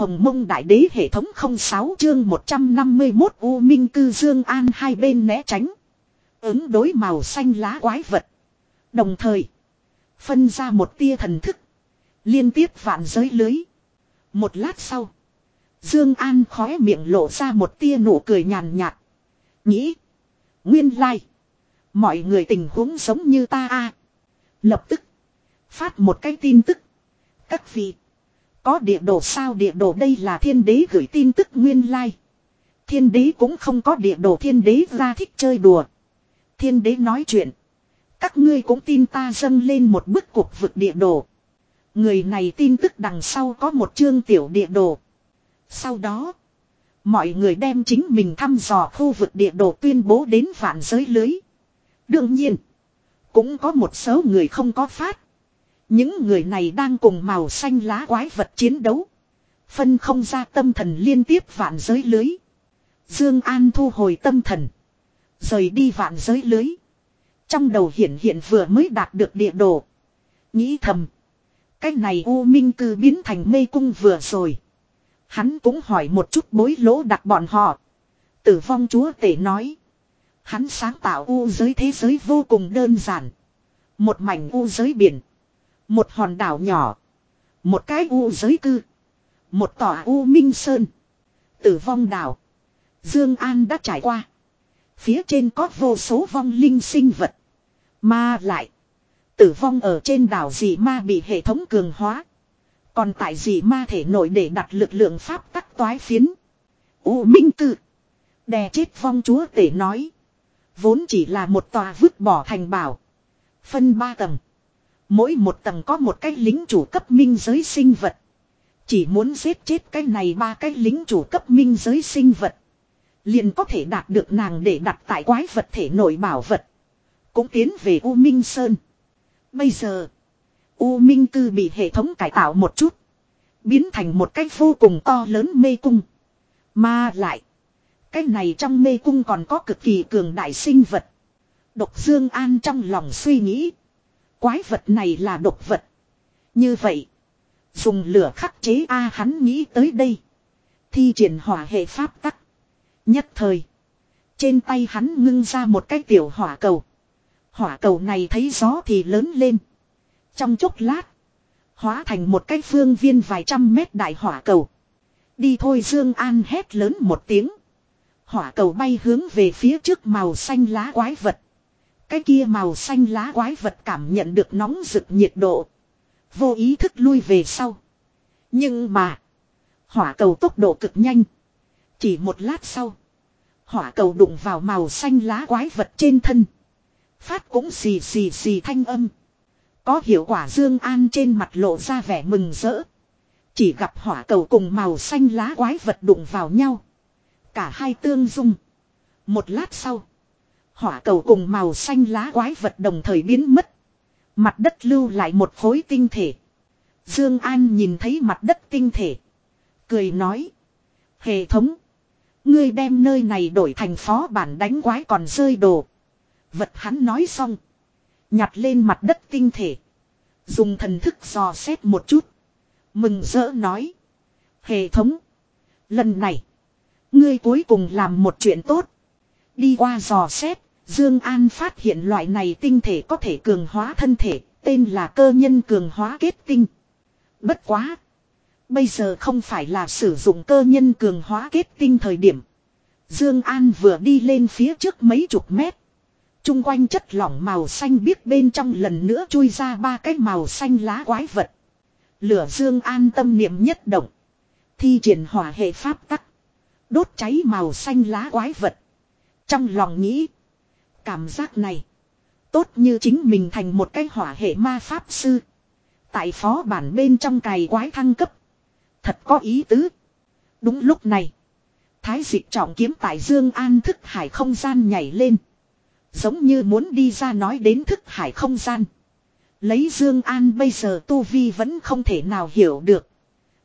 Hồng mông đại đế hệ thống 06 chương 151 U Minh cư Dương An hai bên né tránh. Ứng đối màu xanh lá quái vật. Đồng thời. Phân ra một tia thần thức. Liên tiếp vạn giới lưới. Một lát sau. Dương An khóe miệng lộ ra một tia nụ cười nhàn nhạt. Nghĩ. Nguyên lai. Like. Mọi người tình huống giống như ta a. Lập tức. Phát một cái tin tức. Các vị. Có địa đồ sao địa đồ đây là thiên đế gửi tin tức nguyên lai. Like. Thiên đế cũng không có địa đồ thiên đế ra thích chơi đùa. Thiên đế nói chuyện. Các ngươi cũng tin ta dâng lên một bức cuộc vực địa đồ. Người này tin tức đằng sau có một chương tiểu địa đồ. Sau đó. Mọi người đem chính mình thăm dò khu vực địa đồ tuyên bố đến vạn giới lưới. Đương nhiên. Cũng có một số người không có phát. Những người này đang cùng màu xanh lá quái vật chiến đấu. Phân không ra tâm thần liên tiếp vạn giới lưới. Dương An thu hồi tâm thần. Rời đi vạn giới lưới. Trong đầu hiện hiện vừa mới đạt được địa đồ. Nghĩ thầm. Cái này U Minh cư biến thành mê cung vừa rồi. Hắn cũng hỏi một chút bối lỗ đặt bọn họ. Tử vong chúa tể nói. Hắn sáng tạo U giới thế giới vô cùng đơn giản. Một mảnh U giới biển. Một hòn đảo nhỏ. Một cái U giới cư. Một tòa U Minh Sơn. Tử vong đảo. Dương An đã trải qua. Phía trên có vô số vong linh sinh vật. Mà lại. Tử vong ở trên đảo dị ma bị hệ thống cường hóa. Còn tại dị ma thể nội để đặt lực lượng pháp tắc toái phiến. U Minh tự, Đè chết vong chúa tể nói. Vốn chỉ là một tòa vứt bỏ thành bảo. Phân ba tầng. Mỗi một tầng có một cái lính chủ cấp minh giới sinh vật. Chỉ muốn giết chết cái này ba cái lính chủ cấp minh giới sinh vật. Liền có thể đạt được nàng để đặt tại quái vật thể nội bảo vật. Cũng tiến về U Minh Sơn. Bây giờ. U Minh Cư bị hệ thống cải tạo một chút. Biến thành một cái vô cùng to lớn mê cung. Mà lại. Cái này trong mê cung còn có cực kỳ cường đại sinh vật. Độc Dương An trong lòng suy nghĩ. Quái vật này là độc vật. Như vậy. Dùng lửa khắc chế A hắn nghĩ tới đây. Thi triển hỏa hệ pháp tắc. Nhất thời. Trên tay hắn ngưng ra một cái tiểu hỏa cầu. Hỏa cầu này thấy gió thì lớn lên. Trong chốc lát. Hóa thành một cái phương viên vài trăm mét đại hỏa cầu. Đi thôi Dương An hét lớn một tiếng. Hỏa cầu bay hướng về phía trước màu xanh lá quái vật. Cái kia màu xanh lá quái vật cảm nhận được nóng rực nhiệt độ. Vô ý thức lui về sau. Nhưng mà. Hỏa cầu tốc độ cực nhanh. Chỉ một lát sau. Hỏa cầu đụng vào màu xanh lá quái vật trên thân. Phát cũng xì xì xì thanh âm. Có hiệu quả Dương An trên mặt lộ ra vẻ mừng rỡ. Chỉ gặp hỏa cầu cùng màu xanh lá quái vật đụng vào nhau. Cả hai tương dung. Một lát sau. Hỏa cầu cùng màu xanh lá quái vật đồng thời biến mất. Mặt đất lưu lại một khối tinh thể. Dương An nhìn thấy mặt đất tinh thể. Cười nói. Hệ thống. Ngươi đem nơi này đổi thành phó bản đánh quái còn rơi đồ. Vật hắn nói xong. Nhặt lên mặt đất tinh thể. Dùng thần thức dò xét một chút. Mừng rỡ nói. Hệ thống. Lần này. Ngươi cuối cùng làm một chuyện tốt. Đi qua dò xét. Dương An phát hiện loại này tinh thể có thể cường hóa thân thể. Tên là cơ nhân cường hóa kết tinh. Bất quá. Bây giờ không phải là sử dụng cơ nhân cường hóa kết tinh thời điểm. Dương An vừa đi lên phía trước mấy chục mét. Trung quanh chất lỏng màu xanh biếc bên trong lần nữa chui ra ba cái màu xanh lá quái vật. Lửa Dương An tâm niệm nhất động. Thi triển hỏa hệ pháp tắc. Đốt cháy màu xanh lá quái vật. Trong lòng nghĩ. Cảm giác này. Tốt như chính mình thành một cái hỏa hệ ma pháp sư. Tại phó bản bên trong cày quái thăng cấp. Thật có ý tứ. Đúng lúc này. Thái dịch trọng kiếm tại Dương An thức hải không gian nhảy lên. Giống như muốn đi ra nói đến thức hải không gian. Lấy Dương An bây giờ tu vi vẫn không thể nào hiểu được.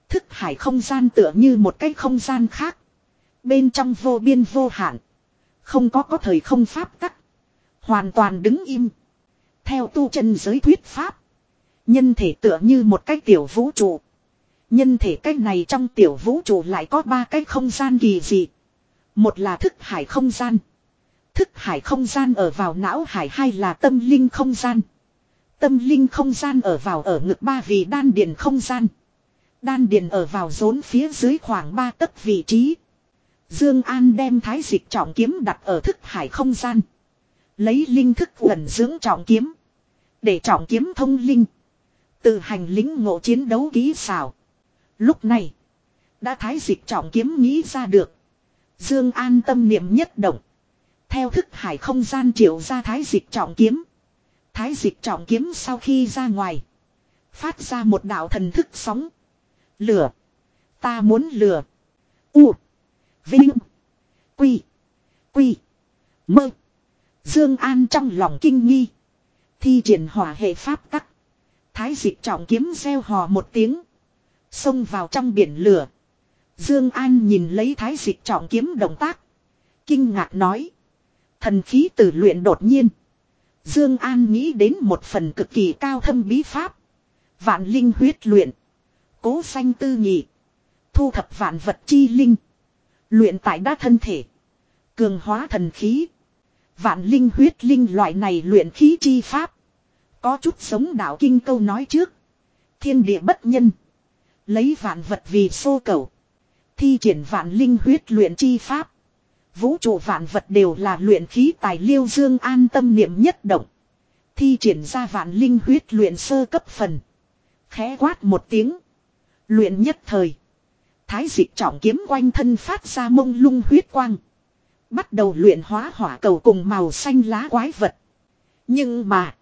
Thức hải không gian tựa như một cái không gian khác. Bên trong vô biên vô hạn. Không có có thời không pháp tắc. Hoàn toàn đứng im. Theo tu chân giới thuyết pháp. Nhân thể tựa như một cái tiểu vũ trụ. Nhân thể cái này trong tiểu vũ trụ lại có ba cái không gian kỳ dị. Một là thức hải không gian. Thức hải không gian ở vào não hải hay là tâm linh không gian. Tâm linh không gian ở vào ở ngực ba vì đan điền không gian. Đan điền ở vào rốn phía dưới khoảng ba tấc vị trí. Dương An đem thái dịch trọng kiếm đặt ở thức hải không gian. Lấy linh thức ẩn dưỡng trọng kiếm. Để trọng kiếm thông linh. Từ hành lính ngộ chiến đấu kỹ xảo. Lúc này. Đã thái dịch trọng kiếm nghĩ ra được. Dương An tâm niệm nhất động. Theo thức hải không gian triệu ra thái dịch trọng kiếm. Thái dịch trọng kiếm sau khi ra ngoài. Phát ra một đạo thần thức sóng. Lửa. Ta muốn lửa. U. Vinh. Quy. Quy. Mơ. Dương An trong lòng kinh nghi. Thi triển hỏa hệ pháp tắc. Thái dịch trọng kiếm gieo hò một tiếng. Xông vào trong biển lửa. Dương An nhìn lấy thái dịch trọng kiếm động tác. Kinh ngạc nói. Thần khí tử luyện đột nhiên. Dương An nghĩ đến một phần cực kỳ cao thâm bí pháp. Vạn linh huyết luyện. Cố sanh tư nhị. Thu thập vạn vật chi linh. Luyện tại đa thân thể. Cường hóa thần khí. Vạn linh huyết linh loại này luyện khí chi pháp. Có chút sống đạo kinh câu nói trước. Thiên địa bất nhân. Lấy vạn vật vì xô cầu. Thi triển vạn linh huyết luyện chi pháp. Vũ trụ vạn vật đều là luyện khí tài liêu dương an tâm niệm nhất động. Thi triển ra vạn linh huyết luyện sơ cấp phần. Khẽ quát một tiếng. Luyện nhất thời. Thái dịch trọng kiếm quanh thân phát ra mông lung huyết quang. Bắt đầu luyện hóa hỏa cầu cùng màu xanh lá quái vật. Nhưng mà.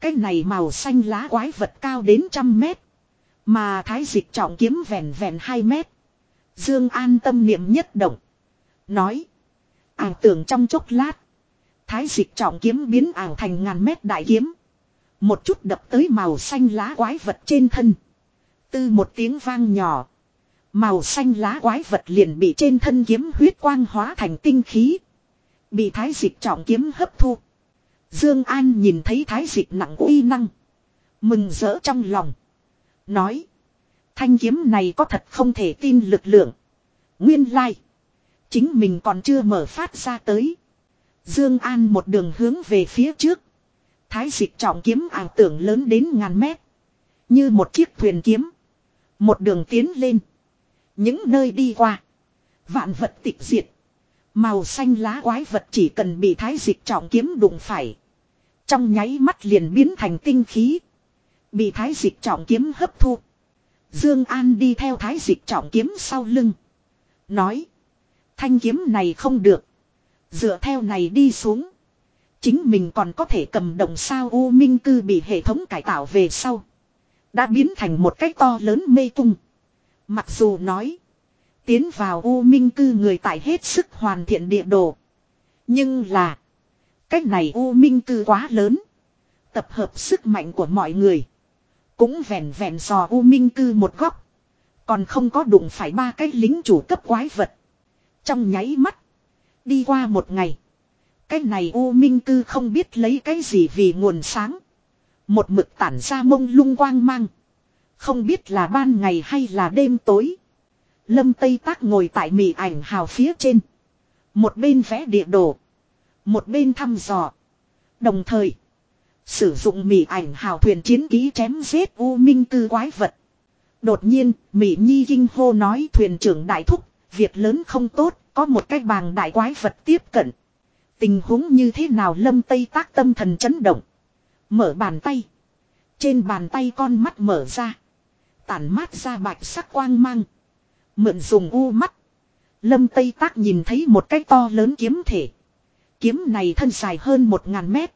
Cái này màu xanh lá quái vật cao đến trăm mét. Mà thái dịch trọng kiếm vẹn vẹn hai mét. Dương an tâm niệm nhất động. Nói. Ảo tưởng trong chốc lát. Thái dịch trọng kiếm biến ảo thành ngàn mét đại kiếm. Một chút đập tới màu xanh lá quái vật trên thân. Tư một tiếng vang nhỏ. Màu xanh lá quái vật liền bị trên thân kiếm huyết quang hóa thành tinh khí. Bị thái dịch trọng kiếm hấp thu. Dương An nhìn thấy thái dịch nặng uy năng. Mừng rỡ trong lòng. Nói. Thanh kiếm này có thật không thể tin lực lượng. Nguyên lai. Chính mình còn chưa mở phát ra tới. Dương An một đường hướng về phía trước. Thái dịch trọng kiếm ảo tưởng lớn đến ngàn mét. Như một chiếc thuyền kiếm. Một đường tiến lên. Những nơi đi qua. Vạn vật tịch diệt. Màu xanh lá quái vật chỉ cần bị thái dịch trọng kiếm đụng phải. Trong nháy mắt liền biến thành tinh khí. Bị thái dịch trọng kiếm hấp thu. Dương An đi theo thái dịch trọng kiếm sau lưng. Nói. Thanh kiếm này không được. Dựa theo này đi xuống. Chính mình còn có thể cầm đồng sao U Minh Cư bị hệ thống cải tạo về sau. Đã biến thành một cách to lớn mê cung. Mặc dù nói. Tiến vào U Minh Cư người tại hết sức hoàn thiện địa đồ. Nhưng là. Cách này U Minh Cư quá lớn. Tập hợp sức mạnh của mọi người. Cũng vẹn vẹn sò U Minh Cư một góc. Còn không có đụng phải ba cái lính chủ cấp quái vật. Trong nháy mắt. Đi qua một ngày. Cái này U Minh Cư không biết lấy cái gì vì nguồn sáng. Một mực tản ra mông lung quang mang. Không biết là ban ngày hay là đêm tối. Lâm Tây Tác ngồi tại mì ảnh hào phía trên. Một bên vẽ địa đồ. Một bên thăm dò. Đồng thời. Sử dụng mì ảnh hào thuyền chiến ký chém giết U Minh Tư quái vật. Đột nhiên, Mỹ Nhi kinh hô nói thuyền trưởng đại thúc, việc lớn không tốt, có một cái bàng đại quái vật tiếp cận. Tình huống như thế nào lâm tây tác tâm thần chấn động. Mở bàn tay. Trên bàn tay con mắt mở ra. Tản mát ra bạch sắc quang mang. Mượn dùng u mắt. Lâm Tây Tác nhìn thấy một cái to lớn kiếm thể. Kiếm này thân dài hơn một ngàn mét.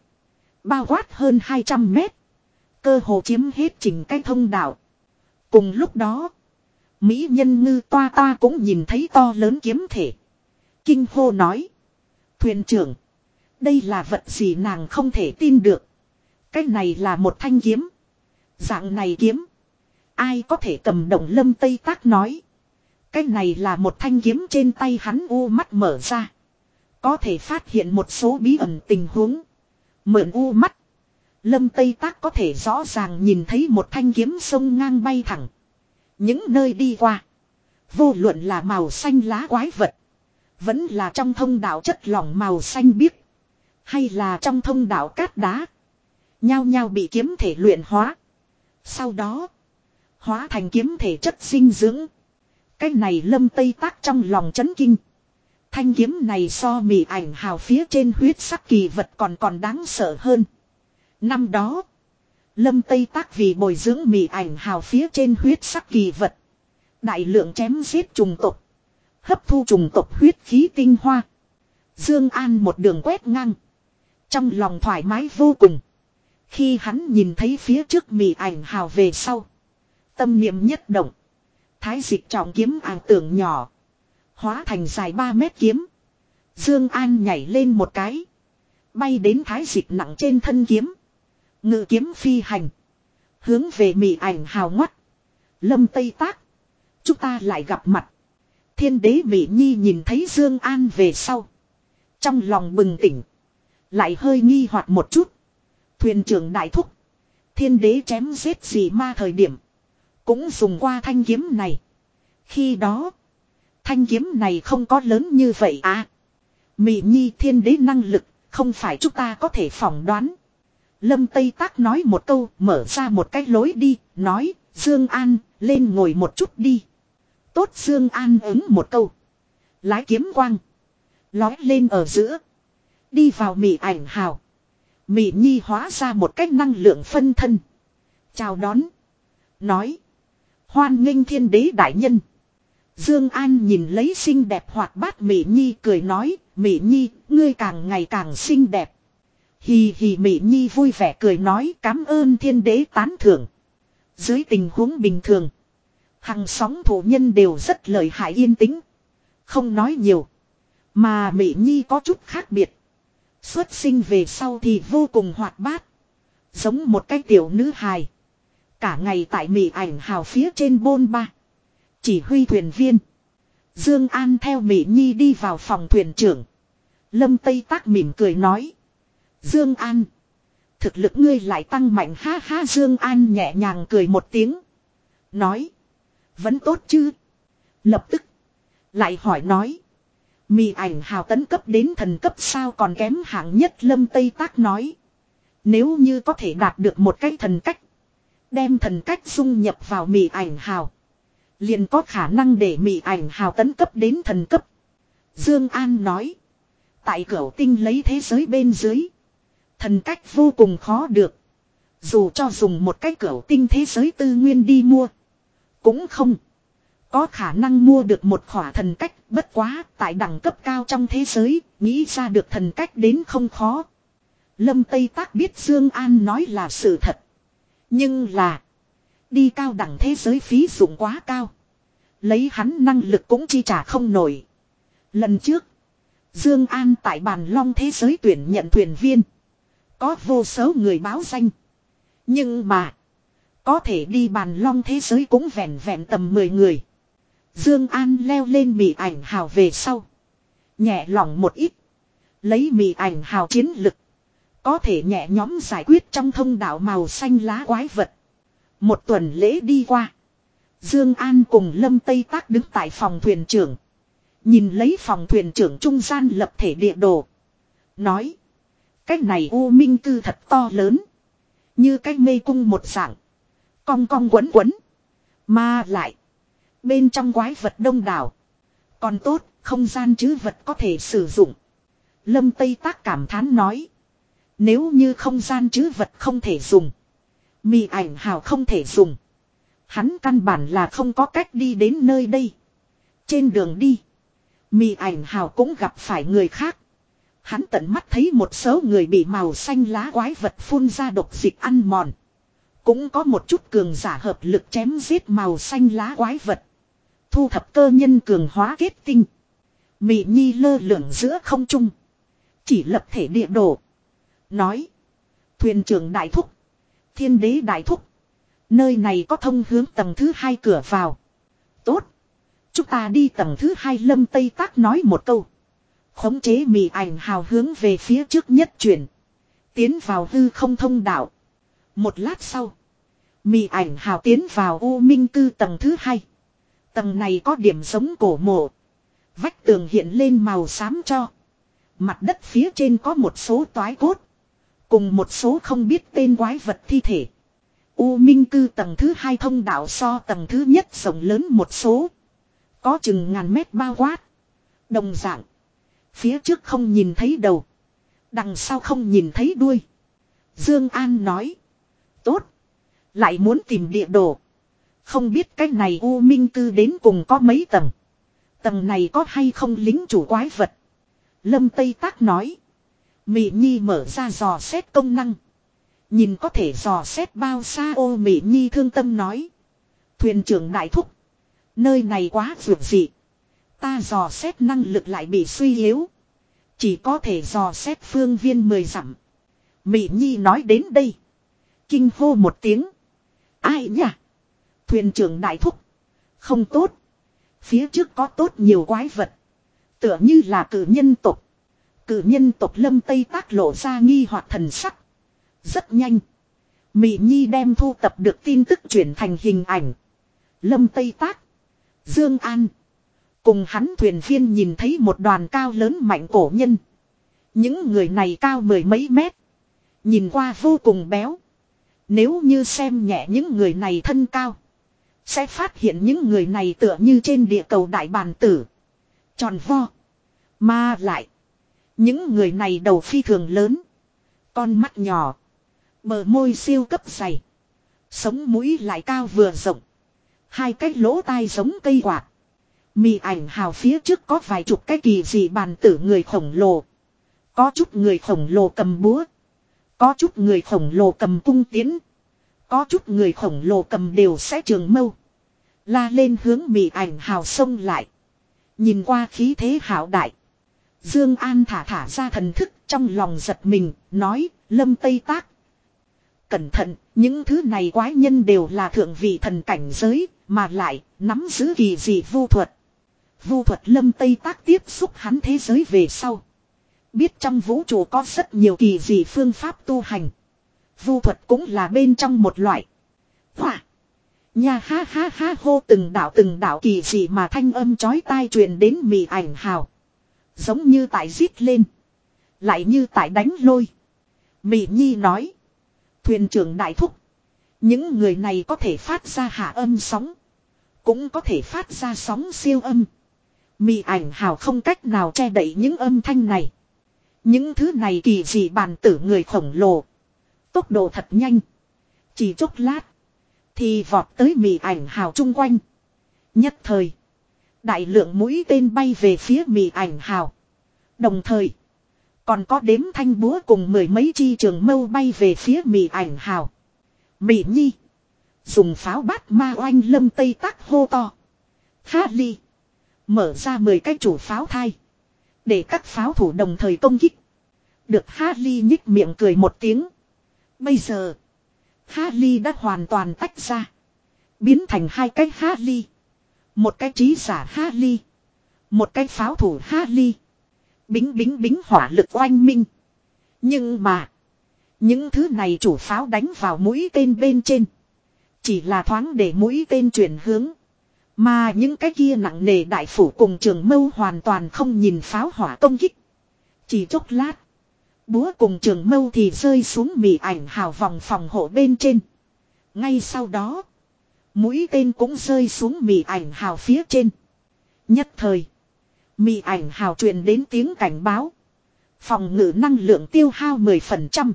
Bao quát hơn hai trăm mét. Cơ hồ chiếm hết chỉnh cái thông đạo. Cùng lúc đó. Mỹ nhân ngư toa ta cũng nhìn thấy to lớn kiếm thể. Kinh hô nói. Thuyền trưởng. Đây là vật gì nàng không thể tin được. Cái này là một thanh kiếm. Dạng này kiếm. Ai có thể cầm động lâm Tây Tác nói. Cái này là một thanh kiếm trên tay hắn u mắt mở ra. Có thể phát hiện một số bí ẩn tình huống. Mượn u mắt. Lâm Tây Tác có thể rõ ràng nhìn thấy một thanh kiếm sông ngang bay thẳng. Những nơi đi qua. Vô luận là màu xanh lá quái vật. Vẫn là trong thông đạo chất lỏng màu xanh biếc. Hay là trong thông đạo cát đá. Nhao nhao bị kiếm thể luyện hóa. Sau đó. Hóa thành kiếm thể chất sinh dưỡng. Cái này lâm tây tác trong lòng chấn kinh. Thanh kiếm này so mỉ ảnh hào phía trên huyết sắc kỳ vật còn còn đáng sợ hơn. Năm đó. Lâm Tây Tác vì bồi dưỡng mỉ ảnh hào phía trên huyết sắc kỳ vật. Đại lượng chém giết trùng tộc. Hấp thu trùng tộc huyết khí tinh hoa. Dương An một đường quét ngang. Trong lòng thoải mái vô cùng. Khi hắn nhìn thấy phía trước mỉ ảnh hào về sau. Tâm niệm nhất động. Thái dịch trọng kiếm ảo tưởng nhỏ. Hóa thành dài 3 mét kiếm. Dương An nhảy lên một cái. Bay đến thái dịch nặng trên thân kiếm. Ngự kiếm phi hành. Hướng về mị ảnh hào ngoắt. Lâm Tây Tác. Chúng ta lại gặp mặt. Thiên đế Mỹ Nhi nhìn thấy Dương An về sau. Trong lòng bừng tỉnh. Lại hơi nghi hoặc một chút. Thuyền trưởng đại thúc. Thiên đế chém giết gì ma thời điểm. Cũng dùng qua thanh kiếm này. Khi đó. Thanh kiếm này không có lớn như vậy à. mị Nhi thiên đế năng lực. Không phải chúng ta có thể phỏng đoán. Lâm Tây Tác nói một câu, mở ra một cái lối đi, nói, Dương An, lên ngồi một chút đi. Tốt Dương An ứng một câu. Lái kiếm quang. Lói lên ở giữa. Đi vào mị ảnh hào. Mị nhi hóa ra một cách năng lượng phân thân. Chào đón. Nói. Hoan nghênh thiên đế đại nhân. Dương An nhìn lấy xinh đẹp hoạt bát Mị Nhi cười nói, Mị Nhi, ngươi càng ngày càng xinh đẹp. Hì hì Mị Nhi vui vẻ cười nói cảm ơn thiên đế tán thưởng. Dưới tình huống bình thường, Hằng sóng thổ nhân đều rất lợi hại yên tĩnh. Không nói nhiều. Mà Mỹ Nhi có chút khác biệt. Xuất sinh về sau thì vô cùng hoạt bát. Giống một cái tiểu nữ hài. Cả ngày tại mị ảnh hào phía trên bôn ba. Chỉ huy thuyền viên. Dương An theo Mỹ Nhi đi vào phòng thuyền trưởng. Lâm Tây Tác mỉm cười nói. Dương An. Thực lực ngươi lại tăng mạnh, ha ha, Dương An nhẹ nhàng cười một tiếng. Nói. Vẫn tốt chứ. Lập tức. Lại hỏi nói. Mì ảnh hào tấn cấp đến thần cấp sao còn kém hạng nhất, lâm Tây Tác nói. Nếu như có thể đạt được một cái thần cách. Đem thần cách dung nhập vào mị ảnh hào. Liền có khả năng để mị ảnh hào tấn cấp đến thần cấp. Dương An nói. Tại cửa tinh lấy thế giới bên dưới. Thần cách vô cùng khó được. Dù cho dùng một cái cửa tinh thế giới tư nguyên đi mua. Cũng không. Có khả năng mua được một khỏa thần cách bất quá tại đẳng cấp cao trong thế giới, nghĩ ra được thần cách đến không khó. Lâm Tây Tác biết Dương An nói là sự thật. Nhưng là, đi cao đẳng thế giới phí dụng quá cao. Lấy hắn năng lực cũng chi trả không nổi. Lần trước, Dương An tại bàn long thế giới tuyển nhận thuyền viên. Có vô số người báo danh. Nhưng mà, có thể đi bàn long thế giới cũng vẹn vẹn tầm 10 người. Dương An leo lên mì ảnh hào về sau. Nhẹ lòng một ít. Lấy mì ảnh hào chiến lực. Có thể nhẹ nhóm giải quyết trong thông đạo màu xanh lá quái vật. Một tuần lễ đi qua. Dương An cùng Lâm Tây Tác đứng tại phòng thuyền trưởng. Nhìn lấy phòng thuyền trưởng trung gian lập thể địa đồ. Nói. Cách này U Minh Cư thật to lớn. Như cách mê cung một dạng. Cong cong quấn quấn. Mà lại. Bên trong quái vật đông đảo. Còn tốt, không gian chứ vật có thể sử dụng. Lâm Tây Tác cảm thán nói. Nếu như không gian chứ vật không thể dùng. Mì ảnh hào không thể dùng. Hắn căn bản là không có cách đi đến nơi đây. Trên đường đi. Mì ảnh hào cũng gặp phải người khác. Hắn tận mắt thấy một số người bị màu xanh lá quái vật phun ra độc dịch ăn mòn. Cũng có một chút cường giả hợp lực chém giết màu xanh lá quái vật. Thu thập cơ nhân cường hóa kết tinh. Mị Nhi lơ lửng giữa không trung. Chỉ lập thể địa đồ. Nói. Thuyền trưởng đại thúc. Thiên đế đại thúc. Nơi này có thông hướng tầng thứ hai cửa vào. Tốt. Chúng ta đi tầng thứ hai lâm Tây Tác nói một câu. Khống chế mì ảnh hào hướng về phía trước nhất chuyển. Tiến vào hư không thông đạo. Một lát sau. Mị ảnh hào tiến vào U Minh Cư tầng thứ hai. Tầng này có điểm giống cổ mộ. Vách tường hiện lên màu xám cho. Mặt đất phía trên có một số toái cốt. Cùng một số không biết tên quái vật thi thể. U Minh Cư tầng thứ hai thông đạo so tầng thứ nhất rộng lớn một số. Có chừng ngàn mét bao quát. Đồng dạng. Phía trước không nhìn thấy đầu. Đằng sau không nhìn thấy đuôi. Dương An nói. Tốt. Lại muốn tìm địa đồ. Không biết cái này U Minh Cư đến cùng có mấy tầng. Tầng này có hay không lính chủ quái vật. Lâm Tây Tác nói. Mị Nhi mở ra dò xét công năng. Nhìn có thể dò xét bao xa ô Mị Nhi thương tâm nói. Thuyền trưởng đại thúc. Nơi này quá vượt dị. Ta dò xét năng lực lại bị suy yếu. Chỉ có thể dò xét phương viên mười dặm. Mị Nhi nói đến đây. Kinh hô một tiếng. Ai nhỉ? Thuyền trưởng đại thúc. Không tốt. Phía trước có tốt nhiều quái vật. Tựa như là cử nhân tộc. Cử nhân tộc lâm tây tác lộ ra nghi hoặc thần sắc. Rất nhanh. Mị Nhi đem thu tập được tin tức chuyển thành hình ảnh. Lâm Tây Tác. Dương An. Cùng hắn thuyền viên nhìn thấy một đoàn cao lớn mạnh cổ nhân. Những người này cao mười mấy mét. Nhìn qua vô cùng béo. Nếu như xem nhẹ những người này thân cao. Sẽ phát hiện những người này tựa như trên địa cầu đại bàn tử. Tròn vo. Mà lại. Những người này đầu phi thường lớn. Con mắt nhỏ. Bờ môi siêu cấp dày. Sống mũi lại cao vừa rộng. Hai cái lỗ tai giống cây quạt. Mì ảnh hào phía trước có vài chục cái kỳ dị bàn tử người khổng lồ. Có chút người khổng lồ cầm búa. Có chút người khổng lồ cầm cung tiến. Có chút người khổng lồ cầm đều sẽ trường mâu. La lên hướng mì ảnh hào sông lại. Nhìn qua khí thế hảo đại. Dương An thả thả ra thần thức trong lòng giật mình, nói, lâm tây tác. Cẩn thận, những thứ này quái nhân đều là thượng vị thần cảnh giới, mà lại, nắm giữ kỳ dị vu thuật. Vu thuật lâm tây tác tiếp xúc hắn thế giới về sau. Biết trong vũ trụ có rất nhiều kỳ dị phương pháp tu hành. Vu thuật cũng là bên trong một loại. Hỏa! Nhà ha ha ha hô từng đạo từng đạo kỳ dị mà thanh âm chói tai truyền đến mị ảnh hào. Giống như tại giết lên. Lại như tại đánh lôi. Mị nhi nói. Thuyền trưởng đại thúc. Những người này có thể phát ra hạ âm sóng. Cũng có thể phát ra sóng siêu âm. Mị ảnh hào không cách nào che đậy những âm thanh này. Những thứ này kỳ dị bàn tử người khổng lồ. Tốc độ thật nhanh. Chỉ chốc lát. Thì vọt tới mị ảnh hào chung quanh. Nhất thời. Đại lượng mũi tên bay về phía mị ảnh hào. Đồng thời. Còn có đếm thanh búa cùng mười mấy chi trường mâu bay về phía mị ảnh hào. Mị nhi. Dùng pháo bát ma oanh lâm tây tác hô to. Hát ly. Mở ra mười cái chủ pháo thai. Để các pháo thủ đồng thời công kích. Được Harley nhích miệng cười một tiếng. Bây giờ. Harley đã hoàn toàn tách ra. Biến thành hai cái ly. Một cái trí giả ha ly, Một cái pháo thủ ha ly, Bính bính bính hỏa lực oanh minh. Nhưng mà. Những thứ này chủ pháo đánh vào mũi tên bên trên. Chỉ là thoáng để mũi tên chuyển hướng. Mà những cái kia nặng nề đại phủ cùng trường mâu hoàn toàn không nhìn pháo hỏa công kích. Chỉ chốc lát. Búa cùng trường mâu thì rơi xuống mì ảnh hào vòng phòng hộ bên trên. Ngay sau đó. Mũi tên cũng rơi xuống mì ảnh hào phía trên. Nhất thời. mì ảnh hào truyền đến tiếng cảnh báo. Phòng ngự năng lượng tiêu hao 10%.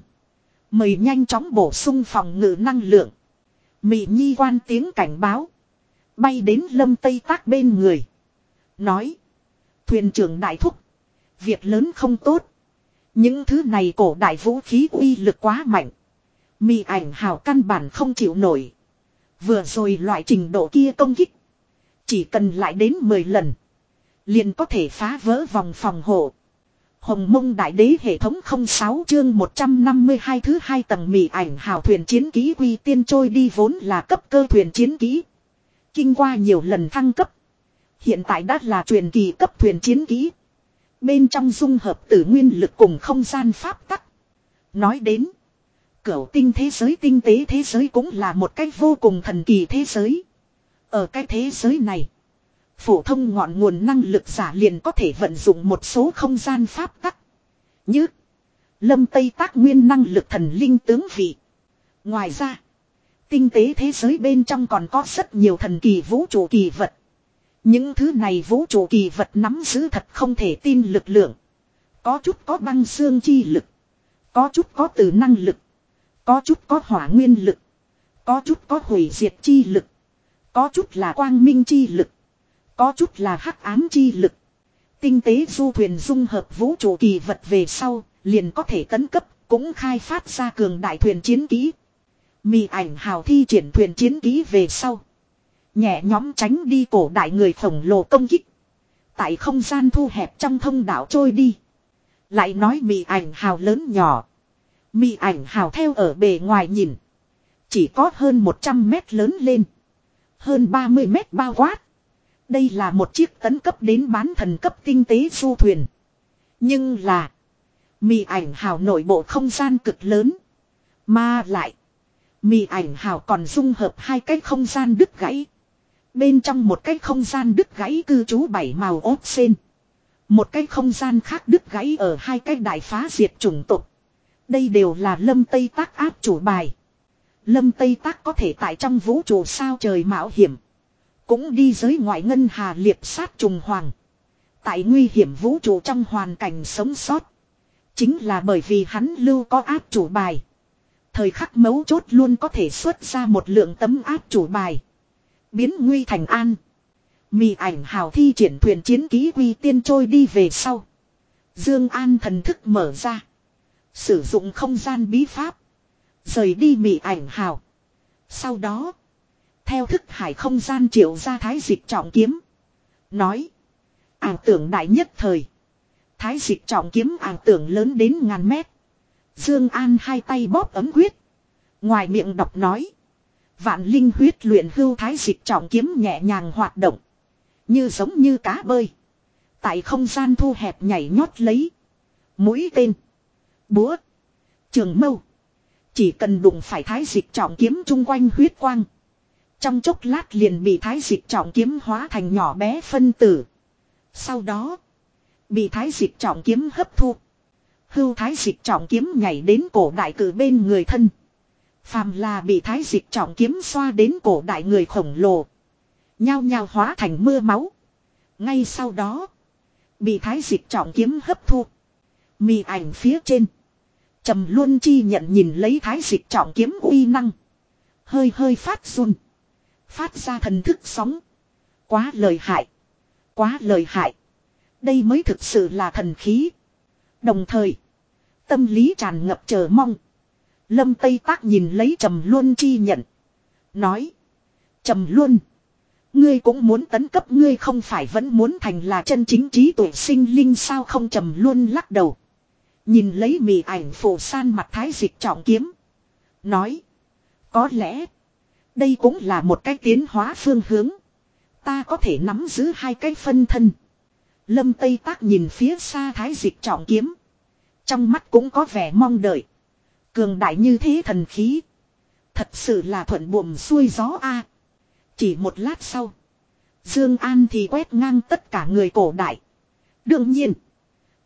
Mời nhanh chóng bổ sung phòng ngự năng lượng. Mị nhi quan tiếng cảnh báo. Bay đến lâm tây tác bên người. Nói. Thuyền trưởng đại thúc. Việc lớn không tốt. Những thứ này cổ đại vũ khí uy lực quá mạnh. Mị ảnh hào căn bản không chịu nổi. Vừa rồi loại trình độ kia công kích. Chỉ cần lại đến 10 lần. Liền có thể phá vỡ vòng phòng hộ. Hồng mông đại đế hệ thống 06 chương 152 thứ hai tầng mị ảnh hào thuyền chiến ký quy tiên trôi đi vốn là cấp cơ thuyền chiến ký. Kinh qua nhiều lần thăng cấp. Hiện tại đã là truyền kỳ cấp thuyền chiến ký. Bên trong dung hợp tử nguyên lực cùng không gian pháp tắc. Nói đến. Cửu tinh thế giới tinh tế thế giới cũng là một cách vô cùng thần kỳ thế giới. Ở cái thế giới này, phổ thông ngọn nguồn năng lực giả liền có thể vận dụng một số không gian pháp tắc. Như lâm tây tác nguyên năng lực thần linh tướng vị. Ngoài ra, tinh tế thế giới bên trong còn có rất nhiều thần kỳ vũ trụ kỳ vật. Những thứ này vũ trụ kỳ vật nắm giữ thật không thể tin lực lượng. Có chút có băng xương chi lực. Có chút có từ năng lực. Có chút có hỏa nguyên lực. Có chút có hủy diệt chi lực. Có chút là quang minh chi lực. Có chút là hắc ám chi lực. Tinh tế du thuyền dung hợp vũ trụ kỳ vật về sau, liền có thể tấn cấp, cũng khai phát ra cường đại thuyền chiến kỹ. Mì ảnh hào thi triển thuyền chiến kỹ về sau. Nhẹ nhóm tránh đi cổ đại người khổng lồ công kích. Tại không gian thu hẹp trong thông đạo trôi đi. Lại nói mì ảnh hào lớn nhỏ. Mì ảnh hào theo ở bề ngoài nhìn. Chỉ có hơn 100 mét lớn lên. Hơn 30 mét bao quát. Đây là một chiếc tấn cấp đến bán thần cấp tinh tế du thuyền. Nhưng là. Mì ảnh hào nội bộ không gian cực lớn. Mà lại. Mì ảnh hào còn dung hợp hai cái không gian đứt gãy. Bên trong một cái không gian đứt gãy cư trú bảy màu ốp sen. Một cái không gian khác đứt gãy ở hai cái đại phá diệt chủng tộc. Đây đều là lâm tây tác áp chủ bài. Lâm Tây Tác có thể tại trong vũ trụ sao trời mạo hiểm. Cũng đi giới ngoại ngân hà liệp sát trùng hoàng. Tại nguy hiểm vũ trụ trong hoàn cảnh sống sót. Chính là bởi vì hắn lưu có áp chủ bài. Thời khắc mấu chốt luôn có thể xuất ra một lượng tấm áp chủ bài. Biến nguy thành an. Mì ảnh hào thi triển thuyền chiến ký quy tiên trôi đi về sau. Dương An thần thức mở ra. Sử dụng không gian bí pháp. Rời đi mị ảnh hào. Sau đó. Theo thức hải không gian triệu ra thái dịch trọng kiếm. Nói. Ảng tưởng đại nhất thời. Thái dịch trọng kiếm ảng tưởng lớn đến ngàn mét. Dương An hai tay bóp ấm huyết. Ngoài miệng đọc nói. Vạn linh huyết luyện hưu thái dịch trọng kiếm nhẹ nhàng hoạt động. Như giống như cá bơi. Tại không gian thu hẹp nhảy nhót lấy. Mũi tên. Búa. Trường mâu. Chỉ cần đụng phải thái dịch trọng kiếm chung quanh huyết quang. Trong chốc lát liền bị thái dịch trọng kiếm hóa thành nhỏ bé phân tử. Sau đó. Bị thái dịch trọng kiếm hấp thu. Hưu thái dịch trọng kiếm nhảy đến cổ đại cử bên người thân. Phàm là bị thái dịch trọng kiếm xoa đến cổ đại người khổng lồ. Nhao nhao hóa thành mưa máu. Ngay sau đó. Bị thái dịch trọng kiếm hấp thu. Mì ảnh phía trên. Trầm luôn chi nhận nhìn lấy thái dịch trọng kiếm uy năng. Hơi hơi phát run. Phát ra thần thức sóng. Quá lời hại. Quá lời hại. Đây mới thực sự là thần khí. Đồng thời. Tâm lý tràn ngập chờ mong. Lâm Tây Tác nhìn lấy Trầm Luân chi nhận. Nói. Trầm Luân. Ngươi cũng muốn tấn cấp, ngươi không phải vẫn muốn thành là chân chính trí tuệ sinh linh sao không Trầm Luân lắc đầu. Nhìn lấy mì ảnh phủ san mặt thái dịch trọng kiếm. Nói. Có lẽ. Đây cũng là một cái tiến hóa phương hướng. Ta có thể nắm giữ hai cái phân thân. Lâm Tây Tác nhìn phía xa thái dịch trọng kiếm. Trong mắt cũng có vẻ mong đợi. Cường đại như thế thần khí. Thật sự là thuận buồm xuôi gió a. Chỉ một lát sau. Dương An thì quét ngang tất cả người cổ đại. Đương nhiên.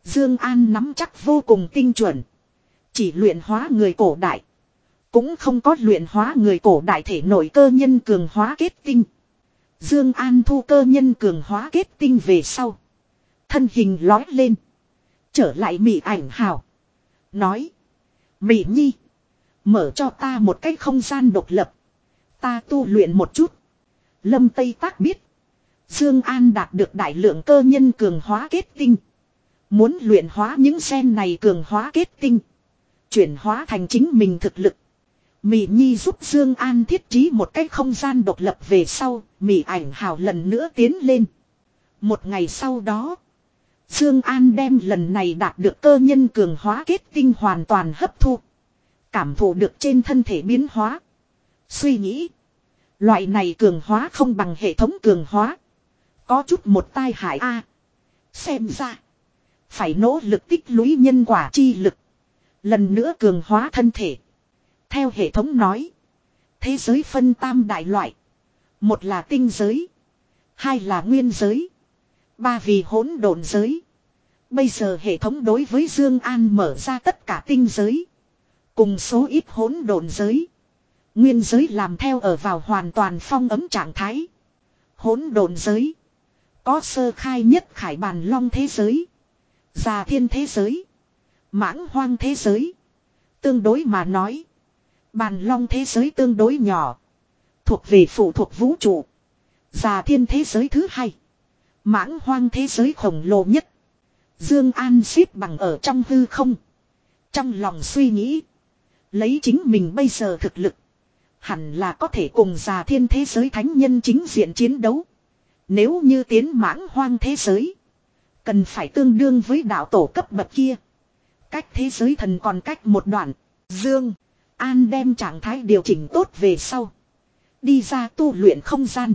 Dương An nắm chắc vô cùng tinh chuẩn. Chỉ luyện hóa người cổ đại. Cũng không có luyện hóa người cổ đại thể nội cơ nhân cường hóa kết tinh. Dương An thu cơ nhân cường hóa kết tinh về sau. Thân hình lói lên. Trở lại mị ảnh hào. Nói. Mị nhi. Mở cho ta một cái không gian độc lập. Ta tu luyện một chút. Lâm Tây Tác biết. Dương An đạt được đại lượng cơ nhân cường hóa kết tinh. Muốn luyện hóa những sen này cường hóa kết tinh. Chuyển hóa thành chính mình thực lực. Mị Nhi giúp Dương An thiết trí một cái không gian độc lập về sau, Mị ảnh hào lần nữa tiến lên. Một ngày sau đó, Dương An đem lần này đạt được cơ nhân cường hóa kết tinh hoàn toàn hấp thu. Cảm thụ được trên thân thể biến hóa. Suy nghĩ, loại này cường hóa không bằng hệ thống cường hóa. Có chút một tai hại a. xem ra, phải nỗ lực tích lũy nhân quả chi lực. Lần nữa cường hóa thân thể. theo hệ thống nói. Thế giới phân tam đại loại. Một là tinh giới. Hai là nguyên giới. Ba vì hỗn độn giới. Bây giờ hệ thống đối với Dương An mở ra tất cả tinh giới. Cùng số ít hỗn độn giới. Nguyên giới làm theo ở vào hoàn toàn phong ấm trạng thái. Hỗn độn giới. Có sơ khai nhất khải bàn long thế giới. Già thiên thế giới. Mãng hoang thế giới. Tương đối mà nói. Bàn long thế giới tương đối nhỏ. Thuộc về phụ thuộc vũ trụ. Già thiên thế giới thứ hai. Mãng hoang thế giới khổng lồ nhất. Dương An xếp bằng ở trong hư không. Trong lòng suy nghĩ. Lấy chính mình bây giờ thực lực. Hẳn là có thể cùng già thiên thế giới thánh nhân chính diện chiến đấu. Nếu như tiến mãng hoang thế giới. Cần phải tương đương với đạo tổ cấp bậc kia. Cách thế giới thần còn cách một đoạn. Dương. An đem trạng thái điều chỉnh tốt về sau. Đi ra tu luyện không gian.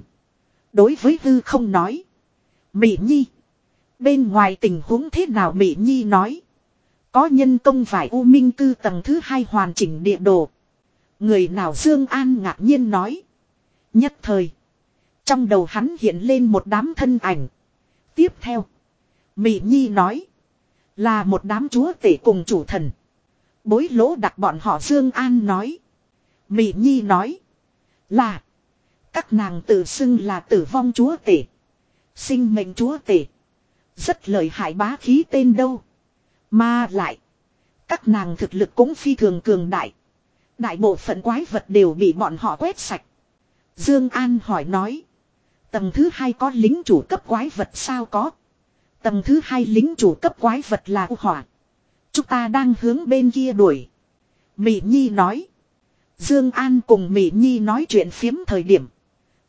Đối với hư không nói. Mỹ Nhi. Bên ngoài tình huống thế nào Mỹ Nhi nói. Có nhân công phải u minh cư tầng thứ hai hoàn chỉnh địa đồ. Người nào Dương An ngạc nhiên nói. Nhất thời. Trong đầu hắn hiện lên một đám thân ảnh. Tiếp theo. Mị Nhi nói. Là một đám chúa tể cùng chủ thần. Bối lỗ đặt bọn họ Dương An nói. Mị Nhi nói. Là. Các nàng tự xưng là tử vong chúa tể. Sinh mệnh chúa tể. Rất lợi hại bá khí tên đâu. Mà lại. Các nàng thực lực cũng phi thường cường đại. Đại bộ phận quái vật đều bị bọn họ quét sạch. Dương An hỏi nói. Tầng thứ hai có lính chủ cấp quái vật sao có. Tầng thứ hai lính chủ cấp quái vật là U hỏa. Chúng ta đang hướng bên kia đuổi. Mỹ Nhi nói. Dương An cùng Mỹ Nhi nói chuyện phiếm thời điểm.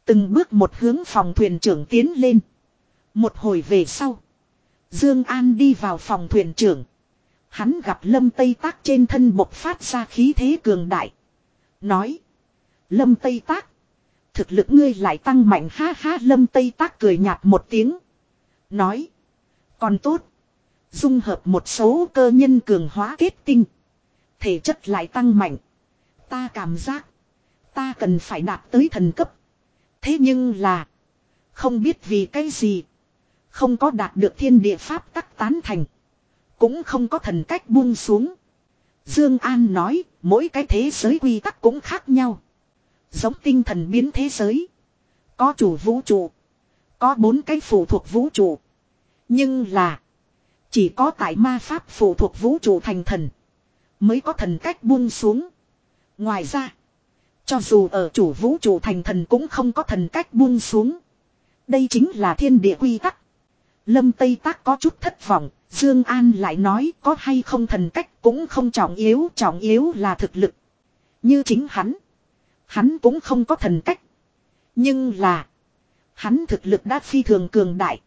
Từng bước một hướng phòng thuyền trưởng tiến lên. Một hồi về sau. Dương An đi vào phòng thuyền trưởng. Hắn gặp Lâm Tây Tác trên thân bộc phát ra khí thế cường đại. Nói. Lâm Tây Tác. Thực lực ngươi lại tăng mạnh, ha ha, Lâm Tây Tác cười nhạt một tiếng. Nói. Còn tốt. Dung hợp một số cơ nhân cường hóa kết tinh. Thể chất lại tăng mạnh. Ta cảm giác. Ta cần phải đạt tới thần cấp. Thế nhưng là. Không biết vì cái gì. Không có đạt được thiên địa pháp tắc tán thành. Cũng không có thần cách buông xuống. Dương An nói, mỗi cái thế giới quy tắc cũng khác nhau. Giống tinh thần biến thế giới. Có chủ vũ trụ. Có bốn cái phụ thuộc vũ trụ. Nhưng là. Chỉ có tại ma pháp phụ thuộc vũ trụ thành thần. Mới có thần cách buông xuống. Ngoài ra. Cho dù ở chủ vũ trụ thành thần cũng không có thần cách buông xuống. Đây chính là thiên địa quy tắc. Lâm Tây Tác có chút thất vọng, Dương An lại nói có hay không thần cách cũng không trọng yếu, trọng yếu là thực lực. Như chính hắn, hắn cũng không có thần cách. Nhưng là, hắn thực lực đã phi thường cường đại,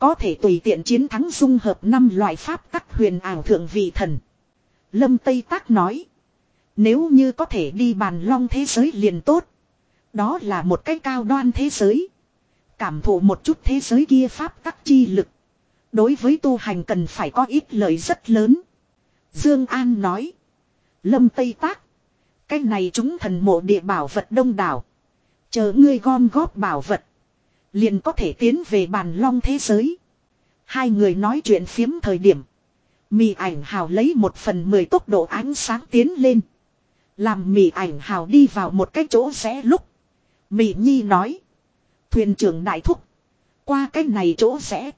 có thể tùy tiện chiến thắng dung hợp năm loại pháp tắc huyền ảo thượng vị thần. Lâm Tây Tác nói, nếu như có thể đi bàn long thế giới liền tốt, đó là một cái cao đoan thế giới. Cảm thụ một chút thế giới kia pháp tắc chi lực. Đối với tu hành cần phải có ít lợi rất lớn. Dương An nói. Lâm Tây Tác. Cái này chúng thần mộ địa bảo vật đông đảo. Chờ ngươi gom góp bảo vật. Liền có thể tiến về bàn long thế giới. Hai người nói chuyện phiếm thời điểm. Mì ảnh hào lấy một phần mười tốc độ ánh sáng tiến lên. Làm mì ảnh hào đi vào một cái chỗ rẽ lúc. Mì nhi nói. Thuyền trưởng đại thúc. Qua cái này chỗ rẽ.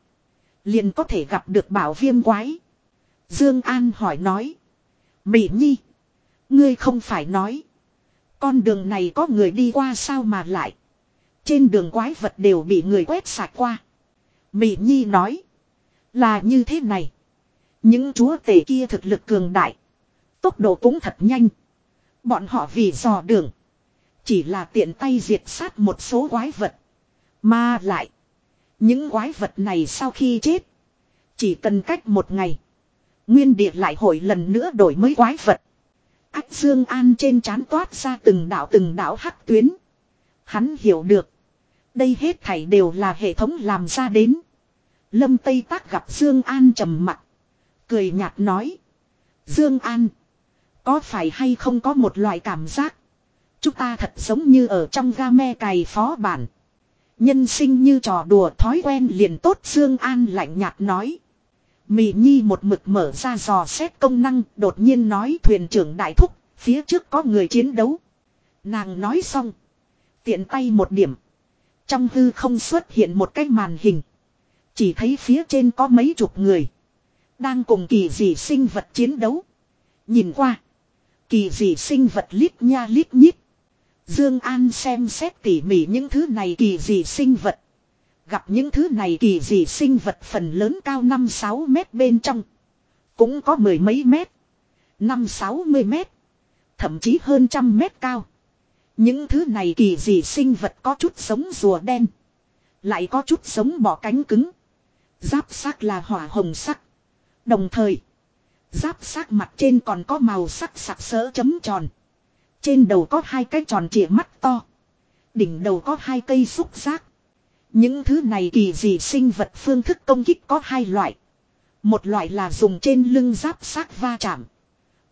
Liền có thể gặp được bảo viêm quái. Dương An hỏi nói. mị Nhi. Ngươi không phải nói. Con đường này có người đi qua sao mà lại. Trên đường quái vật đều bị người quét sạch qua. Mỹ Nhi nói. Là như thế này. Những chúa tể kia thực lực cường đại. Tốc độ cũng thật nhanh. Bọn họ vì dò đường. Chỉ là tiện tay diệt sát một số quái vật. Mà lại. Những quái vật này sau khi chết. Chỉ cần cách một ngày. Nguyên địa lại hội lần nữa đổi mới quái vật. Ách Dương An trên trán toát ra từng đạo từng đạo hắc tuyến. Hắn hiểu được. Đây hết thảy đều là hệ thống làm ra đến. Lâm Tây Tác gặp Dương An trầm mặt. Cười nhạt nói. Dương An. Có phải hay không có một loại cảm giác. Chúng ta thật giống như ở trong game cày phó bản. Nhân sinh như trò đùa thói quen liền tốt Dương An lạnh nhạt nói. Mị Nhi một mực mở ra dò xét công năng, đột nhiên nói thuyền trưởng đại thúc, phía trước có người chiến đấu. Nàng nói xong, tiện tay một điểm. Trong hư không xuất hiện một cái màn hình. Chỉ thấy phía trên có mấy chục người. Đang cùng kỳ dị sinh vật chiến đấu. Nhìn qua. Kỳ dị sinh vật lít nha lít nhít. Dương An xem xét tỉ mỉ những thứ này kỳ dị sinh vật. Gặp những thứ này kỳ dị sinh vật phần lớn cao 5-6 mét bên trong. Cũng có mười mấy mét. 5-60 mét. Thậm chí hơn trăm mét cao. Những thứ này kỳ dị sinh vật có chút giống rùa đen. Lại có chút giống bọ cánh cứng. Giáp sắc là hỏa hồng sắc. Đồng thời. Giáp sắc mặt trên còn có màu sắc sặc sỡ chấm tròn. Trên đầu có hai cái tròn trịa mắt to. Đỉnh đầu có hai cây xúc giác. Những thứ này kỳ dị sinh vật phương thức công kích có hai loại. Một loại là dùng trên lưng giáp xác va chạm.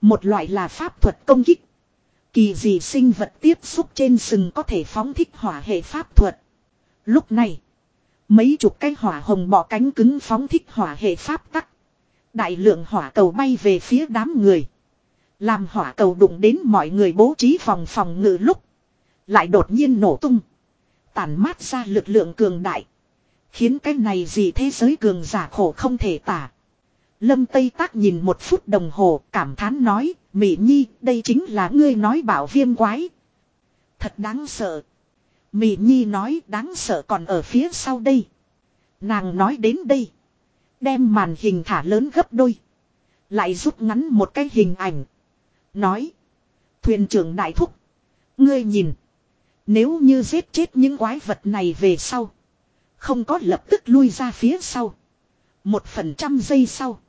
Một loại là pháp thuật công kích. Kỳ gì sinh vật tiếp xúc trên sừng có thể phóng thích hỏa hệ pháp thuật. Lúc này, mấy chục cái hỏa hồng bỏ cánh cứng phóng thích hỏa hệ pháp tắc. Đại lượng hỏa cầu bay về phía đám người. Làm hỏa cầu đụng đến mọi người bố trí phòng phòng ngự lúc. Lại đột nhiên nổ tung. Tản mát ra lực lượng cường đại. Khiến cái này gì thế giới cường giả khổ không thể tả. Lâm Tây Tác nhìn một phút đồng hồ, cảm thán nói. Mỹ Nhi, đây chính là ngươi nói bảo viêm quái. Thật đáng sợ. Mỹ Nhi nói, đáng sợ còn ở phía sau đây. Nàng nói đến đây. Đem màn hình thả lớn gấp đôi. Lại rút ngắn một cái hình ảnh. Nói. Thuyền trưởng đại thúc. Ngươi nhìn. Nếu như giết chết những quái vật này về sau. Không có lập tức lui ra phía sau. Một phần trăm giây sau.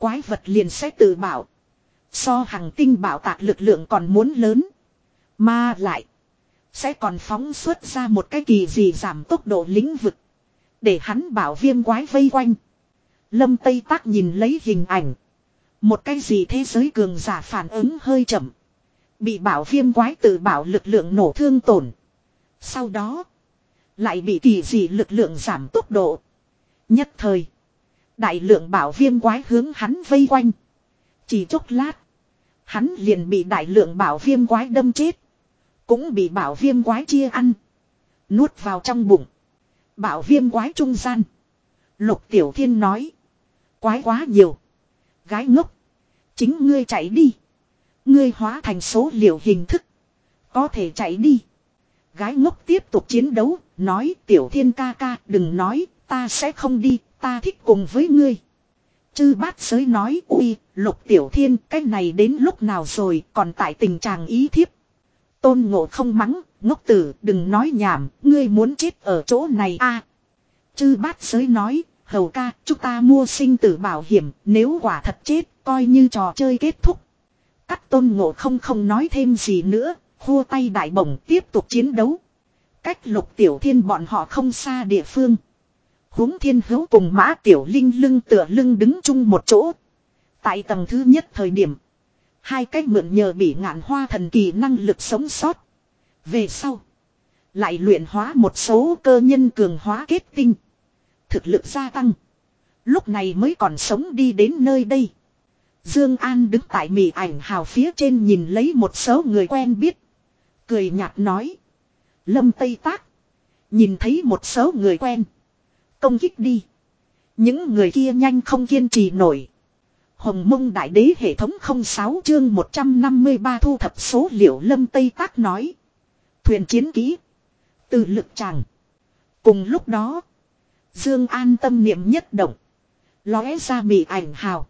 Quái vật liền sẽ tự bảo. So hàng tinh bảo tạc lực lượng còn muốn lớn. Mà lại. Sẽ còn phóng xuất ra một cái kỳ gì giảm tốc độ lĩnh vực. Để hắn bảo viêm quái vây quanh. Lâm Tây Tác nhìn lấy hình ảnh. Một cái gì thế giới cường giả phản ứng hơi chậm. Bị bảo viêm quái tự bảo lực lượng nổ thương tổn. Sau đó. Lại bị kỳ gì lực lượng giảm tốc độ. Nhất thời. Đại lượng bảo viêm quái hướng hắn vây quanh. Chỉ chốc lát. Hắn liền bị đại lượng bảo viêm quái đâm chết. Cũng bị bảo viêm quái chia ăn. Nuốt vào trong bụng. Bảo viêm quái trung gian. Lục Tiểu Thiên nói. Quái quá nhiều. Gái ngốc. Chính ngươi chạy đi. Ngươi hóa thành số liệu hình thức. Có thể chạy đi. Gái ngốc tiếp tục chiến đấu. Nói, Tiểu Thiên ca ca, đừng nói. Ta sẽ không đi. Ta thích cùng với ngươi. Chư bát giới nói uy, lục tiểu thiên cái này đến lúc nào rồi còn tại tình trạng ý thiếp. Tôn ngộ không mắng, ngốc tử đừng nói nhảm, ngươi muốn chết ở chỗ này a à, Chư bát giới nói, hầu ca, chúng ta mua sinh tử bảo hiểm, nếu quả thật chết, coi như trò chơi kết thúc. Cắt tôn ngộ không không nói thêm gì nữa, khua tay đại bổng tiếp tục chiến đấu. Cách lục tiểu thiên bọn họ không xa địa phương huống thiên hữu cùng mã tiểu linh lưng tựa lưng đứng chung một chỗ. Tại tầng thứ nhất thời điểm. Hai cách mượn nhờ bị ngạn hoa thần kỳ năng lực sống sót. Về sau. Lại luyện hóa một số cơ nhân cường hóa kết tinh. Thực lực gia tăng. Lúc này mới còn sống đi đến nơi đây. Dương An đứng tại mì ảnh hào phía trên nhìn lấy một số người quen biết. Cười nhạt nói. Lâm Tây Tác. Nhìn thấy một số người quen. Công kích đi. Những người kia nhanh không kiên trì nổi. Hồng mông đại đế hệ thống 06 chương 153 thu thập số liệu lâm Tây Tác nói. Thuyền chiến ký Từ lực tràng. Cùng lúc đó. Dương an tâm niệm nhất động. Lóe ra bị ảnh hào.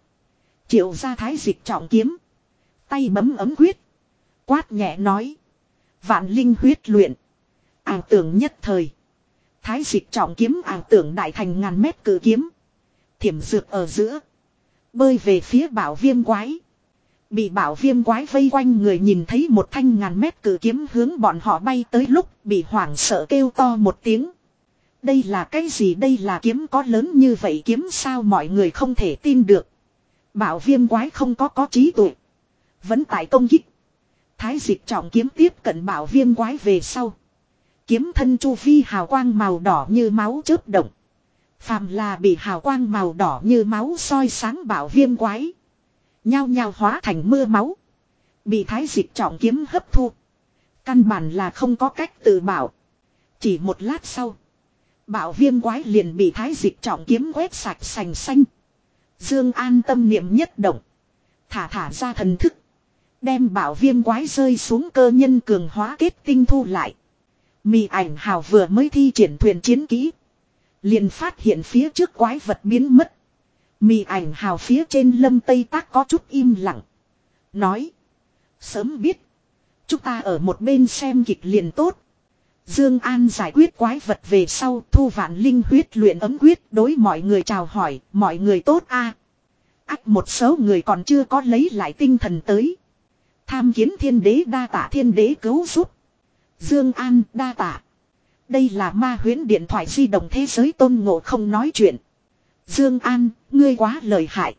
Triệu ra thái dịch trọng kiếm. Tay bấm ấm quyết. Quát nhẹ nói. Vạn linh huyết luyện. Ảng tưởng nhất thời. Thái dịch trọng kiếm ảo tưởng đại thành ngàn mét cử kiếm. Thiểm dược ở giữa. Bơi về phía bảo viêm quái. Bị bảo viêm quái vây quanh người nhìn thấy một thanh ngàn mét cử kiếm hướng bọn họ bay tới lúc bị hoảng sợ kêu to một tiếng. Đây là cái gì đây là kiếm có lớn như vậy kiếm sao mọi người không thể tin được. Bảo viêm quái không có có trí tuệ. Vẫn tại công kích. Thái dịch trọng kiếm tiếp cận bảo viêm quái về sau. Kiếm thân chu vi hào quang màu đỏ như máu chớp động. Phàm là bị hào quang màu đỏ như máu soi sáng bảo viêm quái. Nhao nhao hóa thành mưa máu. Bị thái dịch trọng kiếm hấp thu. Căn bản là không có cách tự bảo. Chỉ một lát sau. Bảo viêm quái liền bị thái dịch trọng kiếm quét sạch sành xanh. Dương an tâm niệm nhất động. Thả thả ra thần thức. Đem bảo viêm quái rơi xuống cơ nhân cường hóa kết tinh thu lại. Mì ảnh hào vừa mới thi triển thuyền chiến kỹ. Liền phát hiện phía trước quái vật biến mất. Mì ảnh hào phía trên lâm tây tác có chút im lặng. Nói. Sớm biết. Chúng ta ở một bên xem kịch liền tốt. Dương An giải quyết quái vật về sau thu vạn linh huyết luyện ấm huyết đối mọi người chào hỏi, mọi người tốt a. À. Ách một số người còn chưa có lấy lại tinh thần tới. Tham kiến thiên đế đa tạ thiên đế cứu giúp. Dương An đa tạ. Đây là ma huyễn điện thoại di động thế giới tôn ngộ không nói chuyện. Dương An, ngươi quá lợi hại.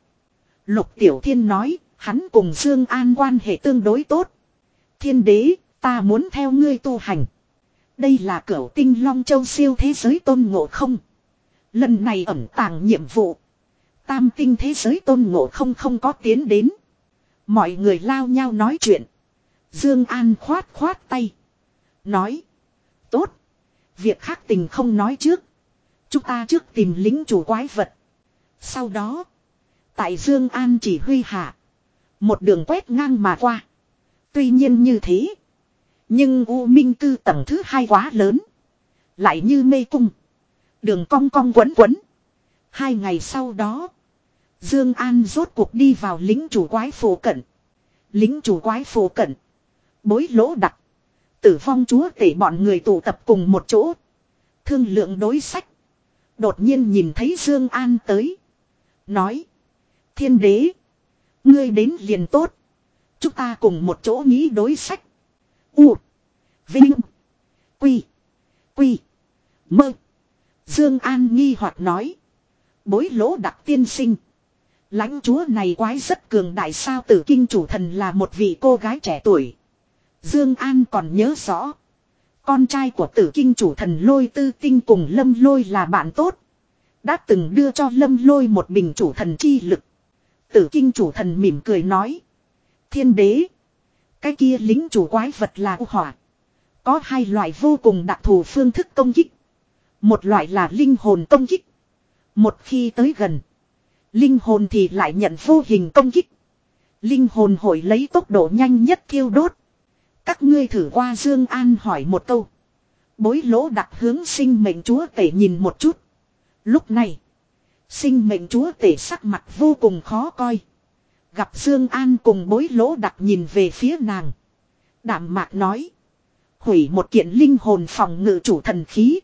Lục Tiểu Thiên nói, hắn cùng Dương An quan hệ tương đối tốt. Thiên đế, ta muốn theo ngươi tu hành. Đây là cửu tinh long châu siêu thế giới tôn ngộ không. Lần này ẩn tàng nhiệm vụ. Tam tinh thế giới tôn ngộ không không có tiến đến. Mọi người lao nhau nói chuyện. Dương An khoát khoát tay. Nói. Tốt. Việc khác tình không nói trước. Chúng ta trước tìm lính chủ quái vật. Sau đó. Tại Dương An chỉ huy hạ. Một đường quét ngang mà qua. Tuy nhiên như thế. Nhưng U Minh Cư tầng thứ hai quá lớn. Lại như mê cung. Đường cong cong quấn quấn. Hai ngày sau đó. Dương An rốt cuộc đi vào lính chủ quái phổ cận. Lính chủ quái phổ cận. Bối lỗ đặc. Tử vong chúa tể bọn người tụ tập cùng một chỗ. Thương lượng đối sách. Đột nhiên nhìn thấy Dương An tới. Nói. Thiên đế. Ngươi đến liền tốt. Chúng ta cùng một chỗ nghĩ đối sách. U. Vinh. Quy. Quy. Mơ. Dương An nghi hoặc nói. Bối lỗ đặc tiên sinh. Lãnh chúa này quái rất cường đại sao tử kinh chủ thần là một vị cô gái trẻ tuổi. Dương An còn nhớ rõ. Con trai của tử kinh chủ thần lôi tư tinh cùng lâm lôi là bạn tốt. Đã từng đưa cho lâm lôi một bình chủ thần chi lực. Tử kinh chủ thần mỉm cười nói. Thiên đế. Cái kia lính chủ quái vật là u hỏa. Có hai loại vô cùng đặc thù phương thức công kích. Một loại là linh hồn công kích. Một khi tới gần. Linh hồn thì lại nhận vô hình công kích. Linh hồn hội lấy tốc độ nhanh nhất thiêu đốt. Các ngươi thử qua Dương An hỏi một câu. Bối lỗ đặt hướng sinh mệnh chúa tể nhìn một chút. Lúc này. Sinh mệnh chúa tể sắc mặt vô cùng khó coi. Gặp Dương An cùng bối lỗ đặt nhìn về phía nàng. Đảm mạc nói. Hủy một kiện linh hồn phòng ngự chủ thần khí.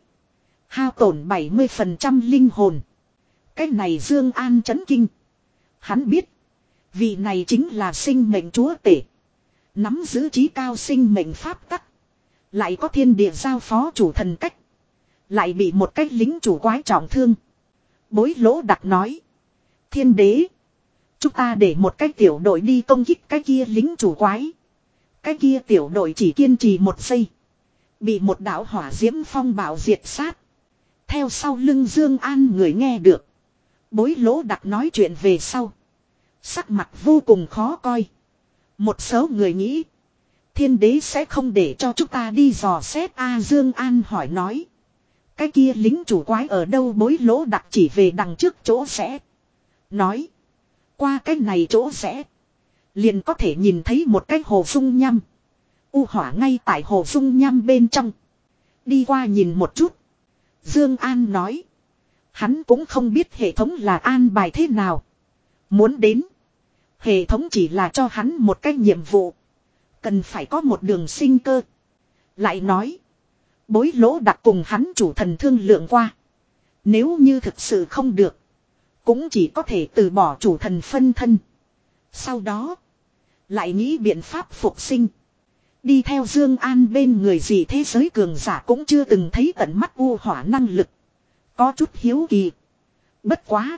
Hao tổn 70% linh hồn. Cái này Dương An chấn kinh. Hắn biết. Vị này chính là sinh mệnh chúa tể. Nắm giữ trí cao sinh mệnh pháp tắc. Lại có thiên địa giao phó chủ thần cách. Lại bị một cách lính chủ quái trọng thương. Bối lỗ đặc nói. Thiên đế. Chúng ta để một cái tiểu đội đi công kích cái kia lính chủ quái. Cái kia tiểu đội chỉ kiên trì một giây. Bị một đạo hỏa diễm phong bảo diệt sát. Theo sau lưng Dương An người nghe được. Bối lỗ đặc nói chuyện về sau. Sắc mặt vô cùng khó coi. Một số người nghĩ. Thiên đế sẽ không để cho chúng ta đi dò xét A Dương An hỏi nói. Cái kia lính chủ quái ở đâu bối lỗ đặc chỉ về đằng trước chỗ sẽ. Nói. Qua cái này chỗ sẽ. Liền có thể nhìn thấy một cái hồ sung nhăm. U hỏa ngay tại hồ sung nhăm bên trong. Đi qua nhìn một chút. Dương An nói. Hắn cũng không biết hệ thống là an bài thế nào. Muốn đến. Hệ thống chỉ là cho hắn một cái nhiệm vụ. Cần phải có một đường sinh cơ. Lại nói. Bối lỗ đặt cùng hắn chủ thần thương lượng qua. Nếu như thực sự không được. Cũng chỉ có thể từ bỏ chủ thần phân thân. Sau đó. Lại nghĩ biện pháp phục sinh. Đi theo Dương An bên người gì thế giới cường giả cũng chưa từng thấy tận mắt u hỏa năng lực. Có chút hiếu kỳ. Bất quá.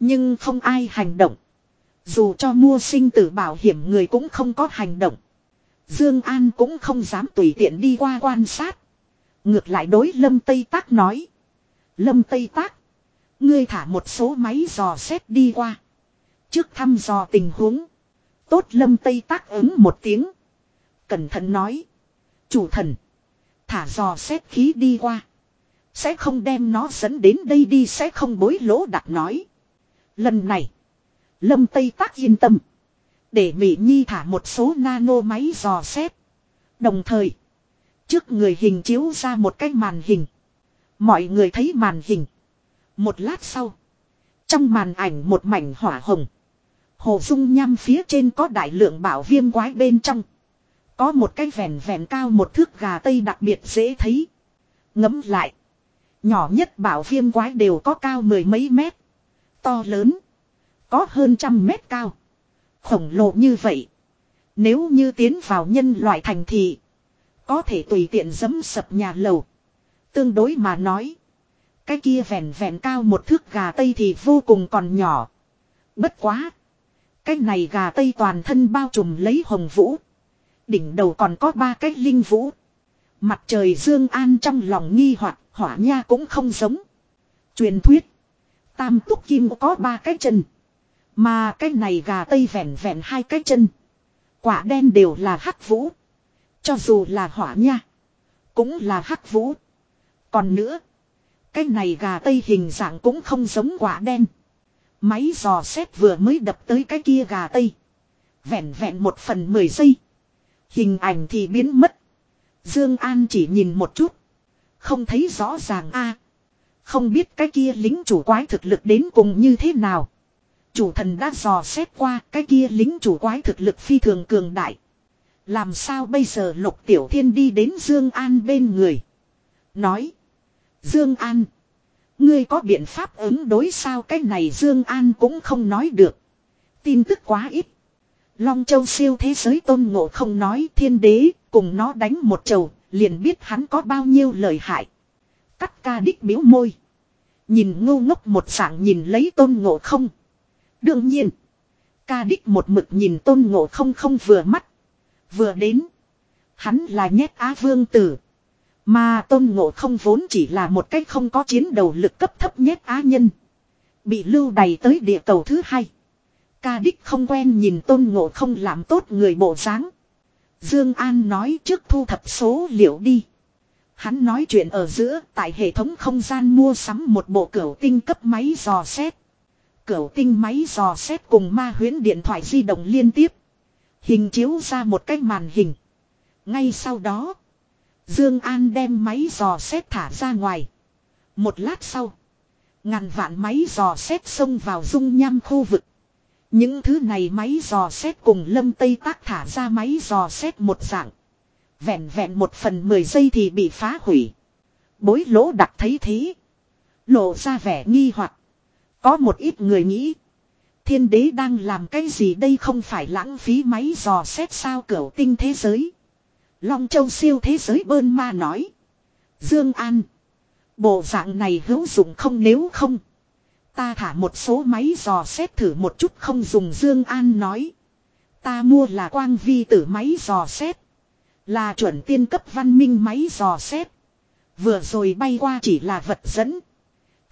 Nhưng không ai hành động. Dù cho mua sinh tử bảo hiểm người cũng không có hành động. Dương An cũng không dám tùy tiện đi qua quan sát. Ngược lại đối Lâm Tây Tác nói. Lâm Tây Tác. Ngươi thả một số máy dò xét đi qua. Trước thăm dò tình huống. Tốt Lâm Tây Tác ứng một tiếng. Cẩn thận nói. Chủ thần. Thả dò xét khí đi qua. Sẽ không đem nó dẫn đến đây đi, sẽ không bối lỗ đặt nói. Lần này. Lâm Tây Tác yên tâm. Để Mỹ Nhi thả một số nano máy dò xét. Đồng thời. Trước người hình chiếu ra một cái màn hình. Mọi người thấy màn hình. Một lát sau. Trong màn ảnh một mảnh hỏa hồng. Hồ dung nham phía trên có đại lượng bảo viêm quái bên trong. Có một cái vẹn vẹn cao một thước gà tây đặc biệt dễ thấy. Ngấm lại. Nhỏ nhất bảo viêm quái đều có cao mười mấy mét. To lớn. Có hơn trăm mét cao. Khổng lồ như vậy. Nếu như tiến vào nhân loại thành thị. Có thể tùy tiện dấm sập nhà lầu. Tương đối mà nói. Cái kia vẹn vẹn cao một thước gà tây thì vô cùng còn nhỏ. Bất quá. Cái này gà tây toàn thân bao trùm lấy hồng vũ. Đỉnh đầu còn có ba cái linh vũ. Mặt trời dương an trong lòng nghi hoặc, hỏa nha cũng không giống. Truyền thuyết. Tam túc kim có ba cái chân. Mà cái này gà tây vẹn vẹn hai cái chân. Quả đen đều là hắc vũ. Cho dù là hỏa nha. Cũng là hắc vũ. Còn nữa. Cái này gà tây hình dạng cũng không giống quả đen. Máy dò xét vừa mới đập tới cái kia gà tây. Vẹn vẹn một phần mười giây. Hình ảnh thì biến mất. Dương An chỉ nhìn một chút. Không thấy rõ ràng a. không biết cái kia lính chủ quái thực lực đến cùng như thế nào. Chủ thần đã dò xét qua, cái kia lính chủ quái thực lực phi thường cường đại. Làm sao bây giờ lục tiểu thiên đi đến Dương An bên người. Nói. Dương An. Ngươi có biện pháp ứng đối sao cái này Dương An cũng không nói được. Tin tức quá ít. Long Châu siêu thế giới tôn ngộ không nói, thiên đế, cùng nó đánh một chầu, liền biết hắn có bao nhiêu lời hại. Cắt ca đích miếu môi. Nhìn ngu ngốc một sảng nhìn lấy tôn ngộ không. Đương nhiên. Ca đích một mực nhìn tôn ngộ không không vừa mắt. Vừa đến. Hắn là nhét á vương tử. Mà tôn ngộ không vốn chỉ là một cách không có chiến đầu lực cấp thấp nhét á nhân. Bị lưu đày tới địa cầu thứ hai. Ca đích không quen nhìn tôn ngộ không làm tốt người bộ dáng. Dương An nói trước thu thập số liệu đi. Hắn nói chuyện ở giữa tại hệ thống không gian mua sắm một bộ cửu tinh cấp máy dò xét. Cửu tinh máy dò xét cùng ma huyến điện thoại di động liên tiếp. Hình chiếu ra một cái màn hình. Ngay sau đó. Dương An đem máy dò xét thả ra ngoài. Một lát sau. Ngàn vạn máy dò xét xông vào dung nham khu vực. Những thứ này máy dò xét cùng lâm tây tác thả ra máy dò xét một dạng. Vẹn vẹn một phần mười giây thì bị phá hủy. Bối lỗ đặc thấy thế. Lộ ra vẻ nghi hoặc có một ít người nghĩ. Thiên đế đang làm cái gì đây không phải lãng phí máy dò xét sao cửu tinh thế giới. Long châu siêu thế giới bơn ma nói. Dương An. Bộ dạng này hữu dụng không nếu không. Ta thả một số máy dò xét thử một chút không dùng Dương An nói. Ta mua là quang vi tử máy dò xét. Là chuẩn tiên cấp văn minh máy dò xét. Vừa rồi bay qua chỉ là vật dẫn.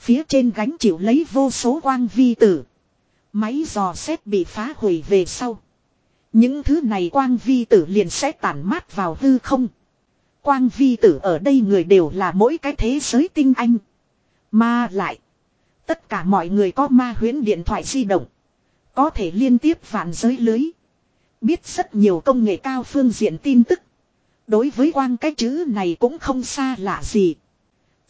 Phía trên gánh chịu lấy vô số quang vi tử. Máy dò xét bị phá hủy về sau. Những thứ này quang vi tử liền sẽ tản mát vào hư không. Quang vi tử ở đây người đều là mỗi cái thế giới tinh anh. Mà lại. Tất cả mọi người có ma huyễn điện thoại di động. Có thể liên tiếp vạn giới lưới. Biết rất nhiều công nghệ cao phương diện tin tức. Đối với quang cái chữ này cũng không xa lạ gì.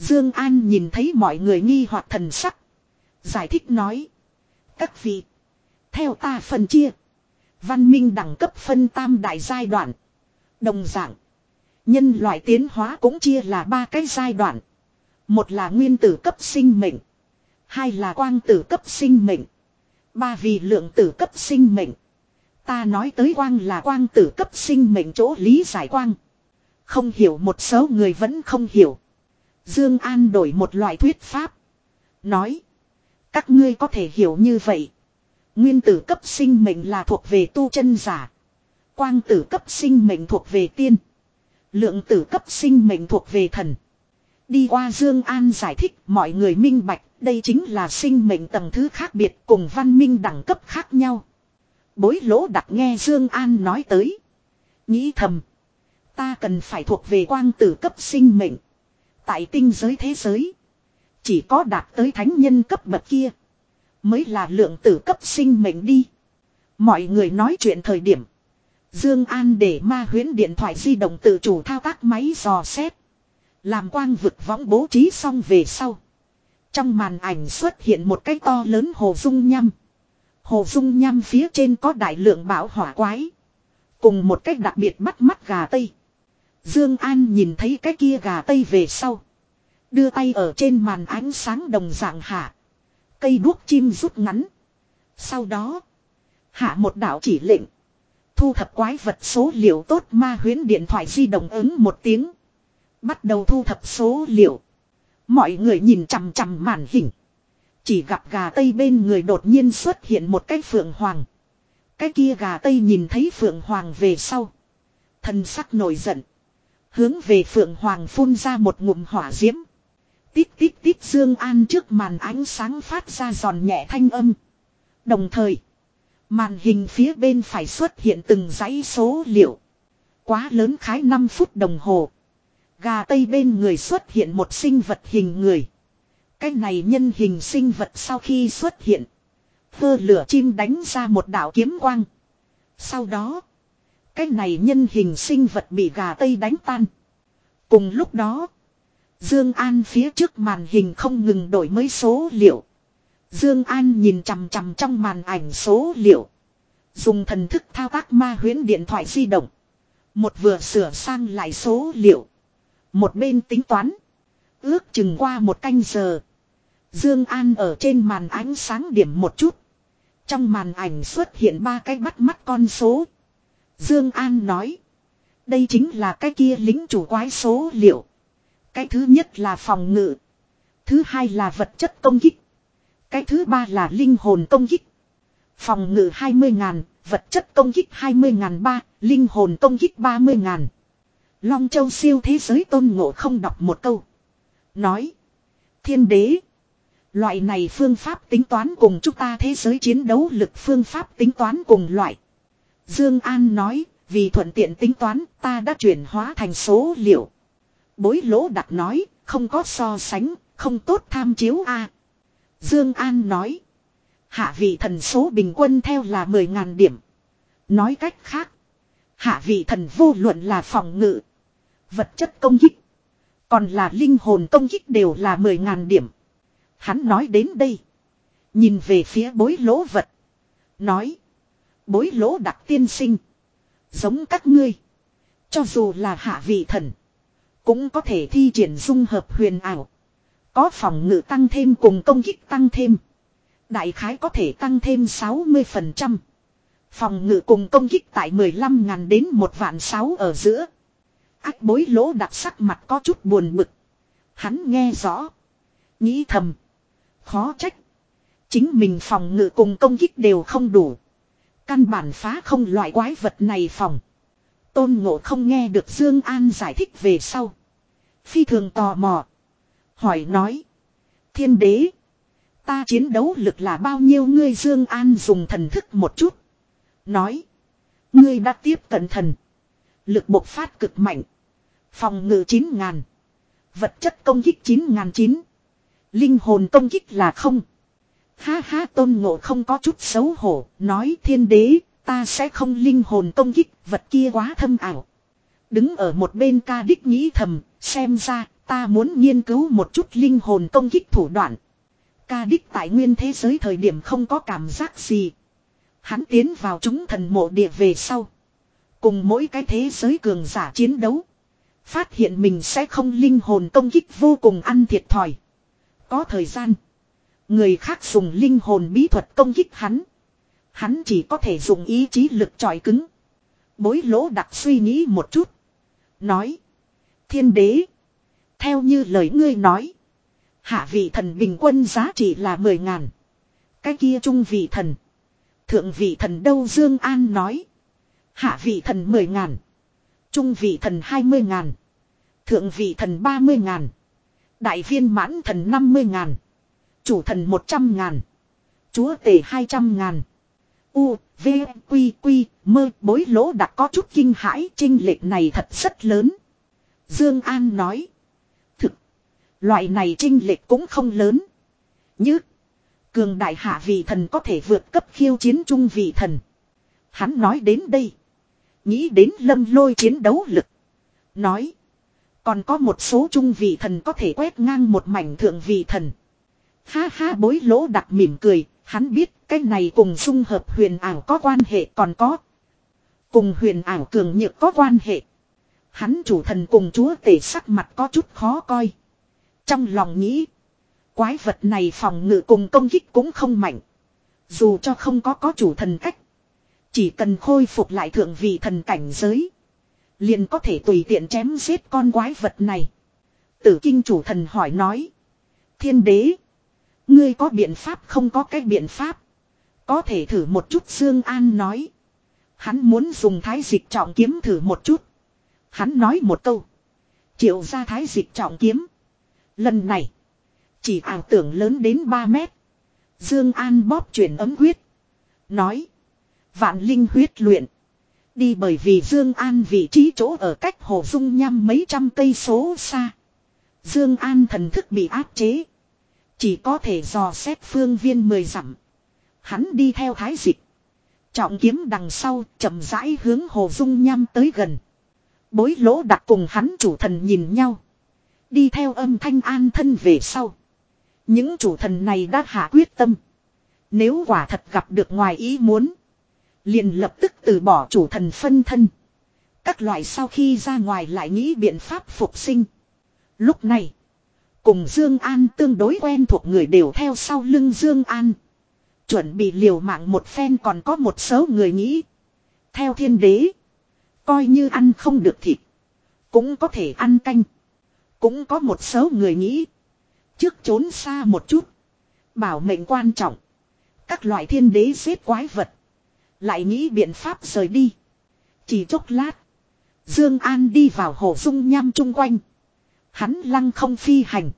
Dương An nhìn thấy mọi người nghi hoặc thần sắc. Giải thích nói. Các vị. Theo ta phân chia. Văn minh đẳng cấp phân tam đại giai đoạn. Đồng dạng. Nhân loại tiến hóa cũng chia là ba cái giai đoạn. Một là nguyên tử cấp sinh mệnh. Hai là quang tử cấp sinh mệnh. Ba vì lượng tử cấp sinh mệnh. Ta nói tới quang là quang tử cấp sinh mệnh chỗ lý giải quang. Không hiểu một số người vẫn không hiểu. Dương An đổi một loại thuyết pháp. Nói. Các ngươi có thể hiểu như vậy. Nguyên tử cấp sinh mệnh là thuộc về tu chân giả. Quang tử cấp sinh mệnh thuộc về tiên. Lượng tử cấp sinh mệnh thuộc về thần. Đi qua Dương An giải thích, mọi người minh bạch, đây chính là sinh mệnh tầng thứ khác biệt cùng văn minh đẳng cấp khác nhau. Bối lỗ đặc nghe Dương An nói tới. Nghĩ thầm. Ta cần phải thuộc về quang tử cấp sinh mệnh. Tại tinh giới thế giới. Chỉ có đạt tới thánh nhân cấp bậc kia. Mới là lượng tử cấp sinh mệnh đi. Mọi người nói chuyện thời điểm. Dương An để ma huyễn điện thoại di động tự chủ thao tác máy dò xét. Làm quang vực võng bố trí xong về sau. Trong màn ảnh xuất hiện một cái to lớn hồ dung nhâm. Hồ dung nhâm phía trên có đại lượng bão hỏa quái. Cùng một cách đặc biệt bắt mắt gà tây. Dương An nhìn thấy cái kia gà tây về sau. Đưa tay ở trên màn ánh sáng đồng dạng hạ. Cây đuốc chim rút ngắn. Sau đó. Hạ một đạo chỉ lệnh. Thu thập quái vật số liệu tốt ma huyến điện thoại di động ứng một tiếng. Bắt đầu thu thập số liệu. Mọi người nhìn chằm chằm màn hình. Chỉ gặp gà tây bên người đột nhiên xuất hiện một cái phượng hoàng. Cái kia gà tây nhìn thấy phượng hoàng về sau. Thần sắc nổi giận. Hướng về phượng hoàng phun ra một ngụm hỏa diễm. Tít tít tít Dương An trước màn ánh sáng phát ra giòn nhẹ thanh âm. Đồng thời. Màn hình phía bên phải xuất hiện từng dãy số liệu. Quá lớn khái 5 phút đồng hồ. Gà tây bên người xuất hiện một sinh vật hình người. Cái này nhân hình sinh vật sau khi xuất hiện. Hơ lửa chim đánh ra một đạo kiếm quang. Sau đó. Cái này nhân hình sinh vật bị gà tây đánh tan. Cùng lúc đó. Dương An phía trước màn hình không ngừng đổi mới số liệu. Dương An nhìn chằm chằm trong màn ảnh số liệu. Dùng thần thức thao tác ma huyễn điện thoại di động. Một vừa sửa sang lại số liệu. Một bên tính toán. Ước chừng qua một canh giờ. Dương An ở trên màn ánh sáng điểm một chút. Trong màn ảnh xuất hiện ba cái bắt mắt con số. Dương An nói. Đây chính là cái kia lính chủ quái số liệu. Cái thứ nhất là phòng ngự. Thứ hai là vật chất công kích. Cái thứ ba là linh hồn công kích. Phòng ngự 20 ngàn, vật chất công kích 20 ngàn ba, linh hồn công kích 30 ngàn. Long Châu siêu thế giới tôn ngộ không đọc một câu. Nói. Thiên đế. Loại này phương pháp tính toán cùng chúng ta thế giới chiến đấu lực phương pháp tính toán cùng loại. Dương An nói, vì thuận tiện tính toán, ta đã chuyển hóa thành số liệu. Bối lỗ đặc nói, không có so sánh, không tốt tham chiếu a. Dương An nói, hạ vị thần số bình quân theo là 10.000 điểm. Nói cách khác, hạ vị thần vô luận là phòng ngự, vật chất công kích, còn là linh hồn công kích đều là 10.000 điểm. Hắn nói đến đây, nhìn về phía bối lỗ vật, nói, bối lỗ đặc tiên sinh, giống các ngươi, cho dù là hạ vị thần, cũng có thể thi triển dung hợp huyền ảo. Có phòng ngự tăng thêm cùng công kích tăng thêm. Đại khái có thể tăng thêm 60%. Phòng ngự cùng công kích tại 15.000 đến 1 vạn 6 ở giữa. ác bối lỗ đặc sắc mặt có chút buồn bực. Hắn nghe rõ. Nghĩ thầm. Khó trách. Chính mình phòng ngự cùng công kích đều không đủ. Căn bản phá không loại quái vật này phòng. Tôn ngộ không nghe được Dương An giải thích về sau. Phi thường tò mò. Hỏi nói. Thiên đế. Ta chiến đấu lực là bao nhiêu ngươi Dương An dùng thần thức một chút. Nói. Ngươi đã tiếp cận thần. Lực bộc phát cực mạnh. Phòng ngự 9 ngàn. Vật chất công kích 9 ngàn 9. Linh hồn công kích là không. Ha ha, tôn ngộ không có chút xấu hổ. Nói, thiên đế. Ta sẽ không linh hồn công kích. Vật kia quá thâm ảo. Đứng ở một bên ca đích nghĩ thầm. Xem ra, ta muốn nghiên cứu một chút linh hồn công kích thủ đoạn. Ca đích tại nguyên thế giới thời điểm không có cảm giác gì. Hắn tiến vào chúng thần mộ địa về sau. Cùng mỗi cái thế giới cường giả chiến đấu. Phát hiện mình sẽ không linh hồn công kích vô cùng ăn thiệt thòi. Có thời gian. Người khác dùng linh hồn bí thuật công kích hắn. Hắn chỉ có thể dùng ý chí lực trọi cứng. Bối lỗ đặc suy nghĩ một chút. Nói. Thiên đế. Theo như lời ngươi nói. Hạ vị thần bình quân giá trị là 10 ngàn. Cái kia trung vị thần. Thượng vị thần đâu Dương An nói. Hạ vị thần 10 ngàn. Trung vị thần 20 ngàn. Thượng vị thần 30 ngàn. Đại viên mãn thần 50 ngàn. Chủ thần 100 ngàn. Chúa tể 200 ngàn. U, V, Quy, Quy, mơ, bối lỗ đã có chút kinh hãi, trinh lệch này thật rất lớn. Dương An nói. Thực, loại này trinh lệch cũng không lớn. Như, cường đại hạ vị thần có thể vượt cấp khiêu chiến trung vị thần. Hắn nói đến đây. Nghĩ đến lâm lôi chiến đấu lực. Nói. Còn có một số trung vị thần có thể quét ngang một mảnh thượng vị thần. Ha ha bối lỗ đặc mỉm cười, hắn biết cái này cùng dung hợp huyền ảo có quan hệ còn có. Cùng huyền ảo cường nhược có quan hệ. Hắn chủ thần cùng chúa tể sắc mặt có chút khó coi. Trong lòng nghĩ. Quái vật này phòng ngự cùng công kích cũng không mạnh. Dù cho không có có chủ thần cách. Chỉ cần khôi phục lại thượng vị thần cảnh giới. Liền có thể tùy tiện chém giết con quái vật này. Tử kinh chủ thần hỏi nói. Thiên đế. Ngươi có biện pháp không có cái biện pháp. Có thể thử một chút Dương An nói. Hắn muốn dùng thái dịch trọng kiếm thử một chút. Hắn nói một câu. Triệu ra thái dịch trọng kiếm. Lần này. Chỉ ảo tưởng lớn đến 3 mét. Dương An bóp chuyển ấm huyết. Nói. Vạn linh huyết luyện. Đi bởi vì Dương An vị trí chỗ ở cách hồ dung nham mấy trăm cây số xa. Dương An thần thức bị áp chế. Chỉ có thể dò xét phương viên mười dặm. Hắn đi theo thái dịch. Trọng kiếm đằng sau chậm rãi hướng hồ dung nham tới gần. Bối lỗ đặt cùng hắn chủ thần nhìn nhau. Đi theo âm thanh an thân về sau. Những chủ thần này đã hạ quyết tâm. Nếu quả thật gặp được ngoài ý muốn. Liền lập tức từ bỏ chủ thần phân thân. Các loại sau khi ra ngoài lại nghĩ biện pháp phục sinh. Lúc này. Cùng Dương An tương đối quen thuộc người đều theo sau lưng Dương An. Chuẩn bị liều mạng một phen còn có một số người nghĩ. Theo thiên đế. Coi như ăn không được thịt. Cũng có thể ăn canh. Cũng có một số người nghĩ. Trước trốn xa một chút. Bảo mệnh quan trọng. Các loại thiên đế giết quái vật. Lại nghĩ biện pháp rời đi. Chỉ chốc lát. Dương An đi vào hồ dung nham chung quanh. Hắn lăng không phi hành.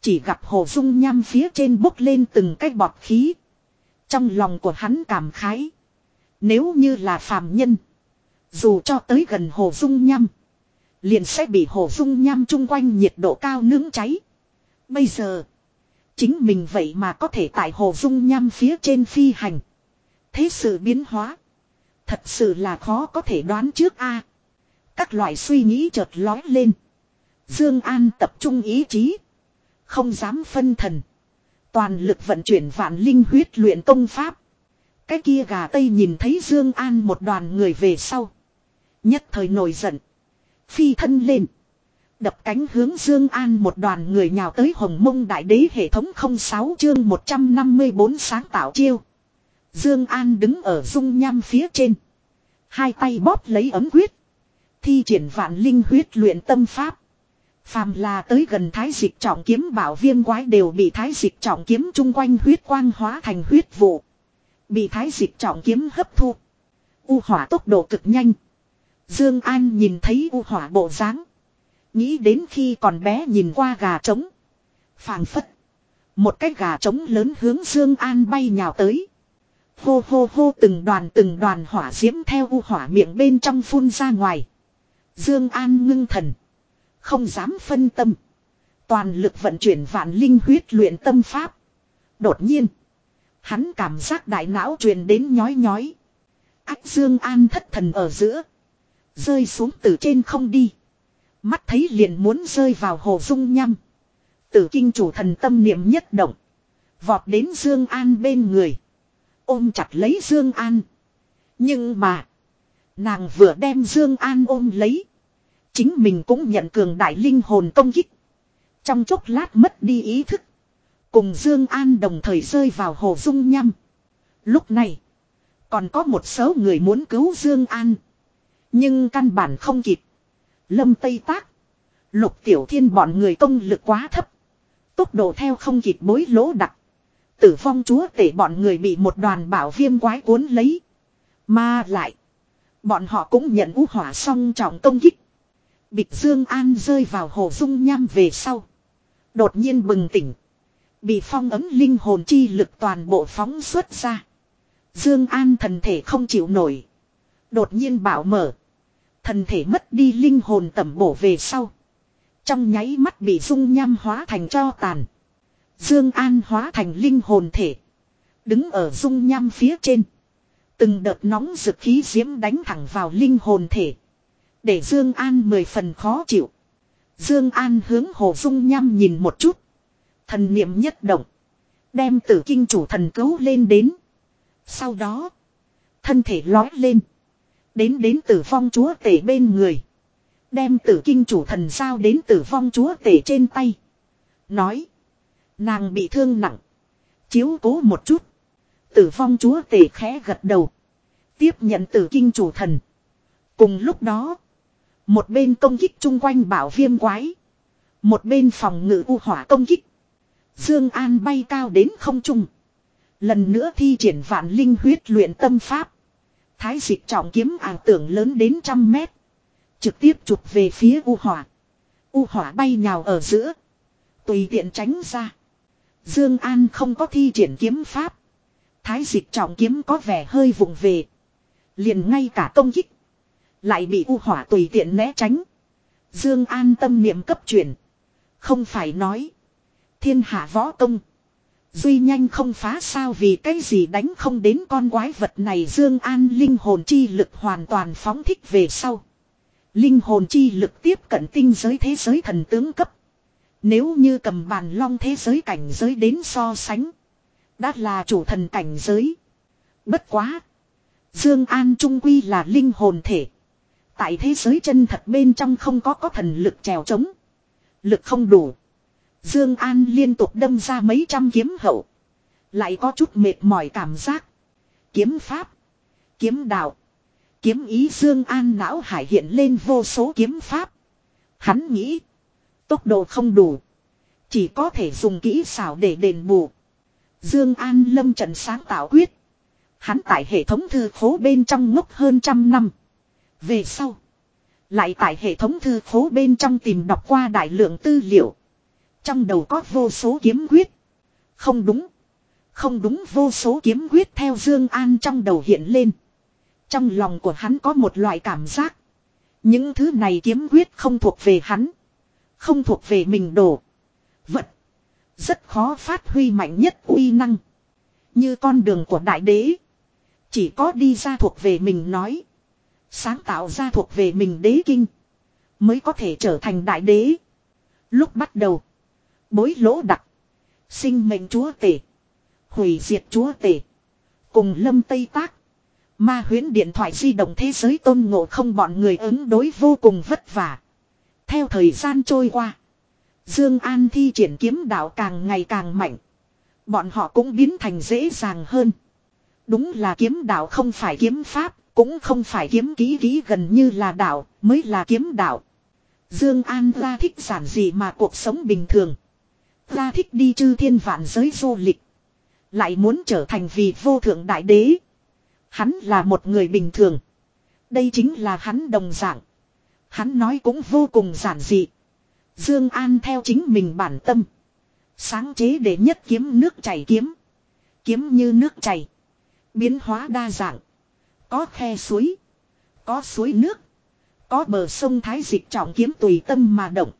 Chỉ gặp hồ dung nham phía trên bốc lên từng cái bọt khí. Trong lòng của hắn cảm khái. Nếu như là phàm nhân. Dù cho tới gần hồ dung nham. Liền sẽ bị hồ dung nham chung quanh nhiệt độ cao nướng cháy. Bây giờ. Chính mình vậy mà có thể tại hồ dung nham phía trên phi hành. Thế sự biến hóa. Thật sự là khó có thể đoán trước a. Các loại suy nghĩ chợt lói lên. Dương An tập trung ý chí. Không dám phân thần. Toàn lực vận chuyển vạn linh huyết luyện công pháp. Cái kia gà tây nhìn thấy Dương An một đoàn người về sau. Nhất thời nổi giận. Phi thân lên. Đập cánh hướng Dương An một đoàn người nhào tới hồng mông đại đế hệ thống 06 chương 154 sáng tạo chiêu. Dương An đứng ở dung nham phía trên. Hai tay bóp lấy ấm huyết. Thi triển vạn linh huyết luyện tâm pháp. Phàm là tới gần thái dịch trọng kiếm bảo viêm quái đều bị thái dịch trọng kiếm chung quanh huyết quang hóa thành huyết vụ. Bị thái dịch trọng kiếm hấp thu. U hỏa tốc độ cực nhanh. Dương An nhìn thấy u hỏa bộ dáng, nghĩ đến khi còn bé nhìn qua gà trống, phảng phất, một cái gà trống lớn hướng Dương An bay nhào tới. Hô hô hô từng đoàn từng đoàn hỏa diễm theo u hỏa miệng bên trong phun ra ngoài. Dương An ngưng thần, không dám phân tâm, toàn lực vận chuyển vạn linh huyết luyện tâm pháp. Đột nhiên, hắn cảm giác đại não truyền đến nhói nhói. Ách Dương An thất thần ở giữa, Rơi xuống từ trên không đi. Mắt thấy liền muốn rơi vào hồ dung nhăm. Tử kinh chủ thần tâm niệm nhất động. Vọt đến Dương An bên người. Ôm chặt lấy Dương An. Nhưng mà. Nàng vừa đem Dương An ôm lấy. Chính mình cũng nhận cường đại linh hồn công kích. Trong chốc lát mất đi ý thức. Cùng Dương An đồng thời rơi vào hồ dung nhâm Lúc này. Còn có một số người muốn cứu Dương An. Nhưng căn bản không kịp. Lâm Tây Tác. Lục Tiểu Thiên bọn người công lực quá thấp. Tốc độ theo không kịp bối lỗ đặc. Tử vong chúa tể bọn người bị một đoàn bảo viêm quái cuốn lấy. Mà lại. Bọn họ cũng nhận u hỏa song trọng công kích. Bịch Dương An rơi vào hồ dung nham về sau. Đột nhiên bừng tỉnh. Bị phong ấm linh hồn chi lực toàn bộ phóng xuất ra. Dương An thần thể không chịu nổi. Đột nhiên bảo mở. Thần thể mất đi linh hồn tẩm bổ về sau. Trong nháy mắt bị dung nham hóa thành cho tàn. Dương An hóa thành linh hồn thể. Đứng ở dung nham phía trên. Từng đợt nóng rực khí diễm đánh thẳng vào linh hồn thể. Để Dương An mười phần khó chịu. Dương An hướng hồ dung nham nhìn một chút. Thần niệm nhất động. Đem tử kinh chủ thần cứu lên đến. Sau đó. Thân thể lói lên. Đến đến tử vong chúa tể bên người. Đem tử kinh chủ thần giao đến tử vong chúa tể trên tay. Nói. Nàng bị thương nặng. Chiếu cố một chút. Tử vong chúa tể khẽ gật đầu. Tiếp nhận tử kinh chủ thần. Cùng lúc đó. Một bên công kích chung quanh bảo viêm quái. Một bên phòng ngự u hỏa công kích. Dương An bay cao đến không trung. Lần nữa thi triển vạn linh huyết luyện tâm pháp. Thái dịch trọng kiếm ảo tưởng lớn đến trăm mét. Trực tiếp chụp về phía U hỏa. U hỏa bay nhào ở giữa. Tùy tiện tránh ra. Dương An không có thi triển kiếm pháp. Thái dịch trọng kiếm có vẻ hơi vụng về. Liền ngay cả công kích. Lại bị U hỏa tùy tiện né tránh. Dương An tâm niệm cấp chuyển. Không phải nói. Thiên hạ võ công. Duy nhanh không phá sao vì cái gì đánh không đến con quái vật này Dương An linh hồn chi lực hoàn toàn phóng thích về sau. Linh hồn chi lực tiếp cận tinh giới thế giới thần tướng cấp. Nếu như cầm bàn long thế giới cảnh giới đến so sánh. Đã là chủ thần cảnh giới. Bất quá. Dương An trung quy là linh hồn thể. Tại thế giới chân thật bên trong không có có thần lực trèo trống. Lực không đủ. Dương An liên tục đâm ra mấy trăm kiếm hậu. Lại có chút mệt mỏi cảm giác. Kiếm pháp. Kiếm đạo. Kiếm ý Dương An não hải hiện lên vô số kiếm pháp. Hắn nghĩ. Tốc độ không đủ. Chỉ có thể dùng kỹ xảo để đền bù. Dương An lâm trận sáng tạo quyết. Hắn tại hệ thống thư khố bên trong ngốc hơn trăm năm. Về sau. Lại tại hệ thống thư khố bên trong tìm đọc qua đại lượng tư liệu. Trong đầu có vô số kiếm quyết. Không đúng. Không đúng, vô số kiếm quyết theo Dương An trong đầu hiện lên. Trong lòng của hắn có một loại cảm giác. Những thứ này kiếm quyết không thuộc về hắn. Không thuộc về mình đổ. Vật. Rất khó phát huy mạnh nhất uy năng. Như con đường của đại đế. Chỉ có đi ra thuộc về mình nói. Sáng tạo ra thuộc về mình đế kinh. Mới có thể trở thành đại đế. Lúc bắt đầu. Bối lỗ đặc. Sinh mệnh chúa tể. Hủy diệt chúa tể. Cùng lâm tây tác. Ma huyến điện thoại di động thế giới tôn ngộ không bọn người ứng đối vô cùng vất vả. Theo thời gian trôi qua. Dương An thi triển kiếm đạo càng ngày càng mạnh. Bọn họ cũng biến thành dễ dàng hơn. Đúng là kiếm đạo không phải kiếm pháp, cũng không phải kiếm ký ký gần như là đạo, mới là kiếm đạo. Dương An ra thích giản dị mà cuộc sống bình thường. Ra thích đi chư thiên vạn giới du lịch. Lại muốn trở thành vị vô thượng đại đế. Hắn là một người bình thường. Đây chính là hắn đồng dạng. Hắn nói cũng vô cùng giản dị. Dương An theo chính mình bản tâm. Sáng chế để nhất kiếm nước chảy kiếm. Kiếm như nước chảy. Biến hóa đa dạng. Có khe suối. Có suối nước. Có bờ sông Thái Dịch trọng kiếm tùy tâm mà động.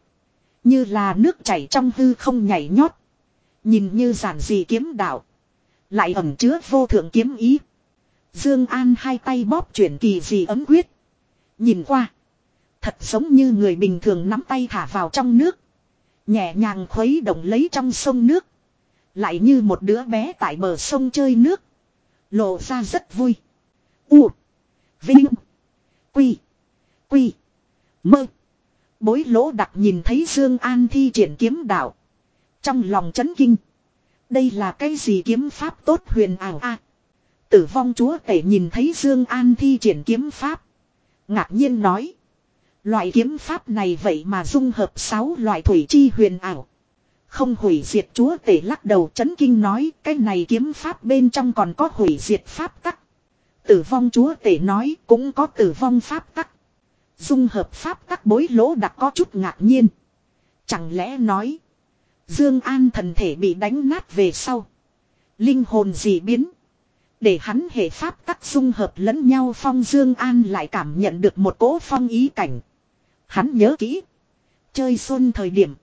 Như là nước chảy trong hư không nhảy nhót. Nhìn như giản dị kiếm đạo. Lại ẩm chứa vô thượng kiếm ý. Dương An hai tay bóp chuyển kỳ dị ấm quyết. Nhìn qua. Thật giống như người bình thường nắm tay thả vào trong nước. Nhẹ nhàng khuấy động lấy trong sông nước. Lại như một đứa bé tại bờ sông chơi nước. Lộ ra rất vui. U. Vinh. Quy. Quy. Mơ. Bối lỗ đặc nhìn thấy Dương An thi triển kiếm đạo. Trong lòng chấn kinh. Đây là cái gì kiếm pháp tốt huyền ảo a? tử vong chúa tể nhìn thấy Dương An thi triển kiếm pháp. Ngạc nhiên nói. Loại kiếm pháp này vậy mà dung hợp sáu loại thủy chi huyền ảo. Không hủy diệt chúa tể lắc đầu chấn kinh nói, cái này kiếm pháp bên trong còn có hủy diệt pháp tắc. Tử vong chúa tể nói cũng có tử vong pháp tắc. Dung hợp pháp tắc bối lỗ đặc có chút ngạc nhiên. Chẳng lẽ nói. Dương An thần thể bị đánh nát về sau. Linh hồn gì biến. Để hắn hệ pháp tắc dung hợp lẫn nhau phong Dương An lại cảm nhận được một cỗ phong ý cảnh. Hắn nhớ kỹ. Chơi xuân thời điểm.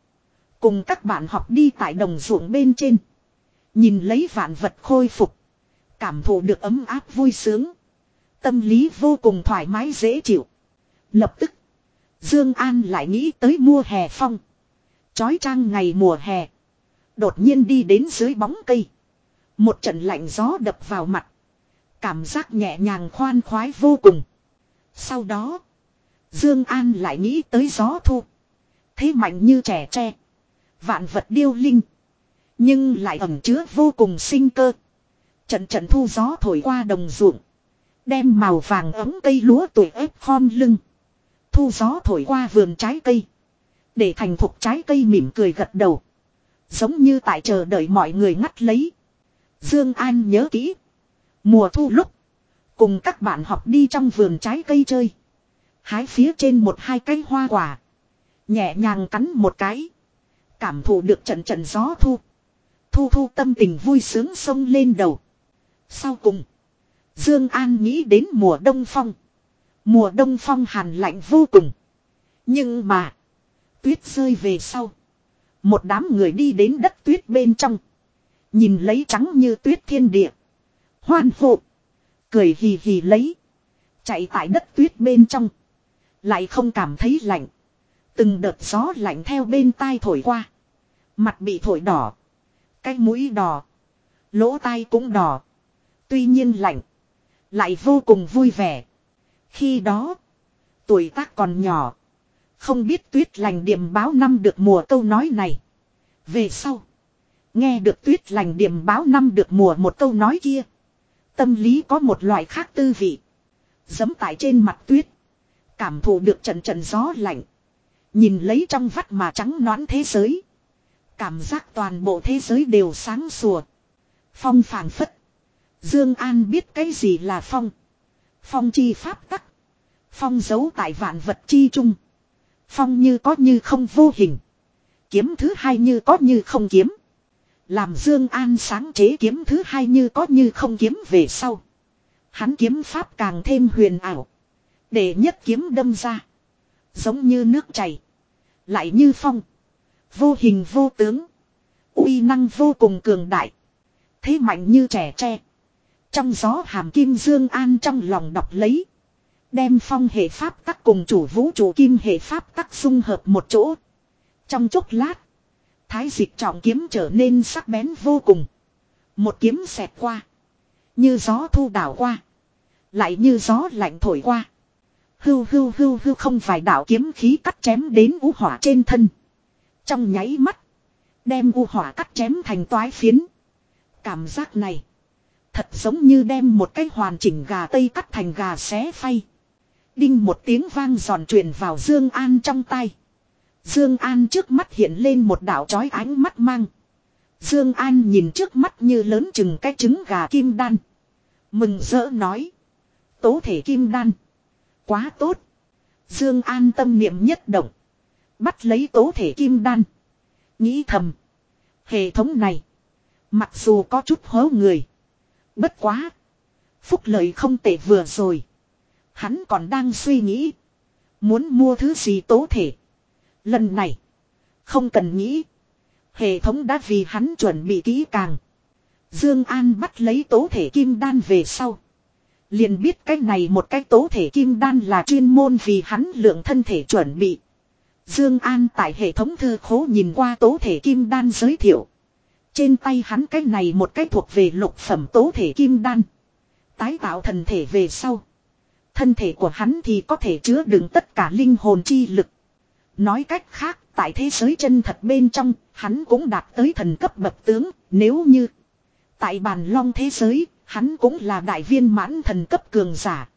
Cùng các bạn học đi tại đồng ruộng bên trên. Nhìn lấy vạn vật khôi phục. Cảm thụ được ấm áp vui sướng. Tâm lý vô cùng thoải mái dễ chịu. Lập tức. Dương An lại nghĩ tới mua hè phong. Chói trang ngày mùa hè. Đột nhiên đi đến dưới bóng cây. Một trận lạnh gió đập vào mặt. Cảm giác nhẹ nhàng khoan khoái vô cùng. Sau đó. Dương An lại nghĩ tới gió thu. Thế mạnh như trẻ tre. Vạn vật điêu linh. Nhưng lại ẩn chứa vô cùng sinh cơ. Trận trận thu gió thổi qua đồng ruộng. Đem màu vàng ấm cây lúa tuổi ép khom lưng. Thu gió thổi qua vườn trái cây. Để thành thục trái cây mỉm cười gật đầu. Giống như tại chờ đợi mọi người ngắt lấy. Dương An nhớ kỹ. Mùa thu lúc. Cùng các bạn học đi trong vườn trái cây chơi. Hái phía trên một hai cây hoa quả. Nhẹ nhàng cắn một cái. Cảm thụ được trận trận gió thu. Thu thu tâm tình vui sướng sông lên đầu. Sau cùng. Dương An nghĩ đến mùa đông phong. Mùa đông phong hàn lạnh vô cùng. Nhưng mà. Tuyết rơi về sau. Một đám người đi đến đất tuyết bên trong. Nhìn lấy trắng như tuyết thiên địa. Hoan hộ. Cười hì hì lấy. Chạy tại đất tuyết bên trong. Lại không cảm thấy lạnh. Từng đợt gió lạnh theo bên tai thổi qua. Mặt bị thổi đỏ. Cái mũi đỏ. Lỗ tai cũng đỏ. Tuy nhiên lạnh. Lại vô cùng vui vẻ. Khi đó. Tuổi tác còn nhỏ. Không biết tuyết lành điểm báo năm được mùa câu nói này. Về sau. Nghe được tuyết lành điểm báo năm được mùa một câu nói kia. Tâm lý có một loại khác tư vị. Dấm tại trên mặt tuyết. Cảm thụ được trận trận gió lạnh. Nhìn lấy trong vắt mà trắng nõn thế giới. Cảm giác toàn bộ thế giới đều sáng sủa. Phong phàng phất. Dương An biết cái gì là phong. Phong chi pháp tắc. Phong giấu tại vạn vật chi trung. Phong như có như không vô hình. Kiếm thứ hai như có như không kiếm. Làm Dương An sáng chế kiếm thứ hai như có như không kiếm về sau. Hắn kiếm pháp càng thêm huyền ảo. Để nhất kiếm đâm ra. Giống như nước chảy. Lại như phong. Vô hình vô tướng. uy năng vô cùng cường đại. Thế mạnh như trẻ tre. Trong gió hàm kim Dương An trong lòng đọc lấy. Đem phong hệ pháp tắc cùng chủ vũ trụ kim hệ pháp tắc dung hợp một chỗ. Trong chốc lát. Thái dịch trọng kiếm trở nên sắc bén vô cùng. Một kiếm xẹt qua. Như gió thu đảo qua. Lại như gió lạnh thổi qua. Hưu hưu hưu hưu không phải đảo kiếm khí cắt chém đến u hỏa trên thân. Trong nháy mắt. Đem u hỏa cắt chém thành toái phiến. Cảm giác này. Thật giống như đem một cái hoàn chỉnh gà tây cắt thành gà xé phay. Đinh một tiếng vang giòn truyền vào Dương An trong tay. Dương An trước mắt hiện lên một đạo chói ánh mắt mang. Dương An nhìn trước mắt như lớn chừng cái trứng gà kim đan. Mừng rỡ nói. Tố thể kim đan. Quá tốt. Dương An tâm niệm nhất động. Bắt lấy tố thể kim đan. Nghĩ thầm. Hệ thống này. Mặc dù có chút hố người. Bất quá. Phúc lợi không tệ vừa rồi. Hắn còn đang suy nghĩ. Muốn mua thứ gì tố thể. Lần này. Không cần nghĩ. Hệ thống đã vì hắn chuẩn bị kỹ càng. Dương An bắt lấy tố thể kim đan về sau. Liền biết cái này một cái tố thể kim đan là chuyên môn vì hắn lượng thân thể chuẩn bị. Dương An tại hệ thống thư khố nhìn qua tố thể kim đan giới thiệu. Trên tay hắn cái này một cái thuộc về lục phẩm tố thể kim đan. Tái tạo thần thể về sau. Thân thể của hắn thì có thể chứa đựng tất cả linh hồn chi lực. Nói cách khác, tại thế giới chân thật bên trong, hắn cũng đạt tới thần cấp bậc tướng, nếu như tại bàn long thế giới, hắn cũng là đại viên mãn thần cấp cường giả.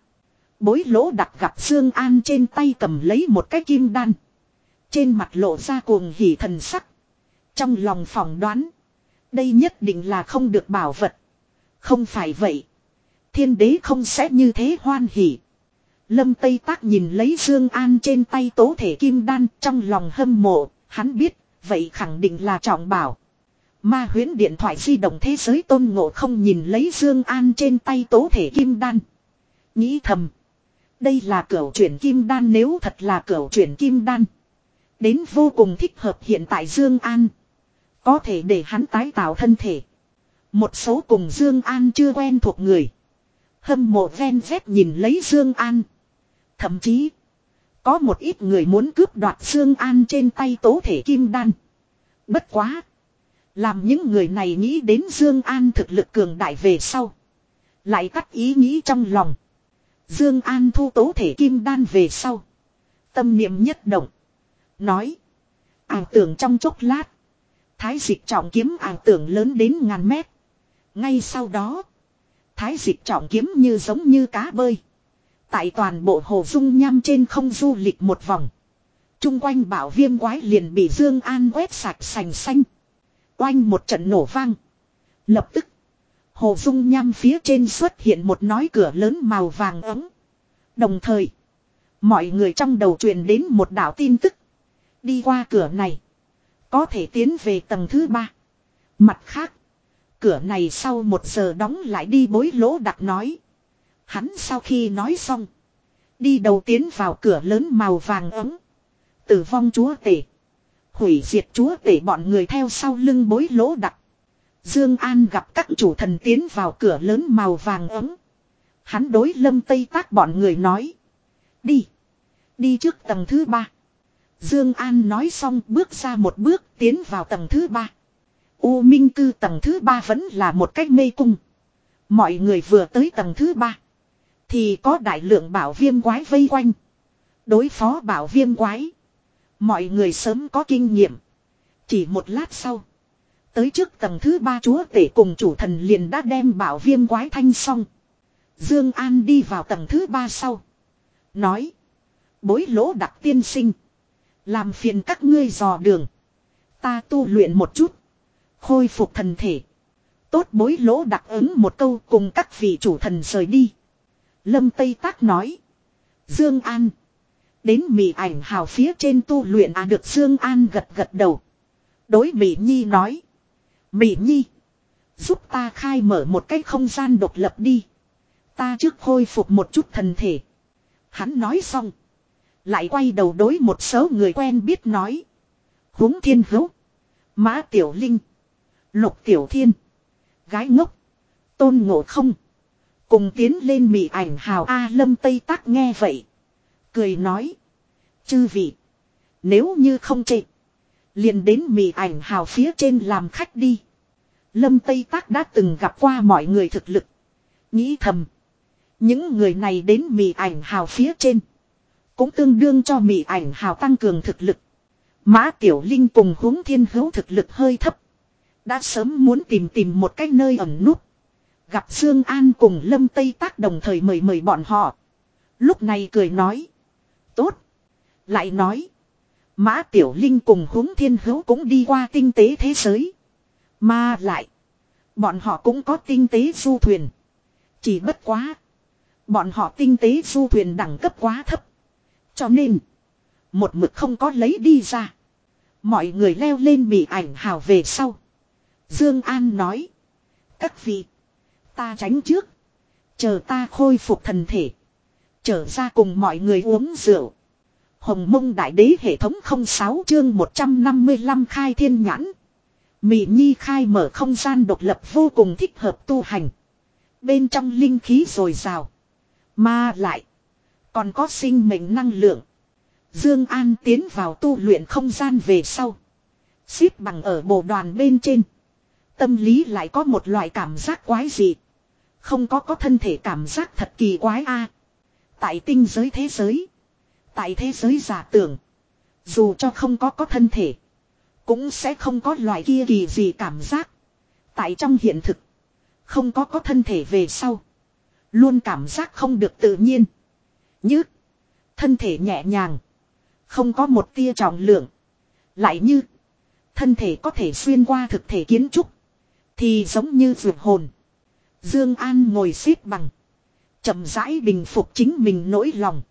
Bối lỗ đặt gặp Dương An trên tay cầm lấy một cái kim đan. Trên mặt lộ ra cuồng hỉ thần sắc. Trong lòng phỏng đoán. Đây nhất định là không được bảo vật. Không phải vậy. Thiên đế không sẽ như thế hoan hỉ. Lâm Tây Tác nhìn lấy Dương An trên tay tố thể kim đan trong lòng hâm mộ. Hắn biết, vậy khẳng định là trọng bảo. Ma huyến điện thoại di động thế giới tôn ngộ không nhìn lấy Dương An trên tay tố thể kim đan. Nghĩ thầm. Đây là cửa chuyển kim đan nếu thật là cửa chuyển kim đan. Đến vô cùng thích hợp hiện tại Dương An. Có thể để hắn tái tạo thân thể. Một số cùng Dương An chưa quen thuộc người. Hâm mộ ven dép nhìn lấy Dương An. Thậm chí. Có một ít người muốn cướp đoạt Dương An trên tay tố thể kim đan. Bất quá. Làm những người này nghĩ đến Dương An thực lực cường đại về sau. Lại cắt ý nghĩ trong lòng. Dương An thu tố thể kim đan về sau. Tâm niệm nhất động. Nói. Ảo tưởng trong chốc lát. Thái dịch trọng kiếm ảo tưởng lớn đến ngàn mét. Ngay sau đó. Thái dịch trọng kiếm như giống như cá bơi. Tại toàn bộ hồ dung nham trên không du lịch một vòng. Trung quanh bảo viêm quái liền bị Dương An quét sạch sành xanh. Oanh một trận nổ vang. Lập tức. Hồ dung nham phía trên xuất hiện một nói cửa lớn màu vàng ấm. Đồng thời. Mọi người trong đầu truyền đến một đạo tin tức. Đi qua cửa này. Có thể tiến về tầng thứ ba. Mặt khác. Cửa này sau một giờ đóng lại đi bối lỗ đặc nói. Hắn sau khi nói xong. Đi đầu tiến vào cửa lớn màu vàng ấm. Tử vong chúa tể. Hủy diệt chúa tể bọn người theo sau lưng bối lỗ đặc. Dương An gặp các chủ thần tiến vào cửa lớn màu vàng ấm. Hắn đối lâm tây tác bọn người nói. Đi. Đi trước tầng thứ ba. Dương An nói xong bước ra một bước tiến vào tầng thứ ba. U Minh cư tầng thứ ba vẫn là một cách mê cung. Mọi người vừa tới tầng thứ ba. Thì có đại lượng bảo viêm quái vây quanh. Đối phó bảo viêm quái. Mọi người sớm có kinh nghiệm. Chỉ một lát sau. Tới trước tầng thứ ba chúa tể cùng chủ thần liền đã đem bảo viêm quái thanh xong. Dương An đi vào tầng thứ ba sau. Nói. Bối lỗ đặc tiên sinh. Làm phiền các ngươi dò đường. Ta tu luyện một chút. Khôi phục thần thể. Tốt bối lỗ đặc ứng một câu cùng các vị chủ thần rời đi. Lâm Tây Tác nói. Dương An. Đến mị ảnh hào phía trên tu luyện à được Dương An gật gật đầu. Đối Mị Nhi nói. Mị Nhi. Giúp ta khai mở một cái không gian độc lập đi. Ta trước khôi phục một chút thần thể. Hắn nói xong. Lại quay đầu đối một số người quen biết nói. huống thiên hữu. Mã Tiểu Linh. Lục Tiểu Thiên. Gái ngốc. Tôn ngộ không. Cùng tiến lên mị ảnh hào A lâm Tây Tác nghe vậy. Cười nói. Chư vị. Nếu như không chệ. Liền đến mị ảnh hào phía trên làm khách đi. Lâm Tây Tác đã từng gặp qua mọi người thực lực. Nghĩ thầm. Những người này đến mị ảnh hào phía trên. Cũng tương đương cho mị ảnh hào tăng cường thực lực. Mã Tiểu Linh cùng huống thiên hữu thực lực hơi thấp. Đã sớm muốn tìm tìm một cái nơi ẩn nút. Gặp Dương An cùng Lâm Tây Tác đồng thời mời mời bọn họ. Lúc này cười nói. Tốt. Lại nói. Mã Tiểu Linh cùng huống thiên hữu cũng đi qua tinh tế thế giới. Mà lại. Bọn họ cũng có tinh tế du thuyền. Chỉ bất quá. Bọn họ tinh tế du thuyền đẳng cấp quá thấp. Cho nên. Một mực không có lấy đi ra. Mọi người leo lên bị ảnh hào về sau. Dương An nói. Các vị. Ta tránh trước. Chờ ta khôi phục thần thể. Trở ra cùng mọi người uống rượu. Hồng mông đại đế hệ thống 06 chương 155 khai thiên nhãn. Mị Nhi khai mở không gian độc lập vô cùng thích hợp tu hành. Bên trong linh khí rồi rào. Mà lại. Còn có sinh mệnh năng lượng. Dương An tiến vào tu luyện không gian về sau. Xếp bằng ở bộ đoàn bên trên. Tâm lý lại có một loại cảm giác quái dị. Không có có thân thể cảm giác thật kỳ quái a. Tại tinh giới thế giới. Tại thế giới giả tưởng. Dù cho không có có thân thể. Cũng sẽ không có loại kia kỳ gì cảm giác. Tại trong hiện thực. Không có có thân thể về sau. Luôn cảm giác không được tự nhiên. Như. Thân thể nhẹ nhàng. Không có một tia trọng lượng. Lại như. Thân thể có thể xuyên qua thực thể kiến trúc. Thì giống như vượt hồn. Dương An ngồi xếp bằng. chậm rãi bình phục chính mình nỗi lòng.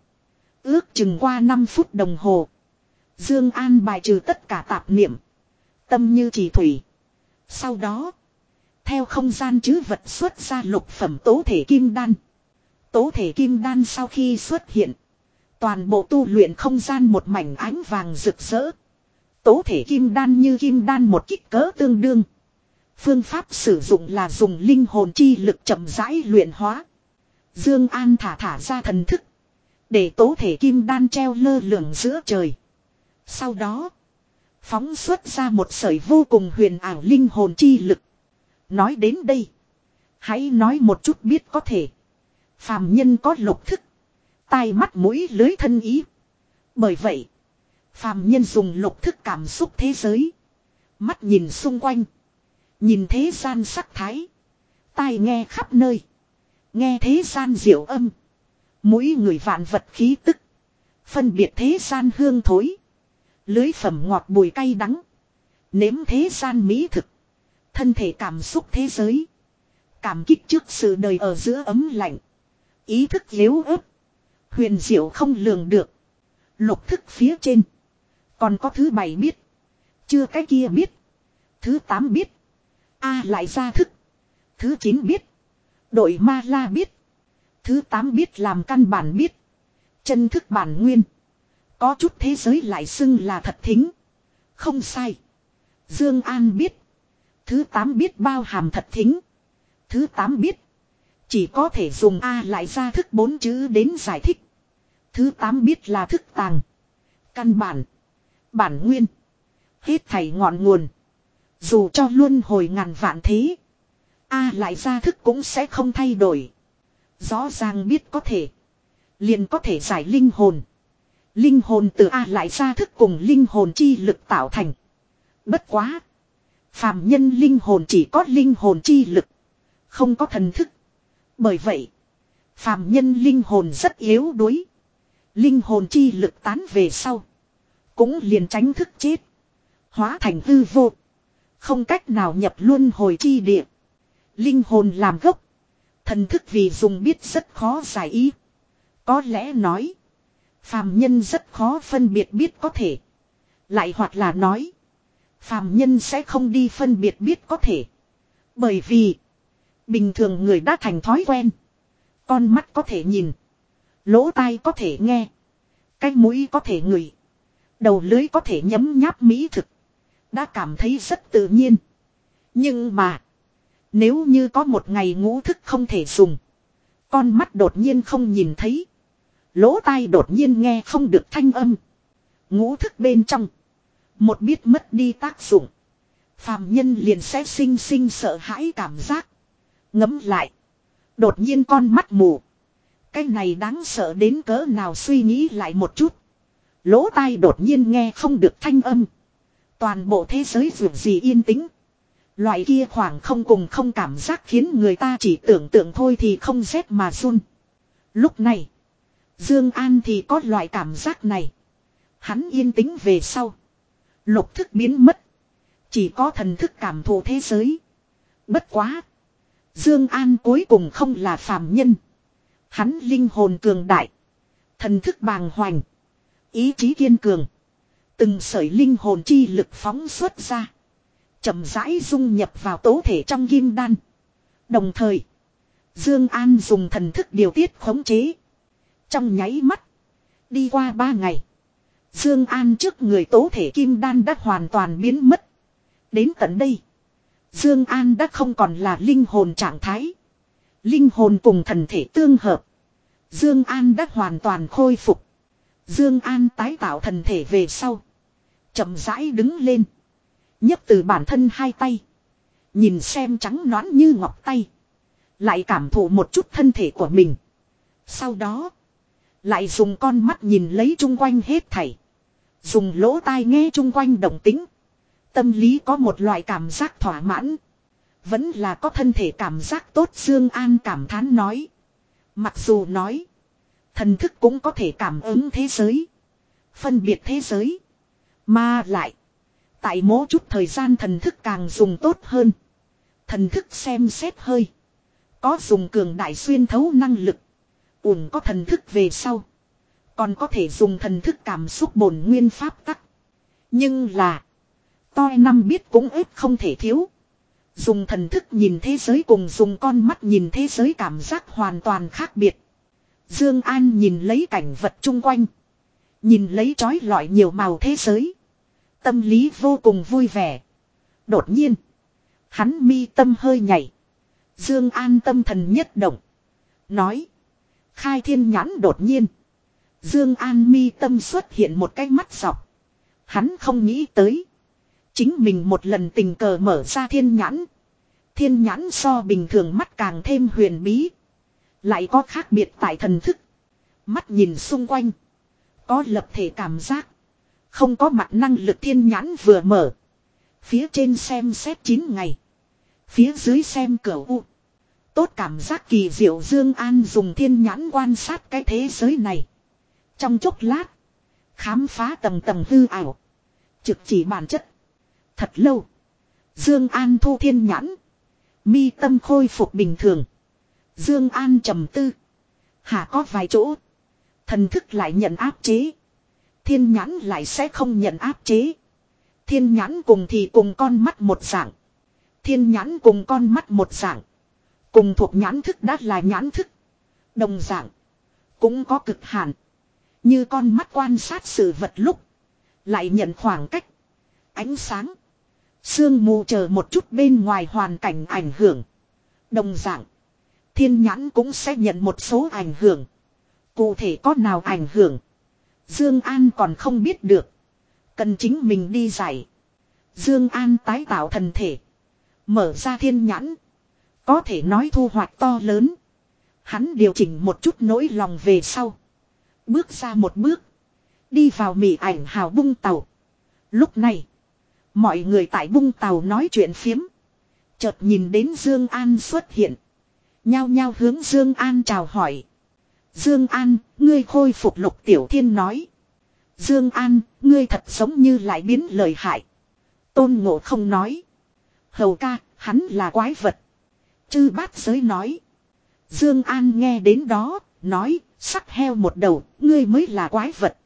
Ước chừng qua 5 phút đồng hồ. Dương An bài trừ tất cả tạp niệm. Tâm như chỉ thủy. Sau đó. Theo không gian chứ vật xuất ra lục phẩm tố thể kim đan. Tố thể kim đan sau khi xuất hiện. Toàn bộ tu luyện không gian một mảnh ánh vàng rực rỡ. Tố thể kim đan như kim đan một kích cỡ tương đương. Phương pháp sử dụng là dùng linh hồn chi lực chậm rãi luyện hóa. Dương An thả thả ra thần thức. Để tố thể kim đan treo lơ lửng giữa trời. Sau đó. Phóng xuất ra một sợi vô cùng huyền ảo linh hồn chi lực. Nói đến đây. Hãy nói một chút biết có thể. Phàm nhân có lục thức. Tai mắt mũi lưới thân ý. Bởi vậy. Phàm nhân dùng lục thức cảm xúc thế giới. Mắt nhìn xung quanh. Nhìn thế gian sắc thái. Tai nghe khắp nơi. Nghe thế gian diệu âm. Mũi người vạn vật khí tức. Phân biệt thế gian hương thối. Lưới phẩm ngọt bùi cay đắng. Nếm thế gian mỹ thực. Thân thể cảm xúc thế giới. Cảm kích trước sự đời ở giữa ấm lạnh. Ý thức yếu ớt. Huyền diệu không lường được. Lục thức phía trên. Còn có thứ bảy biết. Chưa cái kia biết. Thứ tám biết. A lại ra thức. Thứ chín biết. Đội ma la biết. Thứ tám biết làm căn bản biết. Chân thức bản nguyên. Có chút thế giới lại xưng là thật thính. Không sai. Dương An biết. Thứ tám biết bao hàm thật thính. Thứ tám biết. Chỉ có thể dùng A lại ra thức bốn chữ đến giải thích. Thứ tám biết là thức tàng. Căn bản. Bản nguyên. Hết thảy ngọn nguồn. Dù cho luôn hồi ngàn vạn thế. A lại ra thức cũng sẽ không thay đổi. Rõ ràng biết có thể. Liền có thể giải linh hồn. Linh hồn từ A lại ra thức cùng linh hồn chi lực tạo thành. Bất quá. Phạm nhân linh hồn chỉ có linh hồn chi lực. Không có thần thức. Bởi vậy. phàm nhân linh hồn rất yếu đuối. Linh hồn chi lực tán về sau. Cũng liền tránh thức chết. Hóa thành hư vô. Không cách nào nhập luân hồi chi địa. Linh hồn làm gốc. Thần thức vì dùng biết rất khó giải ý. Có lẽ nói. Phàm nhân rất khó phân biệt biết có thể. Lại hoặc là nói. Phàm nhân sẽ không đi phân biệt biết có thể. Bởi vì. Bình thường người đã thành thói quen. Con mắt có thể nhìn. Lỗ tai có thể nghe. Cái mũi có thể ngửi. Đầu lưới có thể nhấm nháp mỹ thực. Đã cảm thấy rất tự nhiên. Nhưng mà. Nếu như có một ngày ngũ thức không thể dùng. Con mắt đột nhiên không nhìn thấy. Lỗ tai đột nhiên nghe không được thanh âm. Ngũ thức bên trong. Một biết mất đi tác dụng. Phàm nhân liền sẽ sinh sinh sợ hãi cảm giác. Ngấm lại. Đột nhiên con mắt mù. Cái này đáng sợ đến cỡ nào suy nghĩ lại một chút. Lỗ tai đột nhiên nghe không được thanh âm. Toàn bộ thế giới vượt gì yên tĩnh. Loại kia khoảng không cùng không cảm giác khiến người ta chỉ tưởng tượng thôi thì không rét mà run. Lúc này. Dương An thì có loại cảm giác này. Hắn yên tĩnh về sau. Lục thức biến mất. Chỉ có thần thức cảm thụ thế giới. Bất quá. Dương An cuối cùng không là phàm nhân. Hắn linh hồn cường đại. Thần thức bàng hoành. Ý chí kiên cường. Từng sợi linh hồn chi lực phóng xuất ra. chậm rãi dung nhập vào tố thể trong kim đan. Đồng thời. Dương An dùng thần thức điều tiết khống chế. Trong nháy mắt. Đi qua ba ngày. Dương An trước người tố thể kim đan đã hoàn toàn biến mất. Đến tận đây. Dương An đã không còn là linh hồn trạng thái. Linh hồn cùng thần thể tương hợp. Dương An đã hoàn toàn khôi phục. Dương An tái tạo thần thể về sau. chậm rãi đứng lên. nhấc từ bản thân hai tay. Nhìn xem trắng nõn như ngọc tay. Lại cảm thụ một chút thân thể của mình. Sau đó. Lại dùng con mắt nhìn lấy chung quanh hết thảy. Dùng lỗ tai nghe chung quanh động tĩnh. Tâm lý có một loại cảm giác thỏa mãn. Vẫn là có thân thể cảm giác tốt Dương An cảm thán nói. Mặc dù nói. Thần thức cũng có thể cảm ứng thế giới. Phân biệt thế giới. Mà lại. Tại mỗi chút thời gian thần thức càng dùng tốt hơn. Thần thức xem xét hơi. Có dùng cường đại xuyên thấu năng lực. Ủn có thần thức về sau. Còn có thể dùng thần thức cảm xúc bổn nguyên pháp tắc. Nhưng là. Toi năm biết cũng ít không thể thiếu. Dùng thần thức nhìn thế giới cùng dùng con mắt nhìn thế giới cảm giác hoàn toàn khác biệt. Dương An nhìn lấy cảnh vật chung quanh. Nhìn lấy trói lọi nhiều màu thế giới. Tâm lý vô cùng vui vẻ. Đột nhiên. Hắn mi tâm hơi nhảy. Dương An tâm thần nhất động. Nói. Khai thiên nhãn đột nhiên. Dương An mi tâm xuất hiện một cái mắt dọc. Hắn không nghĩ tới. Chính mình một lần tình cờ mở ra thiên nhãn. Thiên nhãn so bình thường mắt càng thêm huyền bí. Lại có khác biệt tại thần thức. Mắt nhìn xung quanh. Có lập thể cảm giác. Không có mặt năng lực thiên nhãn vừa mở. Phía trên xem xét 9 ngày. Phía dưới xem cửa u. Tốt cảm giác kỳ diệu Dương An dùng thiên nhãn quan sát cái thế giới này. Trong chốc lát. Khám phá tầng tầng hư ảo. Trực chỉ bản chất. Thật lâu. Dương An thu thiên nhãn. Mi tâm khôi phục bình thường. Dương An trầm tư. Hả có vài chỗ. Thần thức lại nhận áp chế. Thiên nhãn lại sẽ không nhận áp chế. Thiên nhãn cùng thì cùng con mắt một dạng. Thiên nhãn cùng con mắt một dạng. Cùng thuộc nhãn thức đã là nhãn thức. Đồng dạng. Cũng có cực hạn. Như con mắt quan sát sự vật lúc. Lại nhận khoảng cách. Ánh sáng. Sương mù chờ một chút bên ngoài hoàn cảnh ảnh hưởng. Đồng dạng. Thiên nhãn cũng sẽ nhận một số ảnh hưởng. Cụ thể có nào ảnh hưởng. Dương An còn không biết được. Cần chính mình đi giải. Dương An tái tạo thần thể. Mở ra thiên nhãn. Có thể nói thu hoạch to lớn. Hắn điều chỉnh một chút nỗi lòng về sau. Bước ra một bước. Đi vào mỉ ảnh hào bung tàu. Lúc này. Mọi người tại bung tàu nói chuyện phiếm. Chợt nhìn đến Dương An xuất hiện. Nhao nhao hướng Dương An chào hỏi. Dương An, ngươi khôi phục lục tiểu thiên nói. Dương An, ngươi thật giống như lại biến lời hại. Tôn ngộ không nói. Hầu ca, hắn là quái vật. Chư bát giới nói. Dương An nghe đến đó, nói, sắc heo một đầu, ngươi mới là quái vật.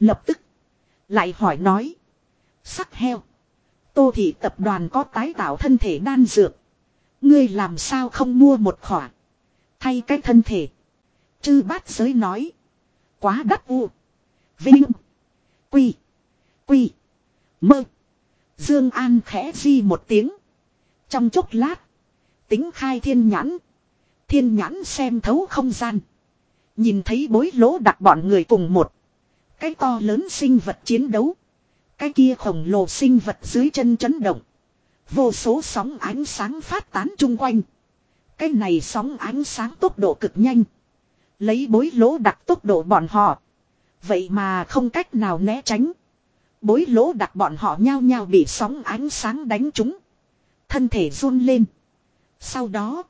Lập tức, lại hỏi nói. Sắc heo. Tô thị tập đoàn có tái tạo thân thể đan dược. Ngươi làm sao không mua một khỏa. Thay cái thân thể. Chư bát giới nói. Quá đắt u. Vinh. Quy. Quy. Mơ. Dương An khẽ di một tiếng. Trong chốc lát. Tính khai thiên nhãn. Thiên nhãn xem thấu không gian. Nhìn thấy bối lỗ đặt bọn người cùng một. Cái to lớn sinh vật chiến đấu. Cái kia khổng lồ sinh vật dưới chân chấn động. Vô số sóng ánh sáng phát tán chung quanh. Cái này sóng ánh sáng tốc độ cực nhanh. Lấy bối lỗ đặt tốc độ bọn họ. Vậy mà không cách nào né tránh. Bối lỗ đặt bọn họ nhao nhao bị sóng ánh sáng đánh trúng. Thân thể run lên. Sau đó.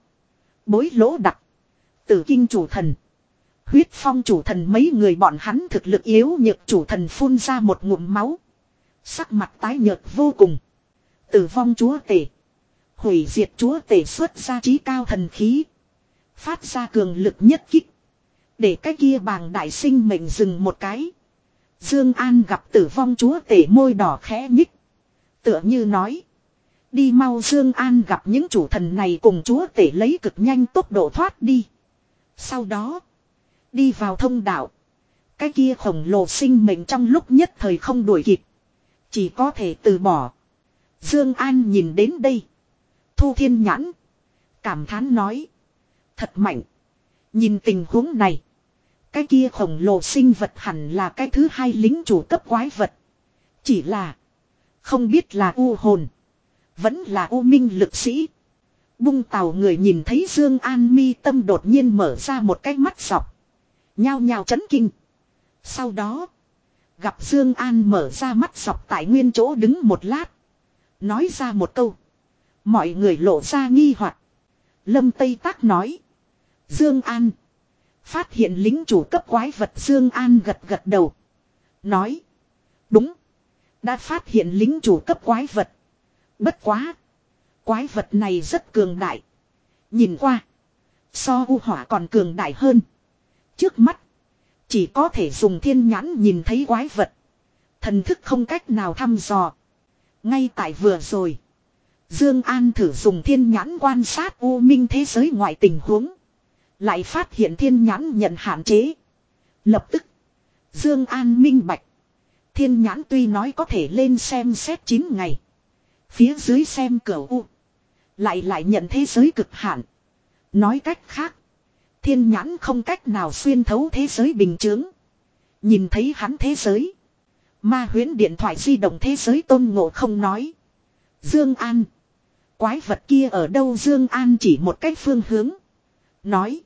Bối lỗ đặt. Tử kinh chủ thần. Huyết phong chủ thần mấy người bọn hắn thực lực yếu nhược chủ thần phun ra một ngụm máu. Sắc mặt tái nhợt vô cùng. Tử vong chúa tể. Hủy diệt chúa tể xuất ra trí cao thần khí. Phát ra cường lực nhất kích. Để cái kia bàng đại sinh mệnh dừng một cái. Dương An gặp tử vong chúa tể môi đỏ khẽ nhích. Tựa như nói. Đi mau Dương An gặp những chủ thần này cùng chúa tể lấy cực nhanh tốc độ thoát đi. Sau đó. Đi vào thông đạo. Cái kia khổng lồ sinh mệnh trong lúc nhất thời không đuổi kịp. Chỉ có thể từ bỏ. Dương An nhìn đến đây. Thu thiên nhãn. Cảm thán nói. Thật mạnh. Nhìn tình huống này. Cái kia khổng lồ sinh vật hẳn là cái thứ hai lính chủ cấp quái vật. Chỉ là. Không biết là u hồn. Vẫn là u minh lực sĩ. Bung tàu người nhìn thấy Dương An mi tâm đột nhiên mở ra một cái mắt sọc. Nhao nhao chấn kinh. Sau đó. Gặp Dương An mở ra mắt sọc tại nguyên chỗ đứng một lát. Nói ra một câu. Mọi người lộ ra nghi hoặc. Lâm Tây Tác nói. Dương An. Phát hiện lính chủ cấp quái vật Dương An gật gật đầu. Nói. Đúng. Đã phát hiện lính chủ cấp quái vật. Bất quá. Quái vật này rất cường đại. Nhìn qua. So u hỏa còn cường đại hơn. Trước mắt. Chỉ có thể dùng thiên nhãn nhìn thấy quái vật. Thần thức không cách nào thăm dò. Ngay tại vừa rồi. Dương An thử dùng thiên nhãn quan sát u minh thế giới ngoại tình huống. Lại phát hiện thiên nhãn nhận hạn chế. Lập tức. Dương An minh bạch. Thiên nhãn tuy nói có thể lên xem xét 9 ngày. Phía dưới xem cửa u. Lại lại nhận thế giới cực hạn. Nói cách khác. Thiên nhãn không cách nào xuyên thấu thế giới bình thường. Nhìn thấy hắn thế giới. Ma huyến điện thoại di động thế giới tôn ngộ không nói. Dương An. Quái vật kia ở đâu Dương An chỉ một cách phương hướng. Nói.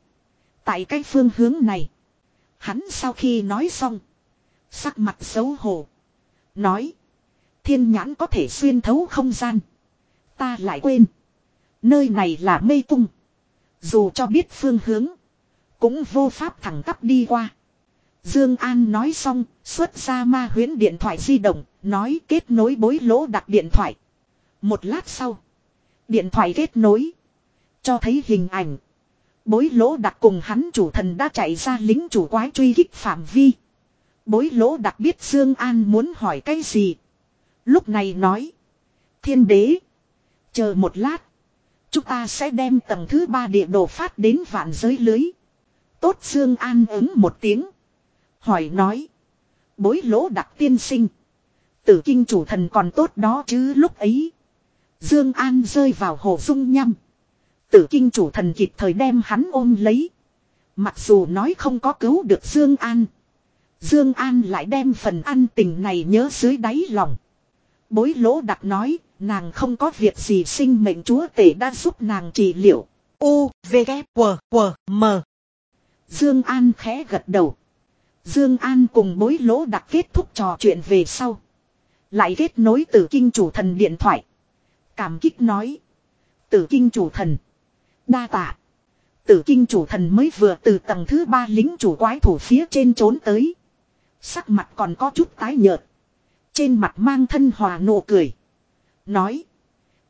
Tại cách phương hướng này. Hắn sau khi nói xong. Sắc mặt xấu hổ. Nói. Thiên nhãn có thể xuyên thấu không gian. Ta lại quên. Nơi này là mê cung. Dù cho biết phương hướng. Cũng vô pháp thẳng tắp đi qua. Dương An nói xong, xuất ra ma huyễn điện thoại di động, nói kết nối bối lỗ đặt điện thoại. Một lát sau, điện thoại kết nối, cho thấy hình ảnh. Bối lỗ đặt cùng hắn chủ thần đã chạy ra lính chủ quái truy kích phạm vi. Bối lỗ đặt biết Dương An muốn hỏi cái gì. Lúc này nói. Thiên đế. Chờ một lát. Chúng ta sẽ đem tầng thứ ba địa đồ phát đến vạn giới lưới. Tốt Dương An ứng một tiếng. Hỏi nói. Bối lỗ đặc tiên sinh. Tử kinh chủ thần còn tốt đó chứ lúc ấy. Dương An rơi vào hồ dung nhăm. Tử kinh chủ thần kịp thời đem hắn ôm lấy. Mặc dù nói không có cứu được Dương An. Dương An lại đem phần ăn tình này nhớ dưới đáy lòng. Bối lỗ đặc nói, nàng không có việc gì sinh mệnh chúa tể đã giúp nàng trị liệu. U, V, K, W, W, M. Dương An khẽ gật đầu. Dương An cùng bối lỗ đặc kết thúc trò chuyện về sau. Lại kết nối tử kinh chủ thần điện thoại. Cảm kích nói. Tử kinh chủ thần. Đa tạ. Tử kinh chủ thần mới vừa từ tầng thứ ba lính chủ quái thủ phía trên trốn tới. Sắc mặt còn có chút tái nhợt. Trên mặt mang thân hòa nụ cười. Nói.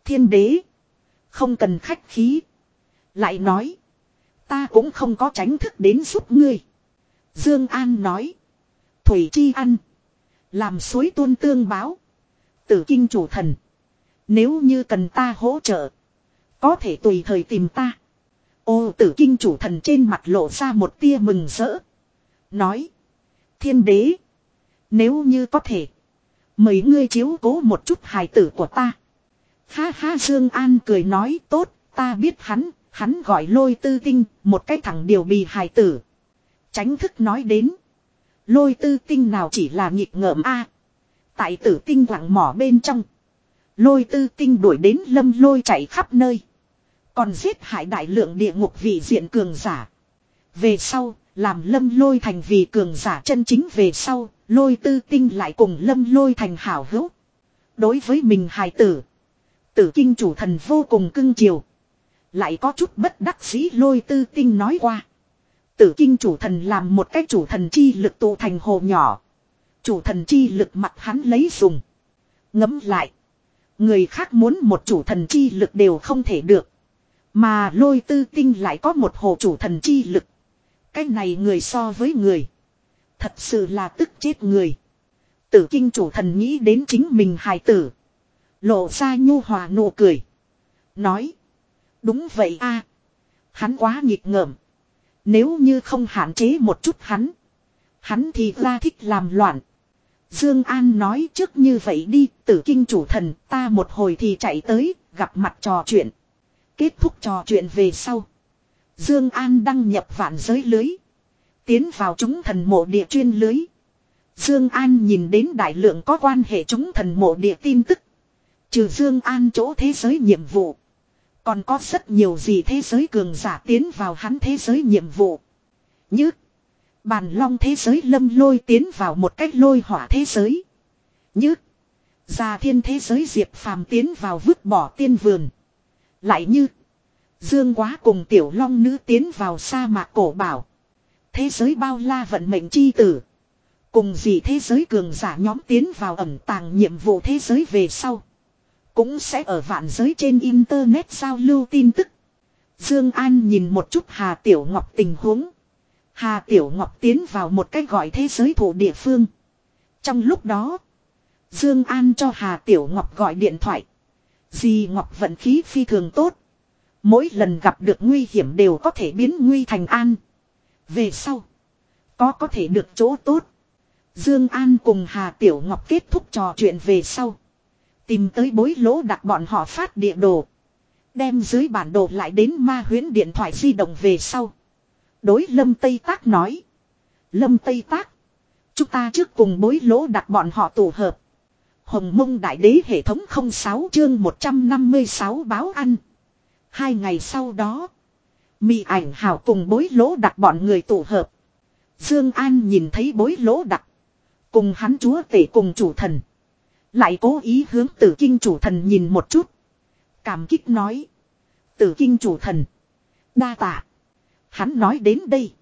Thiên đế. Không cần khách khí. Lại nói. Ta cũng không có tránh thức đến giúp ngươi. Dương An nói. Thủy chi ăn. Làm suối tuôn tương báo. Tử kinh chủ thần. Nếu như cần ta hỗ trợ. Có thể tùy thời tìm ta. Ô, tử kinh chủ thần trên mặt lộ ra một tia mừng rỡ. Nói. Thiên đế. Nếu như có thể. Mời ngươi chiếu cố một chút hài tử của ta. Ha ha, Dương An cười nói, tốt. Ta biết hắn. Hắn gọi lôi tư tinh. Một cái thằng điều bì hài tử. Tránh thức nói đến. Lôi tư tinh nào chỉ là nhịp ngợm a Tại tử tinh lặng mỏ bên trong. Lôi tư tinh đuổi đến lâm lôi chạy khắp nơi. Còn giết hại đại lượng địa ngục vị diện cường giả. Về sau, làm lâm lôi thành vì cường giả chân chính về sau, lôi tư tinh lại cùng lâm lôi thành hảo hữu. Đối với mình hài tử, tử kinh chủ thần vô cùng cưng chiều. Lại có chút bất đắc dĩ lôi tư tinh nói qua. Tử kinh chủ thần làm một cái chủ thần chi lực tụ thành hồ nhỏ. Chủ thần chi lực mặt hắn lấy dùng. Ngấm lại. Người khác muốn một chủ thần chi lực đều không thể được. Mà lôi tư tinh lại có một hồ chủ thần chi lực. Cái này người so với người. Thật sự là tức chết người. Tử kinh chủ thần nghĩ đến chính mình hài tử. Lộ ra nhu hòa nụ cười. Nói. Đúng vậy a Hắn quá nghịch ngợm. Nếu như không hạn chế một chút hắn. Hắn thì ra thích làm loạn. Dương An nói trước như vậy đi, tử kinh chủ thần, ta một hồi thì chạy tới, gặp mặt trò chuyện. Kết thúc trò chuyện về sau. Dương An đăng nhập vạn giới lưới. Tiến vào chúng thần mộ địa chuyên lưới. Dương An nhìn đến đại lượng có quan hệ chúng thần mộ địa tin tức. Trừ Dương An chỗ thế giới nhiệm vụ. Còn có rất nhiều gì thế giới cường giả tiến vào hắn thế giới nhiệm vụ. Như. Bàn long thế giới lâm lôi tiến vào một cách lôi hỏa thế giới. Như. Gia thiên thế giới diệp phàm tiến vào vứt bỏ tiên vườn. Lại như. Dương quá cùng tiểu long nữ tiến vào sa mạc cổ bảo. Thế giới bao la vận mệnh chi tử. Cùng gì thế giới cường giả nhóm tiến vào ẩm tàng nhiệm vụ thế giới về sau. Cũng sẽ ở vạn giới trên internet giao lưu tin tức. Dương An nhìn một chút Hà Tiểu Ngọc tình huống. Hà Tiểu Ngọc tiến vào một cái gọi thế giới thủ địa phương. Trong lúc đó, Dương An cho Hà Tiểu Ngọc gọi điện thoại. Dì Ngọc vận khí phi thường tốt. Mỗi lần gặp được nguy hiểm đều có thể biến nguy thành an. Về sau, có có thể được chỗ tốt. Dương An cùng Hà Tiểu Ngọc kết thúc trò chuyện về sau. Tìm tới bối lỗ đặt bọn họ phát địa đồ. Đem dưới bản đồ lại đến ma huyến điện thoại di động về sau. Đối Lâm Tây Tác nói. Lâm Tây Tác. Chúng ta trước cùng bối lỗ đặt bọn họ tụ hợp. Hồng mông đại đế hệ thống 06 chương 156 báo ăn. Hai ngày sau đó. Mị ảnh hào cùng bối lỗ đặt bọn người tụ hợp. Dương An nhìn thấy bối lỗ đặt. Cùng hắn chúa tể cùng chủ thần. Lại cố ý hướng tử kinh chủ thần nhìn một chút. Cảm kích nói. Tử kinh chủ thần. Đa tạ. Hắn nói đến đây.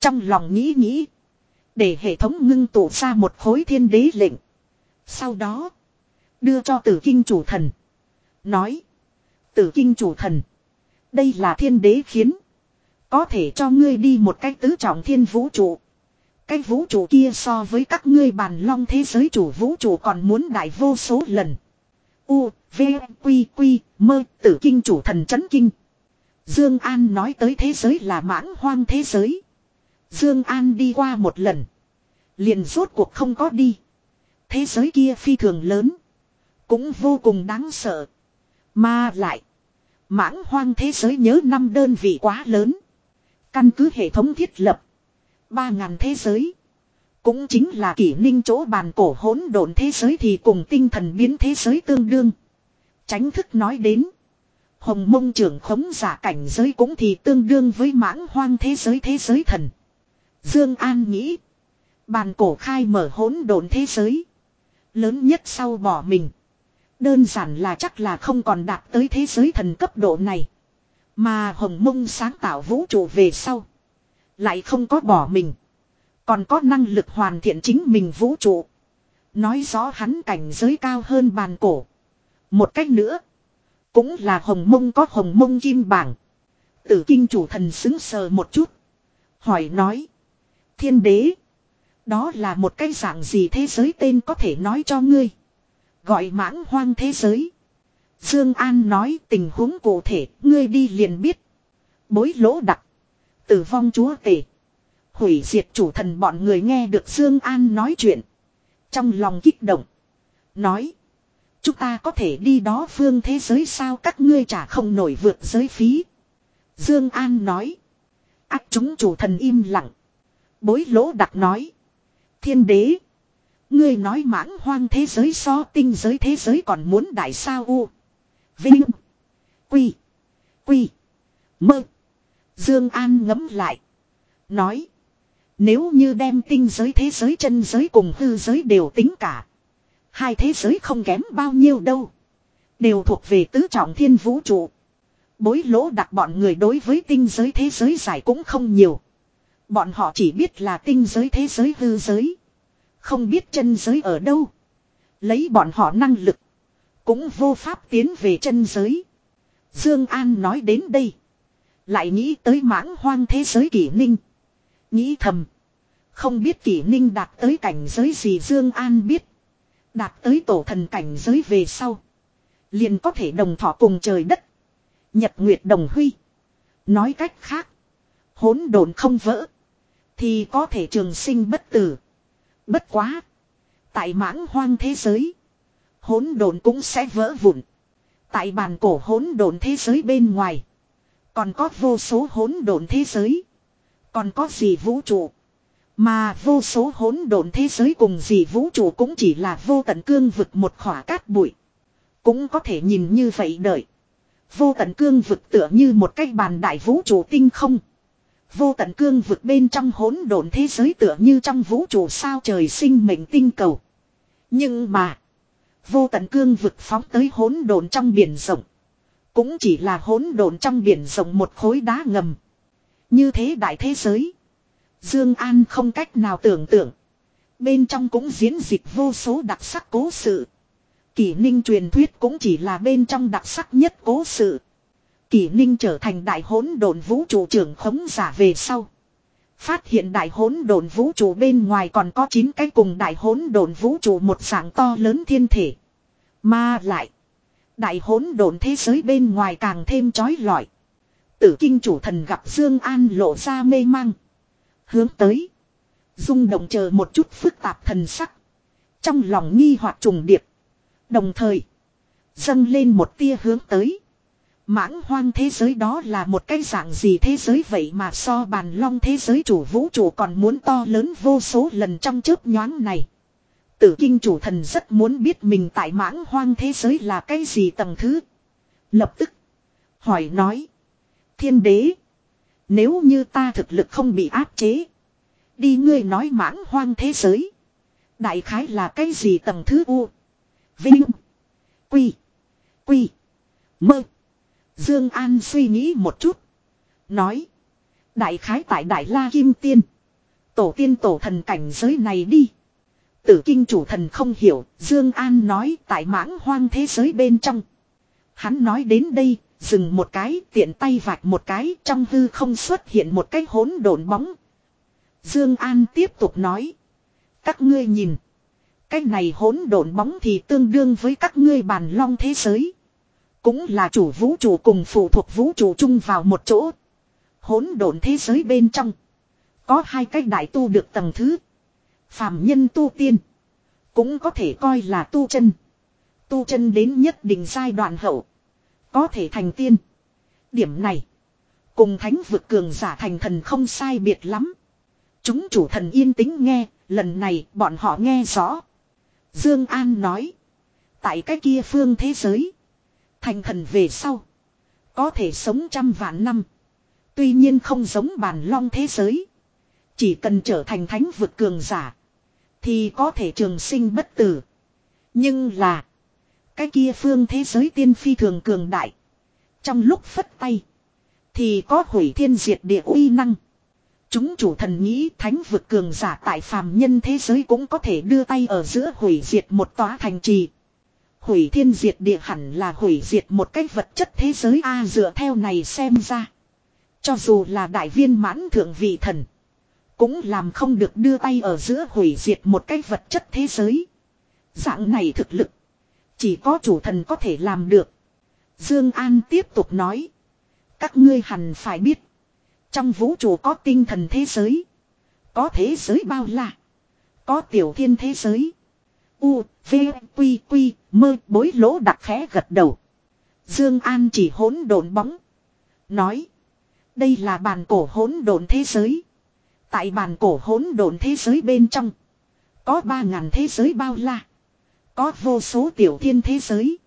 Trong lòng nghĩ nghĩ. Để hệ thống ngưng tụ ra một khối thiên đế lệnh. Sau đó. Đưa cho tử kinh chủ thần. Nói. Tử kinh chủ thần. Đây là thiên đế khiến. Có thể cho ngươi đi một cách tứ trọng thiên vũ trụ. Cái vũ trụ kia so với các ngươi bàn long thế giới chủ vũ trụ còn muốn đại vô số lần. U, V, Quy, Quy, mơ, tử kinh chủ thần chấn kinh. Dương An nói tới thế giới là mãng hoang thế giới. Dương An đi qua một lần. Liền rốt cuộc không có đi. Thế giới kia phi thường lớn. Cũng vô cùng đáng sợ. Mà lại. Mãng hoang thế giới nhớ năm đơn vị quá lớn. Căn cứ hệ thống thiết lập. Ba ngàn thế giới. Cũng chính là kỷ ninh chỗ bàn cổ hỗn độn thế giới thì cùng tinh thần biến thế giới tương đương. Tránh thức nói đến. Hồng mông trưởng khống giả cảnh giới cũng thì tương đương với mãng hoang thế giới thế giới thần. Dương An nghĩ. Bàn cổ khai mở hỗn độn thế giới. Lớn nhất sau bỏ mình. Đơn giản là chắc là không còn đạt tới thế giới thần cấp độ này. Mà hồng mông sáng tạo vũ trụ về sau. Lại không có bỏ mình. Còn có năng lực hoàn thiện chính mình vũ trụ. Nói rõ hắn cảnh giới cao hơn bàn cổ. Một cách nữa. Cũng là hồng mông có hồng mông kim bảng. Tử kinh chủ thần xứng sờ một chút. Hỏi nói. Thiên đế. Đó là một cái dạng gì thế giới tên có thể nói cho ngươi. Gọi mãng hoang thế giới. Dương An nói tình huống cụ thể, ngươi đi liền biết. Bối lỗ đặc. Tử vong chúa tể. Hủy diệt chủ thần bọn người nghe được Dương An nói chuyện. Trong lòng kích động. Nói. Chúng ta có thể đi đó phương thế giới sao các ngươi trả không nổi vượt giới phí. Dương An nói. Ác chúng chủ thần im lặng. Bối lỗ đặc nói. Thiên đế. Ngươi nói mãng hoang thế giới so tinh giới thế giới còn muốn đại sao u. Vinh. Quy. Quy. Mơ. Dương An ngẫm lại. Nói. Nếu như đem tinh giới thế giới chân giới cùng hư giới đều tính cả. Hai thế giới không kém bao nhiêu đâu. Đều thuộc về tứ trọng thiên vũ trụ. Bối lỗ đặt bọn người đối với tinh giới thế giới giải cũng không nhiều. Bọn họ chỉ biết là tinh giới thế giới hư giới. Không biết chân giới ở đâu. Lấy bọn họ năng lực. Cũng vô pháp tiến về chân giới. Dương An nói đến đây. Lại nghĩ tới mãng hoang thế giới kỷ ninh. Nghĩ thầm. Không biết kỷ ninh đạt tới cảnh giới gì Dương An biết. Đạt tới tổ thần cảnh giới về sau. Liền có thể đồng thọ cùng trời đất. Nhật Nguyệt đồng huy. Nói cách khác. Hỗn đồn không vỡ. Thì có thể trường sinh bất tử. Bất quá. Tại mãng hoang thế giới. Hỗn đồn cũng sẽ vỡ vụn. Tại bàn cổ hỗn đồn thế giới bên ngoài. Còn có vô số hỗn độn thế giới. Còn có gì vũ trụ. Mà vô số hỗn độn thế giới cùng gì vũ trụ cũng chỉ là vô tận cương vực một khỏa cát bụi. Cũng có thể nhìn như vậy đợi. Vô tận cương vực tựa như một cái bàn đại vũ trụ tinh không. Vô tận cương vực bên trong hỗn độn thế giới tựa như trong vũ trụ sao trời sinh mệnh tinh cầu. Nhưng mà. Vô tận cương vực phóng tới hỗn độn trong biển rộng. Cũng chỉ là hỗn độn trong biển rộng một khối đá ngầm. Như thế đại thế giới. Dương An không cách nào tưởng tượng. Bên trong cũng diễn dịch vô số đặc sắc cố sự. Kỷ ninh truyền thuyết cũng chỉ là bên trong đặc sắc nhất cố sự. Kỷ ninh trở thành đại hỗn độn vũ trụ trưởng khống giả về sau. Phát hiện đại hỗn độn vũ trụ bên ngoài còn có 9 cái cùng đại hỗn độn vũ trụ một dạng to lớn thiên thể. Mà lại. Đại hỗn độn thế giới bên ngoài càng thêm chói lọi. Tử kinh chủ thần gặp Dương An lộ ra mê mang. Hướng tới. rung động chờ một chút phức tạp thần sắc. Trong lòng nghi hoặc trùng điệp. Đồng thời. Dâng lên một tia hướng tới. Mãng hoang thế giới đó là một cái dạng gì thế giới vậy mà so bàn long thế giới chủ vũ trụ còn muốn to lớn vô số lần trong chớp nhoáng này. Tử kinh chủ thần rất muốn biết mình tại mãng hoang thế giới là cái gì tầng thứ. Lập tức. Hỏi nói. Thiên đế. Nếu như ta thực lực không bị áp chế. Đi ngươi nói mãng hoang thế giới. Đại khái là cái gì tầng thứ U. Vinh. Quy. Quy. Mơ. Dương An suy nghĩ một chút. Nói. Đại khái tại Đại La Kim Tiên. Tổ tiên tổ thần cảnh giới này đi. Tử kinh chủ thần không hiểu. Dương An nói, tại mãng hoang thế giới bên trong. Hắn nói đến đây. Dừng một cái, tiện tay vạch một cái, trong hư không xuất hiện một cái hỗn độn bóng. Dương An tiếp tục nói. Các ngươi nhìn. Cái này hỗn độn bóng thì tương đương với các ngươi bàn long thế giới. Cũng là chủ vũ trụ cùng phụ thuộc vũ trụ chung vào một chỗ. Hỗn độn thế giới bên trong. Có hai cái đại tu được tầng thứ. Phạm nhân tu tiên. Cũng có thể coi là tu chân. Tu chân đến nhất định giai đoạn hậu. Có thể thành tiên. Điểm này. Cùng thánh vực cường giả thành thần không sai biệt lắm. Chúng chủ thần yên tĩnh nghe. Lần này bọn họ nghe rõ. Dương An nói. Tại cái kia phương thế giới. Thành thần về sau. Có thể sống trăm vạn năm. Tuy nhiên không giống bàn long thế giới. Chỉ cần trở thành thánh vực cường giả. Thì có thể trường sinh bất tử. Nhưng là. Cái kia phương thế giới tiên phi thường cường đại. Trong lúc phất tay. Thì có hủy thiên diệt địa uy năng. Chúng chủ thần nghĩ thánh vực cường giả tại phàm nhân thế giới cũng có thể đưa tay ở giữa hủy diệt một tòa thành trì. Hủy thiên diệt địa hẳn là hủy diệt một cái vật chất thế giới A dựa theo này xem ra. Cho dù là đại viên mãn thượng vị thần. Cũng làm không được đưa tay ở giữa hủy diệt một cái vật chất thế giới. Dạng này thực lực. Chỉ có chủ thần có thể làm được. Dương An tiếp tục nói. Các ngươi hẳn phải biết. Trong vũ trụ có tinh thần thế giới. Có thế giới bao la. Có tiểu thiên thế giới. U, V, Quy, Quy, mơ bối lỗ đặc khẽ gật đầu. Dương An chỉ hỗn độn bóng. Nói. Đây là bàn cổ hỗn độn thế giới. Tại bàn cổ hỗn độn thế giới bên trong. Có ba ngàn thế giới bao la. Có vô số tiểu thiên thế giới.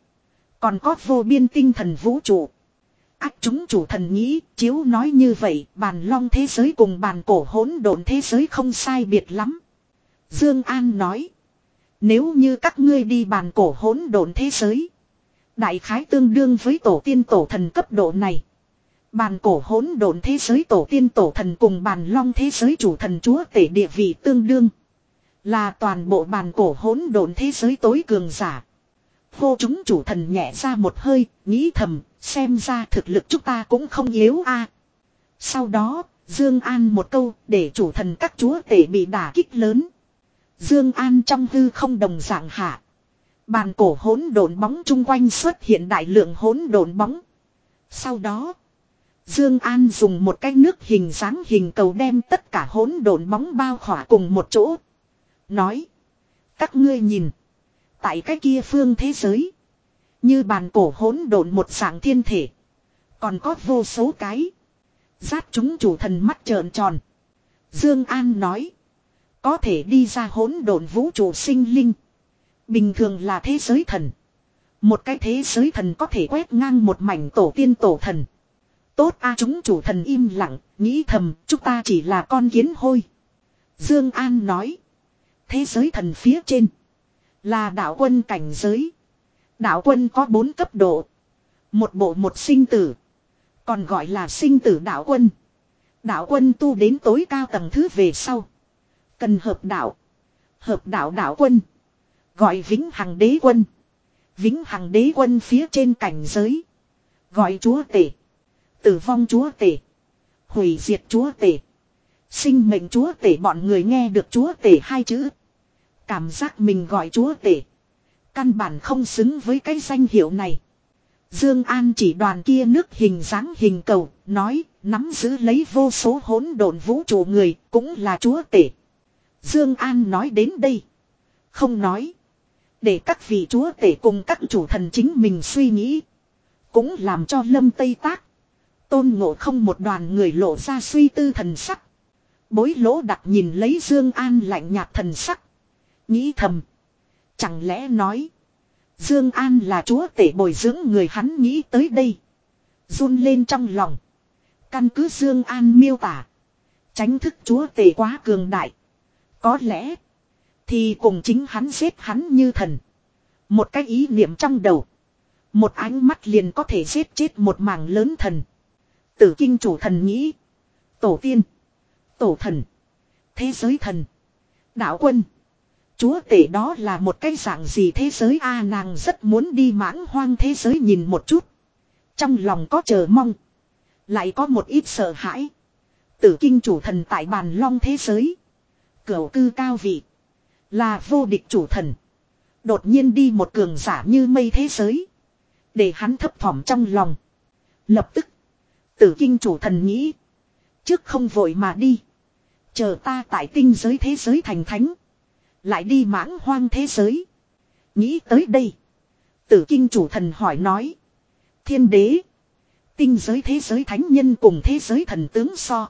Còn có vô biên tinh thần vũ trụ. Ác chúng chủ thần nghĩ, chiếu nói như vậy, bàn long thế giới cùng bàn cổ hỗn độn thế giới không sai biệt lắm. Dương An nói. Nếu như các ngươi đi bàn cổ hỗn độn thế giới. Đại khái tương đương với tổ tiên tổ thần cấp độ này. Bàn cổ hỗn độn thế giới tổ tiên tổ thần cùng bàn long thế giới chủ thần chúa tể địa vị tương đương. Là toàn bộ bàn cổ hỗn độn thế giới tối cường giả. Hô chúng chủ thần nhẹ ra một hơi, nghĩ thầm, xem ra thực lực chúng ta cũng không yếu a. Sau đó, Dương An một câu để chủ thần các chúa tể bị đả kích lớn. Dương An trong hư không đồng dạng hạ. Bàn cổ hỗn độn bóng chung quanh xuất hiện đại lượng hỗn độn bóng. Sau đó, Dương An dùng một cái nước hình dáng hình cầu đem tất cả hỗn độn bóng bao khỏa cùng một chỗ. Nói: "Các ngươi nhìn, tại cái kia phương thế giới, như bàn cổ hỗn độn một dạng thiên thể, còn có vô số cái." Giác chúng chủ thần mắt trợn tròn. Dương An nói: có thể đi ra hỗn độn vũ trụ sinh linh. Bình thường là thế giới thần. Một cái thế giới thần có thể quét ngang một mảnh tổ tiên tổ thần. Tốt a chúng chủ thần im lặng, nghĩ thầm, chúng ta chỉ là con kiến hôi. Dương An nói. Thế giới thần phía trên. Là đạo quân cảnh giới. Đạo quân có bốn cấp độ. Một bộ một sinh tử. Còn gọi là sinh tử đạo quân. Đạo quân tu đến tối cao tầng thứ về sau. Cần hợp đạo. Hợp đạo đạo quân. Gọi vĩnh hằng đế quân. Vĩnh hằng đế quân phía trên cảnh giới. Gọi chúa tể. Tử vong chúa tể. Hủy diệt chúa tể. Sinh mệnh chúa tể bọn người nghe được chúa tể hai chữ. Cảm giác mình gọi chúa tể. Căn bản không xứng với cái danh hiệu này. Dương An chỉ đoàn kia nước hình dáng hình cầu, nói, nắm giữ lấy vô số hỗn độn vũ trụ người, cũng là chúa tể. Dương An nói đến đây. Không nói. Để các vị chúa tể cùng các chủ thần chính mình suy nghĩ. Cũng làm cho lâm tây tác. Tôn ngộ không một đoàn người lộ ra suy tư thần sắc. Bối lỗ đặt nhìn lấy Dương An lạnh nhạt thần sắc. Nghĩ thầm. Chẳng lẽ nói. Dương An là chúa tể bồi dưỡng người hắn nghĩ tới đây. run lên trong lòng. Căn cứ Dương An miêu tả. Tránh thức chúa tể quá cường đại. Có lẽ. Thì cùng chính hắn giết hắn như thần. Một cái ý niệm trong đầu. Một ánh mắt liền có thể giết chết một mảng lớn thần. Tử kinh chủ thần nghĩ. Tổ tiên. Tổ thần. Thế giới thần. Đạo quân. Chúa tể đó là một cái dạng gì thế giới a, nàng rất muốn đi mãng hoang thế giới nhìn một chút. Trong lòng có chờ mong. Lại có một ít sợ hãi. Tử kinh chủ thần tại bàn long thế giới. Cửu cư cao vị. Là vô địch chủ thần. Đột nhiên đi một cường giả như mây thế giới. Để hắn thấp thỏm trong lòng. Lập tức. Tử kinh chủ thần nghĩ. Trước không vội mà đi. Chờ ta tại tinh giới thế giới thành thánh. Lại đi mãng hoang thế giới. Nghĩ tới đây. Tử kinh chủ thần hỏi nói. Thiên đế. Tinh giới thế giới thánh nhân cùng thế giới thần tướng so.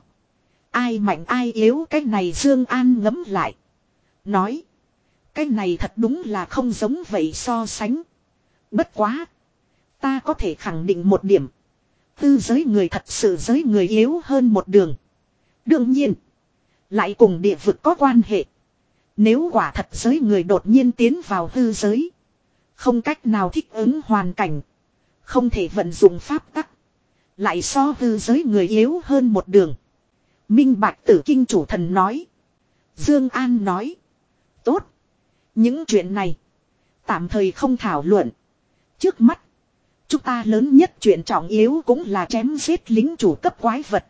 Ai mạnh ai yếu cái này Dương An ngấm lại. Nói. Cái này thật đúng là không giống vậy so sánh. Bất quá. Ta có thể khẳng định một điểm. Tư giới người thật sự giới người yếu hơn một đường. Đương nhiên. Lại cùng địa vực có quan hệ. Nếu quả thật giới người đột nhiên tiến vào hư giới. Không cách nào thích ứng hoàn cảnh. Không thể vận dụng pháp tắc. Lại so hư giới người yếu hơn một đường. Minh Bạch Tử Kinh chủ thần nói. Dương An nói. Tốt. Những chuyện này. Tạm thời không thảo luận. Trước mắt. Chúng ta lớn nhất chuyện trọng yếu cũng là chém giết lính chủ cấp quái vật.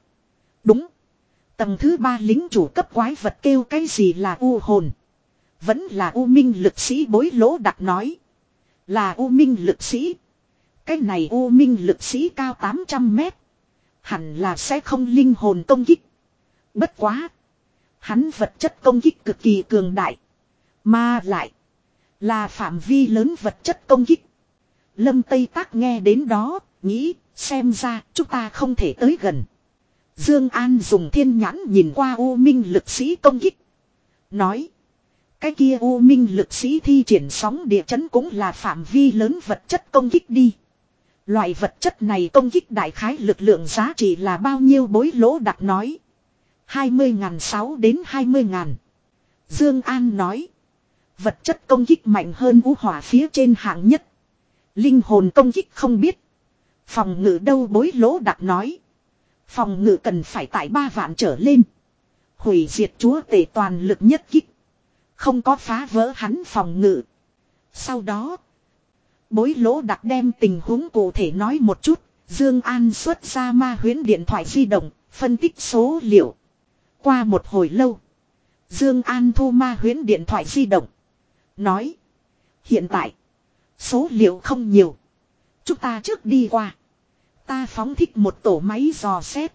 Đúng. Tầng thứ ba lính chủ cấp quái vật kêu cái gì là u hồn. Vẫn là u minh lực sĩ bối lỗ đặc nói. Là u minh lực sĩ. Cái này u minh lực sĩ cao 800 mét. Hẳn là sẽ không linh hồn công kích. Bất quá. Hắn vật chất công kích cực kỳ cường đại. Mà lại. Là phạm vi lớn vật chất công kích. Lâm Tây Tác nghe đến đó. Nghĩ, xem ra, chúng ta không thể tới gần. Dương An dùng thiên nhãn nhìn qua U Minh lực sĩ công kích. Nói. Cái kia U Minh lực sĩ thi triển sóng địa chấn cũng là phạm vi lớn vật chất công kích đi. Loại vật chất này công kích đại khái lực lượng giá trị là bao nhiêu bối lỗ đặt nói. 20.006 đến 20.000. Dương An nói. Vật chất công kích mạnh hơn vũ hỏa phía trên hạng nhất. Linh hồn công kích không biết. Phòng ngự đâu bối lỗ đặc nói. Phòng ngự cần phải tại ba vạn trở lên. Hủy diệt chúa tể toàn lực nhất kích. Không có phá vỡ hắn phòng ngự. Sau đó. Bối lỗ đặc đem tình huống cụ thể nói một chút. Dương An xuất ra ma huyến điện thoại di động. Phân tích số liệu. Qua một hồi lâu. Dương An thu ma huyến điện thoại di động. Nói. Hiện tại. Số liệu không nhiều. Chúng ta trước đi qua. Ta phóng thích một tổ máy dò xét.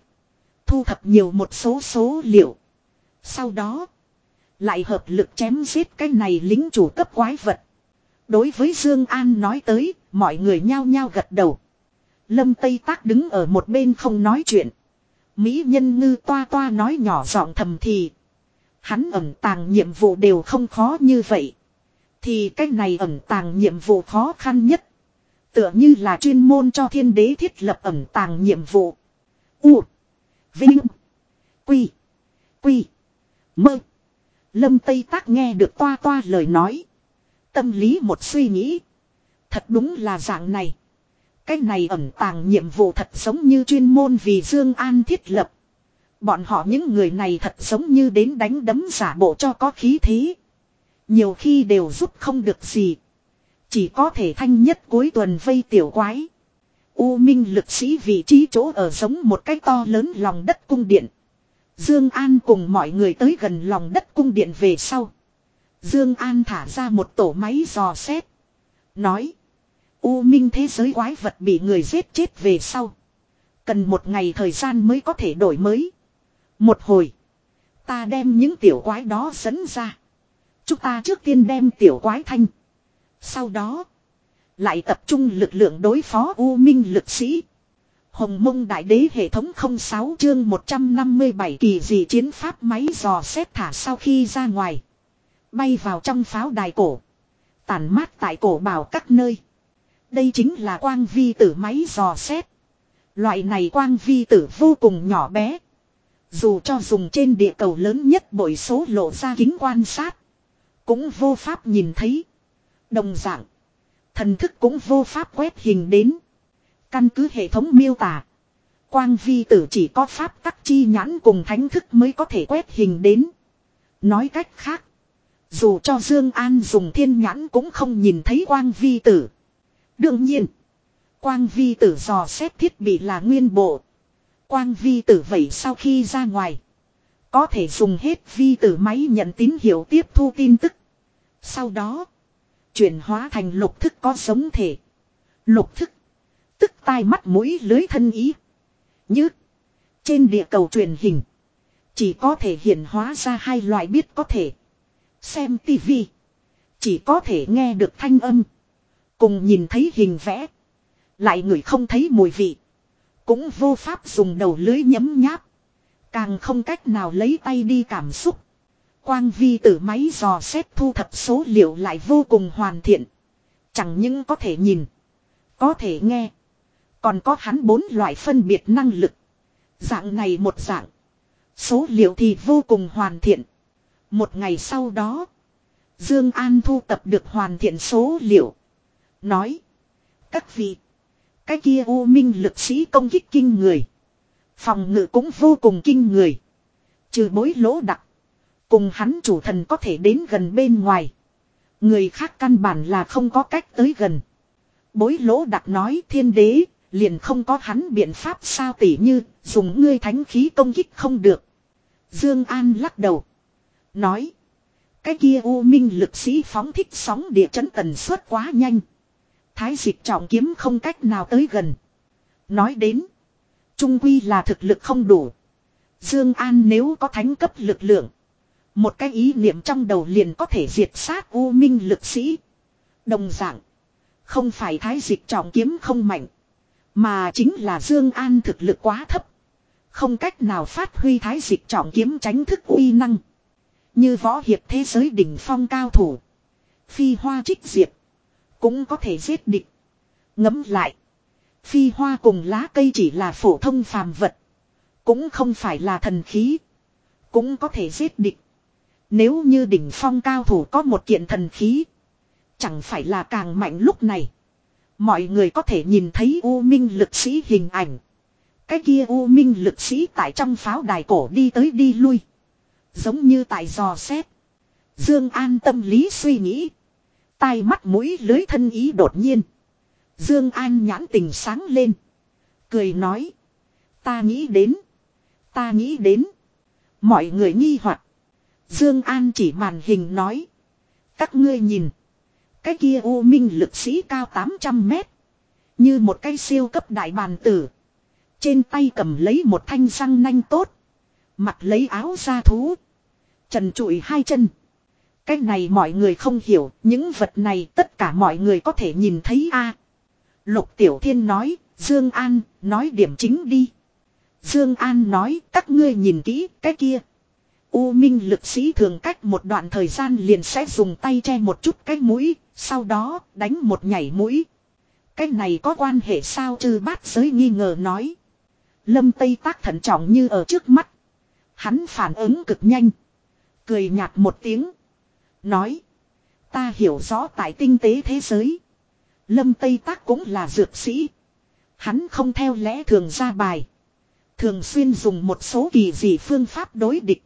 Thu thập nhiều một số số liệu. Sau đó. Lại hợp lực chém giết cái này lính chủ cấp quái vật. Đối với Dương An nói tới, mọi người nhao nhao gật đầu. Lâm Tây Tác đứng ở một bên không nói chuyện. Mỹ nhân ngư toa toa nói nhỏ giọng thầm thì. Hắn ẩn tàng nhiệm vụ đều không khó như vậy. Thì cái này ẩn tàng nhiệm vụ khó khăn nhất. Tựa như là chuyên môn cho thiên đế thiết lập ẩn tàng nhiệm vụ. U. Vinh. Quy. Quy. Mơ. Lâm Tây Tác nghe được toa toa lời nói. Tâm lý một suy nghĩ. Thật đúng là dạng này. Cái này ẩn tàng nhiệm vụ thật giống như chuyên môn vì Dương An thiết lập. Bọn họ những người này thật giống như đến đánh đấm giả bộ cho có khí thế. Nhiều khi đều giúp không được gì. Chỉ có thể thanh nhất cuối tuần vây tiểu quái. U minh lực sĩ vị trí chỗ ở giống một cái to lớn lòng đất cung điện. Dương An cùng mọi người tới gần lòng đất cung điện về sau. Dương An thả ra một tổ máy dò xét. Nói. U minh thế giới quái vật bị người giết chết về sau. Cần một ngày thời gian mới có thể đổi mới. Một hồi. Ta đem những tiểu quái đó dẫn ra. Chúng ta trước tiên đem tiểu quái thanh. Sau đó. Lại tập trung lực lượng đối phó U Minh lực sĩ. Hồng mông đại đế hệ thống 06 chương 157 kỳ dị chiến pháp máy dò xét thả sau khi ra ngoài. Bay vào trong pháo đài cổ. Tản mát tại cổ bảo các nơi. Đây chính là quang vi tử máy dò xét. Loại này quang vi tử vô cùng nhỏ bé. Dù cho dùng trên địa cầu lớn nhất bội số lộ ra kính quan sát. Cũng vô pháp nhìn thấy. Đồng dạng. Thần thức cũng vô pháp quét hình đến. Căn cứ hệ thống miêu tả. Quang vi tử chỉ có pháp tắc chi nhãn cùng thánh thức mới có thể quét hình đến. Nói cách khác. Dù cho Dương An dùng thiên nhãn cũng không nhìn thấy quang vi tử. Đương nhiên. Quang vi tử dò xét thiết bị là nguyên bộ. Quang vi tử vậy sau khi ra ngoài. Có thể dùng hết vi tử máy nhận tín hiệu tiếp thu tin tức. Sau đó. Chuyển hóa thành lục thức có sống thể. Lục thức. Tức tai mắt mũi lưới thân ý. Như. Trên địa cầu truyền hình. Chỉ có thể hiện hóa ra hai loại biết có thể. Xem tivi. Chỉ có thể nghe được thanh âm. Cùng nhìn thấy hình vẽ. Lại người không thấy mùi vị. Cũng vô pháp dùng đầu lưới nhấm nháp. Càng không cách nào lấy tay đi cảm xúc. Quang vi tử máy dò xét thu thập số liệu lại vô cùng hoàn thiện. Chẳng những có thể nhìn. Có thể nghe. Còn có hắn bốn loại phân biệt năng lực. Dạng này một dạng. Số liệu thì vô cùng hoàn thiện. Một ngày sau đó. Dương An thu tập được hoàn thiện số liệu. Nói. Các vị. Cái kia u minh lực sĩ công kích kinh người. Phòng ngự cũng vô cùng kinh người. Trừ bối lỗ đặc. Cùng hắn chủ thần có thể đến gần bên ngoài. Người khác căn bản là không có cách tới gần. Bối lỗ đặc nói thiên đế, liền không có hắn biện pháp sao tỉ như, dùng ngươi thánh khí công kích không được. Dương An lắc đầu. Nói. Cái kia u minh lực sĩ phóng thích sóng địa chấn tần suất quá nhanh. Thái dịch trọng kiếm không cách nào tới gần. Nói đến. Trung quy là thực lực không đủ. Dương An nếu có thánh cấp lực lượng. Một cái ý niệm trong đầu liền có thể diệt sát u minh lực sĩ. Đồng dạng. Không phải thái dịch trọng kiếm không mạnh. Mà chính là Dương An thực lực quá thấp. Không cách nào phát huy thái dịch trọng kiếm tránh thức uy năng. Như võ hiệp thế giới đỉnh phong cao thủ. Phi hoa trích diệp. Cũng có thể giết địch. Ngấm lại. Phi hoa cùng lá cây chỉ là phổ thông phàm vật. Cũng không phải là thần khí. Cũng có thể giết địch. Nếu như đỉnh phong cao thủ có một kiện thần khí. Chẳng phải là càng mạnh lúc này. Mọi người có thể nhìn thấy U Minh lực sĩ hình ảnh. Cái kia U Minh lực sĩ tại trong pháo đài cổ đi tới đi lui. Giống như tại giò xét. Dương An tâm lý suy nghĩ. Tai mắt mũi lưới thân ý đột nhiên. Dương An nhãn tình sáng lên. Cười nói. Ta nghĩ đến. Ta nghĩ đến. Mọi người nghi hoặc Dương An chỉ màn hình nói. Các ngươi nhìn. Cái kia U Minh lực sĩ cao 800 mét. Như một cái siêu cấp đại bàn tử. Trên tay cầm lấy một thanh răng nanh tốt. Mặt lấy áo da thú. Trần trụi hai chân. Cái này mọi người không hiểu, những vật này tất cả mọi người có thể nhìn thấy a. Lục Tiểu Thiên nói, Dương An, nói điểm chính đi. Dương An nói, các ngươi nhìn kỹ, cái kia. U Minh lực sĩ thường cách một đoạn thời gian liền sẽ dùng tay che một chút cái mũi, sau đó đánh một nhảy mũi. Cái này có quan hệ sao chư bát giới nghi ngờ nói. Lâm Tây tác thận trọng như ở trước mắt. Hắn phản ứng cực nhanh. Cười nhạt một tiếng. Nói. Ta hiểu rõ tại tinh tế thế giới. Lâm Tây Tác cũng là dược sĩ. Hắn không theo lẽ thường ra bài. Thường xuyên dùng một số kỳ dị phương pháp đối địch.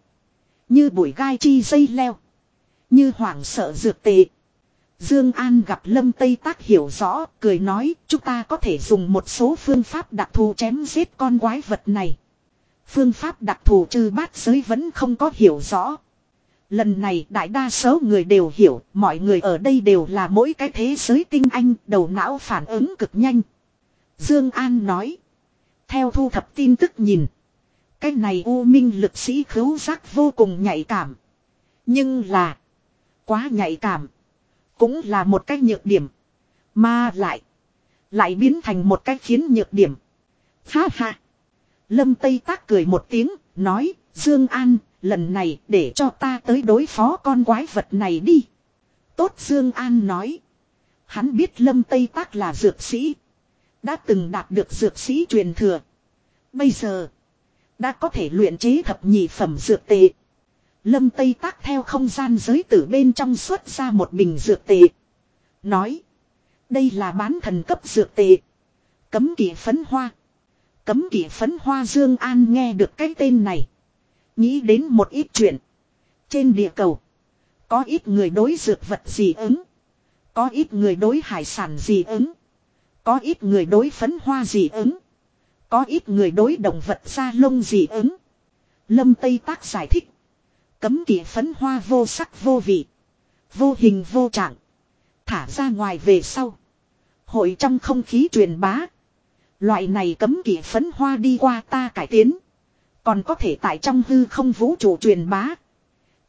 Như bụi gai chi dây leo. Như hoảng sợ dược tệ. Dương An gặp Lâm Tây Tác hiểu rõ, cười nói, chúng ta có thể dùng một số phương pháp đặc thù chém giết con quái vật này. Phương pháp đặc thù trừ bát giới vẫn không có hiểu rõ. Lần này đại đa số người đều hiểu, mọi người ở đây đều là mỗi cái thế giới tinh anh, đầu não phản ứng cực nhanh. Dương An nói. Theo thu thập tin tức nhìn. Cái này U Minh lực sĩ khứu giác vô cùng nhạy cảm. Nhưng là. Quá nhạy cảm. Cũng là một cái nhược điểm. Mà lại. Lại biến thành một cái khiến nhược điểm. Ha ha. Lâm Tây Tác cười một tiếng. Nói. Dương An. Lần này để cho ta tới đối phó con quái vật này đi. Tốt Dương An nói. Hắn biết Lâm Tây Tác là dược sĩ. Đã từng đạt được dược sĩ truyền thừa. Bây giờ. Đã có thể luyện chế thập nhị phẩm dược tệ. Lâm Tây Tác theo không gian giới tử bên trong xuất ra một bình dược tệ. Nói. Đây là bán thần cấp dược tệ. Cấm kỵ phấn hoa. Cấm kỵ phấn hoa Dương An nghe được cái tên này. Nghĩ đến một ít chuyện. Trên địa cầu. Có ít người đối dược vật gì ứng. Có ít người đối hải sản gì ứng. Có ít người đối phấn hoa gì ứng. Có ít người đối động vật da lông gì ứng. Lâm Tây Tác giải thích. Cấm kỵ phấn hoa vô sắc vô vị. Vô hình vô trạng. Thả ra ngoài về sau. Hội trong không khí truyền bá. Loại này cấm kỵ phấn hoa đi qua ta cải tiến. Còn có thể tại trong hư không vũ trụ truyền bá.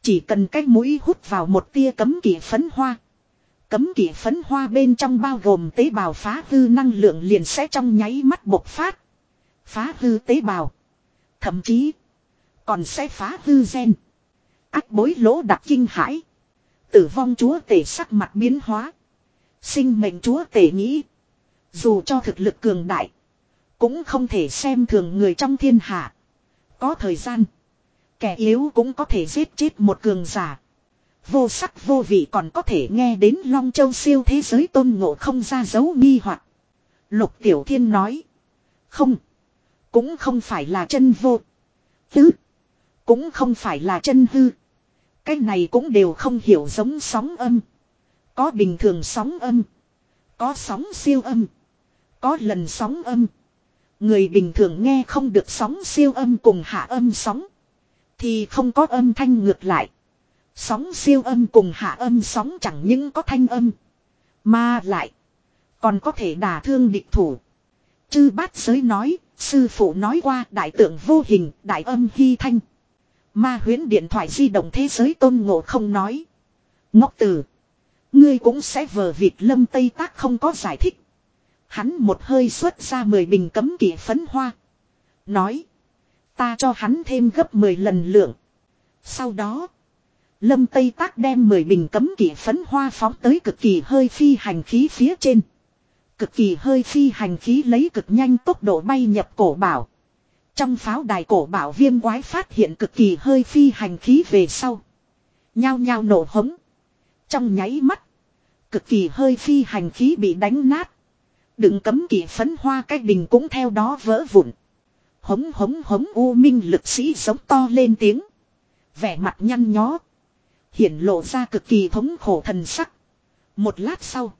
Chỉ cần cái mũi hút vào một tia cấm kỵ phấn hoa. Cấm kỵ phấn hoa bên trong bao gồm tế bào phá hư năng lượng liền sẽ trong nháy mắt bộc phát. Phá hư tế bào. Thậm chí. Còn sẽ phá hư gen. Ác bối lỗ đặc kinh hãi. Tử vong chúa tể sắc mặt biến hóa. Sinh mệnh chúa tể nghĩ. Dù cho thực lực cường đại. Cũng không thể xem thường người trong thiên hạ. Có thời gian. Kẻ yếu cũng có thể giết chết một cường giả. Vô sắc vô vị còn có thể nghe đến Long Châu siêu thế giới tôn ngộ không ra dấu nghi hoặc Lục Tiểu Thiên nói. Không. Cũng không phải là chân vô. Tứ. Cũng không phải là chân hư. Cái này cũng đều không hiểu giống sóng âm. Có bình thường sóng âm. Có sóng siêu âm. Có lần sóng âm. Người bình thường nghe không được sóng siêu âm cùng hạ âm sóng. Thì không có âm thanh ngược lại. Sóng siêu âm cùng hạ âm sóng chẳng những có thanh âm. Mà lại. Còn có thể đả thương địch thủ. Chư bát giới nói. Sư phụ nói qua đại tượng vô hình, đại âm hy thanh. Ma huyến điện thoại di động thế giới tôn ngộ không nói. Ngốc tử. Ngươi cũng sẽ vờ vịt lâm tây tác không có giải thích. Hắn một hơi xuất ra 10 bình cấm kỵ phấn hoa. Nói. Ta cho hắn thêm gấp 10 lần lượng. Sau đó. Lâm Tây Tác đem 10 bình cấm kỵ phấn hoa phóng tới cực kỳ hơi phi hành khí phía trên. Cực kỳ hơi phi hành khí lấy cực nhanh tốc độ bay nhập cổ bảo. Trong pháo đài cổ bảo viêm quái phát hiện cực kỳ hơi phi hành khí về sau. Nhao nhao nổ hống. Trong nháy mắt. Cực kỳ hơi phi hành khí bị đánh nát. Đừng cấm kỳ phấn hoa cái bình cũng theo đó vỡ vụn. Hống hống hống u minh lực sĩ sống to lên tiếng. Vẻ mặt nhăn nhó. Hiển lộ ra cực kỳ thống khổ thần sắc. Một lát sau.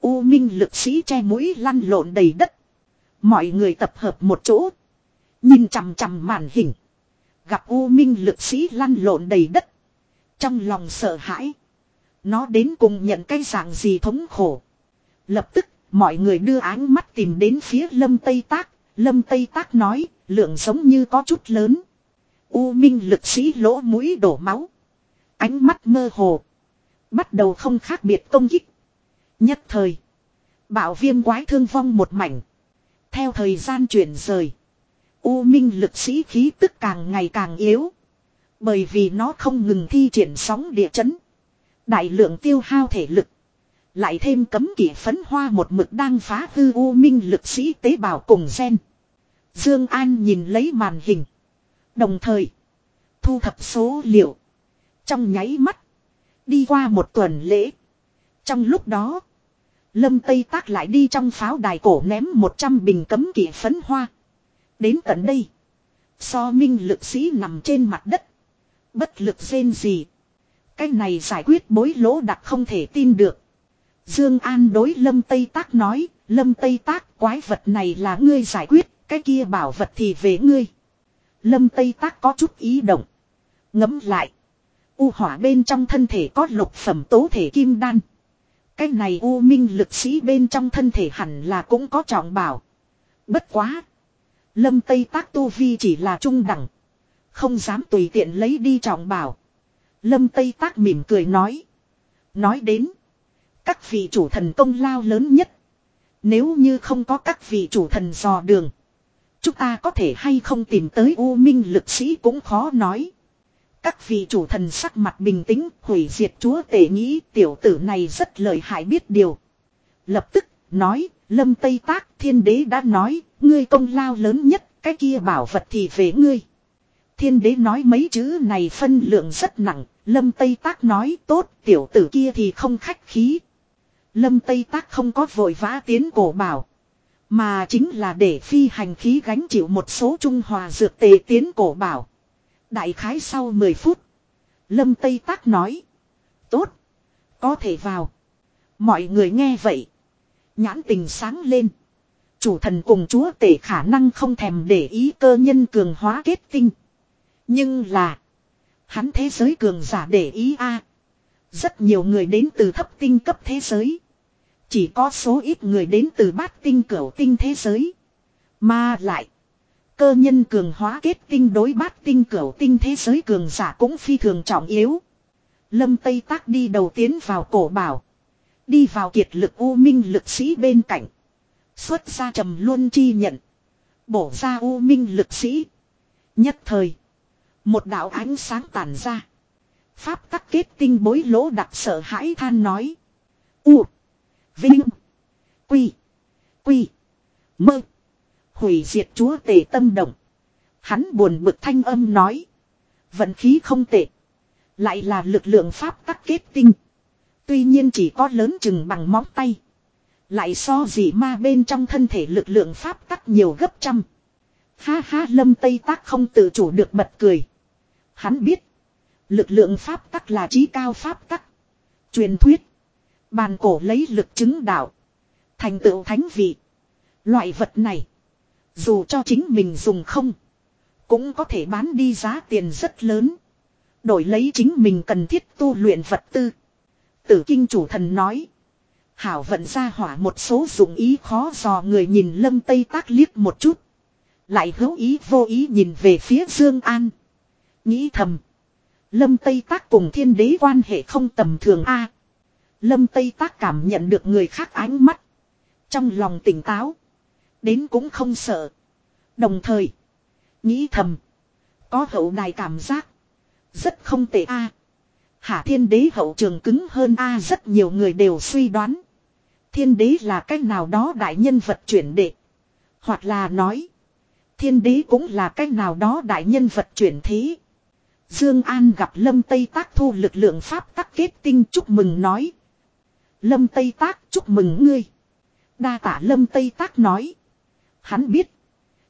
U minh lực sĩ che mũi lăn lộn đầy đất. Mọi người tập hợp một chỗ. Nhìn chằm chằm màn hình. Gặp U minh lực sĩ lăn lộn đầy đất. Trong lòng sợ hãi. Nó đến cùng nhận cái dạng gì thống khổ. Lập tức, mọi người đưa áng mắt tìm đến phía lâm Tây Tác. Lâm Tây Tác nói, lượng giống như có chút lớn. U minh lực sĩ lỗ mũi đổ máu. Ánh mắt mơ hồ. Bắt đầu không khác biệt công kích. Nhất thời. Bảo viêm quái thương vong một mảnh. Theo thời gian chuyển rời. U minh lực sĩ khí tức càng ngày càng yếu. Bởi vì nó không ngừng thi triển sóng địa chấn. Đại lượng tiêu hao thể lực. Lại thêm cấm kỵ phấn hoa một mực đang phá hư u minh lực sĩ tế bào cùng gen. Dương An nhìn lấy màn hình. Đồng thời. Thu thập số liệu. Trong nháy mắt. Đi qua một tuần lễ. Trong lúc đó. Lâm Tây Tác lại đi trong pháo đài cổ ném 100 bình cấm kỵ phấn hoa. Đến tận đây. So minh lực sĩ nằm trên mặt đất. Bất lực rên gì. Cái này giải quyết bối lỗ đặc không thể tin được. Dương An đối Lâm Tây Tác nói, Lâm Tây Tác quái vật này là ngươi giải quyết, cái kia bảo vật thì về ngươi. Lâm Tây Tác có chút ý động. Ngấm lại. U hỏa bên trong thân thể có lục phẩm tố thể kim đan. Cái này U minh lực sĩ bên trong thân thể hẳn là cũng có trọng bảo. Bất quá. Lâm Tây Tác Tu Vi chỉ là trung đẳng. Không dám tùy tiện lấy đi trọng bảo. Lâm Tây Tác mỉm cười nói. Nói đến. Các vị chủ thần công lao lớn nhất. Nếu như không có các vị chủ thần dò đường. Chúng ta có thể hay không tìm tới U Minh lực sĩ cũng khó nói. Các vị chủ thần sắc mặt bình tĩnh, hủy diệt chúa tể nghĩ tiểu tử này rất lợi hại biết điều. Lập tức, nói, lâm Tây Tác thiên đế đã nói, ngươi công lao lớn nhất, cái kia bảo vật thì về ngươi. Thiên đế nói mấy chữ này phân lượng rất nặng, lâm Tây Tác nói tốt, tiểu tử kia thì không khách khí. Lâm Tây Tác không có vội vã tiến cổ bảo. Mà chính là để phi hành khí gánh chịu một số trung hòa dược tề tiến cổ bảo. Đại khái sau 10 phút. Lâm Tây Tác nói. Tốt. Có thể vào. Mọi người nghe vậy. Nhãn tình sáng lên. Chủ thần cùng chúa tể khả năng không thèm để ý cơ nhân cường hóa kết tinh. Nhưng là. Hắn thế giới cường giả để ý a Rất nhiều người đến từ thấp tinh cấp thế giới. Chỉ có số ít người đến từ bát tinh cửu tinh thế giới. Mà lại. Cơ nhân cường hóa kết tinh đối bát tinh cửu tinh thế giới cường giả cũng phi thường trọng yếu. Lâm Tây Tác đi đầu tiến vào cổ bảo. Đi vào kiệt lực u minh lực sĩ bên cạnh. Xuất ra trầm luân chi nhận. Bổ ra u minh lực sĩ. Nhất thời. Một đạo ánh sáng tàn ra. Pháp tắc kết tinh bối lỗ đặc sợ hãi than nói. U. Vinh. Quy. Quy. Mơ. Hủy diệt chúa tể tâm động. Hắn buồn bực thanh âm nói. Vận khí không tệ. Lại là lực lượng pháp tắc kết tinh. Tuy nhiên chỉ có lớn chừng bằng móng tay. Lại so gì ma bên trong thân thể lực lượng pháp tắc nhiều gấp trăm. Ha ha, lâm tây tác không tự chủ được bật cười. Hắn biết. Lực lượng pháp tắc là trí cao pháp tắc. Truyền thuyết. Bàn cổ lấy lực chứng đạo. Thành tựu thánh vị. Loại vật này. Dù cho chính mình dùng không. Cũng có thể bán đi giá tiền rất lớn. Đổi lấy chính mình cần thiết tu luyện vật tư. Tử kinh chủ thần nói. Hảo vận ra hỏa một số dụng ý khó dò người nhìn lâm tây tác liếc một chút. Lại hữu ý vô ý nhìn về phía Dương An. Nghĩ thầm. Lâm Tây Tác cùng thiên đế quan hệ không tầm thường a. Lâm Tây Tác cảm nhận được người khác ánh mắt. Trong lòng tỉnh táo. Đến cũng không sợ. Đồng thời. Nghĩ thầm. Có hậu đài cảm giác. Rất không tệ a. Hả thiên đế hậu trường cứng hơn a, rất nhiều người đều suy đoán. Thiên đế là cách nào đó đại nhân vật chuyển đệ. Hoặc là nói. Thiên đế cũng là cách nào đó đại nhân vật chuyển thế. Dương An gặp Lâm Tây Tác thu lực lượng pháp tắc kết tinh chúc mừng nói. Lâm Tây Tác chúc mừng ngươi. Đa tả Lâm Tây Tác nói. Hắn biết.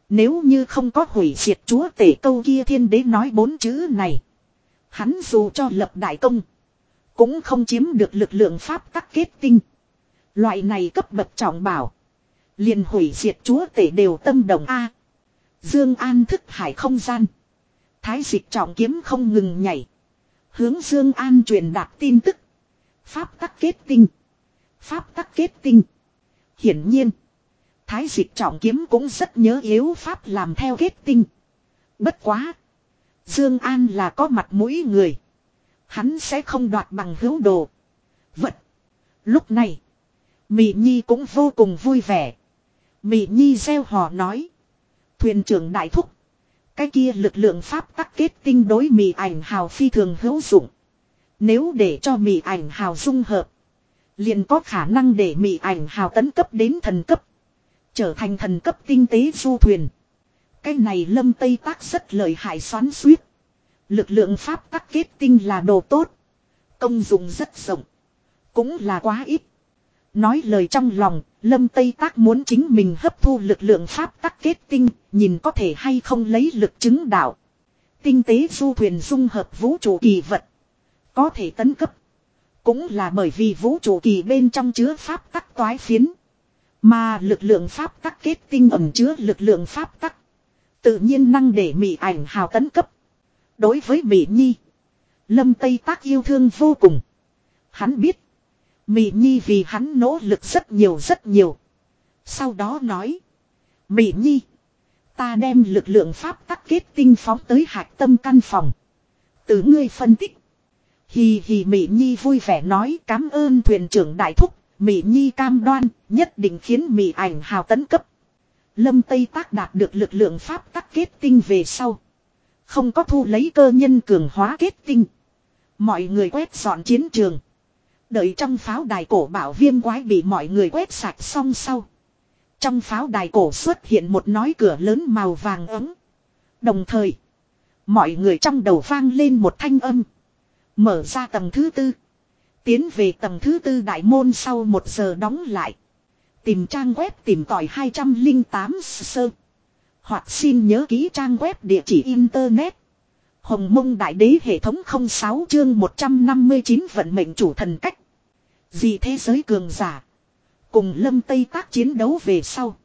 Nếu như không có hủy diệt chúa tể câu kia thiên đế nói bốn chữ này. Hắn dù cho lập đại công. Cũng không chiếm được lực lượng pháp tắc kết tinh. Loại này cấp bậc trọng bảo. liền hủy diệt chúa tể đều tâm đồng A. Dương An thức hải không gian. Thái dịch trọng kiếm không ngừng nhảy. Hướng Dương An truyền đạt tin tức. Pháp tắc kết tinh. Pháp tắc kết tinh. Hiển nhiên. Thái dịch trọng kiếm cũng rất nhớ yếu pháp làm theo kết tinh. Bất quá. Dương An là có mặt mũi người. Hắn sẽ không đoạt bằng hữu đồ. Vật. Lúc này. Mị Nhi cũng vô cùng vui vẻ. Mị Nhi gieo hò nói. Thuyền trưởng đại thúc. Cái kia lực lượng pháp tắc kết tinh đối mị ảnh hào phi thường hữu dụng. Nếu để cho mị ảnh hào dung hợp. Liền có khả năng để mị ảnh hào tấn cấp đến thần cấp. Trở thành thần cấp tinh tế du thuyền. Cái này lâm tây tác rất lợi hại xoắn suýt. Lực lượng pháp tắc kết tinh là đồ tốt. Công dụng rất rộng. Cũng là quá ít. Nói lời trong lòng, Lâm Tây Tác muốn chính mình hấp thu lực lượng pháp tắc kết tinh, nhìn có thể hay không lấy lực chứng đạo. Tinh tế du thuyền dung hợp vũ trụ kỳ vật. Có thể tấn cấp. Cũng là bởi vì vũ trụ kỳ bên trong chứa pháp tắc toái phiến. Mà lực lượng pháp tắc kết tinh ẩm chứa lực lượng pháp tắc. Tự nhiên năng để mị ảnh hào tấn cấp. Đối với mị nhi. Lâm Tây Tác yêu thương vô cùng. Hắn biết. Mị nhi vì hắn nỗ lực rất nhiều rất nhiều. Sau đó nói. Mị nhi. Ta đem lực lượng pháp tắc kết tinh phóng tới hạch tâm căn phòng. Từ ngươi phân tích. Hì hì Mỹ Nhi vui vẻ nói, cảm ơn thuyền trưởng đại thúc. Mỹ Nhi cam đoan nhất định khiến Mỹ ảnh hào tấn cấp. Lâm Tây Tác đạt được lực lượng pháp tắc kết tinh về sau. Không có thu lấy cơ nhân cường hóa kết tinh. Mọi người quét dọn chiến trường. Đợi trong pháo đài cổ bảo viêm quái bị mọi người quét sạch xong sau. Trong pháo đài cổ xuất hiện một nói cửa lớn màu vàng ấm. Đồng thời, mọi người trong đầu vang lên một thanh âm. Mở ra tầng thứ tư. Tiến về tầng thứ tư đại môn sau một giờ đóng lại. Tìm trang web tìm tỏi 208 sơ. Hoặc xin nhớ ký trang web địa chỉ internet. Hồng mông đại đế hệ thống 06 chương 159 vận mệnh chủ thần cách. Dị thế giới cường giả. Cùng lâm tây tác chiến đấu về sau.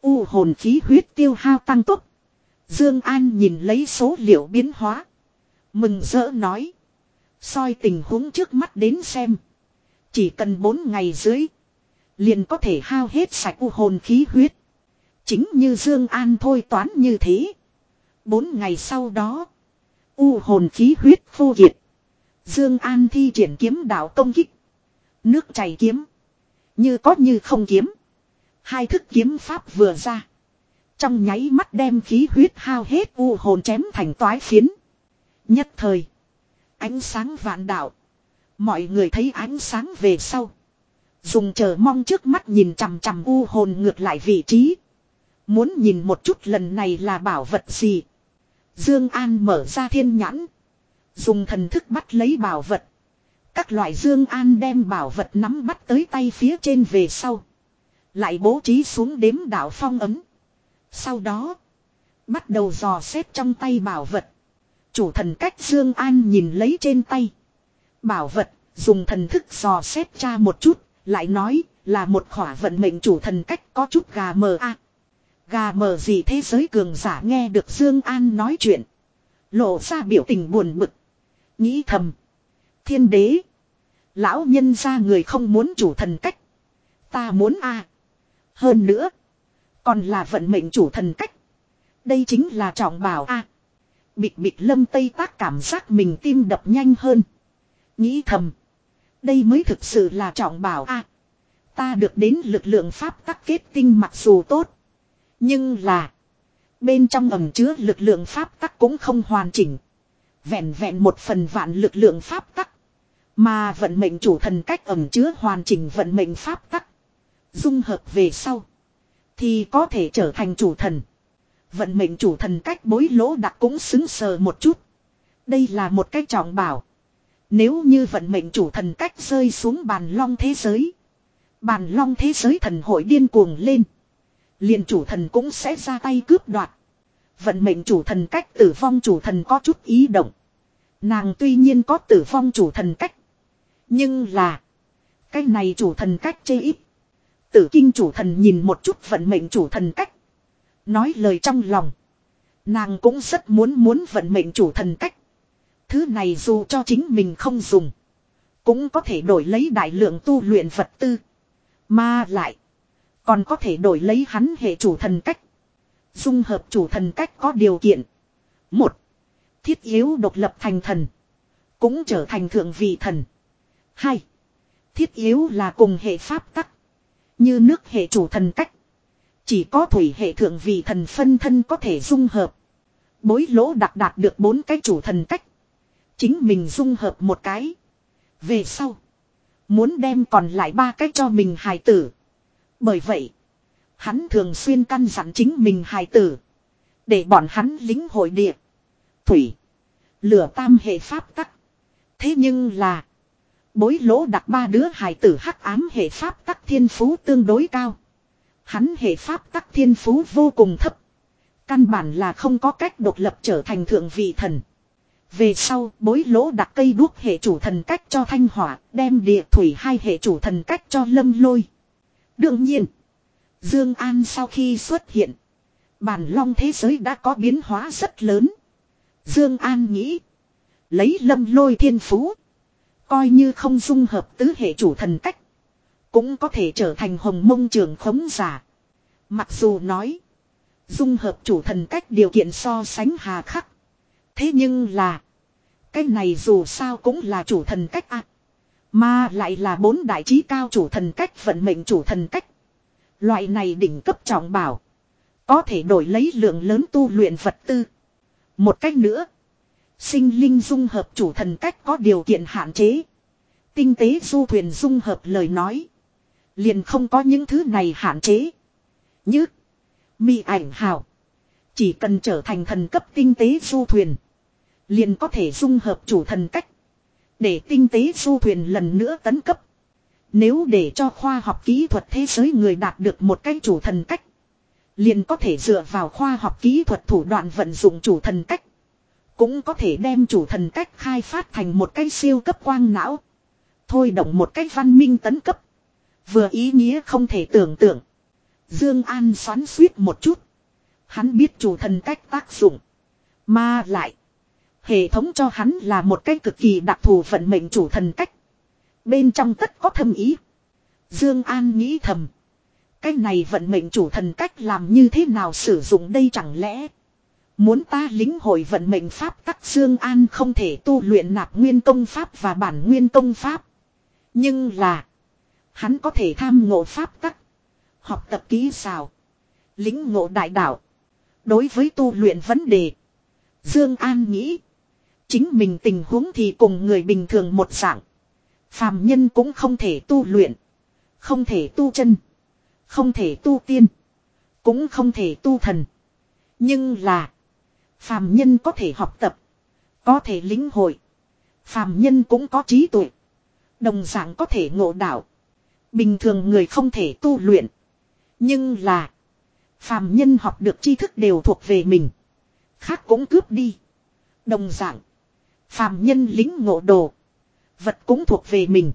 U hồn khí huyết tiêu hao tăng tốc. Dương An nhìn lấy số liệu biến hóa. Mừng rỡ nói soi tình huống trước mắt đến xem. Chỉ cần 4 ngày dưới. Liền có thể hao hết sạch u hồn khí huyết. Chính như Dương An thôi toán như thế. 4 ngày sau đó. U hồn khí huyết phu diệt Dương An thi triển kiếm đạo công kích. Nước chảy kiếm. Như có như không kiếm. Hai thức kiếm pháp vừa ra. Trong nháy mắt đem khí huyết hao hết u hồn chém thành toái phiến. Nhất thời. Ánh sáng vạn đạo. Mọi người thấy ánh sáng về sau. Dùng chờ mong trước mắt nhìn chằm chằm u hồn ngược lại vị trí. Muốn nhìn một chút lần này là bảo vật gì. Dương An mở ra thiên nhãn. Dùng thần thức bắt lấy bảo vật. Các loại Dương An đem bảo vật nắm bắt tới tay phía trên về sau. Lại bố trí xuống đếm đạo phong ấm. Sau đó. Bắt đầu dò xét trong tay bảo vật. Chủ thần cách Dương An nhìn lấy trên tay. Bảo vật. Dùng thần thức dò xét tra một chút. Lại nói, là một khỏa vận mệnh chủ thần cách có chút gà mờ a. Gà mờ gì thế giới cường giả nghe được Dương An nói chuyện. Lộ ra biểu tình buồn bực. Nghĩ thầm. Thiên đế. Lão nhân ra người không muốn chủ thần cách. Ta muốn a. Hơn nữa. Còn là vận mệnh chủ thần cách. Đây chính là trọng bảo a. À. Bịt bịt lâm tây tác cảm giác mình tim đập nhanh hơn. Nghĩ thầm. Đây mới thực sự là trọng bảo a. ta được đến lực lượng pháp tắc kết tinh mặc dù tốt. Nhưng là. Bên trong ẩm chứa lực lượng pháp tắc cũng không hoàn chỉnh. Vẹn vẹn một phần vạn lực lượng pháp tắc. Mà vận mệnh chủ thần cách ẩm chứa hoàn chỉnh vận mệnh pháp tắc. Dung hợp về sau. Thì có thể trở thành chủ thần. Vận mệnh chủ thần cách bối lỗ đặc cũng xứng sờ một chút. Đây là một cách trọng bảo. Nếu như vận mệnh chủ thần cách rơi xuống bàn long thế giới. Bàn long thế giới thần hội điên cuồng lên. liền chủ thần cũng sẽ ra tay cướp đoạt. Vận mệnh chủ thần cách tử vong chủ thần có chút ý động. Nàng tuy nhiên có tử vong chủ thần cách. Nhưng là. Cái này chủ thần cách chê ít. Tử kinh chủ thần nhìn một chút vận mệnh chủ thần cách. Nói lời trong lòng. Nàng cũng rất muốn muốn vận mệnh chủ thần cách. Thứ này dù cho chính mình không dùng. Cũng có thể đổi lấy đại lượng tu luyện vật tư. Mà lại. Còn có thể đổi lấy hắn hệ chủ thần cách. Dung hợp chủ thần cách có điều kiện. Một. Thiết yếu độc lập thành thần. Cũng trở thành thượng vị thần. Hai. Thiết yếu là cùng hệ pháp tắc. Như nước hệ chủ thần cách. Chỉ có thủy hệ thượng vị thần phân thân có thể dung hợp. Bối lỗ đặc đạt được bốn cái chủ thần cách. Chính mình dung hợp một cái. Về sau. Muốn đem còn lại ba cái cho mình hài tử. Bởi vậy. Hắn thường xuyên căn dặn chính mình hài tử. Để bọn hắn lính hội địa. Thủy. Lửa tam hệ pháp tắc. Thế nhưng là. Bối lỗ đặt ba đứa hài tử hắc ám hệ pháp tắc thiên phú tương đối cao. Hắn hệ pháp tắc thiên phú vô cùng thấp. Căn bản là không có cách độc lập trở thành thượng vị thần. Về sau bối lỗ đặt cây đuốc hệ chủ thần cách cho thanh hỏa, đem địa thủy hai hệ chủ thần cách cho lâm lôi. Đương nhiên, Dương An sau khi xuất hiện, bản long thế giới đã có biến hóa rất lớn. Dương An nghĩ, lấy lâm lôi thiên phú, coi như không dung hợp tứ hệ chủ thần cách, cũng có thể trở thành hồng mông trường khống giả. Mặc dù nói, dung hợp chủ thần cách điều kiện so sánh hà khắc. Thế nhưng là, cái này dù sao cũng là chủ thần cách ạ. mà lại là bốn đại trí cao chủ thần cách vận mệnh chủ thần cách. Loại này đỉnh cấp trọng bảo. Có thể đổi lấy lượng lớn tu luyện vật tư. Một cách nữa. Sinh linh dung hợp chủ thần cách có điều kiện hạn chế. Tinh tế du thuyền dung hợp lời nói. Liền không có những thứ này hạn chế. Như. Mi ảnh hào. Chỉ cần trở thành thần cấp tinh tế du thuyền. Liền có thể dung hợp chủ thần cách. Để tinh tế du thuyền lần nữa tấn cấp. Nếu để cho khoa học kỹ thuật thế giới người đạt được một cái chủ thần cách. Liền có thể dựa vào khoa học kỹ thuật thủ đoạn vận dụng chủ thần cách. Cũng có thể đem chủ thần cách khai phát thành một cái siêu cấp quang não. Thôi động một cách văn minh tấn cấp. Vừa ý nghĩa không thể tưởng tượng. Dương An xoắn suýt một chút. Hắn biết chủ thần cách tác dụng. Mà lại. Hệ thống cho hắn là một cái cực kỳ đặc thù vận mệnh chủ thần cách. Bên trong tất có thâm ý. Dương An nghĩ thầm. Cái này vận mệnh chủ thần cách làm như thế nào sử dụng đây chẳng lẽ. Muốn ta lính hội vận mệnh pháp tắc Dương An không thể tu luyện nạp nguyên công pháp và bản nguyên công pháp. Nhưng là. Hắn có thể tham ngộ pháp tắc. Học tập kỹ xào. Lính ngộ đại đạo. Đối với tu luyện vấn đề. Dương An nghĩ. Chính mình tình huống thì cùng người bình thường một dạng. Phàm nhân cũng không thể tu luyện. Không thể tu chân. Không thể tu tiên. Cũng không thể tu thần. Nhưng là. Phàm nhân có thể học tập. Có thể lĩnh hội. Phàm nhân cũng có trí tuệ. Đồng dạng có thể ngộ đạo. Bình thường người không thể tu luyện. Nhưng là. Phàm nhân học được tri thức đều thuộc về mình. Khác cũng cướp đi. Đồng dạng. Phàm nhân lính ngộ đồ. Vật cũng thuộc về mình.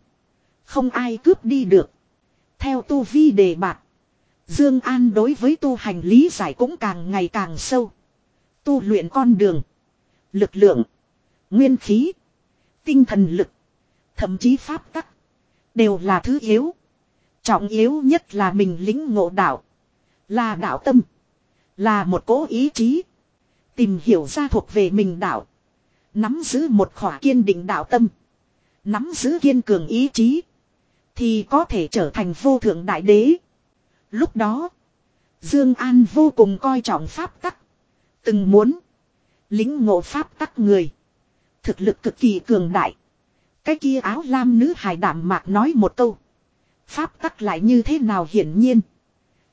Không ai cướp đi được. Theo tu vi đề bạc. Dương An đối với tu hành lý giải cũng càng ngày càng sâu. Tu luyện con đường. Lực lượng. Nguyên khí. Tinh thần lực. Thậm chí pháp tắc. Đều là thứ yếu. Trọng yếu nhất là mình lính ngộ đạo. Là đạo tâm. Là một cố ý chí. Tìm hiểu ra thuộc về mình đạo. Nắm giữ một khỏa kiên định đạo tâm. Nắm giữ kiên cường ý chí. Thì có thể trở thành vô thượng đại đế. Lúc đó. Dương An vô cùng coi trọng pháp tắc. Từng muốn. Lính ngộ pháp tắc người. Thực lực cực kỳ cường đại. Cái kia áo lam nữ hài đảm mạc nói một câu. Pháp tắc lại như thế nào hiển nhiên.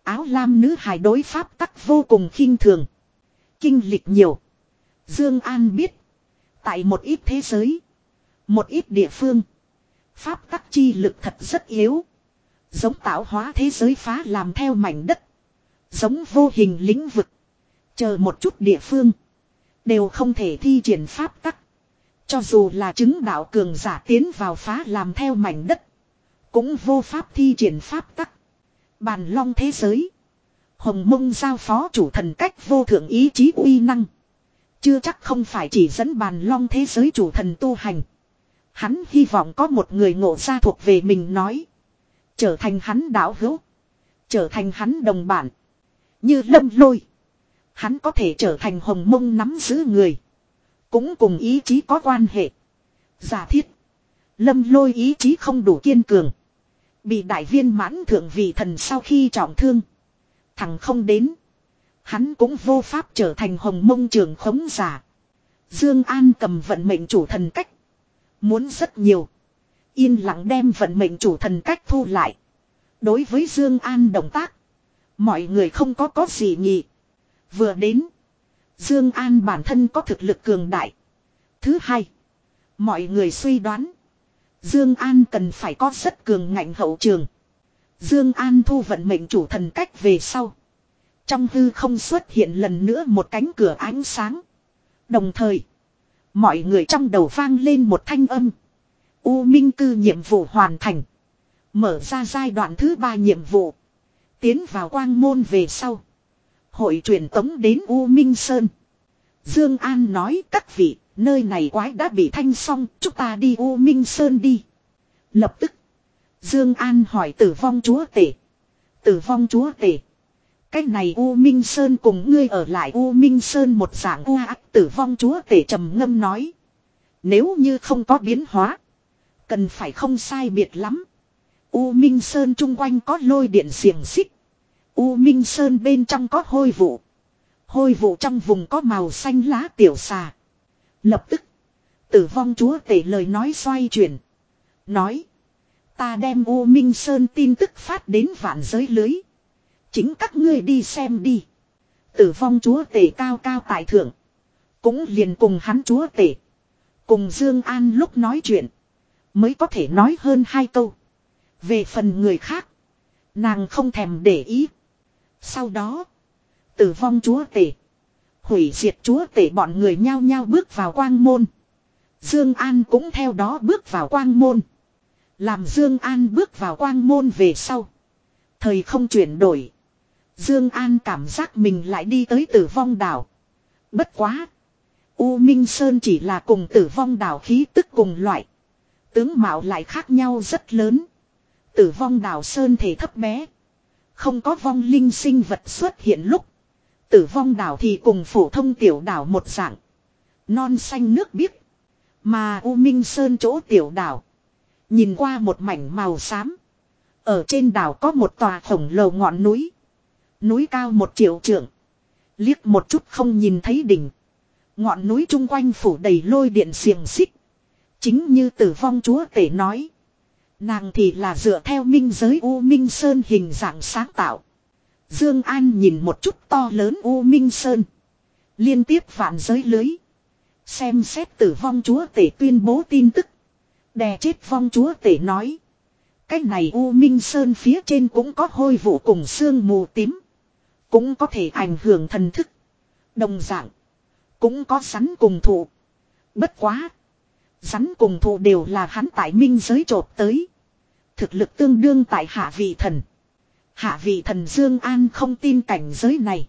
Áo lam nữ hài đối pháp tắc vô cùng khinh thường. Kinh lịch nhiều. Dương An biết. Tại một ít thế giới. Một ít địa phương. Pháp tắc chi lực thật rất yếu. Giống tạo hóa thế giới phá làm theo mảnh đất. Giống vô hình lĩnh vực. Chờ một chút địa phương. Đều không thể thi triển pháp tắc. Cho dù là chứng đạo cường giả tiến vào phá làm theo mảnh đất. Cũng vô pháp thi triển pháp tắc. Bàn long thế giới. Hồng mông giao phó chủ thần cách vô thượng ý chí uy năng. Chưa chắc không phải chỉ dẫn bàn long thế giới chủ thần tu hành. Hắn hy vọng có một người ngộ ra thuộc về mình nói. Trở thành hắn đạo hữu. Trở thành hắn đồng bản. Như lâm lôi. Hắn có thể trở thành hồng mông nắm giữ người. Cũng cùng ý chí có quan hệ. Giả thiết. Lâm lôi ý chí không đủ kiên cường. Bị đại viên mãn thượng vị thần sau khi trọng thương. Thằng không đến. Hắn cũng vô pháp trở thành hồng mông trường khống giả. Dương An cầm vận mệnh chủ thần cách. Muốn rất nhiều. Yên lặng đem vận mệnh chủ thần cách thu lại. Đối với Dương An động tác. Mọi người không có có gì nhỉ. Vừa đến. Dương An bản thân có thực lực cường đại. Thứ hai. Mọi người suy đoán. Dương An cần phải có rất cường ngạnh hậu trường. Dương An thu vận mệnh chủ thần cách về sau. Trong hư không xuất hiện lần nữa một cánh cửa ánh sáng. Đồng thời. Mọi người trong đầu vang lên một thanh âm. U Minh cư nhiệm vụ hoàn thành. Mở ra giai đoạn thứ ba nhiệm vụ. Tiến vào quang môn về sau. Hội truyền tống đến U Minh Sơn. Dương An nói các vị, nơi này quái đã bị thanh xong, chúng ta đi U Minh Sơn đi. Lập tức. Dương An hỏi tử vong chúa tể. Tử vong chúa tể. Cách này U Minh Sơn cùng ngươi ở lại U Minh Sơn một dạng u ác tử vong chúa tể trầm ngâm nói. Nếu như không có biến hóa. Cần phải không sai biệt lắm. U Minh Sơn chung quanh có lôi điện xiềng xích. U Minh Sơn bên trong có hôi vụ. Hôi vụ trong vùng có màu xanh lá tiểu xà. Lập tức. Tử vong chúa tể lời nói xoay chuyển. Nói. Ta đem U Minh Sơn tin tức phát đến vạn giới lưới. Chính các ngươi đi xem đi. Tử vong chúa tể cao cao tại thượng. Cũng liền cùng hắn chúa tể. Cùng Dương An lúc nói chuyện. Mới có thể nói hơn hai câu. Về phần người khác. Nàng không thèm để ý. Sau đó. Tử vong chúa tể. Hủy diệt chúa tể bọn người nhao nhao bước vào quang môn. Dương An cũng theo đó bước vào quang môn. Làm Dương An bước vào quang môn về sau. Thời không chuyển đổi. Dương An cảm giác mình lại đi tới tử vong đảo. Bất quá. U Minh Sơn chỉ là cùng tử vong đảo khí tức cùng loại. Tướng mạo lại khác nhau rất lớn. Tử vong đảo Sơn thể thấp bé. Không có vong linh sinh vật xuất hiện lúc. Tử vong đảo thì cùng phổ thông tiểu đảo một dạng. Non xanh nước biếc. Mà U Minh Sơn chỗ tiểu đảo. Nhìn qua một mảnh màu xám. Ở trên đảo có một tòa khổng lồ ngọn núi. Núi cao một triệu trượng. Liếc một chút không nhìn thấy đỉnh. Ngọn núi chung quanh phủ đầy lôi điện xiềng xích. Chính như tử vong chúa tể nói. Nàng thì là dựa theo minh giới U Minh Sơn hình dạng sáng tạo. Dương An nhìn một chút to lớn U Minh Sơn. Liên tiếp vạn giới lưới. Xem xét tử vong chúa tể tuyên bố tin tức. Đè chết vong chúa tể nói. Cái này U Minh Sơn phía trên cũng có hôi vụ cùng xương mù tím. Cũng có thể ảnh hưởng thần thức. Đồng dạng. Cũng có sắn cùng thụ. Bất quá. Rắn cùng thụ đều là hắn tại minh giới trột tới. Thực lực tương đương tại hạ vị thần. Hạ vị thần Dương An không tin cảnh giới này.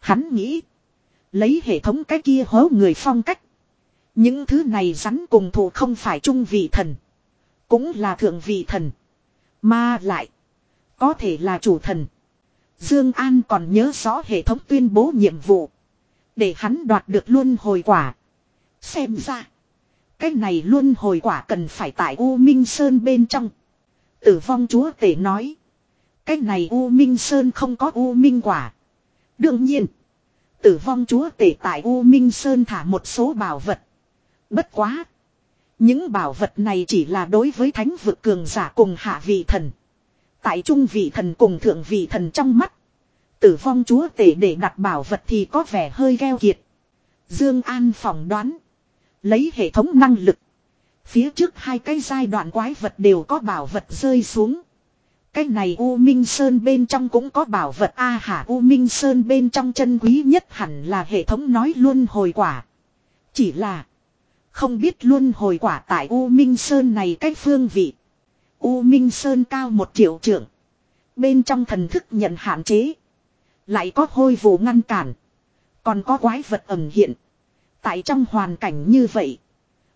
Hắn nghĩ. Lấy hệ thống cái kia hố người phong cách. Những thứ này rắn cùng thủ không phải trung vị thần. Cũng là thượng vị thần. Mà lại. Có thể là chủ thần. Dương An còn nhớ rõ hệ thống tuyên bố nhiệm vụ. Để hắn đoạt được luôn hồi quả. Xem ra. Cái này luôn hồi quả cần phải tại U Minh Sơn bên trong. Tử vong chúa tể nói. Cái này U Minh Sơn không có U Minh quả. Đương nhiên. Tử vong chúa tể tại U Minh Sơn thả một số bảo vật. Bất quá. Những bảo vật này chỉ là đối với thánh vực cường giả cùng hạ vị thần. Tại trung vị thần cùng thượng vị thần trong mắt. Tử vong chúa tể để đặt bảo vật thì có vẻ hơi gheo kiệt. Dương An phỏng đoán. Lấy hệ thống năng lực. Phía trước hai cái giai đoạn quái vật đều có bảo vật rơi xuống. Cái này U Minh Sơn bên trong cũng có bảo vật A à hả U Minh Sơn bên trong chân quý nhất hẳn là hệ thống nói luôn hồi quả. Chỉ là. Không biết luôn hồi quả tại U Minh Sơn này cách phương vị. U Minh Sơn cao một triệu trượng. Bên trong thần thức nhận hạn chế. Lại có hôi vụ ngăn cản. Còn có quái vật ẩn hiện. Tại trong hoàn cảnh như vậy.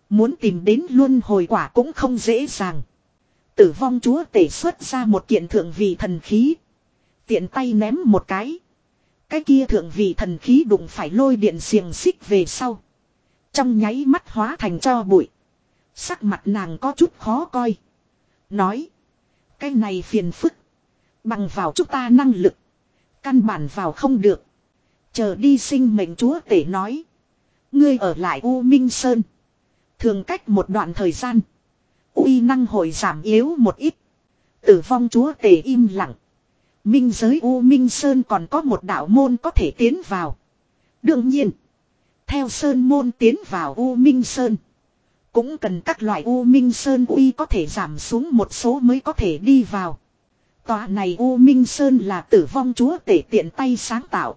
Muốn tìm đến luôn hồi quả cũng không dễ dàng. Tử vong chúa tể xuất ra một kiện thượng vị thần khí. Tiện tay ném một cái. Cái kia thượng vị thần khí đụng phải lôi điện xiềng xích về sau. Trong nháy mắt hóa thành cho bụi. Sắc mặt nàng có chút khó coi. Nói. Cái này phiền phức. Bằng vào chúng ta năng lực. Căn bản vào không được. Chờ đi sinh mệnh chúa tể nói. Ngươi ở lại U Minh Sơn. Thường cách một đoạn thời gian uy năng hội giảm yếu một ít. Tử vong chúa tể im lặng. Minh giới U Minh Sơn còn có một đạo môn có thể tiến vào. Đương nhiên. Theo Sơn môn tiến vào U Minh Sơn. Cũng cần các loại U Minh Sơn uy có thể giảm xuống một số mới có thể đi vào. Tòa này U Minh Sơn là tử vong chúa tể tiện tay sáng tạo.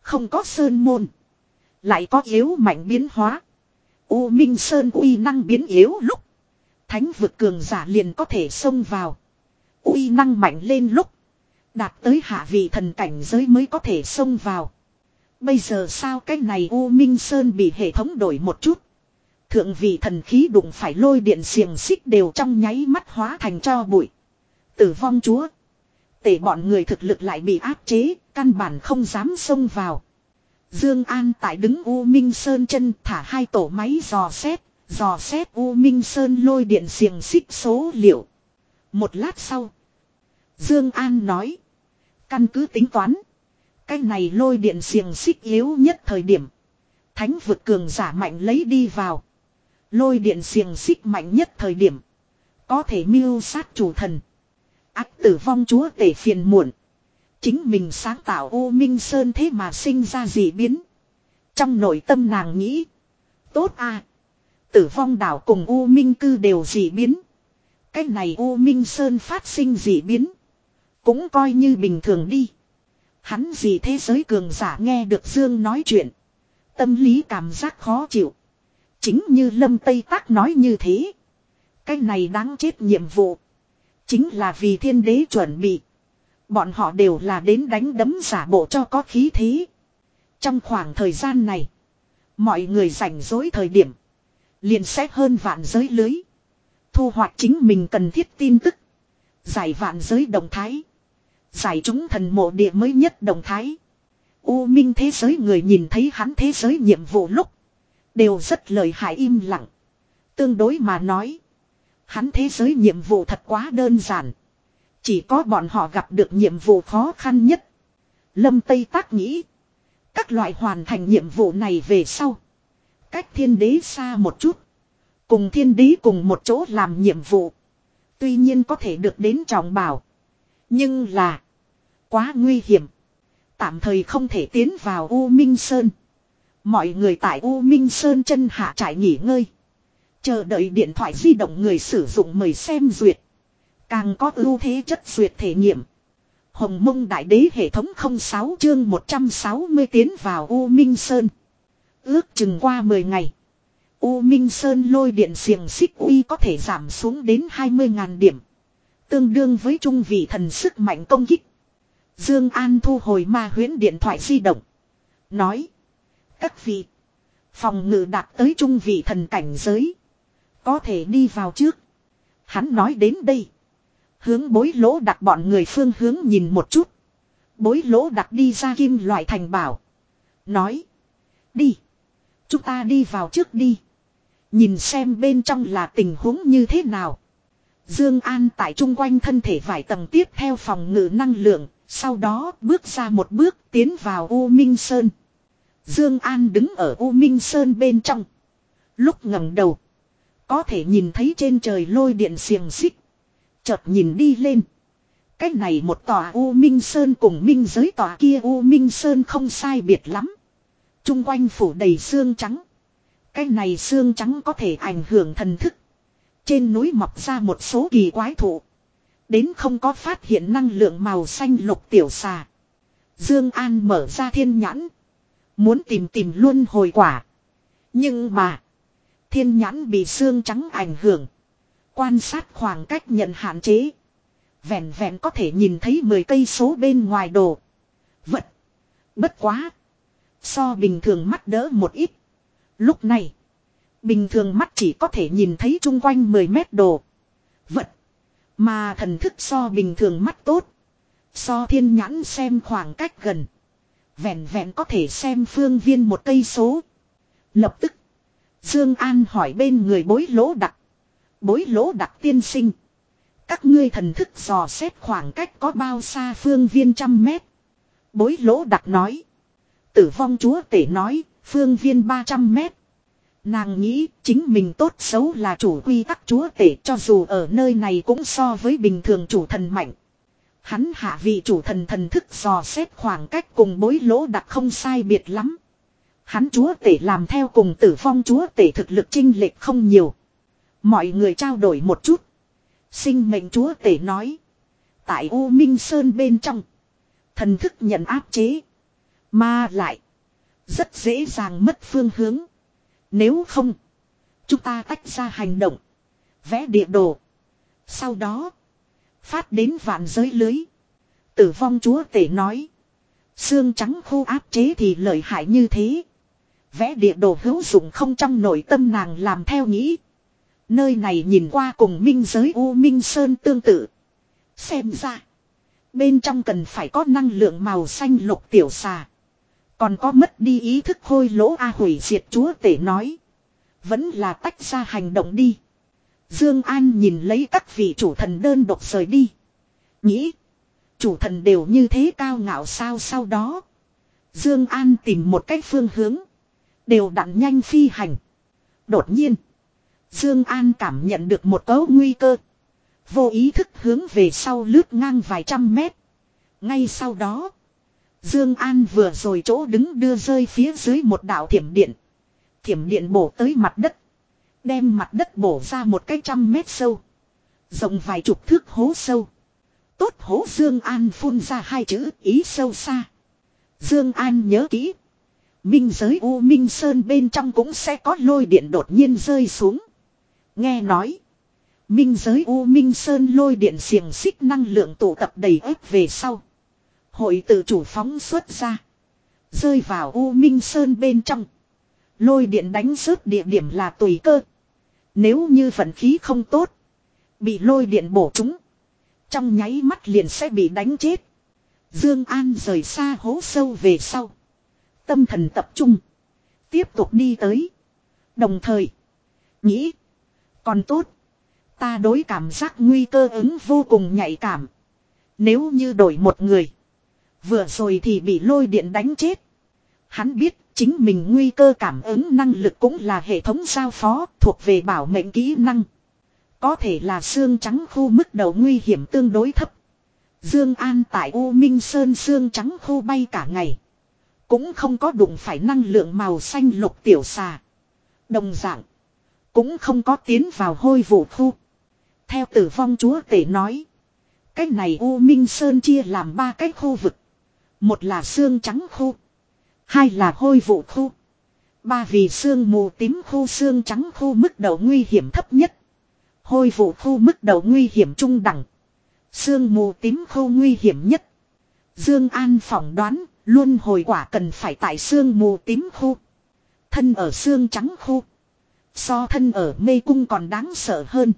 Không có Sơn môn. Lại có yếu mạnh biến hóa. U Minh Sơn uy năng biến yếu lúc. Thánh vực cường giả liền có thể xông vào. Uy năng mạnh lên lúc. Đạt tới hạ vị thần cảnh giới mới có thể xông vào. Bây giờ sao cái này U Minh Sơn bị hệ thống đổi một chút. Thượng vị thần khí đụng phải lôi điện xiềng xích đều trong nháy mắt hóa thành cho bụi. Tử vong chúa. Tể bọn người thực lực lại bị áp chế, căn bản không dám xông vào. Dương An tại đứng U Minh Sơn chân thả hai tổ máy dò xét, dò xét U Minh Sơn lôi điện xiềng xích số liệu. Một lát sau, Dương An nói, căn cứ tính toán, cái này lôi điện xiềng xích yếu nhất thời điểm, thánh vực cường giả mạnh lấy đi vào. Lôi điện xiềng xích mạnh nhất thời điểm, có thể mưu sát chủ thần. Ác tử vong chúa tể phiền muộn. Chính mình sáng tạo U Minh Sơn thế mà sinh ra dị biến. Trong nội tâm nàng nghĩ. Tốt à. Tử vong đảo cùng U Minh cư đều dị biến. Cái này U Minh Sơn phát sinh dị biến. Cũng coi như bình thường đi. Hắn gì thế giới cường giả nghe được Dương nói chuyện. Tâm lý cảm giác khó chịu. Chính như Lâm Tây Tác nói như thế. Cái này đáng chết nhiệm vụ. Chính là vì thiên đế chuẩn bị. Bọn họ đều là đến đánh đấm giả bộ cho có khí thế. Trong khoảng thời gian này. Mọi người rảnh rỗi thời điểm liền xét hơn vạn giới lưới. Thu hoạch chính mình cần thiết tin tức. Giải vạn giới động thái. Giải chúng thần mộ địa mới nhất động thái. U minh thế giới người nhìn thấy hắn thế giới nhiệm vụ lúc. Đều rất lời hại im lặng. Tương đối mà nói. Hắn thế giới nhiệm vụ thật quá đơn giản. Chỉ có bọn họ gặp được nhiệm vụ khó khăn nhất. Lâm Tây Tác nghĩ. Các loại hoàn thành nhiệm vụ này về sau. Cách thiên đế xa một chút. Cùng thiên đế cùng một chỗ làm nhiệm vụ. Tuy nhiên có thể được đến trọng bảo. Nhưng là. Quá nguy hiểm. Tạm thời không thể tiến vào U Minh Sơn. Mọi người tại U Minh Sơn chân hạ trải nghỉ ngơi. Chờ đợi điện thoại di động người sử dụng mời xem duyệt. Càng có ưu thế chất duyệt thể nghiệm. Hồng mông đại đế hệ thống 06 chương 160 tiến vào U Minh Sơn. Ước chừng qua 10 ngày. U Minh Sơn lôi điện xiềng xích uy có thể giảm xuống đến 20.000 điểm. Tương đương với trung vị thần sức mạnh công kích. Dương An thu hồi ma huyễn điện thoại di động. Nói. Các vị. Phòng ngự đạt tới trung vị thần cảnh giới. Có thể đi vào trước. Hắn nói đến đây. Hướng bối lỗ đặt bọn người phương hướng nhìn một chút. Bối lỗ đặt đi ra kim loại thành bảo. Nói. Đi. Chúng ta đi vào trước đi. Nhìn xem bên trong là tình huống như thế nào. Dương An tại trung quanh thân thể vài tầng tiếp theo phòng ngự năng lượng. Sau đó bước ra một bước tiến vào U Minh Sơn. Dương An đứng ở U Minh Sơn bên trong. Lúc ngẩng đầu. Có thể nhìn thấy trên trời lôi điện xiềng xích. Chợt nhìn đi lên. Cái này một tòa U Minh Sơn cùng Minh giới tòa kia U Minh Sơn không sai biệt lắm. Trung quanh phủ đầy xương trắng. Cái này xương trắng có thể ảnh hưởng thần thức. Trên núi mọc ra một số kỳ quái thụ. Đến không có phát hiện năng lượng màu xanh lục tiểu xà. Dương An mở ra thiên nhãn. Muốn tìm tìm luôn hồi quả. Nhưng mà. Thiên nhãn bị xương trắng ảnh hưởng. Quan sát khoảng cách nhận hạn chế. Vẹn vẹn có thể nhìn thấy 10 cây số bên ngoài đồ. Vật. Bất quá. So bình thường mắt đỡ một ít. Lúc này. Bình thường mắt chỉ có thể nhìn thấy chung quanh 10 mét đồ. Vật. Mà thần thức so bình thường mắt tốt. So thiên nhãn xem khoảng cách gần. Vẹn vẹn có thể xem phương viên một cây số. Lập tức. Dương An hỏi bên người bối lỗ đặc. Bối lỗ đặc tiên sinh. Các ngươi thần thức dò xét khoảng cách có bao xa phương viên trăm mét. Bối lỗ đặc nói. Tử vong chúa tể nói, phương viên 300 mét. Nàng nghĩ chính mình tốt xấu là chủ quy tắc chúa tể cho dù ở nơi này cũng so với bình thường chủ thần mạnh. Hắn hạ vị chủ thần thần thức dò xét khoảng cách cùng bối lỗ đặc không sai biệt lắm. Hắn chúa tể làm theo cùng tử vong chúa tể thực lực chinh lệch không nhiều. Mọi người trao đổi một chút. Sinh mệnh chúa tể nói. Tại U Minh Sơn bên trong. Thần thức nhận áp chế. Mà lại. Rất dễ dàng mất phương hướng. Nếu không. Chúng ta tách ra hành động. Vẽ địa đồ. Sau đó. Phát đến vạn giới lưới. Tử vong chúa tể nói. Xương trắng khô áp chế thì lợi hại như thế. Vẽ địa đồ hữu dụng không trong nội tâm nàng làm theo nghĩ. Nơi này nhìn qua cùng minh giới U Minh Sơn tương tự. Xem ra. Bên trong cần phải có năng lượng màu xanh lục tiểu xà. Còn có mất đi ý thức hôi lỗ A hủy diệt chúa tể nói. Vẫn là tách ra hành động đi. Dương An nhìn lấy các vị chủ thần đơn độc rời đi. Nghĩ. Chủ thần đều như thế cao ngạo sao sau đó. Dương An tìm một cách phương hướng. Đều đặn nhanh phi hành. Đột nhiên. Dương An cảm nhận được một cấu nguy cơ. Vô ý thức hướng về sau lướt ngang vài trăm mét. Ngay sau đó. Dương An vừa rồi chỗ đứng đưa rơi phía dưới một đạo thiểm điện. Thiểm điện bổ tới mặt đất. Đem mặt đất bổ ra một cái trăm mét sâu. Rộng vài chục thước hố sâu. Tốt hố Dương An phun ra hai chữ ý sâu xa. Dương An nhớ kỹ. Minh giới U Minh Sơn bên trong cũng sẽ có lôi điện đột nhiên rơi xuống. Nghe nói. Minh giới U Minh Sơn lôi điện xiềng xích năng lượng tụ tập đầy ép về sau. Hội tự chủ phóng xuất ra. Rơi vào U Minh Sơn bên trong. Lôi điện đánh rớt địa điểm là tùy cơ. Nếu như vận khí không tốt. Bị lôi điện bổ trúng. Trong nháy mắt liền sẽ bị đánh chết. Dương An rời xa hố sâu về sau. Tâm thần tập trung. Tiếp tục đi tới. Đồng thời. Nghĩ. Còn tốt. Ta đối cảm giác nguy cơ ứng vô cùng nhạy cảm. Nếu như đổi một người. Vừa rồi thì bị lôi điện đánh chết. Hắn biết chính mình nguy cơ cảm ứng năng lực cũng là hệ thống giao phó thuộc về bảo mệnh kỹ năng. Có thể là xương trắng khu mức đầu nguy hiểm tương đối thấp. Dương An tại U Minh Sơn xương trắng khu bay cả ngày. Cũng không có đụng phải năng lượng màu xanh lục tiểu xà. Đồng dạng. Cũng không có tiến vào hôi vụ khu. Theo tử vong chúa tể nói. Cách này U Minh Sơn chia làm ba cái khu vực. Một là xương trắng khu. Hai là hôi vụ khu. Ba vì xương mù tím khu xương trắng khu mức độ nguy hiểm thấp nhất. Hôi vụ khu mức độ nguy hiểm trung đẳng. xương mù tím khu nguy hiểm nhất. Dương An phỏng đoán, luôn hồi quả cần phải tại xương mù tím khu. Thân ở xương trắng khu. So thân ở mê cung còn đáng sợ hơn.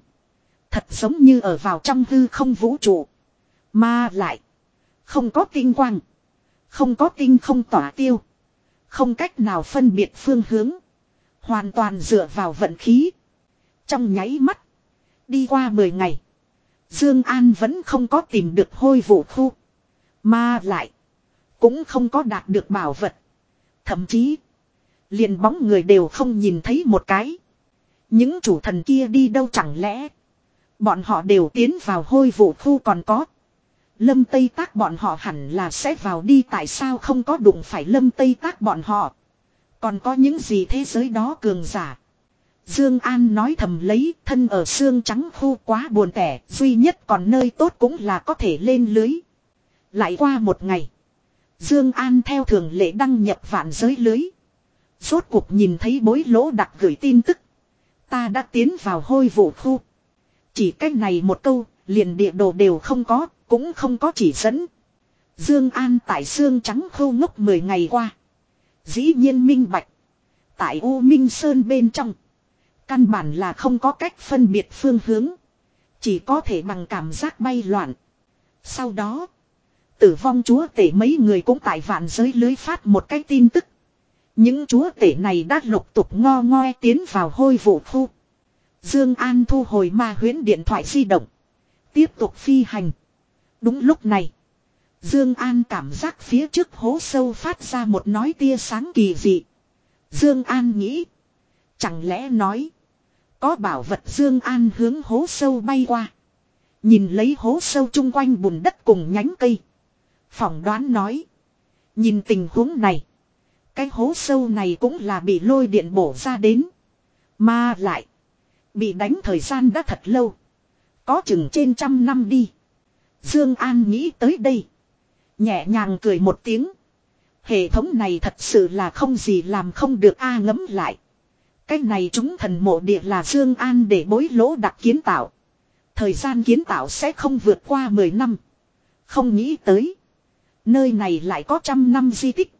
Thật giống như ở vào trong hư không vũ trụ. Mà lại. Không có tinh quang. Không có tinh không tỏa tiêu. Không cách nào phân biệt phương hướng. Hoàn toàn dựa vào vận khí. Trong nháy mắt. Đi qua 10 ngày. Dương An vẫn không có tìm được hôi vụ khu. Mà lại. Cũng không có đạt được bảo vật. Thậm chí. Liền bóng người đều không nhìn thấy một cái. Những chủ thần kia đi đâu chẳng lẽ. Bọn họ đều tiến vào hôi vụ khu còn có. Lâm Tây Tác bọn họ hẳn là sẽ vào đi tại sao không có đụng phải Lâm Tây Tác bọn họ. Còn có những gì thế giới đó cường giả. Dương An nói thầm lấy thân ở xương trắng khu quá buồn tẻ, duy nhất còn nơi tốt cũng là có thể lên lưới. Lại qua một ngày, Dương An theo thường lệ đăng nhập vạn giới lưới. Rốt cuộc nhìn thấy bối lỗ đặc gửi tin tức. Ta đã tiến vào hôi vụ khu. Chỉ cách này một câu, liền địa đồ đều không có, cũng không có chỉ dẫn. Dương An tại xương trắng khâu ngốc 10 ngày qua. Dĩ nhiên minh bạch. Tại U Minh Sơn bên trong. Căn bản là không có cách phân biệt phương hướng. Chỉ có thể bằng cảm giác bay loạn. Sau đó. Tử vong chúa tể mấy người cũng tại vạn giới lưới phát một cái tin tức. Những chúa tể này đã lục tục ngo ngoe tiến vào hôi vụ khu. Dương An thu hồi ma huyễn điện thoại di động. Tiếp tục phi hành. Đúng lúc này. Dương An cảm giác phía trước hố sâu phát ra một nói tia sáng kỳ dị. Dương An nghĩ. Chẳng lẽ nói. Có bảo vật Dương An hướng hố sâu bay qua. Nhìn lấy hố sâu chung quanh bùn đất cùng nhánh cây. Phỏng đoán nói. Nhìn tình huống này. Cái hố sâu này cũng là bị lôi điện bổ ra đến. Mà lại. Bị đánh thời gian đã thật lâu. Có chừng trên trăm năm đi. Dương An nghĩ tới đây. Nhẹ nhàng cười một tiếng. Hệ thống này thật sự là không gì làm không được a ngấm lại. Cái này chúng thần mộ địa là Dương An để bối lỗ đặc kiến tạo. Thời gian kiến tạo sẽ không vượt qua 10 năm. Không nghĩ tới. Nơi này lại có trăm năm di tích.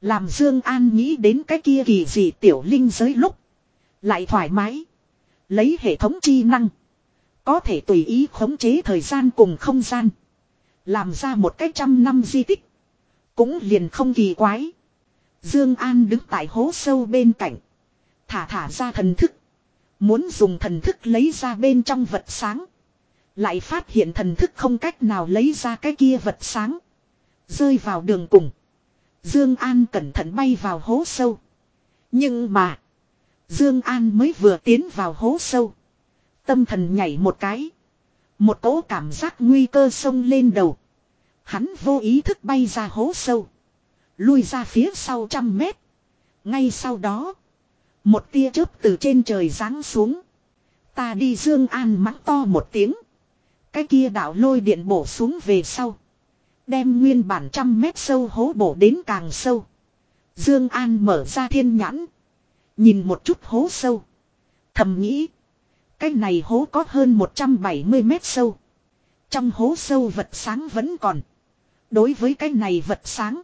Làm Dương An nghĩ đến cái kia kỳ dị tiểu linh giới lúc. Lại thoải mái. Lấy hệ thống chi năng. Có thể tùy ý khống chế thời gian cùng không gian. Làm ra một cái trăm năm di tích. Cũng liền không kỳ quái. Dương An đứng tại hố sâu bên cạnh. Thả thả ra thần thức. Muốn dùng thần thức lấy ra bên trong vật sáng. Lại phát hiện thần thức không cách nào lấy ra cái kia vật sáng. Rơi vào đường cùng. Dương An cẩn thận bay vào hố sâu. Nhưng mà. Dương An mới vừa tiến vào hố sâu. Tâm thần nhảy một cái. Một cỗ cảm giác nguy cơ sông lên đầu. Hắn vô ý thức bay ra hố sâu. Lui ra phía sau trăm mét. Ngay sau đó. Một tia chớp từ trên trời giáng xuống. Ta đi Dương An mắng to một tiếng. Cái kia đạo lôi điện bổ xuống về sau. Đem nguyên bản trăm mét sâu hố bổ đến càng sâu. Dương An mở ra thiên nhãn. Nhìn một chút hố sâu. Thầm nghĩ. Cái này hố có hơn 170 mét sâu. Trong hố sâu vật sáng vẫn còn. Đối với cái này vật sáng.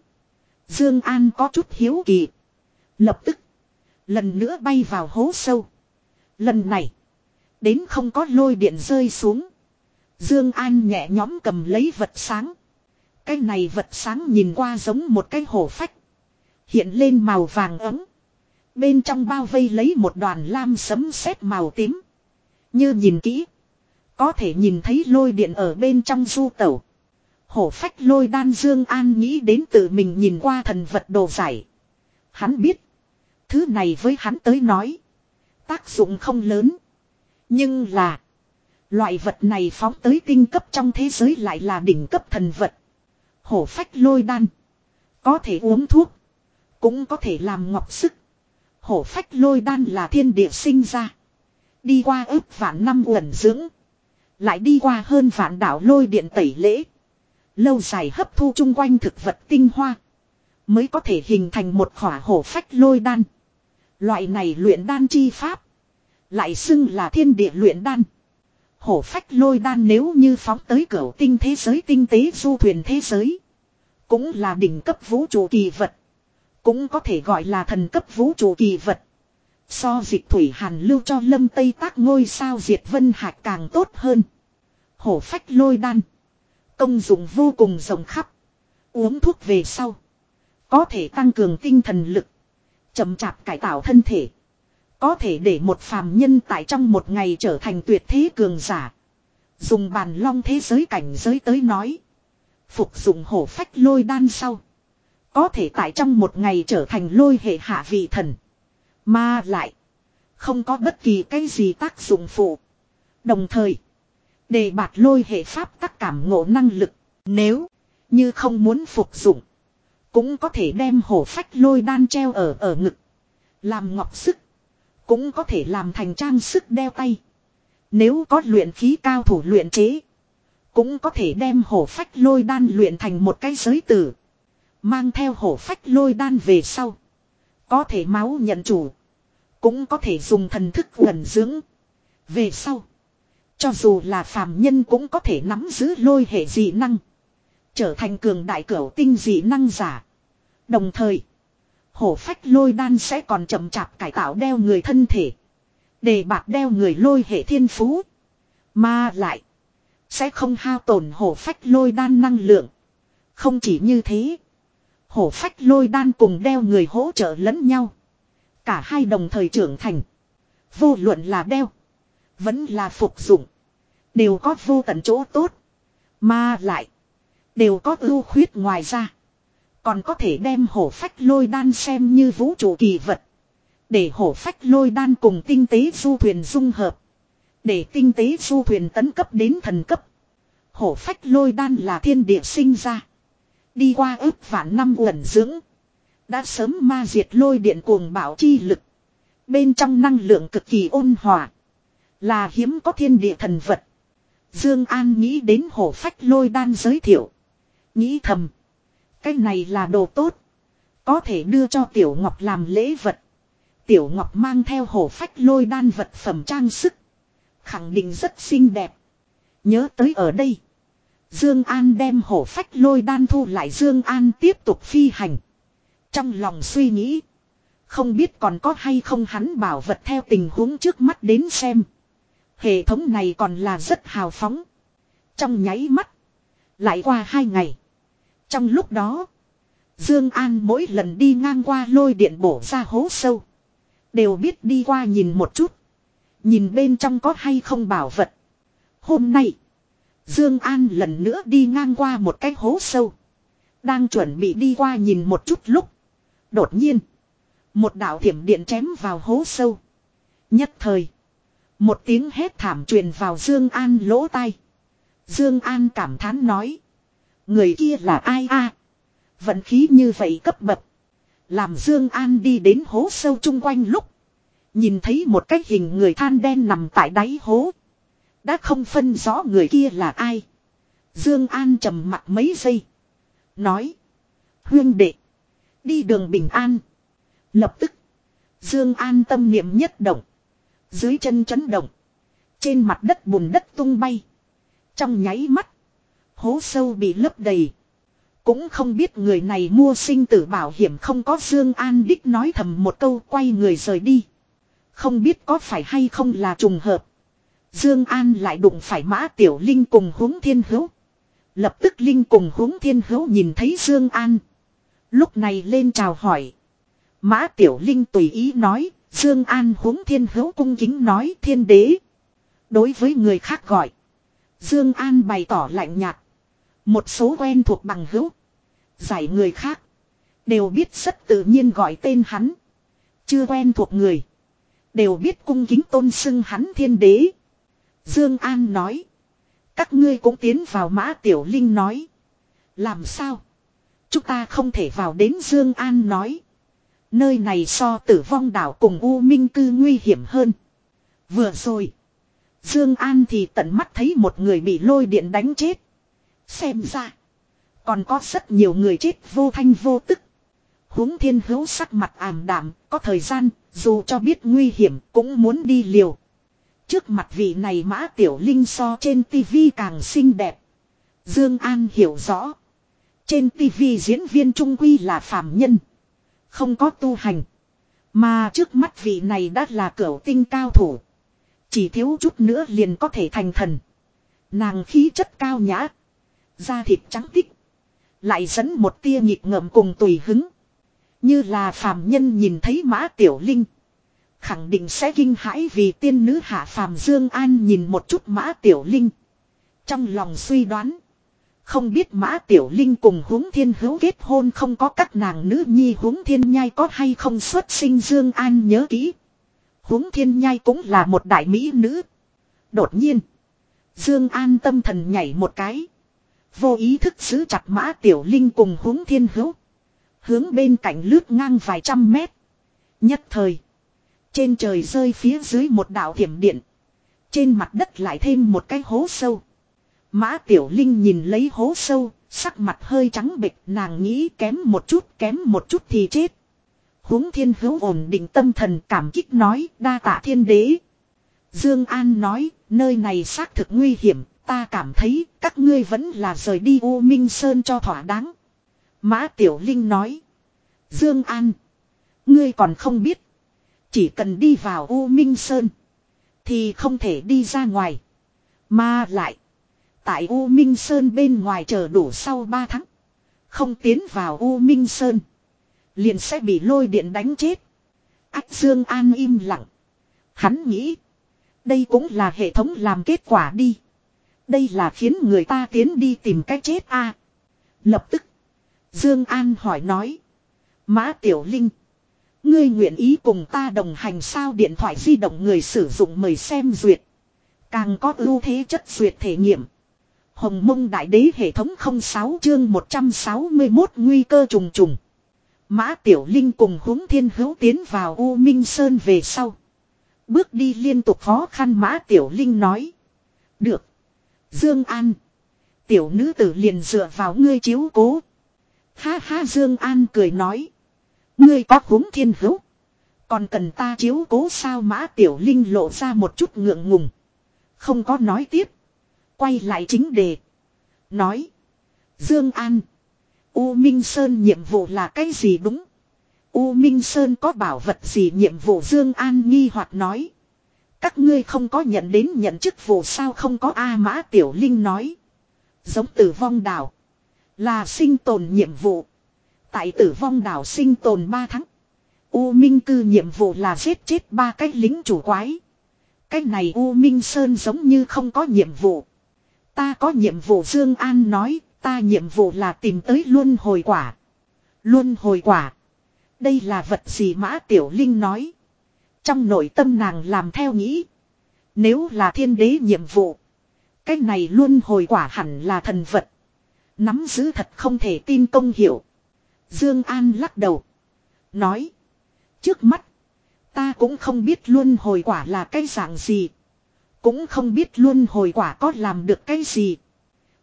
Dương An có chút hiếu kỳ. Lập tức. Lần nữa bay vào hố sâu. Lần này. Đến không có lôi điện rơi xuống. Dương An nhẹ nhõm cầm lấy vật sáng. Cái này vật sáng nhìn qua giống một cái hổ phách. Hiện lên màu vàng ấm. Bên trong bao vây lấy một đoàn lam sấm sét màu tím. Như nhìn kỹ. Có thể nhìn thấy lôi điện ở bên trong du tẩu. Hổ phách lôi đan Dương An nghĩ đến tự mình nhìn qua thần vật đồ giải. Hắn biết. Thứ này với hắn tới nói. Tác dụng không lớn. Nhưng là. Loại vật này phóng tới tinh cấp trong thế giới lại là đỉnh cấp thần vật. Hổ phách lôi đan. Có thể uống thuốc. Cũng có thể làm ngọc sức. Hổ phách lôi đan là thiên địa sinh ra. Đi qua ước vạn năm uẩn dưỡng. Lại đi qua hơn vạn đảo lôi điện tẩy lễ. Lâu dài hấp thu chung quanh thực vật tinh hoa. Mới có thể hình thành một khỏa hổ phách lôi đan. Loại này luyện đan chi pháp. Lại xưng là thiên địa luyện đan. Hổ phách lôi đan nếu như phóng tới cửa tinh thế giới, tinh tế du thuyền thế giới. Cũng là đỉnh cấp vũ trụ kỳ vật. Cũng có thể gọi là thần cấp vũ trụ kỳ vật. So dịch thủy hàn lưu cho lâm tây tác ngôi sao diệt vân hạc càng tốt hơn. Hổ phách lôi đan. Công dụng vô cùng rộng khắp. Uống thuốc về sau. Có thể tăng cường tinh thần lực. chậm chạp cải tạo thân thể. Có thể để một phàm nhân tại trong một ngày trở thành tuyệt thế cường giả. Dùng bàn long thế giới cảnh giới tới nói. Phục dụng hổ phách lôi đan sau. Có thể tại trong một ngày trở thành lôi hệ hạ vị thần. Mà lại. Không có bất kỳ cái gì tác dụng phụ. Đồng thời. Đề bạt lôi hệ pháp các cảm ngộ năng lực. Nếu. Như không muốn phục dụng. Cũng có thể đem hổ phách lôi đan treo ở ở ngực. Làm ngọc sức. Cũng có thể làm thành trang sức đeo tay. Nếu có luyện khí cao thủ luyện chế. Cũng có thể đem hổ phách lôi đan luyện thành một cái giới tử. Mang theo hổ phách lôi đan về sau. Có thể máu nhận chủ. Cũng có thể dùng thần thức gần dưỡng. Về sau. Cho dù là phàm nhân cũng có thể nắm giữ lôi hệ dị năng. Trở thành cường đại cửu tinh dị năng giả. Đồng thời. Hổ phách lôi đan sẽ còn chậm chạp cải tạo đeo người thân thể. Để bạc đeo người lôi hệ thiên phú. Mà lại. Sẽ không hao tổn hổ phách lôi đan năng lượng. Không chỉ như thế. Hổ phách lôi đan cùng đeo người hỗ trợ lẫn nhau. Cả hai đồng thời trưởng thành. Vô luận là đeo. Vẫn là phục dụng. Đều có vô tận chỗ tốt. Mà lại. Đều có ưu khuyết ngoài ra. Còn có thể đem hổ phách lôi đan xem như vũ trụ kỳ vật. Để hổ phách lôi đan cùng tinh tế du thuyền dung hợp. Để tinh tế du thuyền tấn cấp đến thần cấp. Hổ phách lôi đan là thiên địa sinh ra. Đi qua ước vạn năm uẩn dưỡng. Đã sớm ma diệt lôi điện cuồng bảo chi lực. Bên trong năng lượng cực kỳ ôn hòa. Là hiếm có thiên địa thần vật. Dương An nghĩ đến hổ phách lôi đan giới thiệu. Nghĩ thầm. Cái này là đồ tốt. Có thể đưa cho Tiểu Ngọc làm lễ vật. Tiểu Ngọc mang theo hổ phách lôi đan vật phẩm trang sức. Khẳng định rất xinh đẹp. Nhớ tới ở đây. Dương An đem hổ phách lôi đan thu lại Dương An tiếp tục phi hành. Trong lòng suy nghĩ. Không biết còn có hay không hắn bảo vật theo tình huống trước mắt đến xem. Hệ thống này còn là rất hào phóng. Trong nháy mắt. Lại qua hai ngày. Trong lúc đó. Dương An mỗi lần đi ngang qua lôi điện bổ ra hố sâu. Đều biết đi qua nhìn một chút. Nhìn bên trong có hay không bảo vật. Hôm nay. Dương An lần nữa đi ngang qua một cái hố sâu. Đang chuẩn bị đi qua nhìn một chút lúc. Đột nhiên. Một đạo thiểm điện chém vào hố sâu. Nhất thời. Một tiếng hét thảm truyền vào Dương An lỗ tai. Dương An cảm thán nói. Người kia là ai a? Vận khí như vậy cấp bậc. Làm Dương An đi đến hố sâu chung quanh lúc. Nhìn thấy một cái hình người than đen nằm tại đáy hố. Đã không phân rõ người kia là ai. Dương An trầm mặt mấy giây. Nói. Huyên đệ. Đi đường bình an. Lập tức. Dương An tâm niệm nhất động. Dưới chân chấn động. Trên mặt đất bùn đất tung bay. Trong nháy mắt. Hố sâu bị lấp đầy. Cũng không biết người này mua sinh tử bảo hiểm không có Dương An đích nói thầm một câu quay người rời đi. Không biết có phải hay không là trùng hợp. Dương An lại đụng phải Mã Tiểu Linh cùng Huống Thiên Hữu. Lập tức Linh cùng Huống Thiên Hữu nhìn thấy Dương An. Lúc này lên chào hỏi. Mã Tiểu Linh tùy ý nói, Dương An Huống Thiên Hữu cung kính nói thiên đế. Đối với người khác gọi. Dương An bày tỏ lạnh nhạt. Một số quen thuộc bằng hữu. Giải người khác. Đều biết rất tự nhiên gọi tên hắn. Chưa quen thuộc người. Đều biết cung kính tôn xưng hắn thiên đế. Dương An nói. Các ngươi cũng tiến vào mã tiểu linh nói. Làm sao? Chúng ta không thể vào đến Dương An nói. Nơi này so tử vong đảo cùng U Minh cư nguy hiểm hơn. Vừa rồi. Dương An thì tận mắt thấy một người bị lôi điện đánh chết. Xem ra. Còn có rất nhiều người chết vô thanh vô tức. Húng thiên hữu sắc mặt ảm đạm, có thời gian, dù cho biết nguy hiểm cũng muốn đi liều. Trước mặt vị này mã tiểu linh so trên tivi càng xinh đẹp. Dương An hiểu rõ. Trên tivi diễn viên trung quy là phàm nhân. Không có tu hành. Mà trước mắt vị này đã là cửu tinh cao thủ. Chỉ thiếu chút nữa liền có thể thành thần. Nàng khí chất cao nhã. Da thịt trắng tích. Lại dẫn một tia nhịp ngợm cùng tùy hứng. Như là phàm nhân nhìn thấy mã tiểu linh. Khẳng định sẽ kinh hãi vì tiên nữ hạ phàm Dương An nhìn một chút mã tiểu linh. Trong lòng suy đoán. Không biết mã tiểu linh cùng huống thiên hữu kết hôn không có các nàng nữ nhi huống thiên nhai có hay không xuất sinh Dương An nhớ kỹ. Huống thiên nhai cũng là một đại mỹ nữ. Đột nhiên. Dương An tâm thần nhảy một cái. Vô ý thức giữ chặt mã tiểu linh cùng huống thiên hữu. Hướng bên cạnh lướt ngang vài trăm mét. Nhất thời. Trên trời rơi phía dưới một đạo thiểm điện. Trên mặt đất lại thêm một cái hố sâu. Mã Tiểu Linh nhìn lấy hố sâu, sắc mặt hơi trắng bệch, nàng nghĩ kém một chút, kém một chút thì chết. Huống thiên hữu ổn định tâm thần cảm kích nói, đa tạ thiên đế. Dương An nói, nơi này xác thực nguy hiểm, ta cảm thấy các ngươi vẫn là rời đi U Minh Sơn cho thỏa đáng. Mã Tiểu Linh nói, Dương An, ngươi còn không biết. Chỉ cần đi vào U Minh Sơn, thì không thể đi ra ngoài. Mà lại, Tại U Minh Sơn bên ngoài chờ đủ sau 3 tháng. Không tiến vào U Minh Sơn. Liền sẽ bị lôi điện đánh chết. Ách Dương An im lặng. Hắn nghĩ. Đây cũng là hệ thống làm kết quả đi. Đây là khiến người ta tiến đi tìm cách chết a. Lập tức. Dương An hỏi nói. Mã Tiểu Linh. Ngươi nguyện ý cùng ta đồng hành sao điện thoại di động người sử dụng mời xem duyệt. Càng có ưu thế chất duyệt thể nghiệm. Hồng mông đại đế hệ thống 06 chương 161 nguy cơ trùng trùng. Mã Tiểu Linh cùng huống thiên hữu tiến vào U Minh Sơn về sau. Bước đi liên tục khó khăn Mã Tiểu Linh nói. Được. Dương An. Tiểu nữ tử liền dựa vào ngươi chiếu cố. Ha ha Dương An cười nói. Ngươi có huống thiên hữu. Còn cần ta chiếu cố sao mã tiểu linh lộ ra một chút ngượng ngùng. Không có nói tiếp. Quay lại chính đề. Nói. Dương An. U Minh Sơn nhiệm vụ là cái gì đúng? U Minh Sơn có bảo vật gì nhiệm vụ Dương An nghi hoặc nói. Các ngươi không có nhận đến nhận chức vụ sao không có A Mã Tiểu Linh nói. Giống tử vong đảo. Là sinh tồn nhiệm vụ. Tại tử vong đảo sinh tồn 3 tháng. U Minh cư nhiệm vụ là giết chết ba cái lính chủ quái. Cái này U Minh Sơn giống như không có nhiệm vụ. Ta có nhiệm vụ Dương An nói, ta nhiệm vụ là tìm tới luân hồi quả. Luân hồi quả. Đây là vật gì Mã Tiểu Linh nói. Trong nội tâm nàng làm theo nghĩ. Nếu là thiên đế nhiệm vụ. Cái này luân hồi quả hẳn là thần vật. Nắm giữ thật không thể tin công hiểu. Dương An lắc đầu. Nói. Trước mắt. Ta cũng không biết luân hồi quả là cái dạng gì. Cũng không biết luôn hồi quả có làm được cái gì.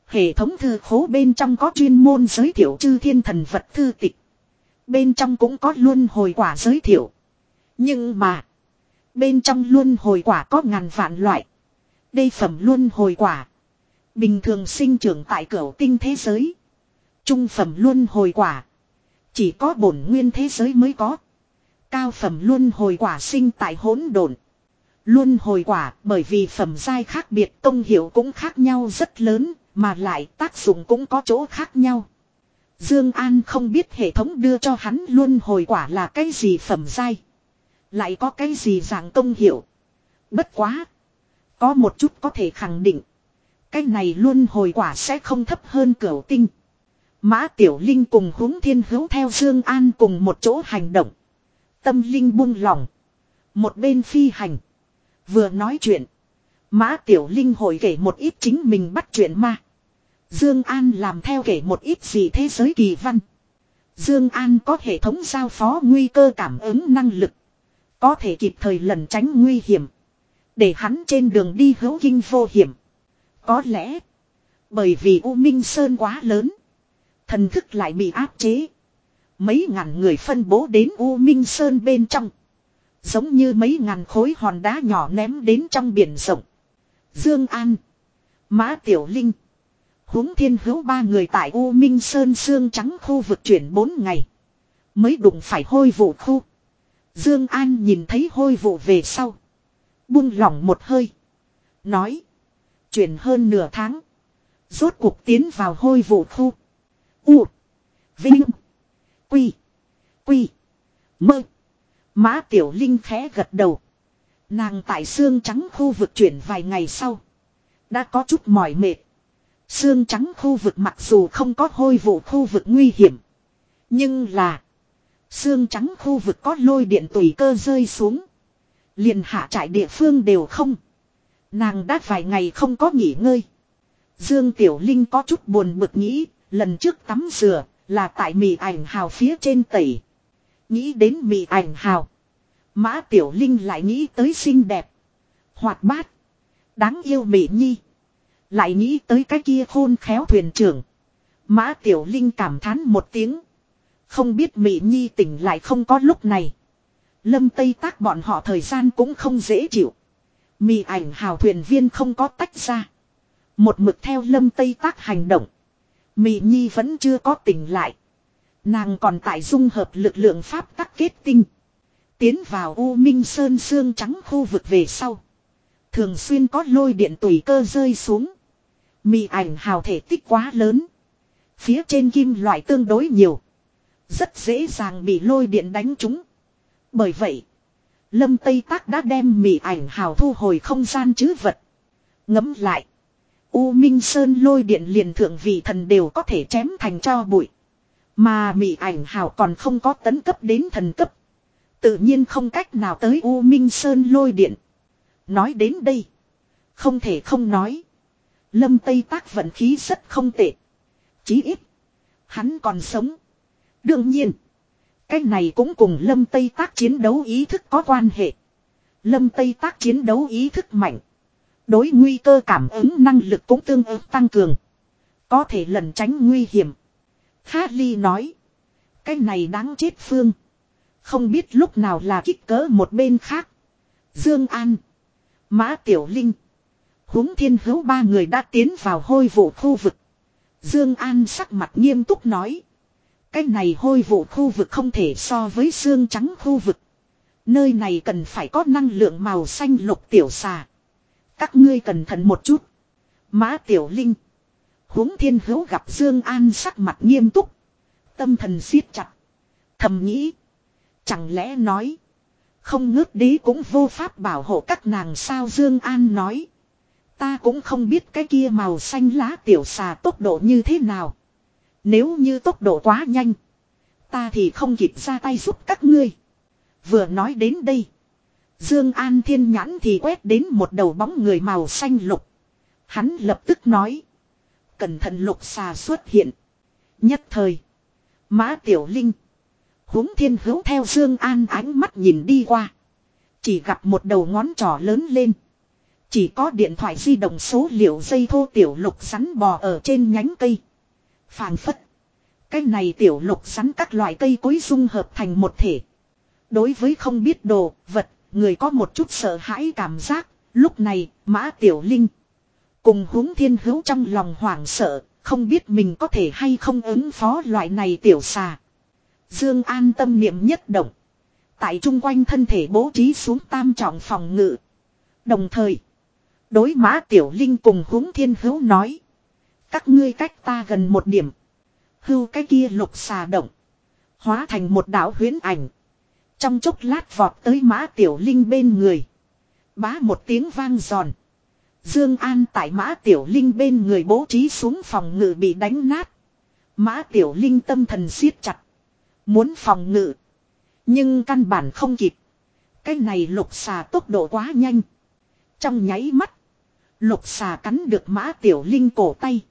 Hệ thống thư khố bên trong có chuyên môn giới thiệu chư thiên thần vật thư tịch. Bên trong cũng có luôn hồi quả giới thiệu. Nhưng mà. Bên trong luôn hồi quả có ngàn vạn loại. Đây phẩm luôn hồi quả. Bình thường sinh trưởng tại cửu tinh thế giới. Trung phẩm luôn hồi quả. Chỉ có bổn nguyên thế giới mới có. Cao phẩm luôn hồi quả sinh tại hỗn độn luôn hồi quả bởi vì phẩm giai khác biệt công hiệu cũng khác nhau rất lớn, mà lại tác dụng cũng có chỗ khác nhau. Dương An không biết hệ thống đưa cho hắn luôn hồi quả là cái gì phẩm giai. Lại có cái gì dạng công hiệu. Bất quá. Có một chút có thể khẳng định. Cái này luôn hồi quả sẽ không thấp hơn cửu tinh. Mã Tiểu Linh cùng húng thiên hữu theo Dương An cùng một chỗ hành động. Tâm Linh buông lỏng. Một bên phi hành. Vừa nói chuyện. Mã Tiểu Linh hồi kể một ít chính mình bắt chuyện ma. Dương An làm theo kể một ít gì thế giới kỳ văn. Dương An có hệ thống giao phó nguy cơ cảm ứng năng lực. Có thể kịp thời lần tránh nguy hiểm. Để hắn trên đường đi hữu kinh vô hiểm. Có lẽ. Bởi vì U Minh Sơn quá lớn. Thần thức lại bị áp chế. Mấy ngàn người phân bố đến U Minh Sơn bên trong. Giống như mấy ngàn khối hòn đá nhỏ ném đến trong biển rộng. Dương An. Mã Tiểu Linh. huống thiên hữu ba người tại U Minh Sơn xương trắng khu vực chuyển bốn ngày. Mới đụng phải hôi vụ khu. Dương An nhìn thấy hôi vụ về sau. Buông lỏng một hơi. Nói. Chuyển hơn nửa tháng. Rốt cuộc tiến vào hôi vụ khu. U. Vinh. Quy. Quy. Mơ. Mã Tiểu Linh khẽ gật đầu. Nàng tại xương trắng khu vực chuyển vài ngày sau. Đã có chút mỏi mệt. Xương trắng khu vực mặc dù không có hôi vụ khu vực nguy hiểm. Nhưng là. Xương trắng khu vực có lôi điện tùy cơ rơi xuống. Liền hạ trại địa phương đều không. Nàng đã vài ngày không có nghỉ ngơi. Dương Tiểu Linh có chút buồn bực nghĩ, lần trước tắm rửa, là tại mì ảnh hào phía trên tẩy. Nghĩ đến mị ảnh hào. Mã Tiểu Linh lại nghĩ tới xinh đẹp. Hoạt bát. Đáng yêu mị nhi. Lại nghĩ tới cái kia khôn khéo thuyền trưởng. Mã Tiểu Linh cảm thán một tiếng. Không biết Mỹ Nhi tỉnh lại không có lúc này. Lâm Tây tác bọn họ thời gian cũng không dễ chịu. Mị ảnh hào thuyền viên không có tách ra. Một mực theo Lâm Tây tác hành động. Mỹ Nhi vẫn chưa có tỉnh lại. Nàng còn tại dung hợp lực lượng pháp tắc kết tinh. Tiến vào U Minh Sơn xương trắng khu vực về sau. Thường xuyên có lôi điện tùy cơ rơi xuống. Mị ảnh hào thể tích quá lớn. Phía trên kim loại tương đối nhiều. Rất dễ dàng bị lôi điện đánh trúng. Bởi vậy, Lâm Tây Tác đã đem mị ảnh hào thu hồi không gian chứ vật. Ngấm lại. U Minh Sơn lôi điện liền thượng vị thần đều có thể chém thành cho bụi. Mà mị ảnh hào còn không có tấn cấp đến thần cấp. Tự nhiên không cách nào tới U Minh Sơn lôi điện. Nói đến đây. Không thể không nói. Lâm Tây Tác vận khí rất không tệ. Chí ít. Hắn còn sống. Đương nhiên. Cái này cũng cùng lâm Tây tác chiến đấu ý thức có quan hệ. Lâm Tây tác chiến đấu ý thức mạnh. Đối nguy cơ cảm ứng năng lực cũng tương ứng tăng cường. Có thể lần tránh nguy hiểm. Khá Ly nói. Cái này đáng chết phương. Không biết lúc nào là kích cỡ một bên khác. Dương An. Mã Tiểu Linh. huống thiên hữu ba người đã tiến vào hôi vụ khu vực. Dương An sắc mặt nghiêm túc nói. Cái này hôi vụ khu vực không thể so với xương trắng khu vực. Nơi này cần phải có năng lượng màu xanh lục tiểu xà. Các ngươi cẩn thận một chút. Mã Tiểu Linh huống thiên hữu gặp Dương An sắc mặt nghiêm túc. Tâm thần siết chặt. Thầm nghĩ. Chẳng lẽ nói. Không ngước đế cũng vô pháp bảo hộ các nàng sao Dương An nói. Ta cũng không biết cái kia màu xanh lá tiểu xà tốc độ như thế nào. Nếu như tốc độ quá nhanh. Ta thì không kịp ra tay giúp các ngươi. Vừa nói đến đây. Dương An thiên nhãn thì quét đến một đầu bóng người màu xanh lục. Hắn lập tức nói. Cẩn thận lục xà xuất hiện. Nhất thời. Mã Tiểu Linh. huống thiên hữu theo Dương An ánh mắt nhìn đi qua. Chỉ gặp một đầu ngón trỏ lớn lên. Chỉ có điện thoại di động số liệu dây thô tiểu lục rắn bò ở trên nhánh cây. Phàng phất. Cái này tiểu lục rắn các loại cây cối dung hợp thành một thể. Đối với không biết đồ, vật, người có một chút sợ hãi cảm giác, lúc này, mã tiểu linh. Cùng huống thiên hữu trong lòng hoảng sợ, không biết mình có thể hay không ứng phó loại này tiểu xà. Dương an tâm niệm nhất động. Tại trung quanh thân thể bố trí xuống tam trọng phòng ngự. Đồng thời, đối mã tiểu linh cùng huống thiên hữu nói. Các ngươi cách ta gần một điểm. Hưu cái kia lục xà động. Hóa thành một đạo huyến ảnh. Trong chốc lát vọt tới mã tiểu linh bên người. Bá một tiếng vang giòn. Dương An tại mã tiểu linh bên người bố trí xuống phòng ngự bị đánh nát. Mã tiểu linh tâm thần siết chặt. Muốn phòng ngự. Nhưng căn bản không kịp. Cái này lục xà tốc độ quá nhanh. Trong nháy mắt. Lục xà cắn được mã tiểu linh cổ tay.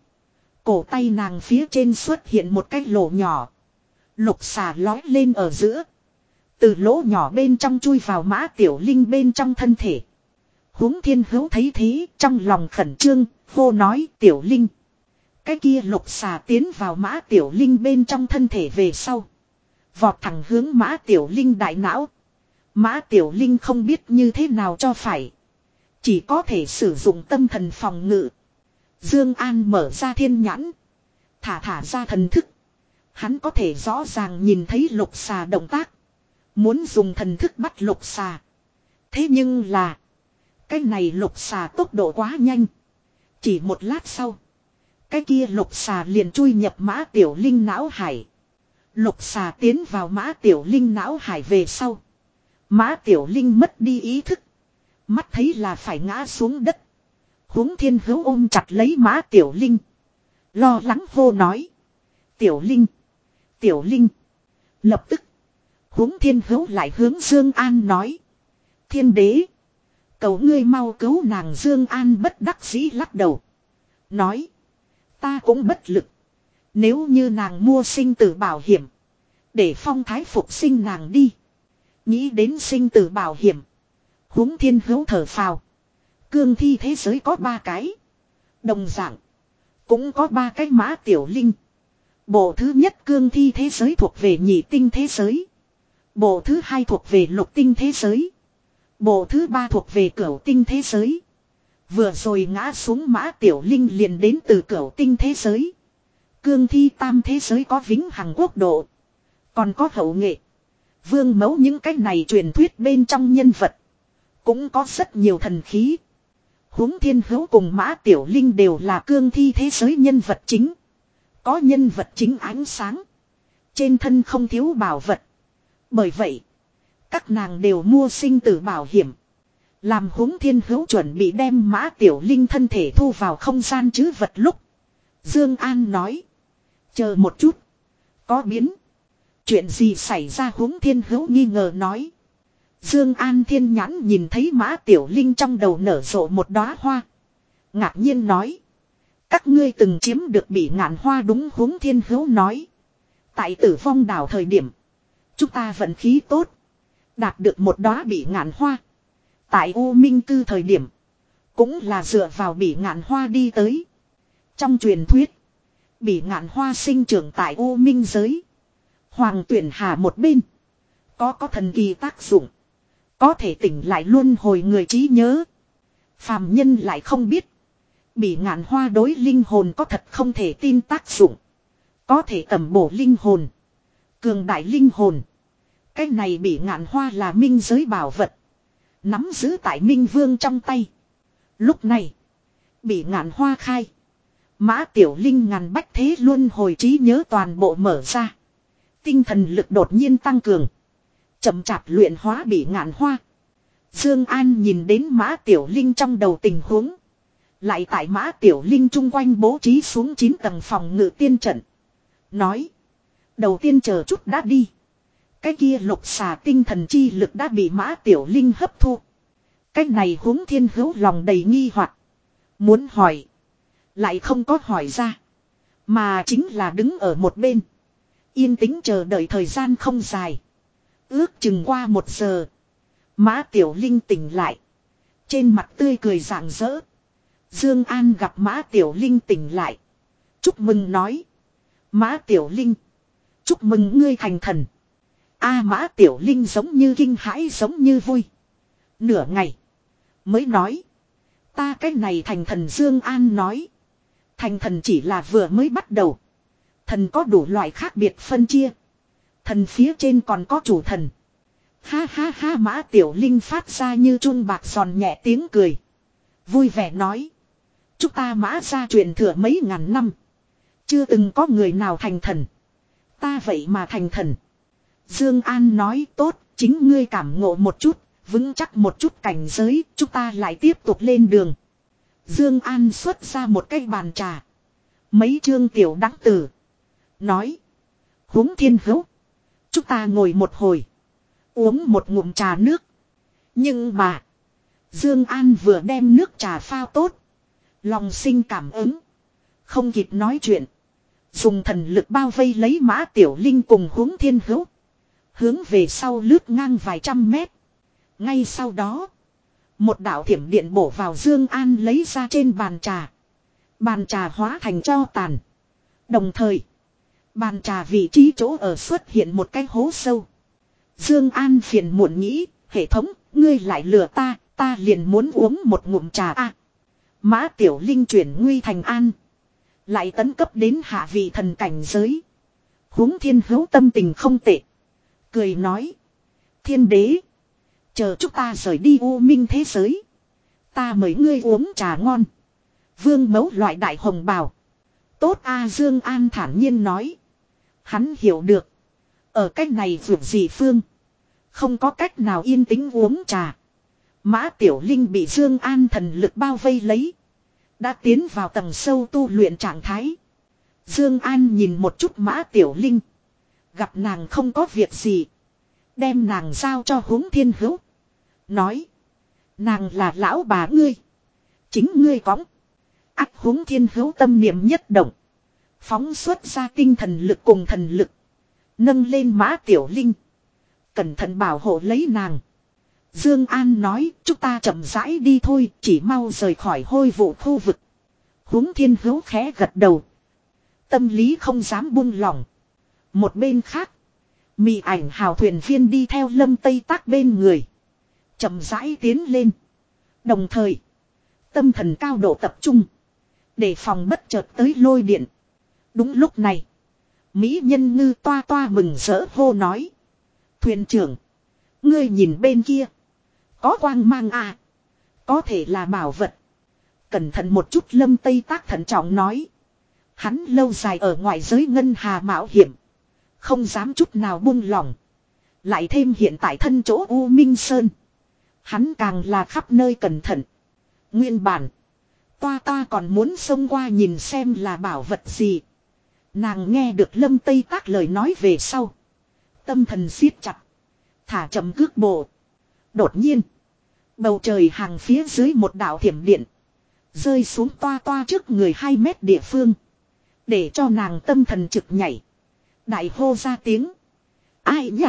Cổ tay nàng phía trên xuất hiện một cái lỗ nhỏ. Lục xà lói lên ở giữa. Từ lỗ nhỏ bên trong chui vào mã tiểu linh bên trong thân thể huống thiên hữu thấy thế trong lòng khẩn trương, hô nói tiểu linh. Cái kia lục xà tiến vào mã tiểu linh bên trong thân thể về sau. Vọt thẳng hướng mã tiểu linh đại não. Mã tiểu linh không biết như thế nào cho phải. Chỉ có thể sử dụng tâm thần phòng ngự. Dương An mở ra thiên nhãn. Thả thả ra thần thức. Hắn có thể rõ ràng nhìn thấy lục xà động tác. Muốn dùng thần thức bắt lục xà. Thế nhưng là. Cái này lục xà tốc độ quá nhanh. Chỉ một lát sau. Cái kia lục xà liền chui nhập mã tiểu linh não hải. Lục xà tiến vào mã tiểu linh não hải về sau. Mã tiểu linh mất đi ý thức. Mắt thấy là phải ngã xuống đất. huống thiên hữu ôm chặt lấy mã tiểu linh. Lo lắng vô nói. Tiểu linh. Tiểu linh. Lập tức. huống thiên hữu lại hướng Dương An nói. Thiên đế. Cầu ngươi mau cứu nàng Dương An bất đắc dĩ lắc đầu. Nói. Ta cũng bất lực. Nếu như nàng mua sinh tử bảo hiểm. Để phong thái phục sinh nàng đi. Nghĩ đến sinh tử bảo hiểm. Húng thiên hữu thở phào. Cương thi thế giới có ba cái. Đồng dạng. Cũng có ba cái mã tiểu linh. Bộ thứ nhất cương thi thế giới thuộc về nhị tinh thế giới. Bộ thứ hai thuộc về lục tinh thế giới. Bộ thứ ba thuộc về cửu tinh thế giới. Vừa rồi ngã xuống mã tiểu linh liền đến từ cửu tinh thế giới. Cương thi tam thế giới có vĩnh hằng quốc độ. Còn có hậu nghệ. Vương mẫu những cái này truyền thuyết bên trong nhân vật. Cũng có rất nhiều thần khí. huống thiên hữu cùng mã tiểu linh đều là cương thi thế giới nhân vật chính. Có nhân vật chính ánh sáng. Trên thân không thiếu bảo vật. Bởi vậy. Các nàng đều mua sinh tử bảo hiểm. Làm huống thiên hữu chuẩn bị đem mã tiểu linh thân thể thu vào không gian chứ vật lúc. Dương An nói. Chờ một chút. Có biến. Chuyện gì xảy ra huống thiên hữu nghi ngờ nói. Dương An thiên nhãn nhìn thấy mã tiểu linh trong đầu nở rộ một đóa hoa. Ngạc nhiên nói. Các ngươi từng chiếm được bị ngạn hoa đúng huống thiên hữu nói. Tại tử vong đảo thời điểm. Chúng ta vận khí tốt. Đạt được một đóa bị ngạn hoa. Tại U Minh Cư thời điểm. Cũng là dựa vào bị ngạn hoa đi tới. Trong truyền thuyết. Bị ngạn hoa sinh trưởng tại U Minh giới. Hoàng tuyển hà một bên. Có có thần kỳ tác dụng. Có thể tỉnh lại luôn hồi người trí nhớ. Phàm nhân lại không biết. Bị ngạn hoa đối linh hồn có thật không thể tin tác dụng. Có thể tầm bổ linh hồn. Cường đại linh hồn. Cái này bị ngạn hoa là minh giới bảo vật. Nắm giữ tại minh vương trong tay. Lúc này. Bị ngạn hoa khai. Mã tiểu linh ngàn bách thế luôn hồi trí nhớ toàn bộ mở ra. Tinh thần lực đột nhiên tăng cường. chậm chạp luyện hóa bị ngạn hoa. Dương An nhìn đến mã tiểu linh trong đầu tình huống. Lại tại mã tiểu linh chung quanh bố trí xuống 9 tầng phòng ngự tiên trận. Nói. Đầu tiên chờ chút đã đi. Cái kia lục xà tinh thần chi lực đã bị mã tiểu linh hấp thu. Cái này huống thiên hữu lòng đầy nghi hoặc Muốn hỏi. Lại không có hỏi ra. Mà chính là đứng ở một bên. Yên tĩnh chờ đợi thời gian không dài. Ước chừng qua một giờ. Mã Tiểu Linh tỉnh lại. Trên mặt tươi cười rạng rỡ. Dương An gặp Mã Tiểu Linh tỉnh lại. Chúc mừng nói. Mã Tiểu Linh. Chúc mừng ngươi thành thần. A Mã Tiểu Linh giống như kinh hãi giống như vui. Nửa ngày. Mới nói. Ta cái này thành thần Dương An nói. Thành thần chỉ là vừa mới bắt đầu. Thần có đủ loại khác biệt phân chia. Thần phía trên còn có chủ thần. Ha ha ha, mã tiểu linh phát ra như chun bạc giòn nhẹ tiếng cười. Vui vẻ nói. Chúng ta mã ra truyền thừa mấy ngàn năm. Chưa từng có người nào thành thần. Ta vậy mà thành thần. Dương An nói tốt, chính ngươi cảm ngộ một chút, vững chắc một chút cảnh giới, chúng ta lại tiếp tục lên đường. Dương An xuất ra một cái bàn trà. Mấy chương tiểu đắc tử. Nói. Huống thiên hữu. Chúng ta ngồi một hồi. Uống một ngụm trà nước. Nhưng mà. Dương An vừa đem nước trà pha tốt. Lòng sinh cảm ứng. Không kịp nói chuyện. Dùng thần lực bao vây lấy mã tiểu linh cùng huống thiên hữu. Hướng về sau lướt ngang vài trăm mét. Ngay sau đó. Một đạo thiểm điện bổ vào Dương An lấy ra trên bàn trà. Bàn trà hóa thành cho tàn. Đồng thời. Bàn trà vị trí chỗ ở xuất hiện một cái hố sâu. Dương An phiền muộn nghĩ. Hệ thống, ngươi lại lừa ta. Ta liền muốn uống một ngụm trà a. Mã Tiểu Linh chuyển nguy thành an. Lại tấn cấp đến hạ vị thần cảnh giới. huống thiên hữu tâm tình không tệ. Cười nói. Thiên đế. Chờ chúng ta rời đi u minh thế giới. Ta mời ngươi uống trà ngon. Vương mẫu loại đại hồng bào. Tốt A Dương An thản nhiên nói. Hắn hiểu được. Ở cách này vượt gì phương. Không có cách nào yên tĩnh uống trà. Mã Tiểu Linh bị Dương An thần lực bao vây lấy. Đã tiến vào tầng sâu tu luyện trạng thái. Dương An nhìn một chút Mã Tiểu Linh. Gặp nàng không có việc gì. Đem nàng giao cho huống thiên hữu. Nói. Nàng là lão bà ngươi. Chính ngươi cõng. Ác huống thiên hữu tâm niệm nhất động. Phóng xuất ra tinh thần lực cùng thần lực. Nâng lên mã tiểu linh. Cẩn thận bảo hộ lấy nàng. Dương An nói, chúng ta chậm rãi đi thôi, chỉ mau rời khỏi hôi vụ khu vực. Huống thiên hữu khẽ gật đầu. Tâm lý không dám buông lỏng. Một bên khác. Mị ảnh hào thuyền viên đi theo lâm tây tác bên người chậm rãi tiến lên. Đồng thời, tâm thần cao độ tập trung. Để phòng bất chợt tới lôi điện. Đúng lúc này, Mỹ nhân ngư toa toa mừng rỡ hô nói. Thuyền trưởng, ngươi nhìn bên kia. Có quang mang à. Có thể là bảo vật. Cẩn thận một chút lâm tây tác thận trọng nói. Hắn lâu dài ở ngoài giới ngân hà mạo hiểm. Không dám chút nào buông lỏng. Lại thêm hiện tại thân chỗ U Minh Sơn. Hắn càng là khắp nơi cẩn thận. Nguyên bản. Toa ta còn muốn xông qua nhìn xem là bảo vật gì. Nàng nghe được lâm tây tác lời nói về sau. Tâm thần siết chặt. Thả chậm cước bộ. Đột nhiên. Bầu trời hàng phía dưới một đảo thiểm điện. Rơi xuống toa toa trước người 2 mét địa phương. Để cho nàng tâm thần trực nhảy. Đại hô ra tiếng. Ai nhỉ?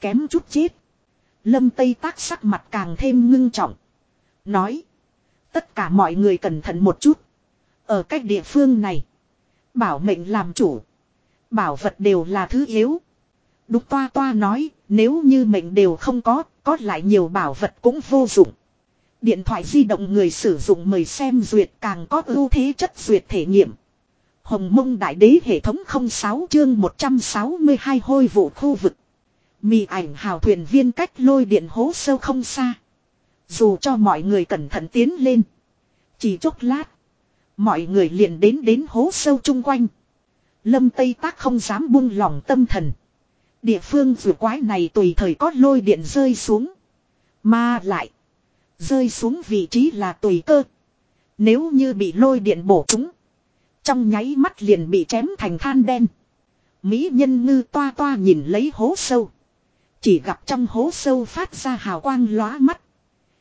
Kém chút chết. Lâm Tây tác sắc mặt càng thêm ngưng trọng. Nói. Tất cả mọi người cẩn thận một chút. Ở cách địa phương này. Bảo mệnh làm chủ. Bảo vật đều là thứ yếu. Đúc toa toa nói. Nếu như mệnh đều không có, có lại nhiều bảo vật cũng vô dụng. Điện thoại di động người sử dụng mời xem duyệt càng có ưu thế chất duyệt thể nghiệm. Hồng mông đại đế hệ thống 06 chương 162 hôi vụ khu vực. Mì ảnh hào thuyền viên cách lôi điện hố sâu không xa. Dù cho mọi người cẩn thận tiến lên. Chỉ chốc lát. Mọi người liền đến đến hố sâu chung quanh. Lâm Tây Tác không dám buông lòng tâm thần. Địa phương vừa quái này tùy thời có lôi điện rơi xuống. Mà lại. Rơi xuống vị trí là tùy cơ. Nếu như bị lôi điện bổ trúng. Trong nháy mắt liền bị chém thành than đen. Mỹ nhân ngư toa toa nhìn lấy hố sâu. Chỉ gặp trong hố sâu phát ra hào quang lóa mắt.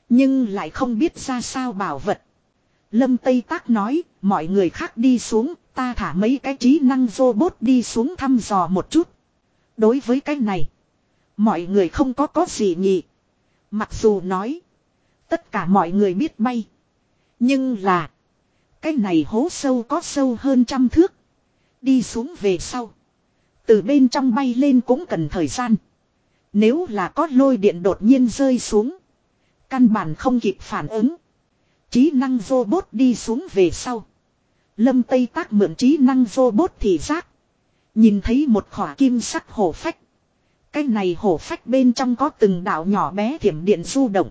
Nhưng lại không biết ra sao bảo vật. Lâm Tây Tác nói, mọi người khác đi xuống, ta thả mấy cái trí năng robot đi xuống thăm dò một chút. Đối với cái này, mọi người không có có gì nhỉ. Mặc dù nói, tất cả mọi người biết bay. Nhưng là, cái này hố sâu có sâu hơn trăm thước. Đi xuống về sau. Từ bên trong bay lên cũng cần thời gian. Nếu là có lôi điện đột nhiên rơi xuống. Căn bản không kịp phản ứng. Trí năng robot đi xuống về sau. Lâm Tây Tác mượn trí năng robot thì giác. Nhìn thấy một khỏa kim sắc hổ phách. Cái này hổ phách bên trong có từng đạo nhỏ bé thiểm điện du động.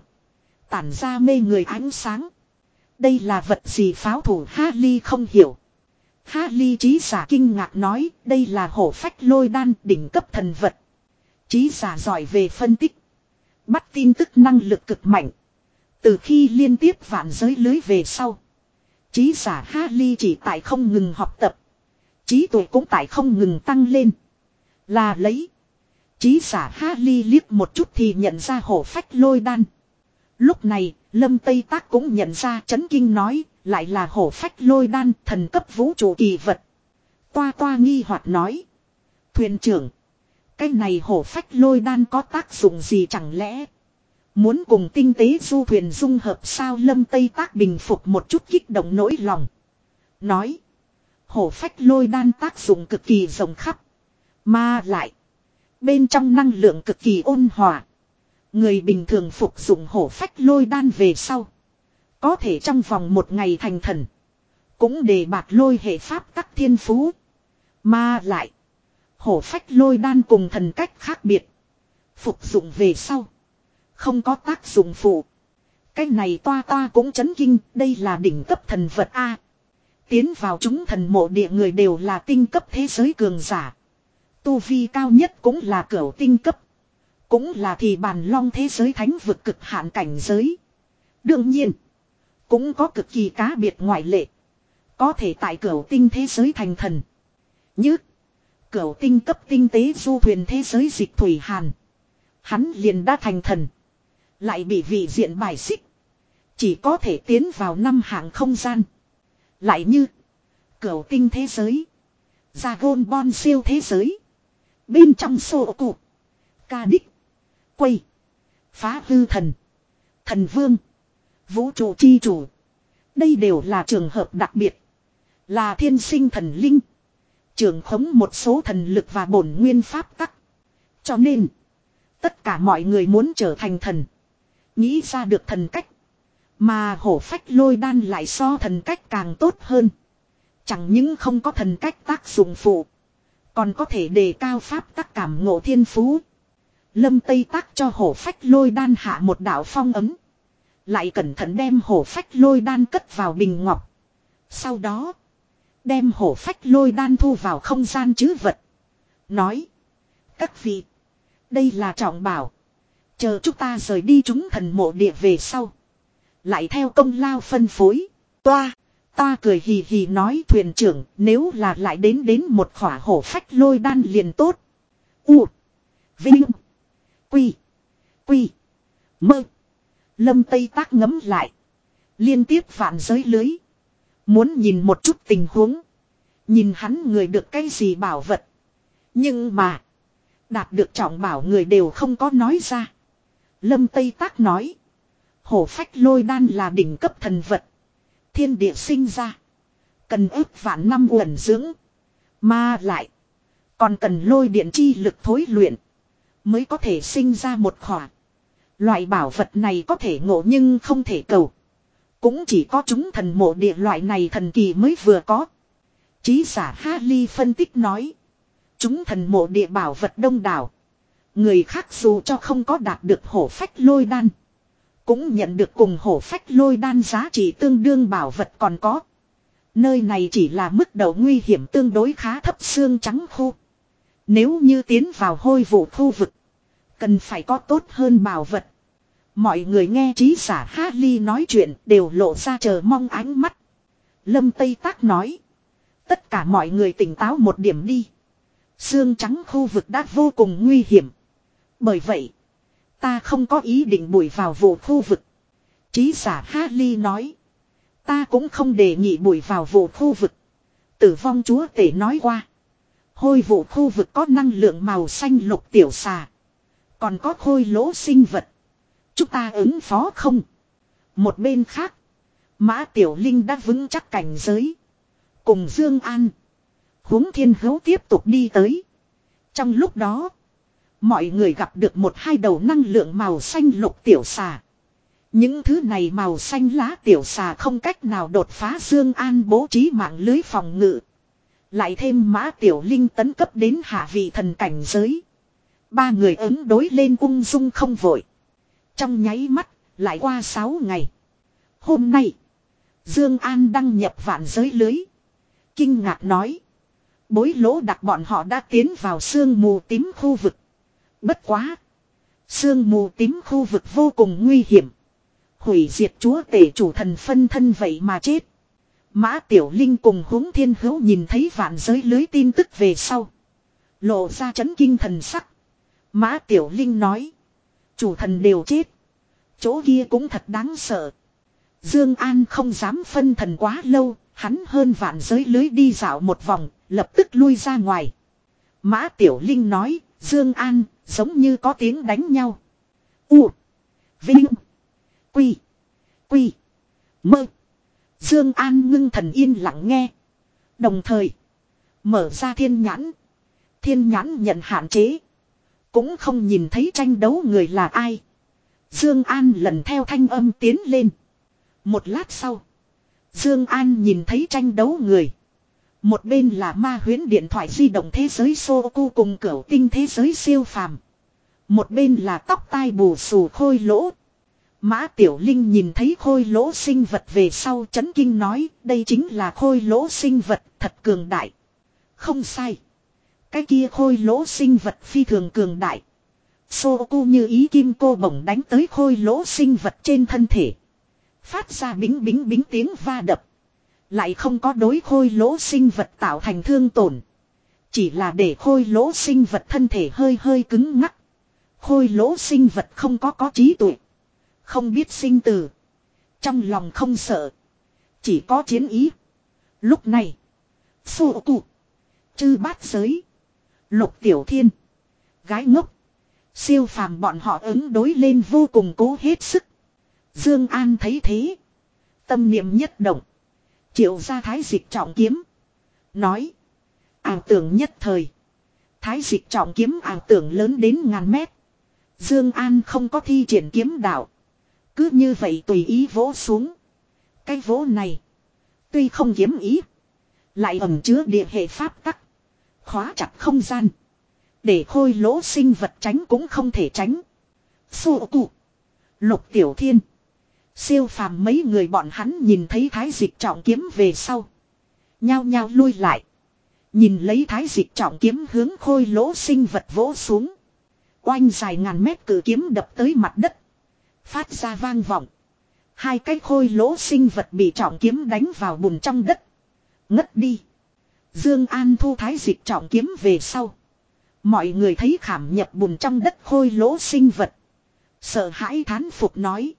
Tản ra mê người ánh sáng. Đây là vật gì pháo thủ Harley không hiểu. Harley trí giả kinh ngạc nói đây là hổ phách lôi đan đỉnh cấp thần vật. Trí giả giỏi về phân tích. Bắt tin tức năng lực cực mạnh. Từ khi liên tiếp vạn giới lưới về sau. Trí giả Harley chỉ tại không ngừng học tập. Trí tuệ cũng tại không ngừng tăng lên. Là lấy. Trí giả Harley liếc một chút thì nhận ra hổ phách lôi đan. Lúc này, Lâm Tây Tác cũng nhận ra chấn kinh nói, lại là hổ phách lôi đan thần cấp vũ trụ kỳ vật. Toa toa nghi hoặc nói. Thuyền trưởng. Cái này hổ phách lôi đan có tác dụng gì chẳng lẽ? Muốn cùng tinh tế du thuyền dung hợp sao lâm Tây Tác bình phục một chút kích động nỗi lòng. Nói. Hổ phách lôi đan tác dụng cực kỳ rộng khắp. Mà lại. Bên trong năng lượng cực kỳ ôn hòa. Người bình thường phục dụng hổ phách lôi đan về sau. Có thể trong vòng một ngày thành thần. Cũng để bạt lôi hệ pháp tắc thiên phú. Mà lại. Hổ phách lôi đan cùng thần cách khác biệt. Phục dụng về sau. Không có tác dụng phụ. Cái này toa toa cũng chấn kinh. Đây là đỉnh cấp thần vật A. Tiến vào chúng thần mộ địa người đều là tinh cấp thế giới cường giả. Tu vi cao nhất cũng là cửu tinh cấp. Cũng là thì bàn long thế giới thánh vực cực hạn cảnh giới. Đương nhiên. Cũng có cực kỳ cá biệt ngoại lệ. Có thể tại cửu tinh thế giới thành thần. Như. Cửu tinh cấp tinh tế du thuyền thế giới dịch thủy hàn. Hắn liền đã thành thần. Lại bị vị diện bài xích. Chỉ có thể tiến vào năm hạng không gian. Lại như. Cửu tinh thế giới. Gia gôn bon siêu thế giới. Bên trong sổ cụ. Ca đích. Quay. Phá hư thần. Thần vương. Vũ trụ chi chủ. Đây đều là trường hợp đặc biệt. Là thiên sinh thần linh. Trường khống một số thần lực và bổn nguyên pháp tắc. Cho nên. Tất cả mọi người muốn trở thành thần. Nghĩ ra được thần cách. Mà hổ phách lôi đan lại so thần cách càng tốt hơn. Chẳng những không có thần cách tác dụng phụ. Còn có thể đề cao pháp tác cảm ngộ thiên phú. Lâm Tây tác cho hổ phách lôi đan hạ một đạo phong ấm. Lại cẩn thận đem hổ phách lôi đan cất vào bình ngọc. Sau đó. Đem hổ phách lôi đan thu vào không gian chứ vật. Nói. Các vị. Đây là trọng bảo. Chờ chúng ta rời đi chúng thần mộ địa về sau. Lại theo công lao phân phối. Toa. Ta cười hì hì nói thuyền trưởng, nếu là lại đến đến một khỏa hổ phách lôi đan liền tốt. U. Vinh. Quy. Quy. Mơ. Lâm Tây Tác ngấm lại. Liên tiếp phản giới lưới. Muốn nhìn một chút tình huống. Nhìn hắn người được cái gì bảo vật. Nhưng mà. Đạt được trọng bảo người đều không có nói ra. Lâm Tây Tác nói. Hổ phách lôi đan là đỉnh cấp thần vật. Thiên địa sinh ra. Cần ước vạn năm uẩn dưỡng. Mà lại. Còn cần lôi điện chi lực thối luyện. Mới có thể sinh ra một khỏa. Loại bảo vật này có thể ngộ nhưng không thể cầu. Cũng chỉ có chúng thần mộ địa loại này thần kỳ mới vừa có. Chí giả Ha Ly phân tích nói. Chúng thần mộ địa bảo vật đông đảo. Người khác dù cho không có đạt được hổ phách lôi đan. Cũng nhận được cùng hổ phách lôi đan giá trị tương đương bảo vật còn có. Nơi này chỉ là mức độ nguy hiểm tương đối khá thấp xương trắng khu. Nếu như tiến vào hôi vụ khu vực. Cần phải có tốt hơn bảo vật. Mọi người nghe trí giả Harley Ly nói chuyện đều lộ ra chờ mong ánh mắt. Lâm Tây Tác nói. Tất cả mọi người tỉnh táo một điểm đi. Xương trắng khu vực đã vô cùng nguy hiểm. Bởi vậy, ta không có ý định bùi vào vụ khu vực. trí giả Harley Ly nói. Ta cũng không đề nghị bùi vào vụ khu vực. Tử vong chúa tể nói qua. Hôi vụ khu vực có năng lượng màu xanh lục tiểu xà. Còn có khôi lỗ sinh vật. Chúng ta ứng phó không? Một bên khác. Mã Tiểu Linh đã vững chắc cảnh giới. Cùng Dương An. huống thiên hữu tiếp tục đi tới. Trong lúc đó. Mọi người gặp được một hai đầu năng lượng màu xanh lục tiểu xà. Những thứ này màu xanh lá tiểu xà không cách nào đột phá Dương An bố trí mạng lưới phòng ngự. Lại thêm mã tiểu linh tấn cấp đến hạ vị thần cảnh giới. Ba người ứng đối lên ung dung không vội. Trong nháy mắt, lại qua sáu ngày. Hôm nay, Dương An đăng nhập vạn giới lưới. Kinh ngạc nói. Bối lỗ đặc bọn họ đã tiến vào sương mù tím khu vực. Bất quá. Sương mù tím khu vực vô cùng nguy hiểm. Hủy diệt chúa tể chủ thần phân thân vậy mà chết. Mã Tiểu Linh cùng huống thiên hữu nhìn thấy vạn giới lưới tin tức về sau. Lộ ra chấn kinh thần sắc. Mã Tiểu Linh nói. Chủ thần đều chết. Chỗ kia cũng thật đáng sợ. Dương An không dám phân thần quá lâu. Hắn hơn vạn giới lưới đi dạo một vòng. Lập tức lui ra ngoài. Mã Tiểu Linh nói. Dương An, giống như có tiếng đánh nhau. U. Vinh. Quy. Quy. Mơ. Dương An ngưng thần yên lặng nghe. Đồng thời. Mở ra thiên nhãn. Thiên nhãn nhận hạn chế. Cũng không nhìn thấy tranh đấu người là ai. Dương An lần theo thanh âm tiến lên. Một lát sau. Dương An nhìn thấy tranh đấu người. Một bên là ma huyễn điện thoại di động thế giới Soku cùng cửu tinh thế giới siêu phàm. Một bên là tóc tai bù xù khôi lỗ. Mã Tiểu Linh nhìn thấy khôi lỗ sinh vật về sau chấn kinh nói, đây chính là khôi lỗ sinh vật, thật cường đại. Không sai. Cái kia khôi lỗ sinh vật phi thường cường đại. Soku như ý kim cô bổng đánh tới khôi lỗ sinh vật trên thân thể. Phát ra bính bính bính tiếng va đập. Lại không có đối khôi lỗ sinh vật tạo thành thương tổn. Chỉ là để khôi lỗ sinh vật thân thể hơi hơi cứng ngắc. Khôi lỗ sinh vật không có có trí tuệ. Không biết sinh tử. Trong lòng không sợ. Chỉ có chiến ý. Lúc này. Phụ cụ. Chư bát giới. Lục tiểu thiên. Gái ngốc. Siêu phàm bọn họ ứng đối lên vô cùng cố hết sức. Dương An thấy thế. Tâm niệm nhất động. Triệu ra thái dịch trọng kiếm. Nói. Ảo tưởng nhất thời. Thái dịch trọng kiếm ảo tưởng lớn đến ngàn mét. Dương An không có thi triển kiếm đạo. Cứ như vậy tùy ý vỗ xuống. Cái vỗ này. Tuy không kiếm ý. Lại ẩm chứa địa hệ pháp tắc. Khóa chặt không gian. Để khôi lỗ sinh vật tránh cũng không thể tránh. Sô cụ. Lục tiểu thiên. Siêu phàm mấy người bọn hắn nhìn thấy thái dịch trọng kiếm về sau. Nhao nhao lui lại. Nhìn lấy thái dịch trọng kiếm hướng khôi lỗ sinh vật vỗ xuống. Oanh dài ngàn mét cử kiếm đập tới mặt đất. Phát ra vang vọng. Hai cái khôi lỗ sinh vật bị trọng kiếm đánh vào bùn trong đất. Ngất đi. Dương An thu thái dịch trọng kiếm về sau. Mọi người thấy khảm nhập bùn trong đất khôi lỗ sinh vật. Sợ hãi thán phục nói.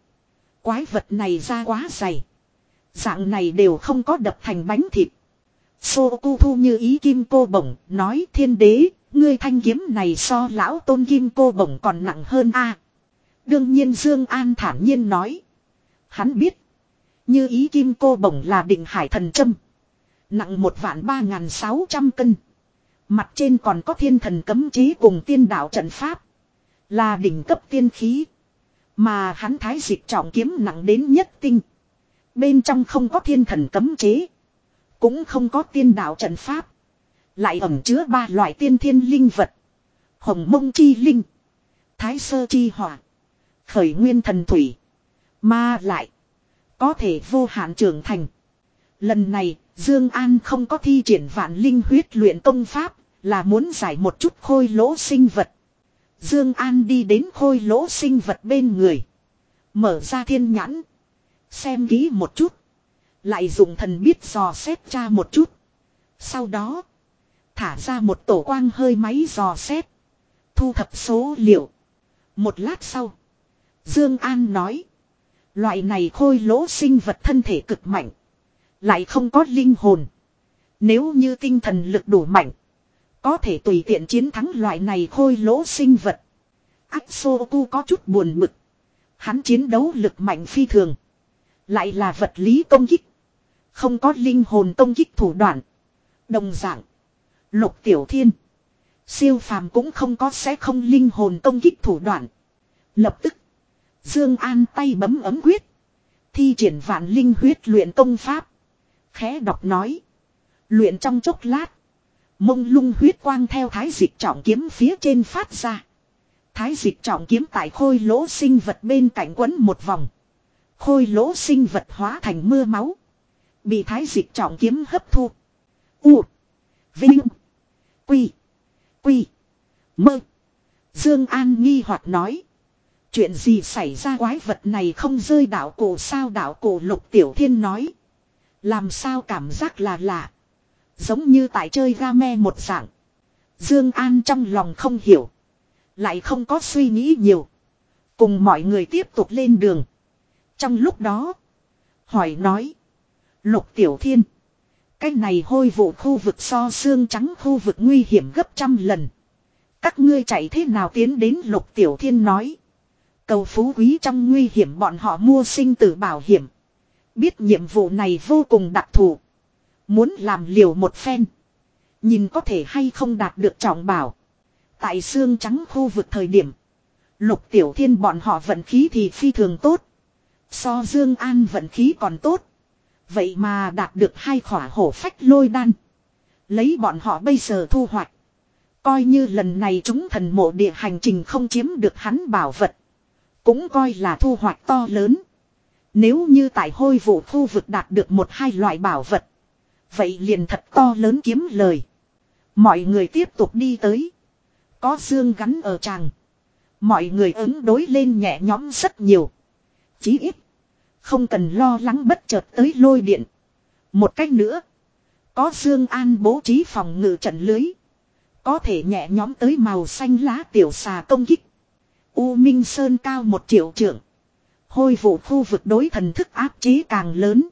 Quái vật này ra quá dày. Dạng này đều không có đập thành bánh thịt. Sô cu thu như ý kim cô bổng, nói thiên đế, ngươi thanh kiếm này so lão tôn kim cô bổng còn nặng hơn a. Đương nhiên Dương An thản nhiên nói. Hắn biết. Như ý kim cô bổng là định hải thần châm. Nặng một vạn ba ngàn sáu trăm cân. Mặt trên còn có thiên thần cấm chế cùng tiên đạo trận pháp. Là đỉnh cấp tiên khí. Mà hắn thái dịch trọng kiếm nặng đến nhất tinh. Bên trong không có thiên thần cấm chế. Cũng không có tiên đạo trận pháp. Lại ẩm chứa ba loại tiên thiên linh vật. Hồng mông chi linh. Thái sơ chi hỏa. Khởi nguyên thần thủy. Mà lại. Có thể vô hạn trưởng thành. Lần này, Dương An không có thi triển vạn linh huyết luyện công pháp, là muốn giải một chút khôi lỗ sinh vật. Dương An đi đến khôi lỗ sinh vật bên người. Mở ra thiên nhãn. Xem kỹ một chút. Lại dùng thần biết dò xét tra một chút. Sau đó. Thả ra một tổ quang hơi máy dò xét. Thu thập số liệu. Một lát sau. Dương An nói. Loại này khôi lỗ sinh vật thân thể cực mạnh. Lại không có linh hồn. Nếu như tinh thần lực đủ mạnh. Có thể tùy tiện chiến thắng loại này khôi lỗ sinh vật. Axoku có chút buồn bực. Hắn chiến đấu lực mạnh phi thường. Lại là vật lý công kích. Không có linh hồn công kích thủ đoạn. Đồng dạng. Lục tiểu thiên. Siêu phàm cũng không có sẽ không linh hồn công kích thủ đoạn. Lập tức. Dương An tay bấm ấm quyết. Thi triển vạn linh huyết luyện công pháp. Khẽ đọc nói. Luyện trong chốc lát. Mông lung huyết quang theo thái dịch trọng kiếm phía trên phát ra. Thái dịch trọng kiếm tại khôi lỗ sinh vật bên cạnh quấn một vòng. Khôi lỗ sinh vật hóa thành mưa máu. Bị thái dịch trọng kiếm hấp thu. U. Vinh. Quy. Quy. Mơ. Dương An nghi hoặc nói. Chuyện gì xảy ra quái vật này không rơi đảo cổ sao đảo cổ lục tiểu thiên nói. Làm sao cảm giác là lạ. Giống như tại chơi game một dạng. Dương An trong lòng không hiểu. Lại không có suy nghĩ nhiều. Cùng mọi người tiếp tục lên đường. Trong lúc đó. Hỏi nói. Lục Tiểu Thiên. Cái này hôi vụ khu vực so xương trắng khu vực nguy hiểm gấp trăm lần. Các ngươi chạy thế nào tiến đến Lục Tiểu Thiên nói. Cầu phú quý trong nguy hiểm bọn họ mua sinh tử bảo hiểm. Biết nhiệm vụ này vô cùng đặc thù. Muốn làm liều một phen. Nhìn có thể hay không đạt được trọng bảo. Tại xương trắng khu vực thời điểm. Lục tiểu thiên bọn họ vận khí thì phi thường tốt. So Dương An vận khí còn tốt. Vậy mà đạt được hai khỏa hổ phách lôi đan. Lấy bọn họ bây giờ thu hoạch. Coi như lần này chúng thần mộ địa hành trình không chiếm được hắn bảo vật. Cũng coi là thu hoạch to lớn. Nếu như tại hôi vụ khu vực đạt được một hai loại bảo vật. Vậy liền thật to lớn kiếm lời. Mọi người tiếp tục đi tới. Có xương gắn ở tràng. Mọi người ứng đối lên nhẹ nhõm rất nhiều. Chí ít. Không cần lo lắng bất chợt tới lôi điện. Một cách nữa. Có Dương An bố trí phòng ngự trận lưới. Có thể nhẹ nhõm tới màu xanh lá tiểu xà công kích. U Minh Sơn cao một triệu trượng. Hôi vụ khu vực đối thần thức áp chế càng lớn.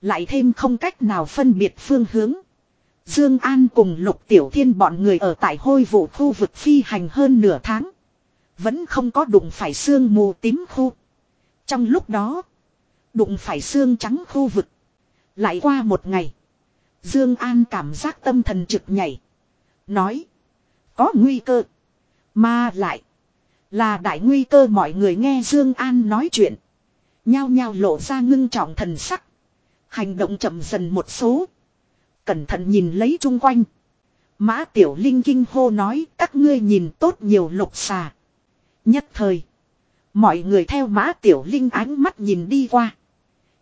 Lại thêm không cách nào phân biệt phương hướng. Dương An cùng Lục Tiểu Thiên bọn người ở tại hôi vụ khu vực phi hành hơn nửa tháng. Vẫn không có đụng phải xương mù tím khu. Trong lúc đó, đụng phải xương trắng khu vực. Lại qua một ngày, Dương An cảm giác tâm thần trực nhảy. Nói, có nguy cơ. Mà lại, là đại nguy cơ mọi người nghe Dương An nói chuyện. Nhao nhao lộ ra ngưng trọng thần sắc. Hành động chậm dần một số. Cẩn thận nhìn lấy chung quanh. Mã Tiểu Linh kinh hô nói, các ngươi nhìn tốt nhiều lục xà. Nhất thời. Mọi người theo Mã Tiểu Linh ánh mắt nhìn đi qua.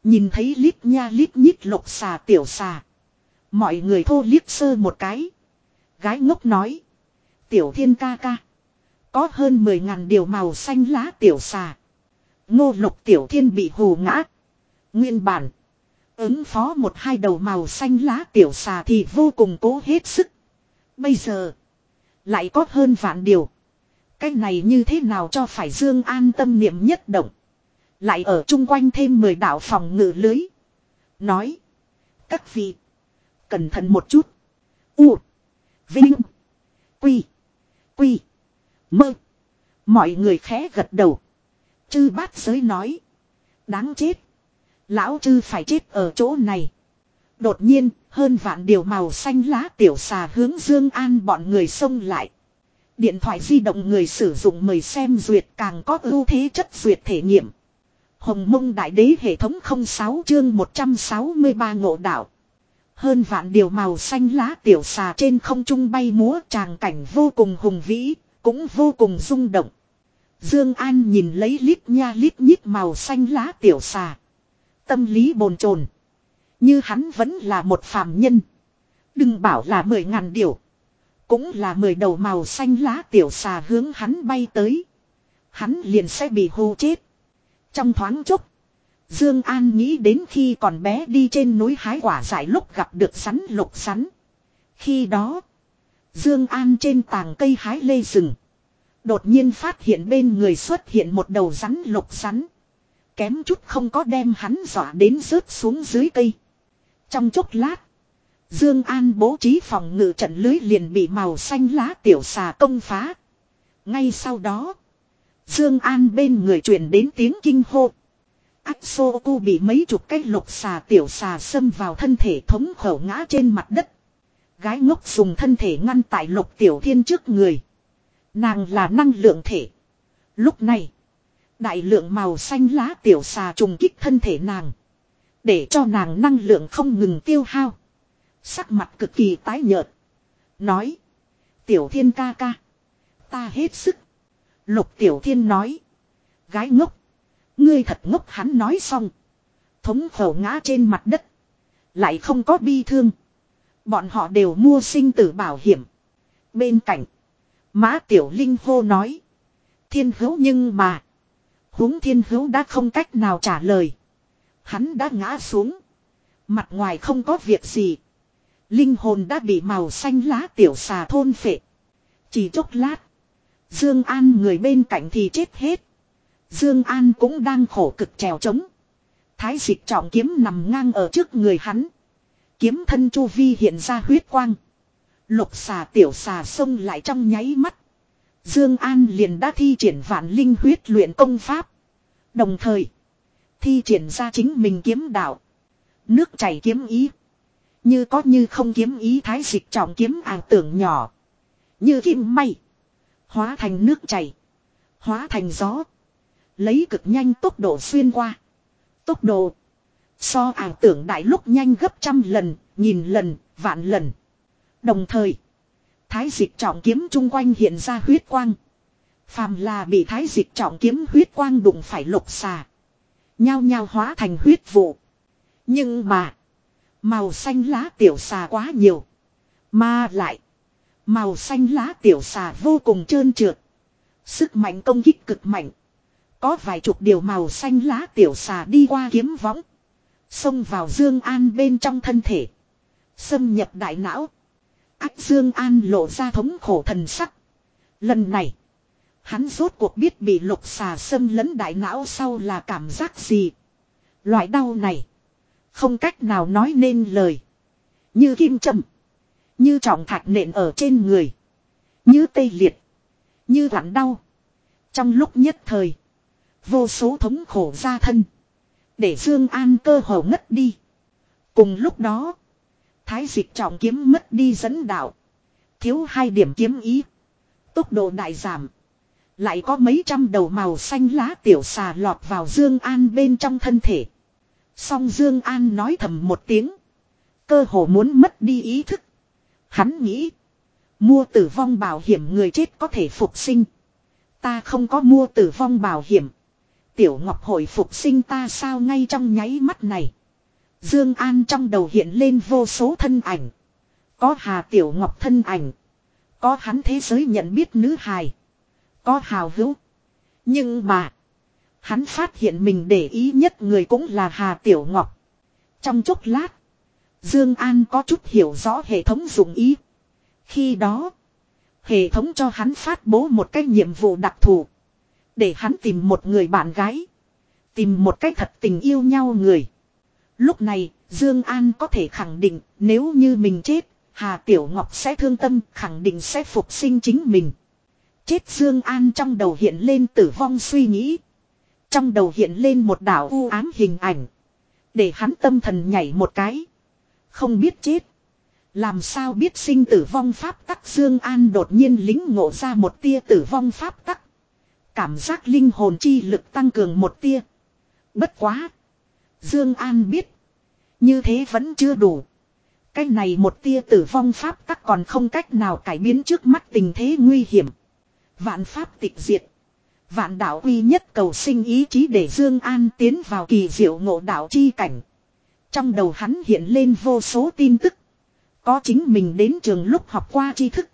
Nhìn thấy lít nha lít nhít lục xà, tiểu xà. Mọi người thô liếc sơ một cái. Gái ngốc nói. Tiểu thiên ca ca. Có hơn 10 ngàn điều màu xanh lá tiểu xà. Ngô lục tiểu thiên bị hù ngã. Nguyên bản. Ứng phó một hai đầu màu xanh lá tiểu xà thì vô cùng cố hết sức. Bây giờ. Lại có hơn vạn điều. Cái này như thế nào cho phải Dương an tâm niệm nhất động. Lại ở chung quanh thêm 10 đạo phòng ngự lưới. Nói. Các vị. Cẩn thận một chút. U. Vinh. Quy. Quy. Mơ. Mọi người khẽ gật đầu. Chư bát giới nói. Đáng chết. Lão chư phải chết ở chỗ này. Đột nhiên, hơn vạn điều màu xanh lá tiểu xà hướng Dương An bọn người xông lại. Điện thoại di động người sử dụng mời xem duyệt càng có ưu thế chất duyệt thể nghiệm. Hồng mông đại đế hệ thống 06 chương 163 ngộ đạo. Hơn vạn điều màu xanh lá tiểu xà trên không trung bay múa tràng cảnh vô cùng hùng vĩ, cũng vô cùng rung động. Dương An nhìn lấy lít nha lít nhít màu xanh lá tiểu xà. Tâm lý bồn chồn Như hắn vẫn là một phàm nhân. Đừng bảo là mười ngàn điều. Cũng là mười đầu màu xanh lá tiểu xà hướng hắn bay tới. Hắn liền sẽ bị hô chết. Trong thoáng chốc. Dương An nghĩ đến khi còn bé đi trên núi hái quả dại lúc gặp được sắn lục sắn. Khi đó. Dương An trên tàng cây hái lê rừng. Đột nhiên phát hiện bên người xuất hiện một đầu rắn lục rắn. Kém chút không có đem hắn dọa đến rớt xuống dưới cây. Trong chốc lát. Dương An bố trí phòng ngự trận lưới liền bị màu xanh lá tiểu xà công phá. Ngay sau đó. Dương An bên người truyền đến tiếng kinh hô. Ách Sô Cu bị mấy chục cái lục xà tiểu xà xâm vào thân thể thống khẩu ngã trên mặt đất. Gái ngốc dùng thân thể ngăn tại lục tiểu thiên trước người. Nàng là năng lượng thể. Lúc này. Đại lượng màu xanh lá tiểu xà trùng kích thân thể nàng. Để cho nàng năng lượng không ngừng tiêu hao. Sắc mặt cực kỳ tái nhợt. Nói. Tiểu thiên ca ca. Ta hết sức. Lục tiểu thiên nói. Gái ngốc. Ngươi thật ngốc hắn nói xong. Thống khẩu ngã trên mặt đất. Lại không có bi thương. Bọn họ đều mua sinh tử bảo hiểm. Bên cạnh. Mã Tiểu Linh hô nói. Thiên hữu nhưng mà. huống thiên hữu đã không cách nào trả lời. Hắn đã ngã xuống. Mặt ngoài không có việc gì. Linh hồn đã bị màu xanh lá tiểu xà thôn phệ. Chỉ chốc lát. Dương An người bên cạnh thì chết hết. Dương An cũng đang khổ cực trèo trống. Thái dịch trọng kiếm nằm ngang ở trước người hắn. Kiếm thân chu vi hiện ra huyết quang. Lục xà tiểu xà xông lại trong nháy mắt. Dương An liền đã thi triển vạn linh huyết luyện công pháp. Đồng thời, thi triển ra chính mình kiếm đạo. Nước chảy kiếm ý. Như có như không kiếm ý thái dịch trọng kiếm ảo tưởng nhỏ. Như kim may. Hóa thành nước chảy. Hóa thành gió. Lấy cực nhanh tốc độ xuyên qua. Tốc độ. So ảo tưởng đại lúc nhanh gấp trăm lần, nghìn lần, vạn lần. Đồng thời. Thái dịch trọng kiếm chung quanh hiện ra huyết quang. Phàm là bị thái dịch trọng kiếm huyết quang đụng phải lục xà. Nhao nhao hóa thành huyết vụ. Nhưng mà. Màu xanh lá tiểu xà quá nhiều. Mà lại. Màu xanh lá tiểu xà vô cùng trơn trượt. Sức mạnh công kích cực mạnh. Có vài chục điều màu xanh lá tiểu xà đi qua kiếm võng. Xông vào Dương An bên trong thân thể. Xâm nhập đại não. Ách Dương An lộ ra thống khổ thần sắc. Lần này. Hắn rốt cuộc biết bị lục xà xâm lấn đại não sau là cảm giác gì. Loại đau này. Không cách nào nói nên lời. Như kim châm. Như trọng thạch nện ở trên người. Như tê liệt. Như vặn đau. Trong lúc nhất thời. Vô số thống khổ ra thân. Để Dương An cơ hồ ngất đi. Cùng lúc đó. Thái dịch trọng kiếm mất đi dẫn đạo. Thiếu hai điểm kiếm ý. Tốc độ đại giảm. Lại có mấy trăm đầu màu xanh lá tiểu xà lọt vào Dương An bên trong thân thể. Song Dương An nói thầm một tiếng. Cơ hồ muốn mất đi ý thức. Hắn nghĩ. Mua tử vong bảo hiểm người chết có thể phục sinh. Ta không có mua tử vong bảo hiểm. Tiểu Ngọc hồi phục sinh ta sao ngay trong nháy mắt này. Dương An trong đầu hiện lên vô số thân ảnh. Có Hà Tiểu Ngọc thân ảnh. Có hắn thế giới nhận biết nữ hài. Có hào hữu. Nhưng mà. Hắn phát hiện mình để ý nhất người cũng là Hà Tiểu Ngọc. Trong chốc lát. Dương An có chút hiểu rõ hệ thống dụng ý. Khi đó. Hệ thống cho hắn phát bố một cái nhiệm vụ đặc thù. Để hắn tìm một người bạn gái. Tìm một cách thật tình yêu nhau người. Lúc này, Dương An có thể khẳng định nếu như mình chết, Hà Tiểu Ngọc sẽ thương tâm, khẳng định sẽ phục sinh chính mình. Chết Dương An trong đầu hiện lên tử vong suy nghĩ. Trong đầu hiện lên một đảo u ám hình ảnh. Để hắn tâm thần nhảy một cái. Không biết chết. Làm sao biết sinh tử vong pháp tắc Dương An đột nhiên lính ngộ ra một tia tử vong pháp tắc. Cảm giác linh hồn chi lực tăng cường một tia. Bất quá. Dương An biết. Như thế vẫn chưa đủ. Cái này một tia tử vong pháp tắc còn không cách nào cải biến trước mắt tình thế nguy hiểm. Vạn pháp tịch diệt. Vạn đạo uy nhất cầu sinh ý chí để Dương An tiến vào kỳ diệu ngộ đạo chi cảnh. Trong đầu hắn hiện lên vô số tin tức. Có chính mình đến trường lúc học qua tri thức.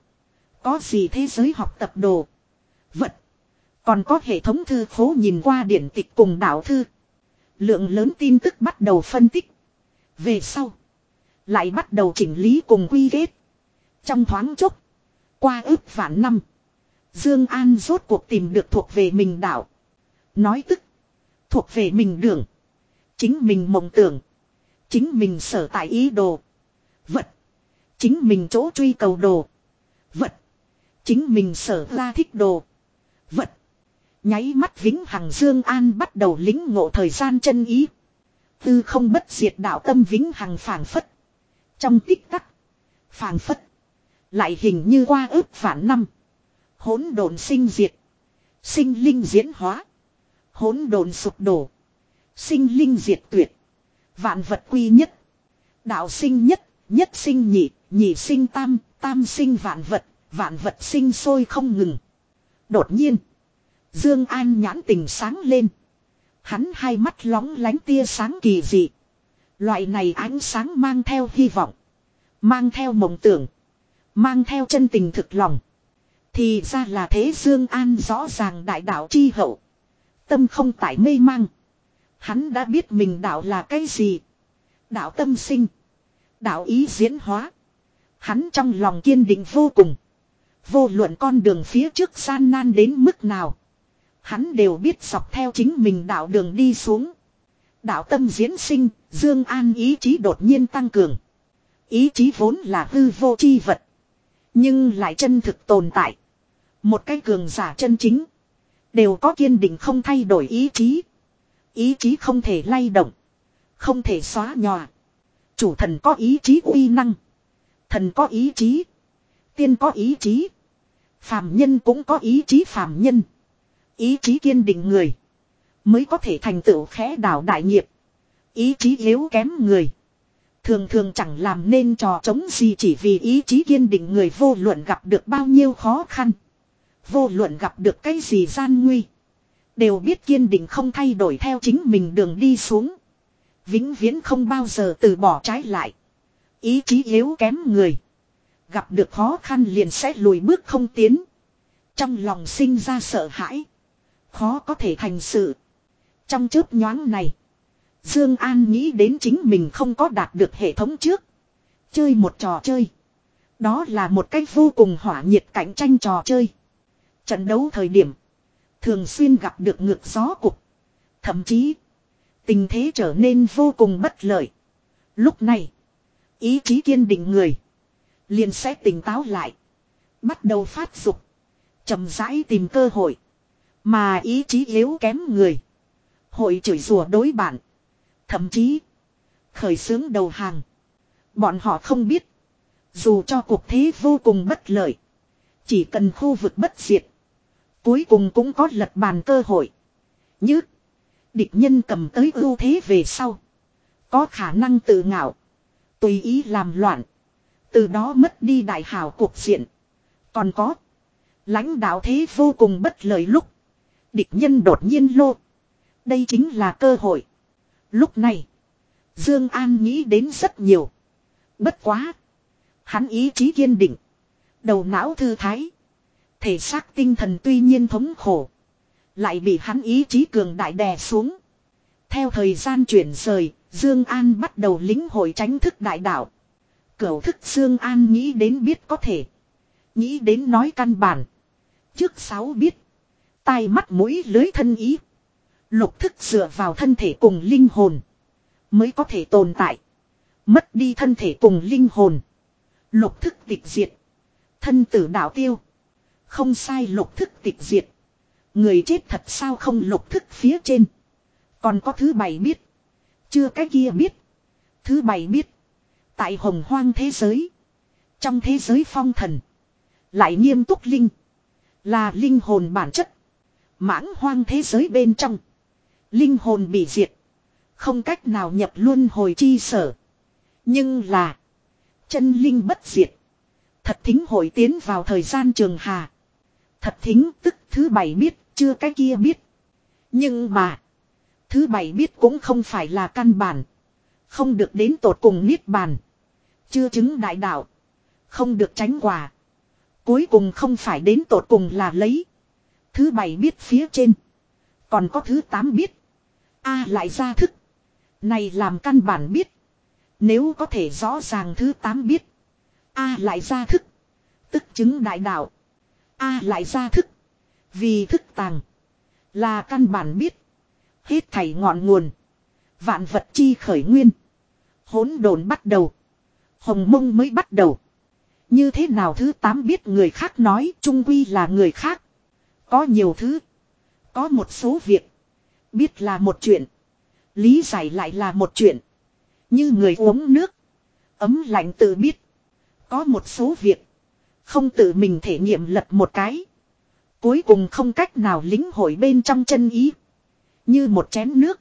Có gì thế giới học tập đồ. Vật. Còn có hệ thống thư phố nhìn qua điển tịch cùng đạo thư. Lượng lớn tin tức bắt đầu phân tích. Về sau. Lại bắt đầu chỉnh lý cùng quy kết. Trong thoáng chốc. Qua ước vạn năm. Dương An rốt cuộc tìm được thuộc về mình đạo. Nói tức. Thuộc về mình đường. Chính mình mộng tưởng. Chính mình sở tại ý đồ. Vật. Chính mình chỗ truy cầu đồ. Vật. Chính mình sở ra thích đồ. Vật. Nháy mắt vĩnh hằng Dương An bắt đầu lính ngộ thời gian chân ý. Tư không bất diệt đạo tâm vĩnh hằng phảng phất. Trong tích tắc. phảng phất. Lại hình như qua ước phản năm. Hỗn độn sinh diệt. Sinh linh diễn hóa. Hỗn độn sụp đổ. Sinh linh diệt tuyệt. Vạn vật quy nhất. Đạo sinh nhất, nhất sinh nhị, nhị sinh tam, tam sinh vạn vật, vạn vật sinh sôi không ngừng. Đột nhiên. Dương An nhãn tình sáng lên. Hắn hai mắt lóng lánh tia sáng kỳ dị. Loại này ánh sáng mang theo hy vọng. Mang theo mộng tưởng. Mang theo chân tình thực lòng. Thì ra là thế Dương An rõ ràng đại đạo chi hậu. Tâm không tại mê mang. Hắn đã biết mình đạo là cái gì. Đạo tâm sinh. Đạo ý diễn hóa. Hắn trong lòng kiên định vô cùng. Vô luận con đường phía trước gian nan đến mức nào. Hắn đều biết dọc theo chính mình đạo đường đi xuống. Đạo tâm diễn sinh, Dương An ý chí đột nhiên tăng cường. Ý chí vốn là hư vô chi vật. Nhưng lại chân thực tồn tại. Một cái cường giả chân chính. Đều có kiên định không thay đổi ý chí. Ý chí không thể lay động. Không thể xóa nhòa. Chủ thần có ý chí uy năng. Thần có ý chí. Tiên có ý chí. Phạm nhân cũng có ý chí phạm nhân. Ý chí kiên định người. Mới có thể thành tựu khẽ đảo đại nghiệp. Ý chí yếu kém người. Thường thường chẳng làm nên trò chống gì chỉ vì ý chí kiên định người vô luận gặp được bao nhiêu khó khăn. Vô luận gặp được cái gì gian nguy. Đều biết kiên định không thay đổi theo chính mình đường đi xuống. Vĩnh viễn không bao giờ từ bỏ trái lại. Ý chí yếu kém người. Gặp được khó khăn liền sẽ lùi bước không tiến. Trong lòng sinh ra sợ hãi. Khó có thể thành sự. Trong chớp nhoáng này. Dương An nghĩ đến chính mình không có đạt được hệ thống trước. Chơi một trò chơi. Đó là một cách vô cùng hỏa nhiệt cạnh tranh trò chơi. Trận đấu thời điểm. Thường xuyên gặp được ngược gió cục. Thậm chí. Tình thế trở nên vô cùng bất lợi. Lúc này. Ý chí kiên định người. Liền sẽ tỉnh táo lại. Bắt đầu phát dục. chậm rãi tìm cơ hội. Mà ý chí yếu kém người. Hội chửi rủa đối bản. Thậm chí. Khởi xướng đầu hàng. Bọn họ không biết. Dù cho cuộc thế vô cùng bất lợi. Chỉ cần khu vực bất diệt. Cuối cùng cũng có lật bàn cơ hội. Như. Địch nhân cầm tới ưu thế về sau. Có khả năng tự ngạo. Tùy ý làm loạn. Từ đó mất đi đại hảo cuộc diện. Còn có. Lãnh đạo thế vô cùng bất lợi lúc. Địch nhân đột nhiên lô. Đây chính là cơ hội. Lúc này. Dương An nghĩ đến rất nhiều. Bất quá. Hắn ý chí kiên định. Đầu não thư thái. Thể xác tinh thần tuy nhiên thống khổ. Lại bị hắn ý chí cường đại đè xuống. Theo thời gian chuyển rời, Dương An bắt đầu lĩnh hội tránh thức đại đạo. Cửu thức Dương An nghĩ đến biết có thể. Nghĩ đến nói căn bản. Trước sáu biết. Tai mắt mũi lưới thân ý. Lục thức dựa vào thân thể cùng linh hồn. Mới có thể tồn tại. Mất đi thân thể cùng linh hồn. Lục thức tịch diệt. Thân tử đạo tiêu. Không sai lục thức tịch diệt. Người chết thật sao không lục thức phía trên. Còn có thứ bảy biết. Chưa cái kia biết. Thứ bảy biết. Tại hồng hoang thế giới. Trong thế giới phong thần. Lại nghiêm túc linh. Là linh hồn bản chất. Mãng hoang thế giới bên trong. Linh hồn bị diệt. Không cách nào nhập luân hồi chi sở. Nhưng là. Chân linh bất diệt. Thật thính hội tiến vào thời gian trường hà. Thật thính tức thứ bảy biết, chưa cái kia biết. Nhưng mà. Thứ bảy biết cũng không phải là căn bản. Không được đến tột cùng niết bàn. Chưa chứng đại đạo. Không được tránh quả. Cuối cùng không phải đến tột cùng là lấy. Thứ bảy biết phía trên. Còn có thứ tám biết. A lại ra thức. Này làm căn bản biết. Nếu có thể rõ ràng thứ tám biết. A lại ra thức. Tức chứng đại đạo. A lại ra thức. Vì thức tàng. Là căn bản biết. Hết thảy ngọn nguồn. Vạn vật chi khởi nguyên. Hỗn đồn bắt đầu. Hồng mông mới bắt đầu. Như thế nào thứ tám biết người khác nói trung quy là người khác. Có nhiều thứ. Có một số việc. Biết là một chuyện. Lý giải lại là một chuyện. Như người uống nước. Ấm lạnh tự biết. Có một số việc. Không tự mình thể nghiệm lật một cái. Cuối cùng không cách nào lính hội bên trong chân ý. Như một chén nước.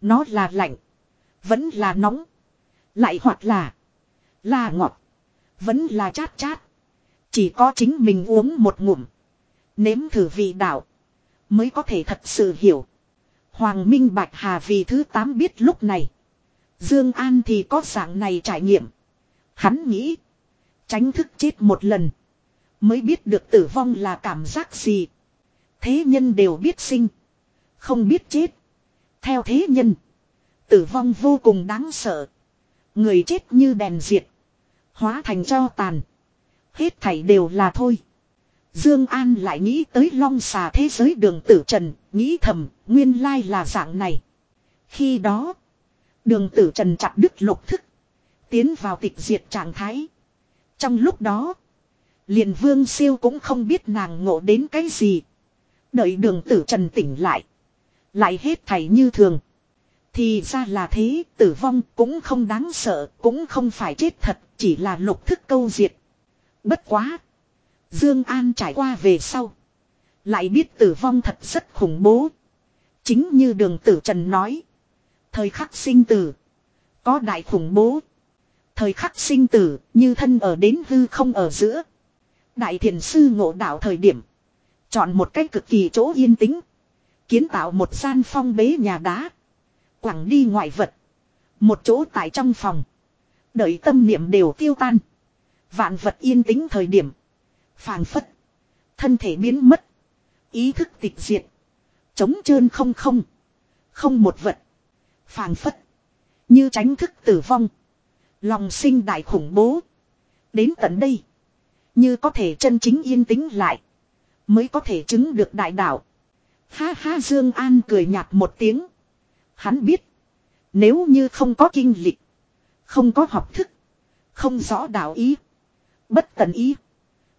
Nó là lạnh. Vẫn là nóng. Lại hoặc là. Là ngọt. Vẫn là chát chát. Chỉ có chính mình uống một ngụm. Nếm thử vị đạo. Mới có thể thật sự hiểu. Hoàng Minh Bạch Hà vì thứ 8 biết lúc này. Dương An thì có dạng này trải nghiệm. Hắn nghĩ. Tránh thức chết một lần. Mới biết được tử vong là cảm giác gì. Thế nhân đều biết sinh. Không biết chết. Theo thế nhân. Tử vong vô cùng đáng sợ. Người chết như đèn diệt. Hóa thành cho tàn. Hết thảy đều là thôi. Dương An lại nghĩ tới long xà thế giới đường tử trần, nghĩ thầm, nguyên lai là dạng này. Khi đó, đường tử trần chặt đứt lục thức, tiến vào tịch diệt trạng thái. Trong lúc đó, liền vương siêu cũng không biết nàng ngộ đến cái gì. Đợi đường tử trần tỉnh lại. Lại hết thảy như thường. Thì ra là thế, tử vong cũng không đáng sợ, cũng không phải chết thật, chỉ là lục thức câu diệt. Bất quá. Dương An trải qua về sau. Lại biết tử vong thật rất khủng bố. Chính như đường tử trần nói. Thời khắc sinh tử. Có đại khủng bố. Thời khắc sinh tử, như thân ở đến hư không ở giữa. Đại thiền sư ngộ đạo thời điểm. Chọn một cách cực kỳ chỗ yên tĩnh. Kiến tạo một gian phong bế nhà đá. Quẳng đi ngoại vật. Một chỗ tại trong phòng. Đợi tâm niệm đều tiêu tan. Vạn vật yên tĩnh thời điểm phàng phất. Thân thể biến mất. Ý thức tịch diệt. Chống trơn không không. Không một vật. Phàng phất. Như tránh thức tử vong. Lòng sinh đại khủng bố. Đến tận đây. Như có thể chân chính yên tĩnh lại. Mới có thể chứng được đại đạo. Ha ha, Dương An cười nhạt một tiếng. Hắn biết. Nếu như không có kinh lịch. Không có học thức. Không rõ đạo ý. Bất tận ý.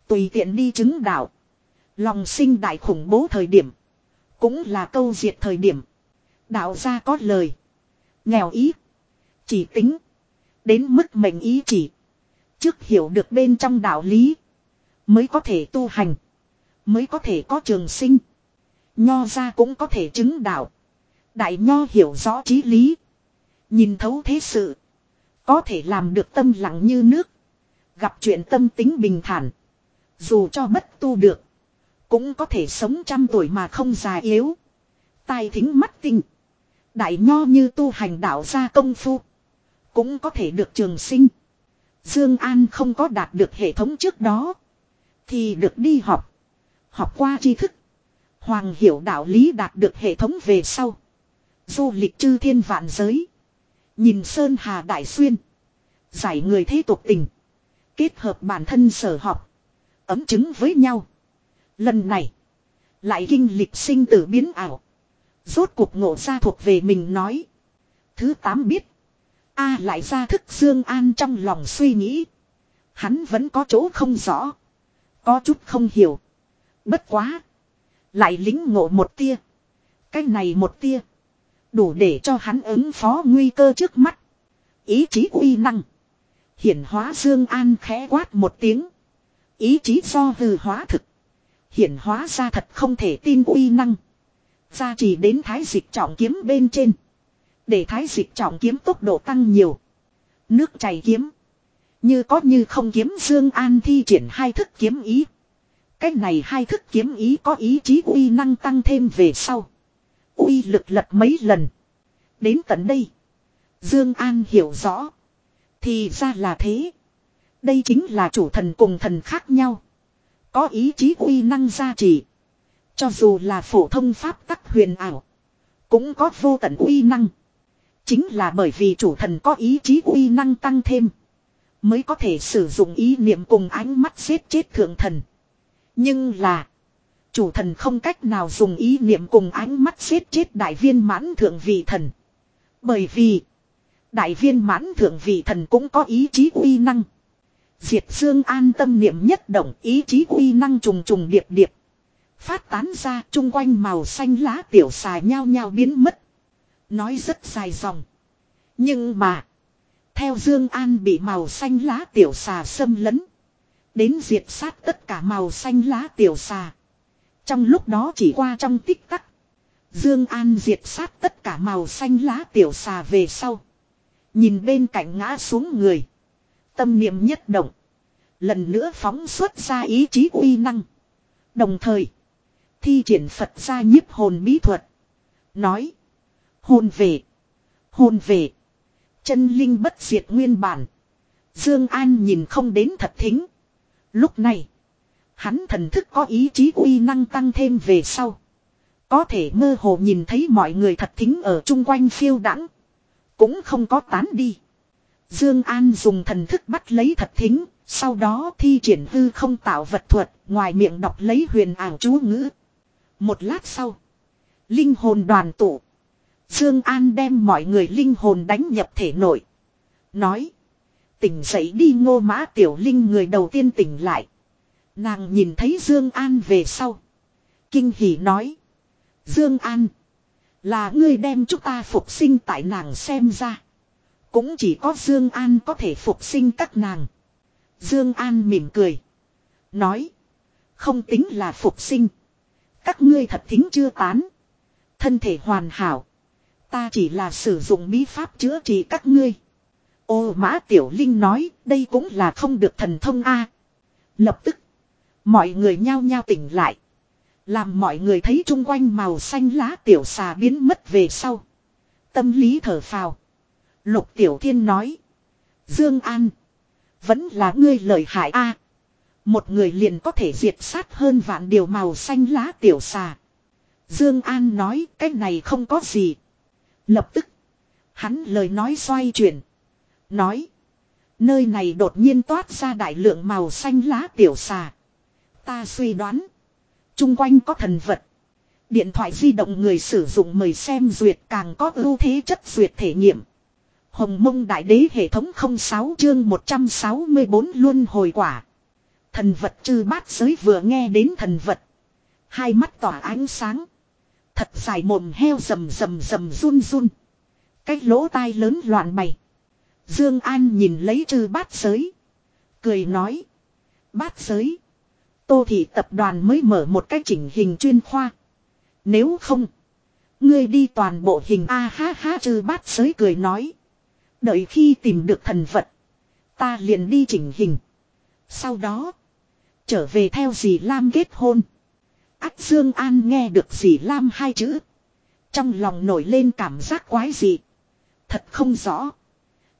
Tùy tiện đi chứng đạo. Lòng sinh đại khủng bố thời điểm. Cũng là câu diệt thời điểm. Đạo gia có lời. Nghèo ý. Chỉ tính. Đến mức mệnh ý chỉ. Trước hiểu được bên trong đạo lý. Mới có thể tu hành. Mới có thể có trường sinh. Nho ra cũng có thể chứng đạo. Đại nho hiểu rõ trí lý. Nhìn thấu thế sự. Có thể làm được tâm lặng như nước. Gặp chuyện tâm tính bình thản. Dù cho bất tu được. Cũng có thể sống trăm tuổi mà không già yếu. Tai thính mắt tinh. Đại nho như tu hành đạo gia công phu. Cũng có thể được trường sinh. Dương An không có đạt được hệ thống trước đó. Thì được đi học. Học qua tri thức. Hoàng hiểu đạo lý đạt được hệ thống về sau. Du lịch chư thiên vạn giới. Nhìn Sơn Hà Đại Xuyên. Giải người thế tục tình. Kết hợp bản thân sở học. Ấm chứng với nhau. Lần này. Lại kinh lịch sinh tử biến ảo. Rốt cuộc ngộ ra thuộc về mình nói. Thứ tám biết. A lại ra thức Dương An trong lòng suy nghĩ. Hắn vẫn có chỗ không rõ. Có chút không hiểu. Bất quá. Lại lính ngộ một tia. Cái này một tia. Đủ để cho hắn ứng phó nguy cơ trước mắt. Ý chí uy năng. Hiển hóa Dương An khẽ quát một tiếng. Ý chí do hư hóa thực. Hiển hóa ra thật không thể tin uy năng. gia trì đến thái dịch trọng kiếm bên trên. Để thái dịch trọng kiếm tốc độ tăng nhiều. Nước chảy kiếm. Như có như không kiếm Dương An thi triển hai thức kiếm ý. Cách này hai thức kiếm ý có ý chí uy năng tăng thêm về sau. Uy lực lật mấy lần. Đến tận đây. Dương An hiểu rõ. Thì ra là thế. Đây chính là chủ thần cùng thần khác nhau. Có ý chí uy năng gia trì. Cho dù là phổ thông pháp tắc huyền ảo. Cũng có vô tận uy năng. Chính là bởi vì chủ thần có ý chí uy năng tăng thêm. Mới có thể sử dụng ý niệm cùng ánh mắt giết chết thượng thần. Nhưng là. Chủ thần không cách nào dùng ý niệm cùng ánh mắt giết chết đại viên mãn thượng vị thần. Bởi vì. Đại viên mãn thượng vị thần cũng có ý chí uy năng. Diệt Dương an tâm niệm nhất động, ý chí uy năng trùng trùng điệp điệp. Phát tán ra, chung quanh màu xanh lá tiểu xà nhao nhao biến mất. Nói rất dài dòng. Nhưng mà. Theo Dương An bị màu xanh lá tiểu xà xâm lấn. Đến diệt sát tất cả màu xanh lá tiểu xà. Trong lúc đó chỉ qua trong tích tắc. Dương An diệt sát tất cả màu xanh lá tiểu xà về sau. Nhìn bên cạnh ngã xuống người. Tâm niệm nhất động. Lần nữa phóng xuất ra ý chí uy năng. Đồng thời. Thi triển Phật ra nhiếp hồn bí thuật. Nói. Hồn về. Hồn về. Chân linh bất diệt nguyên bản. Dương An nhìn không đến thật thính. Lúc này. Hắn thần thức có ý chí uy năng tăng thêm về sau. Có thể mơ hồ nhìn thấy mọi người thật thính ở chung quanh phiêu đãng Cũng không có tán đi. Dương An dùng thần thức bắt lấy thật thính. Sau đó thi triển hư không tạo vật thuật. Ngoài miệng đọc lấy huyền ảo chú ngữ. Một lát sau. Linh hồn đoàn tụ. Dương An đem mọi người linh hồn đánh nhập thể nội. Nói. Tỉnh dậy đi ngô mã tiểu linh người đầu tiên tỉnh lại. Nàng nhìn thấy Dương An về sau. Kinh hỉ nói. Dương An. Là ngươi đem chúng ta phục sinh tại nàng xem ra. Cũng chỉ có Dương An có thể phục sinh các nàng. Dương An mỉm cười. Nói. Không tính là phục sinh. Các ngươi thật thính chưa tán. Thân thể hoàn hảo. Ta chỉ là sử dụng bí pháp chữa trị các ngươi. Ô mã tiểu linh nói, đây cũng là không được thần thông a. Lập tức. Mọi người nhao nhao tỉnh lại. Làm mọi người thấy chung quanh màu xanh lá tiểu xà biến mất về sau. Tâm lý thở phào. Lục tiểu thiên nói. Dương An. Vẫn là ngươi lợi hại a. Một người liền có thể diệt sát hơn vạn điều màu xanh lá tiểu xà. Dương An nói, cái này không có gì. Lập tức. Hắn lời nói xoay chuyển. Nói. Nơi này đột nhiên toát ra đại lượng màu xanh lá tiểu xà. Ta suy đoán. Trung quanh có thần vật. Điện thoại di động người sử dụng mời xem duyệt càng có ưu thế chất duyệt thể nghiệm. Hồng mông đại đế hệ thống 06 chương 164 luôn hồi quả. Thần vật chư bát giới vừa nghe đến thần vật. Hai mắt tỏa ánh sáng. Thật dài mồm heo rầm rầm rầm run run. Cái lỗ tai lớn loạn bày. Dương An nhìn lấy chư bát giới. Cười nói. Bát giới. Tô thị tập đoàn mới mở một cái chỉnh hình chuyên khoa. Nếu không. Ngươi đi toàn bộ hình A ha ha chư bát giới cười nói. Đợi khi tìm được thần vật. Ta liền đi chỉnh hình. Sau đó. Trở về theo dì Lam kết hôn. Ách Dương An nghe được dì Lam hai chữ. Trong lòng nổi lên cảm giác quái dị. Thật không rõ.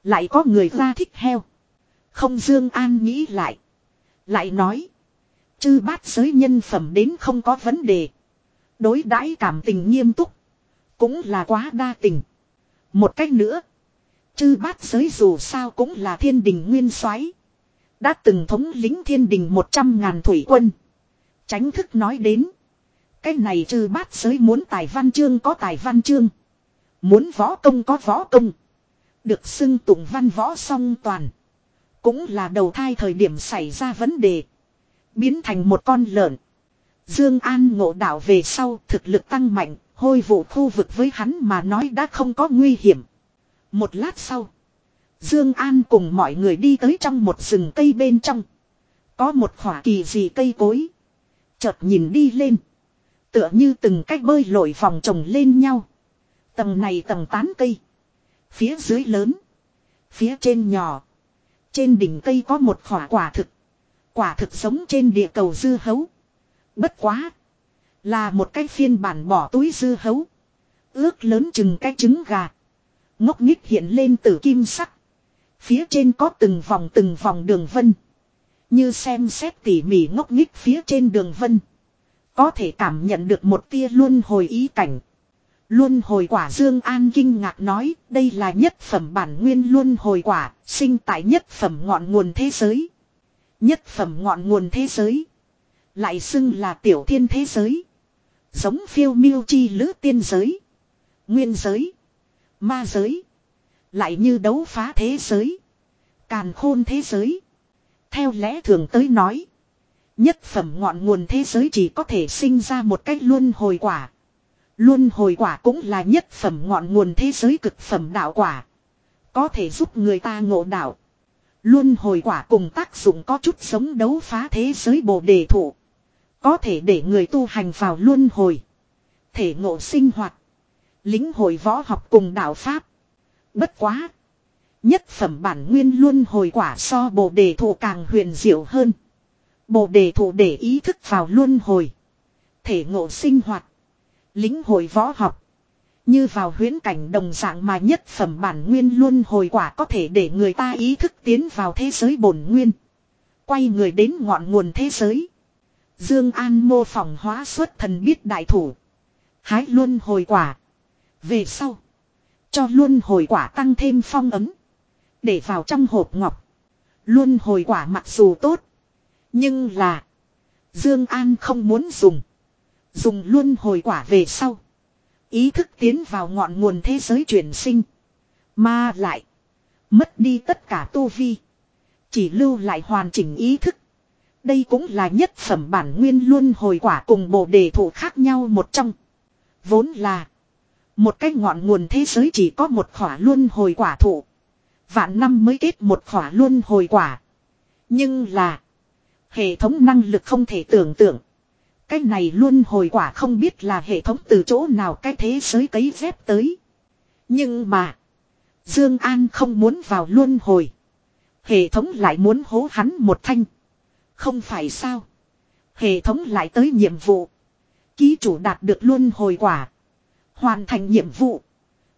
Lại có người ra thích heo. Không Dương An nghĩ lại. Lại nói. Chư bát giới nhân phẩm đến không có vấn đề. Đối đãi cảm tình nghiêm túc. Cũng là quá đa tình. Một cách nữa. Chư bát giới dù sao cũng là thiên đình nguyên soái Đã từng thống lính thiên đình một trăm ngàn thủy quân. Tránh thức nói đến. Cái này chư bát giới muốn tài văn chương có tài văn chương. Muốn võ công có võ công. Được xưng tụng văn võ song toàn. Cũng là đầu thai thời điểm xảy ra vấn đề. Biến thành một con lợn. Dương An ngộ đạo về sau thực lực tăng mạnh. Hôi vụ khu vực với hắn mà nói đã không có nguy hiểm. Một lát sau. Dương An cùng mọi người đi tới trong một rừng cây bên trong. Có một khỏa kỳ dị cây cối. Chợt nhìn đi lên. Tựa như từng cách bơi lội vòng trồng lên nhau. Tầng này tầng tán cây. Phía dưới lớn. Phía trên nhỏ. Trên đỉnh cây có một khỏa quả thực. Quả thực sống trên địa cầu dư hấu. Bất quá. Là một cái phiên bản bỏ túi dư hấu. Ước lớn chừng cái trứng gà. Ngốc nghích hiện lên từ kim sắc. Phía trên có từng vòng từng vòng đường vân. Như xem xét tỉ mỉ ngốc nghích phía trên đường vân. Có thể cảm nhận được một tia luôn hồi ý cảnh. Luân hồi quả Dương An kinh ngạc nói, đây là nhất phẩm bản nguyên luân hồi quả, sinh tại nhất phẩm ngọn nguồn thế giới. Nhất phẩm ngọn nguồn thế giới. Lại xưng là tiểu thiên thế giới. Giống phiêu miêu chi lữ tiên giới. Nguyên giới. Ma giới. Lại như đấu phá thế giới. Càn khôn thế giới. Theo lẽ thường tới nói. Nhất phẩm ngọn nguồn thế giới chỉ có thể sinh ra một cách luân hồi quả. Luân hồi quả cũng là nhất phẩm ngọn nguồn thế giới cực phẩm đạo quả. Có thể giúp người ta ngộ đạo. Luân hồi quả cùng tác dụng có chút sống đấu phá thế giới bồ đề thụ. Có thể để người tu hành vào luân hồi. Thể ngộ sinh hoạt. Lính hồi võ học cùng đạo Pháp. Bất quá. Nhất phẩm bản nguyên luôn hồi quả so bồ đề thụ càng huyền diệu hơn. Bồ đề thụ để ý thức vào luân hồi. Thể ngộ sinh hoạt. Lính hồi võ học. Như vào huyến cảnh đồng dạng mà nhất phẩm bản nguyên luôn hồi quả có thể để người ta ý thức tiến vào thế giới bổn nguyên. Quay người đến ngọn nguồn thế giới. Dương An mô phỏng hóa xuất thần biết đại thủ. Hái luân hồi quả. Về sau. Cho luôn hồi quả tăng thêm phong ấm. Để vào trong hộp ngọc. luôn hồi quả mặc dù tốt. Nhưng là. Dương An không muốn dùng. Dùng luôn hồi quả về sau. Ý thức tiến vào ngọn nguồn thế giới chuyển sinh. Mà lại. Mất đi tất cả tu vi. Chỉ lưu lại hoàn chỉnh ý thức. Đây cũng là nhất phẩm bản nguyên luôn hồi quả cùng bộ đề thủ khác nhau một trong. Vốn là. Một cái ngọn nguồn thế giới chỉ có một khỏa luân hồi quả thụ. Vạn năm mới kết một khỏa luân hồi quả. Nhưng là. Hệ thống năng lực không thể tưởng tượng. Cái này luôn hồi quả không biết là hệ thống từ chỗ nào cái thế giới cấy dép tới. Nhưng mà. Dương An không muốn vào luân hồi. Hệ thống lại muốn hố hắn một thanh. Không phải sao. Hệ thống lại tới nhiệm vụ. Ký chủ đạt được luân hồi quả. Hoàn thành nhiệm vụ.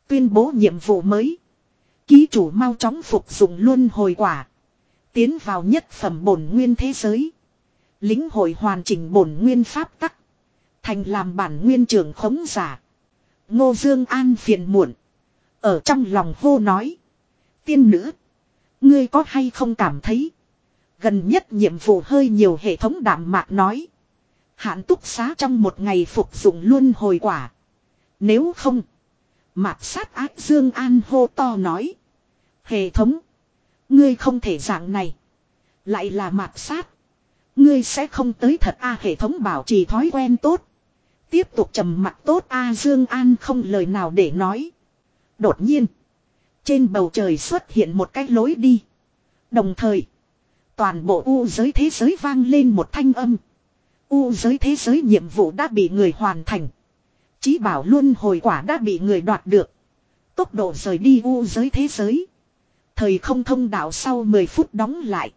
Tuyên bố nhiệm vụ mới. Ký chủ mau chóng phục dụng luân hồi quả. Tiến vào nhất phẩm bổn nguyên thế giới. Lính hội hoàn chỉnh bổn nguyên pháp tắc. Thành làm bản nguyên trưởng khống giả. Ngô Dương An phiền muộn. Ở trong lòng hô nói. Tiên nữ. Ngươi có hay không cảm thấy. Gần nhất nhiệm vụ hơi nhiều hệ thống đảm mạc nói. Hạn túc xá trong một ngày phục dụng luôn hồi quả. Nếu không. Mạc sát ác Dương An hô to nói. Hệ thống. Ngươi không thể dạng này. Lại là mạc sát. Ngươi sẽ không tới thật a, hệ thống bảo trì thói quen tốt. Tiếp tục trầm mặt tốt a, Dương An không lời nào để nói. Đột nhiên. Trên bầu trời xuất hiện một cái lối đi. Đồng thời. Toàn bộ u giới thế giới vang lên một thanh âm. U giới thế giới nhiệm vụ đã bị người hoàn thành. Chí bảo luôn hồi quả đã bị người đoạt được. Tốc độ rời đi u giới thế giới. Thời không thông đạo sau 10 phút đóng lại.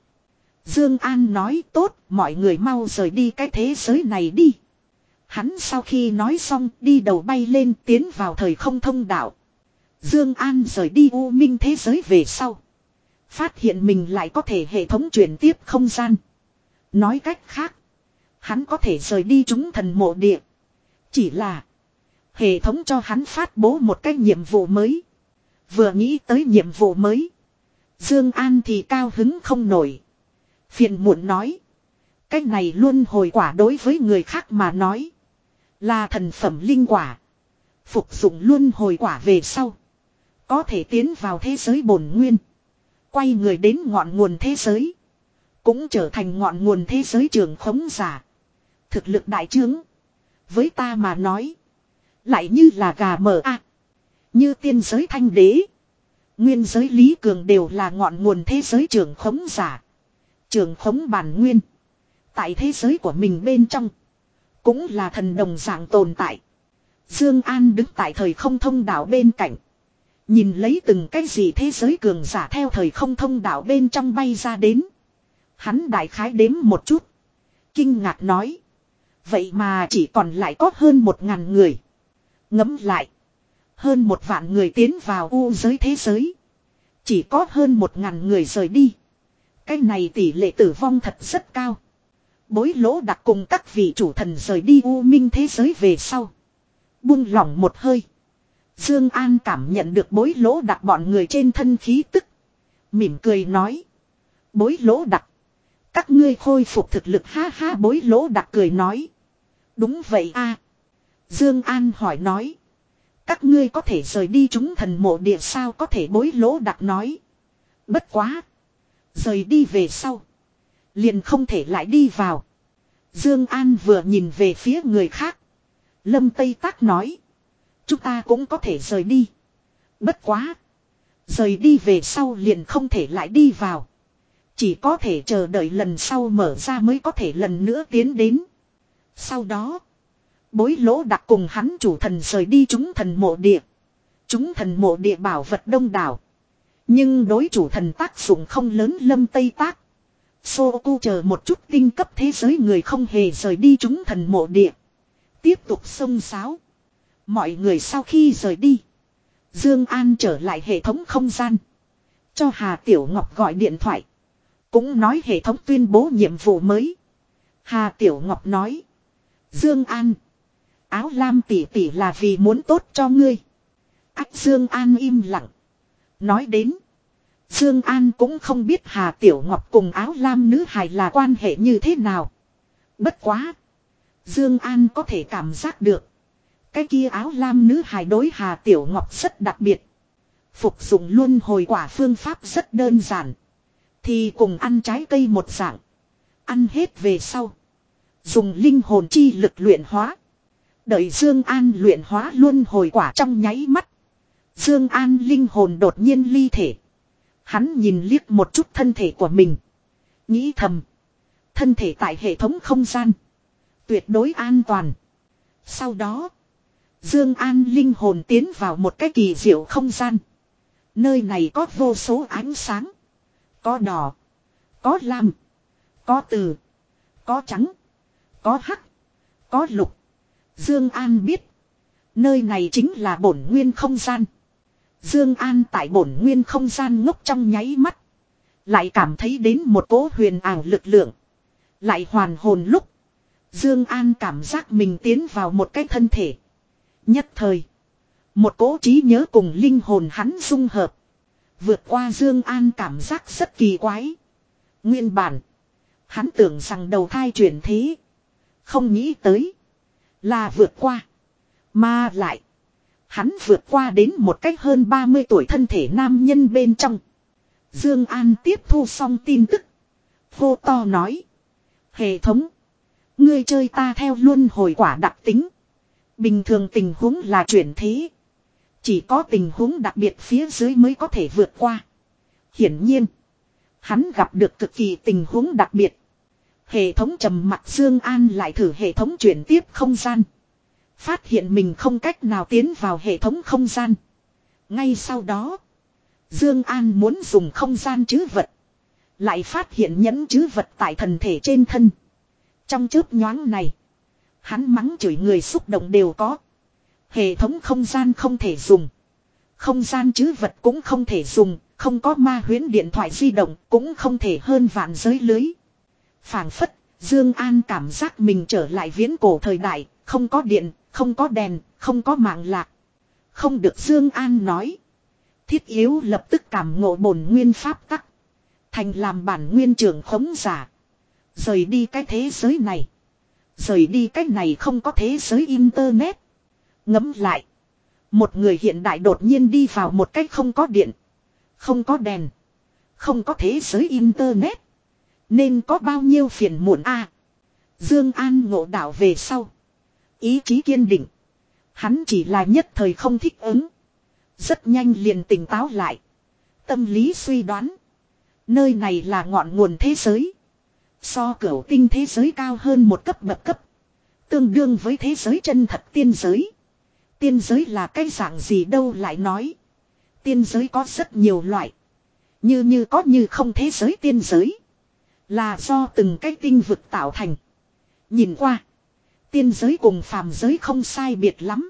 Dương An nói tốt, mọi người mau rời đi cái thế giới này đi. Hắn sau khi nói xong đi đầu bay lên tiến vào thời không thông đạo. Dương An rời đi u minh thế giới về sau. Phát hiện mình lại có thể hệ thống chuyển tiếp không gian. Nói cách khác. Hắn có thể rời đi chúng thần mộ địa. Chỉ là. Hệ thống cho hắn phát bố một cái nhiệm vụ mới. Vừa nghĩ tới nhiệm vụ mới. Dương An thì cao hứng không nổi. Phiền muộn nói. Cái này luôn hồi quả đối với người khác mà nói. Là thần phẩm linh quả. Phục dụng luôn hồi quả về sau. Có thể tiến vào thế giới bổn nguyên. Quay người đến ngọn nguồn thế giới. Cũng trở thành ngọn nguồn thế giới trường khống giả. Thực lực đại trướng. Với ta mà nói. Lại như là gà mở a Như tiên giới thanh đế. Nguyên giới Lý Cường đều là ngọn nguồn thế giới trưởng khống giả. Trưởng khống bản nguyên. Tại thế giới của mình bên trong. Cũng là thần đồng dạng tồn tại. Dương An đứng tại thời không thông đạo bên cạnh. Nhìn lấy từng cái gì thế giới cường giả theo thời không thông đạo bên trong bay ra đến. Hắn đại khái đếm một chút. Kinh ngạc nói. Vậy mà chỉ còn lại có hơn một ngàn người. Ngấm lại. Hơn một vạn người tiến vào u giới thế giới. Chỉ có hơn một ngàn người rời đi. Cái này tỷ lệ tử vong thật rất cao. Bối lỗ đặc cùng các vị chủ thần rời đi u minh thế giới về sau. Buông lỏng một hơi. Dương An cảm nhận được bối lỗ đặc bọn người trên thân khí tức. Mỉm cười nói. Bối lỗ đặc. Các ngươi khôi phục thực lực ha ha bối lỗ đặc cười nói. Đúng vậy a. Dương An hỏi nói. Các ngươi có thể rời đi chúng thần mộ địa sao có thể bối lỗ đặc nói. Bất quá. Rời đi về sau. Liền không thể lại đi vào. Dương An vừa nhìn về phía người khác. Lâm Tây Tác nói. Chúng ta cũng có thể rời đi. Bất quá. Rời đi về sau liền không thể lại đi vào. Chỉ có thể chờ đợi lần sau mở ra mới có thể lần nữa tiến đến. Sau đó. Bối lỗ đặc cùng hắn chủ thần rời đi chúng thần mộ địa. Chúng thần mộ địa bảo vật đông đảo. Nhưng đối chủ thần tác dụng không lớn lâm tây tác. Sô tu chờ một chút tinh cấp thế giới người không hề rời đi chúng thần mộ địa. Tiếp tục xông xáo. Mọi người sau khi rời đi. Dương An trở lại hệ thống không gian. Cho Hà Tiểu Ngọc gọi điện thoại. Cũng nói hệ thống tuyên bố nhiệm vụ mới. Hà Tiểu Ngọc nói. Dương An. Áo lam tỷ tỷ là vì muốn tốt cho ngươi. Ách Dương An im lặng. Nói đến. Dương An cũng không biết Hà Tiểu Ngọc cùng áo lam nữ hài là quan hệ như thế nào. Bất quá. Dương An có thể cảm giác được. Cái kia áo lam nữ hài đối Hà Tiểu Ngọc rất đặc biệt. Phục dụng luôn hồi quả phương pháp rất đơn giản. Thì cùng ăn trái cây một dạng. Ăn hết về sau. Dùng linh hồn chi lực luyện hóa. Đợi Dương An luyện hóa luôn hồi quả trong nháy mắt. Dương An linh hồn đột nhiên ly thể. Hắn nhìn liếc một chút thân thể của mình. Nghĩ thầm. Thân thể tại hệ thống không gian. Tuyệt đối an toàn. Sau đó. Dương An linh hồn tiến vào một cái kỳ diệu không gian. Nơi này có vô số ánh sáng. Có đỏ. Có lam. Có từ. Có trắng. Có hắc. Có lục. Dương An biết. Nơi này chính là bổn nguyên không gian. Dương An tại bổn nguyên không gian ngốc trong nháy mắt. Lại cảm thấy đến một cỗ huyền ảo lực lượng. Lại hoàn hồn lúc. Dương An cảm giác mình tiến vào một cái thân thể. Nhất thời. Một cỗ trí nhớ cùng linh hồn hắn dung hợp. Vượt qua Dương An cảm giác rất kỳ quái. Nguyên bản. Hắn tưởng rằng đầu thai chuyển thế. Không nghĩ tới. Là vượt qua. Mà lại. Hắn vượt qua đến một cách hơn 30 tuổi thân thể nam nhân bên trong. Dương An tiếp thu xong tin tức. Vô to nói. Hệ thống. Ngươi chơi ta theo luôn hồi quả đặc tính. Bình thường tình huống là chuyển thế. Chỉ có tình huống đặc biệt phía dưới mới có thể vượt qua. Hiển nhiên. Hắn gặp được cực kỳ tình huống đặc biệt. Hệ thống trầm mặt Dương An lại thử hệ thống chuyển tiếp không gian. Phát hiện mình không cách nào tiến vào hệ thống không gian. Ngay sau đó. Dương An muốn dùng không gian chứ vật. Lại phát hiện nhẫn chứ vật tại thần thể trên thân. Trong chớp nhoáng này. Hắn mắng chửi người xúc động đều có. Hệ thống không gian không thể dùng. Không gian chứ vật cũng không thể dùng. Không có ma huyễn điện thoại di động cũng không thể hơn vạn giới lưới phảng phất, Dương An cảm giác mình trở lại viễn cổ thời đại, không có điện, không có đèn, không có mạng lạc. Không được Dương An nói. Thiết yếu lập tức cảm ngộ bổn nguyên pháp tắc. Thành làm bản nguyên trưởng khống giả. Rời đi cái thế giới này. Rời đi cái này không có thế giới internet. Ngấm lại. Một người hiện đại đột nhiên đi vào một cách không có điện. Không có đèn. Không có thế giới internet. Nên có bao nhiêu phiền muộn a Dương An ngộ đạo về sau. Ý chí kiên định. Hắn chỉ là nhất thời không thích ứng. Rất nhanh liền tỉnh táo lại. Tâm lý suy đoán. Nơi này là ngọn nguồn thế giới. So cửu tinh thế giới cao hơn một cấp bậc cấp. Tương đương với thế giới chân thật tiên giới. Tiên giới là cái dạng gì đâu lại nói. Tiên giới có rất nhiều loại. Như như có như không thế giới tiên giới. Là do từng cái tinh vực tạo thành. Nhìn qua. Tiên giới cùng phàm giới không sai biệt lắm.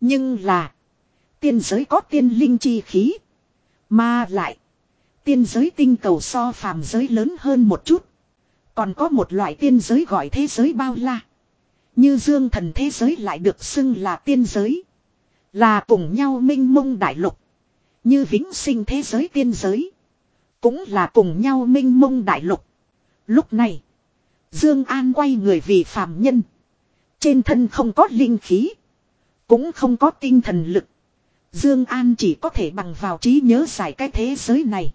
Nhưng là. Tiên giới có tiên linh chi khí. Mà lại. Tiên giới tinh cầu so phàm giới lớn hơn một chút. Còn có một loại tiên giới gọi thế giới bao la. Như dương thần thế giới lại được xưng là tiên giới. Là cùng nhau minh mông đại lục. Như vĩnh sinh thế giới tiên giới. Cũng là cùng nhau minh mông đại lục. Lúc này. Dương An quay người vì phàm nhân. Trên thân không có linh khí. Cũng không có tinh thần lực. Dương An chỉ có thể bằng vào trí nhớ giải cái thế giới này.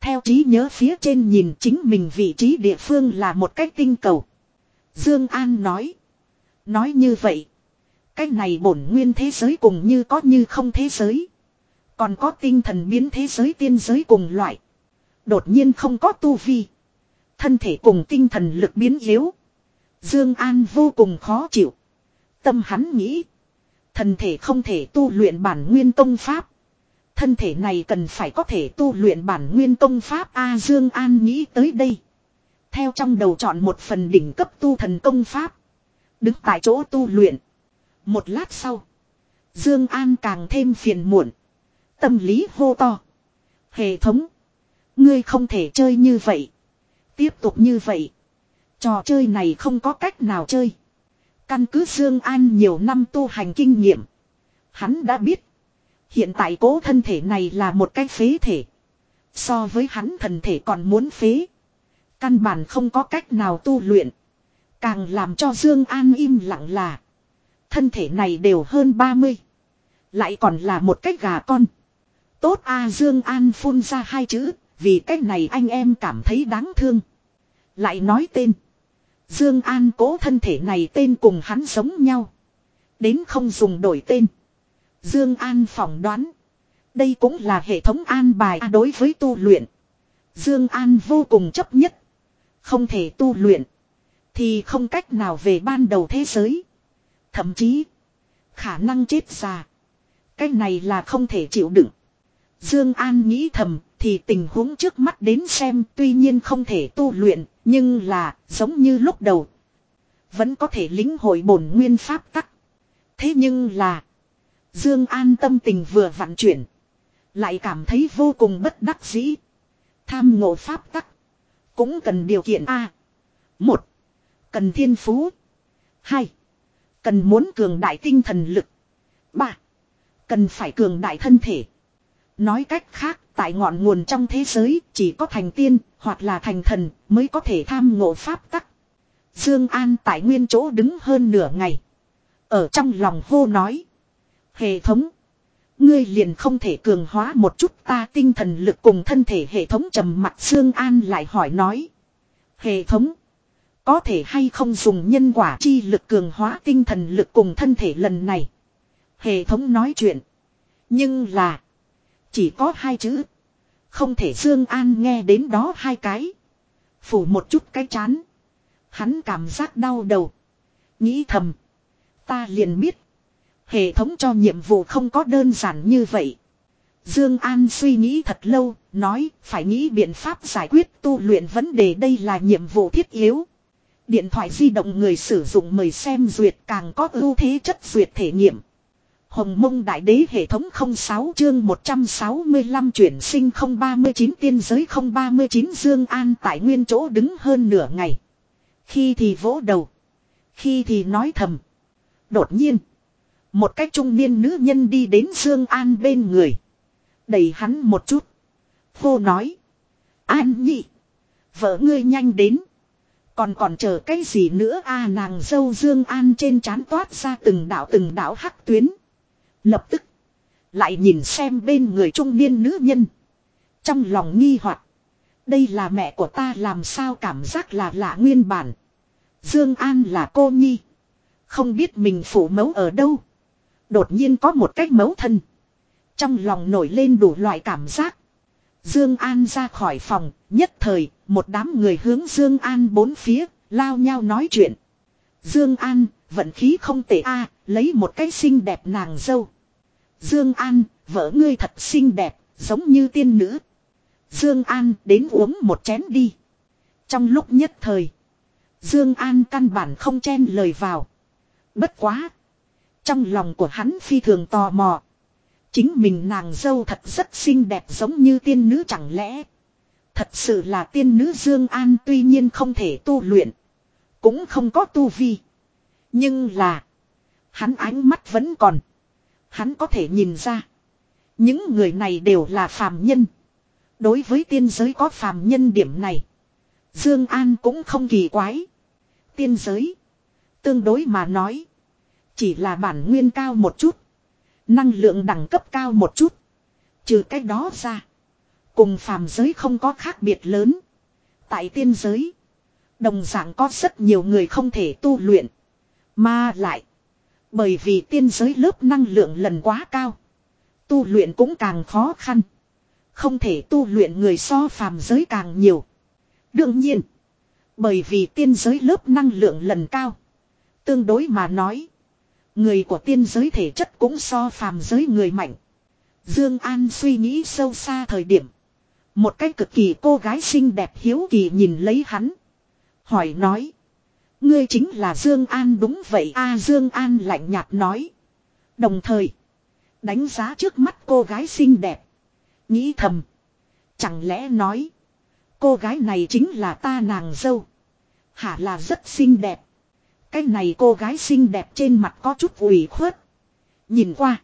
Theo trí nhớ phía trên nhìn chính mình vị trí địa phương là một cái tinh cầu. Dương An nói. Nói như vậy. Cái này bổn nguyên thế giới cùng như có như không thế giới. Còn có tinh thần biến thế giới tiên giới cùng loại. Đột nhiên không có tu vi. Thân thể cùng tinh thần lực biến yếu. Dương An vô cùng khó chịu. Tâm hắn nghĩ. Thần thể không thể tu luyện bản nguyên công pháp. Thân thể này cần phải có thể tu luyện bản nguyên công pháp A Dương An nghĩ tới đây. Theo trong đầu chọn một phần đỉnh cấp tu thần công pháp. Đứng tại chỗ tu luyện. Một lát sau. Dương An càng thêm phiền muộn. Tâm lý hô to. Hệ thống. Ngươi không thể chơi như vậy. Tiếp tục như vậy. Trò chơi này không có cách nào chơi. Căn cứ Dương An nhiều năm tu hành kinh nghiệm. Hắn đã biết. Hiện tại cố thân thể này là một cái phế thể. So với hắn thần thể còn muốn phế. Căn bản không có cách nào tu luyện. Càng làm cho Dương An im lặng là. Thân thể này đều hơn 30. Lại còn là một cái gà con. Tốt a, Dương An phun ra hai chữ. Vì cái này anh em cảm thấy đáng thương. Lại nói tên. Dương An cố thân thể này tên cùng hắn giống nhau. Đến không dùng đổi tên. Dương An phỏng đoán. Đây cũng là hệ thống an bài đối với tu luyện. Dương An vô cùng chấp nhất. Không thể tu luyện. Thì không cách nào về ban đầu thế giới. Thậm chí. Khả năng chết già. Cái này là không thể chịu đựng. Dương An nghĩ thầm thì tình huống trước mắt đến xem tuy nhiên không thể tu luyện nhưng là giống như lúc đầu. Vẫn có thể lĩnh hội bổn nguyên pháp tắc. Thế nhưng là. Dương An tâm tình vừa vặn chuyển. Lại cảm thấy vô cùng bất đắc dĩ. Tham ngộ pháp tắc. Cũng cần điều kiện A. Một. Cần thiên phú. Hai. Cần muốn cường đại tinh thần lực. Ba. Cần phải cường đại thân thể. Nói cách khác, tại ngọn nguồn trong thế giới, chỉ có thành tiên, hoặc là thành thần, mới có thể tham ngộ pháp tắc. Dương An tại nguyên chỗ đứng hơn nửa ngày. Ở trong lòng hô nói. Hệ thống. Ngươi liền không thể cường hóa một chút ta tinh thần lực cùng thân thể hệ thống trầm mặt Dương An lại hỏi nói. Hệ thống. Có thể hay không dùng nhân quả chi lực cường hóa tinh thần lực cùng thân thể lần này. Hệ thống nói chuyện. Nhưng là. Chỉ có hai chữ. Không thể Dương An nghe đến đó hai cái. Phủ một chút cái chán. Hắn cảm giác đau đầu. Nghĩ thầm. Ta liền biết. Hệ thống cho nhiệm vụ không có đơn giản như vậy. Dương An suy nghĩ thật lâu, nói phải nghĩ biện pháp giải quyết tu luyện vấn đề đây là nhiệm vụ thiết yếu. Điện thoại di động người sử dụng mời xem duyệt càng có ưu thế chất duyệt thể nghiệm. Hồng mông đại đế hệ thống 06 chương 165 chuyển sinh 039 tiên giới 039 Dương An tại nguyên chỗ đứng hơn nửa ngày. Khi thì vỗ đầu. Khi thì nói thầm. Đột nhiên. Một cách trung niên nữ nhân đi đến Dương An bên người. Đẩy hắn một chút. Cô nói. An nhị. Vợ ngươi nhanh đến. Còn còn chờ cái gì nữa a nàng dâu Dương An trên trán toát ra từng đạo từng đạo hắc tuyến. Lập tức. Lại nhìn xem bên người trung niên nữ nhân. Trong lòng nghi hoặc Đây là mẹ của ta làm sao cảm giác là lạ nguyên bản. Dương An là cô nhi. Không biết mình phụ mẫu ở đâu. Đột nhiên có một cách mẫu thân. Trong lòng nổi lên đủ loại cảm giác. Dương An ra khỏi phòng, nhất thời, một đám người hướng Dương An bốn phía, lao nhau nói chuyện. Dương An, vận khí không tệ a, lấy một cái xinh đẹp nàng dâu. Dương An, vợ ngươi thật xinh đẹp, giống như tiên nữ. Dương An đến uống một chén đi. Trong lúc nhất thời, Dương An căn bản không chen lời vào. Bất quá, trong lòng của hắn phi thường tò mò. Chính mình nàng dâu thật rất xinh đẹp giống như tiên nữ chẳng lẽ. Thật sự là tiên nữ Dương An tuy nhiên không thể tu luyện. Cũng không có tu vi. Nhưng là. Hắn ánh mắt vẫn còn. Hắn có thể nhìn ra. Những người này đều là phàm nhân. Đối với tiên giới có phàm nhân điểm này. Dương An cũng không kỳ quái. Tiên giới. Tương đối mà nói. Chỉ là bản nguyên cao một chút. Năng lượng đẳng cấp cao một chút. Trừ cái đó ra. Cùng phàm giới không có khác biệt lớn. Tại tiên giới. Đồng dạng có rất nhiều người không thể tu luyện. Mà lại. Bởi vì tiên giới lớp năng lượng lần quá cao. Tu luyện cũng càng khó khăn. Không thể tu luyện người so phàm giới càng nhiều. Đương nhiên. Bởi vì tiên giới lớp năng lượng lần cao. Tương đối mà nói. Người của tiên giới thể chất cũng so phàm giới người mạnh. Dương An suy nghĩ sâu xa thời điểm. Một cái cực kỳ cô gái xinh đẹp hiếu kỳ nhìn lấy hắn. Hỏi nói. Ngươi chính là Dương An đúng vậy a, Dương An lạnh nhạt nói. Đồng thời. Đánh giá trước mắt cô gái xinh đẹp. Nghĩ thầm. Chẳng lẽ nói. Cô gái này chính là ta nàng dâu. Hả là rất xinh đẹp. Cái này cô gái xinh đẹp trên mặt có chút ủy khuất. Nhìn qua.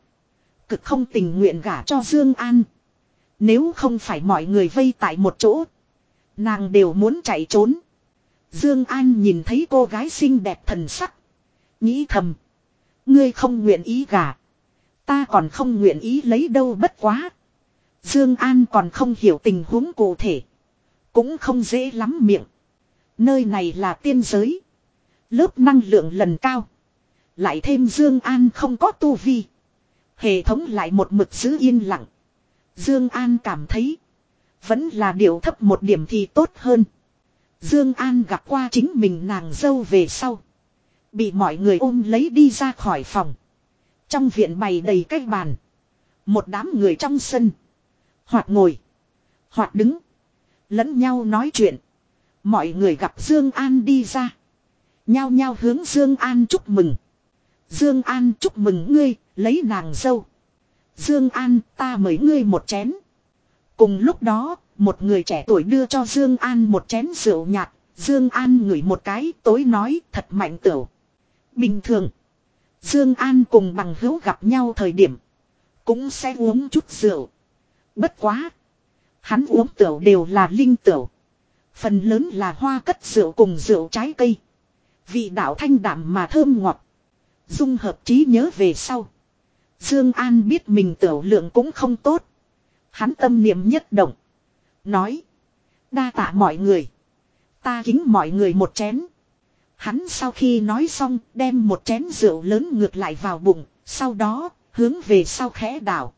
Cực không tình nguyện gả cho Dương An. Nếu không phải mọi người vây tại một chỗ. Nàng đều muốn chạy trốn. Dương An nhìn thấy cô gái xinh đẹp thần sắc. Nghĩ thầm. Ngươi không nguyện ý gả. Ta còn không nguyện ý lấy đâu bất quá. Dương An còn không hiểu tình huống cụ thể. Cũng không dễ lắm miệng. Nơi này là tiên giới. Lớp năng lượng lần cao. Lại thêm Dương An không có tu vi. Hệ thống lại một mực giữ yên lặng. Dương An cảm thấy. Vẫn là điều thấp một điểm thì tốt hơn. Dương An gặp qua chính mình nàng dâu về sau. Bị mọi người ôm lấy đi ra khỏi phòng. Trong viện bày đầy cái bàn. Một đám người trong sân. Hoặc ngồi. Hoặc đứng. Lẫn nhau nói chuyện. Mọi người gặp Dương An đi ra. Nhao nhao hướng Dương An chúc mừng. Dương An chúc mừng ngươi, lấy nàng dâu. Dương An, ta mời ngươi một chén. Cùng lúc đó, một người trẻ tuổi đưa cho Dương An một chén rượu nhạt. Dương An ngửi một cái, tối nói, thật mạnh tửu. Bình thường, Dương An cùng bằng hữu gặp nhau thời điểm, cũng sẽ uống chút rượu. Bất quá, hắn uống tửu đều là linh tửu. Phần lớn là hoa cất rượu cùng rượu trái cây. Vị đạo thanh đạm mà thơm ngọt. Dung hợp trí nhớ về sau. Dương An biết mình tửu lượng cũng không tốt. Hắn tâm niệm nhất động. Nói. Đa tạ mọi người. Ta kính mọi người một chén. Hắn sau khi nói xong, đem một chén rượu lớn ngược lại vào bụng. Sau đó, hướng về sau khẽ đảo.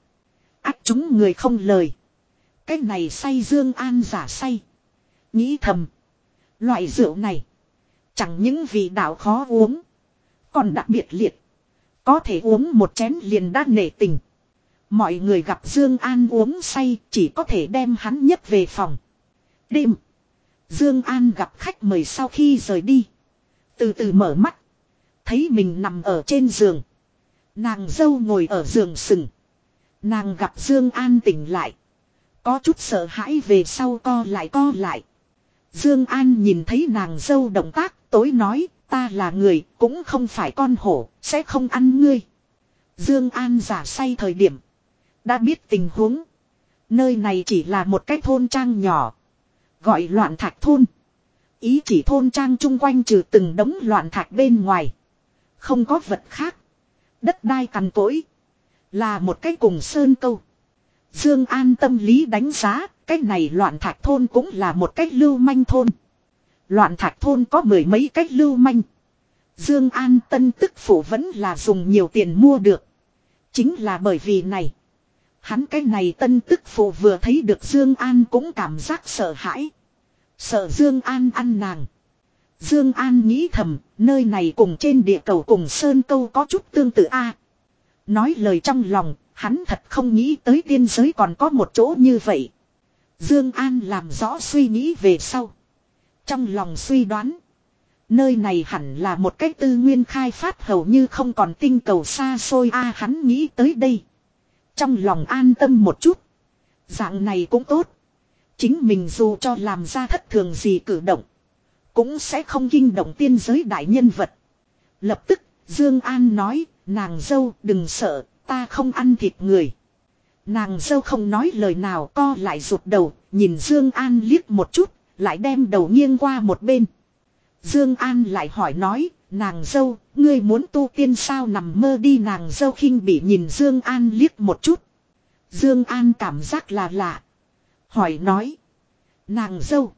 Ác chúng người không lời. Cái này say Dương An giả say. Nghĩ thầm. Loại rượu này. Chẳng những vị đạo khó uống. Còn đặc biệt liệt. Có thể uống một chén liền đã nể tình. Mọi người gặp Dương An uống say chỉ có thể đem hắn nhấc về phòng. Đêm. Dương An gặp khách mời sau khi rời đi. Từ từ mở mắt. Thấy mình nằm ở trên giường. Nàng dâu ngồi ở giường sừng. Nàng gặp Dương An tỉnh lại. Có chút sợ hãi về sau co lại co lại. Dương An nhìn thấy nàng dâu động tác, tối nói, ta là người, cũng không phải con hổ, sẽ không ăn ngươi. Dương An giả say thời điểm, đã biết tình huống. Nơi này chỉ là một cái thôn trang nhỏ, gọi loạn thạch thôn. Ý chỉ thôn trang chung quanh trừ từng đống loạn thạch bên ngoài, không có vật khác. Đất đai cằn cỗi, là một cái cùng sơn câu. Dương An tâm lý đánh giá, cái này loạn thạch thôn cũng là một cách lưu manh thôn. Loạn thạch thôn có mười mấy cách lưu manh. Dương An Tân tức phủ vẫn là dùng nhiều tiền mua được. Chính là bởi vì này. Hắn cái này tân tức phụ vừa thấy được Dương An cũng cảm giác sợ hãi. Sợ Dương An ăn nàng. Dương An nghĩ thầm, nơi này cùng trên địa cầu cùng Sơn Câu có chút tương tự a. Nói lời trong lòng, hắn thật không nghĩ tới tiên giới còn có một chỗ như vậy. Dương An làm rõ suy nghĩ về sau. Trong lòng suy đoán. Nơi này hẳn là một cách tư nguyên khai phát hầu như không còn tinh cầu xa xôi a hắn nghĩ tới đây. Trong lòng an tâm một chút. Dạng này cũng tốt. Chính mình dù cho làm ra thất thường gì cử động. Cũng sẽ không kinh động tiên giới đại nhân vật. Lập tức, Dương An nói, nàng dâu đừng sợ, ta không ăn thịt người. Nàng dâu không nói lời nào co lại rụt đầu, nhìn Dương An liếc một chút, lại đem đầu nghiêng qua một bên. Dương An lại hỏi nói, nàng dâu, ngươi muốn tu tiên sao nằm mơ đi nàng dâu khinh bị nhìn Dương An liếc một chút. Dương An cảm giác là lạ. Hỏi nói, nàng dâu,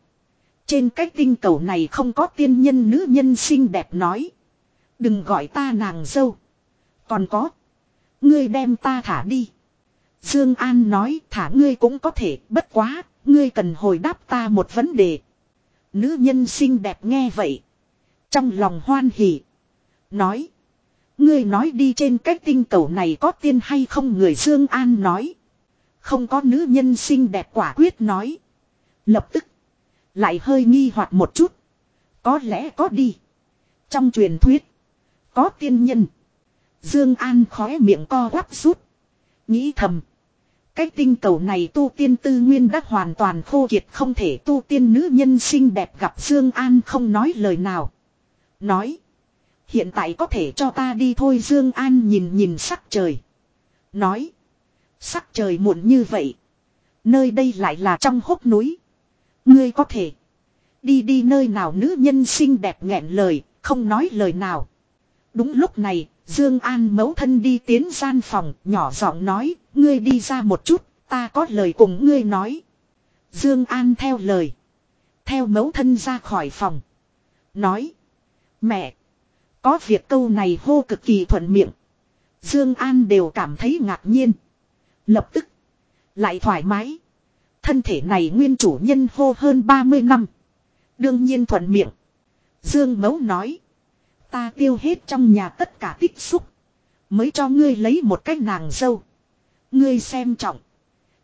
trên cái tinh cầu này không có tiên nhân nữ nhân xinh đẹp nói. Đừng gọi ta nàng dâu. Còn có, ngươi đem ta thả đi. Dương An nói thả ngươi cũng có thể, bất quá, ngươi cần hồi đáp ta một vấn đề. Nữ nhân xinh đẹp nghe vậy. Trong lòng hoan hỉ. Nói. Ngươi nói đi trên cái tinh cầu này có tiên hay không người Dương An nói. Không có nữ nhân xinh đẹp quả quyết nói. Lập tức. Lại hơi nghi hoặc một chút. Có lẽ có đi. Trong truyền thuyết. Có tiên nhân. Dương An khóe miệng co quắp rút. Nghĩ thầm. Cái tinh cầu này tu tiên tư nguyên đã hoàn toàn khô kiệt không thể tu tiên nữ nhân xinh đẹp gặp Dương An không nói lời nào. Nói. Hiện tại có thể cho ta đi thôi Dương An nhìn nhìn sắc trời. Nói. Sắc trời muộn như vậy. Nơi đây lại là trong hốc núi. Ngươi có thể. Đi đi nơi nào nữ nhân xinh đẹp nghẹn lời, không nói lời nào. Đúng lúc này, Dương An mấu thân đi tiến gian phòng, nhỏ giọng nói, ngươi đi ra một chút, ta có lời cùng ngươi nói. Dương An theo lời. Theo mấu thân ra khỏi phòng. Nói. Mẹ. Có việc câu này hô cực kỳ thuận miệng. Dương An đều cảm thấy ngạc nhiên. Lập tức. Lại thoải mái. Thân thể này nguyên chủ nhân hô hơn 30 năm. Đương nhiên thuận miệng. Dương Mấu nói. Ta tiêu hết trong nhà tất cả tích xúc. Mới cho ngươi lấy một cái nàng dâu. Ngươi xem trọng.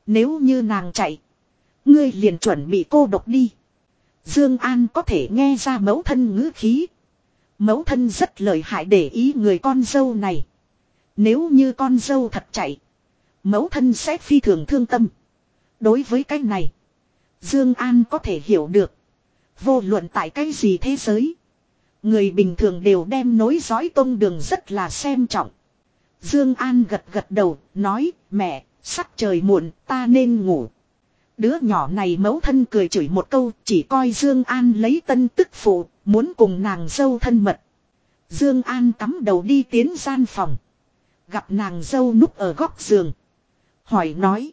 Nếu như nàng chạy. Ngươi liền chuẩn bị cô độc đi. Dương An có thể nghe ra mẫu thân ngữ khí. Mẫu thân rất lợi hại để ý người con dâu này. Nếu như con dâu thật chạy. Mẫu thân sẽ phi thường thương tâm. Đối với cái này. Dương An có thể hiểu được. Vô luận tại cái gì thế giới. Người bình thường đều đem nối dõi tông đường rất là xem trọng. Dương An gật gật đầu, nói, mẹ, sắp trời muộn, ta nên ngủ. Đứa nhỏ này mẫu thân cười chửi một câu, chỉ coi Dương An lấy tân tức phụ, muốn cùng nàng dâu thân mật. Dương An cắm đầu đi tiến gian phòng. Gặp nàng dâu núp ở góc giường. Hỏi nói.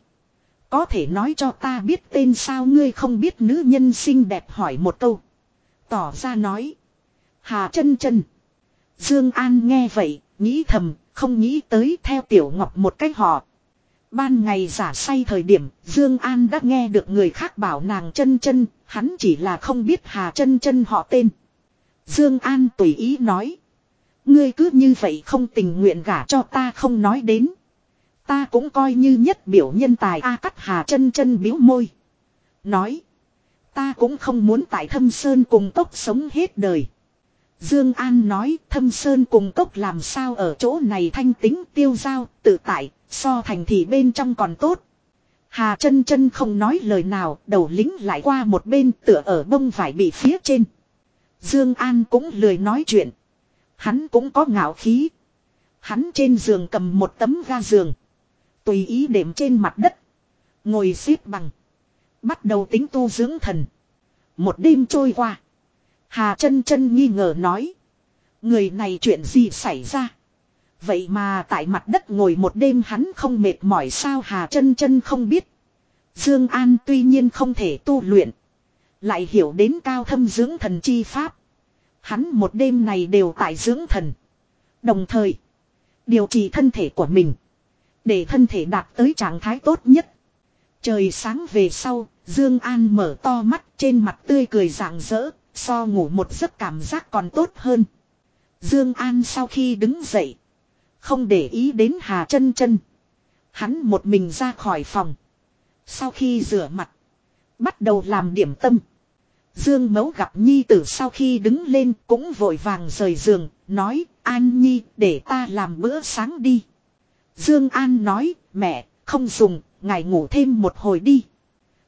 Có thể nói cho ta biết tên sao ngươi không biết nữ nhân xinh đẹp hỏi một câu. Tỏ ra nói. Hà chân chân. Dương An nghe vậy, nghĩ thầm, không nghĩ tới theo Tiểu Ngọc một cách họ. Ban ngày giả say thời điểm, Dương An đã nghe được người khác bảo nàng chân chân, hắn chỉ là không biết Hà chân chân họ tên. Dương An tùy ý nói. Ngươi cứ như vậy không tình nguyện gả cho ta không nói đến. Ta cũng coi như nhất biểu nhân tài A cắt Hà chân chân biếu môi. Nói. Ta cũng không muốn tại thâm sơn cùng tốc sống hết đời. Dương An nói thâm sơn cùng cốc làm sao ở chỗ này thanh tính tiêu giao, tự tại, so thành thì bên trong còn tốt. Hà chân chân không nói lời nào, đầu lính lại qua một bên tựa ở bông vải bị phía trên. Dương An cũng lười nói chuyện. Hắn cũng có ngạo khí. Hắn trên giường cầm một tấm ga giường. Tùy ý đệm trên mặt đất. Ngồi xếp bằng. Bắt đầu tính tu dưỡng thần. Một đêm trôi qua. Hà chân chân nghi ngờ nói. Người này chuyện gì xảy ra? Vậy mà tại mặt đất ngồi một đêm hắn không mệt mỏi sao Hà chân chân không biết. Dương An tuy nhiên không thể tu luyện. Lại hiểu đến cao thâm dưỡng thần chi pháp. Hắn một đêm này đều tại dưỡng thần. Đồng thời. Điều trị thân thể của mình. Để thân thể đạt tới trạng thái tốt nhất. Trời sáng về sau, Dương An mở to mắt trên mặt tươi cười rạng rỡ, so ngủ một giấc cảm giác còn tốt hơn. Dương An sau khi đứng dậy, không để ý đến Hà Chân Chân. Hắn một mình ra khỏi phòng. Sau khi rửa mặt, bắt đầu làm điểm tâm. Dương Mẫu gặp Nhi tử sau khi đứng lên cũng vội vàng rời giường, nói, An Nhi để ta làm bữa sáng đi. Dương An nói, mẹ, không dùng, ngài ngủ thêm một hồi đi.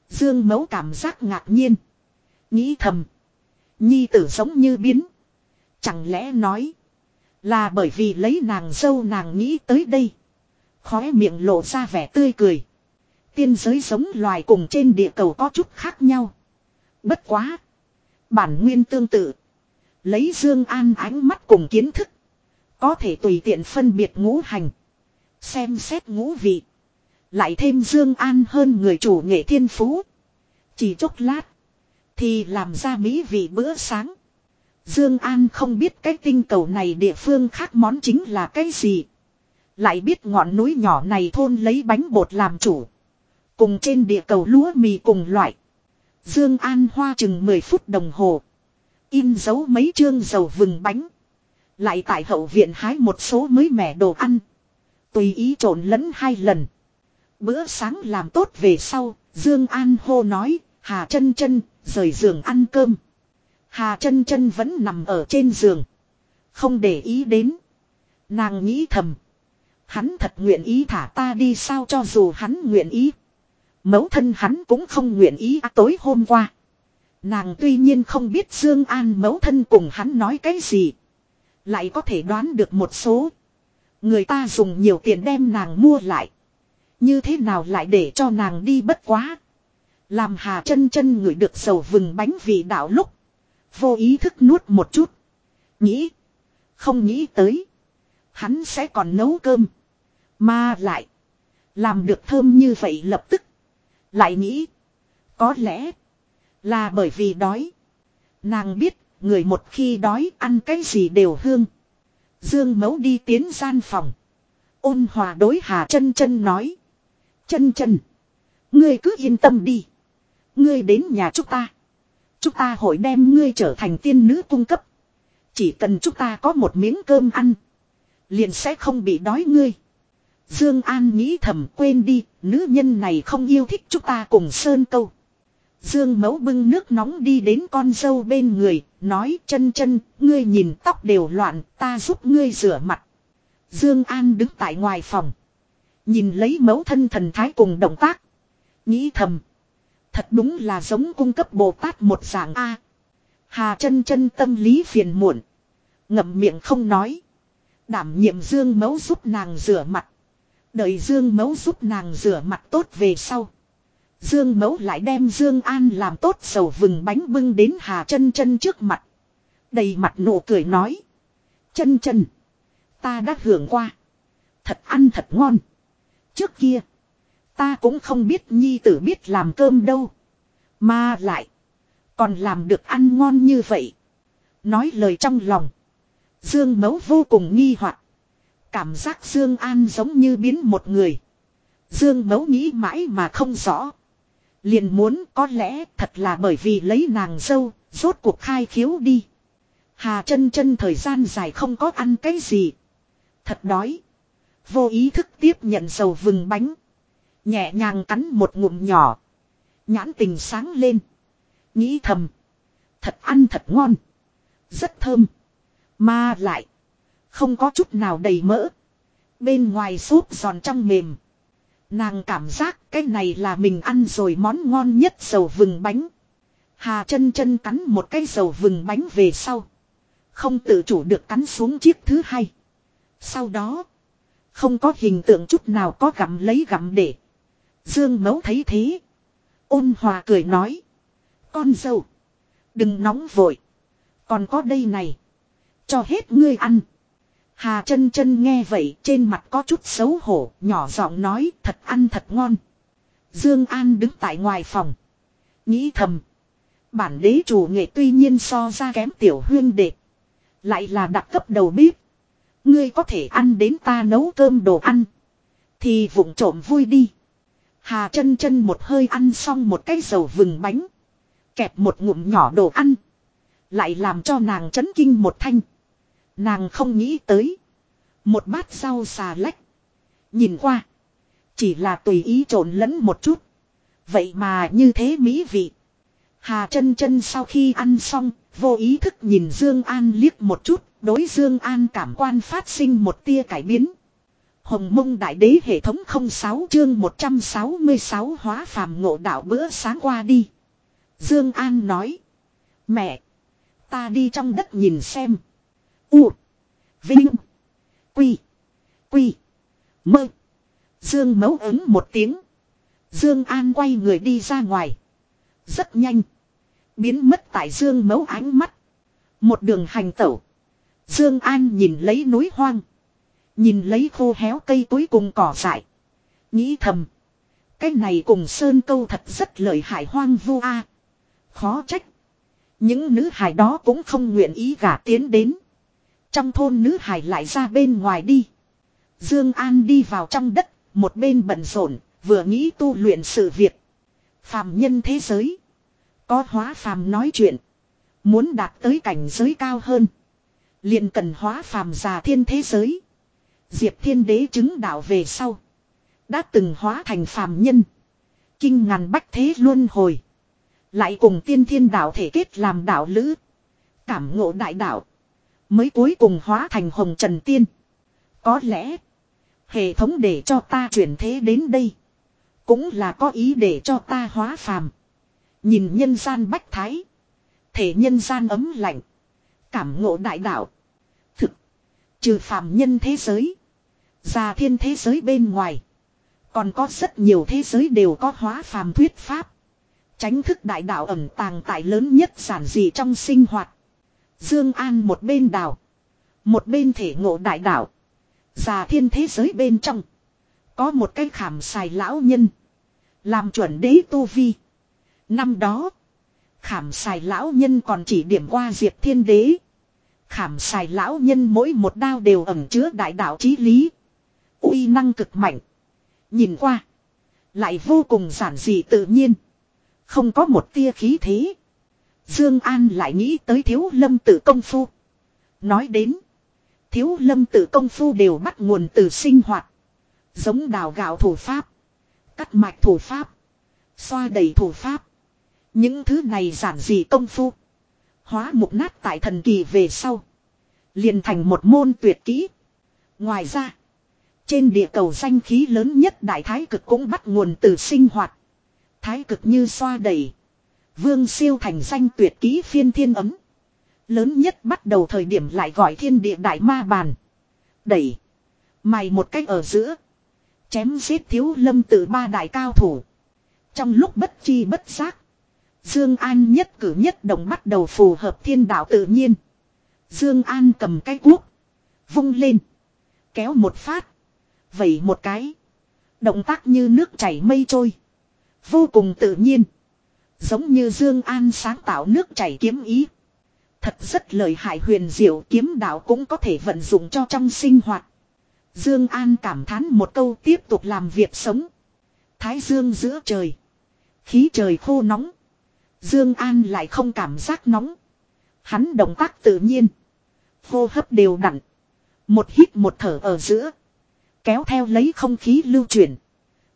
Dương Mẫu cảm giác ngạc nhiên. Nghĩ thầm. Nhi tử giống như biến. Chẳng lẽ nói. Là bởi vì lấy nàng dâu nàng nghĩ tới đây. Khóe miệng lộ ra vẻ tươi cười. Tiên giới giống loài cùng trên địa cầu có chút khác nhau. Bất quá. Bản nguyên tương tự. Lấy Dương An ánh mắt cùng kiến thức. Có thể tùy tiện phân biệt ngũ hành. Xem xét ngũ vị. Lại thêm Dương An hơn người chủ nghệ thiên phú. Chỉ chốc lát. Thì làm ra mỹ vị bữa sáng. Dương An không biết cái tinh cầu này địa phương khác món chính là cái gì. Lại biết ngọn núi nhỏ này thôn lấy bánh bột làm chủ. Cùng trên địa cầu lúa mì cùng loại. Dương An hoa chừng 10 phút đồng hồ. In dấu mấy chương dầu vừng bánh. Lại tại hậu viện hái một số mới mẻ đồ ăn. Tùy ý trộn lẫn hai lần. Bữa sáng làm tốt về sau, Dương An hô nói, Hà chân chân, rời giường ăn cơm. Hà chân chân vẫn nằm ở trên giường. Không để ý đến. Nàng nghĩ thầm. Hắn thật nguyện ý thả ta đi sao cho dù hắn nguyện ý. Mẫu thân hắn cũng không nguyện ý à, tối hôm qua. Nàng tuy nhiên không biết Dương An mẫu thân cùng hắn nói cái gì. Lại có thể đoán được một số. Người ta dùng nhiều tiền đem nàng mua lại. Như thế nào lại để cho nàng đi bất quá. Làm hà chân chân người được sầu vừng bánh vị đạo lúc. Vô ý thức nuốt một chút. Nghĩ. Không nghĩ tới. Hắn sẽ còn nấu cơm. Mà lại. Làm được thơm như vậy lập tức. Lại nghĩ. Có lẽ. Là bởi vì đói. Nàng biết. Người một khi đói ăn cái gì đều hương. Dương mấu đi tiến gian phòng. Ôn hòa đối hà chân chân nói. Chân chân. Ngươi cứ yên tâm đi. Ngươi đến nhà chúng ta. Chúng ta hội đem ngươi trở thành tiên nữ cung cấp. Chỉ cần chúng ta có một miếng cơm ăn. Liền sẽ không bị đói ngươi. Dương An nghĩ thầm quên đi, nữ nhân này không yêu thích chúng ta cùng sơn câu. Dương mẫu bưng nước nóng đi đến con dâu bên người, nói chân chân, ngươi nhìn tóc đều loạn, ta giúp ngươi rửa mặt. Dương An đứng tại ngoài phòng. Nhìn lấy mẫu thân thần thái cùng động tác. Nghĩ thầm. Thật đúng là giống cung cấp Bồ Tát một dạng A. Hà chân chân tâm lý phiền muộn. Ngậm miệng không nói. Đảm nhiệm Dương mẫu giúp nàng rửa mặt. Đợi Dương mẫu giúp nàng rửa mặt tốt về sau. Dương mẫu lại đem Dương An làm tốt sầu vừng bánh bưng đến Hà chân chân trước mặt. Đầy mặt nụ cười nói. Chân chân. Ta đã hưởng qua. Thật ăn thật ngon. Trước kia. Ta cũng không biết nhi tử biết làm cơm đâu. Mà lại. Còn làm được ăn ngon như vậy. Nói lời trong lòng. Dương mẫu vô cùng nghi hoặc Cảm giác Dương An giống như biến một người. Dương mấu nghĩ mãi mà không rõ. Liền muốn có lẽ thật là bởi vì lấy nàng dâu, rốt cuộc khai khiếu đi. Hà chân chân thời gian dài không có ăn cái gì. Thật đói. Vô ý thức tiếp nhận dầu vừng bánh. Nhẹ nhàng cắn một ngụm nhỏ. Nhãn tình sáng lên. Nghĩ thầm. Thật ăn thật ngon. Rất thơm. Mà lại. Không có chút nào đầy mỡ. Bên ngoài súp giòn trong mềm. Nàng cảm giác cái này là mình ăn rồi món ngon nhất dầu vừng bánh. Hà chân chân cắn một cái dầu vừng bánh về sau. Không tự chủ được cắn xuống chiếc thứ hai. Sau đó. Không có hình tượng chút nào có gặm lấy gặm để. Dương mấu thấy thế. Ôn hòa cười nói. Con dâu. Đừng nóng vội. Còn có đây này. Cho hết ngươi ăn. Hà chân chân nghe vậy trên mặt có chút xấu hổ, nhỏ giọng nói thật ăn thật ngon. Dương An đứng tại ngoài phòng. Nghĩ thầm. Bản đế chủ nghệ tuy nhiên so ra kém tiểu huyên đệ. Lại là đặc cấp đầu bếp. Ngươi có thể ăn đến ta nấu cơm đồ ăn. Thì vụng trộm vui đi. Hà chân chân một hơi ăn xong một cái dầu vừng bánh. Kẹp một ngụm nhỏ đồ ăn. Lại làm cho nàng chấn kinh một thanh. Nàng không nghĩ tới. Một bát rau xà lách. Nhìn qua. Chỉ là tùy ý trộn lẫn một chút. Vậy mà như thế mỹ vị. Hà chân chân sau khi ăn xong, vô ý thức nhìn Dương An liếc một chút, đối Dương An cảm quan phát sinh một tia cải biến. Hồng mông đại đế hệ thống 06 chương 166 hóa phàm ngộ đạo bữa sáng qua đi. Dương An nói. Mẹ. Ta đi trong đất nhìn xem. U. Vinh. Quy. Quy. Mơ. Dương mấu ứng một tiếng. Dương An quay người đi ra ngoài. Rất nhanh. Biến mất tại Dương mấu ánh mắt. Một đường hành tẩu. Dương An nhìn lấy núi hoang. Nhìn lấy khô héo cây túi cùng cỏ dại. Nghĩ thầm. Cái này cùng sơn câu thật rất lợi hại hoang vu a. Khó trách. Những nữ hài đó cũng không nguyện ý gả tiến đến. Trong thôn nữ hải lại ra bên ngoài đi. Dương An đi vào trong đất, một bên bận rộn, vừa nghĩ tu luyện sự việc. Phàm nhân thế giới. Có hóa phàm nói chuyện. Muốn đạt tới cảnh giới cao hơn. liền cần hóa phàm già thiên thế giới. Diệp thiên đế chứng đạo về sau. Đã từng hóa thành phàm nhân. Kinh ngàn bách thế luân hồi. Lại cùng tiên thiên đạo thể kết làm đạo lữ. Cảm ngộ đại đạo. Mới cuối cùng hóa thành hồng trần tiên. Có lẽ. Hệ thống để cho ta chuyển thế đến đây. Cũng là có ý để cho ta hóa phàm. Nhìn nhân gian bách thái. Thể nhân gian ấm lạnh. Cảm ngộ đại đạo. Thực. Trừ phàm nhân thế giới. Già thiên thế giới bên ngoài. Còn có rất nhiều thế giới đều có hóa phàm thuyết pháp. Tránh thức đại đạo ẩn tàng tại lớn nhất giản dị trong sinh hoạt. Dương An một bên đào. Một bên thể ngộ đại đạo. Già thiên thế giới bên trong. Có một cái khảm xài lão nhân. Làm chuẩn đế tu vi. Năm đó. Khảm xài lão nhân còn chỉ điểm qua diệp thiên đế. Khảm xài lão nhân mỗi một đao đều ẩn chứa đại đạo chí lý, uy năng cực mạnh. Nhìn qua. Lại vô cùng giản dị tự nhiên. Không có một tia khí thế. Dương An lại nghĩ tới thiếu lâm Tử công phu. Nói đến. Thiếu lâm Tử công phu đều bắt nguồn từ sinh hoạt. Giống đào gạo thủ pháp. Cắt mạch thủ pháp. Xoa đầy thủ pháp. Những thứ này giản dị công phu. Hóa mục nát tại thần kỳ về sau. liền thành một môn tuyệt kỹ. Ngoài ra. Trên địa cầu danh khí lớn nhất đại thái cực cũng bắt nguồn từ sinh hoạt. Thái cực như xoa đầy. Vương siêu thành danh tuyệt kỹ phiên thiên ấm. Lớn nhất bắt đầu thời điểm lại gọi thiên địa đại ma bàn. Đẩy. Mày một cách ở giữa. Chém giết thiếu lâm từ ba đại cao thủ. Trong lúc bất chi bất giác. Dương An nhất cử nhất động bắt đầu phù hợp thiên đạo tự nhiên. Dương An cầm cái cuốc. Vung lên. Kéo một phát. Vậy một cái. Động tác như nước chảy mây trôi. Vô cùng tự nhiên. Giống như Dương An sáng tạo nước chảy kiếm ý. Thật rất lợi hại huyền diệu kiếm đạo cũng có thể vận dụng cho trong sinh hoạt. Dương An cảm thán một câu tiếp tục làm việc sống. Thái dương giữa trời. Khí trời khô nóng. Dương An lại không cảm giác nóng. Hắn động tác tự nhiên. Hô hấp đều đặn. Một hít một thở ở giữa. Kéo theo lấy không khí lưu chuyển.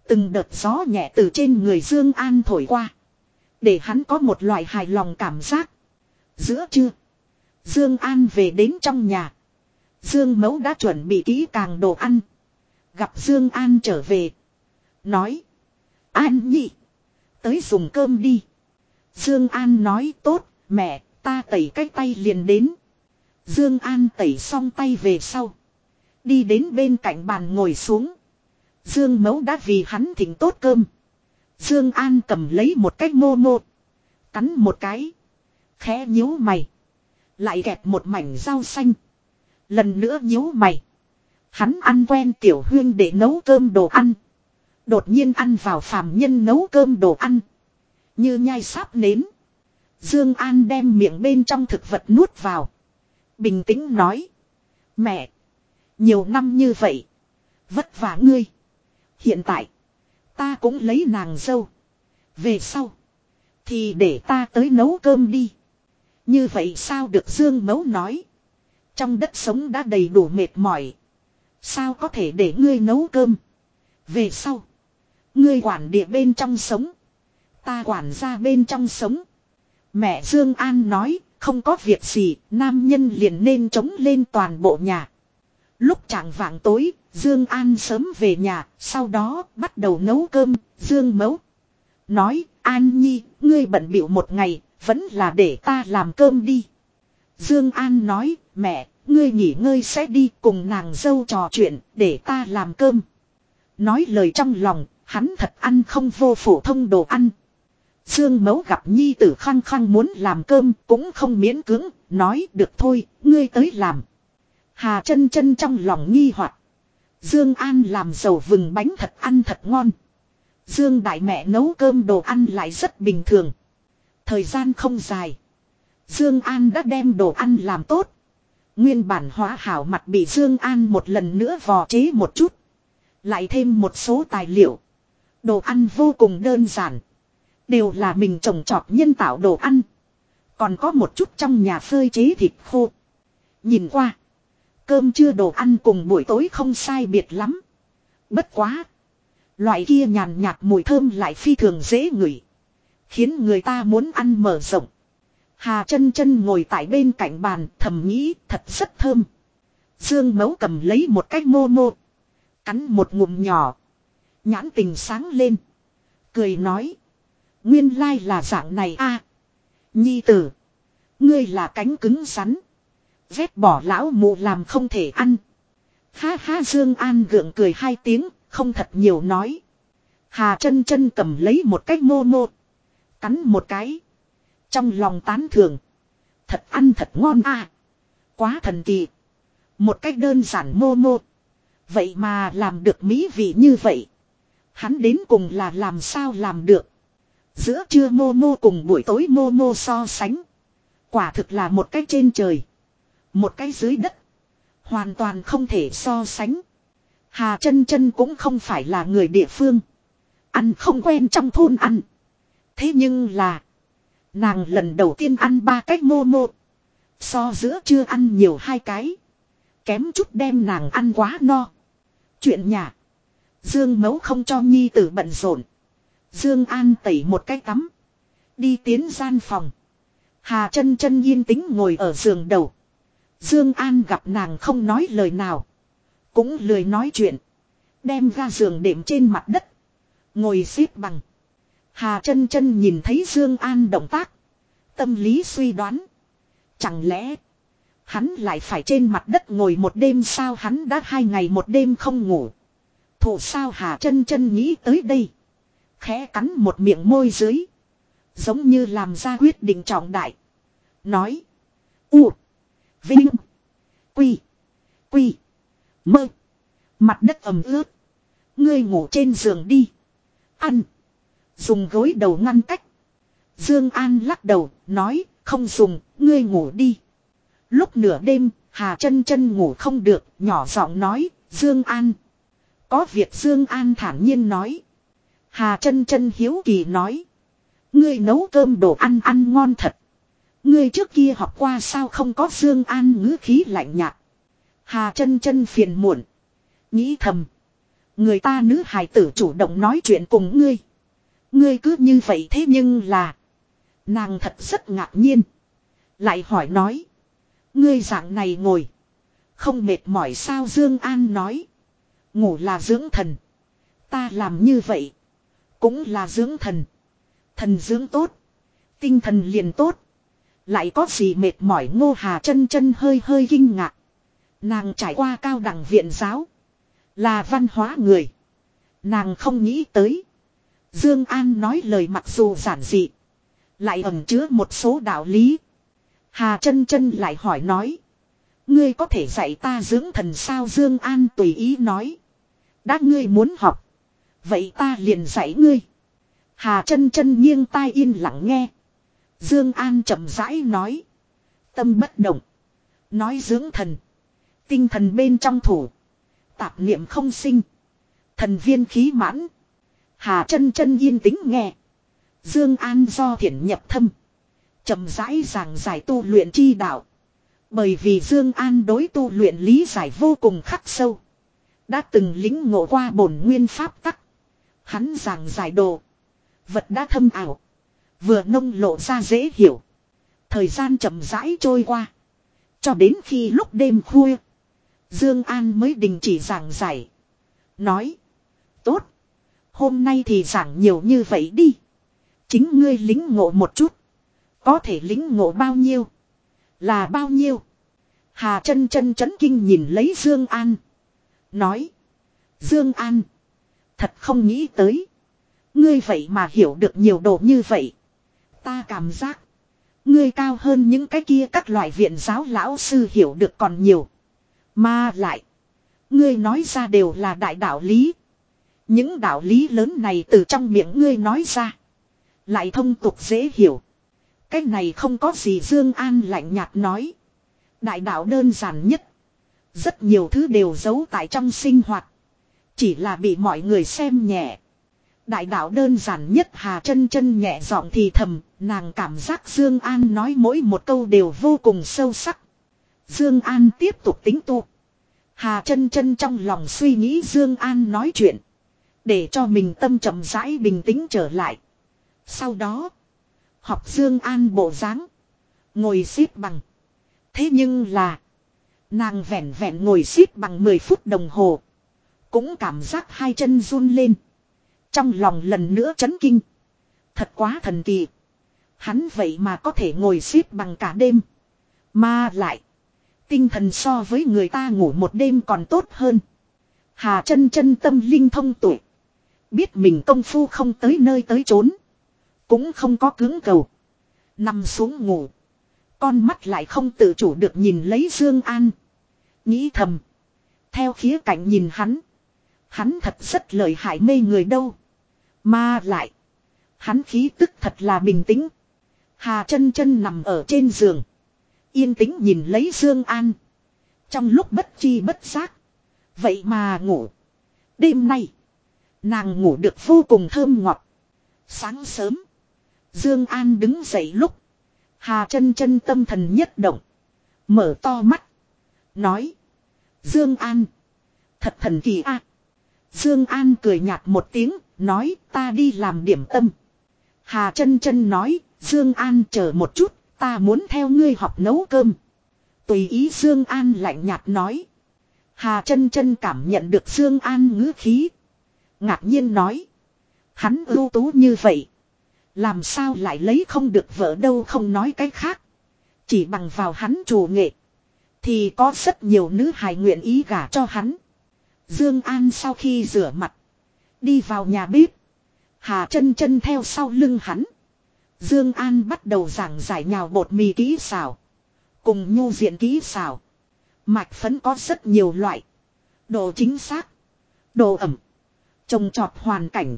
Từng đợt gió nhẹ từ trên người Dương An thổi qua. Để hắn có một loại hài lòng cảm giác. Giữa trưa. Dương An về đến trong nhà. Dương Mẫu đã chuẩn bị kỹ càng đồ ăn. Gặp Dương An trở về. Nói. An nhị. Tới dùng cơm đi. Dương An nói, tốt. Mẹ, ta tẩy cái tay liền đến. Dương An tẩy xong tay về sau. Đi đến bên cạnh bàn ngồi xuống. Dương mẫu đã vì hắn thỉnh tốt cơm. Dương An cầm lấy một cái mô mô. Cắn một cái. Khẽ nhíu mày. Lại kẹp một mảnh rau xanh. Lần nữa nhíu mày. Hắn ăn quen tiểu huyên để nấu cơm đồ ăn. Đột nhiên ăn vào phàm nhân nấu cơm đồ ăn. Như nhai sáp nến. Dương An đem miệng bên trong thực vật nuốt vào. Bình tĩnh nói. Mẹ. Nhiều năm như vậy. Vất vả ngươi. Hiện tại. Ta cũng lấy nàng dâu. Về sau. Thì để ta tới nấu cơm đi. Như vậy sao được Dương Mấu nói. Trong đất sống đã đầy đủ mệt mỏi. Sao có thể để ngươi nấu cơm. Về sau. Ngươi quản địa bên trong sống. Ta quản ra bên trong sống. Mẹ Dương An nói, không có việc gì, nam nhân liền nên chống lên toàn bộ nhà. Lúc trạng vạng tối, Dương An sớm về nhà, sau đó bắt đầu nấu cơm, Dương Mẫu Nói, An Nhi, ngươi bận bịu một ngày, vẫn là để ta làm cơm đi. Dương An nói, mẹ, ngươi nghỉ ngơi sẽ đi cùng nàng dâu trò chuyện, để ta làm cơm. Nói lời trong lòng, hắn thật ăn không vô phổ thông đồ ăn. Dương Mẫu gặp Nhi tử khăng khăng muốn làm cơm cũng không miễn cưỡng, nói được thôi, ngươi tới làm. Hà chân chân trong lòng nghi hoặc Dương An làm dầu vừng bánh thật ăn thật ngon. Dương đại mẹ nấu cơm đồ ăn lại rất bình thường. Thời gian không dài. Dương An đã đem đồ ăn làm tốt. Nguyên bản hóa hảo mặt bị Dương An một lần nữa vò chế một chút. Lại thêm một số tài liệu. Đồ ăn vô cùng đơn giản. Đều là mình trồng trọt nhân tạo đồ ăn. Còn có một chút trong nhà phơi chế thịt khô. Nhìn qua. Cơm chưa đồ ăn cùng buổi tối không sai biệt lắm. Bất quá. Loại kia nhàn nhạt mùi thơm lại phi thường dễ ngửi. Khiến người ta muốn ăn mở rộng. Hà chân chân ngồi tại bên cạnh bàn, thầm nghĩ thật rất thơm. Dương mấu cầm lấy một cái mô mô. Cắn một ngụm nhỏ. Nhãn tình sáng lên. Cười nói. Nguyên lai là dạng này a Nhi tử. Ngươi là cánh cứng rắn. Vét bỏ lão mụ làm không thể ăn. Ha ha Dương An gượng cười hai tiếng, không thật nhiều nói. Hà chân chân cầm lấy một cái mô mô. Cắn một cái. Trong lòng tán thưởng. Thật ăn thật ngon a Quá thần kỳ. Một cách đơn giản mô mô. Vậy mà làm được mỹ vị như vậy. Hắn đến cùng là làm sao làm được. Giữa trưa mô mô cùng buổi tối mô mô so sánh. Quả thực là một cách trên trời. Một cái dưới đất. Hoàn toàn không thể so sánh. Hà chân chân cũng không phải là người địa phương. Ăn không quen trong thôn ăn. Thế nhưng là. Nàng lần đầu tiên ăn ba cái mô mô. So giữa chưa ăn nhiều hai cái. Kém chút đem nàng ăn quá no. Chuyện nhà. Dương mấu không cho nhi tử bận rộn. Dương An tẩy một cái tắm. Đi tiến gian phòng. Hà chân chân yên tĩnh ngồi ở giường đầu. Dương An gặp nàng không nói lời nào. Cũng lười nói chuyện. Đem ga giường đệm trên mặt đất. Ngồi xếp bằng. Hà chân chân nhìn thấy Dương An động tác. Tâm lý suy đoán. Chẳng lẽ. Hắn lại phải trên mặt đất ngồi một đêm sao hắn đã hai ngày một đêm không ngủ. Thủ sao Hà chân chân nghĩ tới đây. Khẽ cắn một miệng môi dưới. Giống như làm ra quyết định trọng đại. Nói. U. Vinh. Quy. Quy. Mơ. Mặt đất ẩm ướt. Ngươi ngủ trên giường đi. Ăn. Dùng gối đầu ngăn cách. Dương An lắc đầu, nói, không dùng, ngươi ngủ đi. Lúc nửa đêm, Hà chân chân ngủ không được, nhỏ giọng nói, Dương An. Có việc Dương An thản nhiên nói. Hà chân chân hiếu kỳ nói. Ngươi nấu cơm đồ ăn ăn ngon thật. Ngươi trước kia học qua sao không có Dương An ngữ khí lạnh nhạt. Hà chân chân phiền muộn. Nghĩ thầm. Người ta nữ hài tử chủ động nói chuyện cùng ngươi. Ngươi cứ như vậy thế nhưng là. Nàng thật rất ngạc nhiên. Lại hỏi nói. Ngươi dạng này ngồi. Không mệt mỏi sao Dương An nói. Ngủ là dưỡng thần. Ta làm như vậy. Cũng là dưỡng thần. Thần dưỡng tốt. Tinh thần liền tốt. Lại có gì mệt mỏi ngô hà chân chân hơi hơi kinh ngạc. Nàng trải qua cao đẳng viện giáo. Là văn hóa người. Nàng không nghĩ tới. Dương An nói lời mặc dù giản dị. Lại ẩn chứa một số đạo lý. Hà chân chân lại hỏi nói. Ngươi có thể dạy ta dưỡng thần sao Dương An tùy ý nói. Đã ngươi muốn học. Vậy ta liền dạy ngươi. Hà chân chân nghiêng tai yên lặng nghe. Dương An chậm rãi nói. Tâm bất động. Nói dưỡng thần. Tinh thần bên trong thủ. Tạp niệm không sinh. Thần viên khí mãn. Hà chân chân yên tĩnh nghe. Dương An do thiện nhập thâm. chậm rãi giảng giải tu luyện chi đạo. Bởi vì Dương An đối tu luyện lý giải vô cùng khắc sâu. Đã từng lính ngộ qua bổn nguyên pháp tắc. Hắn giảng giải đồ. Vật đã thâm ảo. Vừa nông lộ ra dễ hiểu. Thời gian chậm rãi trôi qua. Cho đến khi lúc đêm khuya. Dương An mới đình chỉ giảng giải. Nói. Tốt. Hôm nay thì giảng nhiều như vậy đi. Chính ngươi lính ngộ một chút. Có thể lính ngộ bao nhiêu. Là bao nhiêu. Hà chân chân chấn kinh nhìn lấy Dương An. Nói. Dương An. Thật không nghĩ tới. Ngươi vậy mà hiểu được nhiều đồ như vậy. Ta cảm giác. Ngươi cao hơn những cái kia các loại viện giáo lão sư hiểu được còn nhiều. Mà lại. Ngươi nói ra đều là đại đạo lý. Những đạo lý lớn này từ trong miệng ngươi nói ra. Lại thông tục dễ hiểu. Cái này không có gì Dương An lạnh nhạt nói. Đại đạo đơn giản nhất. Rất nhiều thứ đều giấu tại trong sinh hoạt. Chỉ là bị mọi người xem nhẹ. Đại đạo đơn giản nhất Hà chân chân nhẹ giọng thì thầm, nàng cảm giác Dương An nói mỗi một câu đều vô cùng sâu sắc. Dương An tiếp tục tính tu. Hà chân chân trong lòng suy nghĩ Dương An nói chuyện. Để cho mình tâm chậm rãi bình tĩnh trở lại. Sau đó. Học Dương An bộ dáng Ngồi xếp bằng. Thế nhưng là. Nàng vẹn vẹn ngồi xếp bằng 10 phút đồng hồ. Cũng cảm giác hai chân run lên. Trong lòng lần nữa chấn kinh. Thật quá thần kỳ. Hắn vậy mà có thể ngồi xếp bằng cả đêm. Mà lại. Tinh thần so với người ta ngủ một đêm còn tốt hơn. Hà chân chân tâm linh thông tuổi. Biết mình công phu không tới nơi tới chốn. Cũng không có cứng cầu. Nằm xuống ngủ. Con mắt lại không tự chủ được nhìn lấy Dương An. Nghĩ thầm. Theo khía cạnh nhìn hắn. Hắn thật rất lợi hại mê người đâu. Mà lại. Hắn khí tức thật là bình tĩnh. Hà chân chân nằm ở trên giường. Yên tĩnh nhìn lấy Dương An. Trong lúc bất chi bất giác. Vậy mà ngủ. Đêm nay. Nàng ngủ được vô cùng thơm ngọt. Sáng sớm. Dương An đứng dậy lúc. Hà chân chân tâm thần nhất động. Mở to mắt. Nói. Dương An. Thật thần kỳ a. Dương An cười nhạt một tiếng. Nói, ta đi làm điểm tâm. Hà chân chân nói. Dương An chờ một chút. Ta muốn theo ngươi học nấu cơm. Tùy ý Dương An lạnh nhạt nói. Hà chân chân cảm nhận được Dương An ngữ khí. Ngạc nhiên nói. Hắn ưu tú như vậy. Làm sao lại lấy không được vợ đâu không nói cái khác. Chỉ bằng vào hắn chủ nghệ. Thì có rất nhiều nữ hài nguyện ý gả cho hắn. Dương An sau khi rửa mặt. Đi vào nhà bếp. Hà chân chân theo sau lưng hắn. Dương An bắt đầu giảng giải nhào bột mì kỹ xào. Cùng nhu diện kỹ xào. Mạch phấn có rất nhiều loại. Độ chính xác. Độ ẩm. Trồng trọt hoàn cảnh.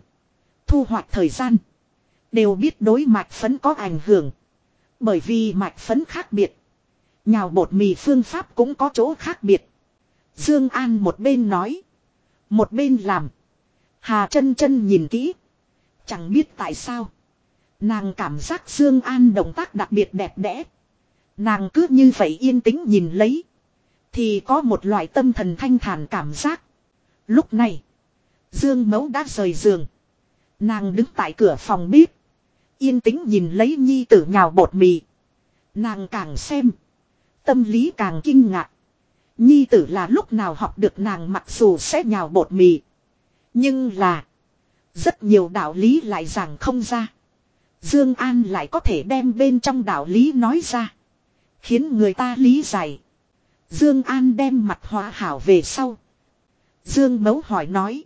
Thu hoạch thời gian. Đều biết đối mạch phấn có ảnh hưởng. Bởi vì mạch phấn khác biệt. Nhào bột mì phương pháp cũng có chỗ khác biệt. Dương An một bên nói. Một bên làm. Hà chân chân nhìn kỹ. Chẳng biết tại sao. Nàng cảm giác Dương An động tác đặc biệt đẹp đẽ. Nàng cứ như vậy yên tĩnh nhìn lấy. Thì có một loại tâm thần thanh thản cảm giác. Lúc này. Dương mẫu đã rời giường. Nàng đứng tại cửa phòng bếp. Yên tĩnh nhìn lấy nhi tử nhào bột mì. Nàng càng xem. Tâm lý càng kinh ngạc. Nhi tử là lúc nào học được nàng mặc dù sẽ nhào bột mì. Nhưng là. Rất nhiều đạo lý lại giảng không ra. Dương An lại có thể đem bên trong đạo lý nói ra. Khiến người ta lý giải. Dương An đem mặt hóa hảo về sau. Dương mấu hỏi nói.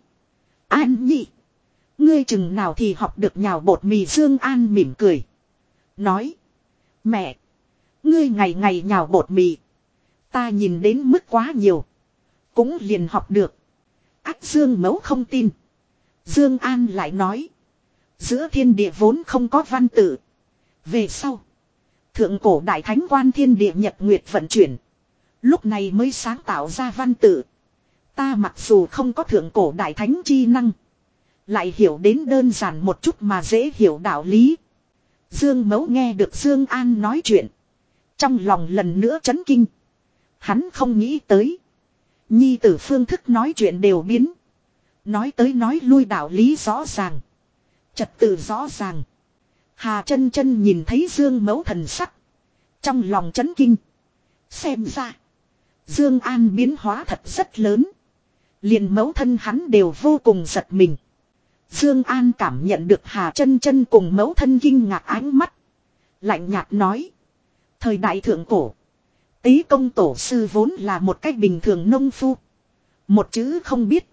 An nhị. Ngươi chừng nào thì học được nhào bột mì Dương An mỉm cười. Nói. Mẹ. Ngươi ngày ngày nhào bột mì. Ta nhìn đến mức quá nhiều. Cũng liền học được. Ác Dương mấu không tin. Dương An lại nói. Giữa thiên địa vốn không có văn tự. Về sau. Thượng cổ đại thánh quan thiên địa nhật nguyệt vận chuyển. Lúc này mới sáng tạo ra văn tự. Ta mặc dù không có thượng cổ đại thánh chi năng. Lại hiểu đến đơn giản một chút mà dễ hiểu đạo lý. Dương Mẫu nghe được Dương An nói chuyện. Trong lòng lần nữa chấn kinh. Hắn không nghĩ tới. Nhi tử phương thức nói chuyện đều biến. Nói tới nói lui đạo lý rõ ràng. Trật tự rõ ràng. Hà chân chân nhìn thấy Dương Mẫu thần sắc. Trong lòng chấn kinh. Xem ra. Dương An biến hóa thật rất lớn. Liền mẫu thân hắn đều vô cùng giật mình. Dương An cảm nhận được Hà chân chân cùng mẫu thân kinh ngạc ánh mắt. Lạnh nhạt nói. Thời đại thượng cổ. Tý công tổ sư vốn là một cách bình thường nông phu. Một chữ không biết.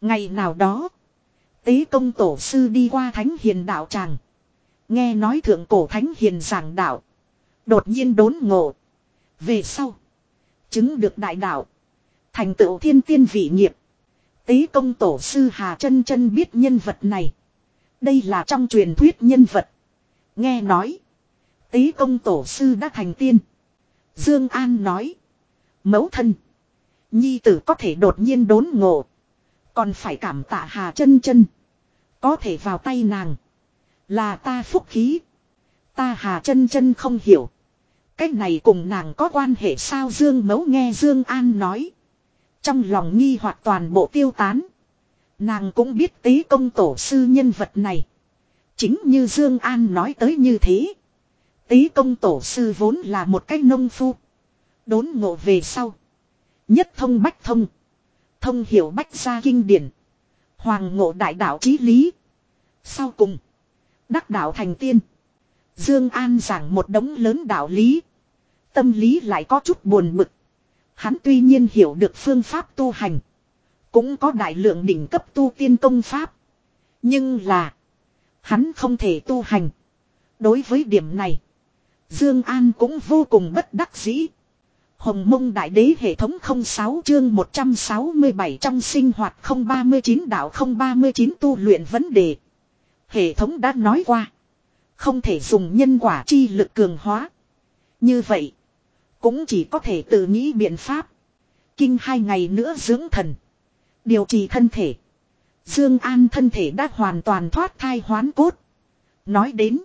Ngày nào đó. Tý công tổ sư đi qua thánh hiền đạo tràng. Nghe nói thượng cổ thánh hiền giảng đạo. Đột nhiên đốn ngộ. Về sau. Chứng được đại đạo. Thành tựu thiên tiên vị nghiệp. Tế công tổ sư Hà chân chân biết nhân vật này. Đây là trong truyền thuyết nhân vật. Nghe nói. Tế công tổ sư đã thành tiên. Dương An nói. Mẫu thân. Nhi tử có thể đột nhiên đốn ngộ. Còn phải cảm tạ Hà chân chân. Có thể vào tay nàng. Là ta phúc khí. Ta Hà chân chân không hiểu. Cách này cùng nàng có quan hệ sao Dương mẫu nghe Dương An nói. Trong lòng nghi hoặc toàn bộ tiêu tán. Nàng cũng biết tế công tổ sư nhân vật này. Chính như Dương An nói tới như thế. Tế công tổ sư vốn là một cái nông phu. Đốn ngộ về sau. Nhất thông bách thông. Thông hiểu bách gia kinh điển. Hoàng ngộ đại đạo chí lý. Sau cùng. Đắc đạo thành tiên. Dương An giảng một đống lớn đạo lý. Tâm lý lại có chút buồn bực. Hắn tuy nhiên hiểu được phương pháp tu hành. Cũng có đại lượng đỉnh cấp tu tiên công pháp. Nhưng là. Hắn không thể tu hành. Đối với điểm này. Dương An cũng vô cùng bất đắc dĩ. Hồng mông đại đế hệ thống 06 chương 167 trong sinh hoạt 039 đạo 039 tu luyện vấn đề. Hệ thống đã nói qua. Không thể dùng nhân quả chi lực cường hóa. Như vậy. Cũng chỉ có thể tự nghĩ biện pháp. Kinh hai ngày nữa dưỡng thần. Điều trị thân thể. Dương An thân thể đã hoàn toàn thoát thai hoán cốt. Nói đến.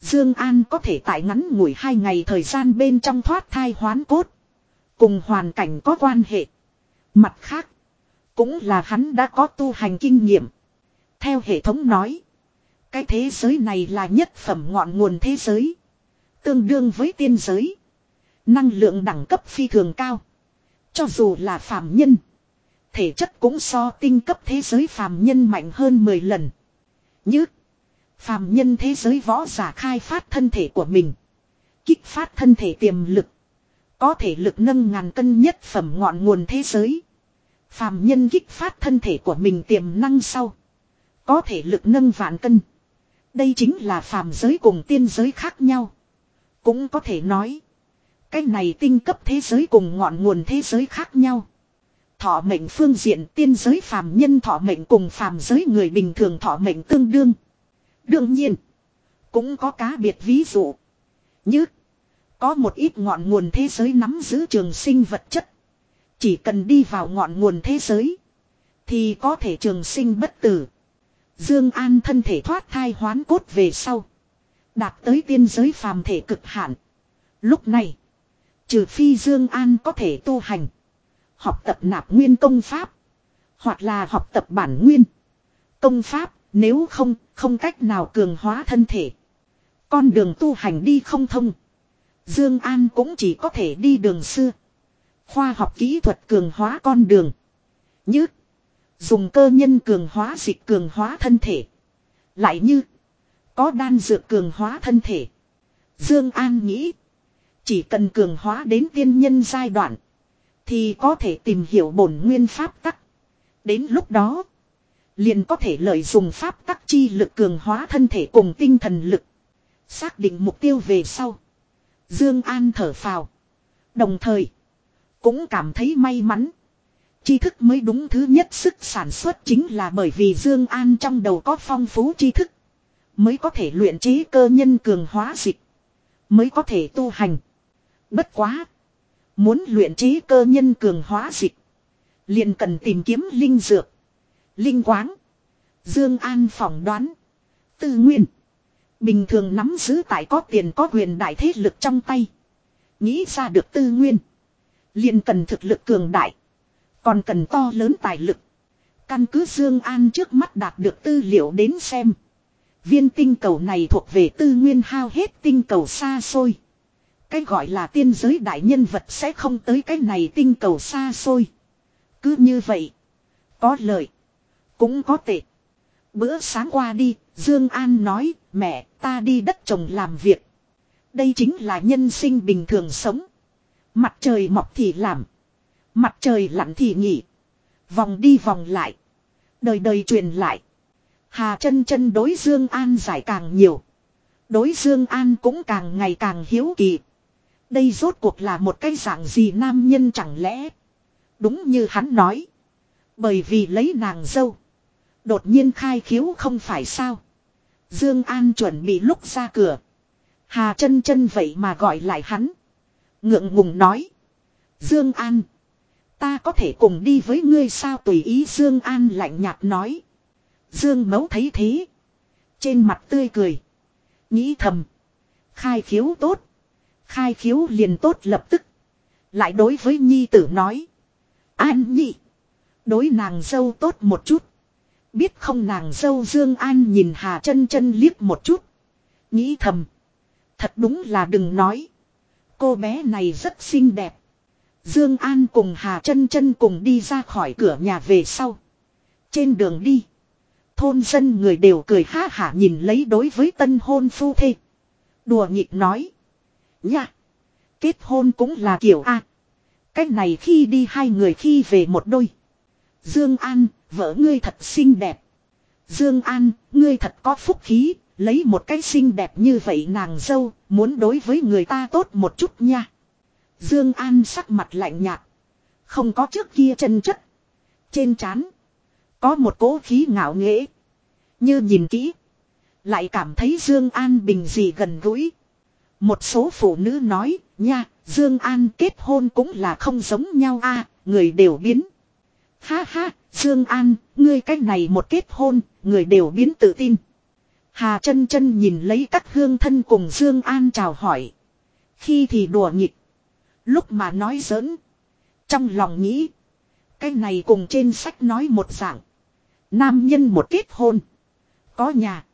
Dương An có thể tại ngắn ngủi hai ngày thời gian bên trong thoát thai hoán cốt. Cùng hoàn cảnh có quan hệ. Mặt khác. Cũng là hắn đã có tu hành kinh nghiệm. Theo hệ thống nói. Cái thế giới này là nhất phẩm ngọn nguồn thế giới. Tương đương với tiên giới. Năng lượng đẳng cấp phi thường cao. Cho dù là phàm nhân. Thể chất cũng so tinh cấp thế giới phàm nhân mạnh hơn 10 lần. Như. Phàm nhân thế giới võ giả khai phát thân thể của mình. Kích phát thân thể tiềm lực. Có thể lực nâng ngàn cân nhất phẩm ngọn nguồn thế giới. Phàm nhân kích phát thân thể của mình tiềm năng sau. Có thể lực nâng vạn cân. Đây chính là phàm giới cùng tiên giới khác nhau. Cũng có thể nói. Cái này tinh cấp thế giới cùng ngọn nguồn thế giới khác nhau. Thọ mệnh phương diện tiên giới phàm nhân thọ mệnh cùng phàm giới người bình thường thọ mệnh tương đương. Đương nhiên. Cũng có cá biệt ví dụ. Như. Có một ít ngọn nguồn thế giới nắm giữ trường sinh vật chất. Chỉ cần đi vào ngọn nguồn thế giới. Thì có thể trường sinh bất tử. Dương An thân thể thoát thai hoán cốt về sau. Đạt tới tiên giới phàm thể cực hạn. Lúc này. Trừ phi Dương An có thể tu hành. Học tập nạp nguyên công pháp. Hoặc là học tập bản nguyên. Công pháp, nếu không không cách nào cường hóa thân thể. Con đường tu hành đi không thông. Dương An cũng chỉ có thể đi đường xưa. Khoa học kỹ thuật cường hóa con đường. Như. Dùng cơ nhân cường hóa dịch cường hóa thân thể. Lại như. Có đan dược cường hóa thân thể. Dương An nghĩ. Chỉ cần cường hóa đến tiên nhân giai đoạn. Thì có thể tìm hiểu bổn nguyên pháp tắc. Đến lúc đó. Liền có thể lợi dụng pháp tắc chi lực cường hóa thân thể cùng tinh thần lực. Xác định mục tiêu về sau. Dương An thở phào. Đồng thời. Cũng cảm thấy may mắn. Tri thức mới đúng thứ nhất sức sản xuất chính là bởi vì Dương An trong đầu có phong phú tri thức. Mới có thể luyện chế cơ nhân cường hóa dịch. Mới có thể tu hành. Bất quá. Muốn luyện chế cơ nhân cường hóa dịch. liền cần tìm kiếm linh dược. Linh quáng. Dương An phỏng đoán. Tư nguyên. Bình thường nắm giữ tại có tiền có quyền đại thế lực trong tay. Nghĩ ra được tư nguyên. liền cần thực lực cường đại. Còn cần to lớn tài lực. Căn cứ Dương An trước mắt đạt được tư liệu đến xem. Viên tinh cầu này thuộc về tư nguyên hao hết tinh cầu xa xôi. Cái gọi là tiên giới đại nhân vật sẽ không tới cái này tinh cầu xa xôi. Cứ như vậy. Có lợi. Cũng có tệ. Bữa sáng qua đi, Dương An nói, mẹ, ta đi đất trồng làm việc. Đây chính là nhân sinh bình thường sống. Mặt trời mọc thì làm. Mặt trời lặn thì nghỉ. Vòng đi vòng lại. Đời đời truyền lại. Hà chân chân đối Dương An giải càng nhiều. Đối Dương An cũng càng ngày càng hiếu kỳ. Đây rốt cuộc là một cái dạng gì nam nhân chẳng lẽ. Đúng như hắn nói. Bởi vì lấy nàng dâu. Đột nhiên khai khiếu không phải sao. Dương An chuẩn bị lúc ra cửa. Hà chân chân vậy mà gọi lại hắn. Ngượng ngùng nói. Dương An. Ta có thể cùng đi với ngươi sao tùy ý Dương An lạnh nhạt nói. Dương mấu thấy thế. Trên mặt tươi cười. Nghĩ thầm. Khai khiếu tốt. Khai khiếu liền tốt lập tức. Lại đối với nhi tử nói. An nhi. Đối nàng dâu tốt một chút. Biết không nàng dâu Dương An nhìn Hà chân chân liếc một chút. Nghĩ thầm. Thật đúng là đừng nói. Cô bé này rất xinh đẹp. Dương An cùng Hà chân chân cùng đi ra khỏi cửa nhà về sau. Trên đường đi. Thôn dân người đều cười ha hả nhìn lấy đối với tân hôn phu thê. Đùa nghịch nói. Nha. Kết hôn cũng là kiểu A. Cách này khi đi hai người khi về một đôi. Dương An, vợ ngươi thật xinh đẹp. Dương An, ngươi thật có phúc khí, lấy một cái xinh đẹp như vậy nàng dâu, muốn đối với người ta tốt một chút nha. Dương An sắc mặt lạnh nhạt, không có trước kia chân chất. Trên trán có một cỗ khí ngạo nghễ, như nhìn kỹ, lại cảm thấy Dương An bình dị gần gũi. Một số phụ nữ nói, nha, Dương An kết hôn cũng là không giống nhau a, người đều biến. Ha ha, Dương An, ngươi cách này một kết hôn, người đều biến tự tin. Hà chân chân nhìn lấy các hương thân cùng Dương An chào hỏi. Khi thì đùa nghịch. Lúc mà nói giỡn. Trong lòng nghĩ. Cái này cùng trên sách nói một dạng. Nam nhân một kết hôn. Có nhà.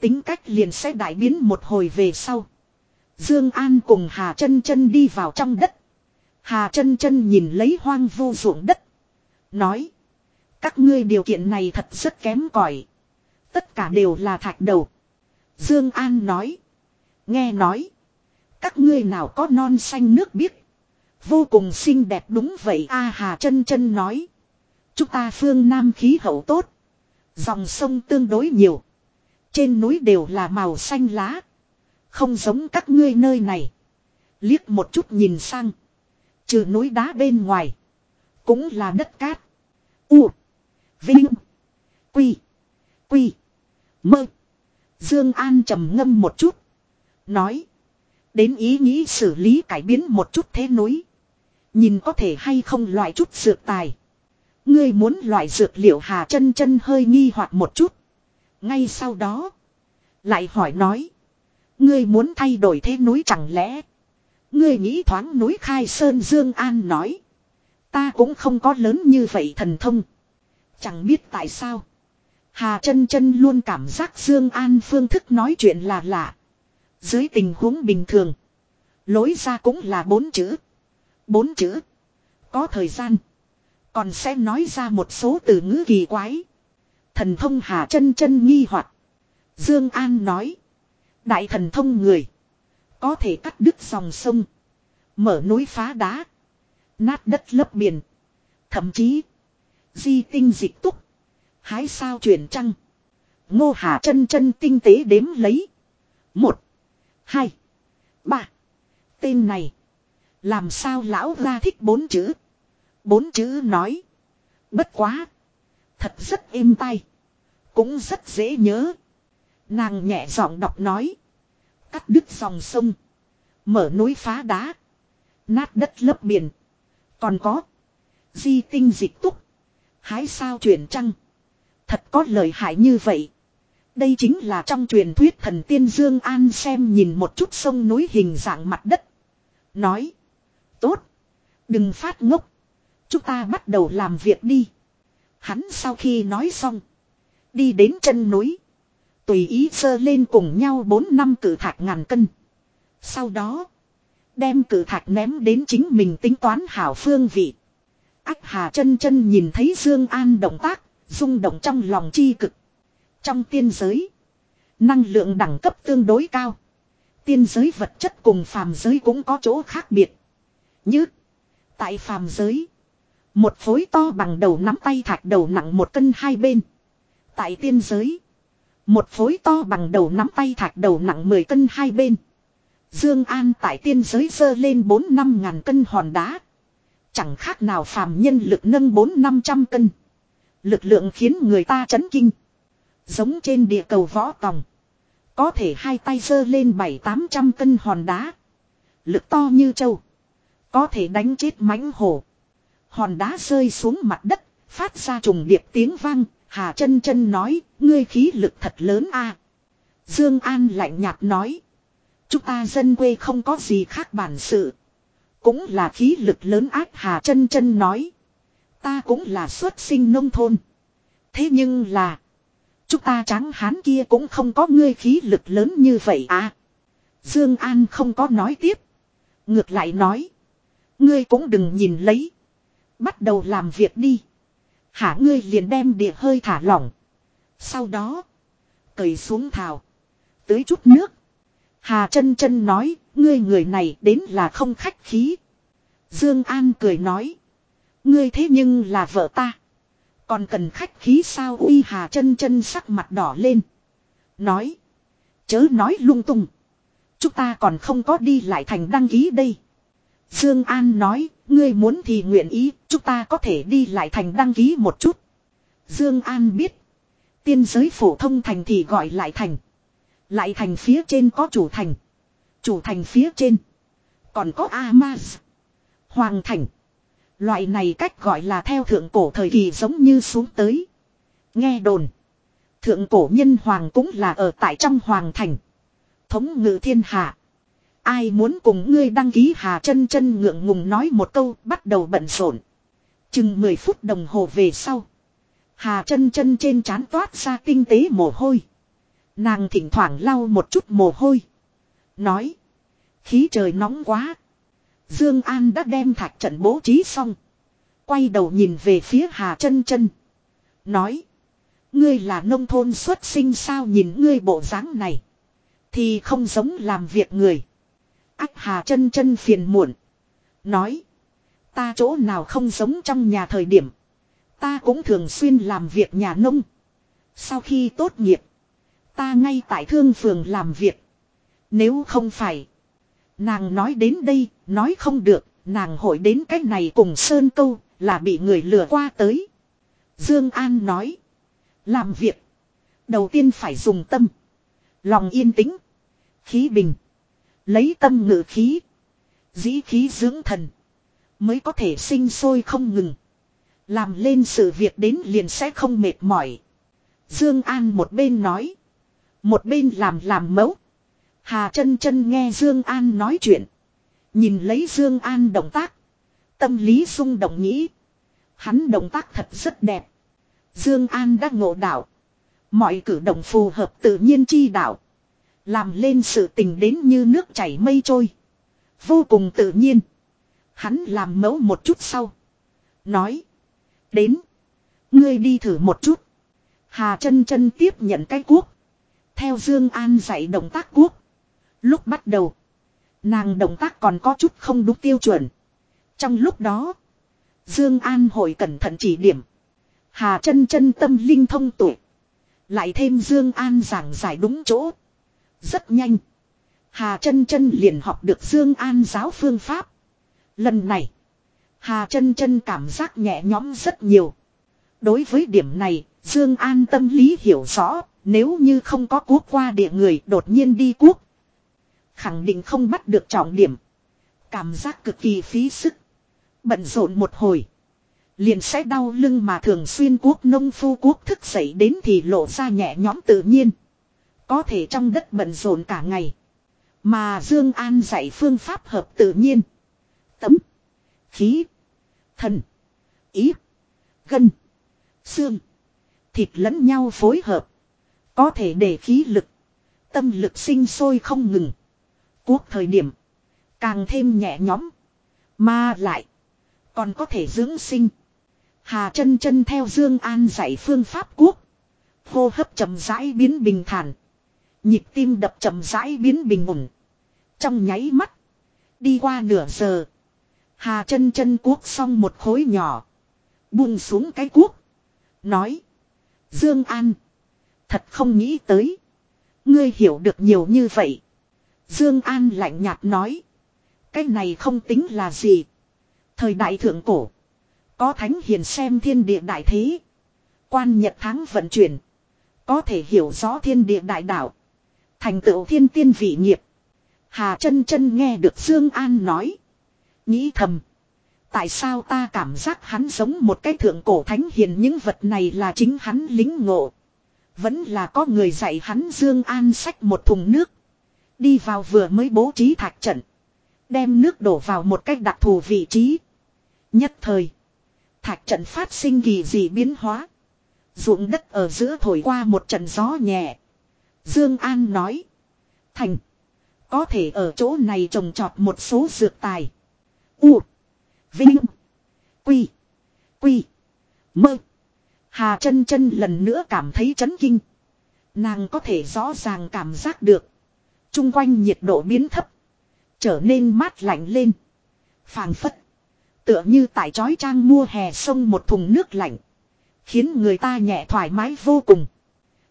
Tính cách liền sẽ đại biến một hồi về sau. Dương An cùng Hà chân chân đi vào trong đất. Hà chân chân nhìn lấy hoang vu ruộng đất. Nói. Các ngươi điều kiện này thật rất kém cỏi. Tất cả đều là thạch đầu. Dương An nói. Nghe nói. Các ngươi nào có non xanh nước biếc. Vô cùng xinh đẹp đúng vậy, A Hà chân chân nói. Chúng ta phương Nam khí hậu tốt. Dòng sông tương đối nhiều. Trên núi đều là màu xanh lá. Không giống các ngươi nơi này. Liếc một chút nhìn sang. Trừ núi đá bên ngoài. Cũng là đất cát. U. Vinh. Quy. Quy. Mơ. Dương An trầm ngâm một chút. Nói. Đến ý nghĩ xử lý cải biến một chút thế núi. Nhìn có thể hay không loại chút dược tài. Ngươi muốn loại dược liệu hà chân chân hơi nghi hoặc một chút. Ngay sau đó. Lại hỏi nói. Ngươi muốn thay đổi thế núi chẳng lẽ. Ngươi nghĩ thoáng núi khai sơn Dương An nói. Ta cũng không có lớn như vậy thần thông. Chẳng biết tại sao. Hà chân chân luôn cảm giác Dương An phương thức nói chuyện là lạ. Dưới tình huống bình thường. Lối ra cũng là bốn chữ. Bốn chữ. Có thời gian. Còn sẽ nói ra một số từ ngữ kỳ quái. Thần thông Hà chân chân nghi hoặc Dương An nói. Đại thần thông người. Có thể cắt đứt dòng sông. Mở núi phá đá. Nát đất lấp biển. Thậm chí. Di tinh dịch túc. Hái sao chuyển trăng. Ngô Hà chân chân tinh tế đếm lấy. Một. Hai. Ba. Tên này. Làm sao lão ra thích bốn chữ. Bốn chữ nói. Bất quá. Thật rất êm tai. Cũng rất dễ nhớ. Nàng nhẹ giọng đọc nói. Cắt đứt dòng sông. Mở núi phá đá. Nát đất lấp biển. Còn có. Di tinh dịch túc. Hái sao chuyển trăng. Thật có lời hại như vậy. Đây chính là trong truyền thuyết thần tiên Dương An xem nhìn một chút sông núi hình dạng mặt đất. Nói. Tốt. Đừng phát ngốc. Chúng ta bắt đầu làm việc đi. Hắn sau khi nói xong. Đi đến chân núi. Tùy ý sơ lên cùng nhau bốn năm cử thạch ngàn cân. Sau đó. Đem cử thạch ném đến chính mình tính toán hảo phương vị. Ách hà chân chân nhìn thấy Dương An động tác. rung động trong lòng chi cực. Trong tiên giới. Năng lượng đẳng cấp tương đối cao. Tiên giới vật chất cùng phàm giới cũng có chỗ khác biệt. Như. Tại phàm giới. Một phối to bằng đầu nắm tay thạch đầu nặng một cân hai bên. Tại tiên giới. Một phối to bằng đầu nắm tay thạch đầu nặng 10 cân hai bên. Dương An tại tiên giới dơ lên 4 năm ngàn cân hòn đá. Chẳng khác nào phàm nhân lực nâng 4 năm trăm cân. Lực lượng khiến người ta chấn kinh. Giống trên địa cầu võ tòng. Có thể hai tay dơ lên 7 tám trăm cân hòn đá. Lực to như châu. Có thể đánh chết mãnh hổ. Hòn đá rơi xuống mặt đất, phát ra trùng điệp tiếng vang, Hà chân chân nói, ngươi khí lực thật lớn a. Dương An lạnh nhạt nói, chúng ta dân quê không có gì khác bản sự, cũng là khí lực lớn ác Hà chân chân nói, ta cũng là xuất sinh nông thôn. Thế nhưng là, chúng ta trắng hán kia cũng không có ngươi khí lực lớn như vậy à. Dương An không có nói tiếp, ngược lại nói, ngươi cũng đừng nhìn lấy, bắt đầu làm việc đi. Hả ngươi liền đem địa hơi thả lỏng. Sau đó. Cởi xuống thảo. Tưới chút nước. Hà chân chân nói. Ngươi người này đến là không khách khí. Dương An cười nói. Ngươi thế nhưng là vợ ta. Còn cần khách khí sao uy Hà chân chân sắc mặt đỏ lên. Nói. Chớ nói lung tung. Chúng ta còn không có đi lại thành đăng ký đây. Dương An nói, ngươi muốn thì nguyện ý, chúng ta có thể đi lại thành đăng ký một chút. Dương An biết, tiên giới phổ thông thành thì gọi lại thành. Lại thành phía trên có chủ thành. Chủ thành phía trên còn có Amaz, Hoàng thành. Loại này cách gọi là theo thượng cổ thời kỳ giống như xuống tới. Nghe đồn, thượng cổ nhân hoàng cũng là ở tại trong hoàng thành, thống ngự thiên hạ. Ai muốn cùng ngươi đăng ký Hà chân chân ngượng ngùng nói một câu bắt đầu bận rộn. Chừng 10 phút đồng hồ về sau. Hà chân chân trên trán toát ra tinh tế mồ hôi. Nàng thỉnh thoảng lau một chút mồ hôi. Nói. Khí trời nóng quá. Dương An đã đem thạch trận bố trí xong. Quay đầu nhìn về phía Hà chân chân. Nói. Ngươi là nông thôn xuất sinh sao nhìn ngươi bộ dáng này. Thì không giống làm việc người. Ách hà chân chân phiền muộn. Nói. Ta chỗ nào không giống trong nhà thời điểm. Ta cũng thường xuyên làm việc nhà nông. Sau khi tốt nghiệp. Ta ngay tại thương phường làm việc. Nếu không phải. Nàng nói đến đây, nói không được, nàng hội đến cách này cùng Sơn Câu, là bị người lừa qua tới. Dương An nói. Làm việc. Đầu tiên phải dùng tâm. Lòng yên tĩnh. Khí bình. Lấy tâm ngự khí. Dĩ khí dưỡng thần. Mới có thể sinh sôi không ngừng. Làm lên sự việc đến liền sẽ không mệt mỏi. Dương An một bên nói. Một bên làm làm mẫu. Hà chân chân nghe Dương An nói chuyện. Nhìn lấy Dương An động tác. Tâm lý sung động nghĩ. Hắn động tác thật rất đẹp. Dương An đã ngộ đạo. Mọi cử động phù hợp tự nhiên chi đạo. Làm lên sự tình đến như nước chảy mây trôi. Vô cùng tự nhiên. Hắn làm mẫu một chút sau. Nói. Đến. Ngươi đi thử một chút. Hà chân chân tiếp nhận cái cuốc. Theo Dương An dạy động tác quốc. Lúc bắt đầu. Nàng động tác còn có chút không đúng tiêu chuẩn. Trong lúc đó. Dương An hồi cẩn thận chỉ điểm. Hà chân chân tâm linh thông tuệ. Lại thêm Dương An giảng giải đúng chỗ. Rất nhanh. Hà chân chân liền học được Dương An giáo phương pháp. Lần này. Hà chân chân cảm giác nhẹ nhõm rất nhiều. Đối với điểm này, Dương An tâm lý hiểu rõ, nếu như không có cuốc qua địa người, đột nhiên đi cuốc. Khẳng định không bắt được trọng điểm. Cảm giác cực kỳ phí sức. Bận rộn một hồi. Liền sẽ đau lưng mà thường xuyên quốc nông phu quốc thức dậy đến thì lộ ra nhẹ nhõm tự nhiên. Có thể trong đất bận rộn cả ngày. Mà Dương An dạy phương pháp hợp tự nhiên. Tấm. Khí. Thần. Ý. Gân. Xương. Thịt lẫn nhau phối hợp. Có thể để khí lực. Tâm lực sinh sôi không ngừng. Quốc thời điểm. Càng thêm nhẹ nhõm. Mà lại. Còn có thể dưỡng sinh. Hà chân chân theo Dương An dạy phương pháp quốc. Hô hấp chậm rãi biến bình thản. Nhịp tim đập chậm rãi biến bình ổn. Trong nháy mắt. Đi qua nửa giờ. Hà chân chân cuốc xong một khối nhỏ. Buông xuống cái cuốc. Nói. Dương An. Thật không nghĩ tới. Ngươi hiểu được nhiều như vậy. Dương An lạnh nhạt nói. Cái này không tính là gì. Thời đại thượng cổ. Có thánh hiền xem thiên địa đại thế. Quan nhật tháng vận chuyển. Có thể hiểu rõ thiên địa đại đạo. Thành tựu thiên tiên vị nghiệp. Hà chân chân nghe được Dương An nói. Nghĩ thầm. Tại sao ta cảm giác hắn giống một cái thượng cổ thánh hiền những vật này là chính hắn lính ngộ. Vẫn là có người dạy hắn Dương An xách một thùng nước. Đi vào vừa mới bố trí thạch trận. Đem nước đổ vào một cách đặc thù vị trí. Nhất thời. Thạch trận phát sinh kỳ dị biến hóa. ruộng đất ở giữa thổi qua một trận gió nhẹ. Dương An nói. Thành. Có thể ở chỗ này trồng trọt một số dược tài. U. Vinh. Quy. Quy. Mơ. Hà chân chân lần nữa cảm thấy chấn kinh. Nàng có thể rõ ràng cảm giác được. Trung quanh nhiệt độ biến thấp. Trở nên mát lạnh lên. phảng phất. Tựa như tại chói trang mua hè sông một thùng nước lạnh. Khiến người ta nhẹ thoải mái vô cùng.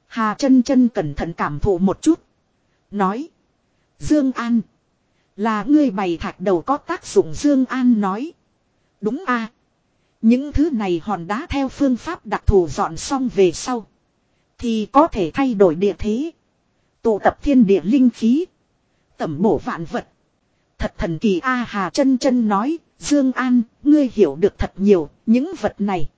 Hà chân chân cẩn thận cảm thụ một chút. Nói. Dương An. Là ngươi bày thạch đầu có tác dụng Dương An nói. Đúng a. Những thứ này hòn đá theo phương pháp đặc thù dọn xong về sau. Thì có thể thay đổi địa thế. Tụ tập thiên địa linh khí. Tẩm bổ vạn vật. Thật thần kỳ A Hà chân chân nói. Dương An, ngươi hiểu được thật nhiều, những vật này.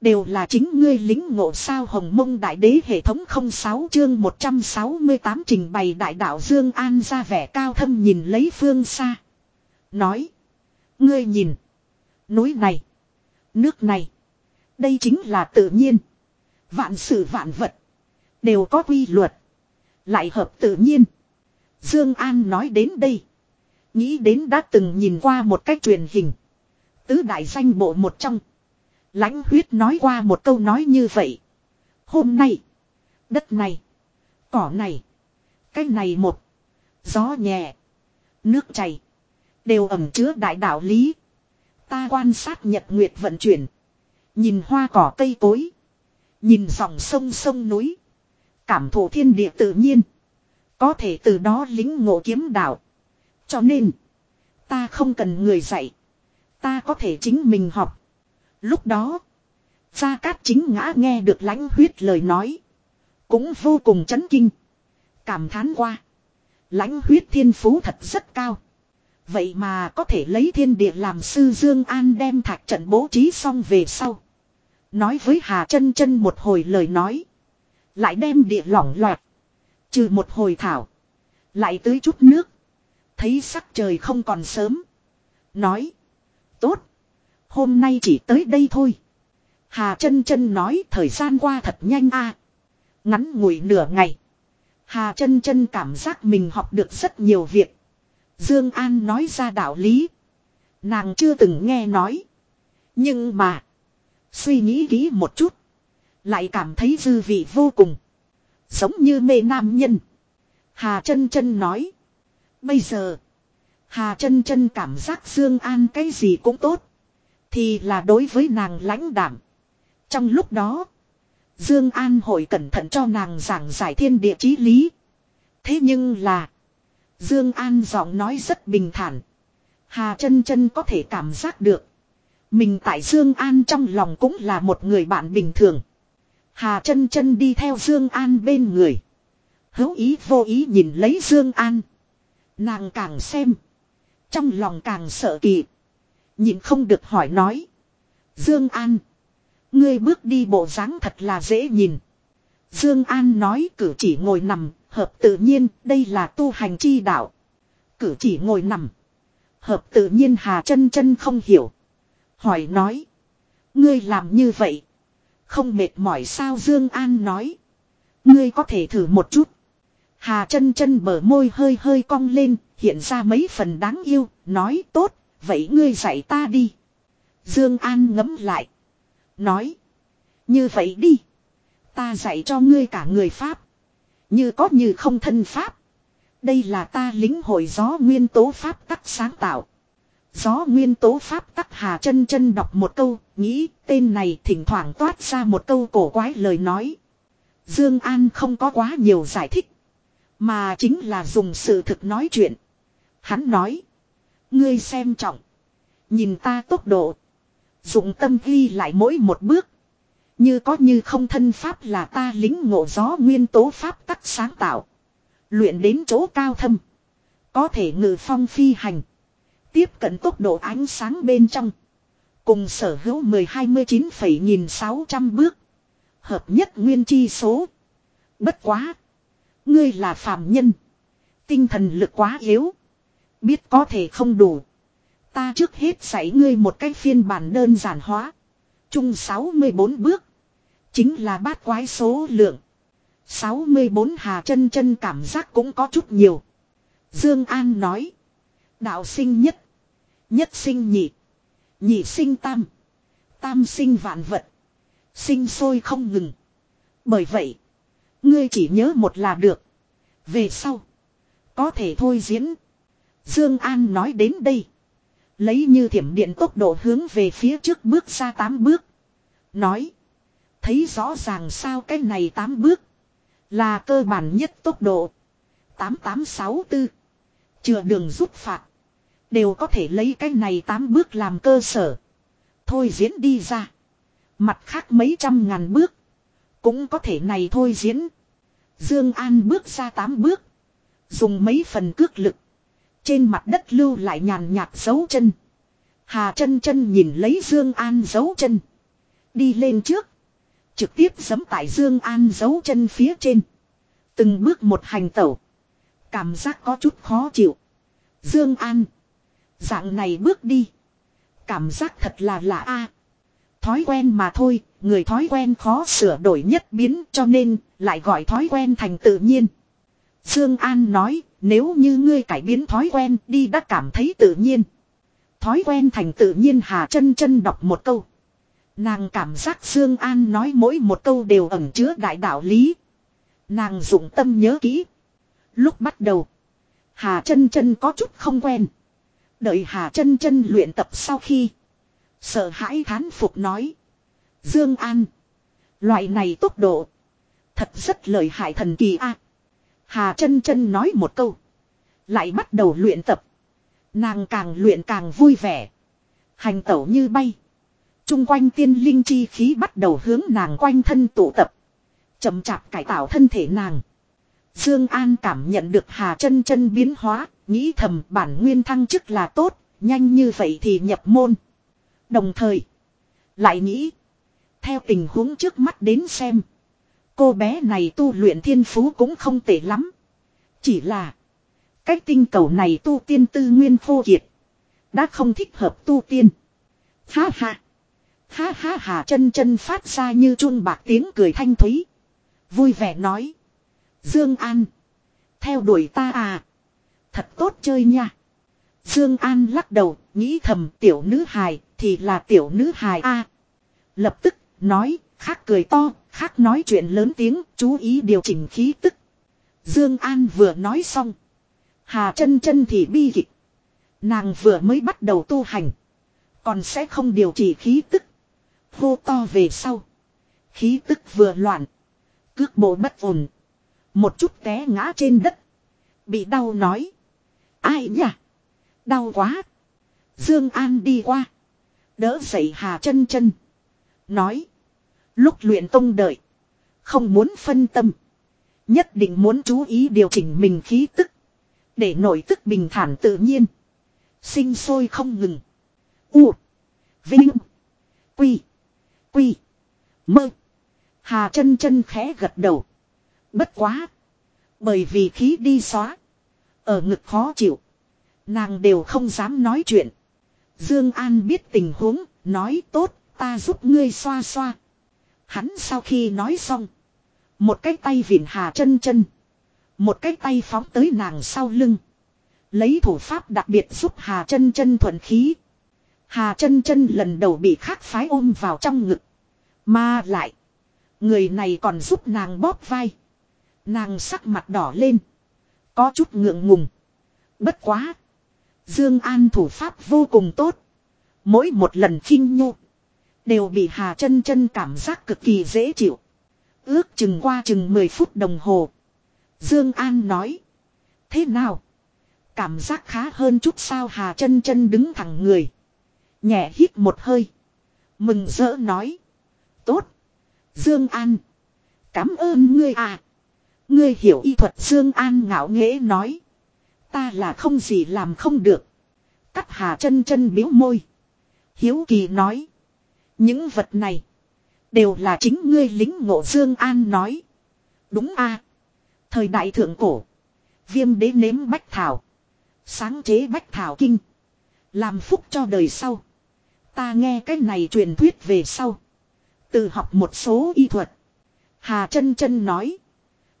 Đều là chính ngươi lính ngộ sao hồng mông đại đế hệ thống 06 chương 168 trình bày đại đạo Dương An ra vẻ cao thâm nhìn lấy phương xa. Nói. Ngươi nhìn. Núi này. Nước này. Đây chính là tự nhiên. Vạn sự vạn vật. Đều có quy luật. Lại hợp tự nhiên. Dương An nói đến đây. Nghĩ đến đã từng nhìn qua một cách truyền hình. Tứ đại danh bộ một trong. Lãnh huyết nói qua một câu nói như vậy. Hôm nay. Đất này. Cỏ này. Cái này một. Gió nhẹ. Nước chảy. Đều ẩm chứa đại đạo lý. Ta quan sát nhật nguyệt vận chuyển. Nhìn hoa cỏ cây cối. Nhìn dòng sông sông núi. Cảm thụ thiên địa tự nhiên. Có thể từ đó lính ngộ kiếm đạo. Cho nên. Ta không cần người dạy. Ta có thể chính mình học. Lúc đó. Gia Cát chính ngã nghe được lãnh huyết lời nói. Cũng vô cùng chấn kinh. Cảm thán qua. Lãnh huyết thiên phú thật rất cao. Vậy mà có thể lấy thiên địa làm sư Dương An đem thạch trận bố trí xong về sau. Nói với Hà chân chân một hồi lời nói. Lại đem địa lỏng loạt. Trừ một hồi thảo. Lại tưới chút nước. Thấy sắc trời không còn sớm. Nói. Tốt. Hôm nay chỉ tới đây thôi. Hà chân chân nói thời gian qua thật nhanh a. Ngắn ngủi nửa ngày. Hà chân chân cảm giác mình học được rất nhiều việc. Dương An nói ra đạo lý. Nàng chưa từng nghe nói. Nhưng mà. Suy nghĩ kỹ một chút. Lại cảm thấy dư vị vô cùng. Giống như mê nam nhân. Hà chân chân nói. Bây giờ. Hà chân chân cảm giác Dương An cái gì cũng tốt. Thì là đối với nàng lãnh đảm. Trong lúc đó. Dương An hội cẩn thận cho nàng giảng giải thiên địa chí lý. Thế nhưng là. Dương An giọng nói rất bình thản. Hà chân chân có thể cảm giác được. Mình tại Dương An trong lòng cũng là một người bạn bình thường. Hà chân chân đi theo Dương An bên người. Hữu ý vô ý nhìn lấy Dương An. Nàng càng xem. Trong lòng càng sợ kỳ. nhịn không được hỏi nói. Dương An. Ngươi bước đi bộ dáng thật là dễ nhìn. Dương An nói cử chỉ ngồi nằm, hợp tự nhiên, đây là tu hành chi đạo. Cử chỉ ngồi nằm. Hợp tự nhiên Hà chân chân không hiểu. Hỏi nói. Ngươi làm như vậy. Không mệt mỏi sao Dương An nói. Ngươi có thể thử một chút. Hà chân chân bờ môi hơi hơi cong lên, hiện ra mấy phần đáng yêu, nói tốt, vậy ngươi dạy ta đi. Dương An ngấm lại. Nói. Như vậy đi. Ta dạy cho ngươi cả người Pháp. Như có như không thân Pháp. Đây là ta lính hội gió nguyên tố Pháp tắc sáng tạo. Gió nguyên tố Pháp tắc Hà chân chân đọc một câu, nghĩ tên này thỉnh thoảng toát ra một câu cổ quái lời nói. Dương An không có quá nhiều giải thích. Mà chính là dùng sự thực nói chuyện. Hắn nói. Ngươi xem trọng. Nhìn ta tốc độ. Dụng tâm ghi lại mỗi một bước. Như có như không thân pháp là ta lính ngộ gió nguyên tố pháp tắc sáng tạo. Luyện đến chỗ cao thâm. Có thể ngự phong phi hành. Tiếp cận tốc độ ánh sáng bên trong. Cùng sở hữu 10-29,600 bước. Hợp nhất nguyên chi số. Bất quá. Ngươi là phàm nhân. Tinh thần lực quá yếu. Biết có thể không đủ. Ta trước hết dạy ngươi một cái phiên bản đơn giản hóa. Chung 64 bước. Chính là bát quái số lượng. 64 hà chân chân cảm giác cũng có chút nhiều. Dương An nói. Đạo sinh nhất. Nhất sinh nhị. Nhị sinh tam. Tam sinh vạn vật. Sinh sôi không ngừng. Bởi vậy. Ngươi chỉ nhớ một là được. Về sau. Có thể thôi diễn. Dương An nói đến đây. Lấy như thiểm điện tốc độ hướng về phía trước bước ra tám bước. Nói. Thấy rõ ràng sao cái này tám bước. Là cơ bản nhất tốc độ. 8864. Chừa đường giúp phạt. Đều có thể lấy cái này tám bước làm cơ sở. Thôi diễn đi ra. Mặt khác mấy trăm ngàn bước. Cũng có thể này thôi diễn. Dương An bước ra tám bước. Dùng mấy phần cước lực. Trên mặt đất lưu lại nhàn nhạt dấu chân. Hà chân chân nhìn lấy Dương An dấu chân. Đi lên trước. Trực tiếp giẫm tại Dương An dấu chân phía trên. Từng bước một hành tẩu. Cảm giác có chút khó chịu. Dương An. Dạng này bước đi. Cảm giác thật là lạ a. Thói quen mà thôi, người thói quen khó sửa đổi nhất biến cho nên lại gọi thói quen thành tự nhiên. Dương An nói, nếu như ngươi cải biến thói quen đi đã cảm thấy tự nhiên. Thói quen thành tự nhiên Hà chân chân đọc một câu. Nàng cảm giác Dương An nói mỗi một câu đều ẩn chứa đại đạo lý. Nàng dụng tâm nhớ kỹ. Lúc bắt đầu, Hà chân chân có chút không quen. Đợi Hà chân chân luyện tập sau khi sợ hãi thán phục nói: "Dương An, loại này tốc độ thật rất lợi hại thần kỳ a." Hà chân chân nói một câu, lại bắt đầu luyện tập. Nàng càng luyện càng vui vẻ, hành tẩu như bay. Trung quanh tiên linh chi khí bắt đầu hướng nàng quanh thân tụ tập. chậm chạp cải tạo thân thể nàng. Dương An cảm nhận được Hà chân chân biến hóa, nghĩ thầm bản nguyên thăng chức là tốt, nhanh như vậy thì nhập môn. Đồng thời, lại nghĩ, theo tình huống trước mắt đến xem, cô bé này tu luyện thiên phú cũng không tệ lắm. Chỉ là, cách tinh cầu này tu tiên tư nguyên khô kiệt, đã không thích hợp tu tiên. Ha ha. Ha ha hà chân chân phát ra như chuông bạc tiếng cười thanh thúy. Vui vẻ nói. Dương An. Theo đuổi ta à. Thật tốt chơi nha. Dương An lắc đầu, nghĩ thầm tiểu nữ hài thì là tiểu nữ hài a. lập tức nói, khác cười to, khác nói chuyện lớn tiếng, chú ý điều chỉnh khí tức. Dương An vừa nói xong, Hà Chân Chân thì bi kịch. Nàng vừa mới bắt đầu tu hành, còn sẽ không điều chỉnh khí tức. Hô to về sau. Khí tức vừa loạn. Cước bộ bất ổn. Một chút té ngã trên đất. Bị đau nói. Ai nhỉ? Đau quá. Dương An đi qua. Đỡ dậy Hà chân chân. Nói. Lúc luyện tông đợi. Không muốn phân tâm. Nhất định muốn chú ý điều chỉnh mình khí tức. Để nội tức bình thản tự nhiên. Sinh sôi không ngừng. U. Vinh. Quy. Quy. Mơ. Hà chân chân khẽ gật đầu. Bất quá. Bởi vì khí đi xóa. Ở ngực khó chịu. Nàng đều không dám nói chuyện. Dương An biết tình huống, nói tốt, ta giúp ngươi xoa xoa. Hắn sau khi nói xong. Một cái tay vịn Hà chân chân. Một cái tay phóng tới nàng sau lưng. Lấy thủ pháp đặc biệt giúp Hà chân chân thuận khí. Hà chân chân lần đầu bị khác phái ôm vào trong ngực. Mà lại. Người này còn giúp nàng bóp vai. Nàng sắc mặt đỏ lên. Có chút ngượng ngùng. Bất quá. Dương An thủ pháp vô cùng tốt. Mỗi một lần khinh nhu. Đều bị Hà chân chân cảm giác cực kỳ dễ chịu. Ước chừng qua chừng 10 phút đồng hồ. Dương An nói. Thế nào? Cảm giác khá hơn chút sao Hà chân chân đứng thẳng người. Nhẹ hít một hơi. Mừng rỡ nói. Tốt. Dương An. Cảm ơn ngươi à. Ngươi hiểu y thuật Dương An ngạo nghễ nói. Ta là không gì làm không được. Cắt hà chân chân biếu môi. Hiếu kỳ nói. Những vật này. Đều là chính ngươi lính ngộ Dương An nói. Đúng a Thời đại thượng cổ. Viêm đế nếm bách thảo. Sáng chế bách thảo kinh. Làm phúc cho đời sau. Ta nghe cái này truyền thuyết về sau từ học một số y thuật. Hà chân chân nói.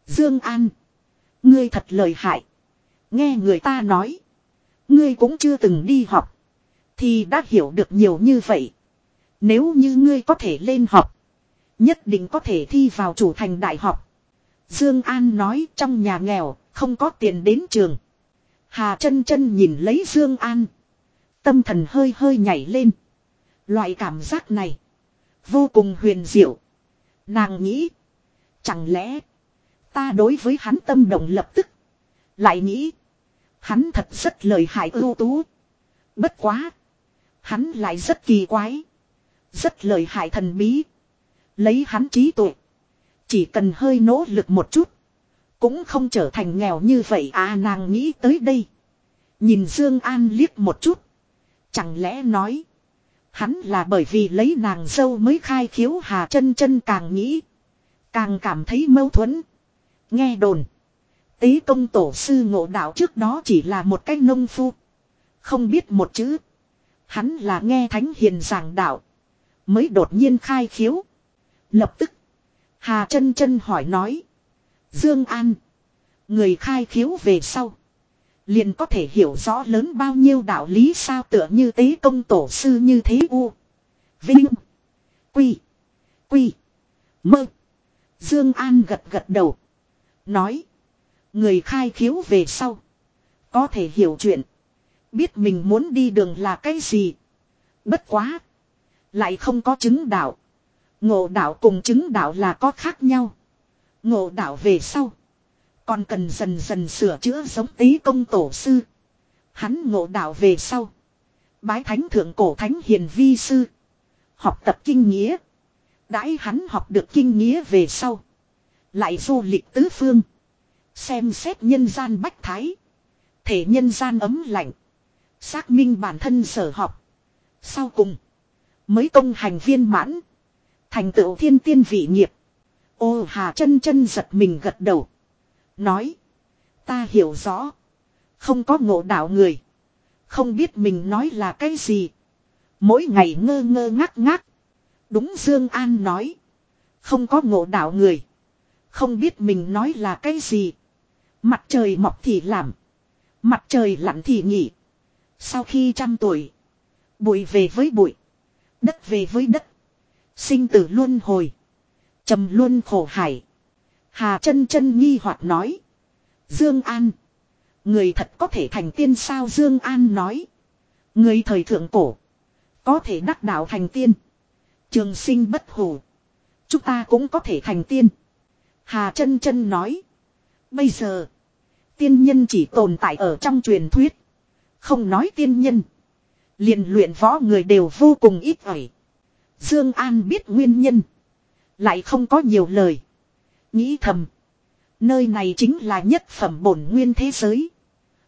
Dương An. Ngươi thật lời hại. Nghe người ta nói. Ngươi cũng chưa từng đi học. Thì đã hiểu được nhiều như vậy. Nếu như ngươi có thể lên học. Nhất định có thể thi vào chủ thành đại học. Dương An nói trong nhà nghèo, không có tiền đến trường. Hà chân chân nhìn lấy Dương An. Tâm thần hơi hơi nhảy lên. Loại cảm giác này. Vô cùng huyền diệu. Nàng nghĩ. Chẳng lẽ. Ta đối với hắn tâm động lập tức. Lại nghĩ. Hắn thật rất lời hại ưu tú. Bất quá. Hắn lại rất kỳ quái. Rất lời hại thần bí. Lấy hắn trí tuệ. Chỉ cần hơi nỗ lực một chút. Cũng không trở thành nghèo như vậy à nàng nghĩ tới đây. Nhìn Dương An liếc một chút. Chẳng lẽ nói. Hắn là bởi vì lấy nàng dâu mới khai khiếu hà chân chân càng nghĩ. Càng cảm thấy mâu thuẫn. Nghe đồn. Tế công tổ sư ngộ đạo trước đó chỉ là một cái nông phu. Không biết một chữ. Hắn là nghe thánh hiền giảng đạo. Mới đột nhiên khai khiếu. Lập tức. Hà chân chân hỏi nói. Dương An. Người khai khiếu về sau. Liền có thể hiểu rõ lớn bao nhiêu đạo lý sao tựa như tế công tổ sư như thế u. Vinh. Quy. Quy. Mơ. Dương An gật gật đầu. Nói. Người khai khiếu về sau. Có thể hiểu chuyện. Biết mình muốn đi đường là cái gì. Bất quá. Lại không có chứng đạo. Ngộ đạo cùng chứng đạo là có khác nhau. Ngộ đạo về sau. Còn cần dần dần sửa chữa giống tí công tổ sư. Hắn ngộ đạo về sau. Bái thánh thượng cổ thánh hiền vi sư. Học tập kinh nghĩa. Đãi hắn học được kinh nghĩa về sau. Lại du lịch tứ phương. Xem xét nhân gian bách thái. Thể nhân gian ấm lạnh. Xác minh bản thân sở học. Sau cùng. Mới công hành viên mãn. Thành tựu thiên tiên vị nghiệp. Ô hà chân chân giật mình gật đầu. Nói. Ta hiểu rõ. Không có ngộ đạo người. Không biết mình nói là cái gì. Mỗi ngày ngơ ngơ ngắc ngắc. Đúng Dương An nói. Không có ngộ đạo người. Không biết mình nói là cái gì. Mặt trời mọc thì làm. Mặt trời lặn thì nghỉ. Sau khi trăm tuổi. Bụi về với bụi. Đất về với đất. Sinh tử luân hồi. trầm luân khổ hải. Hà chân chân nghi hoặc nói. Dương An. Người thật có thể thành tiên sao Dương An nói. Người thời thượng cổ. Có thể đắc đạo thành tiên. Trường sinh bất hủ. Chúng ta cũng có thể thành tiên. Hà chân chân nói. Bây giờ. Tiên nhân chỉ tồn tại ở trong truyền thuyết. Không nói tiên nhân. liền luyện võ người đều vô cùng ít ỏi. Dương An biết nguyên nhân. Lại không có nhiều lời. Nghĩ thầm. Nơi này chính là nhất phẩm bổn nguyên thế giới.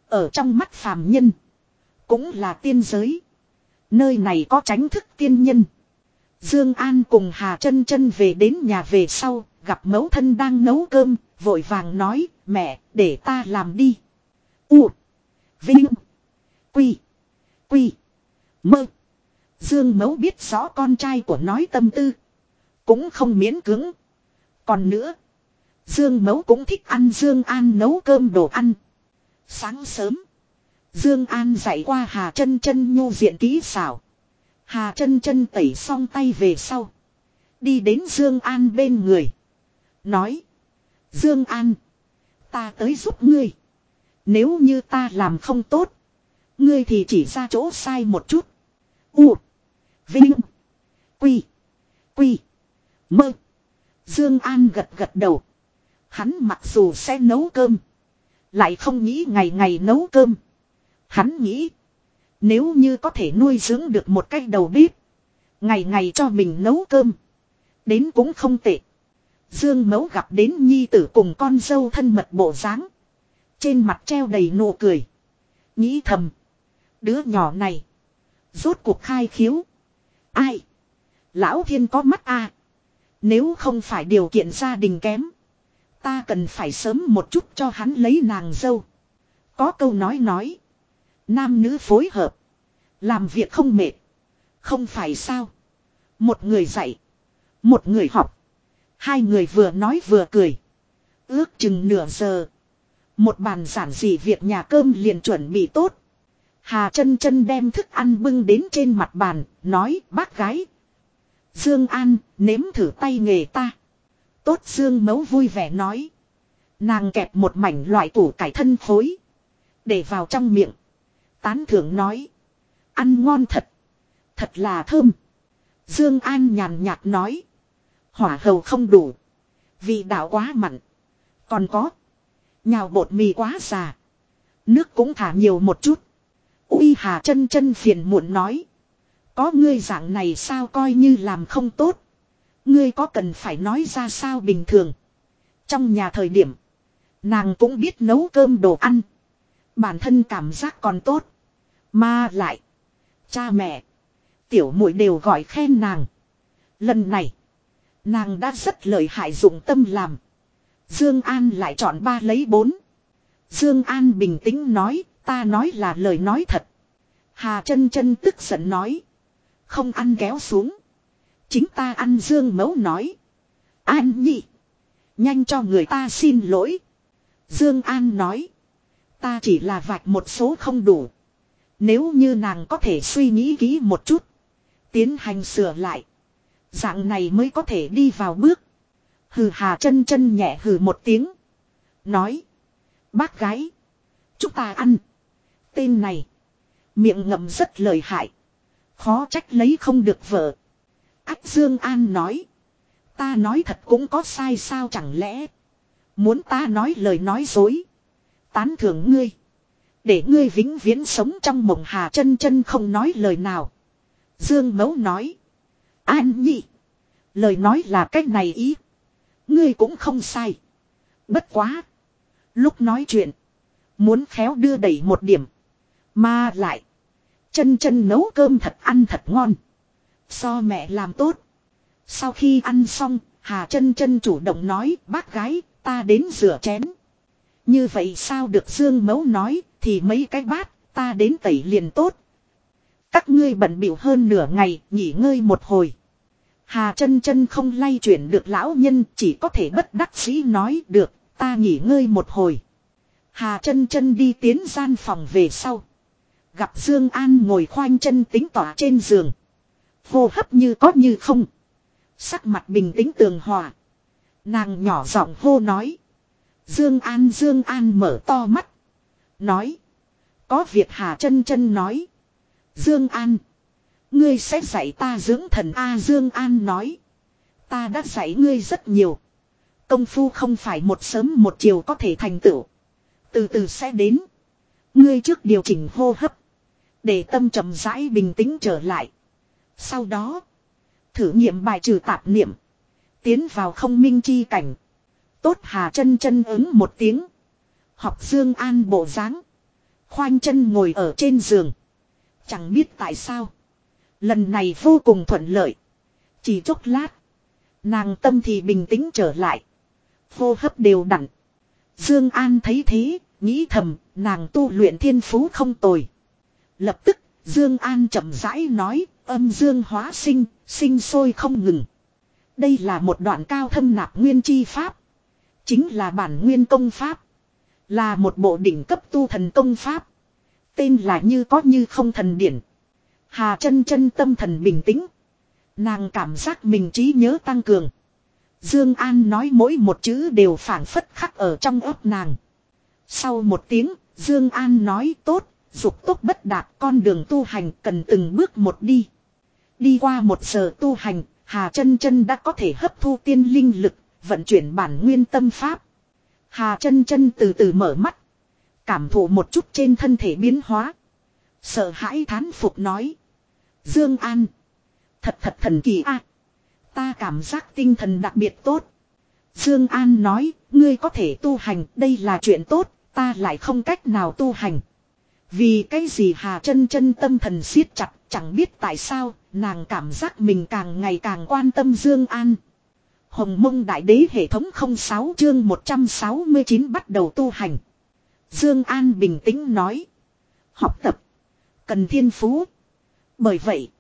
Ở trong mắt phàm nhân. Cũng là tiên giới. Nơi này có tránh thức tiên nhân. Dương An cùng Hà chân chân về đến nhà về sau, gặp mẫu thân đang nấu cơm, vội vàng nói, mẹ, để ta làm đi. U. Vinh. Quy. Quy. Mơ. Dương mẫu biết rõ con trai của nói tâm tư. Cũng không miễn cưỡng. Còn nữa. Dương Mấu cũng thích ăn Dương An nấu cơm đồ ăn. Sáng sớm. Dương An dạy qua Hà chân chân nhu diện kỹ xảo. Hà chân chân tẩy xong tay về sau. Đi đến Dương An bên người. Nói. Dương An. Ta tới giúp ngươi. Nếu như ta làm không tốt. Ngươi thì chỉ ra chỗ sai một chút. U. Vinh. Quy. Quy. Mơ. Dương An gật gật đầu. Hắn mặc dù sẽ nấu cơm. Lại không nghĩ ngày ngày nấu cơm. Hắn nghĩ. Nếu như có thể nuôi dưỡng được một cái đầu bếp. Ngày ngày cho mình nấu cơm. Đến cũng không tệ. Dương mẫu gặp đến nhi tử cùng con dâu thân mật bộ dáng, Trên mặt treo đầy nụ cười. Nghĩ thầm. Đứa nhỏ này. Rốt cuộc khai khiếu. Ai? Lão thiên có mắt à? Nếu không phải điều kiện gia đình kém. Ta cần phải sớm một chút cho hắn lấy nàng dâu. Có câu nói nói. Nam nữ phối hợp. Làm việc không mệt. Không phải sao. Một người dạy. Một người học. Hai người vừa nói vừa cười. Ước chừng nửa giờ. Một bàn giản dị việc nhà cơm liền chuẩn bị tốt. Hà chân chân đem thức ăn bưng đến trên mặt bàn, nói bác gái. Dương An, nếm thử tay nghề ta. Tốt Dương mấu vui vẻ nói. Nàng kẹp một mảnh loại củ cải thân khối Để vào trong miệng. Tán thưởng nói. Ăn ngon thật. Thật là thơm. Dương An nhàn nhạt nói. Hỏa hầu không đủ. Vị đạo quá mặn. Còn có. Nhào bột mì quá già. Nước cũng thả nhiều một chút. Uy Hà chân chân phiền muộn nói. Có ngươi dạng này sao coi như làm không tốt. Ngươi có cần phải nói ra sao bình thường. Trong nhà thời điểm. Nàng cũng biết nấu cơm đồ ăn. Bản thân cảm giác còn tốt. Mà lại. Cha mẹ. Tiểu muội đều gọi khen nàng. Lần này. Nàng đã rất lợi hại dụng tâm làm. Dương An lại chọn ba lấy bốn. Dương An bình tĩnh nói, ta nói là lời nói thật. Hà chân chân tức giận nói. Không ăn kéo xuống. Chính ta ăn Dương mẫu nói. An nhị. Nhanh cho người ta xin lỗi. Dương An nói. Ta chỉ là vạch một số không đủ. Nếu như nàng có thể suy nghĩ kỹ một chút. Tiến hành sửa lại. Dạng này mới có thể đi vào bước. Hừ hà chân chân nhẹ hừ một tiếng. Nói. Bác gái. Chúng ta ăn. Tên này. Miệng ngậm rất lời hại. Khó trách lấy không được vợ. Ách Dương An nói. Ta nói thật cũng có sai sao chẳng lẽ. Muốn ta nói lời nói dối. Tán thưởng ngươi. Để ngươi vĩnh viễn sống trong mộng hà chân chân không nói lời nào. Dương Mấu nói. An nhị. Lời nói là cách này ý. Ngươi cũng không sai. Bất quá. Lúc nói chuyện. Muốn khéo đưa đẩy một điểm. Mà lại. Chân chân nấu cơm thật ăn thật ngon. So mẹ làm tốt. Sau khi ăn xong, Hà chân chân chủ động nói, bác gái, ta đến rửa chén. Như vậy sao được Dương Mấu nói, thì mấy cái bát, ta đến tẩy liền tốt. Các ngươi bận bịu hơn nửa ngày, nghỉ ngơi một hồi. Hà chân chân không lay chuyển được lão nhân, chỉ có thể bất đắc dĩ nói được, ta nghỉ ngơi một hồi. Hà chân chân đi tiến gian phòng về sau. Gặp Dương An ngồi khoanh chân tính tỏa trên giường. Hô hấp như có như không. Sắc mặt bình tĩnh tường hòa. Nàng nhỏ giọng hô nói. Dương An Dương An mở to mắt. Nói. Có việc Hà chân chân nói. Dương An. Ngươi sẽ dạy ta dưỡng thần A, Dương An nói. Ta đã dạy ngươi rất nhiều. Công phu không phải một sớm một chiều có thể thành tựu. Từ từ sẽ đến. Ngươi trước điều chỉnh hô hấp. Để tâm trầm rãi bình tĩnh trở lại. Sau đó. Thử nghiệm bài trừ tạp niệm. Tiến vào không minh chi cảnh. Tốt hà chân chân ứng một tiếng. Học Dương An bộ dáng Khoanh chân ngồi ở trên giường. Chẳng biết tại sao. Lần này vô cùng thuận lợi. Chỉ chốc lát. Nàng tâm thì bình tĩnh trở lại. Hô hấp đều đặn. Dương An thấy thế, nghĩ thầm, nàng tu luyện thiên phú không tồi. Lập tức, Dương An chậm rãi nói, âm dương hóa sinh, sinh sôi không ngừng. Đây là một đoạn cao thâm nạp nguyên chi pháp. Chính là bản nguyên công pháp. Là một bộ đỉnh cấp tu thần công pháp. Tên là như có như không thần điển. Hà chân chân tâm thần bình tĩnh. Nàng cảm giác mình trí nhớ tăng cường. Dương An nói mỗi một chữ đều phản phất khắc ở trong ấp nàng. Sau một tiếng, Dương An nói tốt, dục tốc bất đạt con đường tu hành cần từng bước một đi. Đi qua một giờ tu hành, Hà chân chân đã có thể hấp thu tiên linh lực, vận chuyển bản nguyên tâm pháp. Hà chân chân từ từ mở mắt. Cảm thụ một chút trên thân thể biến hóa. Sợ hãi thán phục nói. Dương An. Thật thật thần kỳ a. ta cảm giác tinh thần đặc biệt tốt. Dương An nói, ngươi có thể tu hành, đây là chuyện tốt, ta lại không cách nào tu hành. Vì cái gì Hà chân chân tâm thần siết chặt, chẳng biết tại sao, nàng cảm giác mình càng ngày càng quan tâm Dương An. Hồng mông đại đế hệ thống 06 chương 169 bắt đầu tu hành. Dương An bình tĩnh nói. Học tập. Cần thiên phú. Bởi vậy.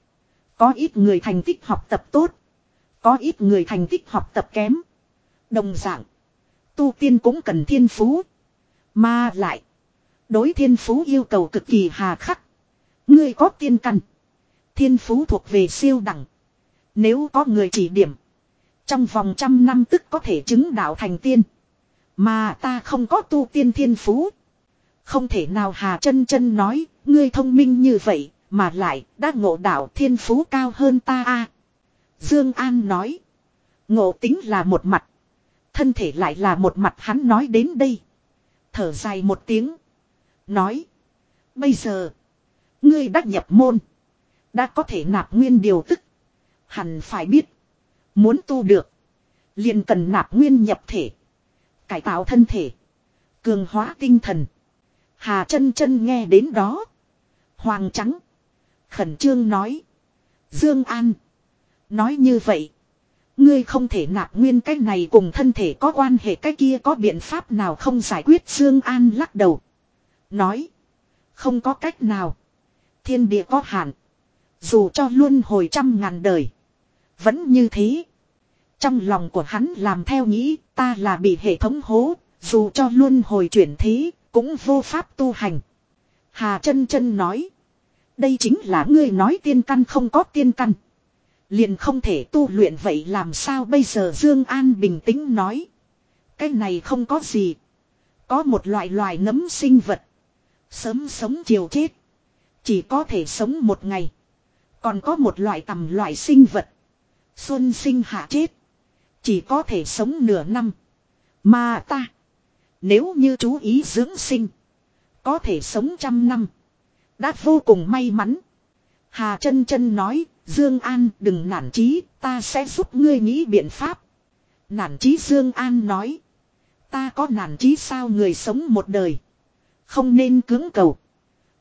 Có ít người thành tích học tập tốt. Có ít người thành tích học tập kém. Đồng dạng. Tu tiên cũng cần thiên phú. Mà lại. Đối thiên phú yêu cầu cực kỳ hà khắc. Ngươi có tiên căn. Thiên phú thuộc về siêu đẳng. Nếu có người chỉ điểm. Trong vòng trăm năm tức có thể chứng đạo thành tiên. Mà ta không có tu tiên thiên phú. Không thể nào Hà chân chân nói, ngươi thông minh như vậy, mà lại, đã ngộ đạo thiên phú cao hơn ta a Dương An nói. Ngộ tính là một mặt. Thân thể lại là một mặt hắn nói đến đây. Thở dài một tiếng. Nói. Bây giờ. Ngươi đã nhập môn. Đã có thể nạp nguyên điều tức. Hẳn phải biết. Muốn tu được. liền cần nạp nguyên nhập thể. Cải tạo thân thể. Cường hóa tinh thần. Hà chân chân nghe đến đó. Hoàng trắng. Khẩn trương nói. Dương An. Nói như vậy. Ngươi không thể nạp nguyên cái này cùng thân thể có quan hệ cái kia có biện pháp nào không giải quyết Dương An lắc đầu. Nói. Không có cách nào. Thiên địa có hạn. Dù cho luôn hồi trăm ngàn đời. Vẫn như thế. Trong lòng của hắn làm theo nghĩ, ta là bị hệ thống hố. Dù cho luôn hồi chuyển thế. Cũng vô pháp tu hành. Hà chân chân nói. Đây chính là ngươi nói tiên căn không có tiên căn. Liền không thể tu luyện vậy làm sao bây giờ Dương An bình tĩnh nói. Cái này không có gì. Có một loại loài nấm sinh vật. Sớm sống chiều chết. Chỉ có thể sống một ngày. Còn có một loại tầm loại sinh vật. Xuân sinh hạ chết. Chỉ có thể sống nửa năm. Mà ta. Nếu như chú ý dưỡng sinh. Có thể sống trăm năm. Đã vô cùng may mắn. Hà chân chân nói. Dương An, đừng nản chí. Ta sẽ giúp ngươi nghĩ biện pháp. Nản chí Dương An nói. Ta có nản chí sao người sống một đời. Không nên cứng cầu.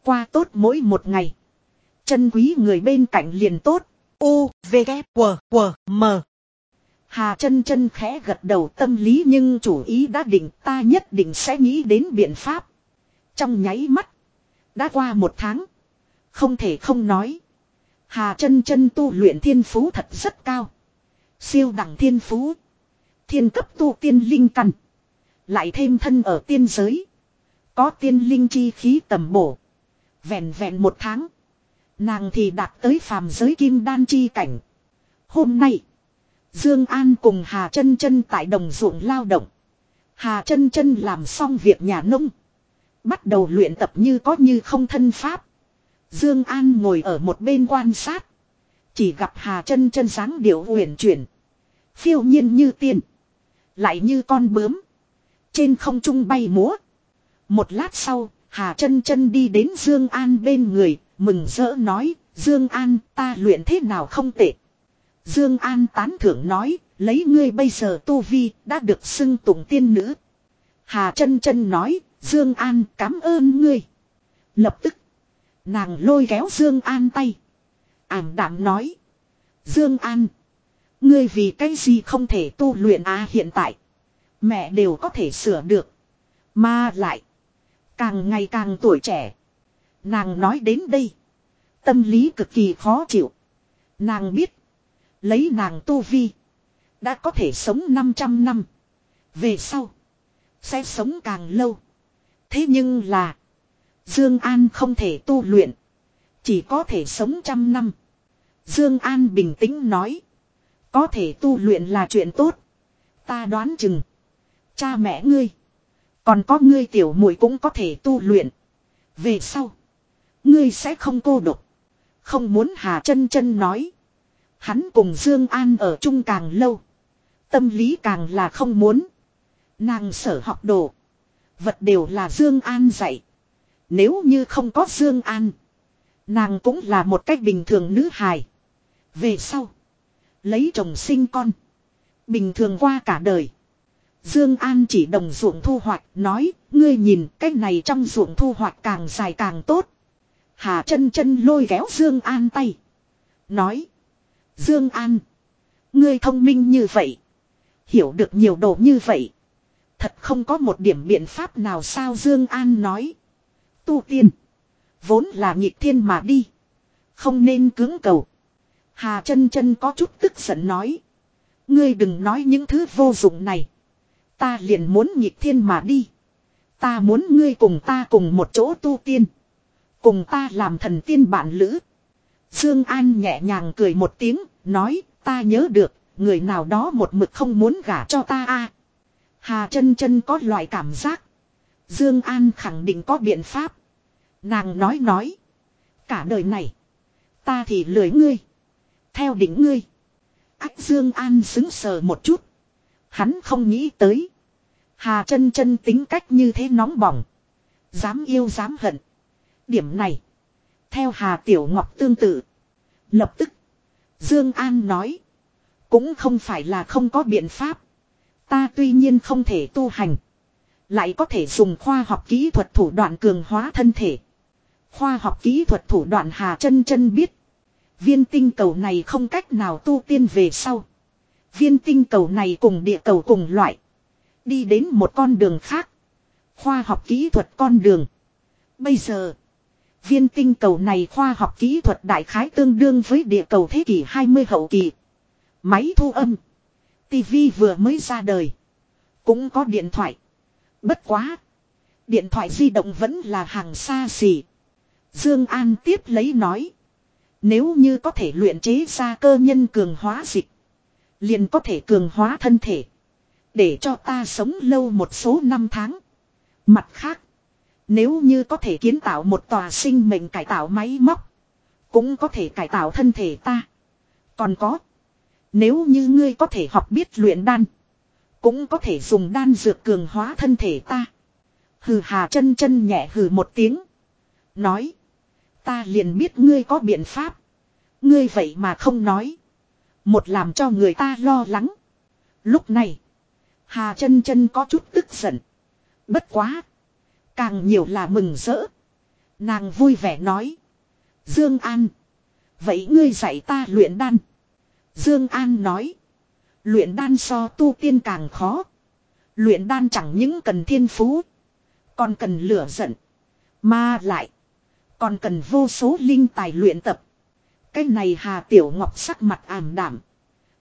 Qua tốt mỗi một ngày. Chân quý người bên cạnh liền tốt. U, V, K, W, W, M. Hà chân chân khẽ gật đầu tâm lý nhưng chủ ý đã định ta nhất định sẽ nghĩ đến biện pháp. Trong nháy mắt. Đã qua một tháng. Không thể không nói. Hà chân chân tu luyện thiên phú thật rất cao. Siêu đẳng thiên phú. Thiên cấp tu tiên linh căn. Lại thêm thân ở tiên giới. Có tiên linh chi khí tầm bổ. Vẹn vẹn một tháng. Nàng thì đạt tới phàm giới kim đan chi cảnh. Hôm nay. Dương An cùng Hà chân chân tại đồng ruộng lao động. Hà chân chân làm xong việc nhà nông. Bắt đầu luyện tập như có như không thân pháp. Dương An ngồi ở một bên quan sát. Chỉ gặp Hà chân chân sáng điệu uyển chuyển. Phiêu nhiên như tiên. Lại như con bướm. Trên không trung bay múa. Một lát sau, Hà chân chân đi đến Dương An bên người, mừng rỡ nói, Dương An ta luyện thế nào không tệ. Dương An tán thưởng nói, lấy ngươi bây giờ tu vi, đã được xưng tụng tiên nữ. Hà chân chân nói, Dương An cảm ơn ngươi. Lập tức, nàng lôi kéo Dương An tay. Ảm đạm nói, Dương An, Ngươi vì cái gì không thể tu luyện à hiện tại. Mẹ đều có thể sửa được. Mà lại. Càng ngày càng tuổi trẻ. Nàng nói đến đây. Tâm lý cực kỳ khó chịu. Nàng biết. Lấy nàng tu vi. Đã có thể sống 500 năm. Về sau. Sẽ sống càng lâu. Thế nhưng là. Dương An không thể tu luyện. Chỉ có thể sống trăm năm. Dương An bình tĩnh nói. Có thể tu luyện là chuyện tốt. Ta đoán chừng. Cha mẹ ngươi. Còn có ngươi tiểu muội cũng có thể tu luyện. Về sau. Ngươi sẽ không cô độc. Không muốn Hà chân chân nói. Hắn cùng Dương An ở chung càng lâu. Tâm lý càng là không muốn. Nàng sở học đồ. Vật đều là Dương An dạy. Nếu như không có Dương An. Nàng cũng là một cách bình thường nữ hài. Về sau. Lấy chồng sinh con. Bình thường qua cả đời. Dương An chỉ đồng ruộng thu hoạch, nói. Ngươi nhìn, cái này trong ruộng thu hoạch càng dài càng tốt. Hà chân chân lôi kéo Dương An tay. Nói. Dương An. Ngươi thông minh như vậy. Hiểu được nhiều đồ như vậy. Thật không có một điểm biện pháp nào sao Dương An nói. Tu tiên. Vốn là nhịp thiên mà đi. Không nên cứng cầu. Hà chân chân có chút tức giận nói. Ngươi đừng nói những thứ vô dụng này. Ta liền muốn nhịp thiên mà đi. Ta muốn ngươi cùng ta cùng một chỗ tu tiên. Cùng ta làm thần tiên bạn lữ. Dương An nhẹ nhàng cười một tiếng, nói, ta nhớ được, người nào đó một mực không muốn gả cho ta a. Hà chân chân có loại cảm giác. Dương An khẳng định có biện pháp. Nàng nói nói. Cả đời này. Ta thì lười ngươi. Theo đỉnh ngươi. Ách Dương An xứng sờ một chút. Hắn không nghĩ tới. Hà chân chân tính cách như thế nóng bỏng. Dám yêu dám hận. Điểm này. Theo Hà Tiểu Ngọc tương tự. Lập tức. Dương An nói. Cũng không phải là không có biện pháp. Ta tuy nhiên không thể tu hành. Lại có thể dùng khoa học kỹ thuật thủ đoạn cường hóa thân thể. Khoa học kỹ thuật thủ đoạn Hà chân chân biết. Viên tinh cầu này không cách nào tu tiên về sau. Viên tinh cầu này cùng địa cầu cùng loại. Đi đến một con đường khác. Khoa học kỹ thuật con đường. Bây giờ. Viên tinh cầu này khoa học kỹ thuật đại khái tương đương với địa cầu thế kỷ 20 hậu kỳ. Máy thu âm. TV vừa mới ra đời. Cũng có điện thoại. Bất quá. Điện thoại di động vẫn là hàng xa xỉ. Dương An tiếp lấy nói. Nếu như có thể luyện chế ra cơ nhân cường hóa dịch. Liền có thể cường hóa thân thể. Để cho ta sống lâu một số năm tháng. Mặt khác. Nếu như có thể kiến tạo một tòa sinh mệnh cải tạo máy móc. Cũng có thể cải tạo thân thể ta. Còn có. Nếu như ngươi có thể học biết luyện đan. Cũng có thể dùng đan dược cường hóa thân thể ta. Hừ hà chân chân nhẹ hừ một tiếng. Nói. Ta liền biết ngươi có biện pháp. Ngươi vậy mà không nói. Một làm cho người ta lo lắng. Lúc này. Hà chân chân có chút tức giận. Bất quá. Càng nhiều là mừng rỡ. Nàng vui vẻ nói. Dương An. Vậy ngươi dạy ta luyện đan. Dương An nói. Luyện đan so tu tiên càng khó. Luyện đan chẳng những cần thiên phú. Còn cần lửa giận. Mà lại. Còn cần vô số linh tài luyện tập. Cái này Hà Tiểu Ngọc sắc mặt ảm đảm.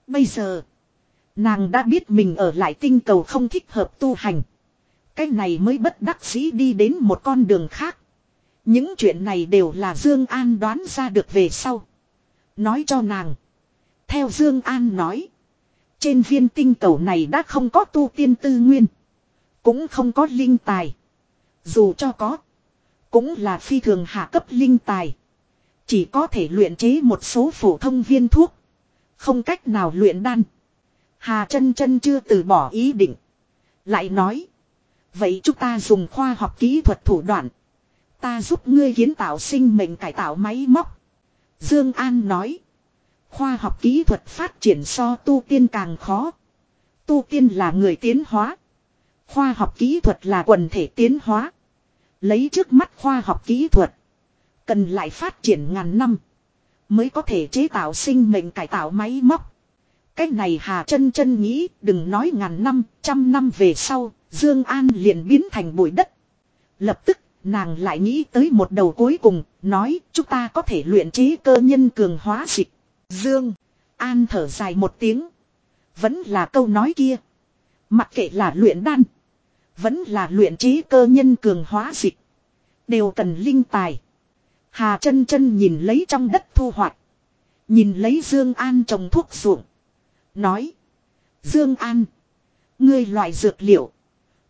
Bây giờ. Nàng đã biết mình ở lại tinh cầu không thích hợp tu hành. Cái này mới bất đắc dĩ đi đến một con đường khác. Những chuyện này đều là Dương An đoán ra được về sau. Nói cho nàng. Theo Dương An nói. Trên viên tinh cầu này đã không có tu tiên tư nguyên. Cũng không có linh tài. Dù cho có. Cũng là phi thường hạ cấp linh tài. Chỉ có thể luyện chế một số phổ thông viên thuốc. Không cách nào luyện đan. Hà chân chân chưa từ bỏ ý định. Lại nói. Vậy chúng ta dùng khoa học kỹ thuật thủ đoạn. Ta giúp ngươi kiến tạo sinh mệnh cải tạo máy móc. Dương An nói. Khoa học kỹ thuật phát triển so tu tiên càng khó. Tu tiên là người tiến hóa. Khoa học kỹ thuật là quần thể tiến hóa. Lấy trước mắt khoa học kỹ thuật. Cần lại phát triển ngàn năm. Mới có thể chế tạo sinh mệnh cải tạo máy móc. Cái này Hà chân chân nghĩ đừng nói ngàn năm, trăm năm về sau, Dương An liền biến thành bụi đất. Lập tức, nàng lại nghĩ tới một đầu cuối cùng, nói chúng ta có thể luyện chế cơ nhân cường hóa dịch. Dương An thở dài một tiếng. Vẫn là câu nói kia. Mặc kệ là luyện đan. Vẫn là luyện chế cơ nhân cường hóa dịch. Đều cần linh tài. Hà chân chân nhìn lấy trong đất thu hoạch. Nhìn lấy Dương An trồng thuốc ruộng. Nói. Dương An. Ngươi loại dược liệu.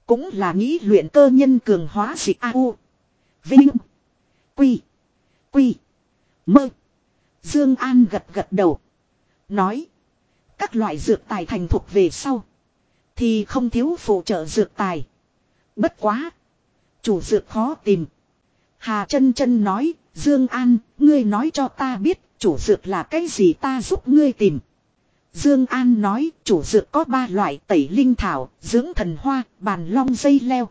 Cũng là nghĩ luyện cơ nhân cường hóa dịch A U. Vinh. Quy. Quy. Mơ. Dương An gật gật đầu. Nói. Các loại dược tài thành thuộc về sau. Thì không thiếu phụ trợ dược tài. Bất quá. Chủ dược khó tìm. Hà chân chân nói. Dương An, ngươi nói cho ta biết chủ dược là cái gì ta giúp ngươi tìm. Dương An nói chủ dược có ba loại tẩy linh thảo, dưỡng thần hoa, bàn long dây leo.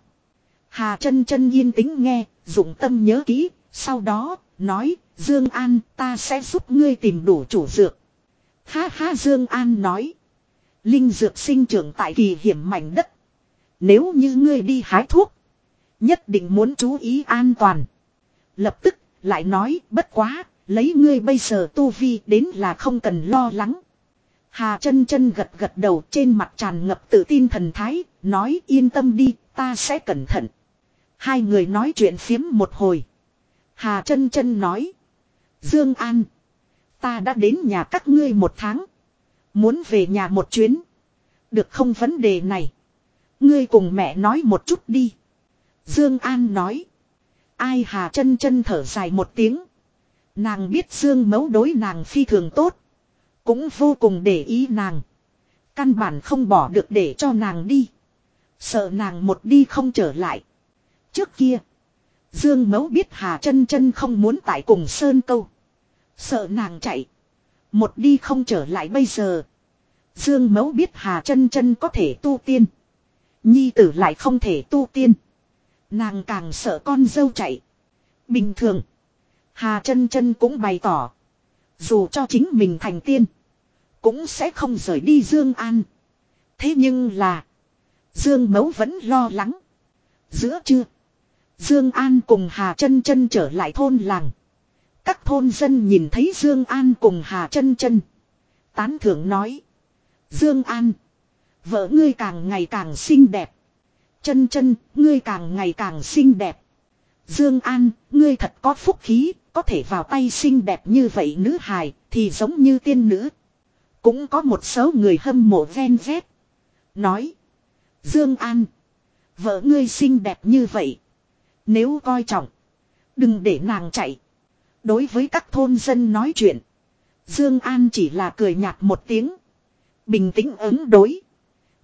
Hà chân chân yên tĩnh nghe, dụng tâm nhớ kỹ, sau đó, nói, Dương An ta sẽ giúp ngươi tìm đủ chủ dược. Ha ha Dương An nói. Linh dược sinh trưởng tại kỳ hiểm mảnh đất. Nếu như ngươi đi hái thuốc. Nhất định muốn chú ý an toàn. Lập tức lại nói bất quá. Lấy ngươi bây giờ tu vi đến là không cần lo lắng. Hà chân chân gật gật đầu trên mặt tràn ngập tự tin thần thái. Nói, yên tâm đi, ta sẽ cẩn thận. Hai người nói chuyện phiếm một hồi. Hà chân chân nói. Dương An. Ta đã đến nhà các ngươi một tháng. Muốn về nhà một chuyến. Được không vấn đề này. Ngươi cùng mẹ nói một chút đi. Dương An nói. Ai hà chân chân thở dài một tiếng. Nàng biết Dương mấu đối nàng phi thường tốt. Cũng vô cùng để ý nàng. Căn bản không bỏ được để cho nàng đi. Sợ nàng một đi không trở lại. Trước kia. Dương mấu biết Hà chân chân không muốn tại cùng Sơn câu. Sợ nàng chạy. Một đi không trở lại bây giờ. Dương mẫu biết Hà chân chân có thể tu tiên. Nhi tử lại không thể tu tiên. Nàng càng sợ con dâu chạy. Bình thường. Hà chân chân cũng bày tỏ. Dù cho chính mình thành tiên. Cũng sẽ không rời đi Dương An. Thế nhưng là. Dương mẫu vẫn lo lắng. Giữa trưa. Dương An cùng Hà chân chân trở lại thôn làng. Các thôn dân nhìn thấy Dương An cùng Hà chân chân. Tán thưởng nói. Dương An. Vợ ngươi càng ngày càng xinh đẹp. Chân chân, ngươi càng ngày càng xinh đẹp. Dương An, ngươi thật có phúc khí, có thể vào tay xinh đẹp như vậy nữ hài, thì giống như tiên nữ. Cũng có một số người hâm mộ ven vét. Nói. Dương An. Vợ ngươi xinh đẹp như vậy. Nếu coi trọng. Đừng để nàng chạy. Đối với các thôn dân nói chuyện. Dương An chỉ là cười nhạt một tiếng. Bình tĩnh ứng đối.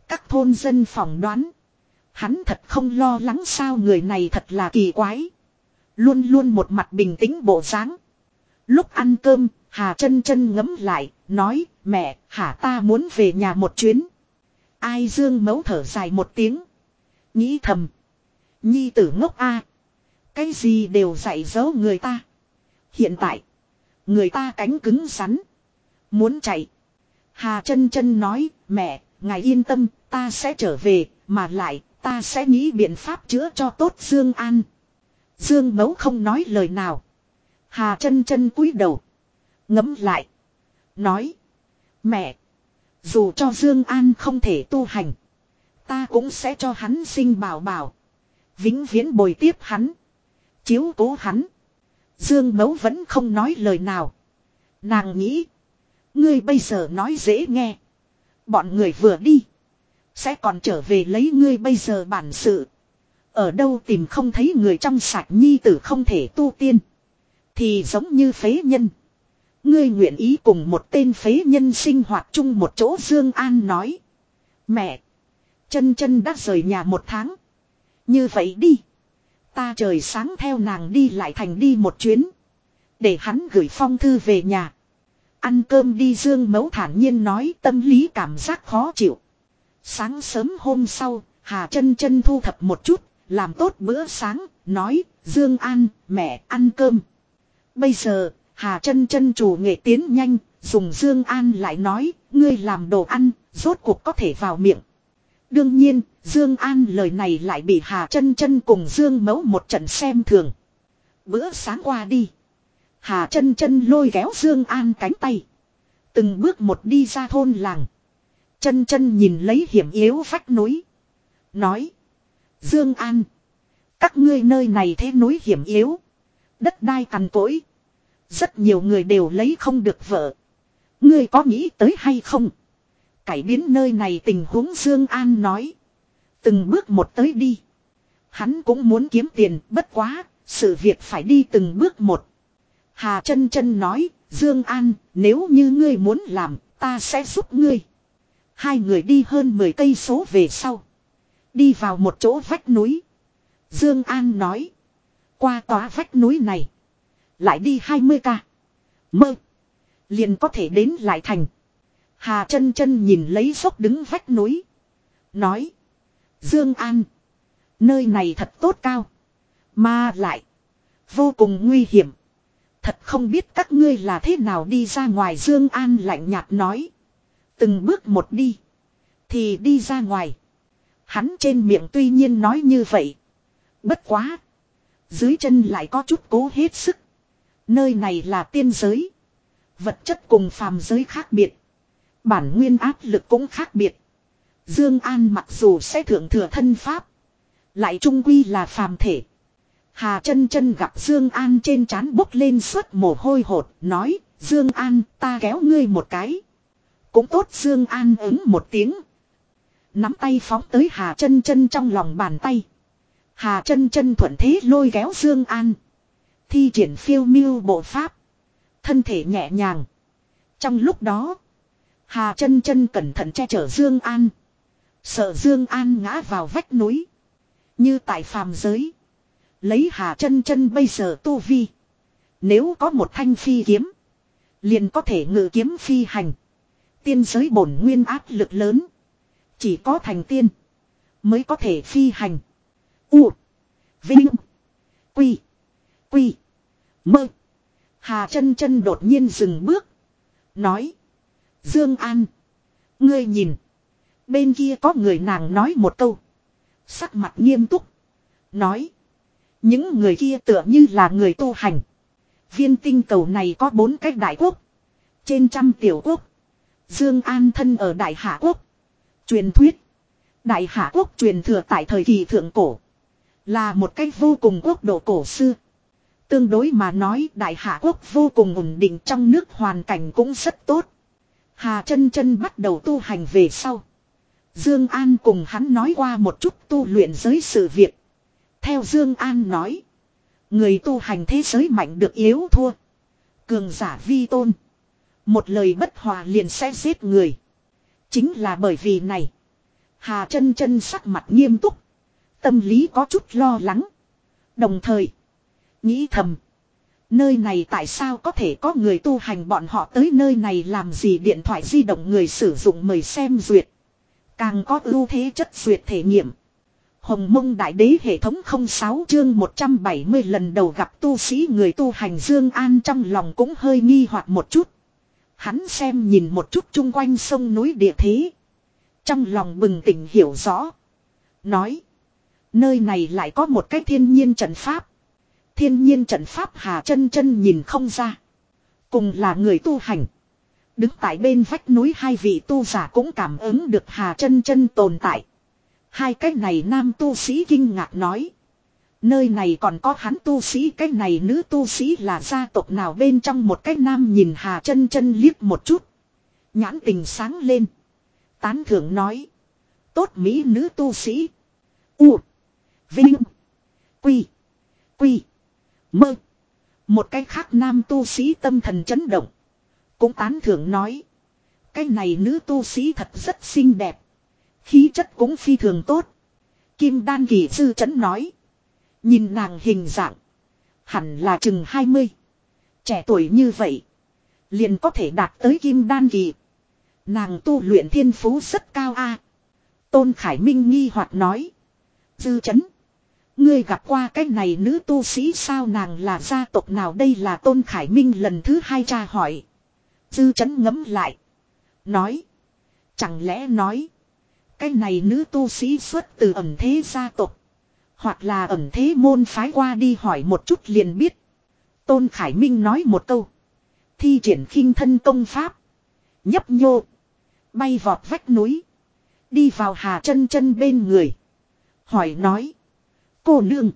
Các thôn dân phỏng đoán. Hắn thật không lo lắng sao người này thật là kỳ quái. Luôn luôn một mặt bình tĩnh bộ dáng. Lúc ăn cơm, Hà chân chân ngấm lại, nói, mẹ, hả ta muốn về nhà một chuyến. Ai dương mấu thở dài một tiếng. Nghĩ thầm. Nhi tử ngốc a Cái gì đều dạy dỗ người ta. Hiện tại, người ta cánh cứng rắn. Muốn chạy. Hà chân chân nói, mẹ, ngài yên tâm, ta sẽ trở về, mà lại, ta sẽ nghĩ biện pháp chữa cho tốt Dương An. Dương Mấu không nói lời nào. Hà chân chân cúi đầu. Ngấm lại. Nói. Mẹ. Dù cho Dương An không thể tu hành. Ta cũng sẽ cho hắn sinh bảo bảo. Vĩnh viễn bồi tiếp hắn. Chiếu cố hắn. Dương Mấu vẫn không nói lời nào. Nàng nghĩ. Ngươi bây giờ nói dễ nghe. Bọn người vừa đi. Sẽ còn trở về lấy ngươi bây giờ bản sự. Ở đâu tìm không thấy người trong sạch nhi tử không thể tu tiên. Thì giống như phế nhân. Ngươi nguyện ý cùng một tên phế nhân sinh hoạt chung một chỗ Dương An nói. Mẹ. Chân chân đã rời nhà một tháng. Như vậy đi. Ta trời sáng theo nàng đi lại thành đi một chuyến. Để hắn gửi phong thư về nhà. Ăn cơm đi Dương Mấu thản nhiên nói tâm lý cảm giác khó chịu. Sáng sớm hôm sau, Hà chân chân thu thập một chút, làm tốt bữa sáng, nói, Dương An, mẹ ăn cơm. Bây giờ, Hà chân chân chủ nghệ tiến nhanh, Dùng Dương An lại nói, ngươi làm đồ ăn, rốt cuộc có thể vào miệng. Đương nhiên, Dương An lời này lại bị Hà Chân Chân cùng Dương Mẫu một trận xem thường. Bữa sáng qua đi, Hà Chân Chân lôi kéo Dương An cánh tay, từng bước một đi ra thôn làng. Chân Chân nhìn lấy hiểm yếu vách núi, nói: "Dương An, các ngươi nơi này thế núi hiểm yếu, đất đai cằn cỗi, rất nhiều người đều lấy không được vợ. Ngươi có nghĩ tới hay không?" Cải biến nơi này tình huống Dương An nói. Từng bước một tới đi. Hắn cũng muốn kiếm tiền, bất quá, sự việc phải đi từng bước một. Hà chân chân nói, Dương An, nếu như ngươi muốn làm, ta sẽ giúp ngươi. Hai người đi hơn 10 cây số về sau. Đi vào một chỗ vách núi. Dương An nói. Qua tòa vách núi này. Lại đi 20 ca. Mơ. Liền có thể đến lại thành. Hà chân chân nhìn lấy dốc đứng vách núi. Nói. Dương An. Nơi này thật tốt cao. Mà lại. Vô cùng nguy hiểm. Thật không biết các ngươi là thế nào đi ra ngoài Dương An lạnh nhạt nói. Từng bước một đi. Thì đi ra ngoài. Hắn trên miệng tuy nhiên nói như vậy. Bất quá. Dưới chân lại có chút cố hết sức. Nơi này là tiên giới. Vật chất cùng phàm giới khác biệt. Bản nguyên áp lực cũng khác biệt. Dương An mặc dù sẽ thượng thừa thân pháp, lại trung quy là phàm thể. Hà chân chân gặp Dương An trên trán bốc lên suốt mồ hôi hột, nói: "Dương An, ta kéo ngươi một cái." Cũng tốt Dương An ứng một tiếng, nắm tay phóng tới Hà chân chân trong lòng bàn tay. Hà chân chân thuận thế lôi kéo Dương An, thi triển phiêu miêu bộ pháp, thân thể nhẹ nhàng. Trong lúc đó, Hà chân chân cẩn thận che chở Dương An. Sợ Dương An ngã vào vách núi. Như tại phàm giới. Lấy Hà chân chân bây giờ tu vi. Nếu có một thanh phi kiếm. Liền có thể ngự kiếm phi hành. Tiên giới bổn nguyên áp lực lớn. Chỉ có thành tiên. Mới có thể phi hành. U. Vinh. Quy. Quy. Mơ. Hà chân chân đột nhiên dừng bước. Nói. Dương An. Ngươi nhìn. Bên kia có người nàng nói một câu. Sắc mặt nghiêm túc. Nói. Những người kia tựa như là người tu hành. Viên tinh cầu này có bốn cách đại quốc. Trên trăm tiểu quốc. Dương An thân ở Đại Hạ Quốc. Truyền thuyết. Đại Hạ Quốc truyền thừa tại thời kỳ thượng cổ. Là một cách vô cùng quốc độ cổ xưa. Tương đối mà nói, Đại Hạ Quốc vô cùng ổn định trong nước hoàn cảnh cũng rất tốt. Hà chân chân bắt đầu tu hành về sau. Dương An cùng hắn nói qua một chút tu luyện giới sự việc. Theo Dương An nói. Người tu hành thế giới mạnh được yếu thua. Cường giả vi tôn. Một lời bất hòa liền sẽ giết người. Chính là bởi vì này. Hà chân chân sắc mặt nghiêm túc. Tâm lý có chút lo lắng. Đồng thời. Nghĩ thầm. Nơi này tại sao có thể có người tu hành bọn họ tới nơi này làm gì điện thoại di động người sử dụng mời xem duyệt. Càng có ưu thế chất duyệt thể nghiệm. Hồng mông đại đế hệ thống 06 chương 170 lần đầu gặp tu sĩ người tu hành Dương An trong lòng cũng hơi nghi hoặc một chút. Hắn xem nhìn một chút chung quanh sông núi địa thế. Trong lòng bừng tỉnh hiểu rõ. Nói. Nơi này lại có một cái thiên nhiên trận pháp. Thiên nhiên trận pháp Hà chân chân nhìn không ra. Cùng là người tu hành. Đứng tại bên vách núi hai vị tu giả cũng cảm ứng được Hà chân chân tồn tại. Hai cái này nam tu sĩ kinh ngạc nói. Nơi này còn có hắn tu sĩ, cái này nữ tu sĩ là gia tộc nào bên trong một cái nam nhìn Hà chân chân liếc một chút. Nhãn tình sáng lên. Tán thưởng nói. Tốt mỹ nữ tu sĩ. U. Vinh. Quy. Quy. Mơ. Một cái khác nam tu sĩ tâm thần chấn động. Cũng tán thưởng nói. Cái này nữ tu sĩ thật rất xinh đẹp. Khí chất cũng phi thường tốt. Kim đan kỳ sư chấn nói. Nhìn nàng hình dạng. Hẳn là chừng 20. Trẻ tuổi như vậy. Liền có thể đạt tới kim đan kỳ. Nàng tu luyện thiên phú rất cao a. Tôn Khải Minh nghi hoặc nói. Dư chấn. Ngươi gặp qua cái này nữ tu sĩ sao nàng là gia tộc nào đây là Tôn Khải Minh lần thứ hai tra hỏi. Dư chấn ngấm lại. Nói. Chẳng lẽ nói. Cái này nữ tu sĩ xuất từ ẩm thế gia tộc. Hoặc là ẩn thế môn phái qua đi hỏi một chút liền biết. Tôn Khải Minh nói một câu. Thi triển khinh thân công pháp. Nhấp nhô. Bay vọt vách núi. Đi vào Hà chân chân bên người. Hỏi nói. Cô nương.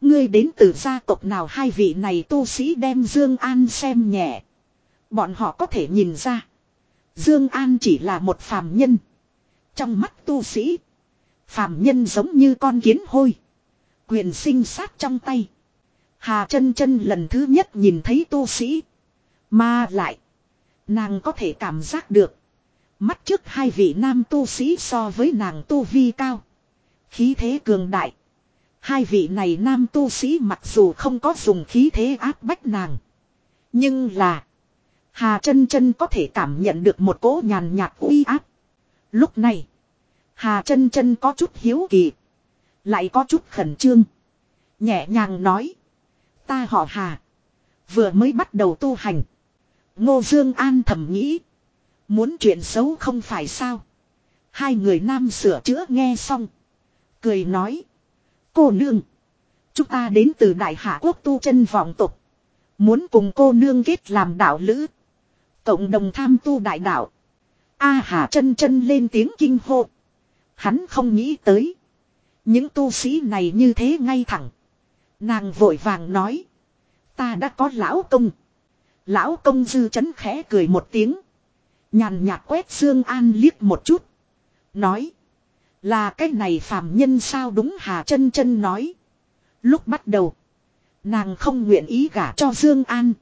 Ngươi đến từ gia tộc nào hai vị này tu sĩ đem Dương An xem nhẹ. Bọn họ có thể nhìn ra. Dương An chỉ là một phàm nhân. Trong mắt tu sĩ. Phàm nhân giống như con kiến hôi. Quyền sinh sát trong tay. Hà chân chân lần thứ nhất nhìn thấy tu sĩ. Mà lại. Nàng có thể cảm giác được. Mắt trước hai vị nam tu sĩ so với nàng tu vi cao. Khí thế cường đại. Hai vị này nam tu sĩ mặc dù không có dùng khí thế áp bách nàng. Nhưng là. Hà chân chân có thể cảm nhận được một cỗ nhàn nhạt uy áp. Lúc này. Hà chân chân có chút hiếu kỳ. Lại có chút khẩn trương. Nhẹ nhàng nói. Ta họ Hà. Vừa mới bắt đầu tu hành. Ngô Dương An thầm nghĩ. Muốn chuyện xấu không phải sao. Hai người nam sửa chữa nghe xong. Cười nói. Cô nương. Chúng ta đến từ đại hạ quốc tu chân vọng tục. Muốn cùng cô nương kết làm đạo lữ. Cộng đồng tham tu đại đạo. A Hà chân chân lên tiếng kinh hô. Hắn không nghĩ tới. Những tu sĩ này như thế ngay thẳng. Nàng vội vàng nói. Ta đã có lão công. Lão công dư chấn khẽ cười một tiếng. Nhàn nhạt quét Dương An liếc một chút. Nói. Là cái này phàm nhân sao đúng Hà chân chân nói. Lúc bắt đầu. Nàng không nguyện ý gả cho Dương An.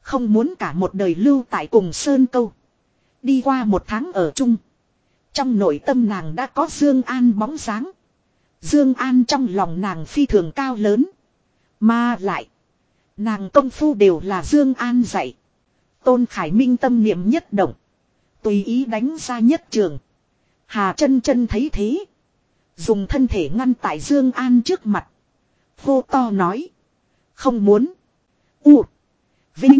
Không muốn cả một đời lưu tại cùng Sơn Câu. Đi qua một tháng ở chung. Trong nội tâm nàng đã có Dương An bóng dáng. Dương An trong lòng nàng phi thường cao lớn. Mà lại. Nàng công phu đều là Dương An dạy. Tôn Khải Minh tâm niệm nhất động. Tùy ý đánh ra nhất trường. Hà chân chân thấy thế. Dùng thân thể ngăn tại Dương An trước mặt. Vô to nói. Không muốn. U. Vinh.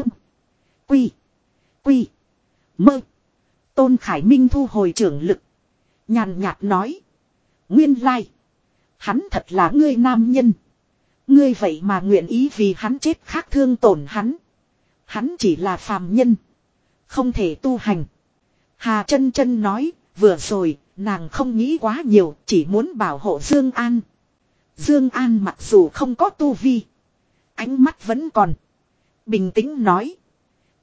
Quy. Quy. Mơ. Tôn Khải Minh thu hồi trưởng lực. Nhàn nhạt nói. Nguyên lai. Hắn thật là ngươi nam nhân. Ngươi vậy mà nguyện ý vì hắn chết khác thương tổn hắn. Hắn chỉ là phàm nhân. Không thể tu hành. Hà chân chân nói, vừa rồi, nàng không nghĩ quá nhiều, chỉ muốn bảo hộ Dương An. Dương An mặc dù không có tu vi, ánh mắt vẫn còn bình tĩnh nói: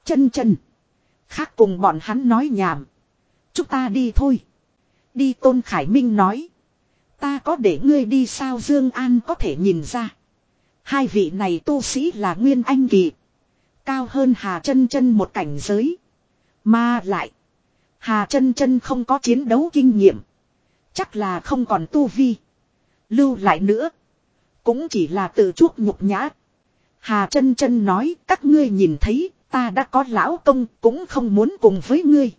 "Chân chân, khác cùng bọn hắn nói nhảm, chúng ta đi thôi." Đi Tôn Khải Minh nói: "Ta có để ngươi đi sao?" Dương An có thể nhìn ra, hai vị này tu sĩ là nguyên anh kỳ, cao hơn Hà Chân Chân một cảnh giới, mà lại Hà chân chân không có chiến đấu kinh nghiệm. Chắc là không còn tu vi. Lưu lại nữa. Cũng chỉ là tự chuốc nhục nhã. Hà chân chân nói các ngươi nhìn thấy ta đã có lão công cũng không muốn cùng với ngươi.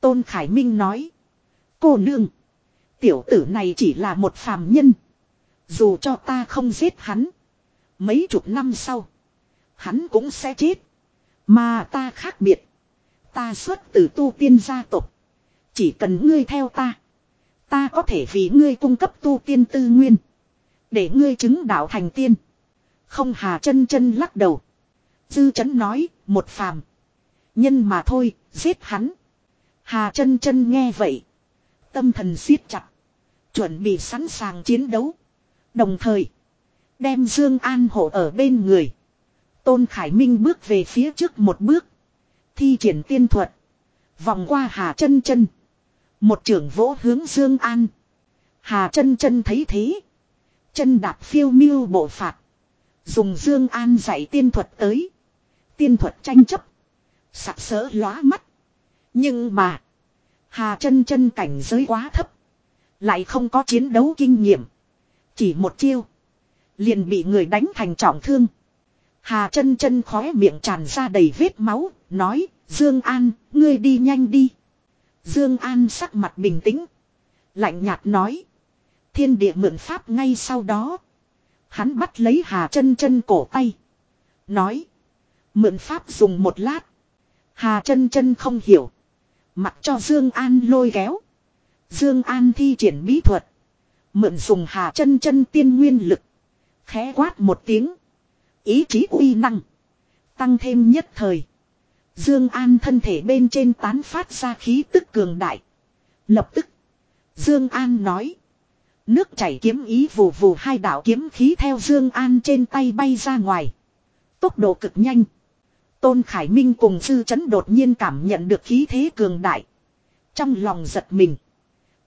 Tôn Khải Minh nói. Cô nương. Tiểu tử này chỉ là một phàm nhân. Dù cho ta không giết hắn. Mấy chục năm sau. Hắn cũng sẽ chết. Mà ta khác biệt. Ta xuất từ tu tiên gia tộc. Chỉ cần ngươi theo ta. Ta có thể vì ngươi cung cấp tu tiên tư nguyên. Để ngươi chứng đạo thành tiên. Không hà chân chân lắc đầu. Dư chấn nói, một phàm. Nhân mà thôi, giết hắn. Hà chân chân nghe vậy. Tâm thần siết chặt. Chuẩn bị sẵn sàng chiến đấu. Đồng thời. Đem Dương An hộ ở bên người. Tôn Khải Minh bước về phía trước một bước. Thi triển tiên thuật. Vòng qua Hà chân chân. Một trưởng vỗ hướng Dương An. Hà chân chân thấy thế. Chân đạp phiêu miêu bộ phạt. Dùng Dương An dạy tiên thuật tới. Tiên thuật tranh chấp. Sặc sỡ lóa mắt. Nhưng mà. Hà chân chân cảnh giới quá thấp. Lại không có chiến đấu kinh nghiệm. Chỉ một chiêu. Liền bị người đánh thành trọng thương. Hà chân chân khóe miệng tràn ra đầy vết máu, nói, Dương An, ngươi đi nhanh đi. Dương An sắc mặt bình tĩnh. Lạnh nhạt nói. Thiên địa mượn pháp ngay sau đó. Hắn bắt lấy Hà chân chân cổ tay. Nói. Mượn pháp dùng một lát. Hà chân chân không hiểu. Mặc cho Dương An lôi kéo. Dương An thi triển bí thuật. Mượn dùng Hà chân chân tiên nguyên lực. Khẽ quát một tiếng. Ý chí uy năng. Tăng thêm nhất thời. Dương An thân thể bên trên tán phát ra khí tức cường đại. Lập tức. Dương An nói. Nước chảy kiếm ý vù vù hai đạo kiếm khí theo Dương An trên tay bay ra ngoài. Tốc độ cực nhanh. Tôn Khải Minh cùng Dư Chấn đột nhiên cảm nhận được khí thế cường đại. Trong lòng giật mình.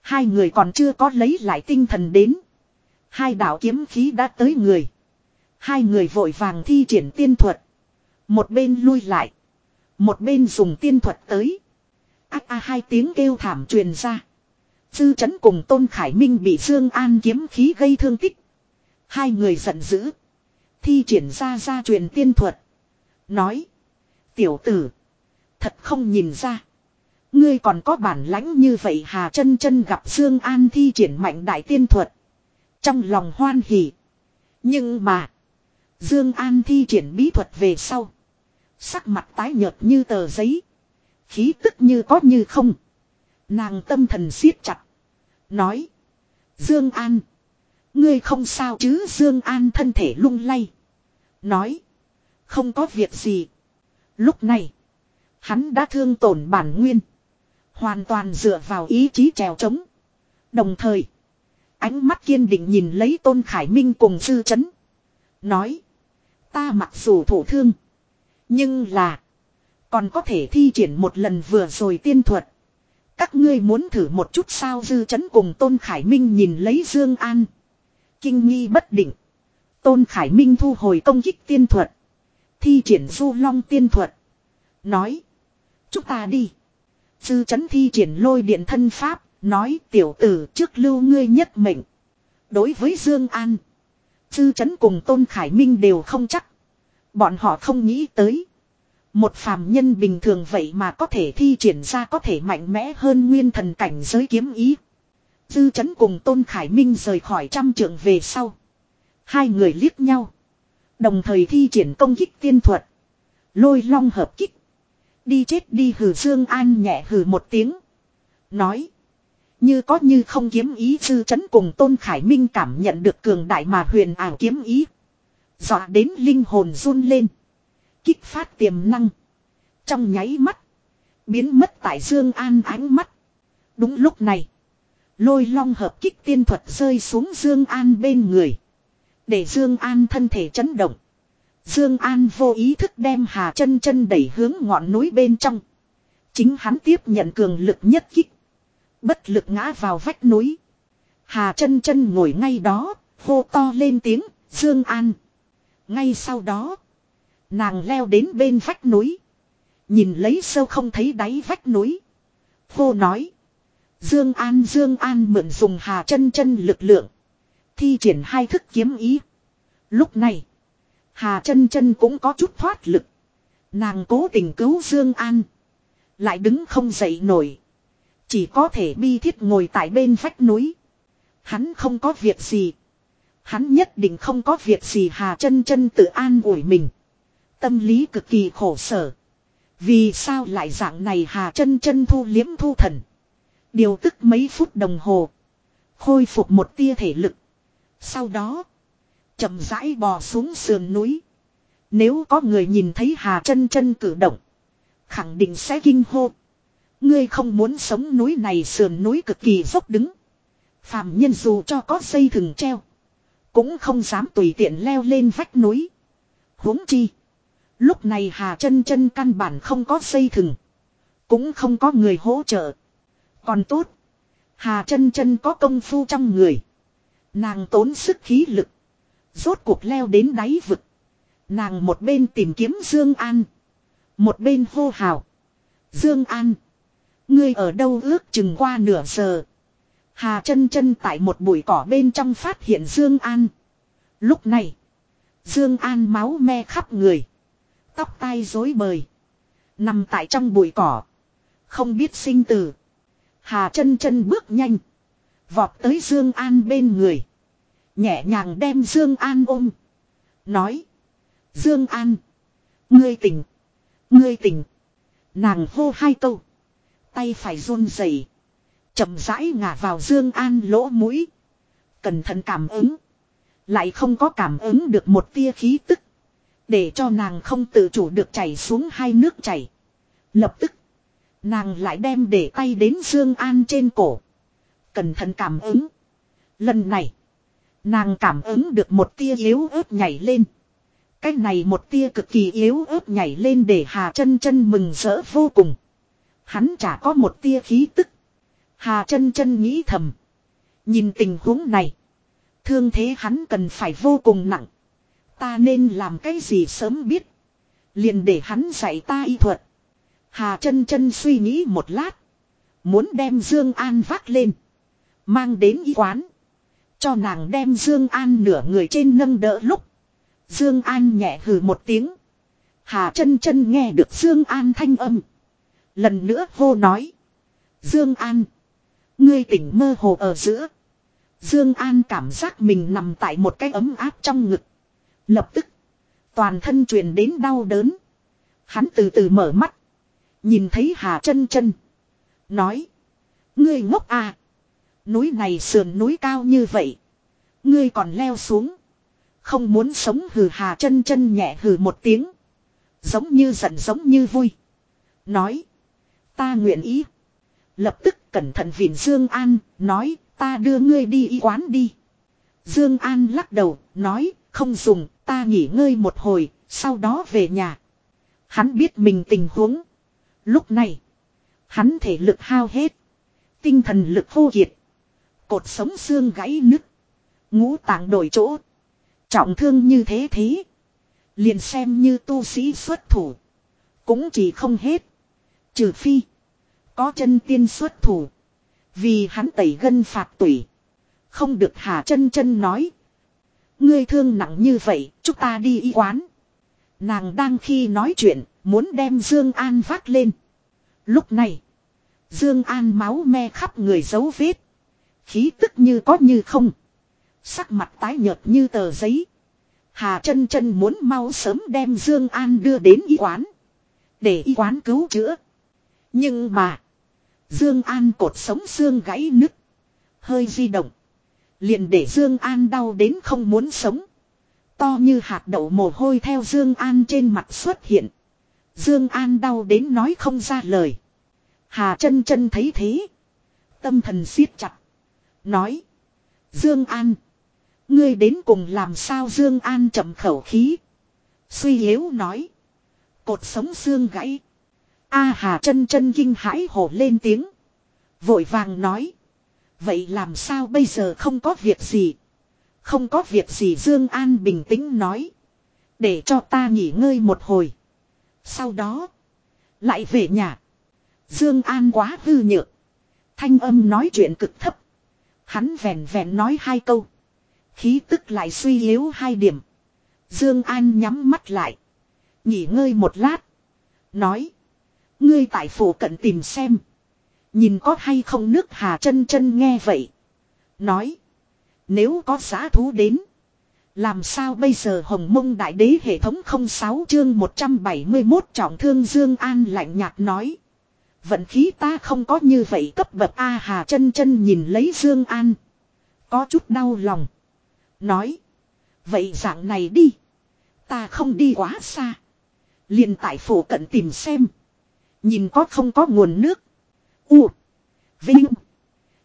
Hai người còn chưa có lấy lại tinh thần đến. Hai đạo kiếm khí đã tới người. Hai người vội vàng thi triển tiên thuật. Một bên lui lại. Một bên dùng tiên thuật tới. Ác a, hai tiếng kêu thảm truyền ra. Dư chấn cùng Tôn Khải Minh bị Dương An kiếm khí gây thương tích. Hai người giận dữ. Thi triển ra ra truyền tiên thuật. Nói. Tiểu tử. Thật không nhìn ra. Ngươi còn có bản lãnh như vậy Hà chân chân gặp Dương An thi triển mạnh đại tiên thuật. Trong lòng hoan hỉ. Nhưng mà. Dương An thi triển bí thuật về sau. Sắc mặt tái nhợt như tờ giấy. Khí tức như có như không. Nàng tâm thần siết chặt. Nói. Dương An. Ngươi không sao chứ Dương An thân thể lung lay. Nói. Không có việc gì. Lúc này. Hắn đã thương tổn bản nguyên. Hoàn toàn dựa vào ý chí trèo trống. Đồng thời. Ánh mắt kiên định nhìn lấy Tôn Khải Minh cùng dư chấn. Nói. Ta mặc dù thổ thương. Nhưng là. Còn có thể thi triển một lần vừa rồi tiên thuật. Các ngươi muốn thử một chút sao dư chấn cùng Tôn Khải Minh nhìn lấy Dương An. Kinh nghi bất định. Tôn Khải Minh thu hồi công kích tiên thuật. Thi triển du long tiên thuật. Nói. Chúng ta đi. Dư chấn thi triển lôi điện thân pháp. Nói, tiểu tử, trước lưu ngươi nhất mệnh. Đối với Dương An. Dư chấn cùng Tôn Khải Minh đều không chắc. Bọn họ không nghĩ tới. Một phàm nhân bình thường vậy mà có thể thi triển ra có thể mạnh mẽ hơn nguyên thần cảnh giới kiếm ý. Dư chấn cùng Tôn Khải Minh rời khỏi trăm trượng về sau. Hai người liếc nhau. Đồng thời thi triển công kích tiên thuật. Lôi long hợp kích. Đi chết đi hử Dương An nhẹ hử một tiếng. Nói. Như có như không kiếm ý sư chấn cùng Tôn Khải Minh cảm nhận được cường đại mà huyền ảo kiếm ý. Dọa đến linh hồn run lên. Kích phát tiềm năng. Trong nháy mắt. Biến mất tại Dương An ánh mắt. Đúng lúc này. Lôi long hợp kích tiên thuật rơi xuống Dương An bên người. Để Dương An thân thể chấn động. Dương An vô ý thức đem Hà chân chân đẩy hướng ngọn núi bên trong. Chính hắn tiếp nhận cường lực nhất kích. Bất lực ngã vào vách núi. Hà chân chân ngồi ngay đó, hô to lên tiếng, Dương An. Ngay sau đó, nàng leo đến bên vách núi. Nhìn lấy sâu không thấy đáy vách núi. Hô nói. Dương An Dương An mượn dùng Hà chân chân lực lượng. Thi triển hai thức kiếm ý. Lúc này. Hà chân chân cũng có chút thoát lực. Nàng cố tình cứu Dương An. Lại đứng không dậy nổi. Chỉ có thể bi thiết ngồi tại bên vách núi. Hắn không có việc gì. Hắn nhất định không có việc gì Hà chân chân tự an ủi mình. Tâm lý cực kỳ khổ sở. Vì sao lại dạng này Hà chân chân thu liếm thu thần. Điều tức mấy phút đồng hồ. Khôi phục một tia thể lực. Sau đó. chậm rãi bò xuống sườn núi. Nếu có người nhìn thấy Hà chân chân cử động. Khẳng định sẽ kinh hô. Ngươi không muốn sống núi này sườn núi cực kỳ dốc đứng. Phạm nhân dù cho có dây thừng treo. Cũng không dám tùy tiện leo lên vách núi. huống chi. Lúc này Hà chân chân căn bản không có dây thừng. Cũng không có người hỗ trợ. Còn tốt. Hà chân chân có công phu trong người. Nàng tốn sức khí lực. Rốt cuộc leo đến đáy vực. Nàng một bên tìm kiếm Dương An. Một bên hô hào. Dương An. Ngươi ở đâu ước chừng qua nửa giờ. Hà chân chân tại một bụi cỏ bên trong phát hiện Dương An. Lúc này. Dương An máu me khắp người. Tóc tai rối bời. Nằm tại trong bụi cỏ. Không biết sinh tử. Hà chân chân bước nhanh. Vọt tới Dương An bên người. Nhẹ nhàng đem Dương An ôm. Nói. Dương An. Ngươi tỉnh. Ngươi tỉnh. Nàng hô hai câu. Tay phải run rẩy, chậm rãi ngả vào Dương An lỗ mũi. Cẩn thận cảm ứng. Lại không có cảm ứng được một tia khí tức. Để cho nàng không tự chủ được chảy xuống hai nước chảy. Lập tức. Nàng lại đem để tay đến Dương An trên cổ. Cẩn thận cảm ứng. Lần này. Nàng cảm ứng được một tia yếu ớt nhảy lên. Cái này một tia cực kỳ yếu ớt nhảy lên để Hà chân chân mừng rỡ vô cùng. Hắn chả có một tia khí tức. Hà chân chân nghĩ thầm. Nhìn tình huống này. Thương thế hắn cần phải vô cùng nặng. Ta nên làm cái gì sớm biết. Liền để hắn dạy ta y thuật. Hà chân chân suy nghĩ một lát. Muốn đem Dương An vác lên. Mang đến y quán. Cho nàng đem Dương An nửa người trên nâng đỡ lúc. Dương An nhẹ hừ một tiếng. Hà chân chân nghe được Dương An thanh âm. Lần nữa vô nói. Dương An. Ngươi tỉnh mơ hồ ở giữa. Dương An cảm giác mình nằm tại một cái ấm áp trong ngực. Lập tức. Toàn thân truyền đến đau đớn. Hắn từ từ mở mắt. Nhìn thấy Hà chân chân. Nói. Ngươi ngốc à. Núi này sườn núi cao như vậy. Ngươi còn leo xuống. Không muốn sống hừ Hà chân chân nhẹ hừ một tiếng. Giống như giận giống như vui. Nói. Ta nguyện ý. Lập tức cẩn thận vịn Dương An. Nói, ta đưa ngươi đi y quán đi. Dương An lắc đầu. Nói, không dùng, ta nghỉ ngơi một hồi. Sau đó về nhà. Hắn biết mình tình huống. Lúc này. Hắn thể lực hao hết. Tinh thần lực vô kiệt. Cột sống xương gãy nứt. Ngũ tạng đổi chỗ. Trọng thương như thế thế. Liền xem như tu sĩ xuất thủ. Cũng chỉ không hết. Trừ phi. Có chân tiên xuất thủ. Vì hắn tẩy gân phạt tủy. Không được hà chân chân nói. Ngươi thương nặng như vậy, chúng ta đi y quán. Nàng đang khi nói chuyện, muốn đem Dương An vác lên. Lúc này, Dương An máu me khắp người dấu vết. Khí tức như có như không. Sắc mặt tái nhợt như tờ giấy. Hà chân chân muốn mau sớm đem Dương An đưa đến y quán. Để y quán cứu chữa. Nhưng mà. Dương An cột sống xương gãy nứt. Hơi di động. Liền để Dương An đau đến không muốn sống. To như hạt đậu mồ hôi theo Dương An trên mặt xuất hiện. Dương An đau đến nói không ra lời. Hà chân chân thấy thế. Tâm thần siết chặt. Nói. Dương An. Ngươi đến cùng làm sao Dương An chậm khẩu khí. Suy yếu nói. Cột sống xương gãy. A Hà chân chân kinh hãi hổ lên tiếng. Vội vàng nói. Vậy làm sao bây giờ không có việc gì. Không có việc gì Dương An bình tĩnh nói. Để cho ta nghỉ ngơi một hồi. Sau đó. Lại về nhà. Dương An quá hư nhược. Thanh âm nói chuyện cực thấp. Hắn vèn vèn nói hai câu. Khí tức lại suy yếu hai điểm. Dương An nhắm mắt lại. Nghỉ ngơi một lát. Nói. Ngươi tại phủ cận tìm xem. Nhìn có hay không nước hà chân chân nghe vậy. Nói. Nếu có giá thú đến. Làm sao bây giờ hồng mông đại đế hệ thống 06 chương 171 trọng thương Dương An lạnh nhạt nói. Vận khí ta không có như vậy cấp bậc A Hà chân chân nhìn lấy Dương An. Có chút đau lòng. Nói. Vậy dạng này đi. Ta không đi quá xa. liền tại phủ cận tìm xem. Nhìn có không có nguồn nước. U. Vinh.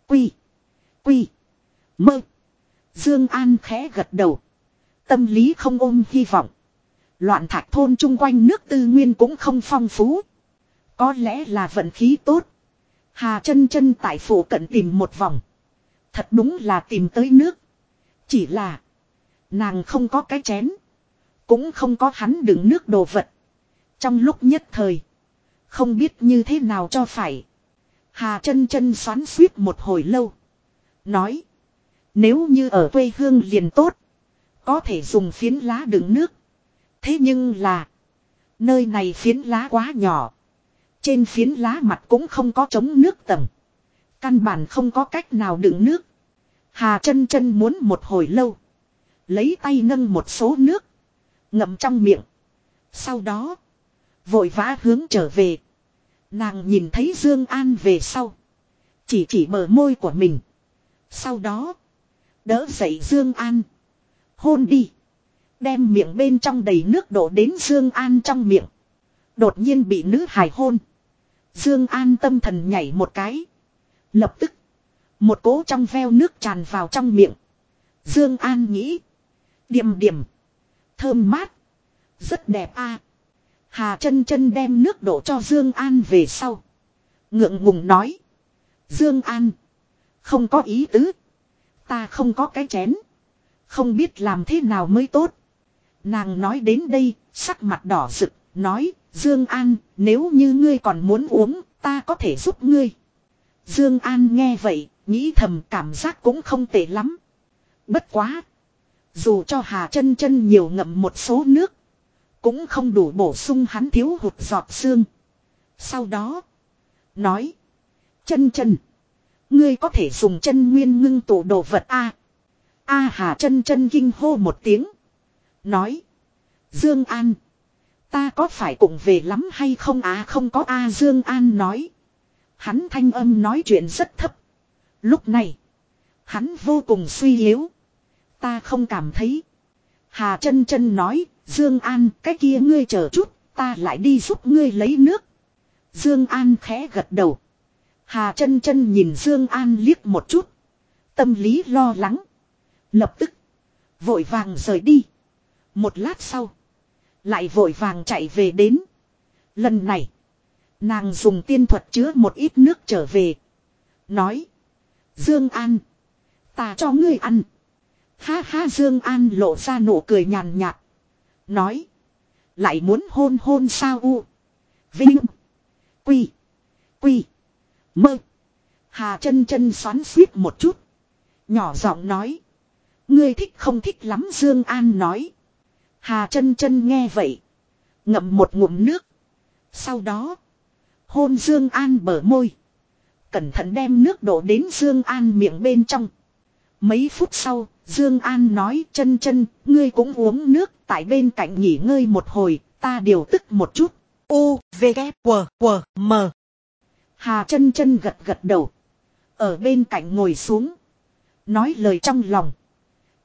Quy. Quy. Mơ. Dương An khẽ gật đầu. Tâm lý không ôm hy vọng. Loạn thạch thôn chung quanh nước tư nguyên cũng không phong phú. Có lẽ là vận khí tốt. Hà chân chân tại phủ cận tìm một vòng. Thật đúng là tìm tới nước. Chỉ là. Nàng không có cái chén. Cũng không có hắn đựng nước đồ vật. Trong lúc nhất thời. Không biết như thế nào cho phải. Hà chân chân xoắn suýt một hồi lâu. Nói. Nếu như ở quê hương liền tốt. Có thể dùng phiến lá đựng nước. Thế nhưng là. Nơi này phiến lá quá nhỏ. Trên phiến lá mặt cũng không có chống nước tầng. Căn bản không có cách nào đựng nước. Hà chân chân muốn một hồi lâu. Lấy tay nâng một số nước. Ngậm trong miệng. Sau đó. Vội vã hướng trở về. Nàng nhìn thấy Dương An về sau. Chỉ chỉ bờ môi của mình. Sau đó. Đỡ dậy Dương An. Hôn đi. Đem miệng bên trong đầy nước đổ đến Dương An trong miệng. Đột nhiên bị nữ hài hôn. Dương An tâm thần nhảy một cái. Lập tức. Một cỗ trong veo nước tràn vào trong miệng. Dương An nghĩ. điểm điểm, Thơm mát. Rất đẹp a. Hà chân chân đem nước đổ cho Dương An về sau. Ngượng ngùng nói. Dương An. Không có ý tứ. Ta không có cái chén. Không biết làm thế nào mới tốt. Nàng nói đến đây, sắc mặt đỏ rực, nói, Dương An, nếu như ngươi còn muốn uống, ta có thể giúp ngươi. Dương An nghe vậy, nghĩ thầm cảm giác cũng không tệ lắm. Bất quá. Dù cho Hà chân chân nhiều ngậm một số nước. Cũng không đủ bổ sung hắn thiếu hụt giọt xương. Sau đó. Nói. Chân chân. Ngươi có thể dùng chân nguyên ngưng tụ đồ vật A. A Hà chân chân kinh hô một tiếng. Nói. Dương An. Ta có phải cùng về lắm hay không á à, không có A Dương An nói. Hắn thanh âm nói chuyện rất thấp. Lúc này. Hắn vô cùng suy yếu. Ta không cảm thấy. Hà chân chân nói. Dương An cái kia ngươi chờ chút. Ta lại đi giúp ngươi lấy nước. Dương An khẽ gật đầu. Hà chân chân nhìn Dương An liếc một chút. Tâm lý lo lắng. Lập tức. Vội vàng rời đi. Một lát sau. Lại vội vàng chạy về đến. Lần này. Nàng dùng tiên thuật chứa một ít nước trở về. Nói. Dương An. Ta cho ngươi ăn. Ha ha, Dương An lộ ra nụ cười nhàn nhạt. Nói. Lại muốn hôn hôn sao u. Vinh. Quy. Quy. Mơ. Hà chân chân xoắn suýt một chút. Nhỏ giọng nói. Ngươi thích không thích lắm Dương An nói. Hà chân chân nghe vậy. Ngậm một ngụm nước. Sau đó. Hôn Dương An bờ môi. Cẩn thận đem nước đổ đến Dương An miệng bên trong. Mấy phút sau, Dương An nói chân chân, ngươi cũng uống nước tại bên cạnh nghỉ ngơi một hồi, ta điều tức một chút. U, V, K, W, W, M. Hà chân chân gật gật đầu. Ở bên cạnh ngồi xuống. Nói lời trong lòng.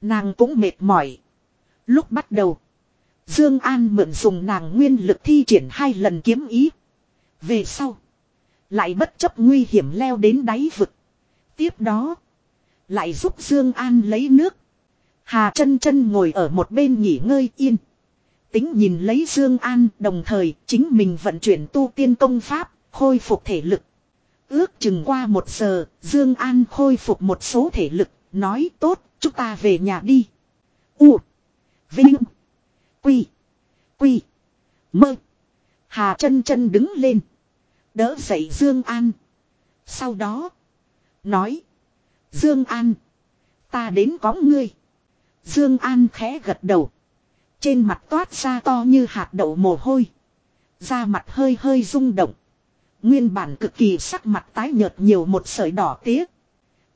Nàng cũng mệt mỏi. Lúc bắt đầu. Dương An mượn dùng nàng nguyên lực thi triển hai lần kiếm ý. Về sau. Lại bất chấp nguy hiểm leo đến đáy vực. Tiếp đó. Lại giúp Dương An lấy nước. Hà chân chân ngồi ở một bên nghỉ ngơi yên. Tính nhìn lấy Dương An đồng thời chính mình vận chuyển tu tiên công pháp, khôi phục thể lực. Ước chừng qua một giờ, Dương An khôi phục một số thể lực, nói tốt, chúng ta về nhà đi. U. Vinh. Quy. Quy. Mơ. Hà chân chân đứng lên. Đỡ dậy Dương An. Sau đó. Nói. Dương An. Ta đến có ngươi. Dương An khẽ gật đầu. Trên mặt toát ra to như hạt đậu mồ hôi. Da mặt hơi hơi rung động. Nguyên bản cực kỳ sắc mặt tái nhợt nhiều một sợi đỏ tía.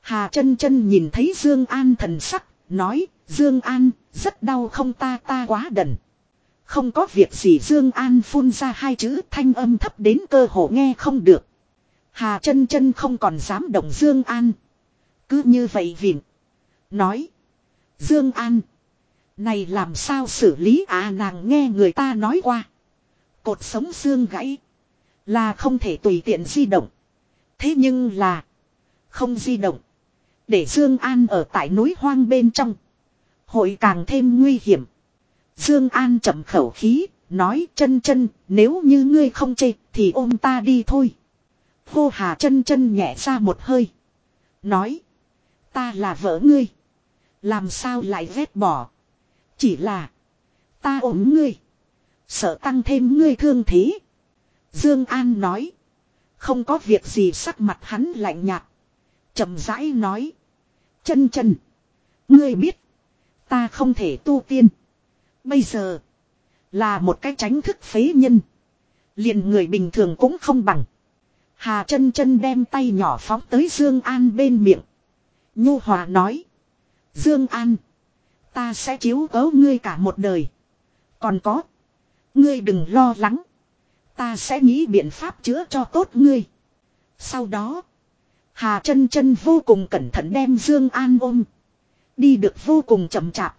Hà chân chân nhìn thấy Dương An thần sắc, nói, Dương An, rất đau không ta ta quá đần. Không có việc gì Dương An phun ra hai chữ thanh âm thấp đến cơ hồ nghe không được. Hà chân chân không còn dám động Dương An. Cứ như vậy vịn. Nói. Dương An. Này làm sao xử lý à nàng nghe người ta nói qua. Cột sống xương gãy. Là không thể tùy tiện di động. Thế nhưng là. Không di động. Để Dương An ở tại núi hoang bên trong. Hội càng thêm nguy hiểm. Dương An chậm khẩu khí. Nói, chân chân, nếu như ngươi không chê, thì ôm ta đi thôi. Khô hà chân chân nhẹ ra một hơi. Nói. Ta là vợ ngươi. Làm sao lại ghét bỏ. Chỉ là. Ta ôm ngươi. Sợ tăng thêm ngươi thương thế. Dương An nói. Không có việc gì sắc mặt hắn lạnh nhạt. chậm rãi nói. Chân chân. Ngươi biết. Ta không thể tu tiên. Bây giờ. Là một cái tránh thức phế nhân. liền người bình thường cũng không bằng. Hà chân chân đem tay nhỏ phóng tới Dương An bên miệng. Nhu hòa nói. Dương An. Ta sẽ chiếu cố ngươi cả một đời. Còn có. Ngươi đừng lo lắng. Ta sẽ nghĩ biện pháp chữa cho tốt ngươi. Sau đó. Hà chân chân vô cùng cẩn thận đem Dương An ôm. Đi được vô cùng chậm chạp.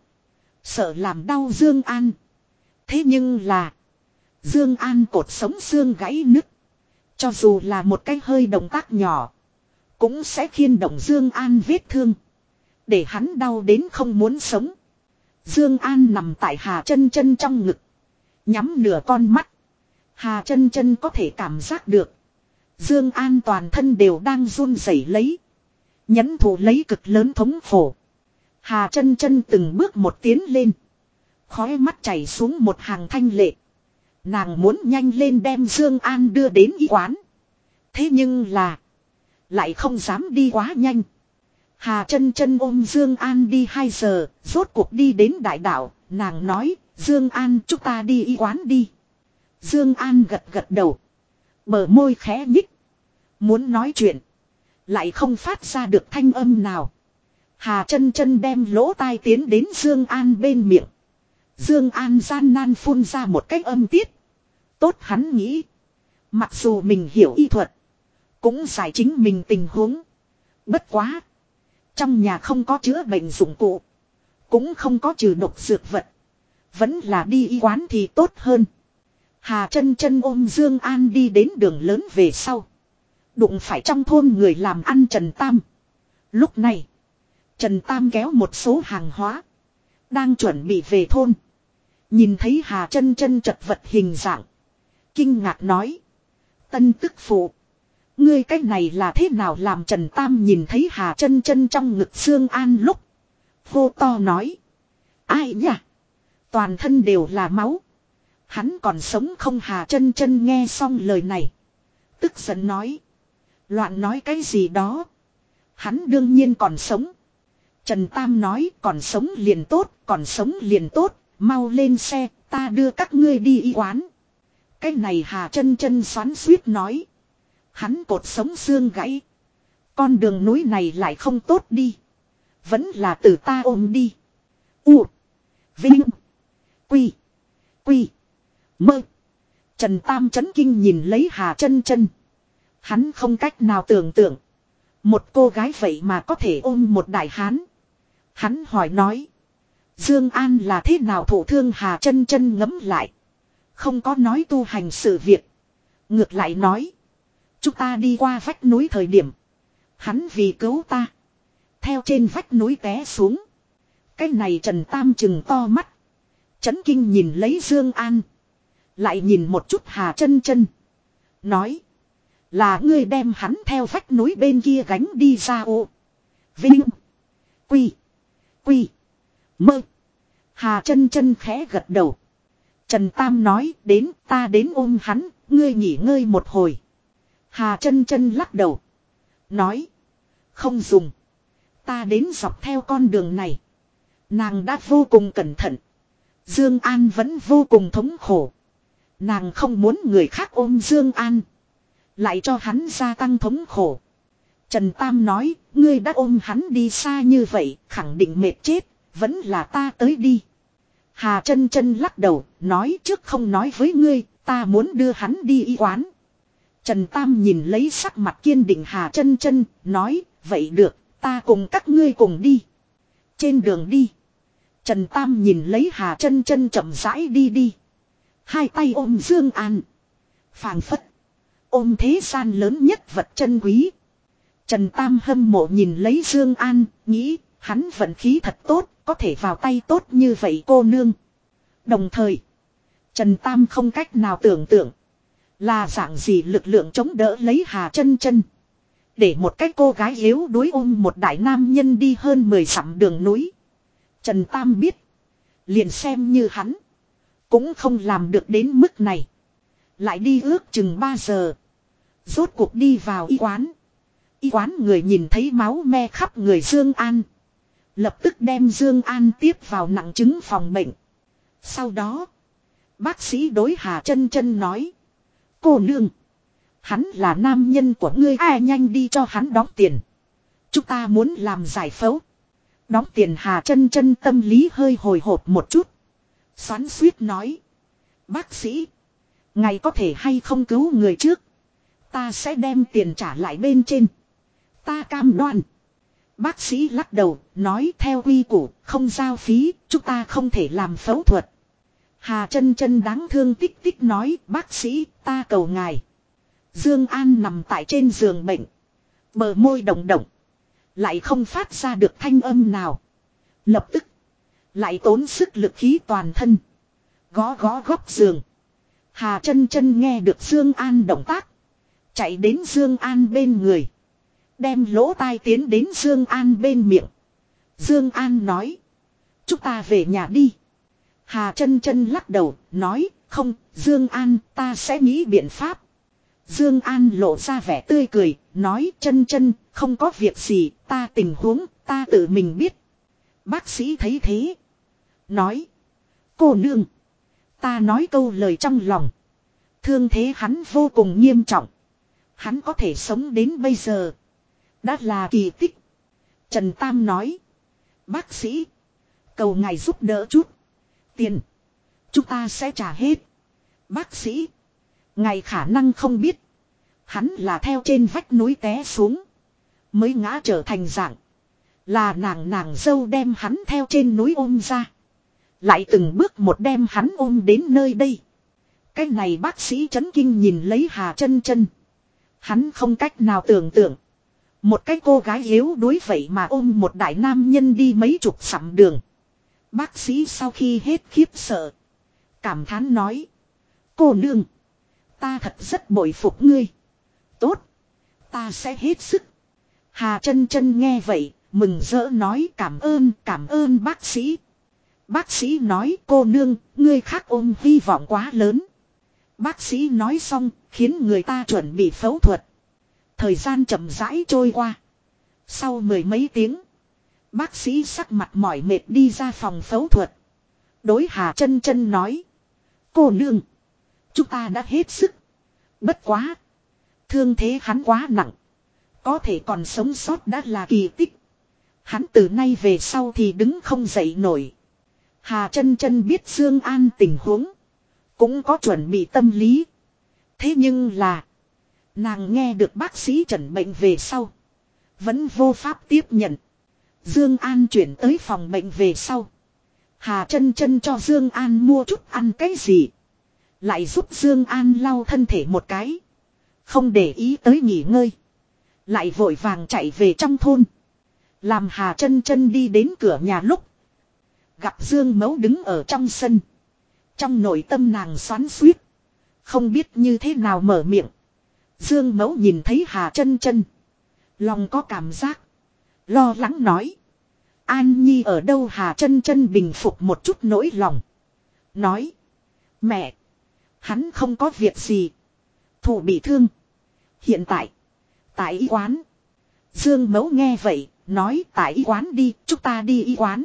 Sợ làm đau Dương An. Thế nhưng là. Dương An cột sống xương gãy nứt. Cho dù là một cái hơi động tác nhỏ. Cũng sẽ khiên động Dương An vết thương. Để hắn đau đến không muốn sống. Dương An nằm tại Hà chân chân trong ngực. Nhắm nửa con mắt. Hà chân chân có thể cảm giác được. Dương An toàn thân đều đang run rẩy lấy. Nhẫn thủ lấy cực lớn thống khổ. Hà chân chân từng bước một tiến lên. Khói mắt chảy xuống một hàng thanh lệ. Nàng muốn nhanh lên đem Dương An đưa đến y quán. Thế nhưng là. Lại không dám đi quá nhanh. Hà chân chân ôm Dương An đi 2 giờ. Rốt cuộc đi đến đại đảo. Nàng nói. Dương An, chúng ta đi y quán đi. Dương An gật gật đầu. Bờ môi khẽ nhích. Muốn nói chuyện. Lại không phát ra được thanh âm nào. Hà chân chân đem lỗ tai tiến đến Dương An bên miệng. Dương An gian nan phun ra một cách âm tiết. Tốt hắn nghĩ. Mặc dù mình hiểu y thuật. Cũng giải chính mình tình huống. Bất quá. Trong nhà không có chữa bệnh dụng cụ. Cũng không có trừ độc dược vật. Vẫn là đi y quán thì tốt hơn. Hà chân chân ôm Dương An đi đến đường lớn về sau. Đụng phải trong thôn người làm ăn Trần Tam. Lúc này. Trần Tam kéo một số hàng hóa. Đang chuẩn bị về thôn. Nhìn thấy Hà chân chân chật vật hình dạng. Kinh ngạc nói. Tân tức phụ. Ngươi cách này là thế nào làm Trần Tam nhìn thấy Hà chân chân trong ngực xương an lúc. Hô to nói. Ai nhỉ? Toàn thân đều là máu. Hắn còn sống không Hà chân chân nghe xong lời này. Tức giận nói. Loạn nói cái gì đó. Hắn đương nhiên còn sống. Trần Tam nói còn sống liền tốt, còn sống liền tốt, mau lên xe, ta đưa các ngươi đi y quán. Cái này Hà chân chân xoắn suýt nói. Hắn cột sống xương gãy. Con đường núi này lại không tốt đi. Vẫn là từ ta ôm đi. U. Vinh. Quy. Quy. Mơ. Trần Tam chấn kinh nhìn lấy Hà chân chân. Hắn không cách nào tưởng tượng. Một cô gái vậy mà có thể ôm một đại hán. Hắn hỏi nói. Dương An là thế nào thổ thương Hà chân chân ngấm lại. Không có nói tu hành sự việc. Ngược lại nói. Chúng ta đi qua vách núi thời điểm. Hắn vì cứu ta. Theo trên vách núi té xuống. Cái này Trần Tam chừng to mắt. Chấn kinh nhìn lấy Dương An. Lại nhìn một chút Hà chân chân. Nói. Là ngươi đem hắn theo vách núi bên kia gánh đi ra ô. Vinh. Quy. Quy. Mơ. Hà chân chân khẽ gật đầu. Trần Tam nói đến ta đến ôm hắn, ngươi nghỉ ngơi một hồi. Hà chân chân lắc đầu. Nói. Không dùng. Ta đến dọc theo con đường này. Nàng đã vô cùng cẩn thận. Dương An vẫn vô cùng thống khổ. Nàng không muốn người khác ôm Dương An. Lại cho hắn gia tăng thống khổ. Trần Tam nói, ngươi đã ôm hắn đi xa như vậy, khẳng định mệt chết, vẫn là ta tới đi. Hà chân chân lắc đầu, nói trước không nói với ngươi, ta muốn đưa hắn đi y quán. Trần Tam nhìn lấy sắc mặt kiên định Hà chân chân, nói, vậy được, ta cùng các ngươi cùng đi. Trên đường đi, Trần Tam nhìn lấy Hà chân chân chậm rãi đi đi. Hai tay ôm Dương An. Phàng phất. Ôm thế gian lớn nhất vật chân quý. Trần Tam hâm mộ nhìn lấy Dương An, nghĩ, hắn vận khí thật tốt, có thể vào tay tốt như vậy cô nương. Đồng thời, Trần Tam không cách nào tưởng tượng là dạng gì lực lượng chống đỡ lấy Hà Chân Chân, để một cái cô gái yếu đuối ôm một đại nam nhân đi hơn 10 dặm đường núi. Trần Tam biết, liền xem như hắn, cũng không làm được đến mức này. Lại đi ước chừng 3 giờ, rốt cuộc đi vào y quán. Y quán người nhìn thấy máu me khắp người Dương An. Lập tức đem Dương An tiếp vào nặng chứng phòng bệnh. Sau đó, bác sĩ đối Hà chân chân nói. Cô nương, hắn là nam nhân của ngươi ai nhanh đi cho hắn đóng tiền. Chúng ta muốn làm giải phẫu. Đóng tiền Hà chân chân tâm lý hơi hồi hộp một chút. Xoắn xuýt nói. Bác sĩ, ngài có thể hay không cứu người trước. Ta sẽ đem tiền trả lại bên trên. Ta cam đoan. Bác sĩ lắc đầu, nói theo quy củ, không giao phí, chúng ta không thể làm phẫu thuật. Hà chân chân đáng thương tích tích nói, bác sĩ, ta cầu ngài. Dương An nằm tại trên giường bệnh. Bờ môi động động. Lại không phát ra được thanh âm nào. Lập tức. Lại tốn sức lực khí toàn thân. Gó gó góc giường. Hà chân chân nghe được Dương An động tác. Chạy đến Dương An bên người. Đem lỗ tai tiến đến Dương An bên miệng. Dương An nói. Chúng ta về nhà đi. Hà chân chân lắc đầu, nói, không, Dương An, ta sẽ nghĩ biện pháp. Dương An lộ ra vẻ tươi cười, nói chân chân, không có việc gì, ta tình huống, ta tự mình biết. Bác sĩ thấy thế. Nói. Cô nương. Ta nói câu lời trong lòng. Thương thế hắn vô cùng nghiêm trọng. Hắn có thể sống đến bây giờ. Đã là kỳ tích. Trần Tam nói. Bác sĩ. Cầu ngài giúp đỡ chút. Tiền. Chúng ta sẽ trả hết. Bác sĩ. Ngài khả năng không biết. Hắn là theo trên vách núi té xuống. Mới ngã trở thành dạng. Là nàng nàng dâu đem hắn theo trên núi ôm ra. Lại từng bước một đem hắn ôm đến nơi đây. Cái này bác sĩ chấn kinh nhìn lấy Hà chân chân. Hắn không cách nào tưởng tượng. Một cái cô gái yếu đuối vậy mà ôm một đại nam nhân đi mấy chục sẵm đường. Bác sĩ sau khi hết khiếp sợ. Cảm thán nói. Cô nương. Ta thật rất bội phục ngươi. Tốt. Ta sẽ hết sức. Hà chân chân nghe vậy. Mừng rỡ nói, cảm ơn cảm ơn bác sĩ. Bác sĩ nói, cô nương. Ngươi khác ôm hy vọng quá lớn. Bác sĩ nói xong. Khiến người ta chuẩn bị phẫu thuật. Thời gian chậm rãi trôi qua. Sau mười mấy tiếng. Bác sĩ sắc mặt mỏi mệt đi ra phòng phẫu thuật. Đối Hà chân chân nói. Cô nương. Chúng ta đã hết sức. Bất quá. Thương thế hắn quá nặng. Có thể còn sống sót đã là kỳ tích. Hắn từ nay về sau thì đứng không dậy nổi. Hà chân chân biết Dương An tình huống. Cũng có chuẩn bị tâm lý. Thế nhưng là. Nàng nghe được bác sĩ trần bệnh về sau. Vẫn vô pháp tiếp nhận. Dương An chuyển tới phòng bệnh về sau. Hà chân chân cho Dương An mua chút ăn cái gì. Lại giúp Dương An lau thân thể một cái. Không để ý tới nghỉ ngơi. Lại vội vàng chạy về trong thôn. Làm Hà chân chân đi đến cửa nhà lúc. Gặp Dương Mấu đứng ở trong sân. Trong nội tâm nàng xoắn xuýt. Không biết như thế nào mở miệng. Dương mẫu nhìn thấy Hà chân chân. Lòng có cảm giác. Lo lắng nói. An Nhi ở đâu Hà chân chân bình phục một chút nỗi lòng. Nói. Mẹ. Hắn không có việc gì. Thủ bị thương. Hiện tại. Tại y quán. Dương mẫu nghe vậy. Nói tại y quán đi. Chúng ta đi y quán.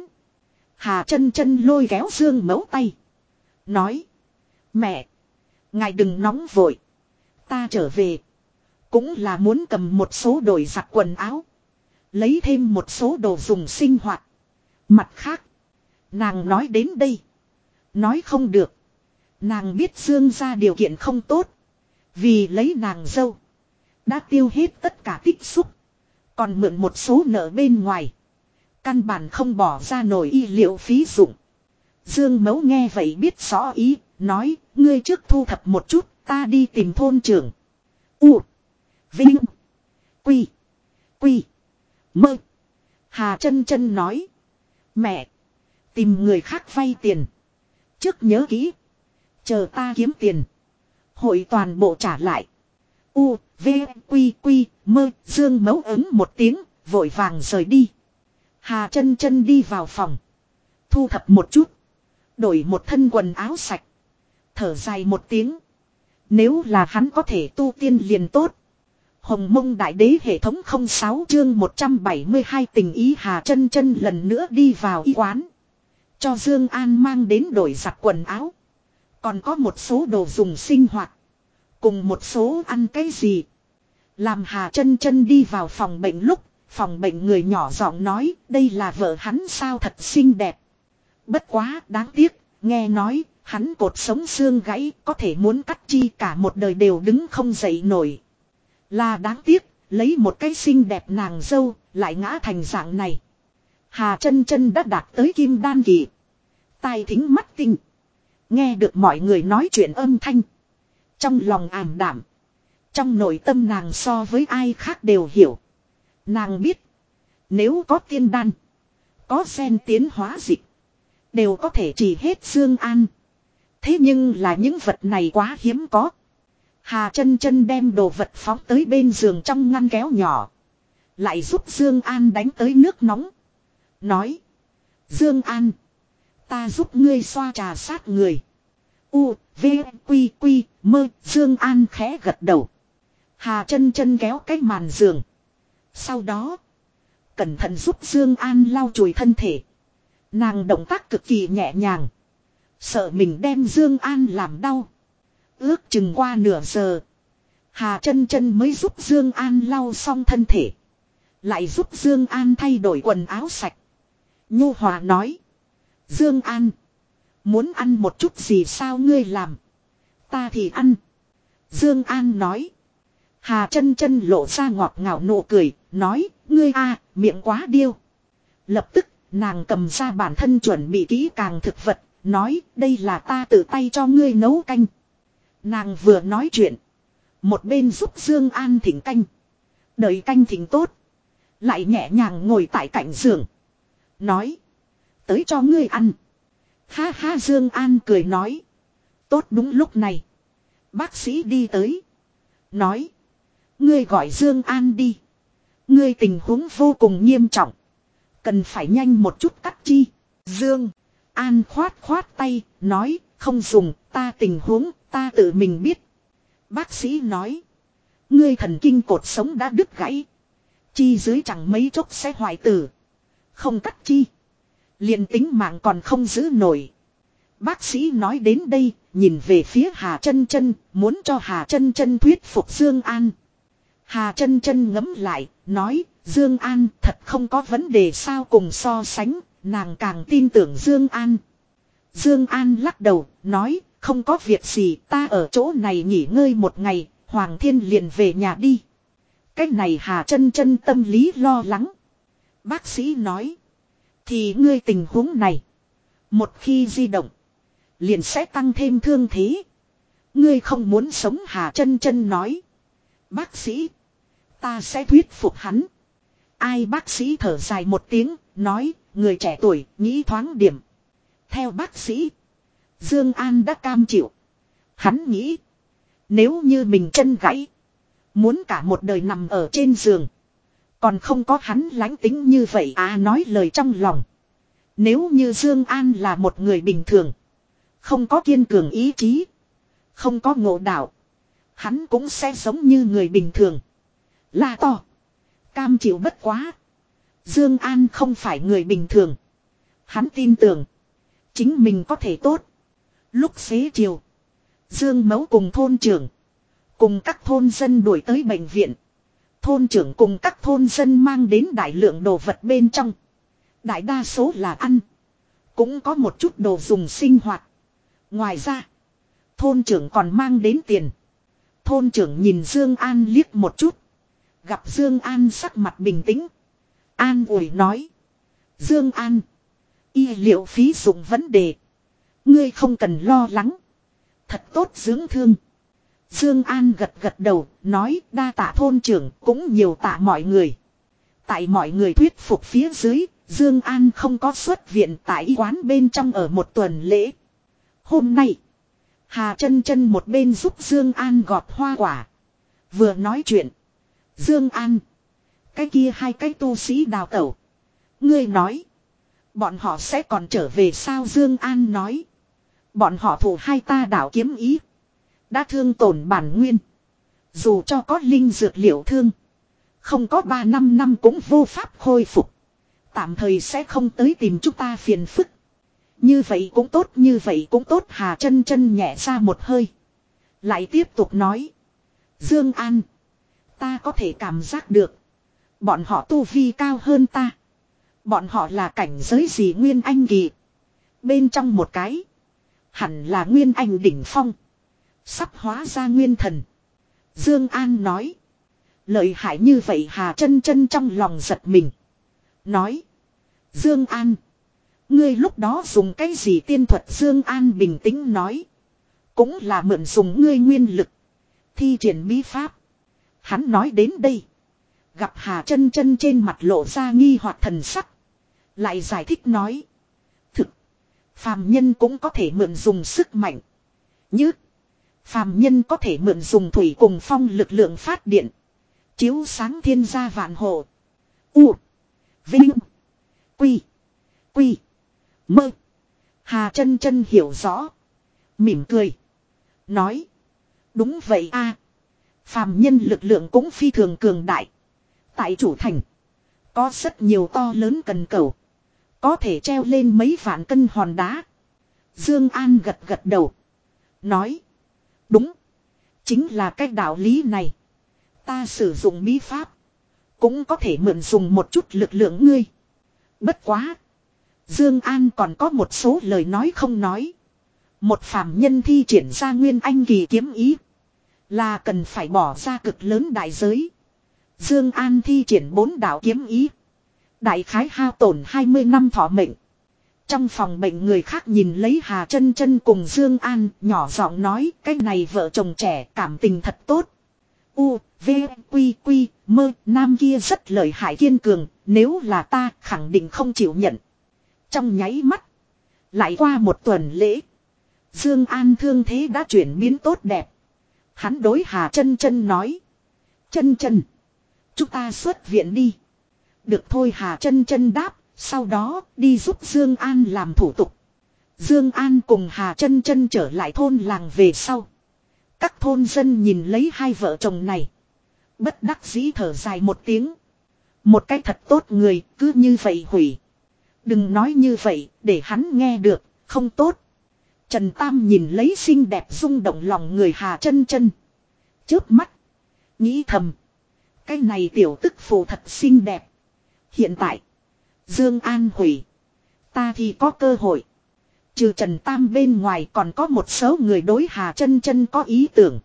Hà chân chân lôi kéo Dương mẫu tay. Nói. Mẹ. Ngài đừng nóng vội. Ta trở về. Cũng là muốn cầm một số đổi giặt quần áo. Lấy thêm một số đồ dùng sinh hoạt. Mặt khác. Nàng nói đến đây. Nói không được. Nàng biết Dương ra điều kiện không tốt. Vì lấy nàng dâu. Đã tiêu hết tất cả tích xúc. Còn mượn một số nợ bên ngoài. Căn bản không bỏ ra nổi y liệu phí dụng. Dương mấu nghe vậy biết rõ ý. Nói. Ngươi trước thu thập một chút. Ta đi tìm thôn trưởng. U. Vinh. Quy. Quy. Mơ. Hà chân chân nói. Mẹ. Tìm người khác vay tiền. Trước nhớ kỹ. Chờ ta kiếm tiền. Hội toàn bộ trả lại. U, V, Quy, Quy, Mơ, Dương mấu ứng một tiếng, vội vàng rời đi. Hà chân chân đi vào phòng. Thu thập một chút. Đổi một thân quần áo sạch. Thở dài một tiếng. Nếu là hắn có thể tu tiên liền tốt. Hồng mông đại đế hệ thống 06 chương 172 tình ý Hà chân chân lần nữa đi vào y quán. Cho Dương An mang đến đổi giặt quần áo. Còn có một số đồ dùng sinh hoạt. Cùng một số ăn cái gì. Làm Hà chân chân đi vào phòng bệnh lúc. Phòng bệnh người nhỏ giọng nói, đây là vợ hắn sao thật xinh đẹp. Bất quá, đáng tiếc. Nghe nói Hắn cột sống xương gãy có thể muốn cắt chi cả một đời đều đứng không dậy nổi. Là đáng tiếc, lấy một cái xinh đẹp nàng dâu, lại ngã thành dạng này. Hà chân chân đã đạt tới kim đan kỳ. Tai thính mắt tinh. Nghe được mọi người nói chuyện âm thanh. Trong lòng ảm đảm. Trong nội tâm nàng so với ai khác đều hiểu. Nàng biết. Nếu có tiên đan. Có sen tiến hóa dịch. Đều có thể chỉ hết xương An. Thế nhưng là những vật này quá hiếm có. Hà chân chân đem đồ vật phóng tới bên giường trong ngăn kéo nhỏ. Lại giúp Dương An đánh tới nước nóng. Nói. Dương An. Ta giúp ngươi xoa trà sát người. U, V, Quy, Quy, mơ, Dương An khẽ gật đầu. Hà chân chân kéo cái màn giường. Sau đó. Cẩn thận giúp Dương An lau chùi thân thể. Nàng động tác cực kỳ nhẹ nhàng. Sợ mình đem Dương An làm đau. Ước chừng qua nửa giờ. Hà chân chân mới giúp Dương An lau xong thân thể. Lại giúp Dương An thay đổi quần áo sạch. Nhu Hòa nói. Dương An. Muốn ăn một chút gì sao ngươi làm. Ta thì ăn. Dương An nói. Hà chân chân lộ ra ngọt ngào nụ cười. Nói. Ngươi a, miệng quá điêu. Lập tức, nàng cầm ra bản thân chuẩn bị kỹ càng thực vật. Nói, đây là ta tự tay cho ngươi nấu canh. Nàng vừa nói chuyện. Một bên giúp Dương An thỉnh canh. Đợi canh thỉnh tốt. Lại nhẹ nhàng ngồi tại cạnh giường. Nói. Tới cho ngươi ăn. Ha ha, Dương An cười nói. Tốt đúng lúc này. Bác sĩ đi tới. Nói. Ngươi gọi Dương An đi. Ngươi tình huống vô cùng nghiêm trọng. Cần phải nhanh một chút cắt chi. Dương. An khoát khoát tay. Nói. Không dùng. Ta tình huống. Ta tự mình biết. Bác sĩ nói. Ngươi thần kinh cột sống đã đứt gãy. Chi dưới chẳng mấy chốc sẽ hoại tử. Không cắt chi. liền tính mạng còn không giữ nổi. Bác sĩ nói đến đây, nhìn về phía Hà chân chân, muốn cho Hà chân chân thuyết phục Dương An. Hà chân chân ngẫm lại, nói, Dương An thật không có vấn đề sao cùng so sánh, nàng càng tin tưởng Dương An. Dương An lắc đầu, nói, không có việc gì, ta ở chỗ này nghỉ ngơi một ngày, Hoàng Thiên liền về nhà đi. Cái này Hà chân chân tâm lý lo lắng. Bác sĩ nói. Thì ngươi tình huống này. Một khi di động. Liền sẽ tăng thêm thương thế. Ngươi không muốn sống Hà chân chân nói. Bác sĩ. Ta sẽ thuyết phục hắn. Ai bác sĩ thở dài một tiếng. Nói. Người trẻ tuổi, nghĩ thoáng điểm. Theo bác sĩ. Dương An đã cam chịu. Hắn nghĩ. Nếu như mình chân gãy. Muốn cả một đời nằm ở trên giường. Còn không có hắn lánh tính như vậy à nói lời trong lòng. Nếu như Dương An là một người bình thường. Không có kiên cường ý chí. Không có ngộ đạo. Hắn cũng sẽ giống như người bình thường. là to. Cam chịu bất quá. Dương An không phải người bình thường. Hắn tin tưởng. Chính mình có thể tốt. Lúc xế chiều. Dương Mấu cùng thôn trưởng. Cùng các thôn dân đuổi tới bệnh viện. Thôn trưởng cùng các thôn dân mang đến đại lượng đồ vật bên trong. Đại đa số là ăn. Cũng có một chút đồ dùng sinh hoạt. Ngoài ra. Thôn trưởng còn mang đến tiền. Thôn trưởng nhìn Dương An liếc một chút. Gặp Dương An sắc mặt bình tĩnh. An ủi nói. Dương An. Y liệu phí dụng vấn đề. Ngươi không cần lo lắng. Thật tốt dưỡng thương. Dương An gật gật đầu, nói đa tạ thôn trưởng cũng nhiều tạ mọi người. Tại mọi người thuyết phục phía dưới, Dương An không có xuất viện tại quán bên trong ở một tuần lễ. Hôm nay, Hà chân chân một bên giúp Dương An gọt hoa quả. Vừa nói chuyện. Dương An. Cái kia hai cái tu sĩ đào tẩu. Ngươi nói. Bọn họ sẽ còn trở về sao Dương An nói. Bọn họ thủ hai ta đảo kiếm ý. Đã thương tổn bản nguyên. Dù cho có linh dược liệu thương. Không có ba năm năm cũng vô pháp khôi phục. Tạm thời sẽ không tới tìm chúng ta phiền phức. Như vậy cũng tốt, như vậy cũng tốt, Hà chân chân nhẹ ra một hơi. Lại tiếp tục nói. Dương An. Ta có thể cảm giác được. Bọn họ tu vi cao hơn ta. Bọn họ là cảnh giới gì nguyên anh kỳ. Bên trong một cái. Hẳn là nguyên anh đỉnh phong. Sắp hóa ra nguyên thần. Dương An nói. Lợi hại như vậy Hà chân chân trong lòng giật mình. Nói. Dương An. Ngươi lúc đó dùng cái gì tiên thuật Dương An bình tĩnh nói. Cũng là mượn dùng ngươi nguyên lực. Thi triển bí pháp. Hắn nói đến đây. Gặp Hà chân chân trên mặt lộ ra nghi hoặc thần sắc. Lại giải thích nói. Thực. Phàm nhân cũng có thể mượn dùng sức mạnh. Như. Phàm nhân có thể mượn dùng thủy cùng phong lực lượng phát điện. Chiếu sáng thiên gia vạn hộ. U. Vinh. Quy. Quy. Mơ. Hà chân chân hiểu rõ. Mỉm cười. Nói. Đúng vậy a Phàm nhân lực lượng cũng phi thường cường đại. Tại chủ thành. Có rất nhiều to lớn cần cầu. Có thể treo lên mấy vạn cân hòn đá. Dương An gật gật đầu. Nói. Đúng. Chính là cái đạo lý này. Ta sử dụng bí pháp. Cũng có thể mượn dùng một chút lực lượng ngươi. Bất quá. Dương An còn có một số lời nói không nói. Một phàm nhân thi triển ra nguyên anh kỳ kiếm ý. Là cần phải bỏ ra cực lớn đại giới. Dương An thi triển bốn đạo kiếm ý. Đại khái hao tổn 20 năm thọ mệnh. Trong phòng bệnh người khác nhìn lấy Hà chân chân cùng Dương An, nhỏ giọng nói, cái này vợ chồng trẻ cảm tình thật tốt. U, V, Quy, Quy, mơ, nam kia rất lợi hại kiên cường, nếu là ta khẳng định không chịu nhận. Trong nháy mắt, lại qua một tuần lễ, Dương An thương thế đã chuyển biến tốt đẹp. Hắn đối Hà chân chân nói, chân chân, chúng ta xuất viện đi. Được thôi Hà chân chân đáp, sau đó đi giúp Dương An làm thủ tục. Dương An cùng Hà chân chân trở lại thôn làng về sau. Các thôn dân nhìn lấy hai vợ chồng này. Bất đắc dĩ thở dài một tiếng. Một cái thật tốt người cứ như vậy hủy. Đừng nói như vậy để hắn nghe được, không tốt. Trần Tam nhìn lấy xinh đẹp rung động lòng người Hà chân chân. Chớp mắt. Nghĩ thầm. Cái này tiểu tức phụ thật xinh đẹp. Hiện tại. Dương An hủy. Ta thì có cơ hội. Trừ Trần Tam bên ngoài còn có một số người đối Hà chân chân có ý tưởng.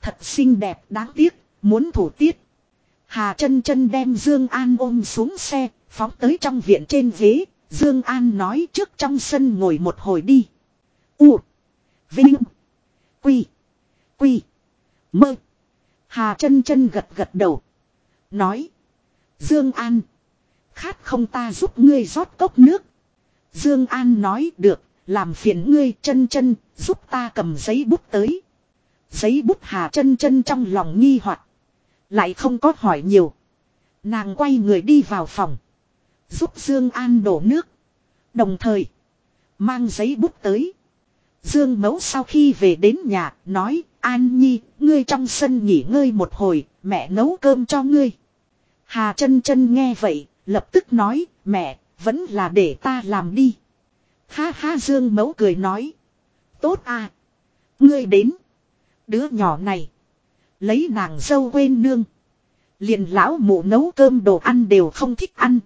Thật xinh đẹp đáng tiếc, muốn thủ tiết. Hà chân chân đem Dương An ôm xuống xe, phóng tới trong viện trên ghế. Dương An nói trước trong sân ngồi một hồi đi. U. Vinh. Quy. Quy. Mơ. Hà chân chân gật gật đầu. Nói. Dương An. Khát không ta giúp ngươi rót cốc nước. Dương An nói được, làm phiền ngươi chân chân, giúp ta cầm giấy bút tới. Giấy bút hà chân chân trong lòng nghi hoặc Lại không có hỏi nhiều. Nàng quay người đi vào phòng. Giúp Dương An đổ nước. Đồng thời, mang giấy bút tới. Dương Mẫu sau khi về đến nhà, nói, An Nhi, ngươi trong sân nghỉ ngơi một hồi, mẹ nấu cơm cho ngươi. Hà chân chân nghe vậy, Lập tức nói, mẹ, vẫn là để ta làm đi. Ha ha Dương mẫu cười nói. Tốt à. Ngươi đến. Đứa nhỏ này. Lấy nàng dâu quên nương. Liền lão mụ nấu cơm đồ ăn đều không thích ăn.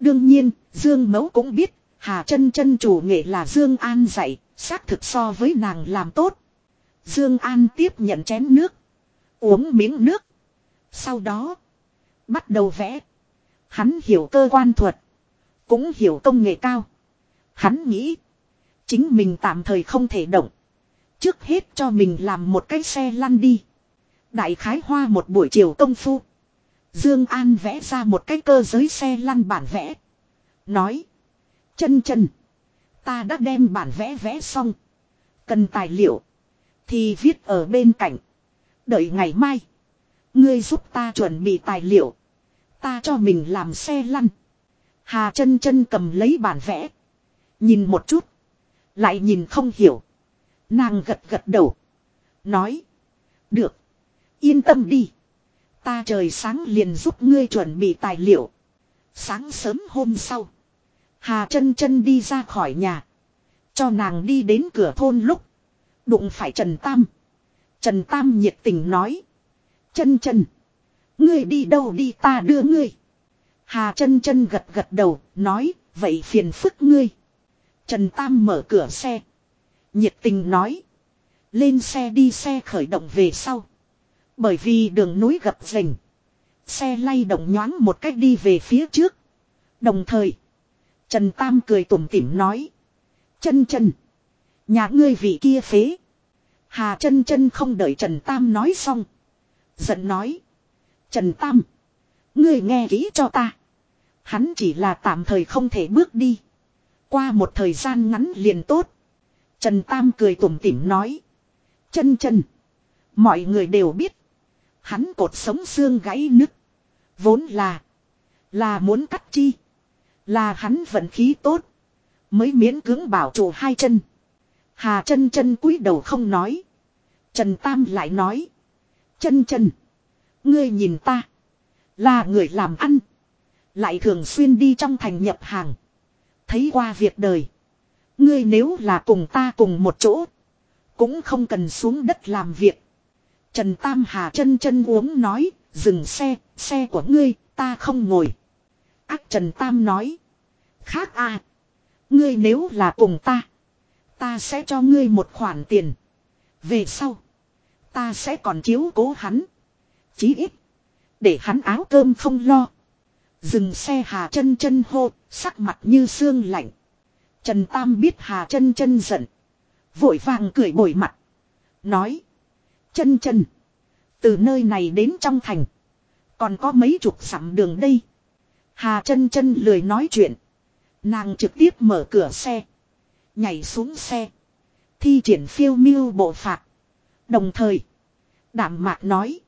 Đương nhiên, Dương mẫu cũng biết, Hà chân chân chủ nghệ là Dương An dạy, xác thực so với nàng làm tốt. Dương An tiếp nhận chén nước, uống miếng nước. Sau đó, bắt đầu vẽ. Hắn hiểu cơ quan thuật. Cũng hiểu công nghệ cao. Hắn nghĩ. Chính mình tạm thời không thể động. Trước hết cho mình làm một cái xe lăn đi. Đại khái hoa một buổi chiều công phu. Dương An vẽ ra một cái cơ giới xe lăn bản vẽ. Nói. Chân chân. Ta đã đem bản vẽ vẽ xong. Cần tài liệu. Thì viết ở bên cạnh. Đợi ngày mai. Ngươi giúp ta chuẩn bị tài liệu. Ta cho mình làm xe lăn. Hà chân chân cầm lấy bản vẽ. Nhìn một chút. Lại nhìn không hiểu. Nàng gật gật đầu. Nói. Được. Yên tâm đi. Ta trời sáng liền giúp ngươi chuẩn bị tài liệu. Sáng sớm hôm sau. Hà chân chân đi ra khỏi nhà. Cho nàng đi đến cửa thôn lúc. Đụng phải Trần Tam. Trần Tam nhiệt tình nói. Chân chân. Ngươi đi đâu đi ta đưa ngươi. Hà chân chân gật gật đầu, nói, vậy phiền phức ngươi. Trần Tam mở cửa xe. Nhiệt tình nói. Lên xe đi xe khởi động về sau. Bởi vì đường núi gập rình. Xe lay động nhoáng một cách đi về phía trước. Đồng thời. Trần Tam cười tủm tỉm nói. Chân chân. Nhà ngươi vị kia phế. Hà chân chân không đợi Trần Tam nói xong. Giận nói. Trần Tam. Ngươi nghe kỹ cho ta. Hắn chỉ là tạm thời không thể bước đi. Qua một thời gian ngắn liền tốt. Trần Tam cười tủm tỉm nói. Chân chân. Mọi người đều biết. Hắn cột sống xương gãy nứt. Vốn là. Là muốn cắt chi. Là hắn vận khí tốt. Mới miễn cưỡng bảo trụ hai chân. Hà chân chân cúi đầu không nói. Trần Tam lại nói. Chân chân. Ngươi nhìn ta. Là người làm ăn. Lại thường xuyên đi trong thành nhập hàng. Thấy qua việc đời. Ngươi nếu là cùng ta cùng một chỗ. Cũng không cần xuống đất làm việc. Trần Tam Hà chân chân uống nói. Dừng xe, xe của ngươi, ta không ngồi. Ác Trần Tam nói. Khác à. Ngươi nếu là cùng ta. Ta sẽ cho ngươi một khoản tiền. Về sau. Ta sẽ còn chiếu cố hắn. Chí ít. Để hắn áo cơm không lo. Dừng xe Hà chân chân hô, sắc mặt như xương lạnh. Trần Tam biết Hà chân chân giận. Vội vàng cười bồi mặt. Nói. Chân chân. Từ nơi này đến trong thành. Còn có mấy chục dặm đường đây. Hà chân chân lười nói chuyện. Nàng trực tiếp mở cửa xe. Nhảy xuống xe. Thi triển phiêu miêu bộ phạt. Đồng thời đạm mạc nói.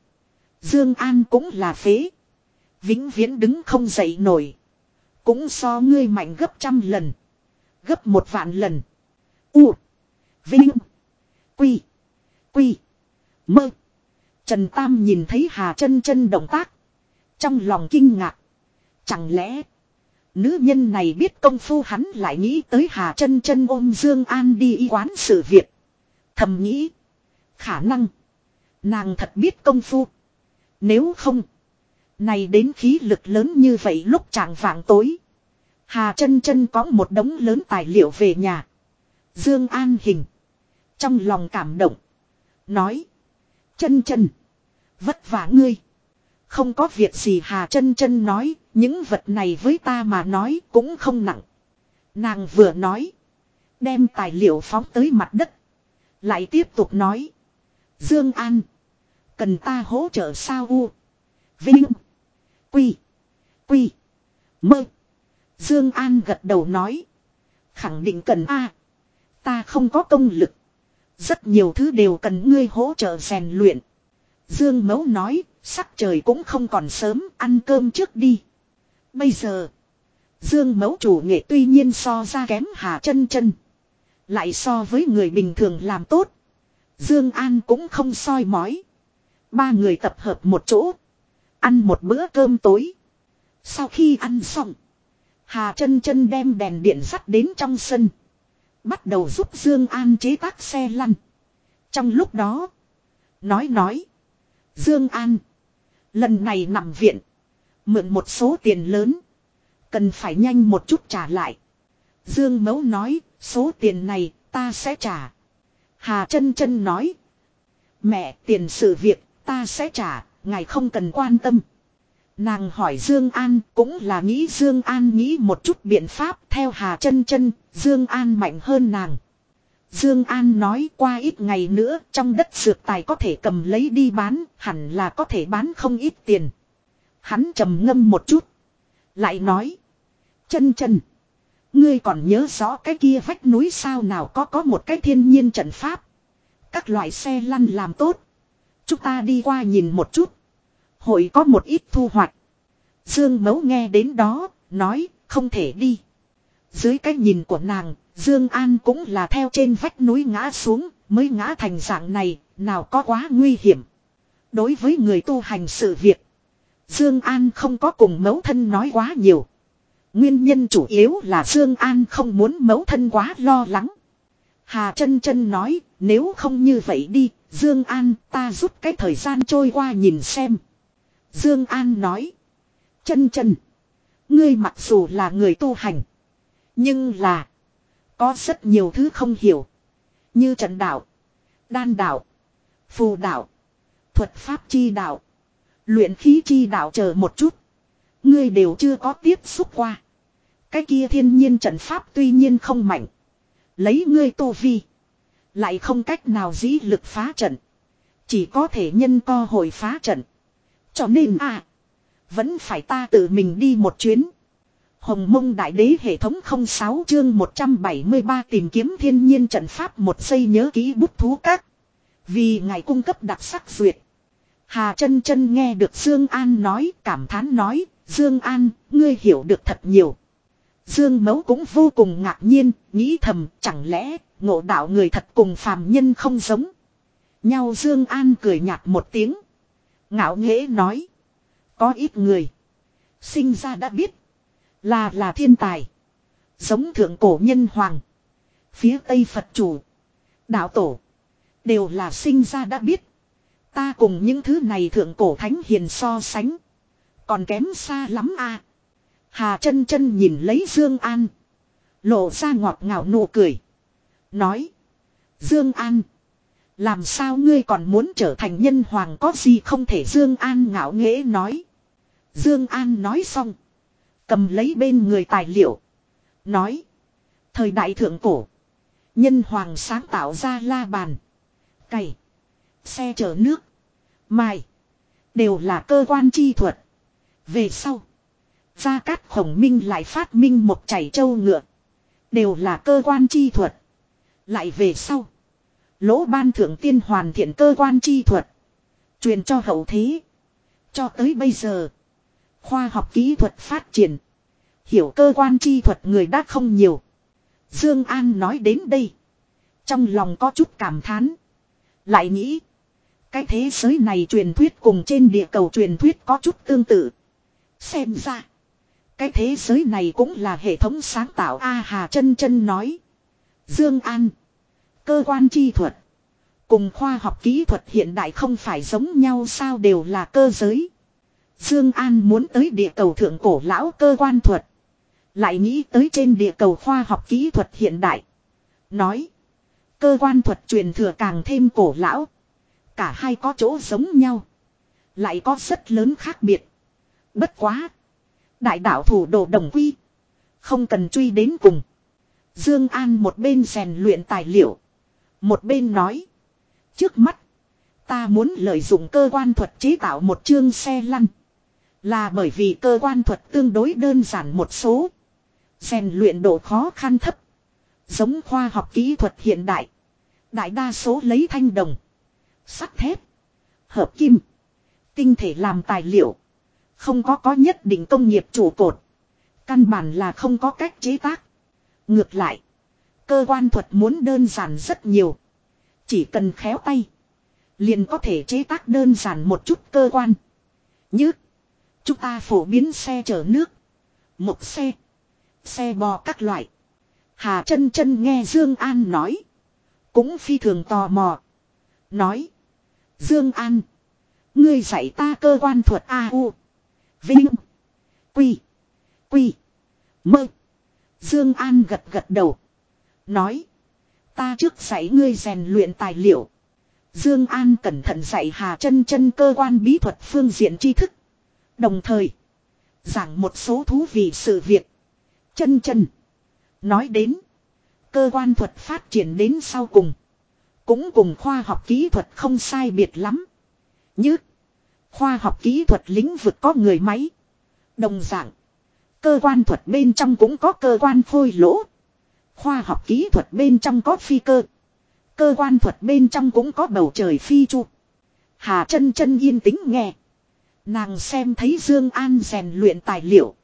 Dương An cũng là phế. Vĩnh viễn đứng không dậy nổi. Cũng so ngươi mạnh gấp trăm lần. Gấp một vạn lần. U. Vinh. Quy. Quy. Mơ. Trần Tam nhìn thấy Hà chân chân động tác. Trong lòng kinh ngạc. Chẳng lẽ. Nữ nhân này biết công phu hắn lại nghĩ tới Hà chân chân ôm Dương An đi y quán sự việc. Thầm nghĩ. Khả năng. Nàng thật biết công phu. Nếu không. Này đến khí lực lớn như vậy lúc chàng vạng tối. Hà chân chân có một đống lớn tài liệu về nhà. Dương An hình. Trong lòng cảm động. Nói. Chân chân. Vất vả ngươi. Không có việc gì Hà chân chân nói. Những vật này với ta mà nói cũng không nặng. Nàng vừa nói. Đem tài liệu phóng tới mặt đất. Lại tiếp tục nói. Dương An. Cần ta hỗ trợ sao u. Vinh. Quy. Quy. Mơ. Dương An gật đầu nói. Khẳng định cần A. Ta không có công lực. Rất nhiều thứ đều cần ngươi hỗ trợ rèn luyện. Dương Mấu nói, sắc trời cũng không còn sớm, ăn cơm trước đi. Bây giờ, Dương Mấu chủ nghệ tuy nhiên so ra kém Hà chân chân. Lại so với người bình thường làm tốt. Dương An cũng không soi mói. Ba người tập hợp một chỗ. Ăn một bữa cơm tối. Sau khi ăn xong. Hà chân chân đem đèn điện sắt đến trong sân. Bắt đầu giúp Dương An chế tác xe lăn. Trong lúc đó. Nói nói. Dương An. Lần này nằm viện. Mượn một số tiền lớn. Cần phải nhanh một chút trả lại. Dương Mấu nói. Số tiền này ta sẽ trả. Hà chân chân nói. Mẹ tiền sự việc ta sẽ trả. Ngài không cần quan tâm. Nàng hỏi Dương An cũng là nghĩ Dương An nghĩ một chút biện pháp theo Hà chân chân, Dương An mạnh hơn nàng. Dương An nói qua ít ngày nữa trong đất dược tài có thể cầm lấy đi bán, hẳn là có thể bán không ít tiền. Hắn trầm ngâm một chút. Lại nói. Chân chân. Ngươi còn nhớ rõ cái kia vách núi sao nào có có một cái thiên nhiên trận pháp. Các loại xe lăn làm tốt. Chúng ta đi qua nhìn một chút. Hội có một ít thu hoạch. Dương mấu nghe đến đó, nói, không thể đi. Dưới cái nhìn của nàng, Dương An cũng là theo trên vách núi ngã xuống, mới ngã thành dạng này, nào có quá nguy hiểm. Đối với người tu hành sự việc, Dương An không có cùng mẫu thân nói quá nhiều. Nguyên nhân chủ yếu là Dương An không muốn mẫu thân quá lo lắng. Hà chân chân nói, nếu không như vậy đi, Dương An, ta giúp cái thời gian trôi qua nhìn xem. Dương An nói, chân chân, ngươi mặc dù là người tu hành, nhưng là có rất nhiều thứ không hiểu. Như trận đạo, đan đạo, phù đạo, thuật pháp chi đạo, luyện khí chi đạo chờ một chút. Ngươi đều chưa có tiếp xúc qua. Cái kia thiên nhiên trận pháp tuy nhiên không mạnh. Lấy ngươi tô vi. Lại không cách nào dĩ lực phá trận. Chỉ có thể nhân co hồi phá trận. Cho nên à. Vẫn phải ta tự mình đi một chuyến. Hồng mông đại đế hệ thống 06 chương 173 tìm kiếm thiên nhiên trận pháp một giây nhớ ký bút thú các. Vì ngài cung cấp đặc sắc duyệt. Hà chân chân nghe được Dương An nói, cảm thán nói. Dương An, ngươi hiểu được thật nhiều. Dương Mấu cũng vô cùng ngạc nhiên, nghĩ thầm chẳng lẽ ngộ đạo người thật cùng phàm nhân không giống. Nhau Dương An cười nhạt một tiếng. Ngạo nghễ nói. Có ít người. Sinh ra đã biết. Là là thiên tài. Giống thượng cổ nhân hoàng. Phía Tây Phật chủ. Đạo tổ. Đều là sinh ra đã biết. Ta cùng những thứ này thượng cổ thánh hiền so sánh. Còn kém xa lắm a. Hà chân chân nhìn lấy Dương An. Lộ ra ngọt ngào nụ cười. Nói. Dương An. Làm sao ngươi còn muốn trở thành nhân hoàng có gì không thể Dương An ngạo nghễ nói. Dương An nói xong. Cầm lấy bên người tài liệu. Nói. Thời đại thượng cổ. Nhân hoàng sáng tạo ra la bàn. Cày. Xe chở nước. Mài. Đều là cơ quan chi thuật. Về sau. Gia Cát Khổng Minh lại phát minh một chảy châu ngựa. Đều là cơ quan chi thuật. Lại về sau. Lỗ ban thượng tiên hoàn thiện cơ quan chi thuật. Truyền cho hậu thế. Cho tới bây giờ. Khoa học kỹ thuật phát triển. Hiểu cơ quan chi thuật người đã không nhiều. Dương An nói đến đây. Trong lòng có chút cảm thán. Lại nghĩ. Cái thế giới này truyền thuyết cùng trên địa cầu truyền thuyết có chút tương tự. Xem ra. Cái thế giới này cũng là hệ thống sáng tạo A Hà chân chân nói. Dương An. Cơ quan chi thuật. Cùng khoa học kỹ thuật hiện đại không phải giống nhau sao đều là cơ giới. Dương An muốn tới địa cầu thượng cổ lão cơ quan thuật. Lại nghĩ tới trên địa cầu khoa học kỹ thuật hiện đại. Nói. Cơ quan thuật truyền thừa càng thêm cổ lão. Cả hai có chỗ giống nhau. Lại có rất lớn khác biệt. Bất quá. Đại đạo thủ đồ đồng quy. Không cần truy đến cùng. Dương An một bên rèn luyện tài liệu. Một bên nói. Trước mắt. Ta muốn lợi dụng cơ quan thuật chế tạo một chương xe lăn. Là bởi vì cơ quan thuật tương đối đơn giản một số. Rèn luyện độ khó khăn thấp. Giống khoa học kỹ thuật hiện đại. Đại đa số lấy thanh đồng. Sắt thép. Hợp kim. Tinh thể làm tài liệu. Không có có nhất định công nghiệp chủ cột. Căn bản là không có cách chế tác. Ngược lại. Cơ quan thuật muốn đơn giản rất nhiều. Chỉ cần khéo tay. Liền có thể chế tác đơn giản một chút cơ quan. Như. Chúng ta phổ biến xe chở nước. Một xe. Xe bò các loại. Hà chân chân nghe Dương An nói. Cũng phi thường tò mò. Nói. Dương An. Ngươi dạy ta cơ quan thuật A U. Vinh. Quy. Quy. Mơ. Dương An gật gật đầu. Nói. Ta trước dạy ngươi rèn luyện tài liệu. Dương An cẩn thận dạy Hà chân chân cơ quan bí thuật phương diện tri thức. Đồng thời. Giảng một số thú vị sự việc. Chân chân. Nói đến. Cơ quan thuật phát triển đến sau cùng. Cũng cùng khoa học kỹ thuật không sai biệt lắm. Như. Khoa học kỹ thuật lĩnh vực có người máy. Đồng dạng. Cơ quan thuật bên trong cũng có cơ quan phôi lỗ. Khoa học kỹ thuật bên trong có phi cơ. Cơ quan thuật bên trong cũng có bầu trời phi chu. Hà chân chân yên tĩnh nghe. Nàng xem thấy Dương An rèn luyện tài liệu.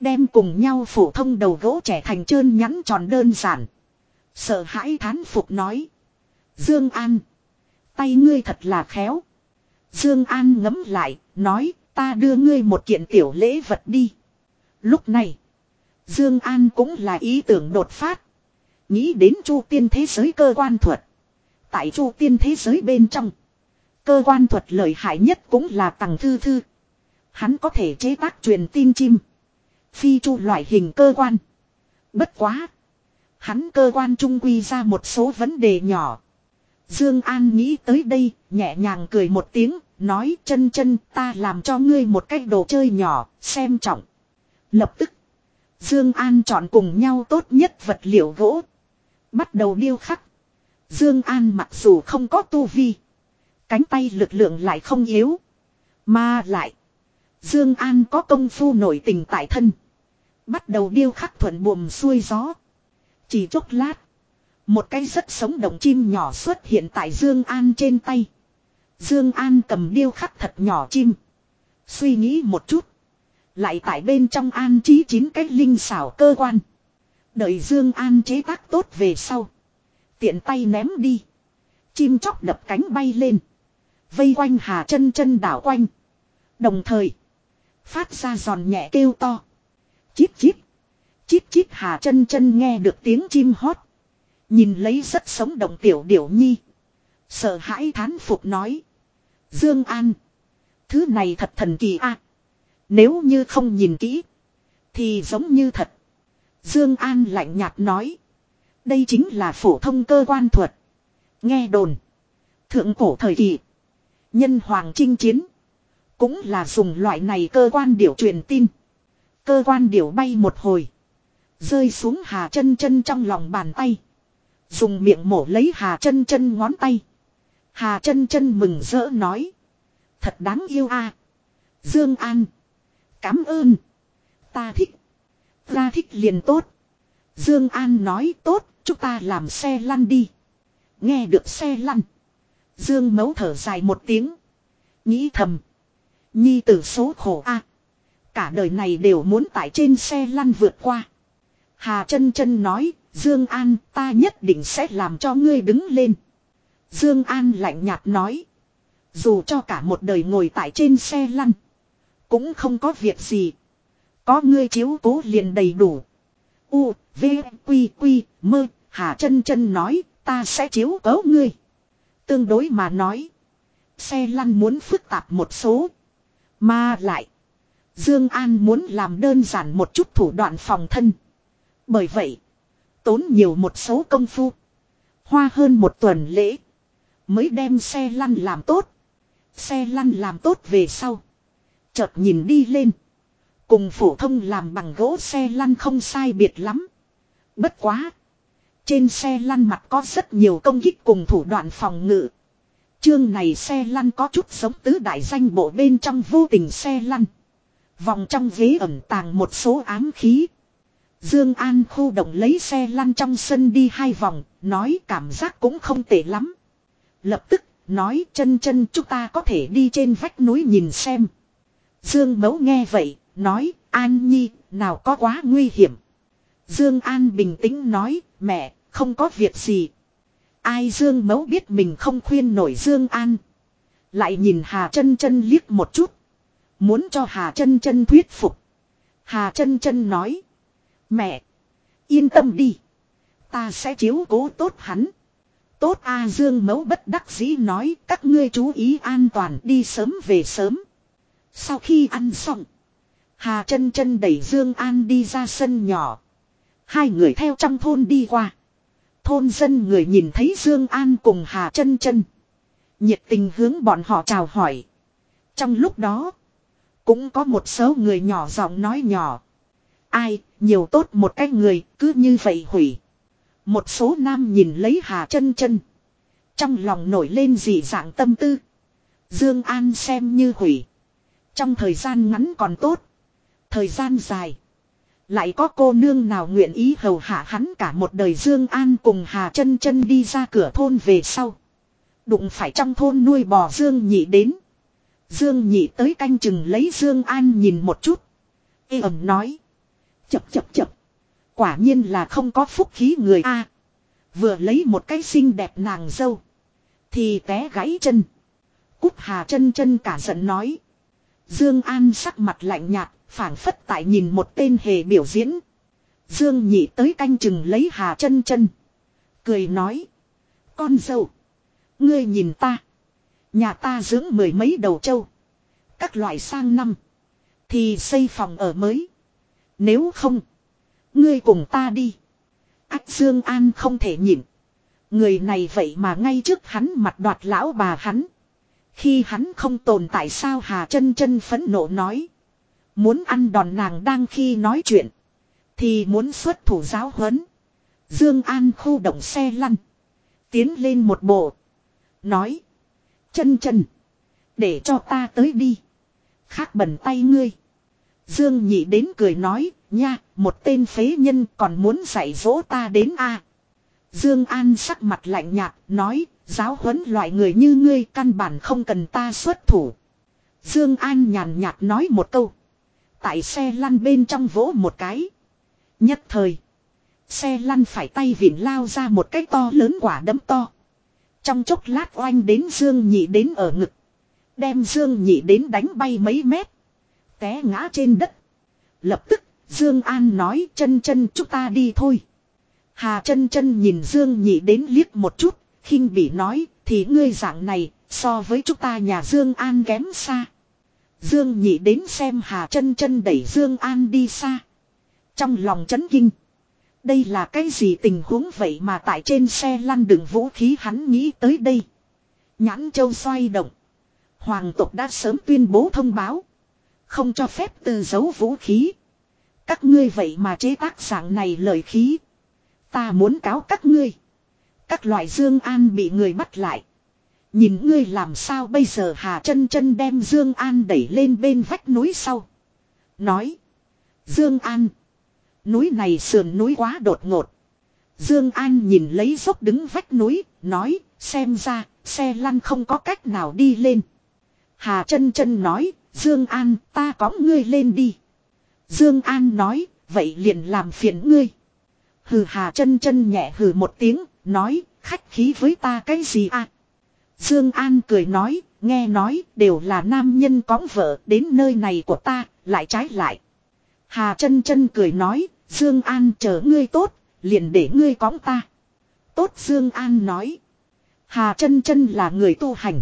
Đem cùng nhau phổ thông đầu gỗ trẻ thành trơn nhắn tròn đơn giản. Sợ hãi thán phục nói. Dương An. Tay ngươi thật là khéo. Dương An ngấm lại, nói, ta đưa ngươi một kiện tiểu lễ vật đi. Lúc này, Dương An cũng là ý tưởng đột phát. Nghĩ đến chu tiên thế giới cơ quan thuật. Tại chu tiên thế giới bên trong, cơ quan thuật lợi hại nhất cũng là tầng thư thư. Hắn có thể chế tác truyền tin chim. Phi chu loại hình cơ quan. Bất quá. Hắn cơ quan trung quy ra một số vấn đề nhỏ. Dương An nghĩ tới đây, nhẹ nhàng cười một tiếng, nói chân chân ta làm cho ngươi một cái đồ chơi nhỏ, xem trọng. Lập tức, Dương An chọn cùng nhau tốt nhất vật liệu gỗ. Bắt đầu điêu khắc. Dương An mặc dù không có tu vi. Cánh tay lực lượng lại không yếu. Mà lại. Dương An có công phu nổi tình tại thân. Bắt đầu điêu khắc thuận buồm xuôi gió. Chỉ chốc lát. Một cái rất sống động chim nhỏ xuất hiện tại Dương An trên tay. Dương An cầm điêu khắc thật nhỏ chim. Suy nghĩ một chút. Lại tại bên trong an trí chín cái linh xảo cơ quan. Đợi Dương An chế tác tốt về sau. Tiện tay ném đi. Chim chóc đập cánh bay lên. Vây quanh Hà chân chân đảo quanh. Đồng thời. Phát ra giòn nhẹ kêu to. Chít chít. Chít chít Hà chân chân nghe được tiếng chim hót. Nhìn lấy rất sống động tiểu điểu nhi. Sợ hãi thán phục nói. Dương An. Thứ này thật thần kỳ a. Nếu như không nhìn kỹ. Thì giống như thật. Dương An lạnh nhạt nói. Đây chính là phổ thông cơ quan thuật. Nghe đồn. Thượng cổ thời kỳ. Nhân hoàng chinh chiến. Cũng là dùng loại này cơ quan điểu truyền tin. Cơ quan điểu bay một hồi. Rơi xuống hà chân chân trong lòng bàn tay. Dùng miệng mổ lấy hà chân chân ngón tay. Hà chân chân mừng rỡ nói. Thật đáng yêu a Dương An. Cám ơn. Ta thích. Ta thích liền tốt. Dương An nói tốt, chúng ta làm xe lăn đi. Nghe được xe lăn. Dương mấu thở dài một tiếng. Nghĩ thầm. Nhi tử số khổ a Cả đời này đều muốn tại trên xe lăn vượt qua. Hà chân chân nói, Dương An ta nhất định sẽ làm cho ngươi đứng lên. Dương An lạnh nhạt nói. Dù cho cả một đời ngồi tại trên xe lăn. Cũng không có việc gì. Có ngươi chiếu cố liền đầy đủ. U, V, Quy, Quy, Mơ, Hà chân chân nói, ta sẽ chiếu cố ngươi. Tương đối mà nói. Xe lăn muốn phức tạp một số. Mà lại. Dương An muốn làm đơn giản một chút thủ đoạn phòng thân. Bởi vậy. Tốn nhiều một số công phu. Hoa hơn một tuần lễ. Mới đem xe lăn làm tốt. Xe lăn làm tốt về sau. Chợt nhìn đi lên. Cùng phổ thông làm bằng gỗ xe lăn không sai biệt lắm. Bất quá. Trên xe lăn mặt có rất nhiều công kích cùng thủ đoạn phòng ngự. Chương này xe lăn có chút giống tứ đại danh bộ bên trong vô tình xe lăn. Vòng trong ghế ẩn tàng một số ám khí. Dương An khu động lấy xe lăn trong sân đi hai vòng, nói cảm giác cũng không tệ lắm. Lập tức, nói chân chân chúng ta có thể đi trên vách núi nhìn xem. Dương Mấu nghe vậy, nói, An Nhi, nào có quá nguy hiểm. Dương An bình tĩnh nói, mẹ, không có việc gì. Ai Dương Mấu biết mình không khuyên nổi Dương An. Lại nhìn Hà chân chân liếc một chút. Muốn cho Hà chân chân thuyết phục. Hà chân chân nói. Mẹ. Yên tâm đi. Ta sẽ chiếu cố tốt hắn. Tốt A Dương mẫu bất đắc dĩ nói các ngươi chú ý an toàn đi sớm về sớm. Sau khi ăn xong. Hà chân chân đẩy Dương An đi ra sân nhỏ. Hai người theo trong thôn đi qua. Thôn dân người nhìn thấy Dương An cùng Hà chân chân. Nhiệt tình hướng bọn họ chào hỏi. Trong lúc đó. Cũng có một số người nhỏ giọng nói nhỏ. Ai, nhiều tốt một cái người, cứ như vậy hủy. Một số nam nhìn lấy Hà chân chân. Trong lòng nổi lên dị dạng tâm tư. Dương An xem như hủy. Trong thời gian ngắn còn tốt. Thời gian dài. Lại có cô nương nào nguyện ý hầu hạ hắn cả một đời Dương An cùng Hà chân chân đi ra cửa thôn về sau. Đụng phải trong thôn nuôi bò Dương nhị đến. Dương nhị tới canh chừng lấy Dương An nhìn một chút. Ê ẩm nói. Chập chập chập. Quả nhiên là không có phúc khí người A. vừa lấy một cái xinh đẹp nàng dâu. Thì té gãy chân. Cúc Hà chân chân cả giận nói. Dương An sắc mặt lạnh nhạt, phảng phất tại nhìn một tên hề biểu diễn. Dương nhị tới canh chừng lấy Hà chân chân. Cười nói. Con dâu. Ngươi nhìn ta. Nhà ta dưỡng mười mấy đầu trâu. Các loại sang năm. Thì xây phòng ở mới. Nếu không. Ngươi cùng ta đi. Ách Dương An không thể nhịn. Người này vậy mà ngay trước hắn mặt đoạt lão bà hắn. Khi hắn không tồn tại sao Hà chân chân phẫn nộ nói. Muốn ăn đòn nàng đang khi nói chuyện. Thì muốn xuất thủ giáo huấn. Dương An khu động xe lăn. Tiến lên một bộ. Nói. Chân chân. Để cho ta tới đi. Khác bẩn tay ngươi. Dương nhị đến cười nói. Nha, một tên phế nhân còn muốn dạy dỗ ta đến a Dương An sắc mặt lạnh nhạt, nói, giáo huấn loại người như ngươi căn bản không cần ta xuất thủ. Dương An nhàn nhạt nói một câu. Tại xe lăn bên trong vỗ một cái. Nhất thời. Xe lăn phải tay vịn lao ra một cái to lớn quả đấm to. Trong chốc lát oanh đến Dương Nhị đến ở ngực. Đem Dương Nhị đến đánh bay mấy mét. Té ngã trên đất. Lập tức, Dương An nói, chân chân, chúng ta đi thôi. Hà chân chân nhìn Dương Nhị đến liếc một chút. khinh bỉ nói, thì ngươi dạng này, so với chúng ta nhà Dương An kém xa. Dương Nhị đến xem Hà chân chân đẩy Dương An đi xa. Trong lòng chấn kinh. Đây là cái gì tình huống vậy mà tại trên xe lăn đựng vũ khí hắn nghĩ tới đây. Nhãn châu xoay động. Hoàng tộc đã sớm tuyên bố thông báo. Không cho phép từ giấu vũ khí. Các ngươi vậy mà chế tác dạng này lời khí. Ta muốn cáo các ngươi. Các loại Dương An bị người bắt lại. Nhìn ngươi làm sao bây giờ Hà chân chân đem Dương An đẩy lên bên vách núi sau. Nói. Dương An. Núi này sườn núi quá đột ngột. Dương An nhìn lấy dốc đứng vách núi, nói, xem ra, xe lăn không có cách nào đi lên. Hà chân chân nói, Dương An, ta có ngươi lên đi. Dương An nói, vậy liền làm phiền ngươi. Hừ Hà chân chân nhẹ hừ một tiếng, nói, khách khí với ta cái gì à? Dương An cười nói, nghe nói, đều là nam nhân có vợ, đến nơi này của ta, lại trái lại. Hà chân chân cười nói, Dương An chờ ngươi tốt, liền để ngươi cõng ta. Tốt Dương An nói. Hà chân chân là người tu hành.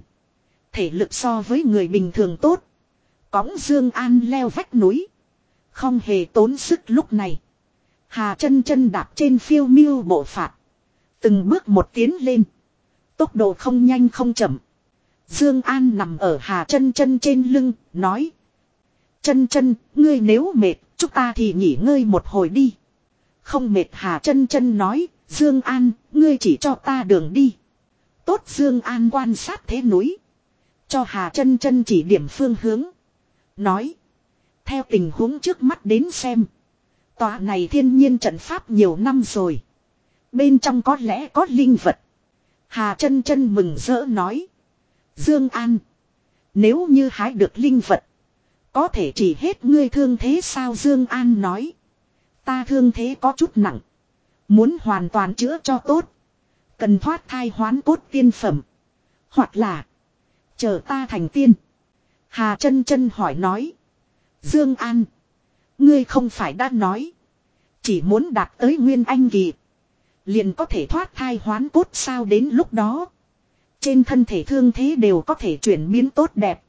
Thể lực so với người bình thường tốt. Cõng Dương An leo vách núi. Không hề tốn sức lúc này. Hà chân chân đạp trên phiêu miêu bộ phạt. Từng bước một tiến lên. Tốc độ không nhanh không chậm. Dương An nằm ở Hà chân chân trên lưng, nói. Chân chân, ngươi nếu mệt, chúng ta thì nghỉ ngơi một hồi đi. Không mệt Hà chân chân nói, Dương An, ngươi chỉ cho ta đường đi. Tốt Dương An quan sát thế núi. Cho Hà chân chân chỉ điểm phương hướng. Nói. Theo tình huống trước mắt đến xem. Tòa này thiên nhiên trận pháp nhiều năm rồi. Bên trong có lẽ có linh vật. Hà chân chân mừng rỡ nói. Dương An. Nếu như hái được linh vật. Có thể chỉ hết ngươi thương thế sao Dương An nói. Ta thương thế có chút nặng. Muốn hoàn toàn chữa cho tốt. Cần thoát thai hoán cốt tiên phẩm. Hoặc là. Chờ ta thành tiên. Hà chân chân hỏi nói. Dương An. Ngươi không phải đã nói. Chỉ muốn đạt tới nguyên anh kỳ. Liền có thể thoát thai hoán cốt sao đến lúc đó. Trên thân thể thương thế đều có thể chuyển biến tốt đẹp.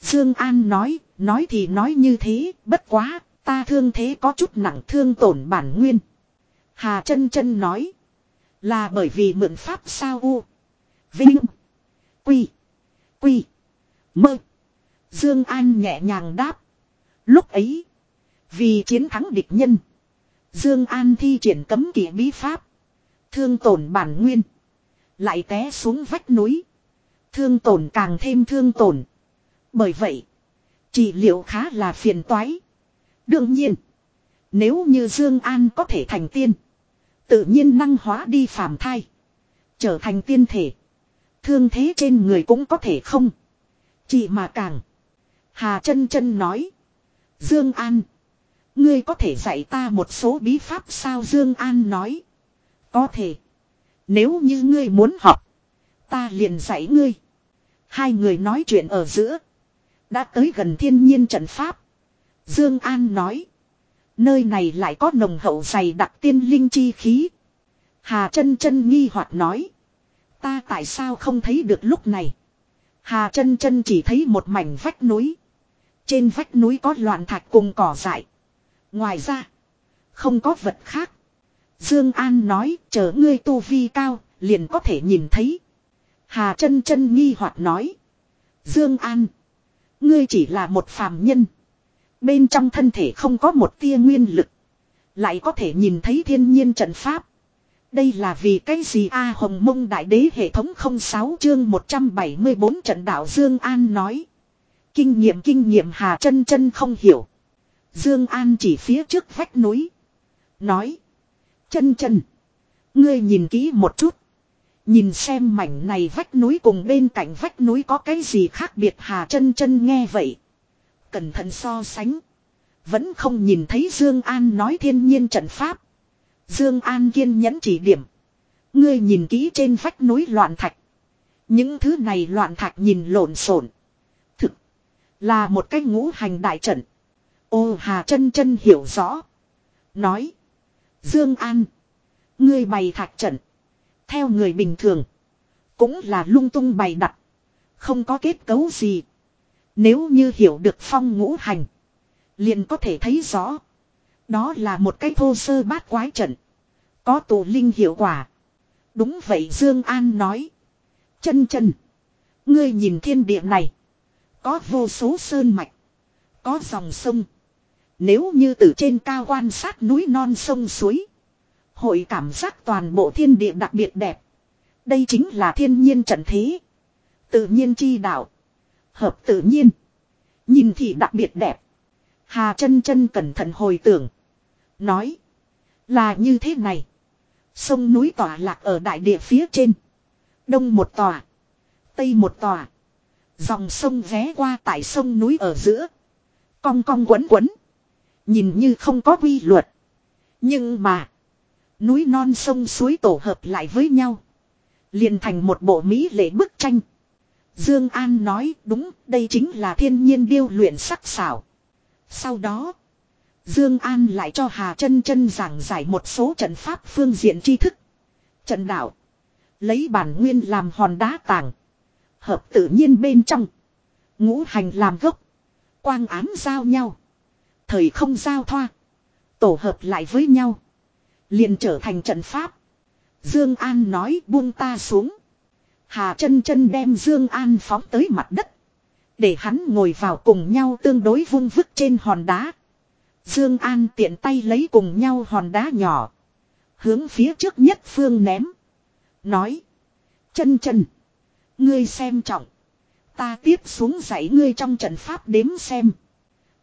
Dương An nói, nói thì nói như thế, bất quá, ta thương thế có chút nặng thương tổn bản nguyên. Hà chân chân nói, là bởi vì mượn pháp sao u. Vinh. Quy. Quy. Mơ. Dương An nhẹ nhàng đáp. Lúc ấy, vì chiến thắng địch nhân, Dương An thi triển cấm kỵ bí pháp, thương tổn bản nguyên, lại té xuống vách núi, thương tổn càng thêm thương tổn. Bởi vậy, trị liệu khá là phiền toái. Đương nhiên, nếu như Dương An có thể thành tiên, tự nhiên năng hóa đi phàm thai, trở thành tiên thể, thương thế trên người cũng có thể không. Chỉ mà càng Hà chân chân nói, Dương An, ngươi có thể dạy ta một số bí pháp sao Dương An nói, có thể. Nếu như ngươi muốn học, ta liền dạy ngươi. Hai người nói chuyện ở giữa, đã tới gần thiên nhiên trận pháp. Dương An nói. Nơi này lại có nồng hậu dày đặc tiên linh chi khí. Hà chân chân nghi hoặc nói. Ta tại sao không thấy được lúc này. Hà chân chân chỉ thấy một mảnh vách núi. Trên vách núi có loạn thạch cùng cỏ dại. Ngoài ra. Không có vật khác. Dương An nói, chờ ngươi tu vi cao, liền có thể nhìn thấy. Hà chân chân nghi hoặc nói. Dương An, ngươi chỉ là một phàm nhân. Bên trong thân thể không có một tia nguyên lực. Lại có thể nhìn thấy thiên nhiên trận pháp. Đây là vì cái gì A Hồng Mông Đại Đế hệ thống 06 chương 174 trận đạo Dương An nói. Kinh nghiệm kinh nghiệm Hà chân chân không hiểu. Dương An chỉ phía trước vách núi. Nói. Chân chân. Ngươi nhìn kỹ một chút. Nhìn xem mảnh này vách núi cùng bên cạnh vách núi có cái gì khác biệt Hà chân chân nghe vậy. Cẩn thận so sánh. Vẫn không nhìn thấy Dương An nói thiên nhiên trận pháp. Dương An kiên nhẫn chỉ điểm. Ngươi nhìn kỹ trên vách núi loạn thạch. Những thứ này loạn thạch nhìn lộn xộn. Là một cái ngũ hành đại trận. Ô Hà chân chân hiểu rõ. Nói. Dương An. Ngươi bày thạch trận. Theo người bình thường. Cũng là lung tung bày đặt. Không có kết cấu gì. Nếu như hiểu được phong ngũ hành. Liền có thể thấy rõ. Đó là một cái thô sơ bát quái trận. Có tụ linh hiệu quả. Đúng vậy Dương An nói. Chân chân. Ngươi nhìn thiên địa này. Có vô số sơn mạch. Có dòng sông. Nếu như từ trên cao quan sát núi non sông suối. Hội cảm giác toàn bộ thiên địa đặc biệt đẹp. Đây chính là thiên nhiên trận thế. Tự nhiên chi đạo. Hợp tự nhiên. Nhìn thì đặc biệt đẹp. Hà chân chân cẩn thận hồi tưởng. Nói. Là như thế này. Sông núi tỏa lạc ở đại địa phía trên. Đông một tòa. Tây một tòa. Dòng sông ghé qua tại sông núi ở giữa. Cong cong quấn quấn. Nhìn như không có quy luật. Nhưng mà. Núi non sông suối tổ hợp lại với nhau. liền thành một bộ mỹ lệ bức tranh. Dương An nói, đúng, đây chính là thiên nhiên điêu luyện sắc sảo. Sau đó. Dương An lại cho Hà chân chân giảng giải một số trận pháp phương diện tri thức. Trận đạo. Lấy bản nguyên làm hòn đá tảng. Hợp tự nhiên bên trong. Ngũ hành làm gốc. Quang ám giao nhau. Thời không giao thoa. Tổ hợp lại với nhau. liền trở thành trận pháp. Dương An nói buông ta xuống. Hà chân chân đem Dương An phóng tới mặt đất. Để hắn ngồi vào cùng nhau tương đối vung vức trên hòn đá. Dương An tiện tay lấy cùng nhau hòn đá nhỏ. Hướng phía trước nhất phương ném. Nói. Chân chân. Ngươi xem trọng. Ta tiếp xuống dạy ngươi trong trận pháp đếm xem.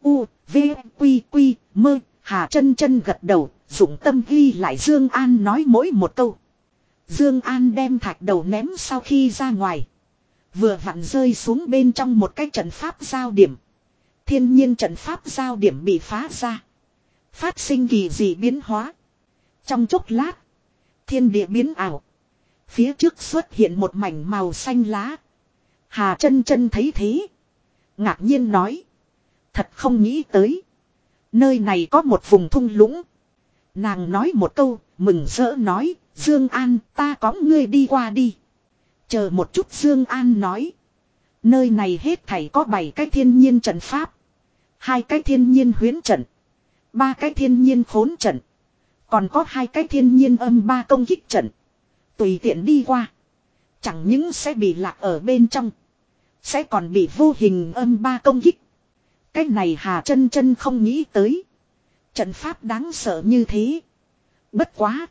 U, V, Quy, Quy, Mơ. Hà chân chân gật đầu. Dụng tâm ghi lại Dương An nói mỗi một câu. Dương An đem thạch đầu ném sau khi ra ngoài. Vừa vặn rơi xuống bên trong một cái trận pháp giao điểm. Thiên nhiên trận pháp giao điểm bị phá ra. Phát sinh kỳ dị biến hóa. Trong chốc lát. Thiên địa biến ảo. Phía trước xuất hiện một mảnh màu xanh lá. Hà chân chân thấy thế. Ngạc nhiên nói. Thật không nghĩ tới. Nơi này có một vùng thung lũng. Nàng nói một câu, mừng rỡ nói, Dương An ta có ngươi đi qua đi. Chờ một chút Dương An nói. Nơi này hết thảy có 7 cái thiên nhiên trận pháp. hai cái thiên nhiên huyến trận. ba cái thiên nhiên khốn trận. Còn có hai cái thiên nhiên âm ba công kích trận. Tùy tiện đi qua. Chẳng những sẽ bị lạc ở bên trong. Sẽ còn bị vô hình âm ba công kích. Cái này Hà chân chân không nghĩ tới. Trận pháp đáng sợ như thế. Bất quá.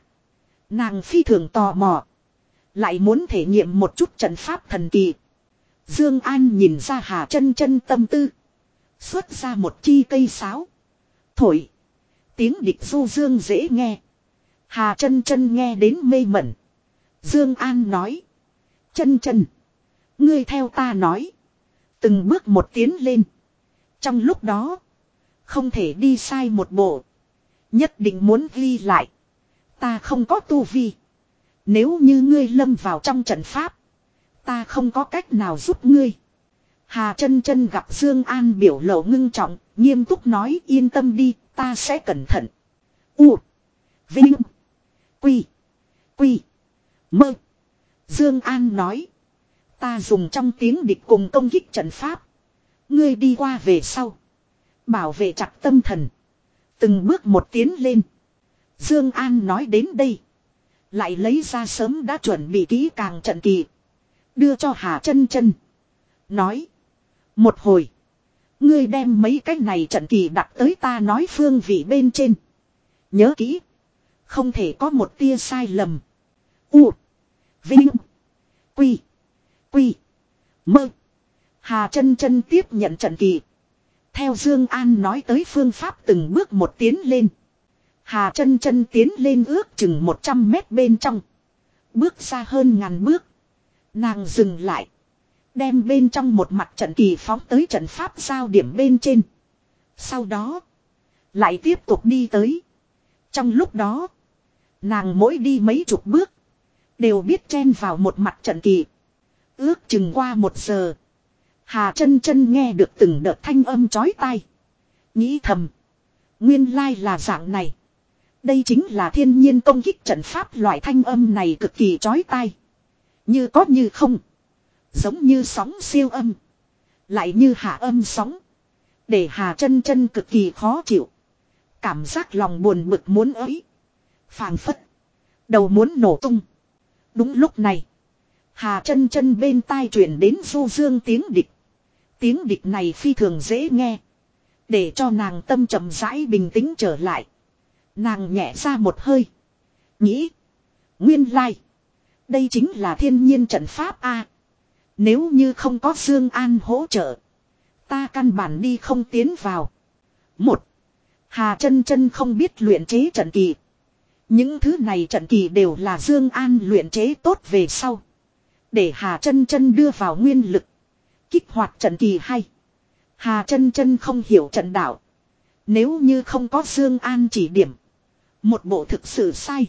Nàng phi thường tò mò. Lại muốn thể nghiệm một chút trận pháp thần kỳ. Dương An nhìn ra Hà chân chân tâm tư. Xuất ra một chi cây sáo. Thổi. Tiếng địch du dương dễ nghe. Hà chân chân nghe đến mê mẩn. Dương An nói. Chân chân. Ngươi theo ta nói. Từng bước một tiến lên. Trong lúc đó. Không thể đi sai một bộ. Nhất định muốn ghi lại. Ta không có tu vi. Nếu như ngươi lâm vào trong trận pháp. Ta không có cách nào giúp ngươi. Hà chân chân gặp Dương An biểu lộ ngưng trọng, nghiêm túc nói yên tâm đi, ta sẽ cẩn thận. U. Vinh. Quy. Quy. Mơ. Dương An nói. Ta dùng trong tiếng địch cùng công kích trận pháp. Ngươi đi qua về sau. Bảo vệ chặt tâm thần. Từng bước một tiến lên. Dương An nói đến đây. Lại lấy ra sớm đã chuẩn bị kỹ càng trận kỳ. Đưa cho Hà chân chân. Nói. Một hồi. Ngươi đem mấy cái này trận kỳ đặt tới ta nói phương vị bên trên. Nhớ kỹ. Không thể có một tia sai lầm. U. Vinh. Quy. Quy. Mơ. Hà chân chân tiếp nhận trận kỳ. Theo Dương An nói tới phương pháp từng bước một tiến lên. Hà chân chân tiến lên ước chừng 100 mét bên trong. Bước xa hơn ngàn bước. Nàng dừng lại. Đem bên trong một mặt trận kỳ phóng tới trận pháp giao điểm bên trên. Sau đó. Lại tiếp tục đi tới. Trong lúc đó. Nàng mỗi đi mấy chục bước. Đều biết chen vào một mặt trận kỳ. Ước chừng qua một giờ. Hà chân chân nghe được từng đợt thanh âm chói tai. Nghĩ thầm. Nguyên lai là dạng này. Đây chính là thiên nhiên công kích trận pháp loại thanh âm này cực kỳ chói tai. Như có như không. Giống như sóng siêu âm. Lại như hạ âm sóng. Để Hà chân chân cực kỳ khó chịu. Cảm giác lòng buồn bực muốn ấy. Phàng phất. Đầu muốn nổ tung. Đúng lúc này. Hà chân chân bên tai truyền đến du dương tiếng địch. Tiếng địch này phi thường dễ nghe. Để cho nàng tâm chậm rãi bình tĩnh trở lại. Nàng nhẹ ra một hơi. Nghĩ. Nguyên lai. Đây chính là thiên nhiên trận pháp A. Nếu như không có Dương An hỗ trợ. Ta căn bản đi không tiến vào. Một. Hà chân chân không biết luyện chế trận kỳ. Những thứ này trận kỳ đều là Dương An luyện chế tốt về sau. Để Hà chân chân đưa vào nguyên lực. Kích hoạt trận kỳ hay. Hà chân chân không hiểu trận đạo. Nếu như không có Dương An chỉ điểm. Một bộ thực sự sai.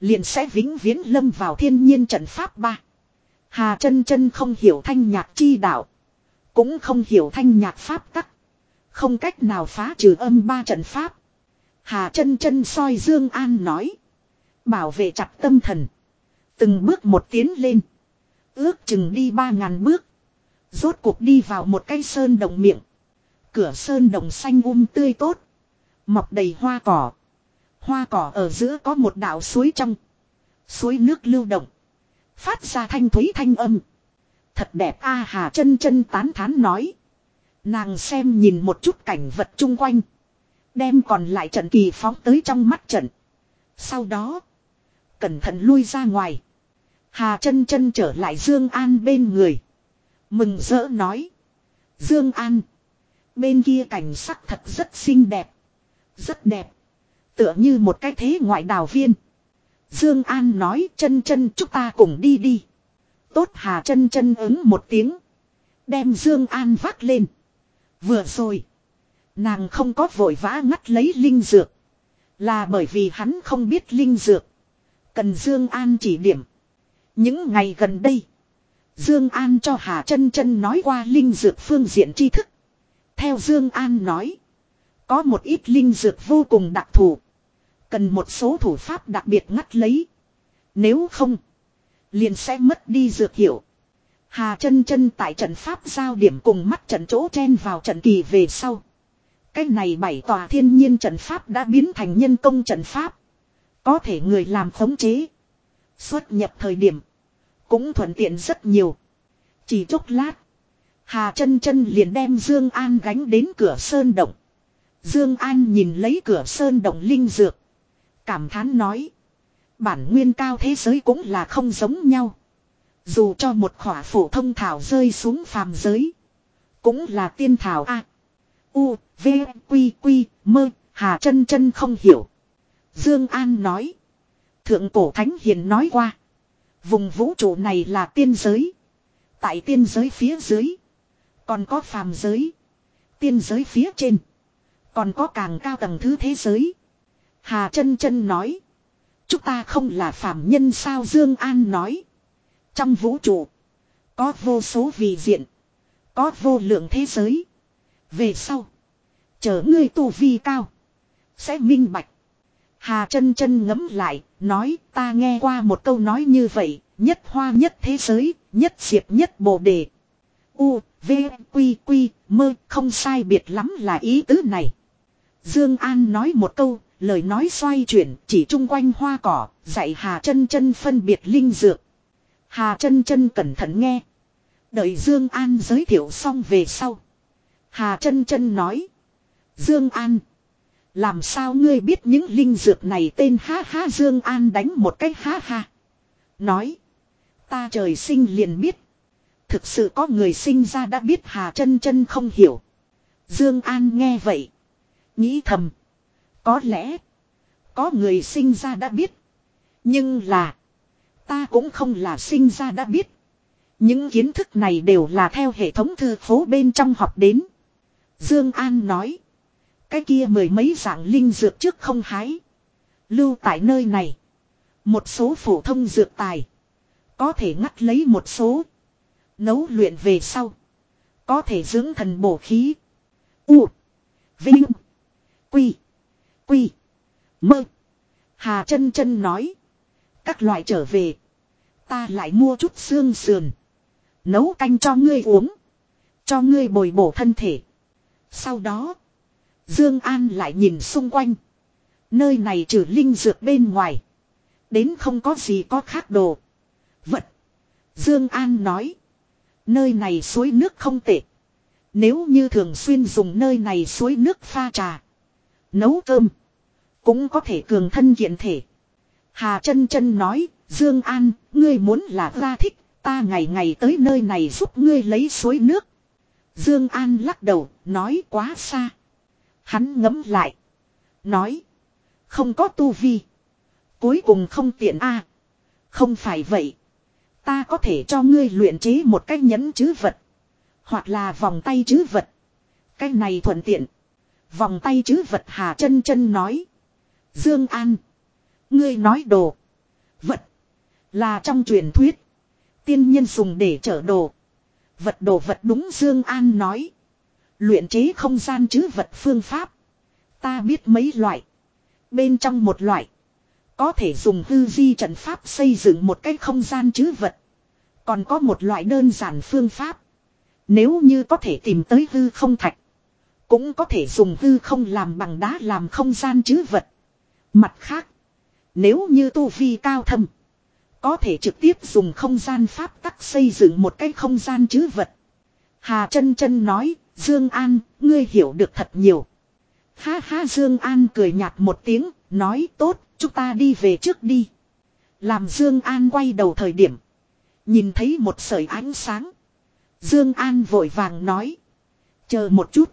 Liền sẽ vĩnh viễn lâm vào thiên nhiên trận pháp ba. Hà chân chân không hiểu thanh nhạc chi đạo. Cũng không hiểu thanh nhạc pháp tắc. Không cách nào phá trừ âm ba trận pháp. Hà chân chân soi Dương An nói. Bảo vệ chặt tâm thần. Từng bước một tiến lên. Ước chừng đi ba ngàn bước. Rốt cuộc đi vào một cái sơn đồng miệng. Cửa sơn đồng xanh um tươi tốt. Mọc đầy hoa cỏ. Hoa cỏ ở giữa có một đạo suối trong. Suối nước lưu động. Phát ra thanh thúy thanh âm. Thật đẹp a à, hà chân chân tán thán nói. Nàng xem nhìn một chút cảnh vật chung quanh. Đem còn lại trận kỳ phóng tới trong mắt trận. Sau đó. Cẩn thận lui ra ngoài. Hà chân chân trở lại Dương An bên người. Mừng rỡ nói. Dương An. Bên kia cảnh sắc thật rất xinh đẹp. Rất đẹp. Tựa như một cái thế ngoại đào viên. Dương An nói, chân chân, chúng ta cùng đi đi. Tốt Hà chân chân ứng một tiếng. Đem Dương An vác lên. Vừa rồi. Nàng không có vội vã ngắt lấy linh dược. Là bởi vì hắn không biết linh dược. Cần Dương An chỉ điểm. Những ngày gần đây. Dương An cho Hà chân chân nói qua linh dược phương diện tri thức. Theo Dương An nói. Có một ít linh dược vô cùng đặc thù. Cần một số thủ pháp đặc biệt ngắt lấy. Nếu không. Liền sẽ mất đi dược hiệu. Hà chân chân tại trận pháp giao điểm cùng mắt trận chỗ chen vào trận kỳ về sau. Cái này bảy tòa thiên nhiên trận pháp đã biến thành nhân công trận pháp. Có thể người làm khống chế. Xuất nhập thời điểm. Cũng thuận tiện rất nhiều. Chỉ chốc lát. Hà chân chân liền đem Dương An gánh đến cửa sơn động. Dương An nhìn lấy cửa sơn động linh dược. Cảm thán nói. Bản nguyên cao thế giới cũng là không giống nhau. Dù cho một khỏa phổ thông thảo rơi xuống phàm giới. Cũng là tiên thảo A. U, V, Quy, Quy, Mơ, Hà chân chân không hiểu. Dương An nói. Thượng cổ thánh hiền nói qua. Vùng vũ trụ này là tiên giới. Tại tiên giới phía dưới. Còn có phàm giới. Tiên giới phía trên. Còn có càng cao tầng thứ thế giới. Hà chân chân nói. Chúng ta không là phàm nhân sao Dương An nói. Trong vũ trụ. Có vô số vị diện. Có vô lượng thế giới. Về sau. Chờ ngươi tu vi cao. Sẽ minh bạch. Hà chân chân ngấm lại. Nói ta nghe qua một câu nói như vậy. Nhất hoa nhất thế giới. Nhất diệp nhất bồ đề. U, V, Quy, Quy, mơ không sai biệt lắm là ý tứ này. Dương An nói một câu, lời nói xoay chuyển, chỉ chung quanh hoa cỏ, dạy Hà Chân Chân phân biệt linh dược. Hà Chân Chân cẩn thận nghe, đợi Dương An giới thiệu xong về sau, Hà Chân Chân nói: "Dương An, làm sao ngươi biết những linh dược này tên ha ha Dương An đánh một cách ha ha. Nói. Ta trời sinh liền biết. Thực sự có người sinh ra đã biết Hà chân chân không hiểu. Dương An nghe vậy. Nghĩ thầm. Có lẽ. Có người sinh ra đã biết. Nhưng là. Ta cũng không là sinh ra đã biết. Những kiến thức này đều là theo hệ thống thư phố bên trong học đến. Dương An nói. Cái kia mười mấy dạng linh dược trước không hái. Lưu tại nơi này. Một số phổ thông dược tài. Có thể ngắt lấy một số. Nấu luyện về sau. Có thể dưỡng thần bổ khí. U. Vinh. Quy. Quy. Mơ. Hà chân chân nói. Các loại trở về. Ta lại mua chút xương sườn. Nấu canh cho ngươi uống. Cho ngươi bồi bổ thân thể. Sau đó. Dương An lại nhìn xung quanh. Nơi này trừ linh dược bên ngoài. Đến không có gì có khác đồ. Vật. Dương An nói. Nơi này suối nước không tệ. Nếu như thường xuyên dùng nơi này suối nước pha trà. Nấu cơm. Cũng có thể cường thân kiện thể. Hà chân chân nói. Dương An, ngươi muốn là ra thích. Ta ngày ngày tới nơi này giúp ngươi lấy suối nước. Dương An lắc đầu, nói quá xa. Hắn ngẫm lại. Nói. Không có tu vi. Cuối cùng không tiện a Không phải vậy. Ta có thể cho ngươi luyện chế một cái nhẫn chứ vật. Hoặc là vòng tay chứ vật. Cái này thuận tiện. Vòng tay chứ vật Hà chân chân nói. Dương An. Ngươi nói đồ. Vật. Là trong truyền thuyết. Tiên nhân dùng để chở đồ. Vật đồ vật đúng Dương An nói. Luyện chế không gian chứ vật phương pháp. Ta biết mấy loại. Bên trong một loại. Có thể dùng hư di trận pháp xây dựng một cái không gian chứ vật. Còn có một loại đơn giản phương pháp. Nếu như có thể tìm tới hư không thạch. Cũng có thể dùng hư không làm bằng đá làm không gian chứ vật. Mặt khác. Nếu như tu vi cao thâm. Có thể trực tiếp dùng không gian pháp tắc xây dựng một cái không gian chứ vật. Hà chân chân nói, Dương An, ngươi hiểu được thật nhiều. Ha ha Dương An cười nhạt một tiếng, nói tốt, chúng ta đi về trước đi. Làm Dương An quay đầu thời điểm. Nhìn thấy một sợi ánh sáng. Dương An vội vàng nói. Chờ một chút.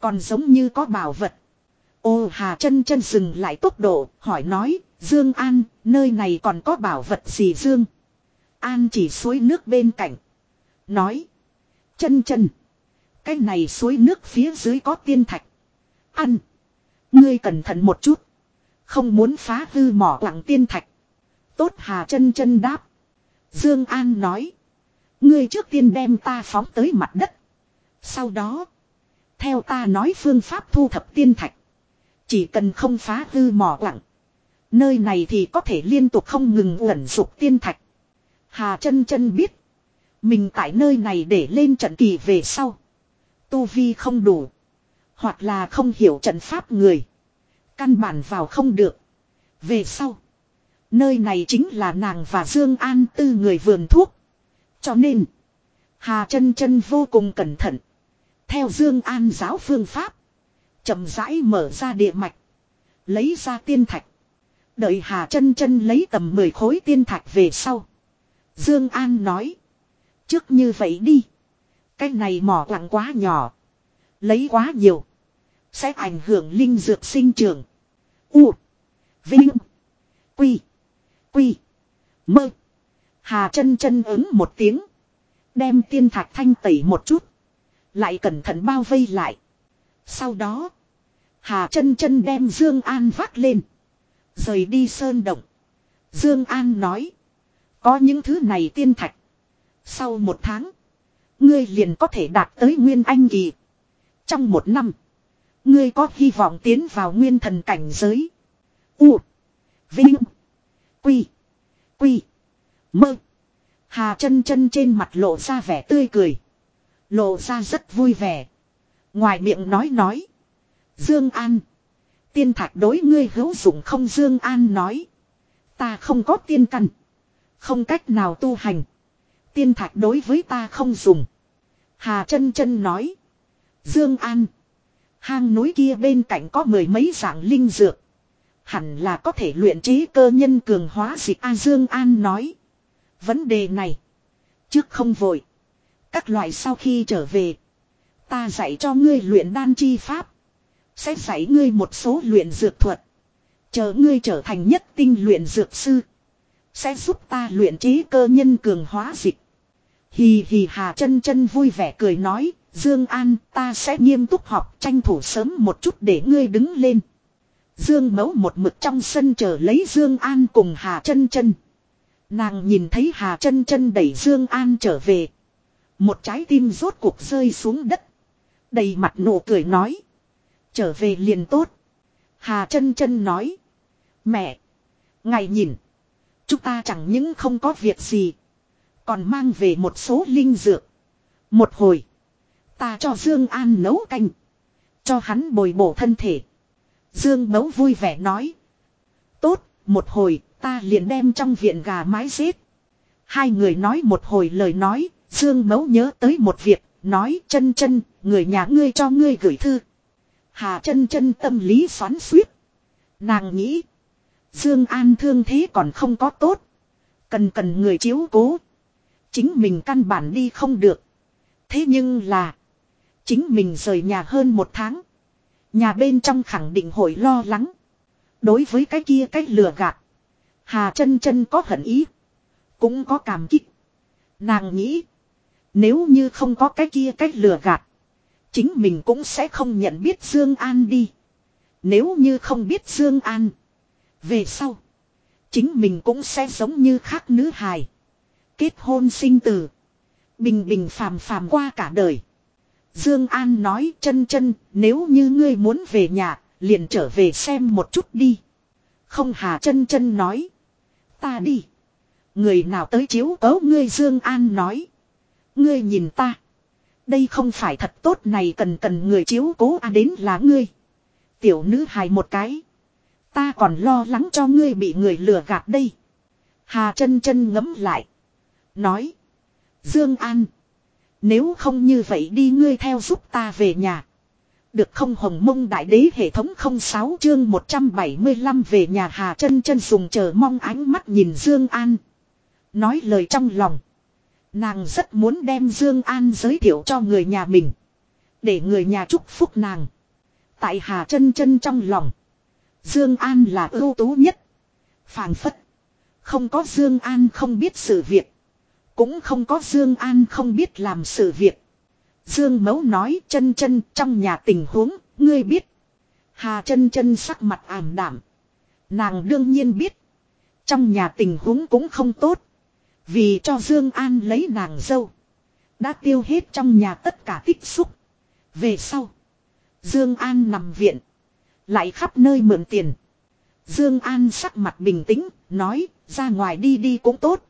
Còn giống như có bảo vật. Ô Hà chân chân dừng lại tốc độ, hỏi nói, Dương An, nơi này còn có bảo vật gì Dương? An chỉ suối nước bên cạnh. Nói. Chân chân. Cái này suối nước phía dưới có tiên thạch. Ăn. Ngươi cẩn thận một chút. Không muốn phá hư mỏ lặng tiên thạch. Tốt Hà chân chân đáp. Dương An nói. Ngươi trước tiên đem ta phóng tới mặt đất. Sau đó. Theo ta nói phương pháp thu thập tiên thạch. Chỉ cần không phá hư mỏ lặng. Nơi này thì có thể liên tục không ngừng ẩn dục tiên thạch. Hà chân chân biết. Mình tại nơi này để lên trận kỳ về sau. Tu vi không đủ. Hoặc là không hiểu trận pháp người. Căn bản vào không được. Về sau. Nơi này chính là nàng và Dương An tư người vườn thuốc. Cho nên. Hà chân chân vô cùng cẩn thận. Theo Dương An giáo phương pháp chậm rãi mở ra địa mạch. Lấy ra tiên thạch. Đợi Hà chân chân lấy tầm 10 khối tiên thạch về sau. Dương An nói. Trước như vậy đi. Cái này mỏ lặng quá nhỏ. Lấy quá nhiều. Sẽ ảnh hưởng linh dược sinh trưởng. U. Vinh. Quy. Quy. Mơ. Hà chân chân ứng một tiếng. Đem tiên thạch thanh tẩy một chút. Lại cẩn thận bao vây lại. Sau đó. Hà chân chân đem Dương An vác lên. Rời đi sơn động. Dương An nói. Có những thứ này tiên thạch. Sau một tháng. Ngươi liền có thể đạt tới Nguyên Anh Kỳ. Trong một năm. Ngươi có hy vọng tiến vào nguyên thần cảnh giới. U. Vinh. Quy. Quy. Mơ. Hà chân chân trên mặt lộ ra vẻ tươi cười. Lộ ra rất vui vẻ. Ngoài miệng nói nói. Dương An. Tiên thạch đối ngươi hữu dụng không Dương An nói. Ta không có tiên căn. Không cách nào tu hành. Tiên thạch đối với ta không dùng. Hà chân chân nói. Dương An. Hang núi kia bên cạnh có mười mấy dạng linh dược. Hẳn là có thể luyện trí cơ nhân cường hóa dịch A Dương An nói. Vấn đề này. Trước không vội. Các loại sau khi trở về. Ta dạy cho ngươi luyện đan chi pháp. Sẽ dạy ngươi một số luyện dược thuật. Chờ ngươi trở thành nhất tinh luyện dược sư. Sẽ giúp ta luyện chế cơ nhân cường hóa dịch. Hì hì hà chân chân vui vẻ cười nói. Dương An, ta sẽ nghiêm túc học, tranh thủ sớm một chút để ngươi đứng lên. Dương mẫu một mực trong sân chờ lấy Dương An cùng Hà chân chân. Nàng nhìn thấy Hà chân chân đẩy Dương An trở về. Một trái tim rốt cuộc rơi xuống đất. Đầy mặt nụ cười nói. Trở về liền tốt. Hà chân chân nói. Mẹ. Ngày nhìn. Chúng ta chẳng những không có việc gì. Còn mang về một số linh dược. Một hồi. Ta cho Dương An nấu canh. Cho hắn bồi bổ thân thể. Dương mấu vui vẻ nói. Tốt, một hồi, ta liền đem trong viện gà mái giết. Hai người nói một hồi lời nói, Dương mấu nhớ tới một việc, nói chân chân, người nhà ngươi cho ngươi gửi thư. Hà chân chân tâm lý xoắn suýt. Nàng nghĩ. Dương An thương thế còn không có tốt. Cần cần người chiếu cố. Chính mình căn bản đi không được. Thế nhưng là. Chính mình rời nhà hơn một tháng. Nhà bên trong khẳng định hội lo lắng. Đối với cái kia cách lừa gạt. Hà chân chân có hận ý. Cũng có cảm kích. Nàng nghĩ. Nếu như không có cái kia cách lừa gạt. Chính mình cũng sẽ không nhận biết Dương An đi. Nếu như không biết Dương An. Về sau. Chính mình cũng sẽ giống như khác nữ hài. Kết hôn sinh tử. Bình bình phàm phàm qua cả đời. Dương An nói chân chân, nếu như ngươi muốn về nhà, liền trở về xem một chút đi. Không hà chân chân nói. Ta đi. Người nào tới chiếu cố ngươi Dương An nói. Ngươi nhìn ta. Đây không phải thật tốt này cần cần người chiếu cố à đến là ngươi. Tiểu nữ hài một cái. Ta còn lo lắng cho ngươi bị người lừa gạt đây. Hà chân chân ngấm lại. Nói. Dương An. Nếu không như vậy đi ngươi theo giúp ta về nhà. Được không hồng mông đại đế hệ thống 06 chương 175 về nhà Hà chân chân dùng chờ mong ánh mắt nhìn Dương An. Nói lời trong lòng. Nàng rất muốn đem Dương An giới thiệu cho người nhà mình. Để người nhà chúc phúc nàng. Tại Hà chân chân trong lòng. Dương An là ưu tú nhất. Phàng phất. Không có Dương An không biết sự việc. Cũng không có Dương An không biết làm sự việc. Dương Mấu nói chân chân trong nhà tình huống, ngươi biết. Hà chân chân sắc mặt ảm đạm. Nàng đương nhiên biết. Trong nhà tình huống cũng không tốt. Vì cho Dương An lấy nàng dâu. Đã tiêu hết trong nhà tất cả tích xúc. Về sau. Dương An nằm viện. Lại khắp nơi mượn tiền. Dương An sắc mặt bình tĩnh, nói, ra ngoài đi đi cũng tốt.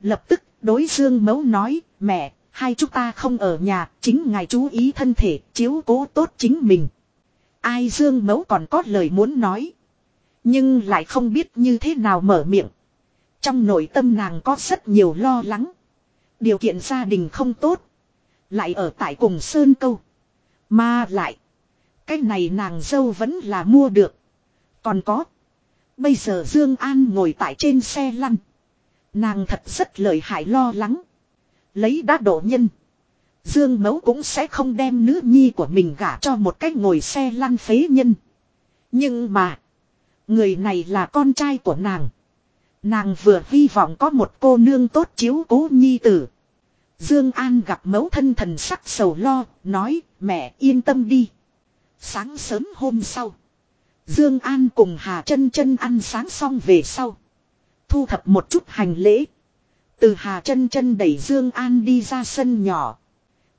Lập tức, đối Dương Mấu nói, mẹ, hai chúng ta không ở nhà, chính ngài chú ý thân thể, chiếu cố tốt chính mình. Ai Dương Mẫu còn có lời muốn nói. Nhưng lại không biết như thế nào mở miệng. Trong nội tâm nàng có rất nhiều lo lắng. Điều kiện gia đình không tốt. Lại ở tại cùng Sơn Câu. Mà lại. Cái này nàng dâu vẫn là mua được. Còn có. Bây giờ Dương An ngồi tại trên xe lăn. Nàng thật rất lợi hại lo lắng. Lấy đá độ nhân. Dương Mấu cũng sẽ không đem nữ nhi của mình gả cho một cách ngồi xe lăn phế nhân. Nhưng mà. Người này là con trai của nàng. Nàng vừa hy vọng có một cô nương tốt chiếu cố nhi tử. Dương An gặp mẫu thân thần sắc sầu lo, nói, mẹ yên tâm đi. Sáng sớm hôm sau. Dương An cùng Hà chân chân ăn sáng xong về sau. Thu thập một chút hành lễ. Từ Hà chân chân đẩy Dương An đi ra sân nhỏ.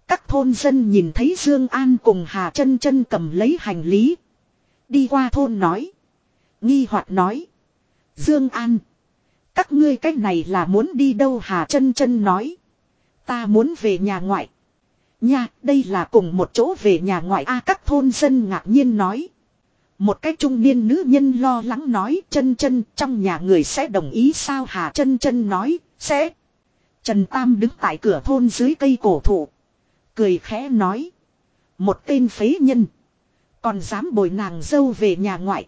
Các thôn dân nhìn thấy Dương An cùng Hà chân chân cầm lấy hành lý. Đi qua thôn nói. Nghi hoặc nói. Dương An. Các ngươi cách này là muốn đi đâu Hà chân chân nói. Ta muốn về nhà ngoại. Nha, đây là cùng một chỗ về nhà ngoại A các thôn dân ngạc nhiên nói. Một cái trung niên nữ nhân lo lắng nói chân chân trong nhà người sẽ đồng ý sao Hà chân chân nói sẽ. Trần Tam đứng tại cửa thôn dưới cây cổ thụ. Cười khẽ nói. Một tên phế nhân. Còn dám bồi nàng dâu về nhà ngoại.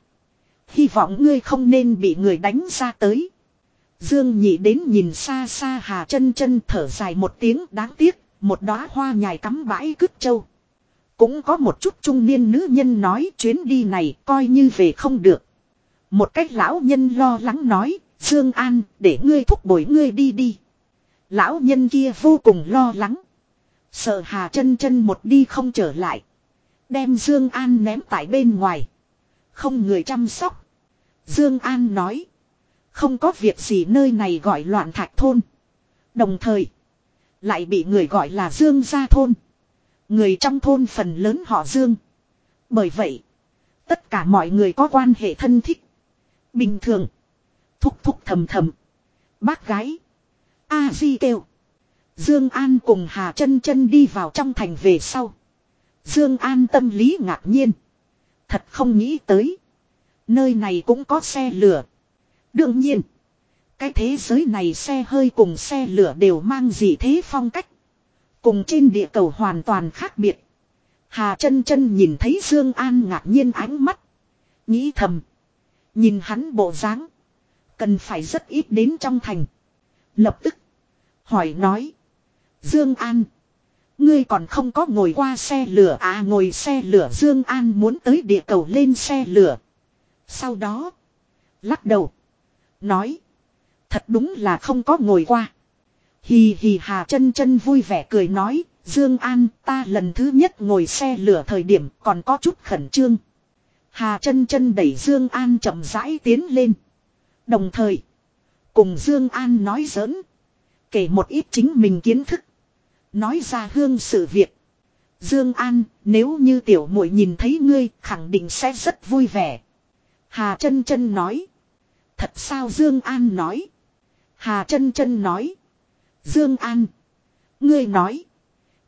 Hy vọng ngươi không nên bị người đánh ra tới. Dương nhị đến nhìn xa xa Hà chân chân thở dài một tiếng đáng tiếc. Một đóa hoa nhài cắm bãi cứt châu. Cũng có một chút trung niên nữ nhân nói chuyến đi này coi như về không được. Một cách lão nhân lo lắng nói, Dương An, để ngươi thúc bồi ngươi đi đi. Lão nhân kia vô cùng lo lắng. Sợ Hà chân chân một đi không trở lại. Đem Dương An ném tại bên ngoài. Không người chăm sóc. Dương An nói. Không có việc gì nơi này gọi loạn thạch thôn. Đồng thời. Lại bị người gọi là Dương gia thôn. Người trong thôn phần lớn họ Dương. Bởi vậy. Tất cả mọi người có quan hệ thân thích. Bình thường. Thúc thúc thầm thầm. Bác gái. A Di kêu. Dương An cùng Hà chân chân đi vào trong thành về sau. Dương An tâm lý ngạc nhiên. Thật không nghĩ tới. Nơi này cũng có xe lửa. Đương nhiên. Cái thế giới này xe hơi cùng xe lửa đều mang gì thế phong cách. Cùng trên địa cầu hoàn toàn khác biệt. Hà chân chân nhìn thấy Dương An ngạc nhiên ánh mắt. Nghĩ thầm. Nhìn hắn bộ dáng. Cần phải rất ít đến trong thành. Lập tức. Hỏi nói. Dương An. Ngươi còn không có ngồi qua xe lửa à ngồi xe lửa, Dương An muốn tới địa cầu lên xe lửa. Sau đó. Lắc đầu. Nói. Thật đúng là không có ngồi qua. Hì hì hà chân chân vui vẻ cười nói. Dương An ta lần thứ nhất ngồi xe lửa thời điểm còn có chút khẩn trương. Hà chân chân đẩy Dương An chậm rãi tiến lên. Đồng thời. Cùng Dương An nói giỡn. Kể một ít chính mình kiến thức. Nói ra hương sự việc. Dương An, nếu như tiểu muội nhìn thấy ngươi, khẳng định sẽ rất vui vẻ. Hà Chân Chân nói. Thật sao Dương An nói. Hà Chân Chân nói. Dương An. Ngươi nói.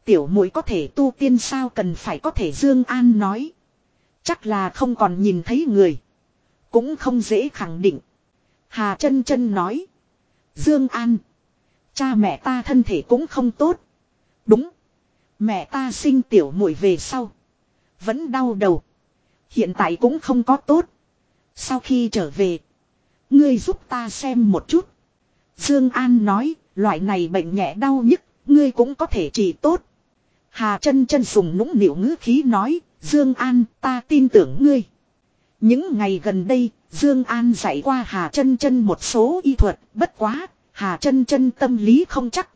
Tiểu muội có thể tu tiên sao cần phải có thể Dương An nói. Chắc là không còn nhìn thấy người. Cũng không dễ khẳng định. Hà Chân Chân nói. Dương An. Cha mẹ ta thân thể cũng không tốt. Đúng. Mẹ ta sinh tiểu muội về sau. Vẫn đau đầu. Hiện tại cũng không có tốt. Sau khi trở về. Ngươi giúp ta xem một chút. Dương An nói. Loại này bệnh nhẹ đau nhức. Ngươi cũng có thể trị tốt. Hà chân chân sùng nũng nịu ngữ khí nói. Dương An, ta tin tưởng ngươi. Những ngày gần đây. Dương An dạy qua Hà chân chân một số y thuật. Bất quá. Hà chân chân tâm lý không chắc.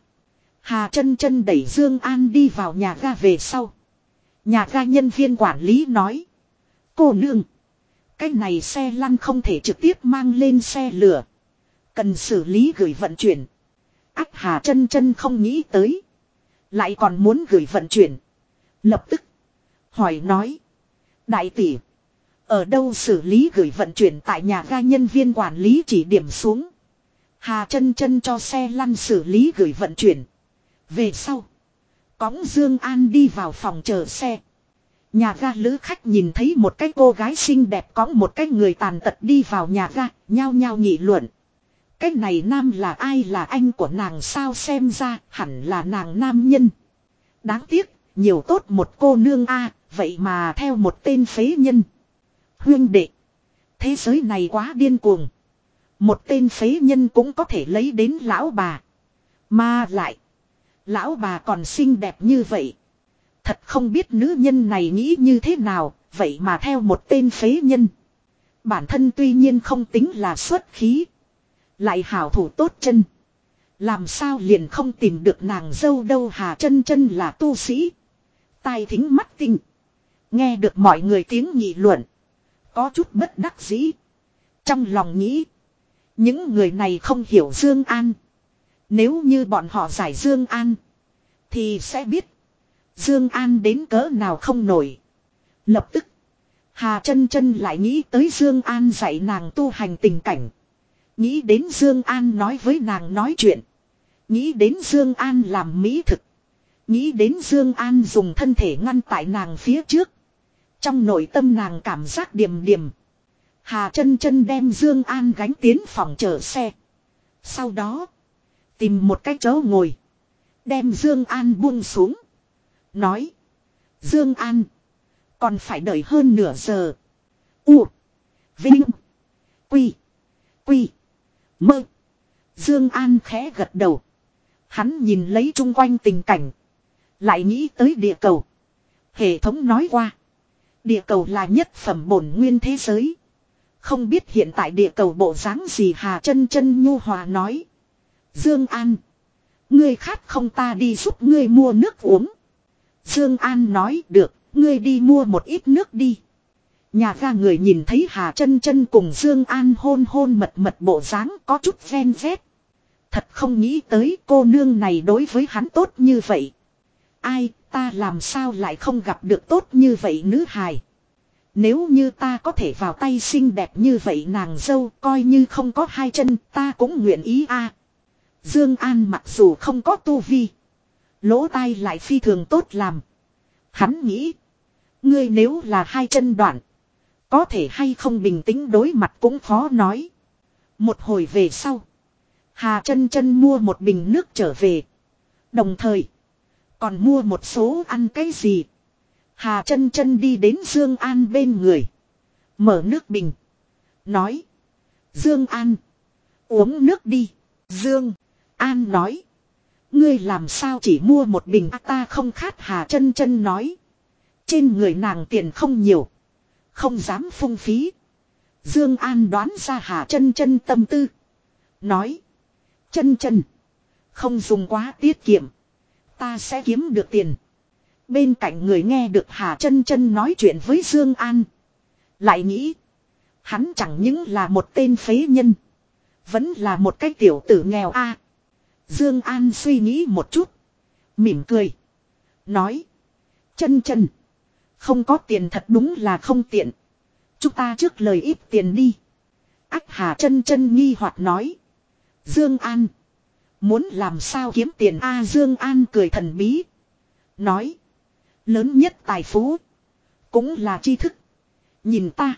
Hà chân chân đẩy Dương An đi vào nhà ga về sau. Nhà ga nhân viên quản lý nói. Cô nương. Cái này xe lăn không thể trực tiếp mang lên xe lửa. Cần xử lý gửi vận chuyển. Ác Hà chân chân không nghĩ tới. Lại còn muốn gửi vận chuyển. Lập tức. Hỏi nói. Đại tỷ. Ở đâu xử lý gửi vận chuyển tại nhà ga nhân viên quản lý chỉ điểm xuống. Hà chân chân cho xe lăn xử lý gửi vận chuyển. Về sau. Cõng Dương An đi vào phòng chờ xe. Nhà ga lữ khách nhìn thấy một cái cô gái xinh đẹp có một cái người tàn tật đi vào nhà ga, nhao nhao nghị luận. Cái này nam là ai là anh của nàng sao xem ra hẳn là nàng nam nhân. Đáng tiếc, nhiều tốt một cô nương a vậy mà theo một tên phế nhân. Huyên đệ. Thế giới này quá điên cuồng. Một tên phế nhân cũng có thể lấy đến lão bà. Mà lại. Lão bà còn xinh đẹp như vậy. Thật không biết nữ nhân này nghĩ như thế nào, vậy mà theo một tên phế nhân. Bản thân tuy nhiên không tính là xuất khí. Lại hảo thủ tốt chân. Làm sao liền không tìm được nàng dâu đâu hà chân chân là tu sĩ. Tai thính mắt tinh. Nghe được mọi người tiếng nghị luận. Có chút bất đắc dĩ. Trong lòng nghĩ. Những người này không hiểu Dương An. Nếu như bọn họ giải Dương An. Thì sẽ biết. Dương An đến cỡ nào không nổi. Lập tức. Hà chân chân lại nghĩ tới Dương An dạy nàng tu hành tình cảnh. Nghĩ đến Dương An nói với nàng nói chuyện. Nghĩ đến Dương An làm mỹ thực. Nghĩ đến Dương An dùng thân thể ngăn tại nàng phía trước. Trong nội tâm nàng cảm giác điềm điềm. Hà chân chân đem Dương An gánh tiến phòng chờ xe. Sau đó. Tìm một cái chỗ ngồi. Đem Dương An buông xuống. Nói. Dương An. Còn phải đợi hơn nửa giờ. U. Vinh. Quy. Quy. Mơ. Dương An khẽ gật đầu. Hắn nhìn lấy chung quanh tình cảnh. Lại nghĩ tới địa cầu. Hệ thống nói qua. Địa cầu là nhất phẩm bổn nguyên thế giới. Không biết hiện tại địa cầu bộ dáng gì Hà chân chân nhu hòa nói. Dương An. Ngươi khát không ta đi giúp ngươi mua nước uống. Dương An nói được, ngươi đi mua một ít nước đi. Nhà ga người nhìn thấy Hà chân chân cùng Dương An hôn hôn mật mật bộ dáng có chút ven vét. Thật không nghĩ tới cô nương này đối với hắn tốt như vậy. Ai, ta làm sao lại không gặp được tốt như vậy nữ hài. Nếu như ta có thể vào tay xinh đẹp như vậy nàng dâu coi như không có hai chân ta cũng nguyện ý a. Dương An mặc dù không có tu vi. Lỗ tai lại phi thường tốt làm. Hắn nghĩ. Ngươi nếu là hai chân đoạn. Có thể hay không bình tĩnh đối mặt cũng khó nói. Một hồi về sau. Hà chân chân mua một bình nước trở về. Đồng thời. Còn mua một số ăn cái gì. Hà chân chân đi đến Dương An bên người. Mở nước bình. Nói. Dương An. Uống nước đi. Dương. An nói. Ngươi làm sao chỉ mua một bình à, ta không khát Hà chân chân nói. Trên người nàng tiền không nhiều. Không dám phung phí. Dương An đoán ra Hà chân chân tâm tư. Nói. Chân chân. Không dùng quá tiết kiệm. Ta sẽ kiếm được tiền. Bên cạnh người nghe được Hà chân chân nói chuyện với Dương An. Lại nghĩ. Hắn chẳng những là một tên phế nhân. Vẫn là một cái tiểu tử nghèo a. Dương An suy nghĩ một chút. Mỉm cười. Nói. Chân chân. Không có tiền thật đúng là không tiện. Chúng ta trước lời ít tiền đi. Ách Hà chân chân nghi hoặc nói. Dương An. Muốn làm sao kiếm tiền A Dương An cười thần bí. Nói. Lớn nhất tài phú. Cũng là tri thức. Nhìn ta.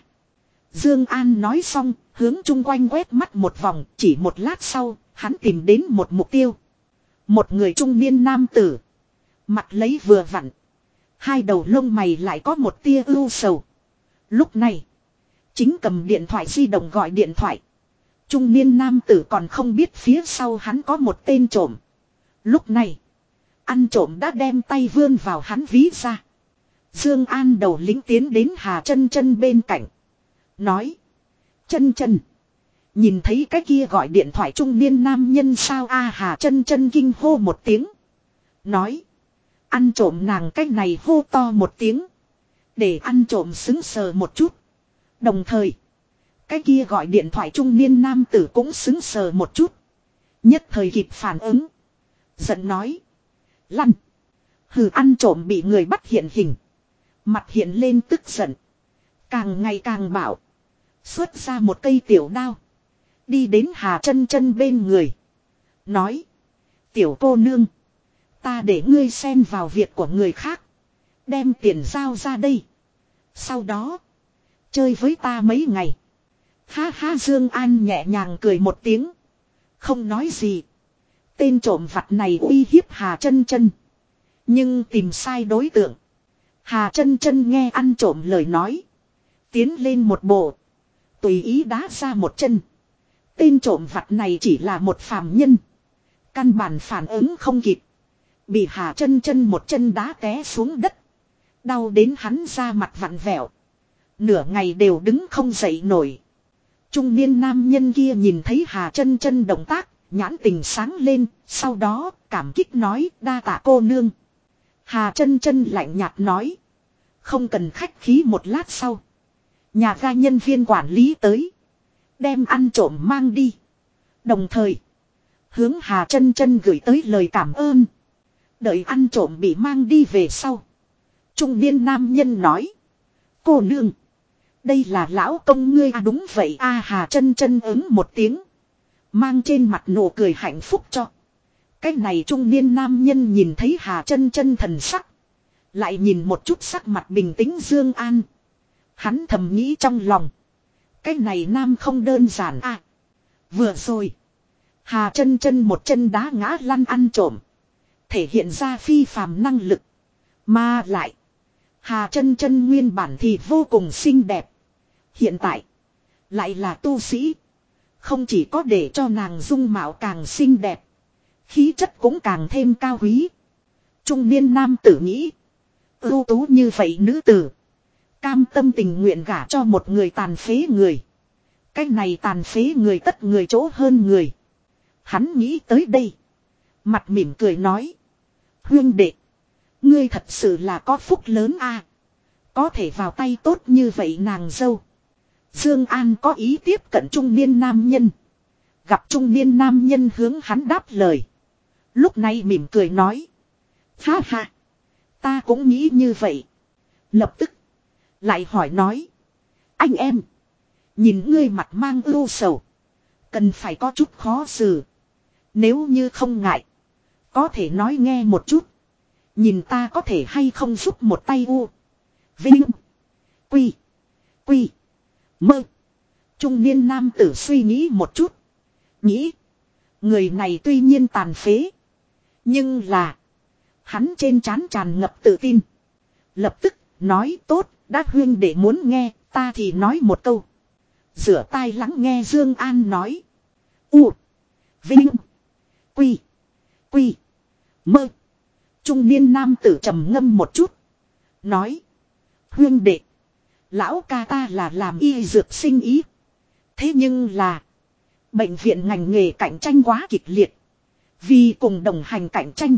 Dương An nói xong, hướng chung quanh quét mắt một vòng, chỉ một lát sau, hắn tìm đến một mục tiêu. Một người trung niên nam tử. Mặt lấy vừa vặn. Hai đầu lông mày lại có một tia ưu sầu. Lúc này. Chính cầm điện thoại di động gọi điện thoại. Trung niên nam tử còn không biết phía sau hắn có một tên trộm. Lúc này. Ăn trộm đã đem tay vươn vào hắn ví ra. Dương An đầu lính tiến đến Hà chân chân bên cạnh. Nói. Chân chân. Nhìn thấy cái kia gọi điện thoại trung niên nam nhân sao a Hà chân chân kinh hô một tiếng. Nói. Ăn trộm nàng cái này hô to một tiếng. Để ăn trộm xứng sờ một chút. Đồng thời. Cái kia gọi điện thoại trung niên nam tử cũng xứng sờ một chút. Nhất thời kịp phản ứng. Giận nói. Lăn. Hừ, ăn trộm bị người bắt hiện hình. Mặt hiện lên tức giận. Càng ngày càng bảo. Xuất ra một cây tiểu đao. Đi đến Hà chân chân bên người. Nói. Tiểu cô nương. Ta để ngươi xen vào việc của người khác. Đem tiền giao ra đây. Sau đó. Chơi với ta mấy ngày. Ha ha, Dương An nhẹ nhàng cười một tiếng. Không nói gì. Tên trộm vặt này uy hiếp Hà chân chân. Nhưng tìm sai đối tượng. Hà chân chân nghe ăn trộm lời nói. Tiến lên một bộ. Tùy ý đá ra một chân. Tên trộm vặt này chỉ là một phàm nhân. Căn bản phản ứng không kịp. Bị Hà chân chân một chân đá té xuống đất. Đau đến hắn ra mặt vặn vẹo. Nửa ngày đều đứng không dậy nổi. Trung niên nam nhân kia nhìn thấy Hà chân chân động tác, nhãn tình sáng lên, sau đó cảm kích nói đa tạ cô nương. Hà chân chân lạnh nhạt nói. Không cần khách khí một lát sau. Nhà ga nhân viên quản lý tới. Đem ăn trộm mang đi. Đồng thời. Hướng Hà chân chân gửi tới lời cảm ơn. Đợi ăn trộm bị mang đi về sau. Trung niên nam nhân nói. Cô nương. Đây là lão công ngươi à đúng vậy a Hà chân chân ứng một tiếng. Mang trên mặt nụ cười hạnh phúc cho. Cái này trung niên nam nhân nhìn thấy Hà chân chân thần sắc. Lại nhìn một chút sắc mặt bình tĩnh Dương An. Hắn thầm nghĩ trong lòng. Cái này nam không đơn giản à. Vừa rồi. Hà chân chân một chân đá ngã lăn ăn trộm. Thể hiện ra phi phàm năng lực. Mà lại. Hà chân chân nguyên bản thì vô cùng xinh đẹp. Hiện tại. Lại là tu sĩ. Không chỉ có để cho nàng dung mạo càng xinh đẹp. Khí chất cũng càng thêm cao quý. Trung niên nam tử nghĩ. Ưu tú như vậy nữ tử. Cam tâm tình nguyện gả cho một người tàn phế người. Cái này tàn phế người tất người chỗ hơn người. Hắn nghĩ tới đây. Mặt mỉm cười nói. Huyên đệ. Ngươi thật sự là có phúc lớn a Có thể vào tay tốt như vậy nàng dâu. Dương An có ý tiếp cận trung niên nam nhân. Gặp trung niên nam nhân hướng hắn đáp lời. Lúc này mỉm cười nói. Ha ha. Ta cũng nghĩ như vậy. Lập tức. Lại hỏi nói. Anh em. Nhìn ngươi mặt mang ưu sầu. Cần phải có chút khó xử. Nếu như không ngại. Có thể nói nghe một chút. Nhìn ta có thể hay không giúp một tay u. Vinh. Quy. Quy. Mơ. Trung niên nam tử suy nghĩ một chút. Nghĩ. Người này tuy nhiên tàn phế. Nhưng là. Hắn trên trán tràn ngập tự tin. Lập tức, nói tốt. Đã huyên để muốn nghe. Ta thì nói một câu. Rửa tai lắng nghe Dương An nói. U. Vinh. Quy. Quy. Mơ. Trung niên nam tử trầm ngâm một chút. Nói. Huyên đệ. Lão ca ta là làm y dược sinh ý. Thế nhưng là. Bệnh viện ngành nghề cạnh tranh quá kịch liệt. Vì cùng đồng hành cạnh tranh.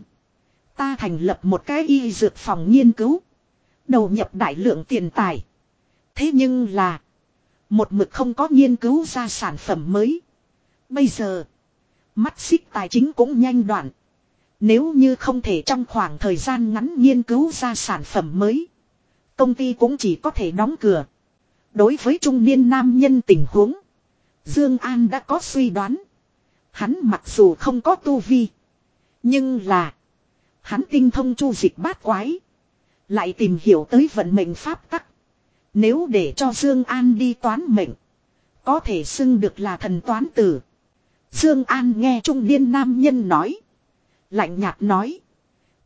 Ta thành lập một cái y dược phòng nghiên cứu. Đầu nhập đại lượng tiền tài. Thế nhưng là. Một mực không có nghiên cứu ra sản phẩm mới. Bây giờ. Mắt xích tài chính cũng nhanh đoạn. Nếu như không thể trong khoảng thời gian ngắn nghiên cứu ra sản phẩm mới. Công ty cũng chỉ có thể đóng cửa. Đối với trung niên nam nhân tình huống. Dương An đã có suy đoán. Hắn mặc dù không có tu vi. Nhưng là. Hắn tinh thông chu dịch bát quái. Lại tìm hiểu tới vận mệnh pháp tắc. Nếu để cho Dương An đi toán mệnh. Có thể xưng được là thần toán tử. Dương An nghe trung niên nam nhân nói. Lạnh nhạt nói.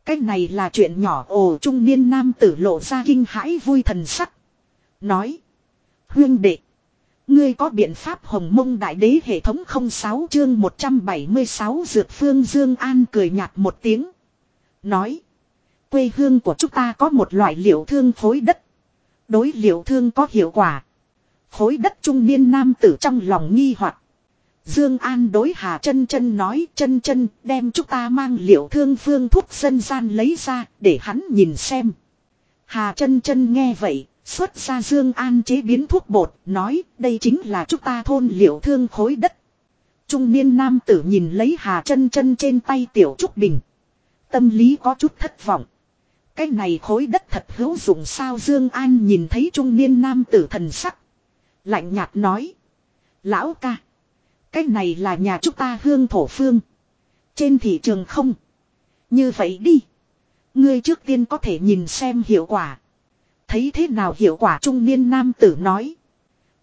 Cái này là chuyện nhỏ ồ, trung niên nam tử lộ ra kinh hãi vui thần sắc. Nói. Huyên đệ. Ngươi có biện pháp hồng mông đại đế hệ thống 06 chương 176 dược phương Dương An cười nhạt một tiếng. Nói. Quê hương của chúng ta có một loại liệu thương phối đất. Đối liệu thương có hiệu quả. Phối đất trung niên nam tử trong lòng nghi hoặc Dương An đối Hà chân chân nói chân chân đem chúng ta mang liệu thương phương thuốc dân gian lấy ra để hắn nhìn xem. Hà chân chân nghe vậy, xuất ra Dương An chế biến thuốc bột, nói đây chính là chúng ta thôn liệu thương khối đất. Trung niên nam tử nhìn lấy Hà chân chân trên tay tiểu trúc bình. Tâm lý có chút thất vọng. Cái này khối đất thật hữu dụng sao Dương An nhìn thấy trung niên nam tử thần sắc. Lạnh nhạt nói. Lão ca. Cái này là nhà chúng ta hương thổ phương. Trên thị trường không. Như vậy đi. Ngươi trước tiên có thể nhìn xem hiệu quả. Thấy thế nào hiệu quả trung niên nam tử nói.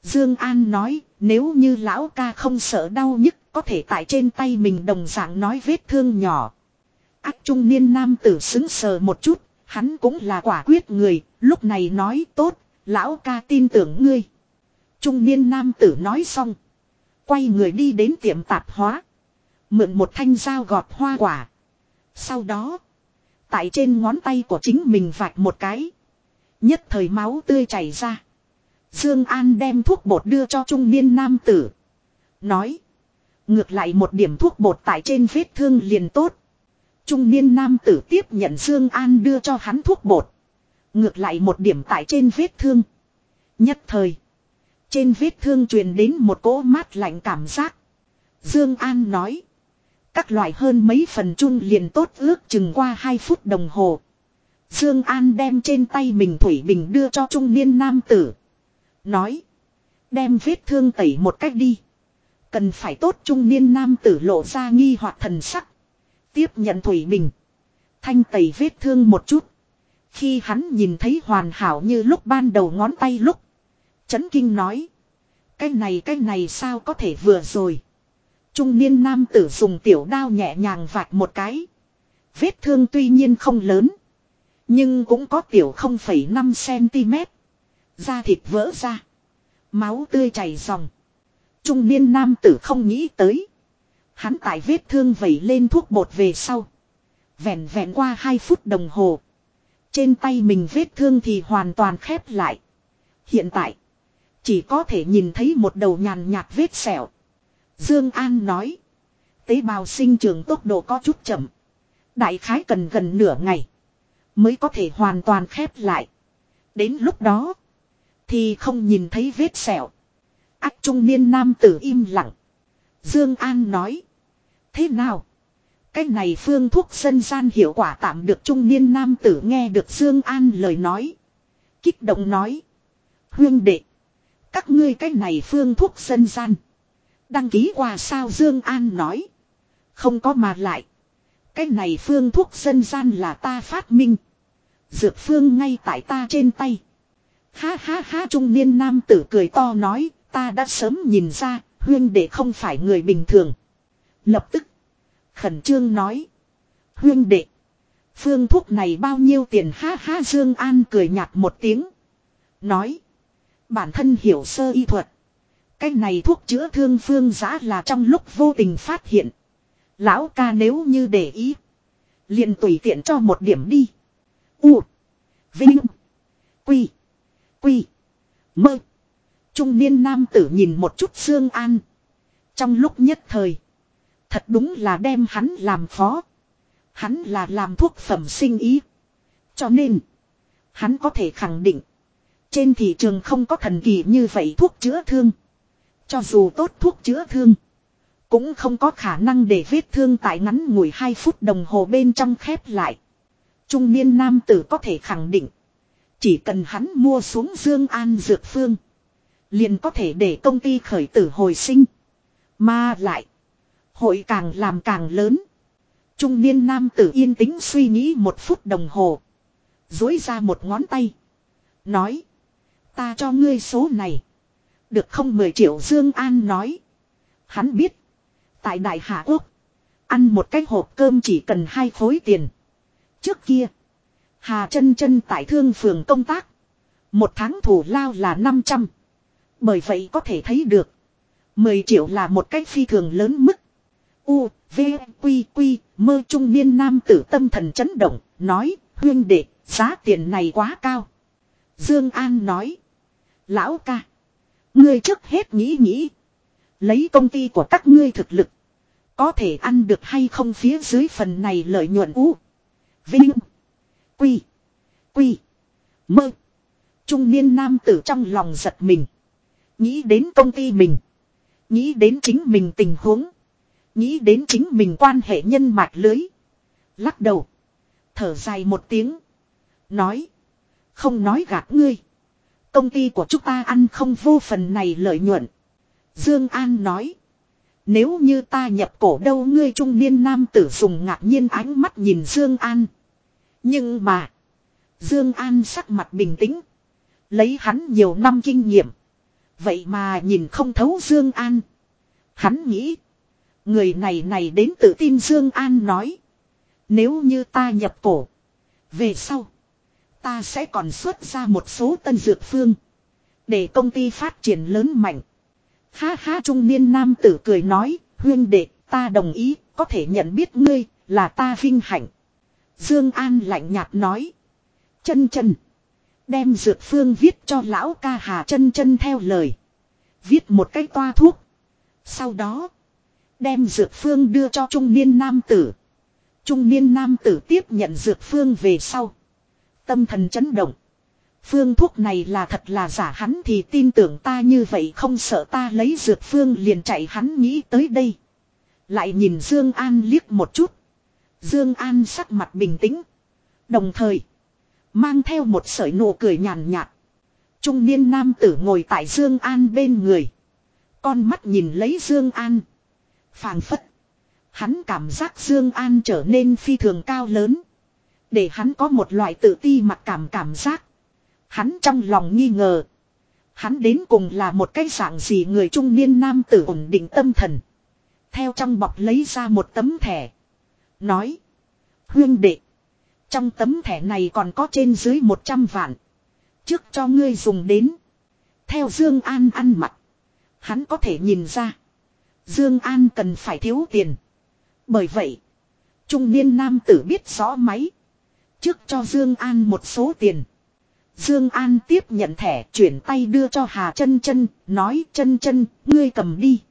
Dương An nói, nếu như lão ca không sợ đau nhức, có thể tại trên tay mình đồng dạng nói vết thương nhỏ. Ác trung niên nam tử xứng sờ một chút. Hắn cũng là quả quyết người. Lúc này nói, tốt. Lão ca tin tưởng ngươi. Trung niên nam tử nói xong. Quay người đi đến tiệm tạp hóa. Mượn một thanh dao gọt hoa quả. Sau đó. Tại trên ngón tay của chính mình vạch một cái. Nhất thời máu tươi chảy ra. Dương An đem thuốc bột đưa cho trung niên nam tử. Nói. Ngược lại một điểm thuốc bột tại trên vết thương liền tốt. Trung niên nam tử tiếp nhận Dương An đưa cho hắn thuốc bột. Ngược lại một điểm tại trên vết thương. Nhất thời. Trên vết thương truyền đến một cỗ mát lạnh cảm giác. Dương An nói. Các loại hơn mấy phần chung liền tốt ước chừng qua 2 phút đồng hồ. Dương An đem trên tay mình thủy bình đưa cho trung niên nam tử. Nói. Đem vết thương tẩy một cách đi. Cần phải tốt trung niên nam tử lộ ra nghi hoặc thần sắc. Tiếp nhận thủy bình. Thanh tẩy vết thương một chút. Khi hắn nhìn thấy hoàn hảo như lúc ban đầu ngón tay lúc. Chấn kinh nói. Cái này cái này sao có thể vừa rồi. Trung niên nam tử dùng tiểu đao nhẹ nhàng vạch một cái. Vết thương tuy nhiên không lớn. Nhưng cũng có tiểu 0,5cm. Da thịt vỡ ra. Máu tươi chảy ròng. Trung niên nam tử không nghĩ tới. Hắn tại vết thương vẩy lên thuốc bột về sau. Vẹn vẹn qua 2 phút đồng hồ. Trên tay mình vết thương thì hoàn toàn khép lại. Hiện tại. Chỉ có thể nhìn thấy một đầu nhàn nhạt vết sẹo. Dương An nói. Tế bào sinh trưởng tốc độ có chút chậm. Đại khái cần gần nửa ngày. Mới có thể hoàn toàn khép lại. Đến lúc đó. Thì không nhìn thấy vết sẹo. Ác trung niên nam tử im lặng. Dương An nói. Thế nào? Cái này phương thuốc dân gian hiệu quả tạm được trung niên nam tử nghe được Dương An lời nói. Kích động nói. Huyên đệ. Các ngươi cái này phương thuốc dân gian. Đăng ký qua sao Dương An nói. Không có mà lại. Cái này phương thuốc dân gian là ta phát minh. Dược phương ngay tại ta trên tay. Ha ha ha trung niên nam tử cười to nói. Ta đã sớm nhìn ra. Huyên đệ không phải người bình thường. Lập tức. Khẩn trương nói. Huyên đệ. Phương thuốc này bao nhiêu tiền ha ha, Dương An cười nhạt một tiếng. Nói. Bản thân hiểu sơ y thuật. Cái này thuốc chữa thương phương giá là trong lúc vô tình phát hiện. Lão ca nếu như để ý. liền tùy tiện cho một điểm đi. U. Vinh. Quy. Quy. Mơ. Trung niên nam tử nhìn một chút Dương An. Trong lúc nhất thời. Thật đúng là đem hắn làm phó. Hắn là làm thuốc phẩm sinh ý. Cho nên. Hắn có thể khẳng định. Trên thị trường không có thần kỳ như vậy thuốc chữa thương. Cho dù tốt thuốc chữa thương. Cũng không có khả năng để vết thương tại ngắn ngủi 2 phút đồng hồ bên trong khép lại. Trung niên nam tử có thể khẳng định. Chỉ cần hắn mua xuống Dương An Dược Phương. Liền có thể để công ty khởi tử hồi sinh. Mà lại. Hội càng làm càng lớn. Trung niên nam tử yên tĩnh suy nghĩ một phút đồng hồ. Dối ra một ngón tay. Nói. Ta cho ngươi số này. Được không 10 triệu Dương An nói. Hắn biết. Tại Đại Hạ Quốc. Ăn một cái hộp cơm chỉ cần hai khối tiền. Trước kia. Hà chân chân tại thương phường công tác. Một tháng thủ lao là 500. Bởi vậy có thể thấy được. 10 triệu là một cách phi thường lớn mức. U, V, Quy, Quy, mơ trung niên nam tử tâm thần chấn động, nói, huyên đệ, giá tiền này quá cao. Dương An nói, lão ca, ngươi trước hết nghĩ nghĩ, lấy công ty của các ngươi thực lực, có thể ăn được hay không phía dưới phần này lợi nhuận u. Vinh, Quy, Quy, mơ. Trung niên nam tử trong lòng giật mình. Nghĩ đến công ty mình. Nghĩ đến chính mình tình huống. Nghĩ đến chính mình quan hệ nhân mạch lưới. Lắc đầu. Thở dài một tiếng. Nói. Không nói gạt ngươi. Công ty của chúng ta ăn không vô phần này lợi nhuận. Dương An nói. Nếu như ta nhập cổ đâu ngươi trung niên nam tử dùng ngạc nhiên ánh mắt nhìn Dương An. Nhưng mà. Dương An sắc mặt bình tĩnh. Lấy hắn nhiều năm kinh nghiệm. Vậy mà nhìn không thấu Dương An. Hắn nghĩ. Người này này đến tự tin Dương An nói. Nếu như ta nhập cổ. Về sau. Ta sẽ còn xuất ra một số tân dược phương. Để công ty phát triển lớn mạnh. Ha ha, trung niên nam tử cười nói. Huyên đệ, ta đồng ý. Có thể nhận biết ngươi, là ta vinh hạnh. Dương An lạnh nhạt nói. Chân chân. Đem dược phương viết cho lão ca hà chân chân theo lời. Viết một cái toa thuốc. Sau đó. Đem dược phương đưa cho trung niên nam tử. Trung niên nam tử tiếp nhận dược phương về sau. Tâm thần chấn động. Phương thuốc này là thật là giả hắn thì tin tưởng ta như vậy không sợ ta lấy dược phương liền chạy hắn nghĩ tới đây. Lại nhìn Dương An liếc một chút. Dương An sắc mặt bình tĩnh. Đồng thời. Mang theo một sợi nụ cười nhàn nhạt. Trung niên nam tử ngồi tại Dương An bên người. Con mắt nhìn lấy Dương An phàng phất. Hắn cảm giác Dương An trở nên phi thường cao lớn. Để hắn có một loại tự ti mặc cảm cảm giác. Hắn trong lòng nghi ngờ. Hắn đến cùng là một cái dạng gì người trung niên nam tử ổn định tâm thần. Theo trong bọc lấy ra một tấm thẻ. Nói. Huyên đệ. Trong tấm thẻ này còn có trên dưới 100 vạn. Trước cho ngươi dùng đến. Theo Dương An ăn mặc. Hắn có thể nhìn ra. Dương An cần phải thiếu tiền. Bởi vậy. Trung niên nam tử biết rõ máy. Trước cho Dương An một số tiền. Dương An tiếp nhận thẻ chuyển tay đưa cho Hà chân chân, nói chân chân, ngươi cầm đi.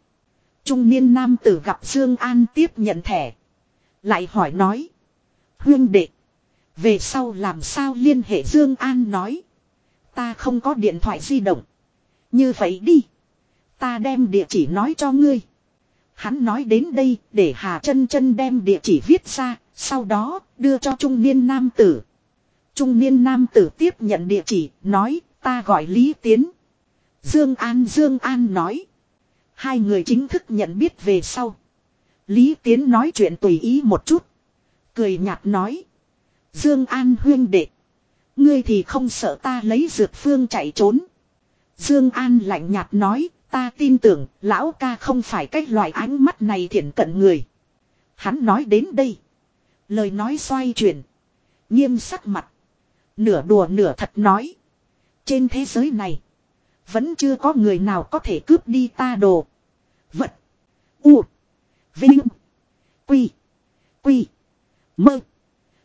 Trung niên nam tử gặp Dương An tiếp nhận thẻ. Lại hỏi nói. huynh đệ. Về sau làm sao liên hệ Dương An nói. Ta không có điện thoại di động. Như vậy đi. Ta đem địa chỉ nói cho ngươi. Hắn nói đến đây để Hà chân chân đem địa chỉ viết ra. Sau đó đưa cho trung niên nam tử. Trung niên nam tử tiếp nhận địa chỉ, nói, ta gọi Lý Tiến. Dương An Dương An nói. Hai người chính thức nhận biết về sau. Lý Tiến nói chuyện tùy ý một chút. Cười nhạt nói. Dương An huyên đệ. Ngươi thì không sợ ta lấy dược phương chạy trốn. Dương An lạnh nhạt nói. Ta tin tưởng, lão ca không phải cái loại ánh mắt này thiện cận người. Hắn nói đến đây. Lời nói xoay chuyển. Nghiêm sắc mặt. Nửa đùa nửa thật nói. Trên thế giới này. Vẫn chưa có người nào có thể cướp đi ta đồ. Vật. U. Vinh. Quy. Quy. Mơ.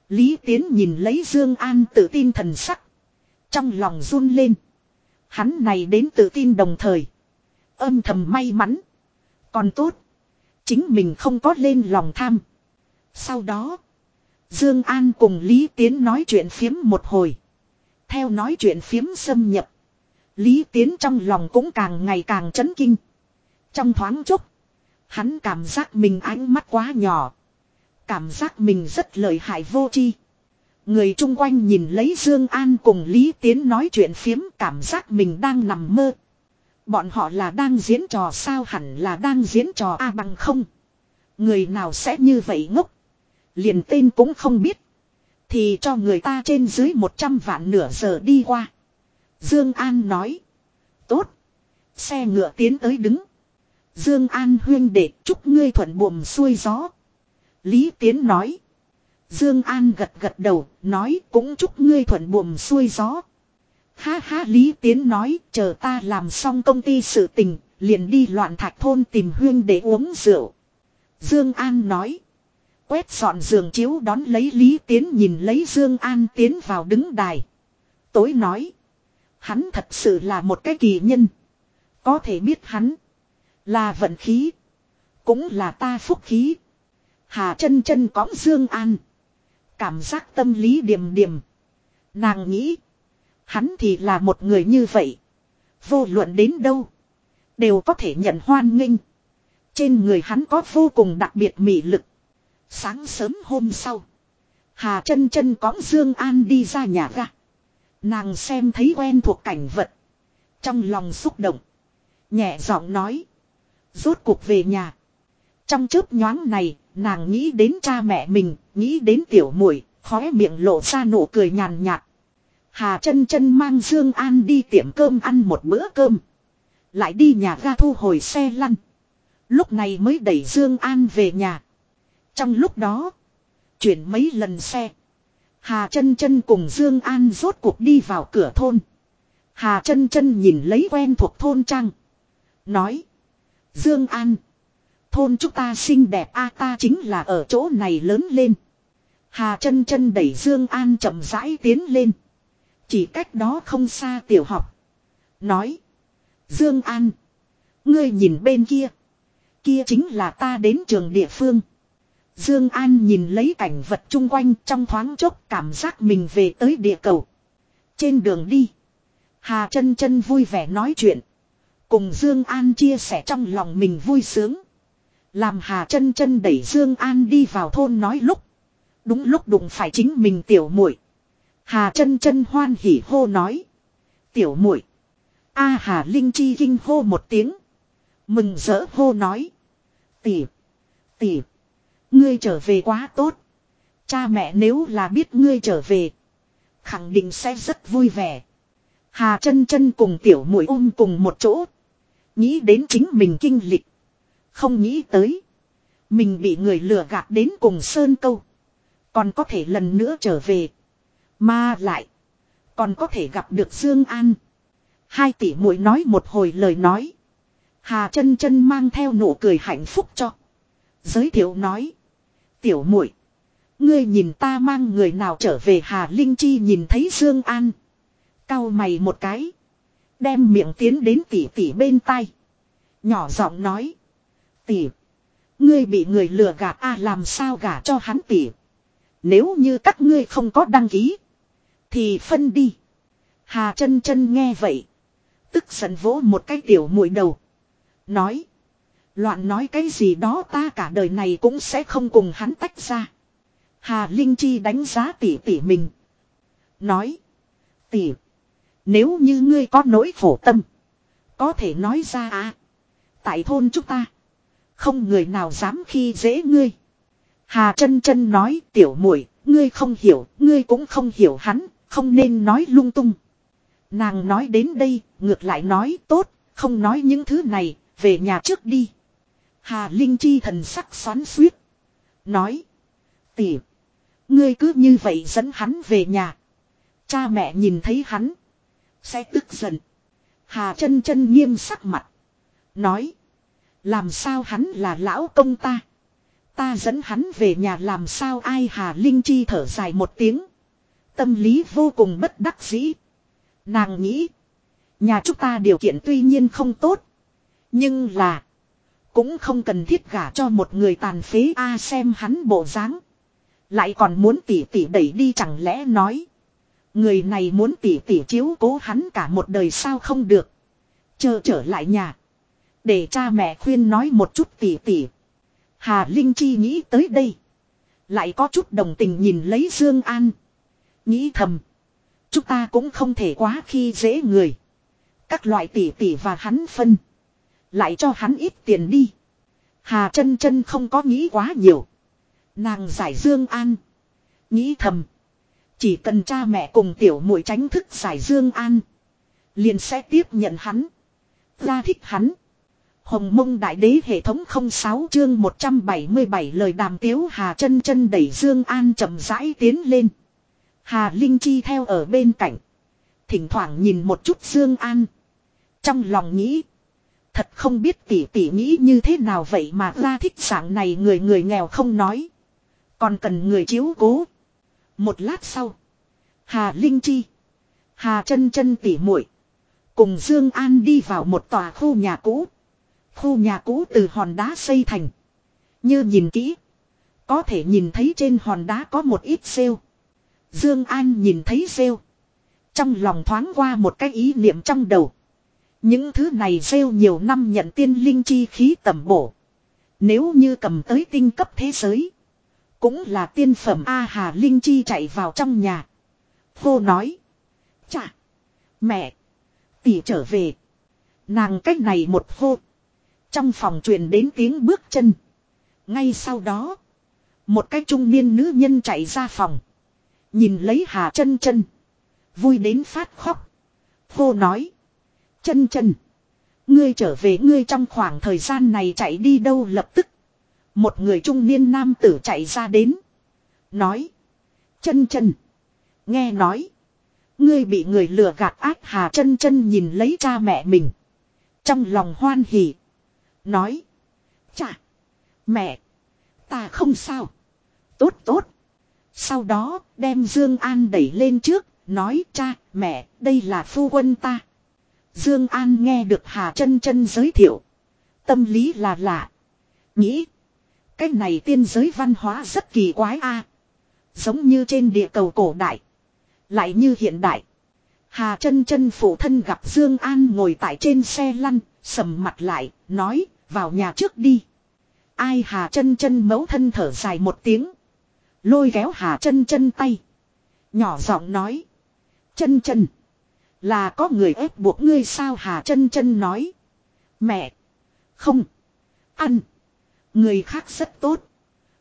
Lý Tiến nhìn lấy Dương An tự tin thần sắc. Trong lòng run lên. Hắn này đến tự tin đồng thời. Âm thầm may mắn. Còn tốt. Chính mình không có lên lòng tham. Sau đó. Dương An cùng Lý Tiến nói chuyện phiếm một hồi. Theo nói chuyện phiếm xâm nhập. Lý Tiến trong lòng cũng càng ngày càng chấn kinh. Trong thoáng chốc. Hắn cảm giác mình ánh mắt quá nhỏ. Cảm giác mình rất lợi hại vô chi. Người chung quanh nhìn lấy Dương An cùng Lý Tiến nói chuyện phiếm, cảm giác mình đang nằm mơ. Bọn họ là đang diễn trò sao hẳn là đang diễn trò A bằng không. Người nào sẽ như vậy ngốc. Liền tên cũng không biết. Thì cho người ta trên dưới 100 vạn nửa giờ đi qua. Dương An nói. Tốt. Xe ngựa tiến tới đứng. Dương An huyên đệ chúc ngươi thuận buồm xuôi gió. Lý Tiến nói. Dương An gật gật đầu, nói cũng chúc ngươi thuận buồm xuôi gió. Ha ha Lý Tiến nói, chờ ta làm xong công ty sự tình, liền đi loạn thạch thôn tìm huyên để uống rượu. Dương An nói. Quét dọn giường chiếu đón lấy Lý Tiến nhìn lấy Dương An tiến vào đứng đài. Tối nói. Hắn thật sự là một cái kỳ nhân. Có thể biết hắn. Là vận khí. Cũng là ta phúc khí. Hà chân chân cõng Dương An. Cảm giác tâm lý điềm điềm. Nàng nghĩ. Hắn thì là một người như vậy. Vô luận đến đâu. Đều có thể nhận hoan nghênh. Trên người hắn có vô cùng đặc biệt mị lực. Sáng sớm hôm sau. Hà chân chân cõng Dương An đi ra nhà ga. Nàng xem thấy quen thuộc cảnh vật. Trong lòng xúc động. Nhẹ giọng nói. Rốt cuộc về nhà. Trong chớp nhoáng này, nàng nghĩ đến cha mẹ mình, nghĩ đến tiểu muội, khóe miệng lộ ra nụ cười nhàn nhạt. Hà chân chân mang Dương An đi tiệm cơm ăn một bữa cơm. Lại đi nhà ga thu hồi xe lăn. Lúc này mới đẩy Dương An về nhà. Trong lúc đó, chuyển mấy lần xe. Hà chân chân cùng Dương An rốt cuộc đi vào cửa thôn. Hà chân chân nhìn lấy quen thuộc thôn trang. Nói. Dương An. Thôn chúng ta xinh đẹp a ta chính là ở chỗ này lớn lên. Hà chân chân đẩy Dương An chậm rãi tiến lên. Chỉ cách đó không xa tiểu học. Nói. Dương An. Ngươi nhìn bên kia. Kia chính là ta đến trường địa phương. Dương An nhìn lấy cảnh vật chung quanh trong thoáng chốc cảm giác mình về tới địa cầu. Trên đường đi. Hà chân chân vui vẻ nói chuyện. Cùng Dương An chia sẻ trong lòng mình vui sướng. Làm Hà chân chân đẩy Dương An đi vào thôn nói lúc. Đúng lúc đụng phải chính mình tiểu muội. Hà chân chân hoan hỉ hô nói. Tiểu muội. A Hà Linh Chi kinh hô một tiếng. Mừng rỡ hô nói. Tỷ. Tỷ. Ngươi trở về quá tốt. Cha mẹ nếu là biết ngươi trở về. Khẳng định sẽ rất vui vẻ. Hà chân chân cùng tiểu muội ôm cùng một chỗ. Nghĩ đến chính mình kinh lịch. Không nghĩ tới. Mình bị người lừa gạt đến cùng sơn câu. Còn có thể lần nữa trở về. Mà lại. Còn có thể gặp được Dương An. Hai tỷ muội nói một hồi lời nói. Hà chân chân mang theo nụ cười hạnh phúc cho. Giới thiệu nói. Tiểu muội, Ngươi nhìn ta mang người nào trở về Hà Linh Chi nhìn thấy Dương An. Cao mày một cái. Đem miệng tiến đến tỷ tỷ bên tai. Nhỏ giọng nói. Tỷ. Ngươi bị người lừa gạt a à làm sao gả cho hắn tỷ. Nếu như các ngươi không có đăng ký. Thì phân đi. Hà chân chân nghe vậy. Tức giận vỗ một cái tiểu mũi đầu. Nói. Loạn nói cái gì đó ta cả đời này cũng sẽ không cùng hắn tách ra. Hà Linh Chi đánh giá tỷ tỷ mình. Nói. Tỷ. Nếu như ngươi có nỗi khổ tâm. Có thể nói ra à. Tại thôn chúng ta. Không người nào dám khi dễ ngươi. Hà chân chân nói tiểu muội ngươi không hiểu, ngươi cũng không hiểu hắn, không nên nói lung tung. Nàng nói đến đây, ngược lại nói tốt, không nói những thứ này, về nhà trước đi. Hà Linh Chi thần sắc xoắn suýt. Nói. Tỉ. Ngươi cứ như vậy dẫn hắn về nhà. Cha mẹ nhìn thấy hắn. Sẽ tức giận. Hà chân chân nghiêm sắc mặt. Nói. Làm sao hắn là lão công ta. Ta dẫn hắn về nhà làm sao ai Hà Linh Chi thở dài một tiếng. Tâm lý vô cùng bất đắc dĩ. Nàng nghĩ. Nhà chúng ta điều kiện tuy nhiên không tốt. Nhưng là. Cũng không cần thiết gả cho một người tàn phế a xem hắn bộ dáng Lại còn muốn tỉ tỉ đẩy đi chẳng lẽ nói. Người này muốn tỉ tỉ chiếu cố hắn cả một đời sao không được. Chờ trở lại nhà. Để cha mẹ khuyên nói một chút tỉ tỉ. Hà Linh Chi nghĩ tới đây. Lại có chút đồng tình nhìn lấy Dương An. Nghĩ thầm. Chúng ta cũng không thể quá khi dễ người. Các loại tỷ tỷ và hắn phân. Lại cho hắn ít tiền đi. Hà chân chân không có nghĩ quá nhiều. Nàng giải Dương An. Nghĩ thầm. Chỉ cần cha mẹ cùng tiểu muội tránh thức giải Dương An. Liền sẽ tiếp nhận hắn. Ra thích hắn. Hồng mông đại đế hệ thống 06 chương 177 lời đàm tiếu Hà chân chân đẩy Dương An chậm rãi tiến lên. Hà Linh Chi theo ở bên cạnh. Thỉnh thoảng nhìn một chút Dương An. Trong lòng nghĩ. Thật không biết tỷ tỷ nghĩ như thế nào vậy mà ra thích dạng này người người nghèo không nói. Còn cần người chiếu cố. Một lát sau. Hà Linh Chi. Hà chân chân tỉ muội, Cùng Dương An đi vào một tòa khu nhà cũ. Khu nhà cũ từ hòn đá xây thành. Như nhìn kỹ. Có thể nhìn thấy trên hòn đá có một ít rêu. Dương An nhìn thấy rêu. Trong lòng thoáng qua một cái ý niệm trong đầu. Những thứ này rêu nhiều năm nhận tiên linh chi khí tầm bổ. Nếu như cầm tới tinh cấp thế giới. Cũng là tiên phẩm A Hà Linh Chi chạy vào trong nhà. Cô nói. Chà. Mẹ. Tỷ trở về. Nàng cách này một hô. Trong phòng truyền đến tiếng bước chân. Ngay sau đó. Một cái trung niên nữ nhân chạy ra phòng. Nhìn lấy Hà chân chân. Vui đến phát khóc. Hô nói. Chân chân. Ngươi trở về ngươi trong khoảng thời gian này chạy đi đâu lập tức. Một người trung niên nam tử chạy ra đến. Nói. Chân chân. Nghe nói. Ngươi bị người lừa gạt ác hà chân chân nhìn lấy cha mẹ mình. Trong lòng hoan hỉ. Nói. Chà. Mẹ. Ta không sao. Tốt tốt. Sau đó đem Dương An đẩy lên trước. Nói cha, mẹ, đây là phu quân ta. Dương An nghe được Hà chân chân giới thiệu. Tâm lý là lạ. Nghĩ. Cái này tiên giới văn hóa rất kỳ quái a Giống như trên địa cầu cổ đại. Lại như hiện đại. Hà chân chân phụ thân gặp Dương An ngồi tại trên xe lăn, sầm mặt lại, nói, vào nhà trước đi. Ai Hà chân chân mẫu thân thở dài một tiếng. Lôi kéo Hà chân chân tay. Nhỏ giọng nói. Chân chân. Là có người ép buộc ngươi sao Hà chân chân nói. Mẹ. Không. Ăn. Người khác rất tốt.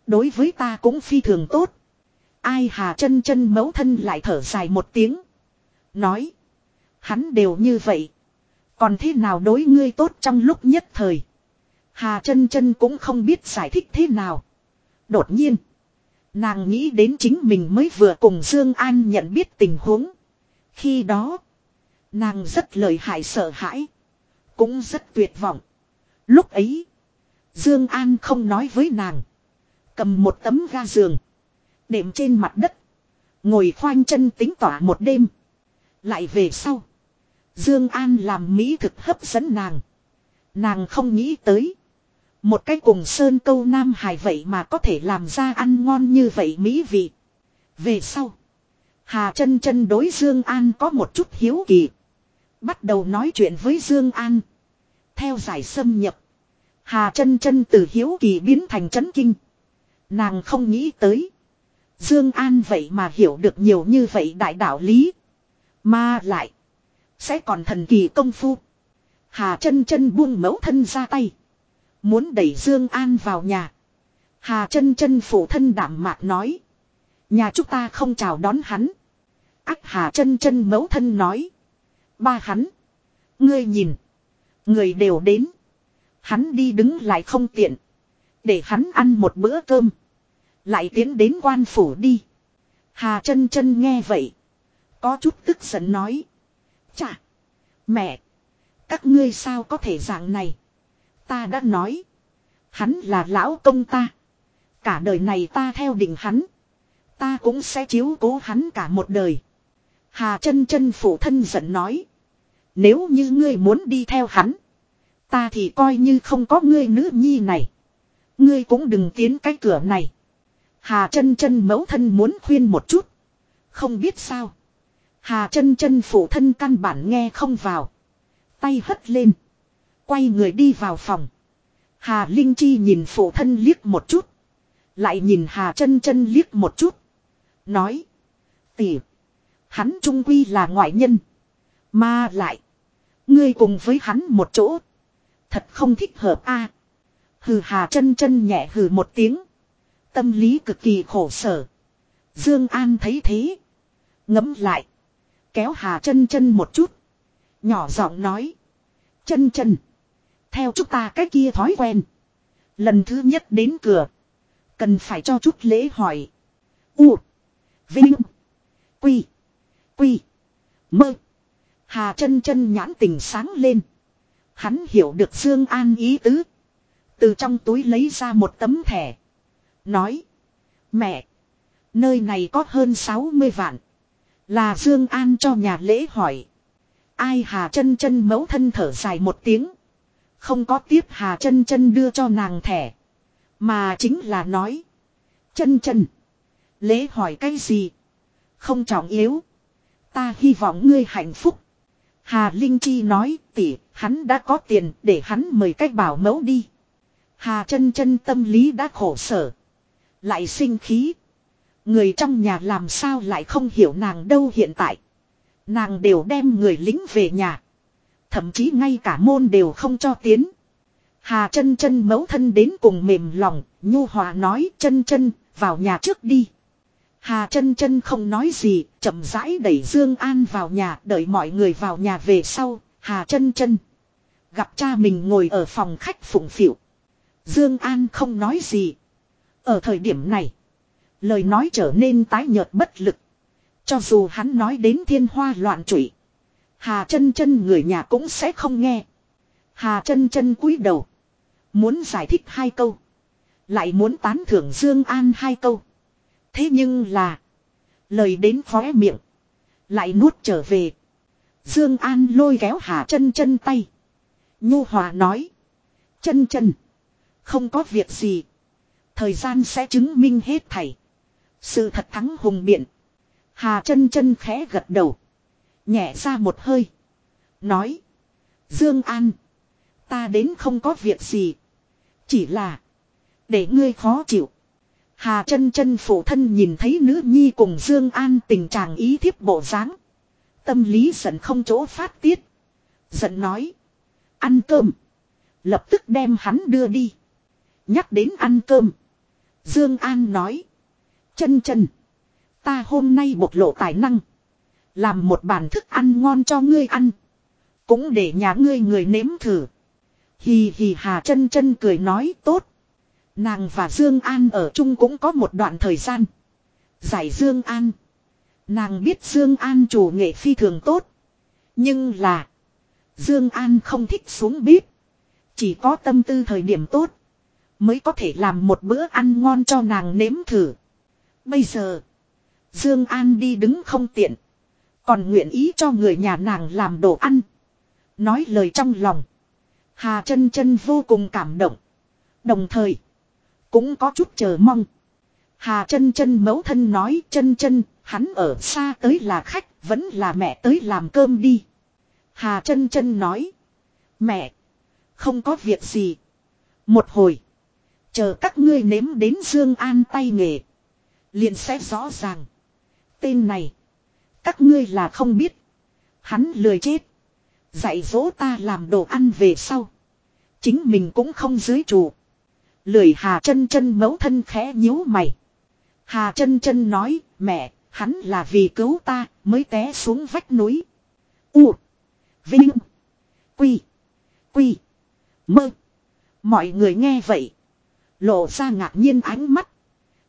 Đối với ta cũng phi thường tốt. Ai Hà chân chân mẫu thân lại thở dài một tiếng. Nói. Hắn đều như vậy. Còn thế nào đối ngươi tốt trong lúc nhất thời. Hà chân chân cũng không biết giải thích thế nào. Đột nhiên. Nàng nghĩ đến chính mình mới vừa cùng Dương An nhận biết tình huống. Khi đó. Nàng rất lợi hại sợ hãi. Cũng rất tuyệt vọng. Lúc ấy. Dương An không nói với nàng. Cầm một tấm ga giường. Đệm trên mặt đất. Ngồi khoanh chân tính tỏa một đêm. Lại về sau. Dương An làm mỹ thực hấp dẫn nàng. Nàng không nghĩ tới. Một cái cùng sơn câu nam hài vậy mà có thể làm ra ăn ngon như vậy mỹ vị. Về sau. Hà chân chân đối Dương An có một chút hiếu kỳ. Bắt đầu nói chuyện với Dương An. Theo giải xâm nhập. Hà chân chân từ hiếu kỳ biến thành chấn kinh. Nàng không nghĩ tới. Dương An vậy mà hiểu được nhiều như vậy đại đạo lý. Mà lại. Sẽ còn thần kỳ công phu. Hà chân chân buông mẫu thân ra tay. Muốn đẩy Dương An vào nhà. Hà chân chân phụ thân đảm mạc nói. Nhà chúng ta không chào đón hắn. Ác Hà chân chân mẫu thân nói. Ba hắn. Ngươi nhìn. Người đều đến. Hắn đi đứng lại không tiện. Để hắn ăn một bữa cơm. Lại tiến đến quan phủ đi. Hà chân chân nghe vậy. Có chút tức giận nói. Chà. Mẹ. Các ngươi sao có thể dạng này. Ta đã nói. Hắn là lão công ta. Cả đời này ta theo định hắn. Ta cũng sẽ chiếu cố hắn cả một đời. Hà chân chân phụ thân giận nói. Nếu như ngươi muốn đi theo hắn. Ta thì coi như không có ngươi nữ nhi này. Ngươi cũng đừng tiến cái cửa này. Hà chân chân mẫu thân muốn khuyên một chút. Không biết sao. Hà chân chân phụ thân căn bản nghe không vào. Tay hất lên. Quay người đi vào phòng. Hà Linh Chi nhìn phụ thân liếc một chút. Lại nhìn Hà chân chân liếc một chút. Nói. Tỉ. Hắn trung quy là ngoại nhân. Mà lại. Ngươi cùng với hắn một chỗ. Thật không thích hợp a. Hừ Hà chân chân nhẹ hừ một tiếng. Tâm lý cực kỳ khổ sở. Dương An thấy thế. Ngấm lại. Kéo Hà chân chân một chút. Nhỏ giọng nói. Chân chân. Theo chúng ta cái kia thói quen. Lần thứ nhất đến cửa. Cần phải cho chút lễ hỏi. U. Vinh. Quy. Quy. Mơ. Hà chân chân nhãn tình sáng lên. Hắn hiểu được Dương An ý tứ. Từ trong túi lấy ra một tấm thẻ. Nói. Mẹ. Nơi này có hơn 60 vạn. Là Dương An cho nhà lễ hỏi. Ai Hà chân chân mấu thân thở dài một tiếng. Không có tiếp Hà chân chân đưa cho nàng thẻ. Mà chính là nói. Chân chân. Lễ hỏi cái gì? Không trọng yếu. Ta hy vọng ngươi hạnh phúc. Hà Linh Chi nói, tỷ, hắn đã có tiền để hắn mời cách bảo mẫu đi. Hà chân chân tâm lý đã khổ sở. Lại sinh khí. Người trong nhà làm sao lại không hiểu nàng đâu hiện tại. Nàng đều đem người lính về nhà. Thậm chí ngay cả môn đều không cho tiến. Hà chân chân mấu thân đến cùng mềm lòng, nhu hòa nói chân chân, vào nhà trước đi. Hà chân chân không nói gì, chậm rãi đẩy Dương An vào nhà, đợi mọi người vào nhà về sau, Hà chân chân gặp cha mình ngồi ở phòng khách phụng phịu. Dương An không nói gì. Ở thời điểm này, lời nói trở nên tái nhợt bất lực. Cho dù hắn nói đến thiên hoa loạn trụy, Hà chân chân người nhà cũng sẽ không nghe. Hà chân chân cúi đầu, muốn giải thích hai câu, lại muốn tán thưởng Dương An hai câu. Thế nhưng là, lời đến khóe miệng, lại nuốt trở về. Dương An lôi kéo Hà chân chân tay, nhu hòa nói: "Chân chân, không có việc gì, thời gian sẽ chứng minh hết thảy." Sự thật thắng hùng biện. Hà chân chân khẽ gật đầu. Nhẹ ra một hơi. Nói. Dương An. Ta đến không có việc gì. Chỉ là. Để ngươi khó chịu. Hà chân chân phụ thân nhìn thấy nữ nhi cùng Dương An tình trạng ý thiếp bộ dáng. Tâm lý giận không chỗ phát tiết. Giận nói. Ăn cơm. Lập tức đem hắn đưa đi. Nhắc đến ăn cơm. Dương An nói. Chân chân. Ta hôm nay bộc lộ tài năng. Làm một bàn thức ăn ngon cho ngươi ăn. Cũng để nhà ngươi người nếm thử. Hì hì Hà chân chân cười nói tốt. Nàng và Dương An ở chung cũng có một đoạn thời gian. Giải Dương An. Nàng biết Dương An chủ nghệ phi thường tốt. Nhưng là. Dương An không thích xuống bếp. Chỉ có tâm tư thời điểm tốt. Mới có thể làm một bữa ăn ngon cho nàng nếm thử. Bây giờ. Dương An đi đứng không tiện. Còn nguyện ý cho người nhà nàng làm đồ ăn. Nói lời trong lòng. Hà chân chân vô cùng cảm động. Đồng thời. Cũng có chút chờ mong. Hà chân chân mẫu thân nói, chân chân. Hắn ở xa tới là khách. Vẫn là mẹ tới làm cơm đi. Hà chân chân nói. Mẹ. Không có việc gì. Một hồi. Chờ các ngươi nếm đến Dương An tay nghề. Liền sẽ rõ ràng. Tên này. Các ngươi là không biết. Hắn lười chết. Dạy dỗ ta làm đồ ăn về sau. Chính mình cũng không dưới chủ Lười Hà chân chân mấu thân khẽ nhíu mày. Hà chân chân nói, mẹ, hắn là vì cứu ta mới té xuống vách núi. U. Vinh. Quy. Quy. Mơ. Mọi người nghe vậy. Lộ ra ngạc nhiên ánh mắt.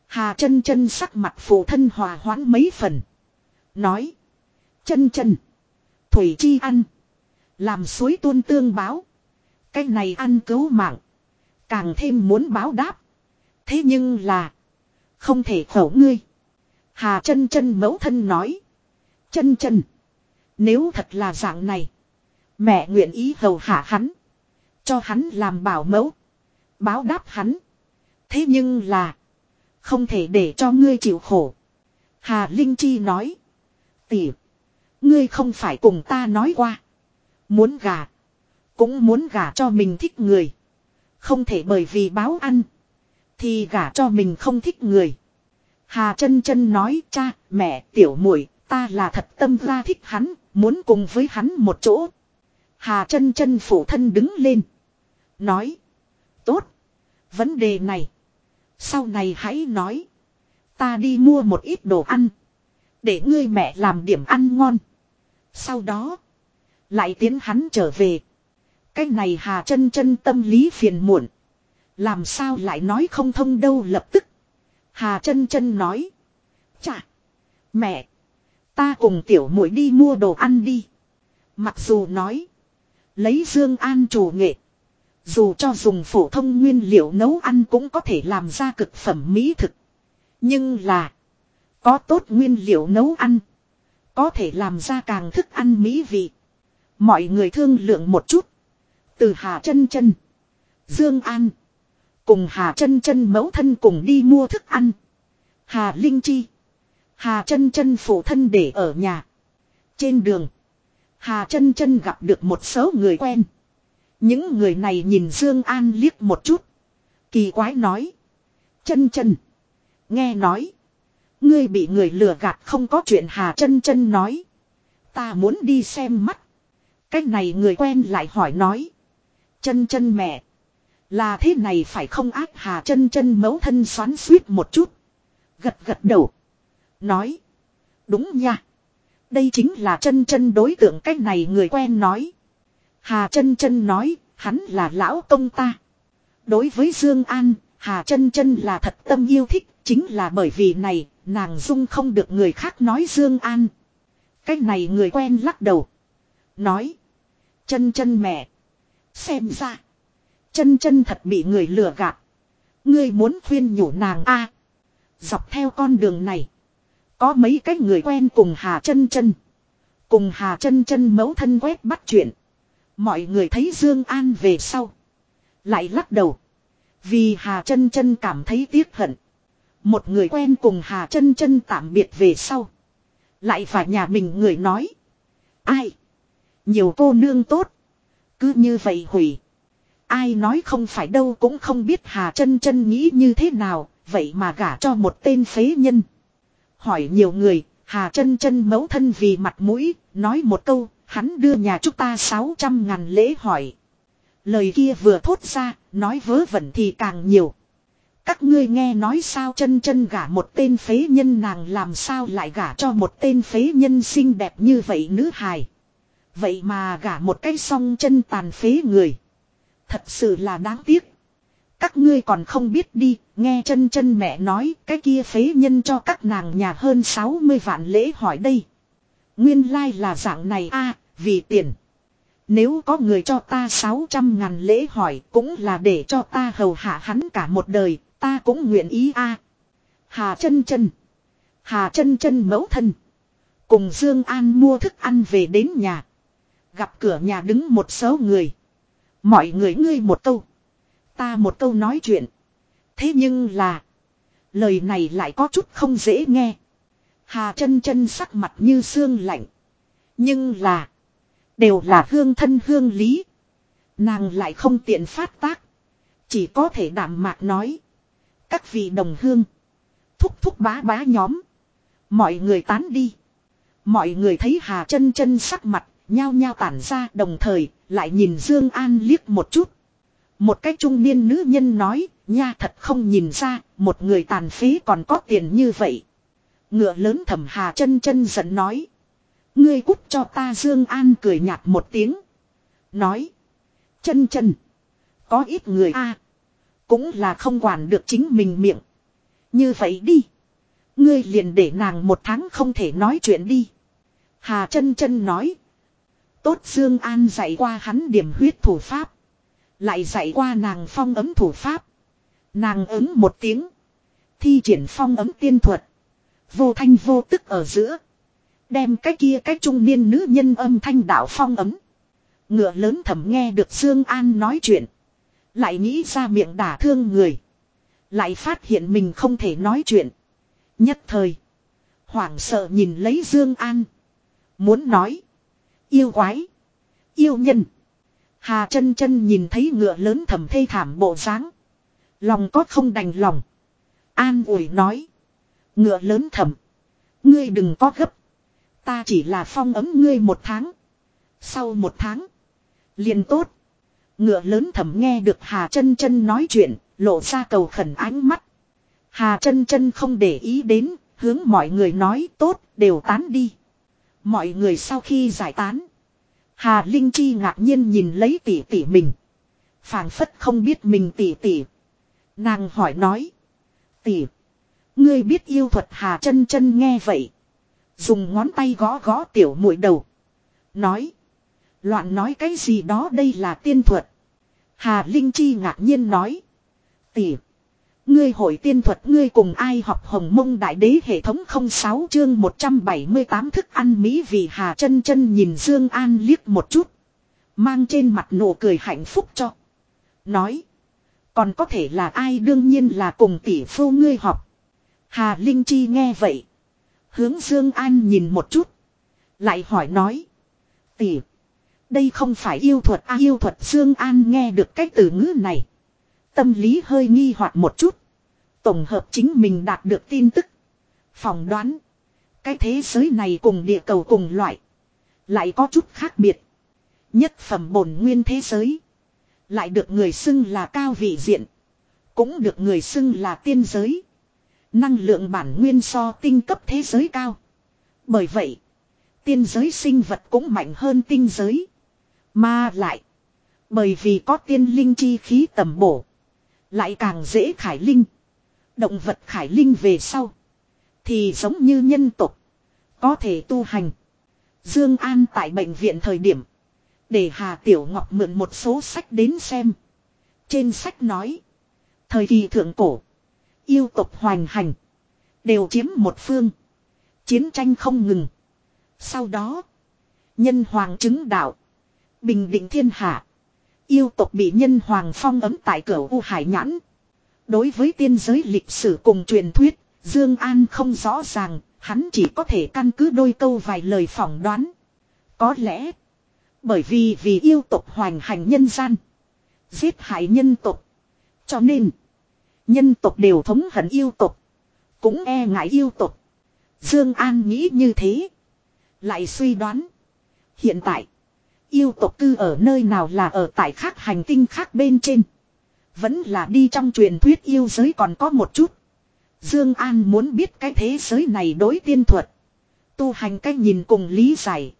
Hà chân chân sắc mặt phụ thân hòa hoãn mấy phần. Nói. Chân chân. Thủy chi ăn. Làm suối tuôn tương báo. Cái này ăn cứu mạng. Càng thêm muốn báo đáp. Thế nhưng là. Không thể khẩu ngươi. Hà chân chân mẫu thân nói. Chân chân. Nếu thật là dạng này. Mẹ nguyện ý hầu hạ hắn. Cho hắn làm bảo mẫu. Báo đáp hắn. Thế nhưng là. Không thể để cho ngươi chịu khổ. Hà Linh Chi nói. Tỉ. Ngươi không phải cùng ta nói qua. Muốn gà. Cũng muốn gả cho mình thích người. Không thể bởi vì báo ăn. Thì gả cho mình không thích người. Hà chân chân nói cha, mẹ, tiểu muội ta là thật tâm ra thích hắn, muốn cùng với hắn một chỗ. Hà chân chân phụ thân đứng lên. Nói. Tốt. Vấn đề này. Sau này hãy nói. Ta đi mua một ít đồ ăn. Để ngươi mẹ làm điểm ăn ngon. Sau đó. Lại tiến hắn trở về. Cái này Hà chân chân tâm lý phiền muộn. Làm sao lại nói không thông đâu lập tức. Hà chân chân nói. Chà. Mẹ. Ta cùng tiểu muội đi mua đồ ăn đi. Mặc dù nói. Lấy Dương An chủ nghệ. Dù cho dùng phổ thông nguyên liệu nấu ăn cũng có thể làm ra cực phẩm mỹ thực. Nhưng là. Có tốt nguyên liệu nấu ăn. Có thể làm ra càng thức ăn mỹ vị. Mọi người thương lượng một chút. Từ Hà chân chân. Dương An. Cùng Hà chân chân mẫu thân cùng đi mua thức ăn. Hà Linh Chi. Hà chân chân phụ thân để ở nhà. Trên đường. Hà chân chân gặp được một số người quen. Những người này nhìn Dương An liếc một chút. Kỳ quái nói. Chân chân. Nghe nói. Ngươi bị người lừa gạt không có chuyện Hà chân chân nói. Ta muốn đi xem mắt. Cách này người quen lại hỏi nói. Chân chân mẹ. Là thế này phải không ác Hà chân chân mấu thân xoắn suýt một chút. Gật gật đầu. Nói. Đúng nha. Đây chính là chân chân đối tượng cách này người quen nói. Hà chân chân nói, hắn là lão công ta. Đối với Dương An, Hà chân chân là thật tâm yêu thích, chính là bởi vì này, nàng dung không được người khác nói Dương An. Cách này người quen lắc đầu. Nói. Chân chân mẹ. Xem ra. Chân chân thật bị người lừa gạt. Ngươi muốn khuyên nhủ nàng a Dọc theo con đường này. Có mấy cái người quen cùng Hà chân chân. Cùng Hà chân chân mẫu thân quét bắt chuyện. Mọi người thấy Dương An về sau. Lại lắc đầu. Vì Hà chân chân cảm thấy tiếc hận. Một người quen cùng Hà chân chân tạm biệt về sau. Lại phải nhà mình người nói. Ai? Nhiều cô nương tốt. Cứ như vậy hủy. Ai nói không phải đâu cũng không biết Hà chân chân nghĩ như thế nào. Vậy mà gả cho một tên phế nhân. Hỏi nhiều người. Hà chân chân mấu thân vì mặt mũi. Nói một câu. Hắn đưa nhà chúng ta 600 ngàn lễ hỏi. Lời kia vừa thốt ra. Nói vớ vẩn thì càng nhiều. Các ngươi nghe nói sao chân chân gả một tên phế nhân nàng làm sao lại gả cho một tên phế nhân xinh đẹp như vậy nữ hài. Vậy mà gả một cái song chân tàn phế người. Thật sự là đáng tiếc. Các ngươi còn không biết đi, nghe chân chân mẹ nói cái kia phế nhân cho các nàng nhà hơn 60 vạn lễ hỏi đây. Nguyên lai like là dạng này a vì tiền. Nếu có người cho ta 600 ngàn lễ hỏi cũng là để cho ta hầu hạ hắn cả một đời, ta cũng nguyện ý a. Hà chân chân. Hà chân chân mẫu thân. Cùng Dương An mua thức ăn về đến nhà. Gặp cửa nhà đứng một số người. Mọi người ngươi một câu. Ta một câu nói chuyện. Thế nhưng là. Lời này lại có chút không dễ nghe. Hà chân chân sắc mặt như xương lạnh. Nhưng là. Đều là hương thân hương lý. Nàng lại không tiện phát tác. Chỉ có thể đảm mạc nói. Các vị đồng hương. Thúc thúc bá bá nhóm. Mọi người tán đi. Mọi người thấy Hà chân chân sắc mặt, nhao nhao tản ra đồng thời, lại nhìn Dương An liếc một chút. Một cách trung niên nữ nhân nói, nha thật không nhìn ra, một người tàn phế còn có tiền như vậy. Ngựa lớn thẩm Hà chân chân giận nói. Ngươi cút cho ta Dương An cười nhạt một tiếng. Nói. Chân chân. Có ít người a cũng là không quản được chính mình miệng. Như vậy đi. Ngươi liền để nàng một tháng không thể nói chuyện đi. Hà chân chân nói. Tốt Dương An dạy qua hắn điểm huyết thủ pháp. Lại dạy qua nàng phong ấm thủ pháp. Nàng ứng một tiếng. Thi triển phong ấm tiên thuật. Vô thanh vô tức ở giữa. Đem cái kia cái trung niên nữ nhân âm thanh đạo phong ấm. Ngựa lớn thầm nghe được Dương An nói chuyện. Lại nghĩ ra miệng đả thương người. Lại phát hiện mình không thể nói chuyện. Nhất thời. Hoảng sợ nhìn lấy Dương An. Muốn nói. Yêu quái. Yêu nhân. Hà chân chân nhìn thấy ngựa lớn thầm thê thảm bộ dáng, Lòng có không đành lòng. An ủi nói. Ngựa lớn thầm. Ngươi đừng có gấp. Ta chỉ là phong ấm ngươi một tháng. Sau một tháng. liền tốt. Ngựa lớn thầm nghe được Hà chân chân nói chuyện, lộ ra cầu khẩn ánh mắt. Hà chân chân không để ý đến, hướng mọi người nói tốt, đều tán đi. Mọi người sau khi giải tán. Hà Linh Chi ngạc nhiên nhìn lấy tỷ tỷ mình. phảng phất không biết mình tỷ tỷ. Nàng hỏi nói. Tỷ. Ngươi biết yêu thuật Hà chân chân nghe vậy. Dùng ngón tay gõ gõ tiểu mũi đầu. Nói. Loạn nói cái gì đó đây là tiên thuật. Hà Linh Chi ngạc nhiên nói. Tỷ. Ngươi hội tiên thuật ngươi cùng ai học hồng mông đại đế hệ thống 06 chương 178 thức ăn Mỹ vì Hà chân chân nhìn Dương An liếc một chút. Mang trên mặt nụ cười hạnh phúc cho. Nói. Còn có thể là ai đương nhiên là cùng tỷ phu ngươi học. Hà Linh Chi nghe vậy. Hướng Dương An nhìn một chút. Lại hỏi nói. Tỷ. Đây không phải yêu thuật a à, yêu thuật Dương An nghe được cái từ ngữ này. Tâm lý hơi nghi hoặc một chút. Tổng hợp chính mình đạt được tin tức. Phỏng đoán. Cái thế giới này cùng địa cầu cùng loại. Lại có chút khác biệt. Nhất phẩm bổn nguyên thế giới. Lại được người xưng là cao vị diện. Cũng được người xưng là tiên giới. Năng lượng bản nguyên so tinh cấp thế giới cao. Bởi vậy. Tiên giới sinh vật cũng mạnh hơn tinh giới. Mà lại. Bởi vì có tiên linh chi khí tầm bổ. Lại càng dễ khải linh. Động vật khải linh về sau. Thì giống như nhân tục. Có thể tu hành. Dương An tại bệnh viện thời điểm. Để Hà Tiểu Ngọc mượn một số sách đến xem. Trên sách nói. Thời kỳ thượng cổ. Yêu tục hoành hành. Đều chiếm một phương. Chiến tranh không ngừng. Sau đó. Nhân hoàng chứng đạo. Bình định thiên hạ. Yêu tộc bị nhân hoàng phong ấm tại cửa U Hải Nhãn. Đối với tiên giới lịch sử cùng truyền thuyết, Dương An không rõ ràng, hắn chỉ có thể căn cứ đôi câu vài lời phỏng đoán. Có lẽ, bởi vì vì yêu tộc hoành hành nhân gian, giết hại nhân tộc, cho nên nhân tộc đều thống hận yêu tộc, cũng e ngại yêu tộc. Dương An nghĩ như thế, lại suy đoán, hiện tại yêu tộc cư ở nơi nào là ở tại khác hành tinh khác bên trên. Vẫn là đi trong truyền thuyết yêu giới còn có một chút. Dương An muốn biết cái thế giới này đối tiên thuật. Tu hành cách nhìn cùng lý giải.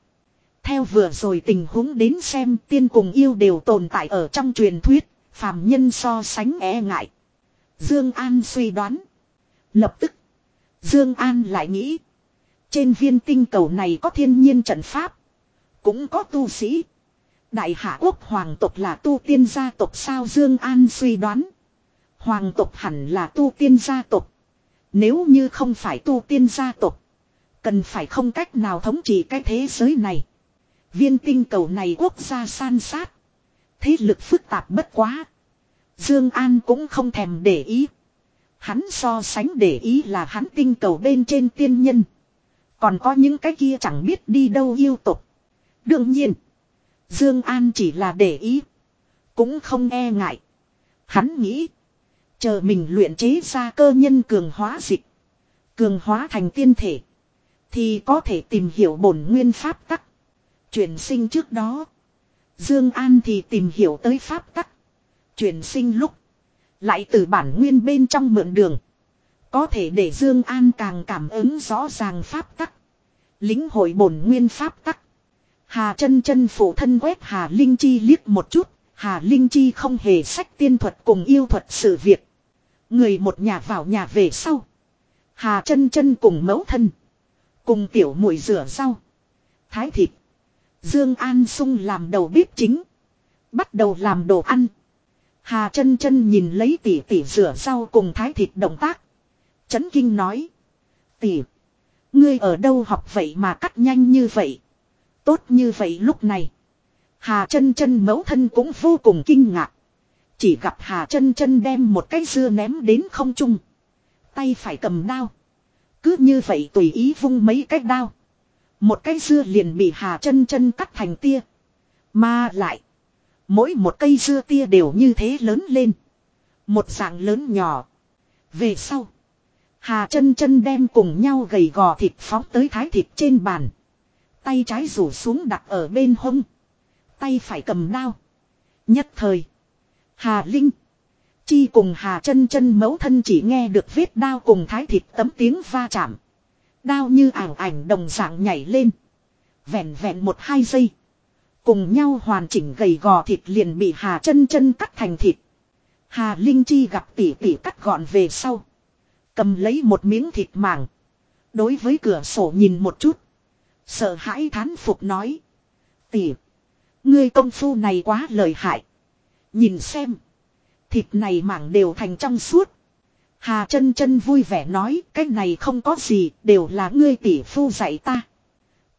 Theo vừa rồi tình huống đến xem tiên cùng yêu đều tồn tại ở trong truyền thuyết. Phàm nhân so sánh e ngại. Dương An suy đoán. Lập tức. Dương An lại nghĩ. Trên viên tinh cầu này có thiên nhiên trận pháp. Cũng có tu sĩ. Đại hạ quốc hoàng tộc là tu tiên gia tộc sao Dương An suy đoán. Hoàng tộc hẳn là tu tiên gia tộc. Nếu như không phải tu tiên gia tộc. Cần phải không cách nào thống trị cái thế giới này. Viên tinh cầu này quốc gia san sát. Thế lực phức tạp bất quá. Dương An cũng không thèm để ý. Hắn so sánh để ý là hắn tinh cầu bên trên tiên nhân. Còn có những cái kia chẳng biết đi đâu yêu tộc Đương nhiên. Dương An chỉ là để ý. Cũng không e ngại. Hắn nghĩ. Chờ mình luyện chế ra cơ nhân cường hóa dịch. Cường hóa thành tiên thể. Thì có thể tìm hiểu bổn nguyên pháp tắc. Chuyển sinh trước đó. Dương An thì tìm hiểu tới pháp tắc. Chuyển sinh lúc. Lại từ bản nguyên bên trong mượn đường. Có thể để Dương An càng cảm ứng rõ ràng pháp tắc. Lính hội bổn nguyên pháp tắc. Hà chân chân phụ thân quét Hà Linh Chi liếc một chút. Hà Linh Chi không hề sách tiên thuật cùng yêu thuật sự việc. Người một nhà vào nhà về sau. Hà chân chân cùng mẫu thân. Cùng tiểu muội rửa rau. Thái thịt. Dương An sung làm đầu bếp chính. Bắt đầu làm đồ ăn. Hà chân chân nhìn lấy tỷ tỷ rửa rau cùng thái thịt động tác. Chấn kinh nói. Tỷ. Ngươi ở đâu học vậy mà cắt nhanh như vậy. Tốt như vậy lúc này. Hà chân chân mẫu thân cũng vô cùng kinh ngạc. Chỉ gặp Hà chân chân đem một cái dưa ném đến không trung. Tay phải cầm đao. Cứ như vậy tùy ý vung mấy cái đao. Một cái dưa liền bị Hà chân chân cắt thành tia. Mà lại. Mỗi một cây dưa tia đều như thế lớn lên. Một dạng lớn nhỏ. Về sau. Hà chân chân đem cùng nhau gầy gò thịt phóng tới thái thịt trên bàn. Tay trái rủ xuống đặt ở bên hông. Tay phải cầm đao. Nhất thời. Hà Linh. Chi cùng Hà chân chân mấu thân chỉ nghe được vết đao cùng thái thịt tấm tiếng va chạm. Đao như ảo ảnh đồng dạng nhảy lên. Vẹn vẹn một hai giây. Cùng nhau hoàn chỉnh gầy gò thịt liền bị Hà chân chân cắt thành thịt. Hà Linh Chi gặp tỉ tỉ cắt gọn về sau. Cầm lấy một miếng thịt màng. Đối với cửa sổ nhìn một chút. Sợ hãi thán phục nói. Tỉ. Ngươi công phu này quá lợi hại. Nhìn xem. Thịt này mảng đều thành trong suốt. Hà chân chân vui vẻ nói, cái này không có gì, đều là ngươi tỷ phu dạy ta.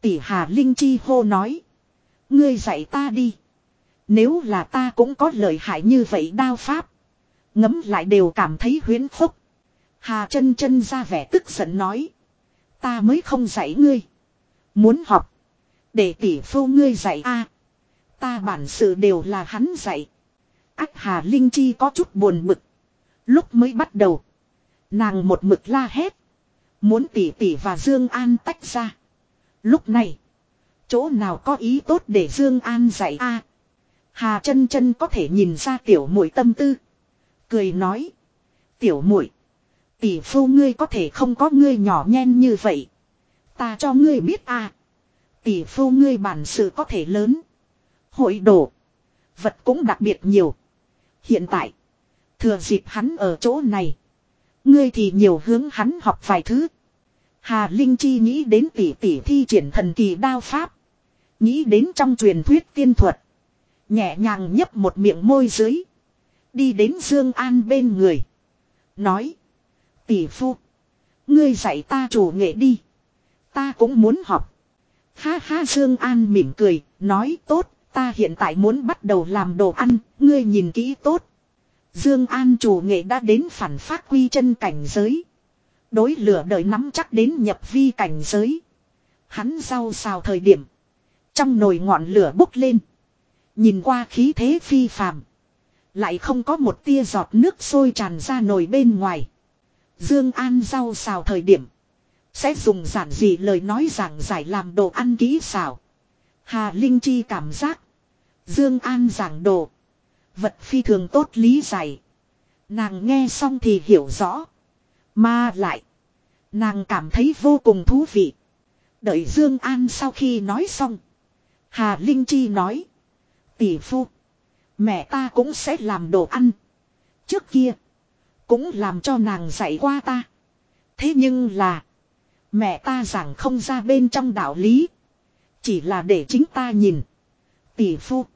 Tỷ Hà Linh Chi hô nói. Ngươi dạy ta đi. Nếu là ta cũng có lợi hại như vậy đao pháp. Ngấm lại đều cảm thấy huyến phúc. Hà chân chân ra vẻ tức giận nói. Ta mới không dạy ngươi. Muốn học. Để tỷ phu ngươi dạy a Ta bản sự đều là hắn dạy. Ách Hà Linh Chi có chút buồn bực. Lúc mới bắt đầu. Nàng một mực la hét. Muốn tỷ tỷ và Dương An tách ra. Lúc này. Chỗ nào có ý tốt để Dương An dạy a Hà chân chân có thể nhìn ra tiểu muội tâm tư. Cười nói. Tiểu muội, Tỷ phu ngươi có thể không có ngươi nhỏ nhen như vậy. Ta cho ngươi biết a Tỷ phu ngươi bản sự có thể lớn. Hội đổ. Vật cũng đặc biệt nhiều. Hiện tại. Thừa dịp hắn ở chỗ này. Ngươi thì nhiều hướng hắn học vài thứ. Hà Linh Chi nghĩ đến tỷ tỷ thi triển thần kỳ đao pháp. Nghĩ đến trong truyền thuyết tiên thuật. Nhẹ nhàng nhấp một miệng môi dưới. Đi đến Dương An bên người. Nói. Tỷ phu. Ngươi dạy ta chủ nghệ đi. Ta cũng muốn học. Ha ha, Dương An mỉm cười. Nói, tốt. Ta hiện tại muốn bắt đầu làm đồ ăn. Ngươi nhìn kỹ tốt. Dương An chủ nghệ đã đến phản phát quy chân cảnh giới. Đối lửa đợi nắm chắc đến nhập vi cảnh giới. Hắn rau xào thời điểm. Trong nồi ngọn lửa bốc lên. Nhìn qua khí thế phi phàm. Lại không có một tia giọt nước sôi tràn ra nồi bên ngoài. Dương An rau xào thời điểm. Sẽ dùng giản dị lời nói giảng giải làm đồ ăn kỹ xảo. Hà Linh Chi cảm giác. Dương An giảng đồ. Vật phi thường tốt lý giải. Nàng nghe xong thì hiểu rõ. Mà lại. Nàng cảm thấy vô cùng thú vị. Đợi Dương An sau khi nói xong. Hà Linh Chi nói. Tỷ phu. Mẹ ta cũng sẽ làm đồ ăn. Trước kia. Cũng làm cho nàng dạy qua ta. Thế nhưng là. Mẹ ta giảng không ra bên trong đạo lý. Chỉ là để chính ta nhìn. Tỷ phu.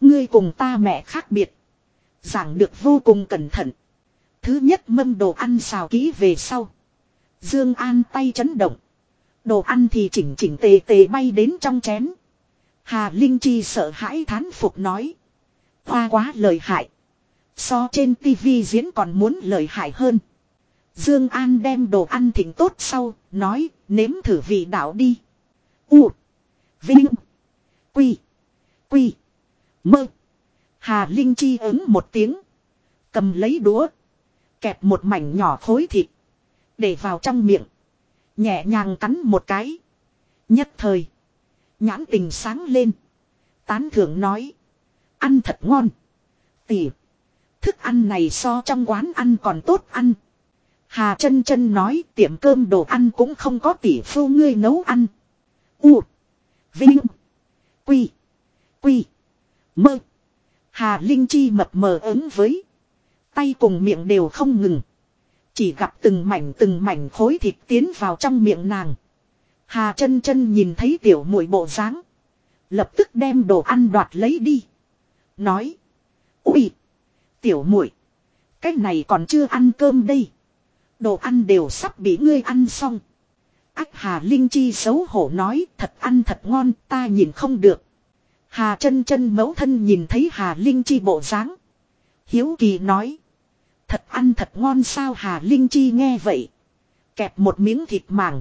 Ngươi cùng ta mẹ khác biệt. Giảng được vô cùng cẩn thận. Thứ nhất mâm đồ ăn xào kỹ về sau. Dương An tay chấn động. Đồ ăn thì chỉnh chỉnh tề tề bay đến trong chén. Hà Linh Chi sợ hãi thán phục nói. Hoa quá lợi hại. So trên tivi diễn còn muốn lợi hại hơn. Dương An đem đồ ăn thịnh tốt sau, nói, nếm thử vị đạo đi. U. Vinh. Quy. Quy. Mơ. Hà Linh Chi ứng một tiếng. Cầm lấy đũa. Kẹp một mảnh nhỏ khối thịt. Để vào trong miệng. Nhẹ nhàng cắn một cái. Nhất thời. Nhãn tình sáng lên. Tán thưởng nói. Ăn thật ngon. Tỉ. Thức ăn này so trong quán ăn còn tốt ăn. Hà chân chân nói tiệm cơm đồ ăn cũng không có tỷ phu ngươi nấu ăn. U. Vinh. Quy. Quy. Mơ. Hà Linh Chi mập mờ ứng với. Tay cùng miệng đều không ngừng. Chỉ gặp từng mảnh từng mảnh khối thịt tiến vào trong miệng nàng. Hà chân chân nhìn thấy tiểu muội bộ dáng, lập tức đem đồ ăn đoạt lấy đi. Nói: "Ui, tiểu muội, cái này còn chưa ăn cơm đây. Đồ ăn đều sắp bị ngươi ăn xong." Ách Hà Linh Chi xấu hổ nói: "Thật ăn thật ngon, ta nhìn không được." Hà chân chân mẫu thân nhìn thấy Hà Linh Chi bộ dáng, hiếu kỳ nói: "Thật ăn thật ngon sao?" Hà Linh Chi nghe vậy, kẹp một miếng thịt màng,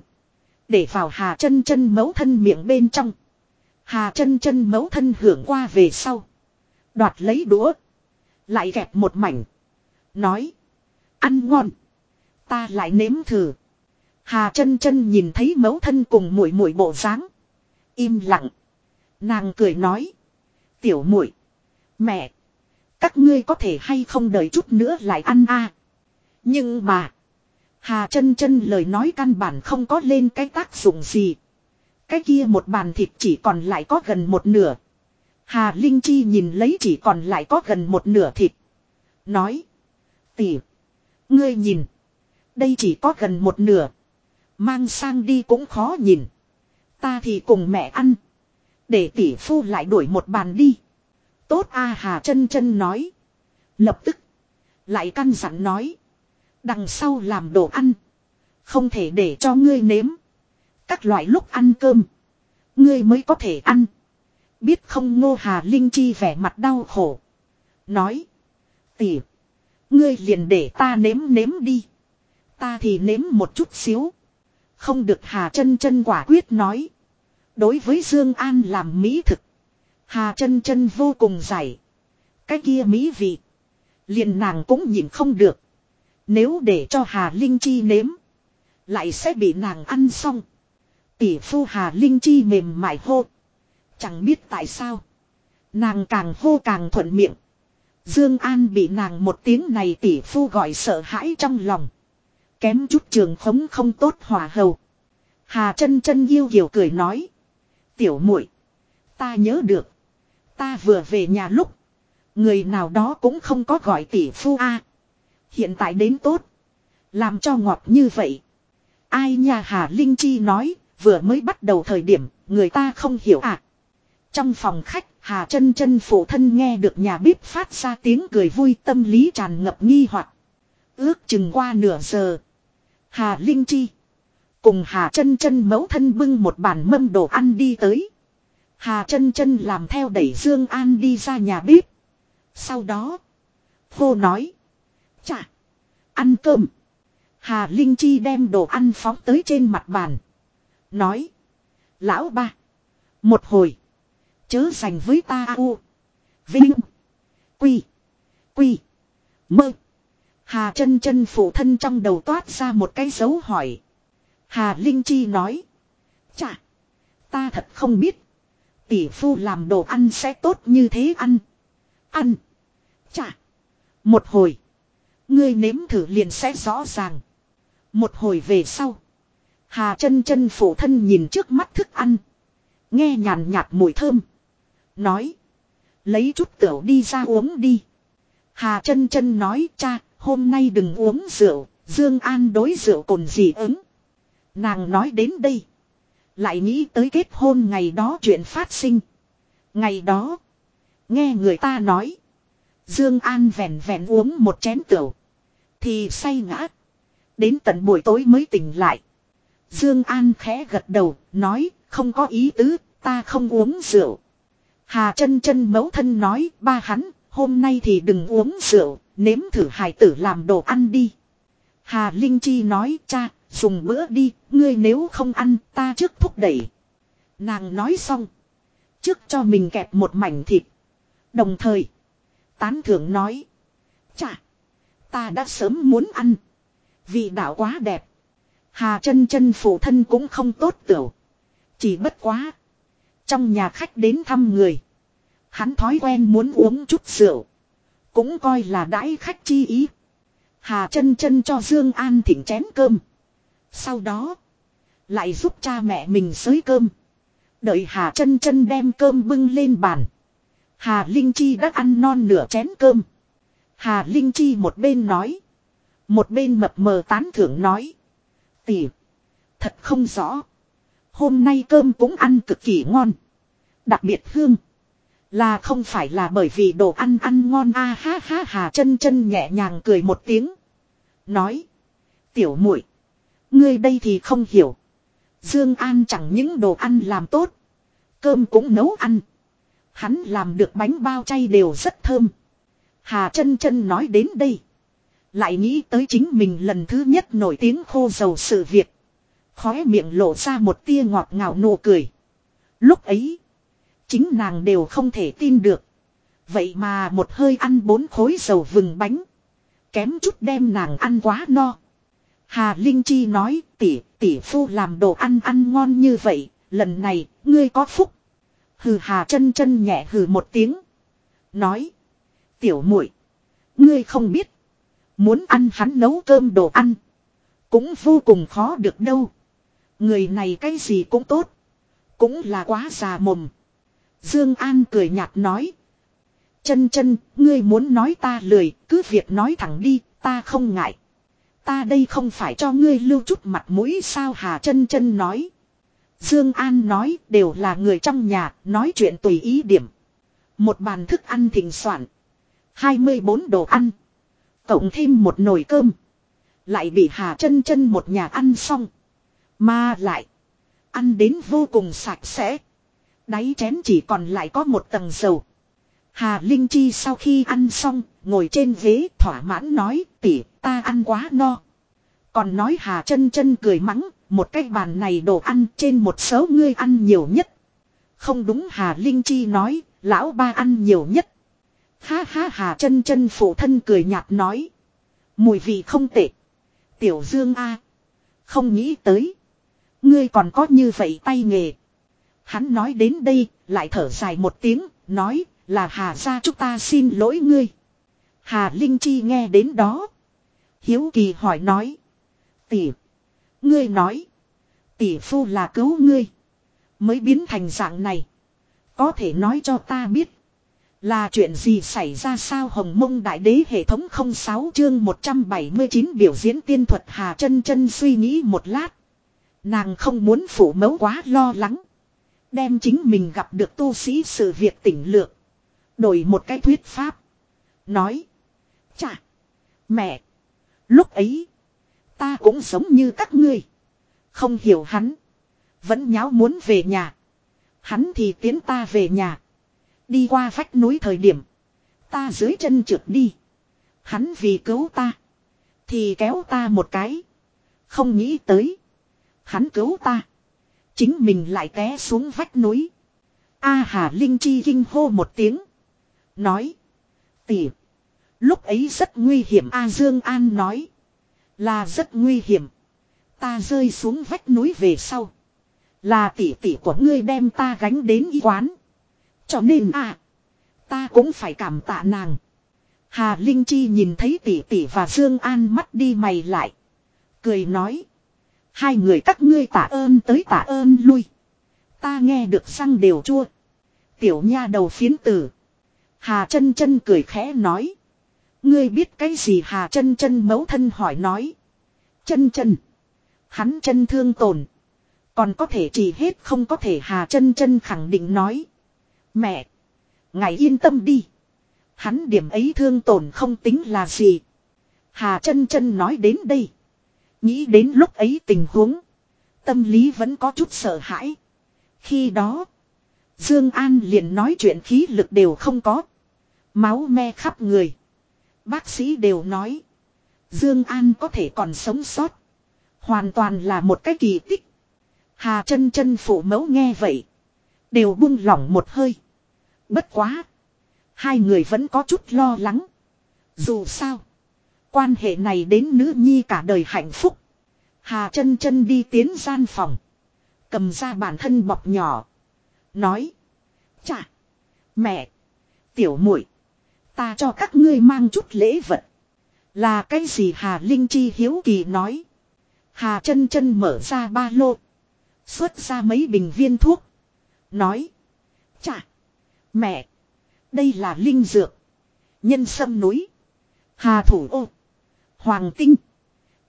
để vào Hà chân chân mẫu thân miệng bên trong. Hà chân chân mẫu thân hưởng qua về sau. Đoạt lấy đũa. Lại kẹp một mảnh. Nói. Ăn ngon. Ta lại nếm thử. Hà chân chân nhìn thấy mấu thân cùng mũi mũi bộ dáng Im lặng. Nàng cười nói. Tiểu muội, Mẹ. Các ngươi có thể hay không đợi chút nữa lại ăn a Nhưng mà. Hà chân chân lời nói căn bản không có lên cái tác dụng gì. Cái kia một bàn thịt chỉ còn lại có gần một nửa. Hà Linh Chi nhìn lấy chỉ còn lại có gần một nửa thịt. Nói. Tỷ. Ngươi nhìn. Đây chỉ có gần một nửa. Mang sang đi cũng khó nhìn. Ta thì cùng mẹ ăn. Để tỷ phu lại đuổi một bàn đi. Tốt a Hà chân chân nói. Lập tức. Lại căn dặn nói. Đằng sau làm đồ ăn. Không thể để cho ngươi nếm. Các loại lúc ăn cơm. Ngươi mới có thể ăn. Biết không ngô hà linh chi vẻ mặt đau khổ. Nói. Tỉ. Ngươi liền để ta nếm nếm đi. Ta thì nếm một chút xíu. Không được hà chân chân quả quyết nói. Đối với Dương An làm mỹ thực. Hà chân chân vô cùng giải. Cái kia mỹ vị. Liền nàng cũng nhìn không được. Nếu để cho Hà Linh Chi nếm. Lại sẽ bị nàng ăn xong. Tỷ phu Hà Linh Chi mềm mại hô. Chẳng biết tại sao. Nàng càng hô càng thuận miệng. Dương An bị nàng một tiếng này tỷ phu gọi sợ hãi trong lòng. Kém chút trường khống không tốt hòa hầu. Hà chân chân yêu kiều cười nói. Tiểu muội Ta nhớ được. Ta vừa về nhà lúc. Người nào đó cũng không có gọi tỷ phu a Hiện tại đến tốt. Làm cho ngọt như vậy. Ai nhà Hà Linh Chi nói, vừa mới bắt đầu thời điểm, người ta không hiểu à. Trong phòng khách, Hà chân chân phụ thân nghe được nhà bếp phát ra tiếng cười vui tâm lý tràn ngập nghi hoặc Ước chừng qua nửa giờ. Hà Linh Chi. Cùng Hà chân chân mẫu thân bưng một bàn mâm đồ ăn đi tới. Hà chân chân làm theo đẩy Dương An đi ra nhà bếp. Sau đó. cô nói. Chà. Ăn cơm. Hà Linh Chi đem đồ ăn phóng tới trên mặt bàn. Nói. Lão ba. Một hồi. Chớ dành với ta u. Vinh. Quy. Quy. Mơ. Hà chân chân phụ thân trong đầu toát ra một cái dấu hỏi. Hà Linh Chi nói. Chà. Ta thật không biết. Tỷ phu làm đồ ăn sẽ tốt như thế ăn. Ăn. Chà. Một hồi. Ngươi nếm thử liền sẽ rõ ràng. Một hồi về sau. Hà chân chân phụ thân nhìn trước mắt thức ăn. Nghe nhàn nhạt mùi thơm. Nói. Lấy chút tửu đi ra uống đi. Hà chân chân nói cha, hôm nay đừng uống rượu, Dương An đối rượu cồn gì ứng. Nàng nói đến đây. Lại nghĩ tới kết hôn ngày đó chuyện phát sinh. Ngày đó. Nghe người ta nói. Dương An vẹn vẹn uống một chén tửu. Thì say ngã. Đến tận buổi tối mới tỉnh lại. Dương An khẽ gật đầu, nói, không có ý tứ, ta không uống rượu. Hà chân chân mẫu thân nói, ba hắn, hôm nay thì đừng uống rượu, nếm thử hài tử làm đồ ăn đi. Hà Linh Chi nói, cha, dùng bữa đi, ngươi nếu không ăn, ta trước thúc đẩy. Nàng nói xong. Trước cho mình kẹp một mảnh thịt. Đồng thời, tán thưởng nói, cha, ta đã sớm muốn ăn. Vị đạo quá đẹp. Hà chân chân phụ thân cũng không tốt tiểu. Chỉ bất quá. Trong nhà khách đến thăm người. Hắn thói quen muốn uống chút rượu. Cũng coi là đãi khách chi ý. Hà chân chân cho Dương An thỉnh chén cơm. Sau đó. Lại giúp cha mẹ mình xới cơm. Đợi Hà chân chân đem cơm bưng lên bàn. Hà Linh Chi đã ăn non nửa chén cơm. Hà Linh Chi một bên nói. Một bên mập mờ tán thưởng nói. Tỷ. Thật không rõ. Hôm nay cơm cũng ăn cực kỳ ngon. Đặc biệt hương. Là không phải là bởi vì đồ ăn ăn ngon a ha ha hà chân chân nhẹ nhàng cười một tiếng. Nói. Tiểu muội, Ngươi đây thì không hiểu. Dương An chẳng những đồ ăn làm tốt. Cơm cũng nấu ăn. Hắn làm được bánh bao chay đều rất thơm. Hà chân chân nói đến đây. Lại nghĩ tới chính mình lần thứ nhất nổi tiếng khô dầu sự việc. Khóe miệng lộ ra một tia ngọt ngào nụ cười. Lúc ấy. Chính nàng đều không thể tin được. Vậy mà một hơi ăn bốn khối dầu vừng bánh. Kém chút đem nàng ăn quá no. Hà Linh Chi nói, tỷ tỷ phu làm đồ ăn ăn ngon như vậy. Lần này ngươi có phúc. Hừ hà chân chân nhẹ hừ một tiếng. Nói. Tiểu muội, Ngươi không biết. Muốn ăn hắn nấu cơm đồ ăn. Cũng vô cùng khó được đâu. Người này cái gì cũng tốt. Cũng là quá già mồm. Dương An cười nhạt nói. Chân chân, ngươi muốn nói ta lười, cứ việc nói thẳng đi, ta không ngại. Ta đây không phải cho ngươi lưu chút mặt mũi sao Hà chân chân nói. Dương An nói đều là người trong nhà, nói chuyện tùy ý điểm. Một bàn thức ăn thịnh soạn. 24 đồ ăn. Cộng thêm một nồi cơm. Lại bị Hà chân chân một nhà ăn xong. Mà lại. Ăn đến vô cùng sạch sẽ. Đáy chén chỉ còn lại có một tầng dầu. Hà Linh Chi sau khi ăn xong, ngồi trên ghế thỏa mãn nói, tỉ, ta ăn quá no. Còn nói Hà chân chân cười mắng, một cái bàn này đồ ăn trên một số ngươi ăn nhiều nhất. Không đúng Hà Linh Chi nói, lão ba ăn nhiều nhất. Ha ha Hà chân chân phụ thân cười nhạt nói. Mùi vị không tệ. Tiểu Dương A. Không nghĩ tới. Ngươi còn có như vậy tay nghề. Hắn nói đến đây, lại thở dài một tiếng, nói, là Hà ra chúng ta xin lỗi ngươi. Hà Linh Chi nghe đến đó. Hiếu kỳ hỏi nói. Tỷ. Ngươi nói. Tỷ phu là cứu ngươi. Mới biến thành dạng này. Có thể nói cho ta biết. Là chuyện gì xảy ra sao hồng mông đại đế hệ thống 06 chương 179 biểu diễn tiên thuật Hà chân chân suy nghĩ một lát. Nàng không muốn phủ mẫu quá lo lắng. Đem chính mình gặp được tu sĩ sự việc tỉnh lược. Đổi một cái thuyết pháp. Nói. Chà. Mẹ. Lúc ấy. Ta cũng sống như các ngươi. Không hiểu hắn. Vẫn nháo muốn về nhà. Hắn thì tiến ta về nhà. Đi qua vách núi thời điểm. Ta dưới chân trượt đi. Hắn vì cứu ta. Thì kéo ta một cái. Không nghĩ tới. Hắn cứu ta. Chính mình lại té xuống vách núi. A Hà Linh Chi kinh hô một tiếng. Nói. Tỉ. Lúc ấy rất nguy hiểm, A Dương An nói. Là rất nguy hiểm. Ta rơi xuống vách núi về sau. Là tỷ tỷ của ngươi đem ta gánh đến y quán. Cho nên à. Ta cũng phải cảm tạ nàng. Hà Linh Chi nhìn thấy tỷ tỷ và Dương An mắt đi mày lại. Cười nói. Hai người các ngươi tạ ơn tới tạ ơn lui. Ta nghe được răng đều chua. Tiểu nha đầu phiến tử. Hà chân chân cười khẽ nói. Ngươi biết cái gì Hà chân chân mấu thân hỏi nói. Chân chân. Hắn chân thương tổn. Còn có thể chỉ hết không có thể Hà chân chân khẳng định nói. Mẹ. Ngài yên tâm đi. Hắn điểm ấy thương tổn không tính là gì. Hà chân chân nói đến đây. Nghĩ đến lúc ấy tình huống. Tâm lý vẫn có chút sợ hãi. Khi đó. Dương An liền nói chuyện khí lực đều không có. Máu me khắp người. Bác sĩ đều nói. Dương An có thể còn sống sót. Hoàn toàn là một cái kỳ tích. Hà chân chân phụ mẫu nghe vậy. Đều buông lỏng một hơi. Bất quá. Hai người vẫn có chút lo lắng. Dù sao. Quan hệ này đến nữ nhi cả đời hạnh phúc. Hà chân chân đi tiến gian phòng. Cầm ra bản thân bọc nhỏ. Nói. Chà. Mẹ. Tiểu muội Ta cho các ngươi mang chút lễ vật. Là cái gì Hà Linh Chi hiếu kỳ nói. Hà chân chân mở ra ba lô. Xuất ra mấy bình viên thuốc. Nói. Chà. Mẹ. Đây là linh dược. Nhân sâm núi. Hà thủ ô. Hoàng tinh.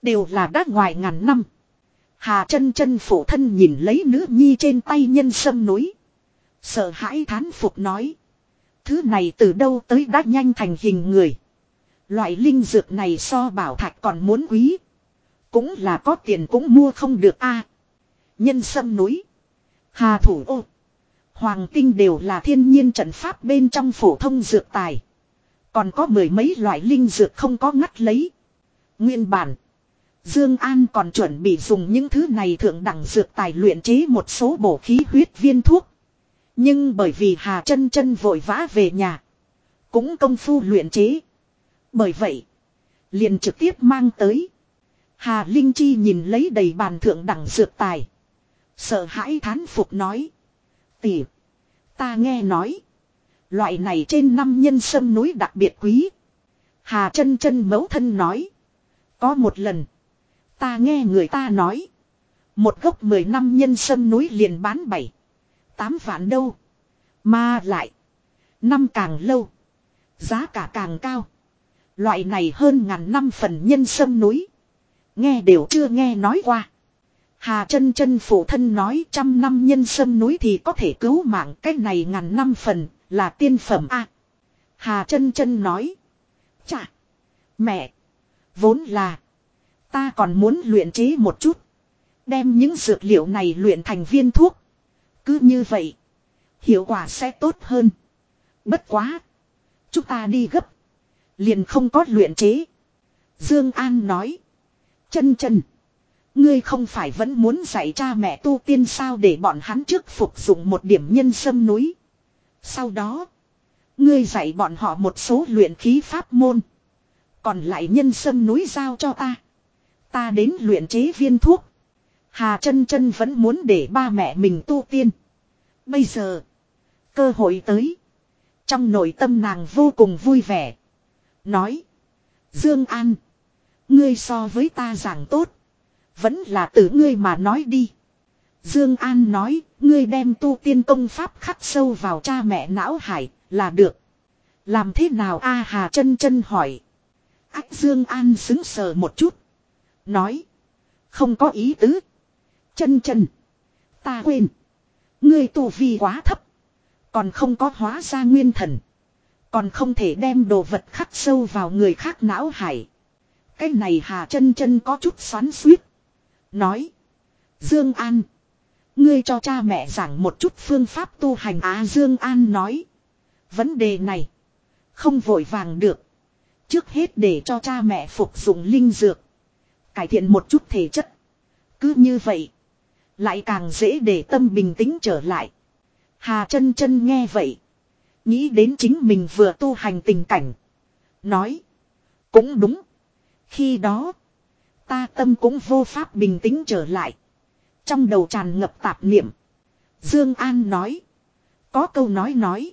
Đều là đã ngoài ngàn năm. Hà chân chân phụ thân nhìn lấy nữ nhi trên tay nhân sâm núi. Sợ hãi thán phục nói. Thứ này từ đâu tới đã nhanh thành hình người. Loại linh dược này so bảo thạch còn muốn quý. Cũng là có tiền cũng mua không được a. nhân sâm núi. Hà thủ ô. Hoàng tinh đều là thiên nhiên trận pháp bên trong phổ thông dược tài. Còn có mười mấy loại linh dược không có ngắt lấy. Nguyên bản. Dương An còn chuẩn bị dùng những thứ này thượng đẳng dược tài luyện chế một số bổ khí huyết viên thuốc. Nhưng bởi vì Hà chân chân vội vã về nhà. Cũng công phu luyện chế. Bởi vậy. Liền trực tiếp mang tới. Hà Linh Chi nhìn lấy đầy bàn thượng đẳng dược tài. Sợ hãi thán phục nói. Tỷ. Ta nghe nói. Loại này trên năm nhân sâm núi đặc biệt quý. Hà chân chân mấu thân nói. Có một lần. Ta nghe người ta nói. Một gốc mười năm nhân sâm núi liền bán bảy. Tám vạn đâu. Mà lại. Năm càng lâu. Giá cả càng cao. Loại này hơn ngàn năm phần nhân sâm núi. Nghe đều chưa nghe nói qua. Hà chân chân phụ thân nói trăm năm nhân sâm núi thì có thể cứu mạng, cái này ngàn năm phần là tiên phẩm a. Hà chân chân nói. Chà. Mẹ. Vốn là. Ta còn muốn luyện chế một chút. Đem những dược liệu này luyện thành viên thuốc. Cứ như vậy. Hiệu quả sẽ tốt hơn. Bất quá. Chúng ta đi gấp. Liền không có luyện chế. Dương An nói. Chân chân. Ngươi không phải vẫn muốn dạy cha mẹ tu tiên sao để bọn hắn trước phục dụng một điểm nhân sâm núi. Sau đó. Ngươi dạy bọn họ một số luyện khí pháp môn. Còn lại nhân sâm núi giao cho ta. Ta đến luyện chế viên thuốc. Hà chân chân vẫn muốn để ba mẹ mình tu tiên. Bây giờ. Cơ hội tới. Trong nội tâm nàng vô cùng vui vẻ. Nói. Dương An. Ngươi so với ta giảng tốt. Vẫn là từ ngươi mà nói đi. Dương An nói. Ngươi đem tu tiên công pháp khắc sâu vào cha mẹ não hải. Là được. Làm thế nào A Hà chân chân hỏi. Ách Dương An xứng sờ một chút. Nói. Không có ý tứ. Chân chân. Ta quên. Ngươi tu vi quá thấp. Còn không có hóa ra nguyên thần. Còn không thể đem đồ vật khắc sâu vào người khác não hải. Cái này Hà chân chân có chút xoắn suýt. Nói. Dương An. Ngươi cho cha mẹ giảng một chút phương pháp tu hành Á Dương An nói. Vấn đề này. Không vội vàng được. Trước hết để cho cha mẹ phục dụng linh dược. Cải thiện một chút thể chất. Cứ như vậy. Lại càng dễ để tâm bình tĩnh trở lại. Hà chân chân nghe vậy. Nghĩ đến chính mình vừa tu hành tình cảnh. Nói. Cũng đúng. Khi đó. Ta tâm cũng vô pháp bình tĩnh trở lại. Trong đầu tràn ngập tạp niệm. Dương An nói. Có câu nói nói.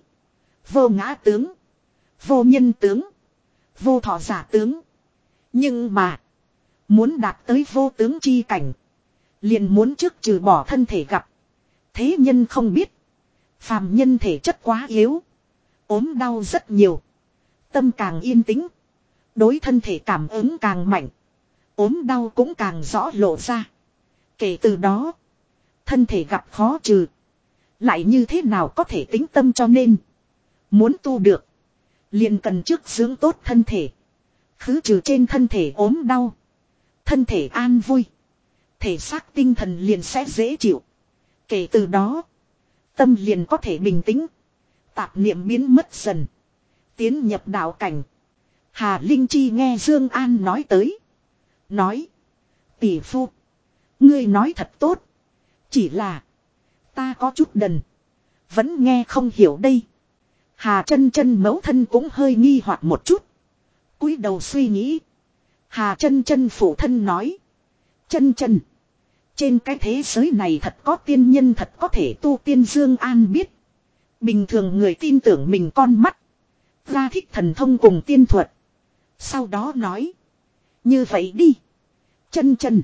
Vô ngã tướng. Vô nhân tướng. Vô thọ giả tướng. Nhưng mà. Muốn đạt tới vô tướng chi cảnh. Liền muốn trước trừ bỏ thân thể gặp. Thế nhân không biết. Phàm nhân thể chất quá yếu. ốm đau rất nhiều. Tâm càng yên tĩnh. Đối thân thể cảm ứng càng mạnh. ốm đau cũng càng rõ lộ ra. Kể từ đó. Thân thể gặp khó trừ. Lại như thế nào có thể tính tâm cho nên. Muốn tu được. Liền cần trước dưỡng tốt thân thể. Khứ trừ trên thân thể ốm đau. Thân thể an vui. Thể xác tinh thần liền sẽ dễ chịu. Kể từ đó. Tâm liền có thể bình tĩnh. Tạp niệm biến mất dần. Tiến nhập đạo cảnh. Hà Linh Chi nghe Dương An nói tới. Nói. Tỷ phu. Ngươi nói thật tốt. Chỉ là. Ta có chút đần. Vẫn nghe không hiểu đây. Hà chân chân mẫu thân cũng hơi nghi hoặc một chút. cúi đầu suy nghĩ. Hà chân chân phụ thân nói. Chân chân. Trên cái thế giới này thật có tiên nhân thật có thể tu tiên Dương An biết. Bình thường người tin tưởng mình con mắt. Ra thích thần thông cùng tiên thuật. Sau đó nói. Như vậy đi. Chân chân.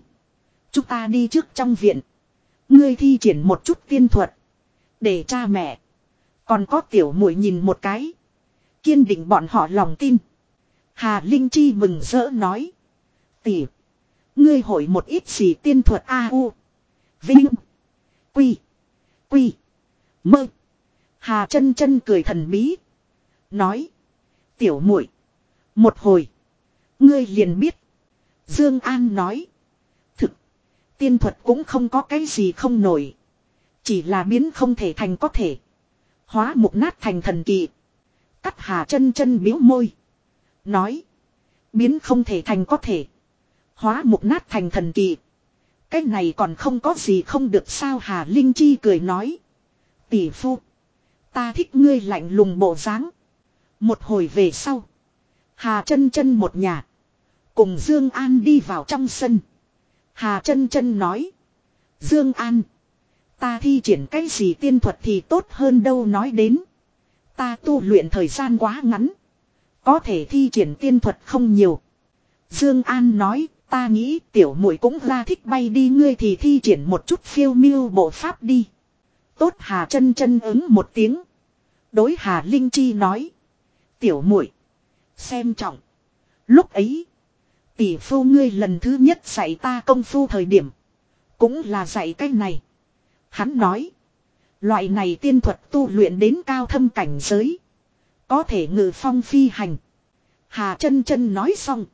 Chúng ta đi trước trong viện. Ngươi thi triển một chút tiên thuật. Để cha mẹ. Còn có tiểu muội nhìn một cái. Kiên định bọn họ lòng tin. Hà Linh Chi mừng rỡ nói. Tỷ. Ngươi hội một ít gì tiên thuật A U. Vinh. Quy. Quy. Mơ. Hà chân chân cười thần bí. Nói. Tiểu muội, Một hồi. Ngươi liền biết. Dương An nói. Thực. Tiên thuật cũng không có cái gì không nổi. Chỉ là biến không thể thành có thể. Hóa mục nát thành thần kỳ. Cắt hà chân chân biếu môi. Nói. Biến không thể thành có thể. Hóa mục nát thành thần kỳ. Cái này còn không có gì không được sao Hà Linh Chi cười nói. Tỷ phu. Ta thích ngươi lạnh lùng bộ dáng. Một hồi về sau. Hà chân chân một nhà. Cùng Dương An đi vào trong sân. Hà chân chân nói. Dương An. Ta thi triển cái gì tiên thuật thì tốt hơn đâu nói đến. Ta tu luyện thời gian quá ngắn. Có thể thi triển tiên thuật không nhiều. Dương An nói, ta nghĩ tiểu muội cũng ra thích bay đi ngươi thì thi triển một chút phiêu miêu bộ pháp đi. Tốt Hà chân chân ứng một tiếng. Đối Hà Linh Chi nói. Tiểu muội Xem trọng. Lúc ấy. Tỷ phu ngươi lần thứ nhất dạy ta công phu thời điểm. Cũng là dạy cái này. Hắn nói. Loại này tiên thuật tu luyện đến cao thâm cảnh giới. Có thể ngự phong phi hành. Hà chân chân nói xong.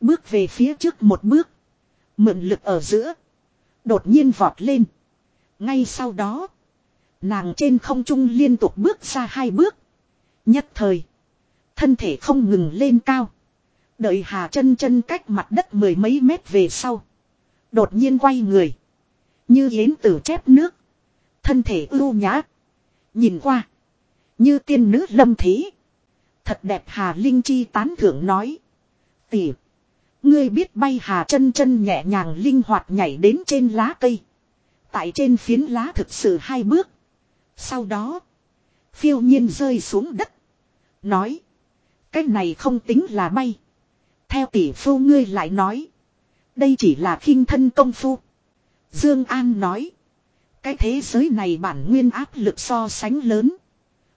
Bước về phía trước một bước. Mượn lực ở giữa. Đột nhiên vọt lên. Ngay sau đó. Nàng trên không trung liên tục bước ra hai bước. Nhất thời. Thân thể không ngừng lên cao. Đợi Hà chân chân cách mặt đất mười mấy mét về sau. Đột nhiên quay người. Như yến tử chép nước. Thân thể ưu nhã. Nhìn qua. Như tiên nữ lâm thế. Thật đẹp Hà Linh Chi tán thưởng nói. Tỷ. Ngươi biết bay Hà chân chân nhẹ nhàng linh hoạt nhảy đến trên lá cây. Tại trên phiến lá thực sự hai bước. Sau đó. Phiêu nhiên rơi xuống đất. Nói. Cái này không tính là bay. Theo tỷ phu ngươi lại nói. Đây chỉ là khinh thân công phu. Dương An nói. Cái thế giới này bản nguyên áp lực so sánh lớn.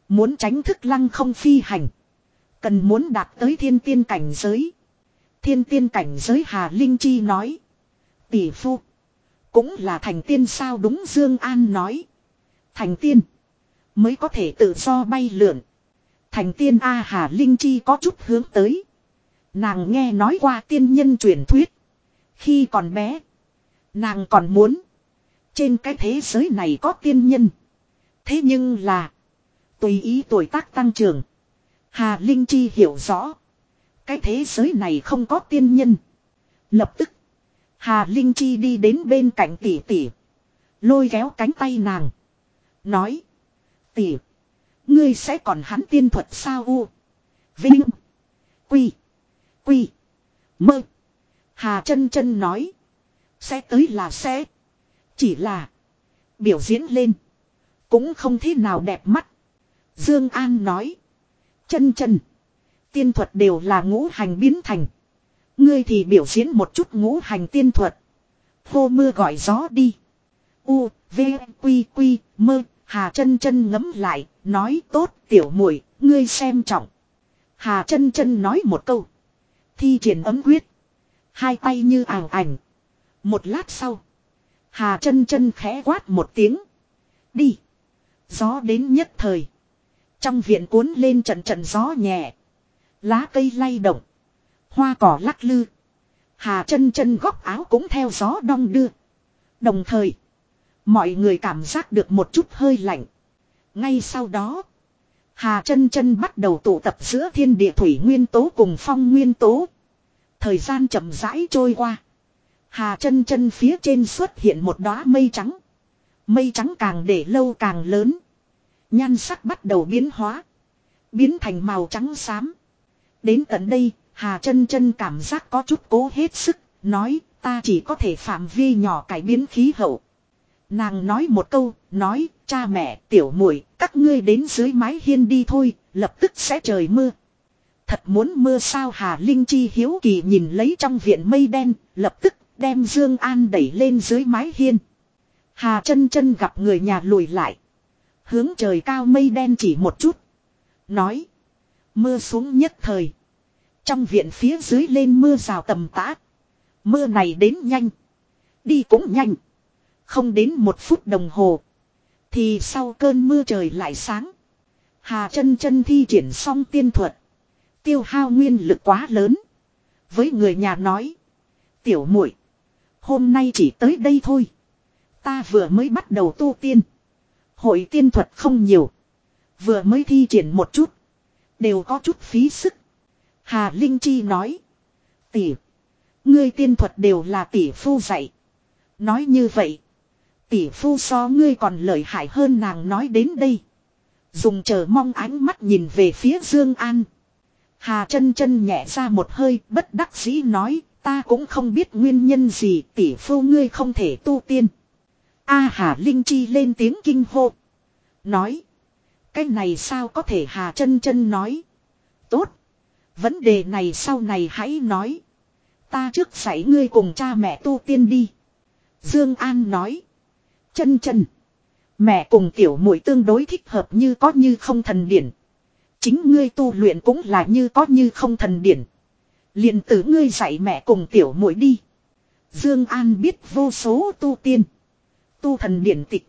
Muốn tránh thức lăng không phi hành. Cần muốn đạt tới thiên tiên cảnh giới. Thiên tiên cảnh giới Hà Linh Chi nói. Tỷ phu. Cũng là thành tiên sao đúng, Dương An nói. Thành tiên. Mới có thể tự do bay lượn. Thành tiên A Hà Linh Chi có chút hướng tới. Nàng nghe nói qua tiên nhân truyền thuyết. Khi còn bé. Nàng còn muốn. Trên cái thế giới này có tiên nhân. Thế nhưng là. Tùy ý tuổi tác tăng trưởng. Hà Linh Chi hiểu rõ. Cái thế giới này không có tiên nhân. Lập tức. Hà Linh Chi đi đến bên cạnh tỷ tỷ. Lôi kéo cánh tay nàng. Nói. Tỷ. Ngươi sẽ còn hắn tiên thuật sao u. Vinh. Quy. Quy. Mơ. Hà chân chân nói. Sẽ tới là sẽ. Chỉ là. Biểu diễn lên. Cũng không thế nào đẹp mắt. Dương An nói. Chân chân. Tiên thuật đều là ngũ hành biến thành. Ngươi thì biểu diễn một chút ngũ hành tiên thuật. Hô mưa gọi gió đi. U, V, Quy, Quy, mơ, Hà chân chân ngấm lại, nói tốt tiểu muội ngươi xem trọng. Hà chân chân nói một câu. Thi triển ấm quyết. Hai tay như ảo ảnh. Một lát sau. Hà chân chân khẽ quát một tiếng. Đi. Gió đến nhất thời. Trong viện cuốn lên trận trận gió nhẹ. Lá cây lay động. Hoa cỏ lắc lư. Hà chân chân góc áo cũng theo gió đong đưa. Đồng thời. Mọi người cảm giác được một chút hơi lạnh. Ngay sau đó. Hà chân chân bắt đầu tụ tập giữa thiên địa thủy nguyên tố cùng phong nguyên tố. Thời gian chậm rãi trôi qua. Hà chân chân phía trên xuất hiện một đóa mây trắng. Mây trắng càng để lâu càng lớn. Nhan sắc bắt đầu biến hóa. Biến thành màu trắng xám. Đến tận đây, Hà chân chân cảm giác có chút cố hết sức, nói ta chỉ có thể phạm vi nhỏ cải biến khí hậu. Nàng nói một câu, nói, cha mẹ, tiểu muội các ngươi đến dưới mái hiên đi thôi, lập tức sẽ trời mưa. Thật muốn mưa sao Hà Linh Chi hiếu kỳ nhìn lấy trong viện mây đen, lập tức đem Dương An đẩy lên dưới mái hiên. Hà chân chân gặp người nhà lùi lại. Hướng trời cao mây đen chỉ một chút. Nói. Mưa xuống nhất thời. Trong viện phía dưới lên mưa rào tầm tã. Mưa này đến nhanh. Đi cũng nhanh. Không đến một phút đồng hồ. Thì sau cơn mưa trời lại sáng. Hà chân chân thi triển xong tiên thuật. Tiêu hao nguyên lực quá lớn. Với người nhà nói. Tiểu muội Hôm nay chỉ tới đây thôi. Ta vừa mới bắt đầu tu tiên. Hội tiên thuật không nhiều. Vừa mới thi triển một chút. Đều có chút phí sức. Hà Linh Chi nói. Tỷ. Ngươi tiên thuật đều là tỷ phu dạy. Nói như vậy. Tỷ phu so ngươi còn lợi hại hơn nàng nói đến đây. Dùng chờ mong ánh mắt nhìn về phía Dương An. Hà chân chân nhẹ ra một hơi, bất đắc dĩ nói ta cũng không biết nguyên nhân gì, tỷ phu ngươi không thể tu tiên. A Hà Linh Chi lên tiếng kinh hô. Nói. Cái này sao có thể Hà chân chân nói. Tốt. Vấn đề này sau này hãy nói. Ta trước dạy ngươi cùng cha mẹ tu tiên đi. Dương An nói. Chân chân. Mẹ cùng tiểu muội tương đối thích hợp như có như không thần điển. Chính ngươi tu luyện cũng là như có như không thần điển liền tử ngươi dạy mẹ cùng tiểu muội đi. Dương An biết vô số tu tiên. Tu thần điển tịch.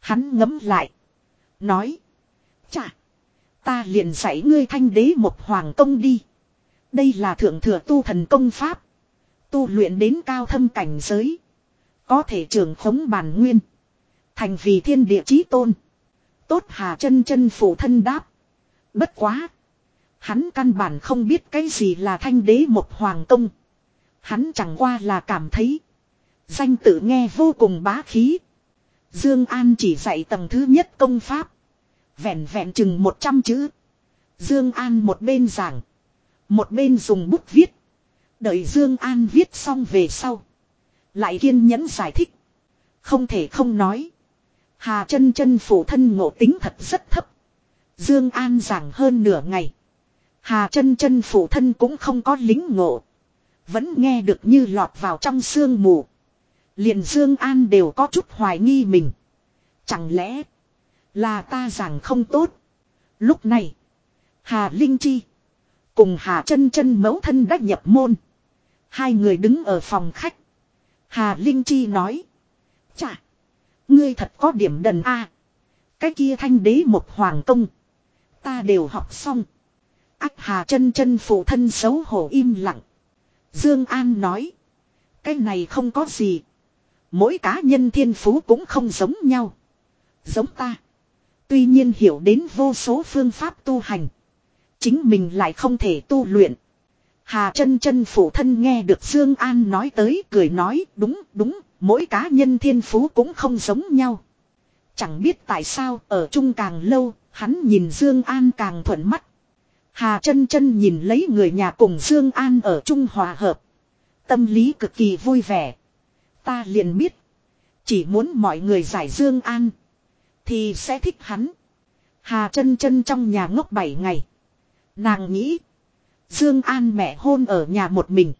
Hắn ngấm lại. Nói. Chà. Ta liền dạy ngươi thanh đế một hoàng công đi. Đây là thượng thừa tu thần công pháp. Tu luyện đến cao thâm cảnh giới. Có thể trường khống bản nguyên. Thành vì thiên địa chí tôn. Tốt hà chân chân phụ thân đáp. Bất quá. Hắn căn bản không biết cái gì là thanh đế một hoàng công. Hắn chẳng qua là cảm thấy. Danh tự nghe vô cùng bá khí. Dương An chỉ dạy tầng thứ nhất công pháp. Vẹn vẹn chừng 100 chữ. Dương An một bên giảng. Một bên dùng bút viết. Đợi Dương An viết xong về sau. Lại kiên nhẫn giải thích. Không thể không nói. Hà chân chân phủ thân ngộ tính thật rất thấp. Dương An giảng hơn nửa ngày. Hà chân chân phụ thân cũng không có lính ngộ. Vẫn nghe được như lọt vào trong sương mù. liền Dương An đều có chút hoài nghi mình. Chẳng lẽ là ta giảng không tốt. Lúc này. Hà Linh Chi. Cùng Hà chân chân mẫu thân đã nhập môn. Hai người đứng ở phòng khách. Hà Linh Chi nói. Chà. Ngươi thật có điểm đần a. Cái kia thanh đế một hoàng công. Ta đều học xong. Ách Hà chân chân phụ thân xấu hổ im lặng. Dương An nói. Cái này không có gì. Mỗi cá nhân thiên phú cũng không giống nhau. Giống ta. Tuy nhiên hiểu đến vô số phương pháp tu hành. Chính mình lại không thể tu luyện. Hà chân chân phụ thân nghe được Dương An nói tới cười nói, đúng đúng, mỗi cá nhân thiên phú cũng không giống nhau. Chẳng biết tại sao, ở chung càng lâu, hắn nhìn Dương An càng thuận mắt. Hà chân chân nhìn lấy người nhà cùng Dương An ở chung hòa hợp. Tâm lý cực kỳ vui vẻ. Ta liền biết. Chỉ muốn mọi người giải Dương An. Thì sẽ thích hắn. Hà chân chân trong nhà ngốc 7 ngày. Nàng nghĩ. Dương An mẹ hôn ở nhà một mình.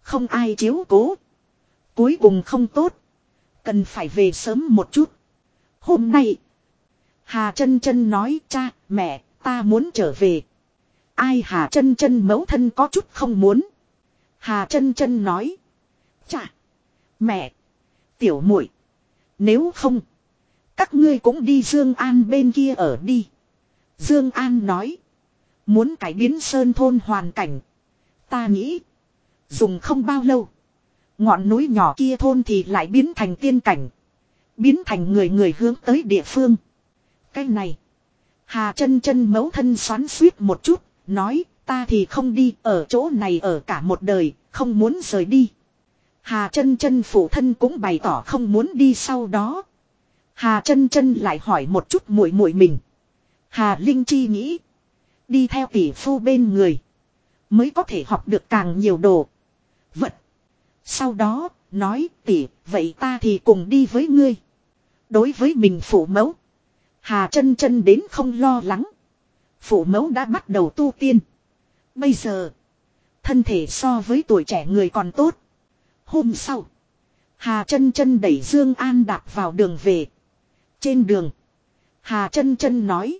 Không ai chiếu cố. Cuối cùng không tốt. Cần phải về sớm một chút. Hôm nay. Hà chân chân nói cha, mẹ, ta muốn trở về. Ai Hà chân chân mẫu thân có chút không muốn. Hà chân chân nói. Cha, mẹ, tiểu muội Nếu không. Các ngươi cũng đi Dương An bên kia ở đi. Dương An nói. Muốn cải biến sơn thôn hoàn cảnh. Ta nghĩ. Dùng không bao lâu. Ngọn núi nhỏ kia thôn thì lại biến thành tiên cảnh. Biến thành người người hướng tới địa phương. Cái này. Hà chân chân mấu thân xoắn suýt một chút. Nói ta thì không đi ở chỗ này ở cả một đời. Không muốn rời đi. Hà chân chân phụ thân cũng bày tỏ không muốn đi sau đó. Hà chân chân lại hỏi một chút muội muội mình. Hà Linh Chi nghĩ. Đi theo tỷ phu bên người. Mới có thể học được càng nhiều đồ. Vật. Sau đó, nói tỷ, vậy ta thì cùng đi với ngươi. Đối với mình phụ mẫu. Hà chân chân đến không lo lắng. Phụ mẫu đã bắt đầu tu tiên. Bây giờ. Thân thể so với tuổi trẻ người còn tốt. Hôm sau. Hà chân chân đẩy Dương An đạp vào đường về. Trên đường. Hà chân chân nói.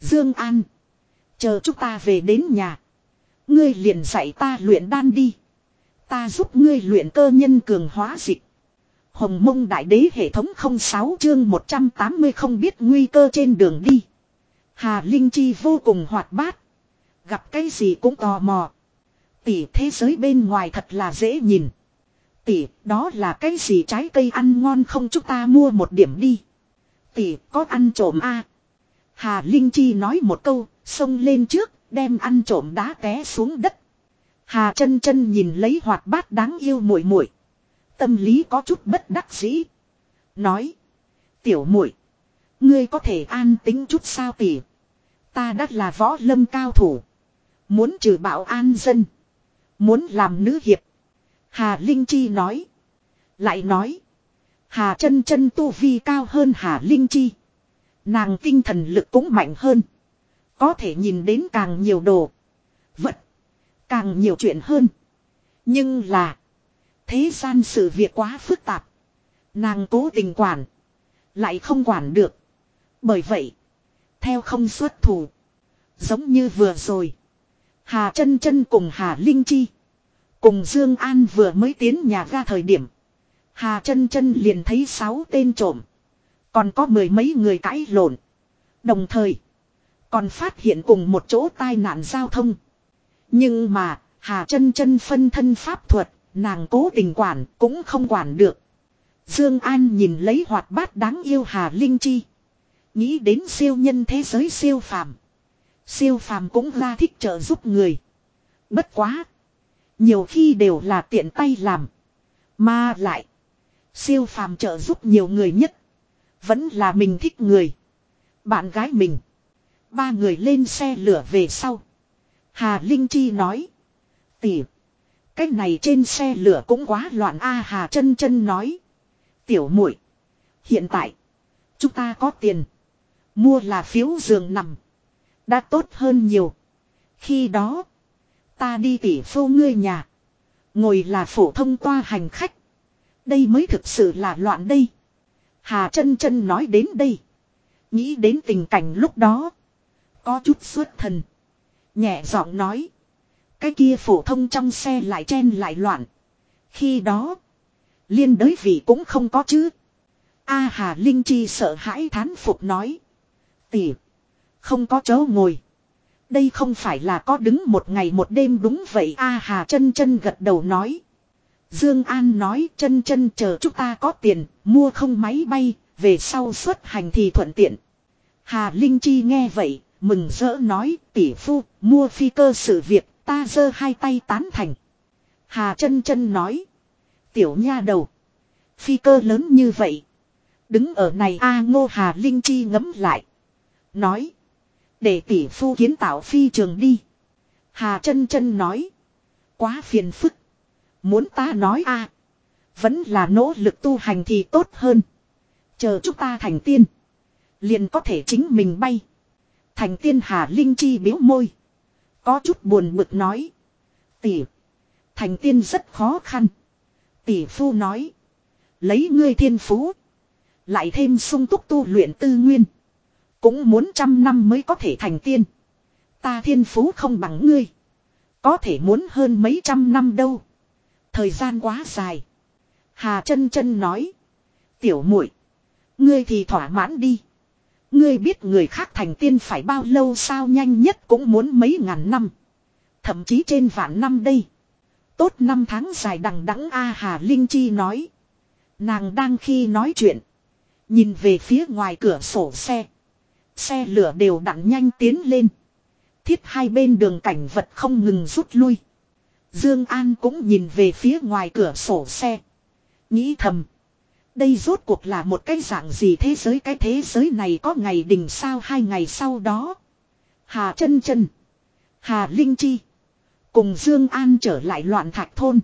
Dương An. Chờ chúng ta về đến nhà. Ngươi liền dạy ta luyện đan đi. Ta giúp ngươi luyện cơ nhân cường hóa dịch. Hồng mông đại đế hệ thống 06 chương 180 không biết nguy cơ trên đường đi. Hà Linh Chi vô cùng hoạt bát. Gặp cái gì cũng tò mò. Tỷ thế giới bên ngoài thật là dễ nhìn. Tỷ, đó là cái gì trái cây ăn ngon không chúng ta mua một điểm đi. Tỷ, có ăn trộm a Hà Linh Chi nói một câu, xông lên trước, đem ăn trộm đá té xuống đất. Hà chân chân nhìn lấy hoạt bát đáng yêu muội muội, tâm lý có chút bất đắc dĩ, nói: "Tiểu muội, ngươi có thể an tính chút sao tỷ? Ta đã là võ lâm cao thủ, muốn trừ bạo an dân, muốn làm nữ hiệp." Hà Linh Chi nói, lại nói: "Hà chân chân tu vi cao hơn Hà Linh Chi." Nàng tinh thần lực cũng mạnh hơn. Có thể nhìn đến càng nhiều đồ. Vật. Càng nhiều chuyện hơn. Nhưng là. Thế gian sự việc quá phức tạp. Nàng cố tình quản. Lại không quản được. Bởi vậy. Theo không xuất thủ. Giống như vừa rồi. Hà chân chân cùng Hà Linh Chi. Cùng Dương An vừa mới tiến nhà ga thời điểm. Hà chân chân liền thấy sáu tên trộm. Còn có mười mấy người cãi lộn. Đồng thời. Còn phát hiện cùng một chỗ tai nạn giao thông. Nhưng mà. Hà chân chân phân thân pháp thuật. Nàng cố tình quản cũng không quản được. Dương An nhìn lấy hoạt bát đáng yêu Hà Linh Chi. Nghĩ đến siêu nhân thế giới siêu phàm. Siêu phàm cũng ra thích trợ giúp người. Bất quá. Nhiều khi đều là tiện tay làm. Mà lại. Siêu phàm trợ giúp nhiều người nhất. Vẫn là mình thích người. Bạn gái mình. Ba người lên xe lửa về sau. Hà Linh Chi nói. Tỉ. Cái này trên xe lửa cũng quá loạn a, Hà chân chân nói. Tiểu muội, Hiện tại. Chúng ta có tiền. Mua là phiếu giường nằm. Đã tốt hơn nhiều. Khi đó. Ta đi tỉ phu ngươi nhà. Ngồi là phổ thông toa hành khách. Đây mới thực sự là loạn đây. Hà chân chân nói đến đây. Nghĩ đến tình cảnh lúc đó. Có chút xuất thần. Nhẹ giọng nói. Cái kia phổ thông trong xe lại chen lại loạn. Khi đó. Liên đới vị cũng không có chứ. A Hà Linh Chi sợ hãi thán phục nói. Tỷ. Không có chỗ ngồi. Đây không phải là có đứng một ngày một đêm đúng vậy A Hà chân chân gật đầu nói. Dương An nói chân chân chờ chúng ta có tiền, mua không máy bay, về sau xuất hành thì thuận tiện. Hà Linh Chi nghe vậy, mừng rỡ nói tỷ phu, mua phi cơ sự việc, ta giơ hai tay tán thành. Hà chân chân nói. Tiểu nha đầu. Phi cơ lớn như vậy. Đứng ở này A ngô Hà Linh Chi ngấm lại. Nói. Để tỷ phu kiến tạo phi trường đi. Hà chân chân nói. Quá phiền phức. Muốn ta nói a Vẫn là nỗ lực tu hành thì tốt hơn. Chờ chúng ta thành tiên. Liền có thể chính mình bay. Thành tiên Hà Linh Chi biếu môi. Có chút buồn bực nói. Tỷ. Thành tiên rất khó khăn. Tỷ phu nói. Lấy ngươi thiên phú. Lại thêm sung túc tu luyện tư nguyên. Cũng muốn trăm năm mới có thể thành tiên. Ta thiên phú không bằng ngươi. Có thể muốn hơn mấy trăm năm đâu. Thời gian quá dài. Hà chân chân nói. Tiểu muội, Ngươi thì thỏa mãn đi. Ngươi biết người khác thành tiên phải bao lâu sao nhanh nhất cũng muốn mấy ngàn năm. Thậm chí trên vạn năm đây. Tốt năm tháng dài đằng đẵng A Hà Linh Chi nói. Nàng đang khi nói chuyện. Nhìn về phía ngoài cửa sổ xe. Xe lửa đều đặn nhanh tiến lên. Thiết hai bên đường cảnh vật không ngừng rút lui. Dương An cũng nhìn về phía ngoài cửa sổ xe. Nghĩ thầm. Đây rốt cuộc là một cái dạng gì thế giới cái thế giới này có ngày đỉnh sao, hai ngày sau đó. Hà chân chân. Hà Linh Chi. Cùng Dương An trở lại loạn thạch thôn.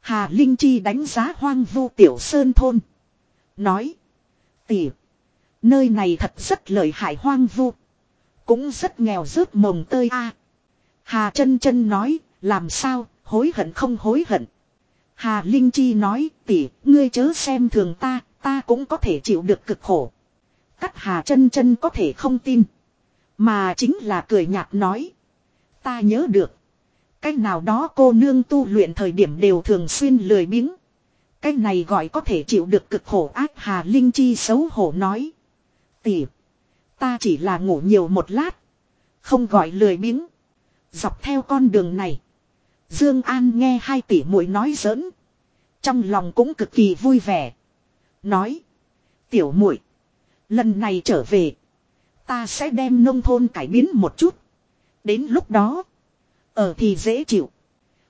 Hà Linh Chi đánh giá hoang vu tiểu sơn thôn. Nói. Tỉ. Nơi này thật rất lợi hại hoang vu. Cũng rất nghèo rớt mồng tơi a. Hà chân chân nói. Làm sao hối hận không hối hận. Hà Linh Chi nói, tỷ, ngươi chớ xem thường ta, ta cũng có thể chịu được cực khổ. Cắt Hà chân chân có thể không tin. Mà chính là cười nhạt nói. Ta nhớ được. Cách nào đó cô nương tu luyện thời điểm đều thường xuyên lười biếng. Cách này gọi có thể chịu được cực khổ ác Hà Linh Chi xấu hổ nói tỉ, Ta chỉ là ngủ nhiều một lát. Không gọi lười biếng. Dọc theo con đường này. Dương An nghe hai tỷ muội nói giỡn, trong lòng cũng cực kỳ vui vẻ. Nói: "Tiểu muội, lần này trở về, ta sẽ đem nông thôn cải biến một chút. Đến lúc đó, ở thì dễ chịu."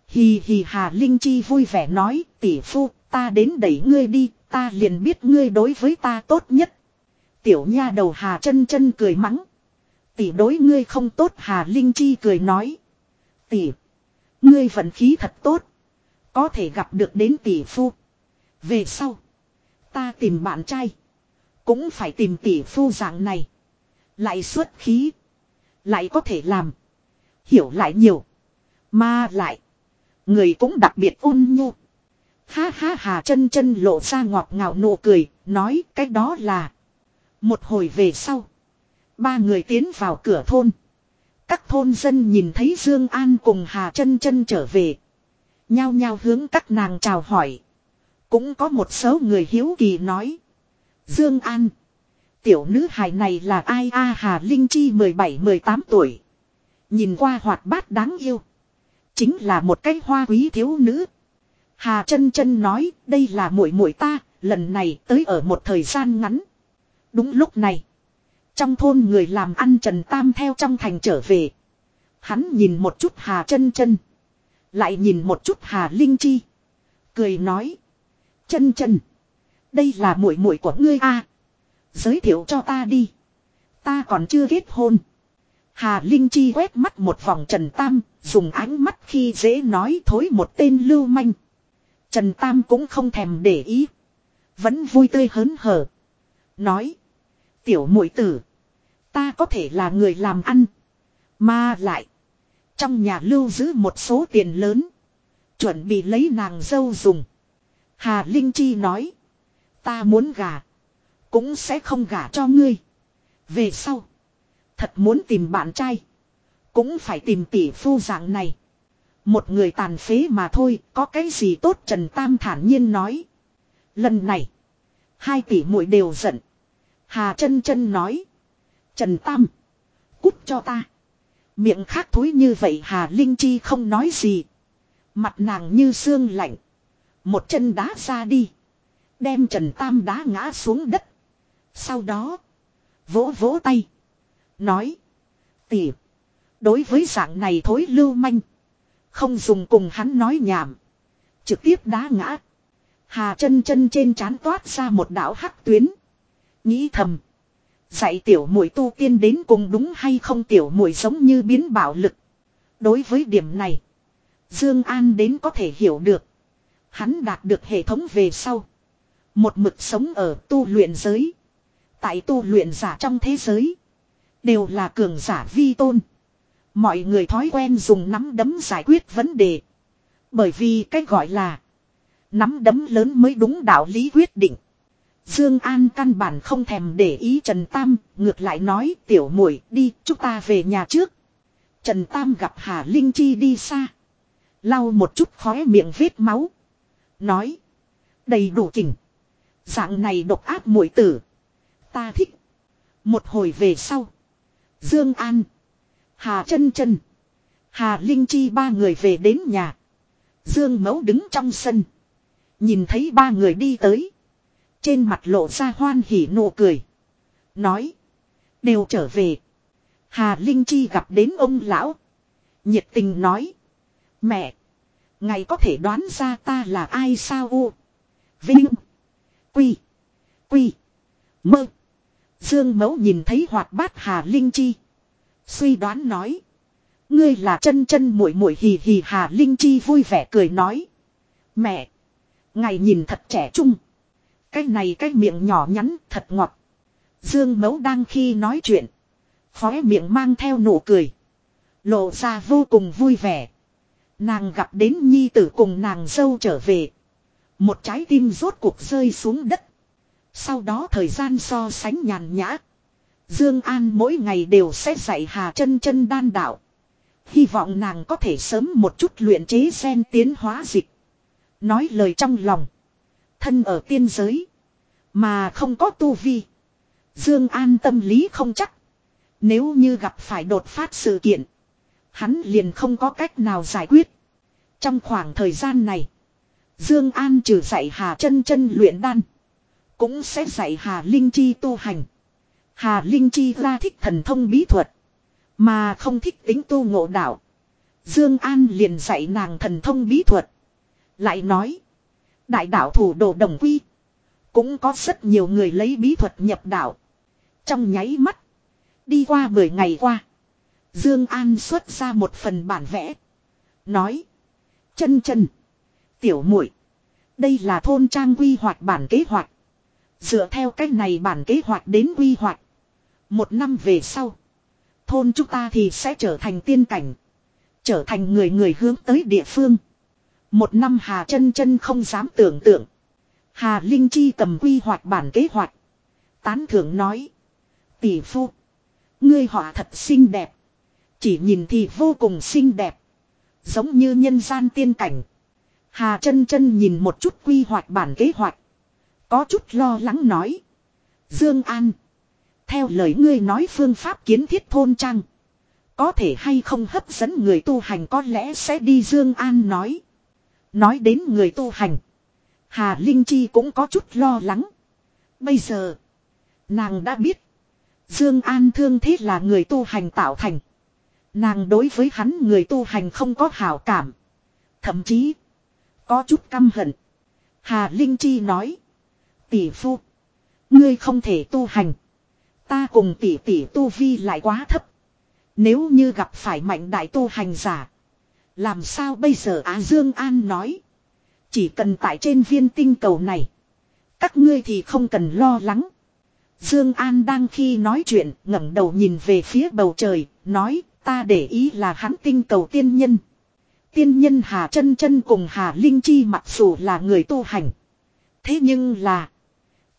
Hì hì Hà Linh Chi vui vẻ nói: "Tỷ phu, ta đến đẩy ngươi đi, ta liền biết ngươi đối với ta tốt nhất." Tiểu nha đầu Hà chân chân cười mắng. Tỷ đối ngươi không tốt Hà Linh Chi cười nói. Tỷ. Ngươi vận khí thật tốt. Có thể gặp được đến tỷ phu. Về sau. Ta tìm bạn trai. Cũng phải tìm tỷ phu dạng này. Lại xuất khí. Lại có thể làm. Hiểu lại nhiều. Mà lại. Người cũng đặc biệt ôn nhu. Ha ha hà chân chân lộ ra ngọt ngào nụ cười. Nói, cái đó là. Một hồi về sau. Ba người tiến vào cửa thôn. Các thôn dân nhìn thấy Dương An cùng Hà chân chân trở về. Nhao nhao hướng các nàng chào hỏi. Cũng có một số người hiếu kỳ nói. Dương An. Tiểu nữ hài này là ai a Hà Linh Chi 17-18 tuổi. Nhìn qua hoạt bát đáng yêu. Chính là một cái hoa quý thiếu nữ. Hà chân chân nói đây là muội muội ta, lần này tới ở một thời gian ngắn. Đúng lúc này. Trong thôn người làm ăn Trần Tam theo trong thành trở về. Hắn nhìn một chút Hà chân chân. Lại nhìn một chút Hà Linh Chi. Cười nói. Chân chân. Đây là muội muội của ngươi a Giới thiệu cho ta đi. Ta còn chưa kết hôn. Hà Linh Chi quét mắt một vòng Trần Tam, dùng ánh mắt khi dễ nói thối một tên lưu manh. Trần Tam cũng không thèm để ý. Vẫn vui tươi hớn hở. Nói. Tiểu muội tử. Ta có thể là người làm ăn. Mà lại. Trong nhà lưu giữ một số tiền lớn. Chuẩn bị lấy nàng dâu dùng. Hà Linh Chi nói. Ta muốn gả. Cũng sẽ không gả cho ngươi. Về sau. Thật muốn tìm bạn trai. Cũng phải tìm tỷ phu dạng này. Một người tàn phế mà thôi. Có cái gì tốt Trần Tam thản nhiên nói. Lần này. Hai tỷ muội đều giận. Hà chân chân nói. Trần Tam. Cút cho ta. Miệng khác thối như vậy Hà Linh Chi không nói gì. Mặt nàng như xương lạnh. Một chân đá ra đi. Đem Trần Tam đá ngã xuống đất. Sau đó. Vỗ vỗ tay. Nói. Tỉ. Đối với dạng này thối lưu manh. Không dùng cùng hắn nói nhảm. Trực tiếp đá ngã. Hà chân chân trên trán toát ra một đạo hắc tuyến. Nghĩ thầm. Dạy tiểu muội tu tiên đến cùng đúng hay không tiểu muội giống như biến bạo lực. Đối với điểm này. Dương An đến có thể hiểu được. Hắn đạt được hệ thống về sau. Một mực sống ở tu luyện giới. Tại tu luyện giả trong thế giới. Đều là cường giả vi tôn. Mọi người thói quen dùng nắm đấm giải quyết vấn đề. Bởi vì cái gọi là nắm đấm lớn mới đúng đạo lý quyết định. Dương An căn bản không thèm để ý Trần Tam, ngược lại nói tiểu muội đi, chúng ta về nhà trước. Trần Tam gặp Hà Linh Chi đi xa. Lau một chút khóe miệng vết máu. Nói. Đầy đủ chỉnh. Dạng này độc ác muội tử. Ta thích. Một hồi về sau. Dương An. Hà chân chân. Hà Linh Chi ba người về đến nhà. Dương Mẫu đứng trong sân. Nhìn thấy ba người đi tới. Trên mặt lộ ra hoan hỉ nụ cười. Nói. Đều trở về. Hà Linh Chi gặp đến ông lão. Nhiệt tình nói. Mẹ. Ngài có thể đoán ra ta là ai sao u. Vinh. Quy. Quy. Mơ. Dương mẫu nhìn thấy hoạt bát Hà Linh Chi. Suy đoán nói. Ngươi là chân chân muội muội hì hì Hà Linh Chi vui vẻ cười nói. Mẹ. Ngài nhìn thật trẻ trung. Cái này cái miệng nhỏ nhắn thật ngọt. Dương mẫu đang khi nói chuyện. Khóe miệng mang theo nụ cười. Lộ ra vô cùng vui vẻ. Nàng gặp đến nhi tử cùng nàng dâu trở về. Một trái tim rốt cuộc rơi xuống đất. Sau đó thời gian so sánh nhàn nhã. Dương An mỗi ngày đều sẽ dạy Hà chân chân đan đạo. Hy vọng nàng có thể sớm một chút luyện chế sen tiến hóa dịch. Nói lời trong lòng. Thân ở tiên giới. Mà không có tu vi. Dương An tâm lý không chắc. Nếu như gặp phải đột phát sự kiện. Hắn liền không có cách nào giải quyết. Trong khoảng thời gian này. Dương An trừ dạy Hà chân chân luyện đan. Cũng sẽ dạy Hà Linh Chi tu hành. Hà Linh Chi ra thích thần thông bí thuật. Mà không thích tính tu ngộ đạo. Dương An liền dạy nàng thần thông bí thuật. Lại nói. Đại đạo thủ đồ đồng quy. Cũng có rất nhiều người lấy bí thuật nhập đạo. Trong nháy mắt. Đi qua 10 ngày qua. Dương An xuất ra một phần bản vẽ. Nói. Chân chân. Tiểu muội, Đây là thôn trang quy hoạch bản kế hoạch. Dựa theo cách này bản kế hoạch đến quy hoạch. Một năm về sau. Thôn chúng ta thì sẽ trở thành tiên cảnh. Trở thành người người hướng tới địa phương. Một năm Hà chân chân không dám tưởng tượng. Hà Linh Chi cầm quy hoạch bản kế hoạch. Tán thưởng nói. Tỷ phu. Ngươi họa thật xinh đẹp. Chỉ nhìn thì vô cùng xinh đẹp. Giống như nhân gian tiên cảnh. Hà chân chân nhìn một chút quy hoạch bản kế hoạch. Có chút lo lắng nói. Dương An. Theo lời ngươi nói phương pháp kiến thiết thôn trang. Có thể hay không hấp dẫn người tu hành có lẽ sẽ đi Dương An nói. Nói đến người tu hành. Hà Linh Chi cũng có chút lo lắng. Bây giờ. Nàng đã biết. Dương An thương thế là người tu hành tạo thành. Nàng đối với hắn người tu hành không có hảo cảm. Thậm chí. Có chút căm hận. Hà Linh Chi nói. Tỷ phu. Ngươi không thể tu hành. Ta cùng tỷ tỷ tu vi lại quá thấp. Nếu như gặp phải mạnh đại tu hành giả. Làm sao bây giờ Á Dương An nói. Chỉ cần tại trên viên tinh cầu này. Các ngươi thì không cần lo lắng. Dương An đang khi nói chuyện, ngẩng đầu nhìn về phía bầu trời. Nói, ta để ý là hắn tinh cầu tiên nhân. Tiên nhân Hà chân chân cùng Hà Linh Chi mặc dù là người tu hành. Thế nhưng là.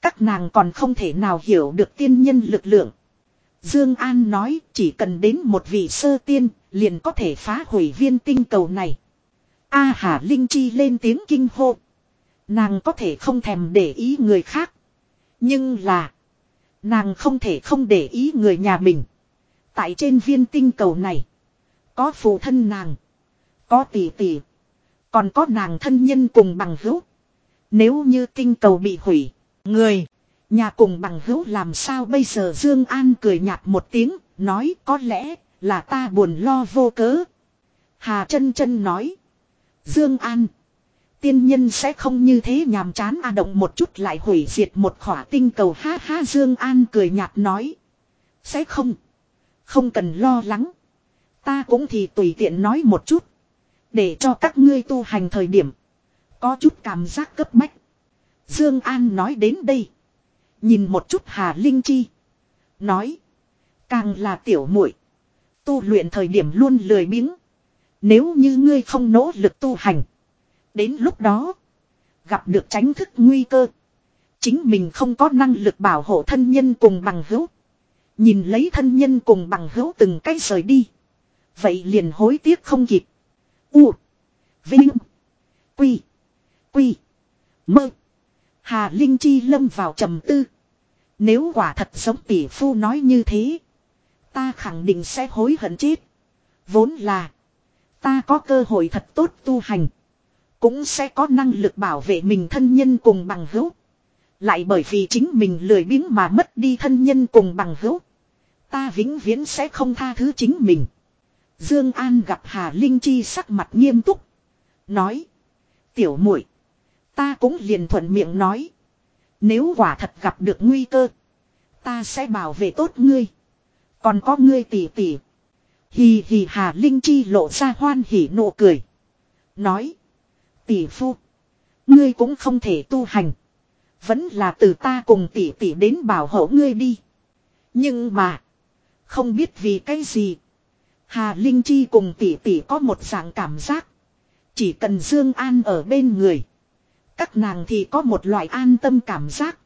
Các nàng còn không thể nào hiểu được tiên nhân lực lượng. Dương An nói, chỉ cần đến một vị sơ tiên liền có thể phá hủy viên tinh cầu này. A Hà Linh Chi lên tiếng kinh hô. Nàng có thể không thèm để ý người khác. Nhưng là. Nàng không thể không để ý người nhà mình. Tại trên viên tinh cầu này. Có phụ thân nàng. Có tỷ tỷ. Còn có nàng thân nhân cùng bằng hữu. Nếu như tinh cầu bị hủy. Người. Nhà cùng bằng hữu làm sao bây giờ Dương An cười nhạt một tiếng. Nói có lẽ là ta buồn lo vô cớ. Hà chân chân nói. Dương An. Tiên nhân sẽ không như thế nhàm chán a động một chút lại hủy diệt một khỏa tinh cầu ha ha, Dương An cười nhạt nói. Sẽ không. Không cần lo lắng. Ta cũng thì tùy tiện nói một chút. Để cho các ngươi tu hành thời điểm. Có chút cảm giác cấp bách. Dương An nói đến đây. Nhìn một chút Hà Linh Chi. Nói. Càng là tiểu muội Tu luyện thời điểm luôn lười biếng. Nếu như ngươi không nỗ lực tu hành. Đến lúc đó. Gặp được tránh thức nguy cơ. Chính mình không có năng lực bảo hộ thân nhân cùng bằng hữu. Nhìn lấy thân nhân cùng bằng hữu từng cái rời đi. Vậy liền hối tiếc không kịp. U. Vinh. Quy. Quy. Mơ. Hà Linh Chi lâm vào trầm tư. Nếu quả thật giống tỷ phu nói như thế. Ta khẳng định sẽ hối hận chết. Vốn là. Ta có cơ hội thật tốt tu hành. Cũng sẽ có năng lực bảo vệ mình thân nhân cùng bằng hữu. Lại bởi vì chính mình lười biếng mà mất đi thân nhân cùng bằng hữu. Ta vĩnh viễn sẽ không tha thứ chính mình. Dương An gặp Hà Linh Chi sắc mặt nghiêm túc. Nói. Tiểu muội, Ta cũng liền thuận miệng nói. Nếu quả thật gặp được nguy cơ. Ta sẽ bảo vệ tốt ngươi. Còn có ngươi tỷ tỷ. Hì hì Hà Linh Chi lộ ra hoan hỉ nụ cười. Nói. Tỷ phu. Ngươi cũng không thể tu hành. Vẫn là từ ta cùng tỷ tỷ đến bảo hộ ngươi đi. Nhưng mà. Không biết vì cái gì. Hà Linh Chi cùng tỷ tỷ có một dạng cảm giác. Chỉ cần Dương An ở bên người. Các nàng thì có một loại an tâm cảm giác.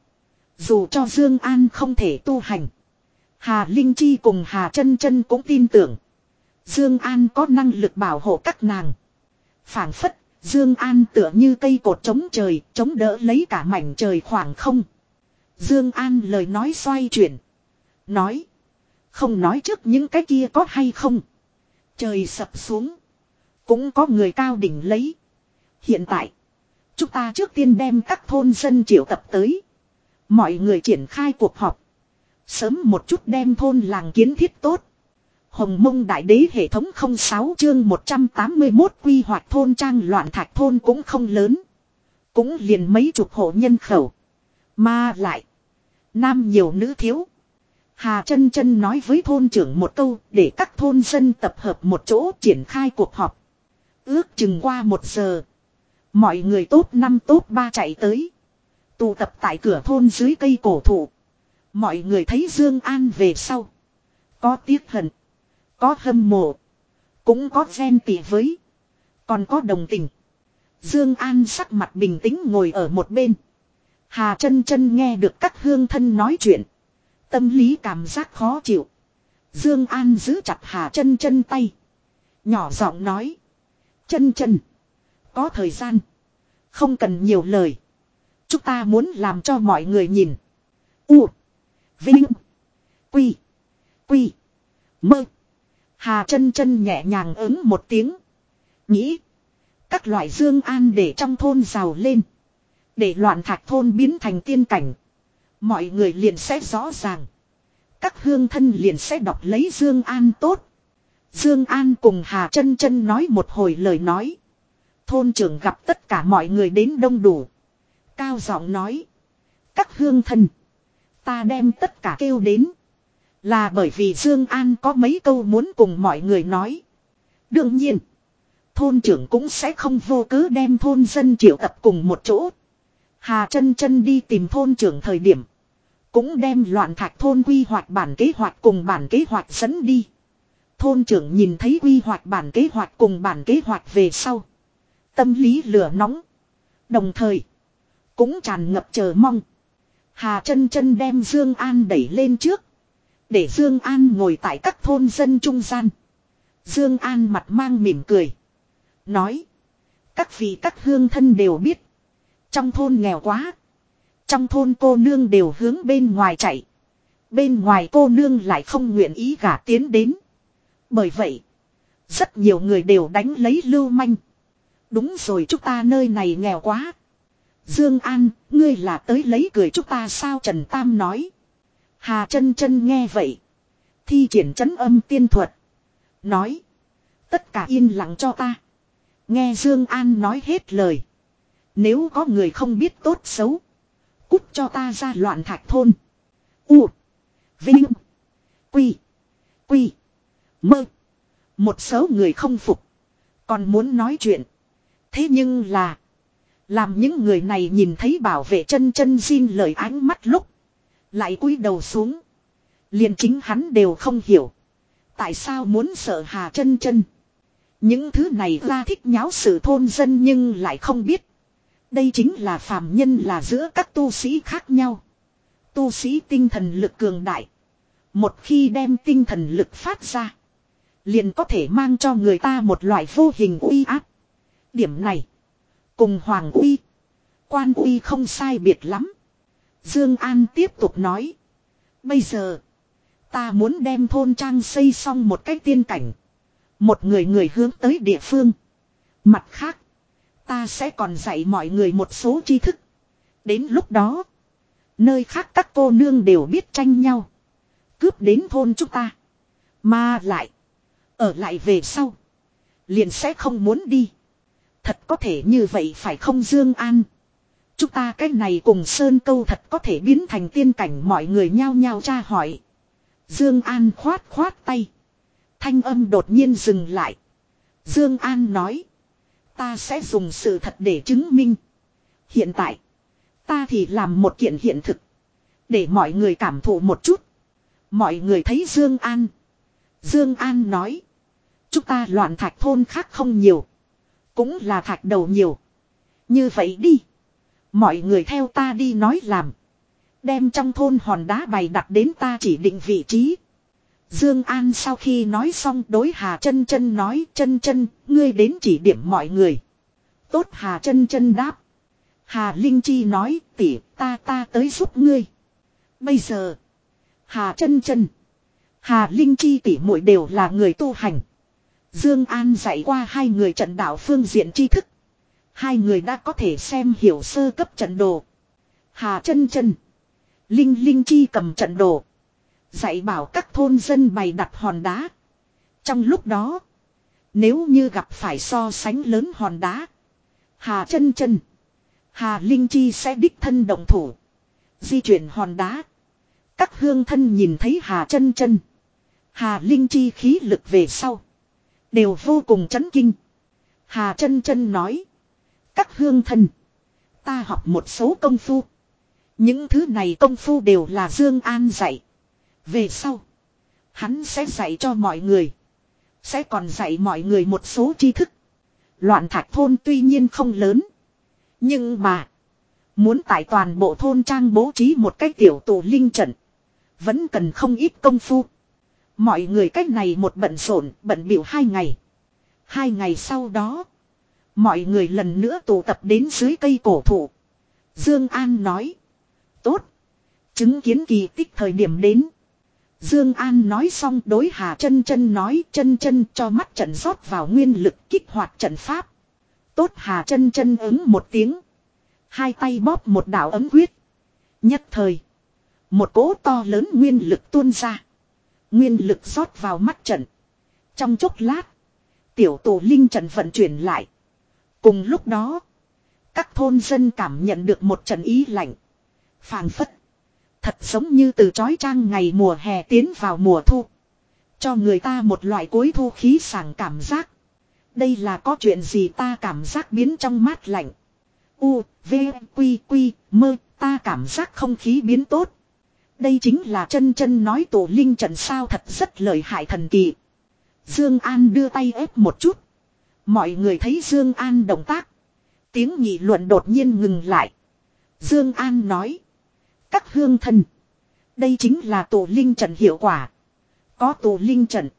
Dù cho Dương An không thể tu hành. Hà Linh Chi cùng Hà Trân Trân cũng tin tưởng. Dương An có năng lực bảo hộ các nàng. phảng phất, Dương An tựa như cây cột chống trời, chống đỡ lấy cả mảnh trời khoảng không. Dương An lời nói xoay chuyển. Nói. Không nói trước những cái kia có hay không. Trời sập xuống. Cũng có người cao đỉnh lấy. Hiện tại. Chúng ta trước tiên đem các thôn dân triệu tập tới. Mọi người triển khai cuộc họp. Sớm một chút đem thôn làng kiến thiết tốt. Hồng mông đại đế hệ thống 06 chương 181 quy hoạch thôn trang loạn thạch thôn cũng không lớn. Cũng liền mấy chục hộ nhân khẩu. Mà lại. Nam nhiều nữ thiếu. Hà chân chân nói với thôn trưởng một câu để các thôn dân tập hợp một chỗ triển khai cuộc họp. Ước chừng qua một giờ. Mọi người tốt năm tốt ba chạy tới. Tụ tập tại cửa thôn dưới cây cổ thụ. Mọi người thấy Dương An về sau. Có tiếc hận. Có hâm mộ. Cũng có ghen tị với. Còn có đồng tình. Dương An sắc mặt bình tĩnh ngồi ở một bên. Hà chân chân nghe được các hương thân nói chuyện. Tâm lý cảm giác khó chịu. Dương An giữ chặt Hà chân chân tay. Nhỏ giọng nói. Chân chân. Có thời gian. Không cần nhiều lời. Chúng ta muốn làm cho mọi người nhìn. U. Vinh. Quy. Quy. Mơ. Hà chân chân nhẹ nhàng ứng một tiếng. Nghĩ. Các loại dương an để trong thôn rào lên. Để loạn thạch thôn biến thành tiên cảnh. Mọi người liền sẽ rõ ràng. Các hương thân liền sẽ đọc lấy Dương An tốt. Dương An cùng Hà chân chân nói một hồi lời nói. Thôn trưởng gặp tất cả mọi người đến đông đủ. Cao giọng nói. Các hương thân. Ta đem tất cả kêu đến. Là bởi vì Dương An có mấy câu muốn cùng mọi người nói. Đương nhiên. Thôn trưởng cũng sẽ không vô cớ đem thôn dân triệu tập cùng một chỗ. Hà chân chân đi tìm thôn trưởng thời điểm. Cũng đem loạn thạch thôn quy hoạch bản kế hoạch cùng bản kế hoạch dẫn đi. Thôn trưởng nhìn thấy quy hoạch bản kế hoạch cùng bản kế hoạch về sau. Tâm lý lửa nóng. Đồng thời. Cũng tràn ngập chờ mong. Hà chân chân đem Dương An đẩy lên trước. Để Dương An ngồi tại các thôn dân trung gian. Dương An mặt mang mỉm cười. Nói. Các vị các hương thân đều biết. Trong thôn nghèo quá. Trong thôn cô nương đều hướng bên ngoài chạy. Bên ngoài cô nương lại không nguyện ý gả tiến đến. Bởi vậy. Rất nhiều người đều đánh lấy lưu manh. Đúng rồi, chúng ta nơi này nghèo quá. Dương An, ngươi là tới lấy cười chúng ta sao Trần Tam nói. Hà chân chân nghe vậy. Thi triển chấn âm tiên thuật. Nói. Tất cả yên lặng cho ta. Nghe Dương An nói hết lời. Nếu có người không biết tốt xấu. Cút cho ta ra loạn thạch thôn. U. Vinh. Quy. Quy. Mơ. Một số người không phục. Còn muốn nói chuyện. Thế nhưng là. Làm những người này nhìn thấy bảo vệ chân chân xin lời ánh mắt lúc. Lại cúi đầu xuống. Liền chính hắn đều không hiểu. Tại sao muốn sợ Hà chân chân? Những thứ này ra thích nháo sự thôn dân nhưng lại không biết. Đây chính là phàm nhân là giữa các tu sĩ khác nhau. Tu sĩ tinh thần lực cường đại. Một khi đem tinh thần lực phát ra. Liền có thể mang cho người ta một loại vô hình uy áp. Điểm này. Cùng Hoàng uy. Quan uy không sai biệt lắm. Dương An tiếp tục nói. Bây giờ. Ta muốn đem thôn trang xây xong một cách tiên cảnh. Một người người hướng tới địa phương. Mặt khác. Ta sẽ còn dạy mọi người một số tri thức. Đến lúc đó. Nơi khác các cô nương đều biết tranh nhau. Cướp đến thôn chúng ta. Mà lại. Ở lại về sau. Liền sẽ không muốn đi. Thật có thể như vậy phải không Dương An. Chúng ta cái này cùng Sơn Câu thật có thể biến thành tiên cảnh mọi người nhao nhao tra hỏi. Dương An khoát khoát tay. Thanh âm đột nhiên dừng lại. Dương An nói. Ta sẽ dùng sự thật để chứng minh. Hiện tại. Ta thì làm một kiện hiện thực. Để mọi người cảm thụ một chút. Mọi người thấy Dương An. Dương An nói. Chúng ta loạn thạch thôn khác không nhiều. Cũng là thạch đầu nhiều. Như vậy đi. Mọi người theo ta đi nói làm. Đem trong thôn hòn đá bày đặt đến ta chỉ định vị trí. Dương An sau khi nói xong đối Hà chân chân nói chân chân, ngươi đến chỉ điểm mọi người. Tốt Hà chân chân đáp. Hà Linh Chi nói tỷ ta ta tới giúp ngươi. Bây giờ. Hà chân chân. Hà Linh Chi tỷ muội đều là người tu hành. Dương An dạy qua hai người trận đạo phương diện tri thức. Hai người đã có thể xem hiểu sơ cấp trận đồ. Hà chân chân. Linh Linh Chi cầm trận đồ. Dạy bảo các thôn dân bày đặt hòn đá. Trong lúc đó. Nếu như gặp phải so sánh lớn hòn đá. Hà chân chân. Hà Linh Chi sẽ đích thân động thủ. Di chuyển hòn đá. Các hương thân nhìn thấy Hà chân chân. Hà Linh Chi khí lực về sau. Đều vô cùng chấn kinh. Hà chân chân nói. Các hương thân. Ta học một số công phu. Những thứ này công phu đều là Dương An dạy. Về sau. Hắn sẽ dạy cho mọi người. Sẽ còn dạy mọi người một số tri thức. Loạn thạch thôn tuy nhiên không lớn. Nhưng mà. Muốn tại toàn bộ thôn trang bố trí một cái tiểu tù linh trận. Vẫn cần không ít công phu. Mọi người cách này một bận rộn, bận biểu hai ngày. Hai ngày sau đó, mọi người lần nữa tụ tập đến dưới cây cổ thụ. Dương An nói, tốt, chứng kiến kỳ tích thời điểm đến. Dương An nói xong đối Hà Chân Chân nói, "Chân Chân cho mắt trận rót vào nguyên lực kích hoạt trận pháp." Tốt Hà Chân Chân ứng một tiếng, hai tay bóp một đạo ấm quyết. Nhất thời, một cỗ to lớn nguyên lực tuôn ra. Nguyên lực rót vào mắt trận. Trong chốc lát. Tiểu tổ linh trận vận chuyển lại. Cùng lúc đó. Các thôn dân cảm nhận được một trận ý lạnh. phảng phất. Thật giống như từ trói trang ngày mùa hè tiến vào mùa thu. Cho người ta một loại cối thu khí sảng cảm giác. Đây là có chuyện gì ta cảm giác biến trong mát lạnh. U, V, Quy, Quy, mơ, ta cảm giác không khí biến tốt. Đây chính là chân chân nói tổ linh trận sao thật rất lợi hại thần kỳ. Dương An đưa tay ép một chút. Mọi người thấy Dương An động tác. Tiếng nghị luận đột nhiên ngừng lại. Dương An nói. Các hương thần, Đây chính là tổ linh trận hiệu quả. Có tổ linh trận.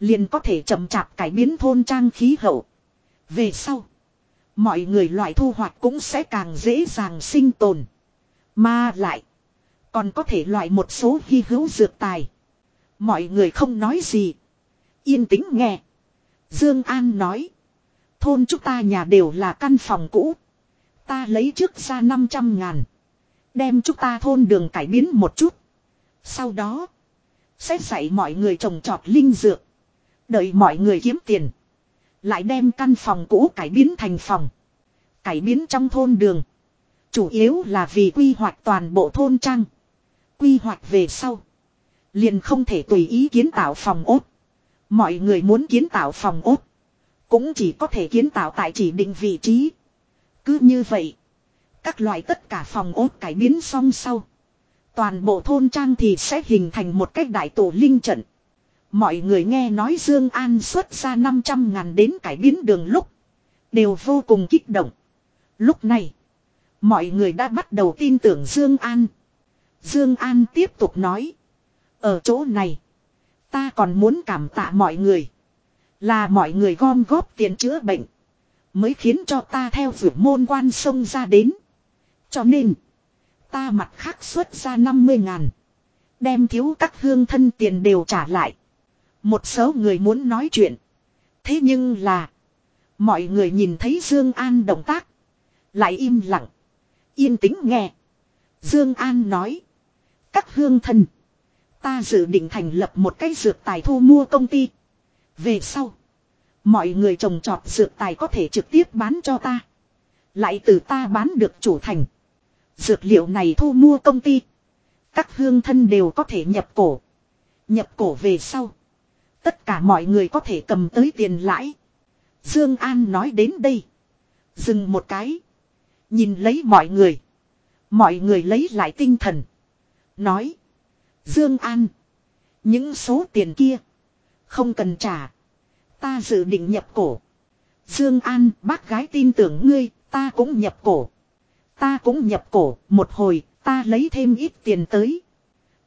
Liền có thể chậm chạp cải biến thôn trang khí hậu. Về sau. Mọi người loại thu hoạch cũng sẽ càng dễ dàng sinh tồn. Mà lại. Còn có thể loại một số hy hữu dược tài. Mọi người không nói gì. Yên tĩnh nghe. Dương An nói. Thôn chúng ta nhà đều là căn phòng cũ. Ta lấy trước ra 500 ngàn. Đem chúng ta thôn đường cải biến một chút. Sau đó. Sẽ dạy mọi người trồng trọt linh dược. Đợi mọi người kiếm tiền. Lại đem căn phòng cũ cải biến thành phòng. Cải biến trong thôn đường. Chủ yếu là vì quy hoạch toàn bộ thôn trang. Quy hoạch về sau. Liền không thể tùy ý kiến tạo phòng ốt. Mọi người muốn kiến tạo phòng ốt. Cũng chỉ có thể kiến tạo tại chỉ định vị trí. Cứ như vậy. Các loại tất cả phòng ốt cải biến xong sau. Toàn bộ thôn trang thì sẽ hình thành một cách đại tổ linh trận. Mọi người nghe nói Dương An xuất ra 500 ngàn đến cải biến đường lúc. Đều vô cùng kích động. Lúc này. Mọi người đã bắt đầu tin tưởng Dương An. Dương An tiếp tục nói. Ở chỗ này. Ta còn muốn cảm tạ mọi người. Là mọi người gom góp tiền chữa bệnh. Mới khiến cho ta theo vượt môn quan sông ra đến. Cho nên. Ta mặt khác xuất ra 50 ngàn. Đem thiếu các hương thân tiền đều trả lại. Một số người muốn nói chuyện. Thế nhưng là. Mọi người nhìn thấy Dương An động tác. Lại im lặng. Yên tĩnh nghe. Dương An nói. Các hương thân. Ta dự định thành lập một cái dược tài thu mua công ty. Về sau. Mọi người trồng trọt dược tài có thể trực tiếp bán cho ta. Lại từ ta bán được chủ thành. Dược liệu này thu mua công ty. Các hương thân đều có thể nhập cổ. Nhập cổ về sau. Tất cả mọi người có thể cầm tới tiền lãi. Dương An nói đến đây. Dừng một cái. Nhìn lấy mọi người. Mọi người lấy lại tinh thần. Nói. Dương An. Những số tiền kia. Không cần trả. Ta dự định nhập cổ. Dương An bác gái tin tưởng ngươi. Ta cũng nhập cổ. Ta cũng nhập cổ. Một hồi ta lấy thêm ít tiền tới.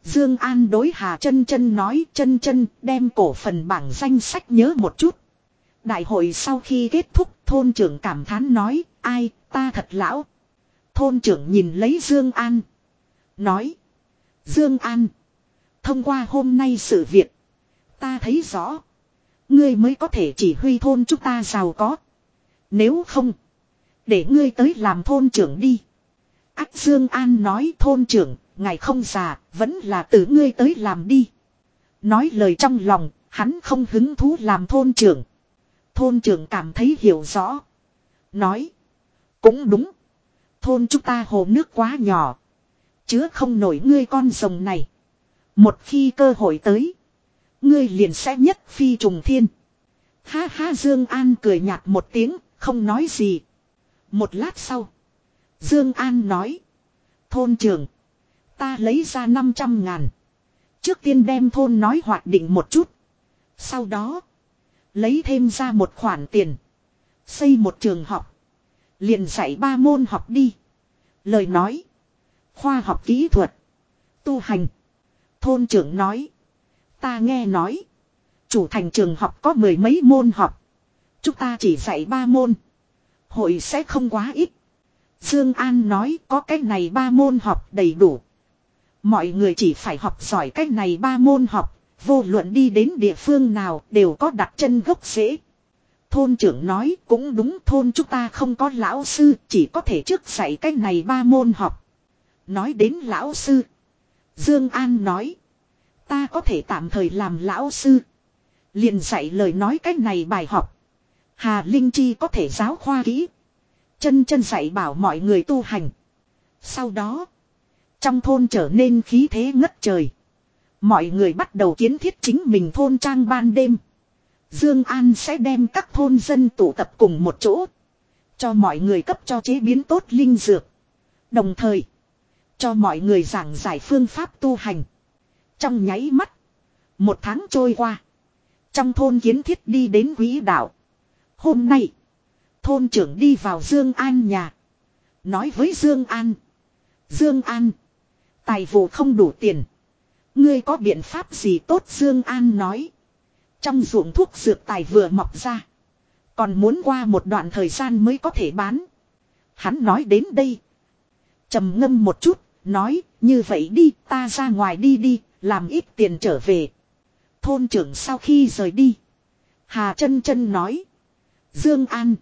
Dương An đối Hà Chân Chân nói, "Chân Chân, đem cổ phần bảng danh sách nhớ một chút." Đại hội sau khi kết thúc, thôn trưởng cảm thán nói, "Ai, ta thật lão." Thôn trưởng nhìn lấy Dương An, nói: "Dương An, thông qua hôm nay sự việc, ta thấy rõ, ngươi mới có thể chỉ huy thôn chúng ta giàu có. Nếu không, để ngươi tới làm thôn trưởng đi." Ách Dương An nói, "Thôn trưởng, ngài không già, vẫn là từ ngươi tới làm đi. Nói lời trong lòng, hắn không hứng thú làm thôn trưởng. Thôn trưởng cảm thấy hiểu rõ. Nói, cũng đúng. Thôn chúng ta hồ nước quá nhỏ. Chứa không nổi ngươi con rồng này. Một khi cơ hội tới, ngươi liền sẽ nhất phi trùng thiên. Ha ha Dương An cười nhạt một tiếng, không nói gì. Một lát sau, Dương An nói, thôn trưởng Ta lấy ra 500 ngàn. Trước tiên đem thôn nói hoạt định một chút. Sau đó. Lấy thêm ra một khoản tiền. Xây một trường học. Liền dạy ba môn học đi. Lời nói. Khoa học kỹ thuật. Tu hành. Thôn trưởng nói. Ta nghe nói. Chủ thành trường học có mười mấy môn học. Chúng ta chỉ dạy ba môn. Hội sẽ không quá ít. Dương An nói có cái này ba môn học đầy đủ. Mọi người chỉ phải học giỏi cách này ba môn học, vô luận đi đến địa phương nào đều có đặt chân gốc rễ. Thôn trưởng nói cũng đúng thôn chúng ta không có lão sư, chỉ có thể trước dạy cách này ba môn học. Nói đến lão sư. Dương An nói. Ta có thể tạm thời làm lão sư. liền dạy lời nói cách này bài học. Hà Linh Chi có thể giáo khoa kỹ. Chân chân dạy bảo mọi người tu hành. Sau đó. Trong thôn trở nên khí thế ngất trời. Mọi người bắt đầu kiến thiết chính mình thôn trang ban đêm. Dương An sẽ đem các thôn dân tụ tập cùng một chỗ. Cho mọi người cấp cho chế biến tốt linh dược. Đồng thời. Cho mọi người giảng giải phương pháp tu hành. Trong nháy mắt. Một tháng trôi qua. Trong thôn kiến thiết đi đến quỹ đạo. Hôm nay. Thôn trưởng đi vào Dương An nhà. Nói với Dương An. Dương An. Tài vụ không đủ tiền. Ngươi có biện pháp gì tốt Dương An nói. Trong ruộng thuốc dược tài vừa mọc ra. Còn muốn qua một đoạn thời gian mới có thể bán. Hắn nói đến đây. trầm ngâm một chút, nói, như vậy đi, ta ra ngoài đi đi, làm ít tiền trở về. Thôn trưởng sau khi rời đi. Hà chân chân nói. Dương An.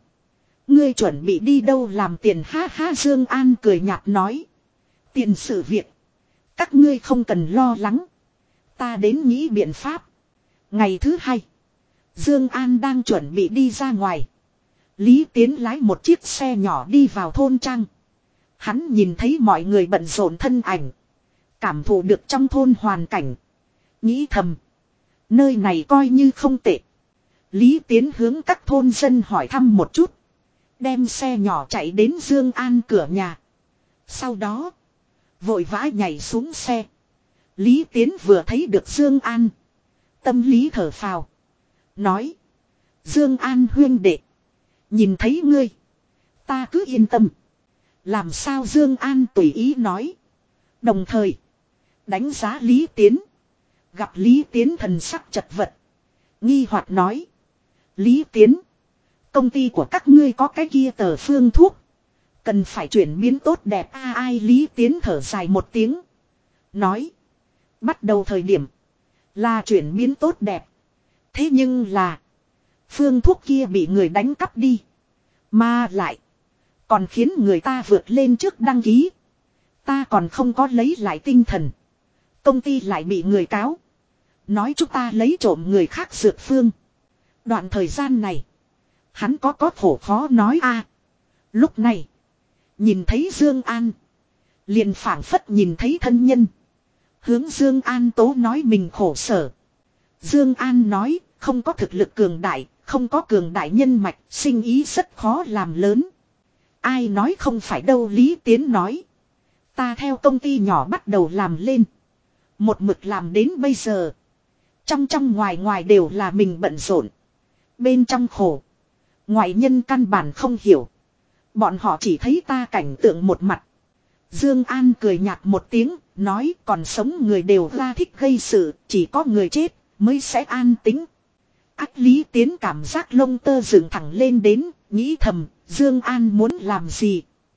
Ngươi chuẩn bị đi đâu làm tiền ha ha Dương An cười nhạt nói. Tiền sự việc. Các ngươi không cần lo lắng. Ta đến nghĩ biện pháp. Ngày thứ hai. Dương An đang chuẩn bị đi ra ngoài. Lý Tiến lái một chiếc xe nhỏ đi vào thôn trang. Hắn nhìn thấy mọi người bận rộn thân ảnh. Cảm thụ được trong thôn hoàn cảnh. Nghĩ thầm. Nơi này coi như không tệ. Lý Tiến hướng các thôn dân hỏi thăm một chút. Đem xe nhỏ chạy đến Dương An cửa nhà. Sau đó. Vội vã nhảy xuống xe. Lý Tiến vừa thấy được Dương An. Tâm lý thở phào. Nói. Dương An huyên đệ. Nhìn thấy ngươi. Ta cứ yên tâm. Làm sao Dương An tùy ý nói. Đồng thời. Đánh giá Lý Tiến. Gặp Lý Tiến thần sắc chật vật. Nghi hoặc nói. Lý Tiến. Công ty của các ngươi có cái kia tờ phương thuốc. Cần phải chuyển biến tốt đẹp a, ai, Lý Tiến thở dài một tiếng. Nói. Bắt đầu thời điểm. Là chuyển biến tốt đẹp. Thế nhưng là. Phương thuốc kia bị người đánh cắp đi. Mà lại. Còn khiến người ta vượt lên trước đăng ký. Ta còn không có lấy lại tinh thần. Công ty lại bị người cáo. Nói chúng ta lấy trộm người khác dược phương. Đoạn thời gian này. Hắn có có khổ khó nói a Lúc này. Nhìn thấy Dương An. Liền phảng phất nhìn thấy thân nhân. Hướng Dương An tố nói mình khổ sở. Dương An nói, không có thực lực cường đại, không có cường đại nhân mạch, sinh ý rất khó làm lớn. Ai nói không phải đâu Lý Tiến nói. Ta theo công ty nhỏ bắt đầu làm lên. Một mực làm đến bây giờ. Trong trong ngoài ngoài đều là mình bận rộn. Bên trong khổ. Ngoại nhân căn bản không hiểu. Bọn họ chỉ thấy ta cảnh tượng một mặt. Dương An cười nhạt một tiếng, nói còn sống người đều ra thích gây sự, chỉ có người chết mới sẽ an tính. Ách lý tiến cảm giác lông tơ dựng thẳng lên đến, nghĩ thầm, Dương An muốn làm gì?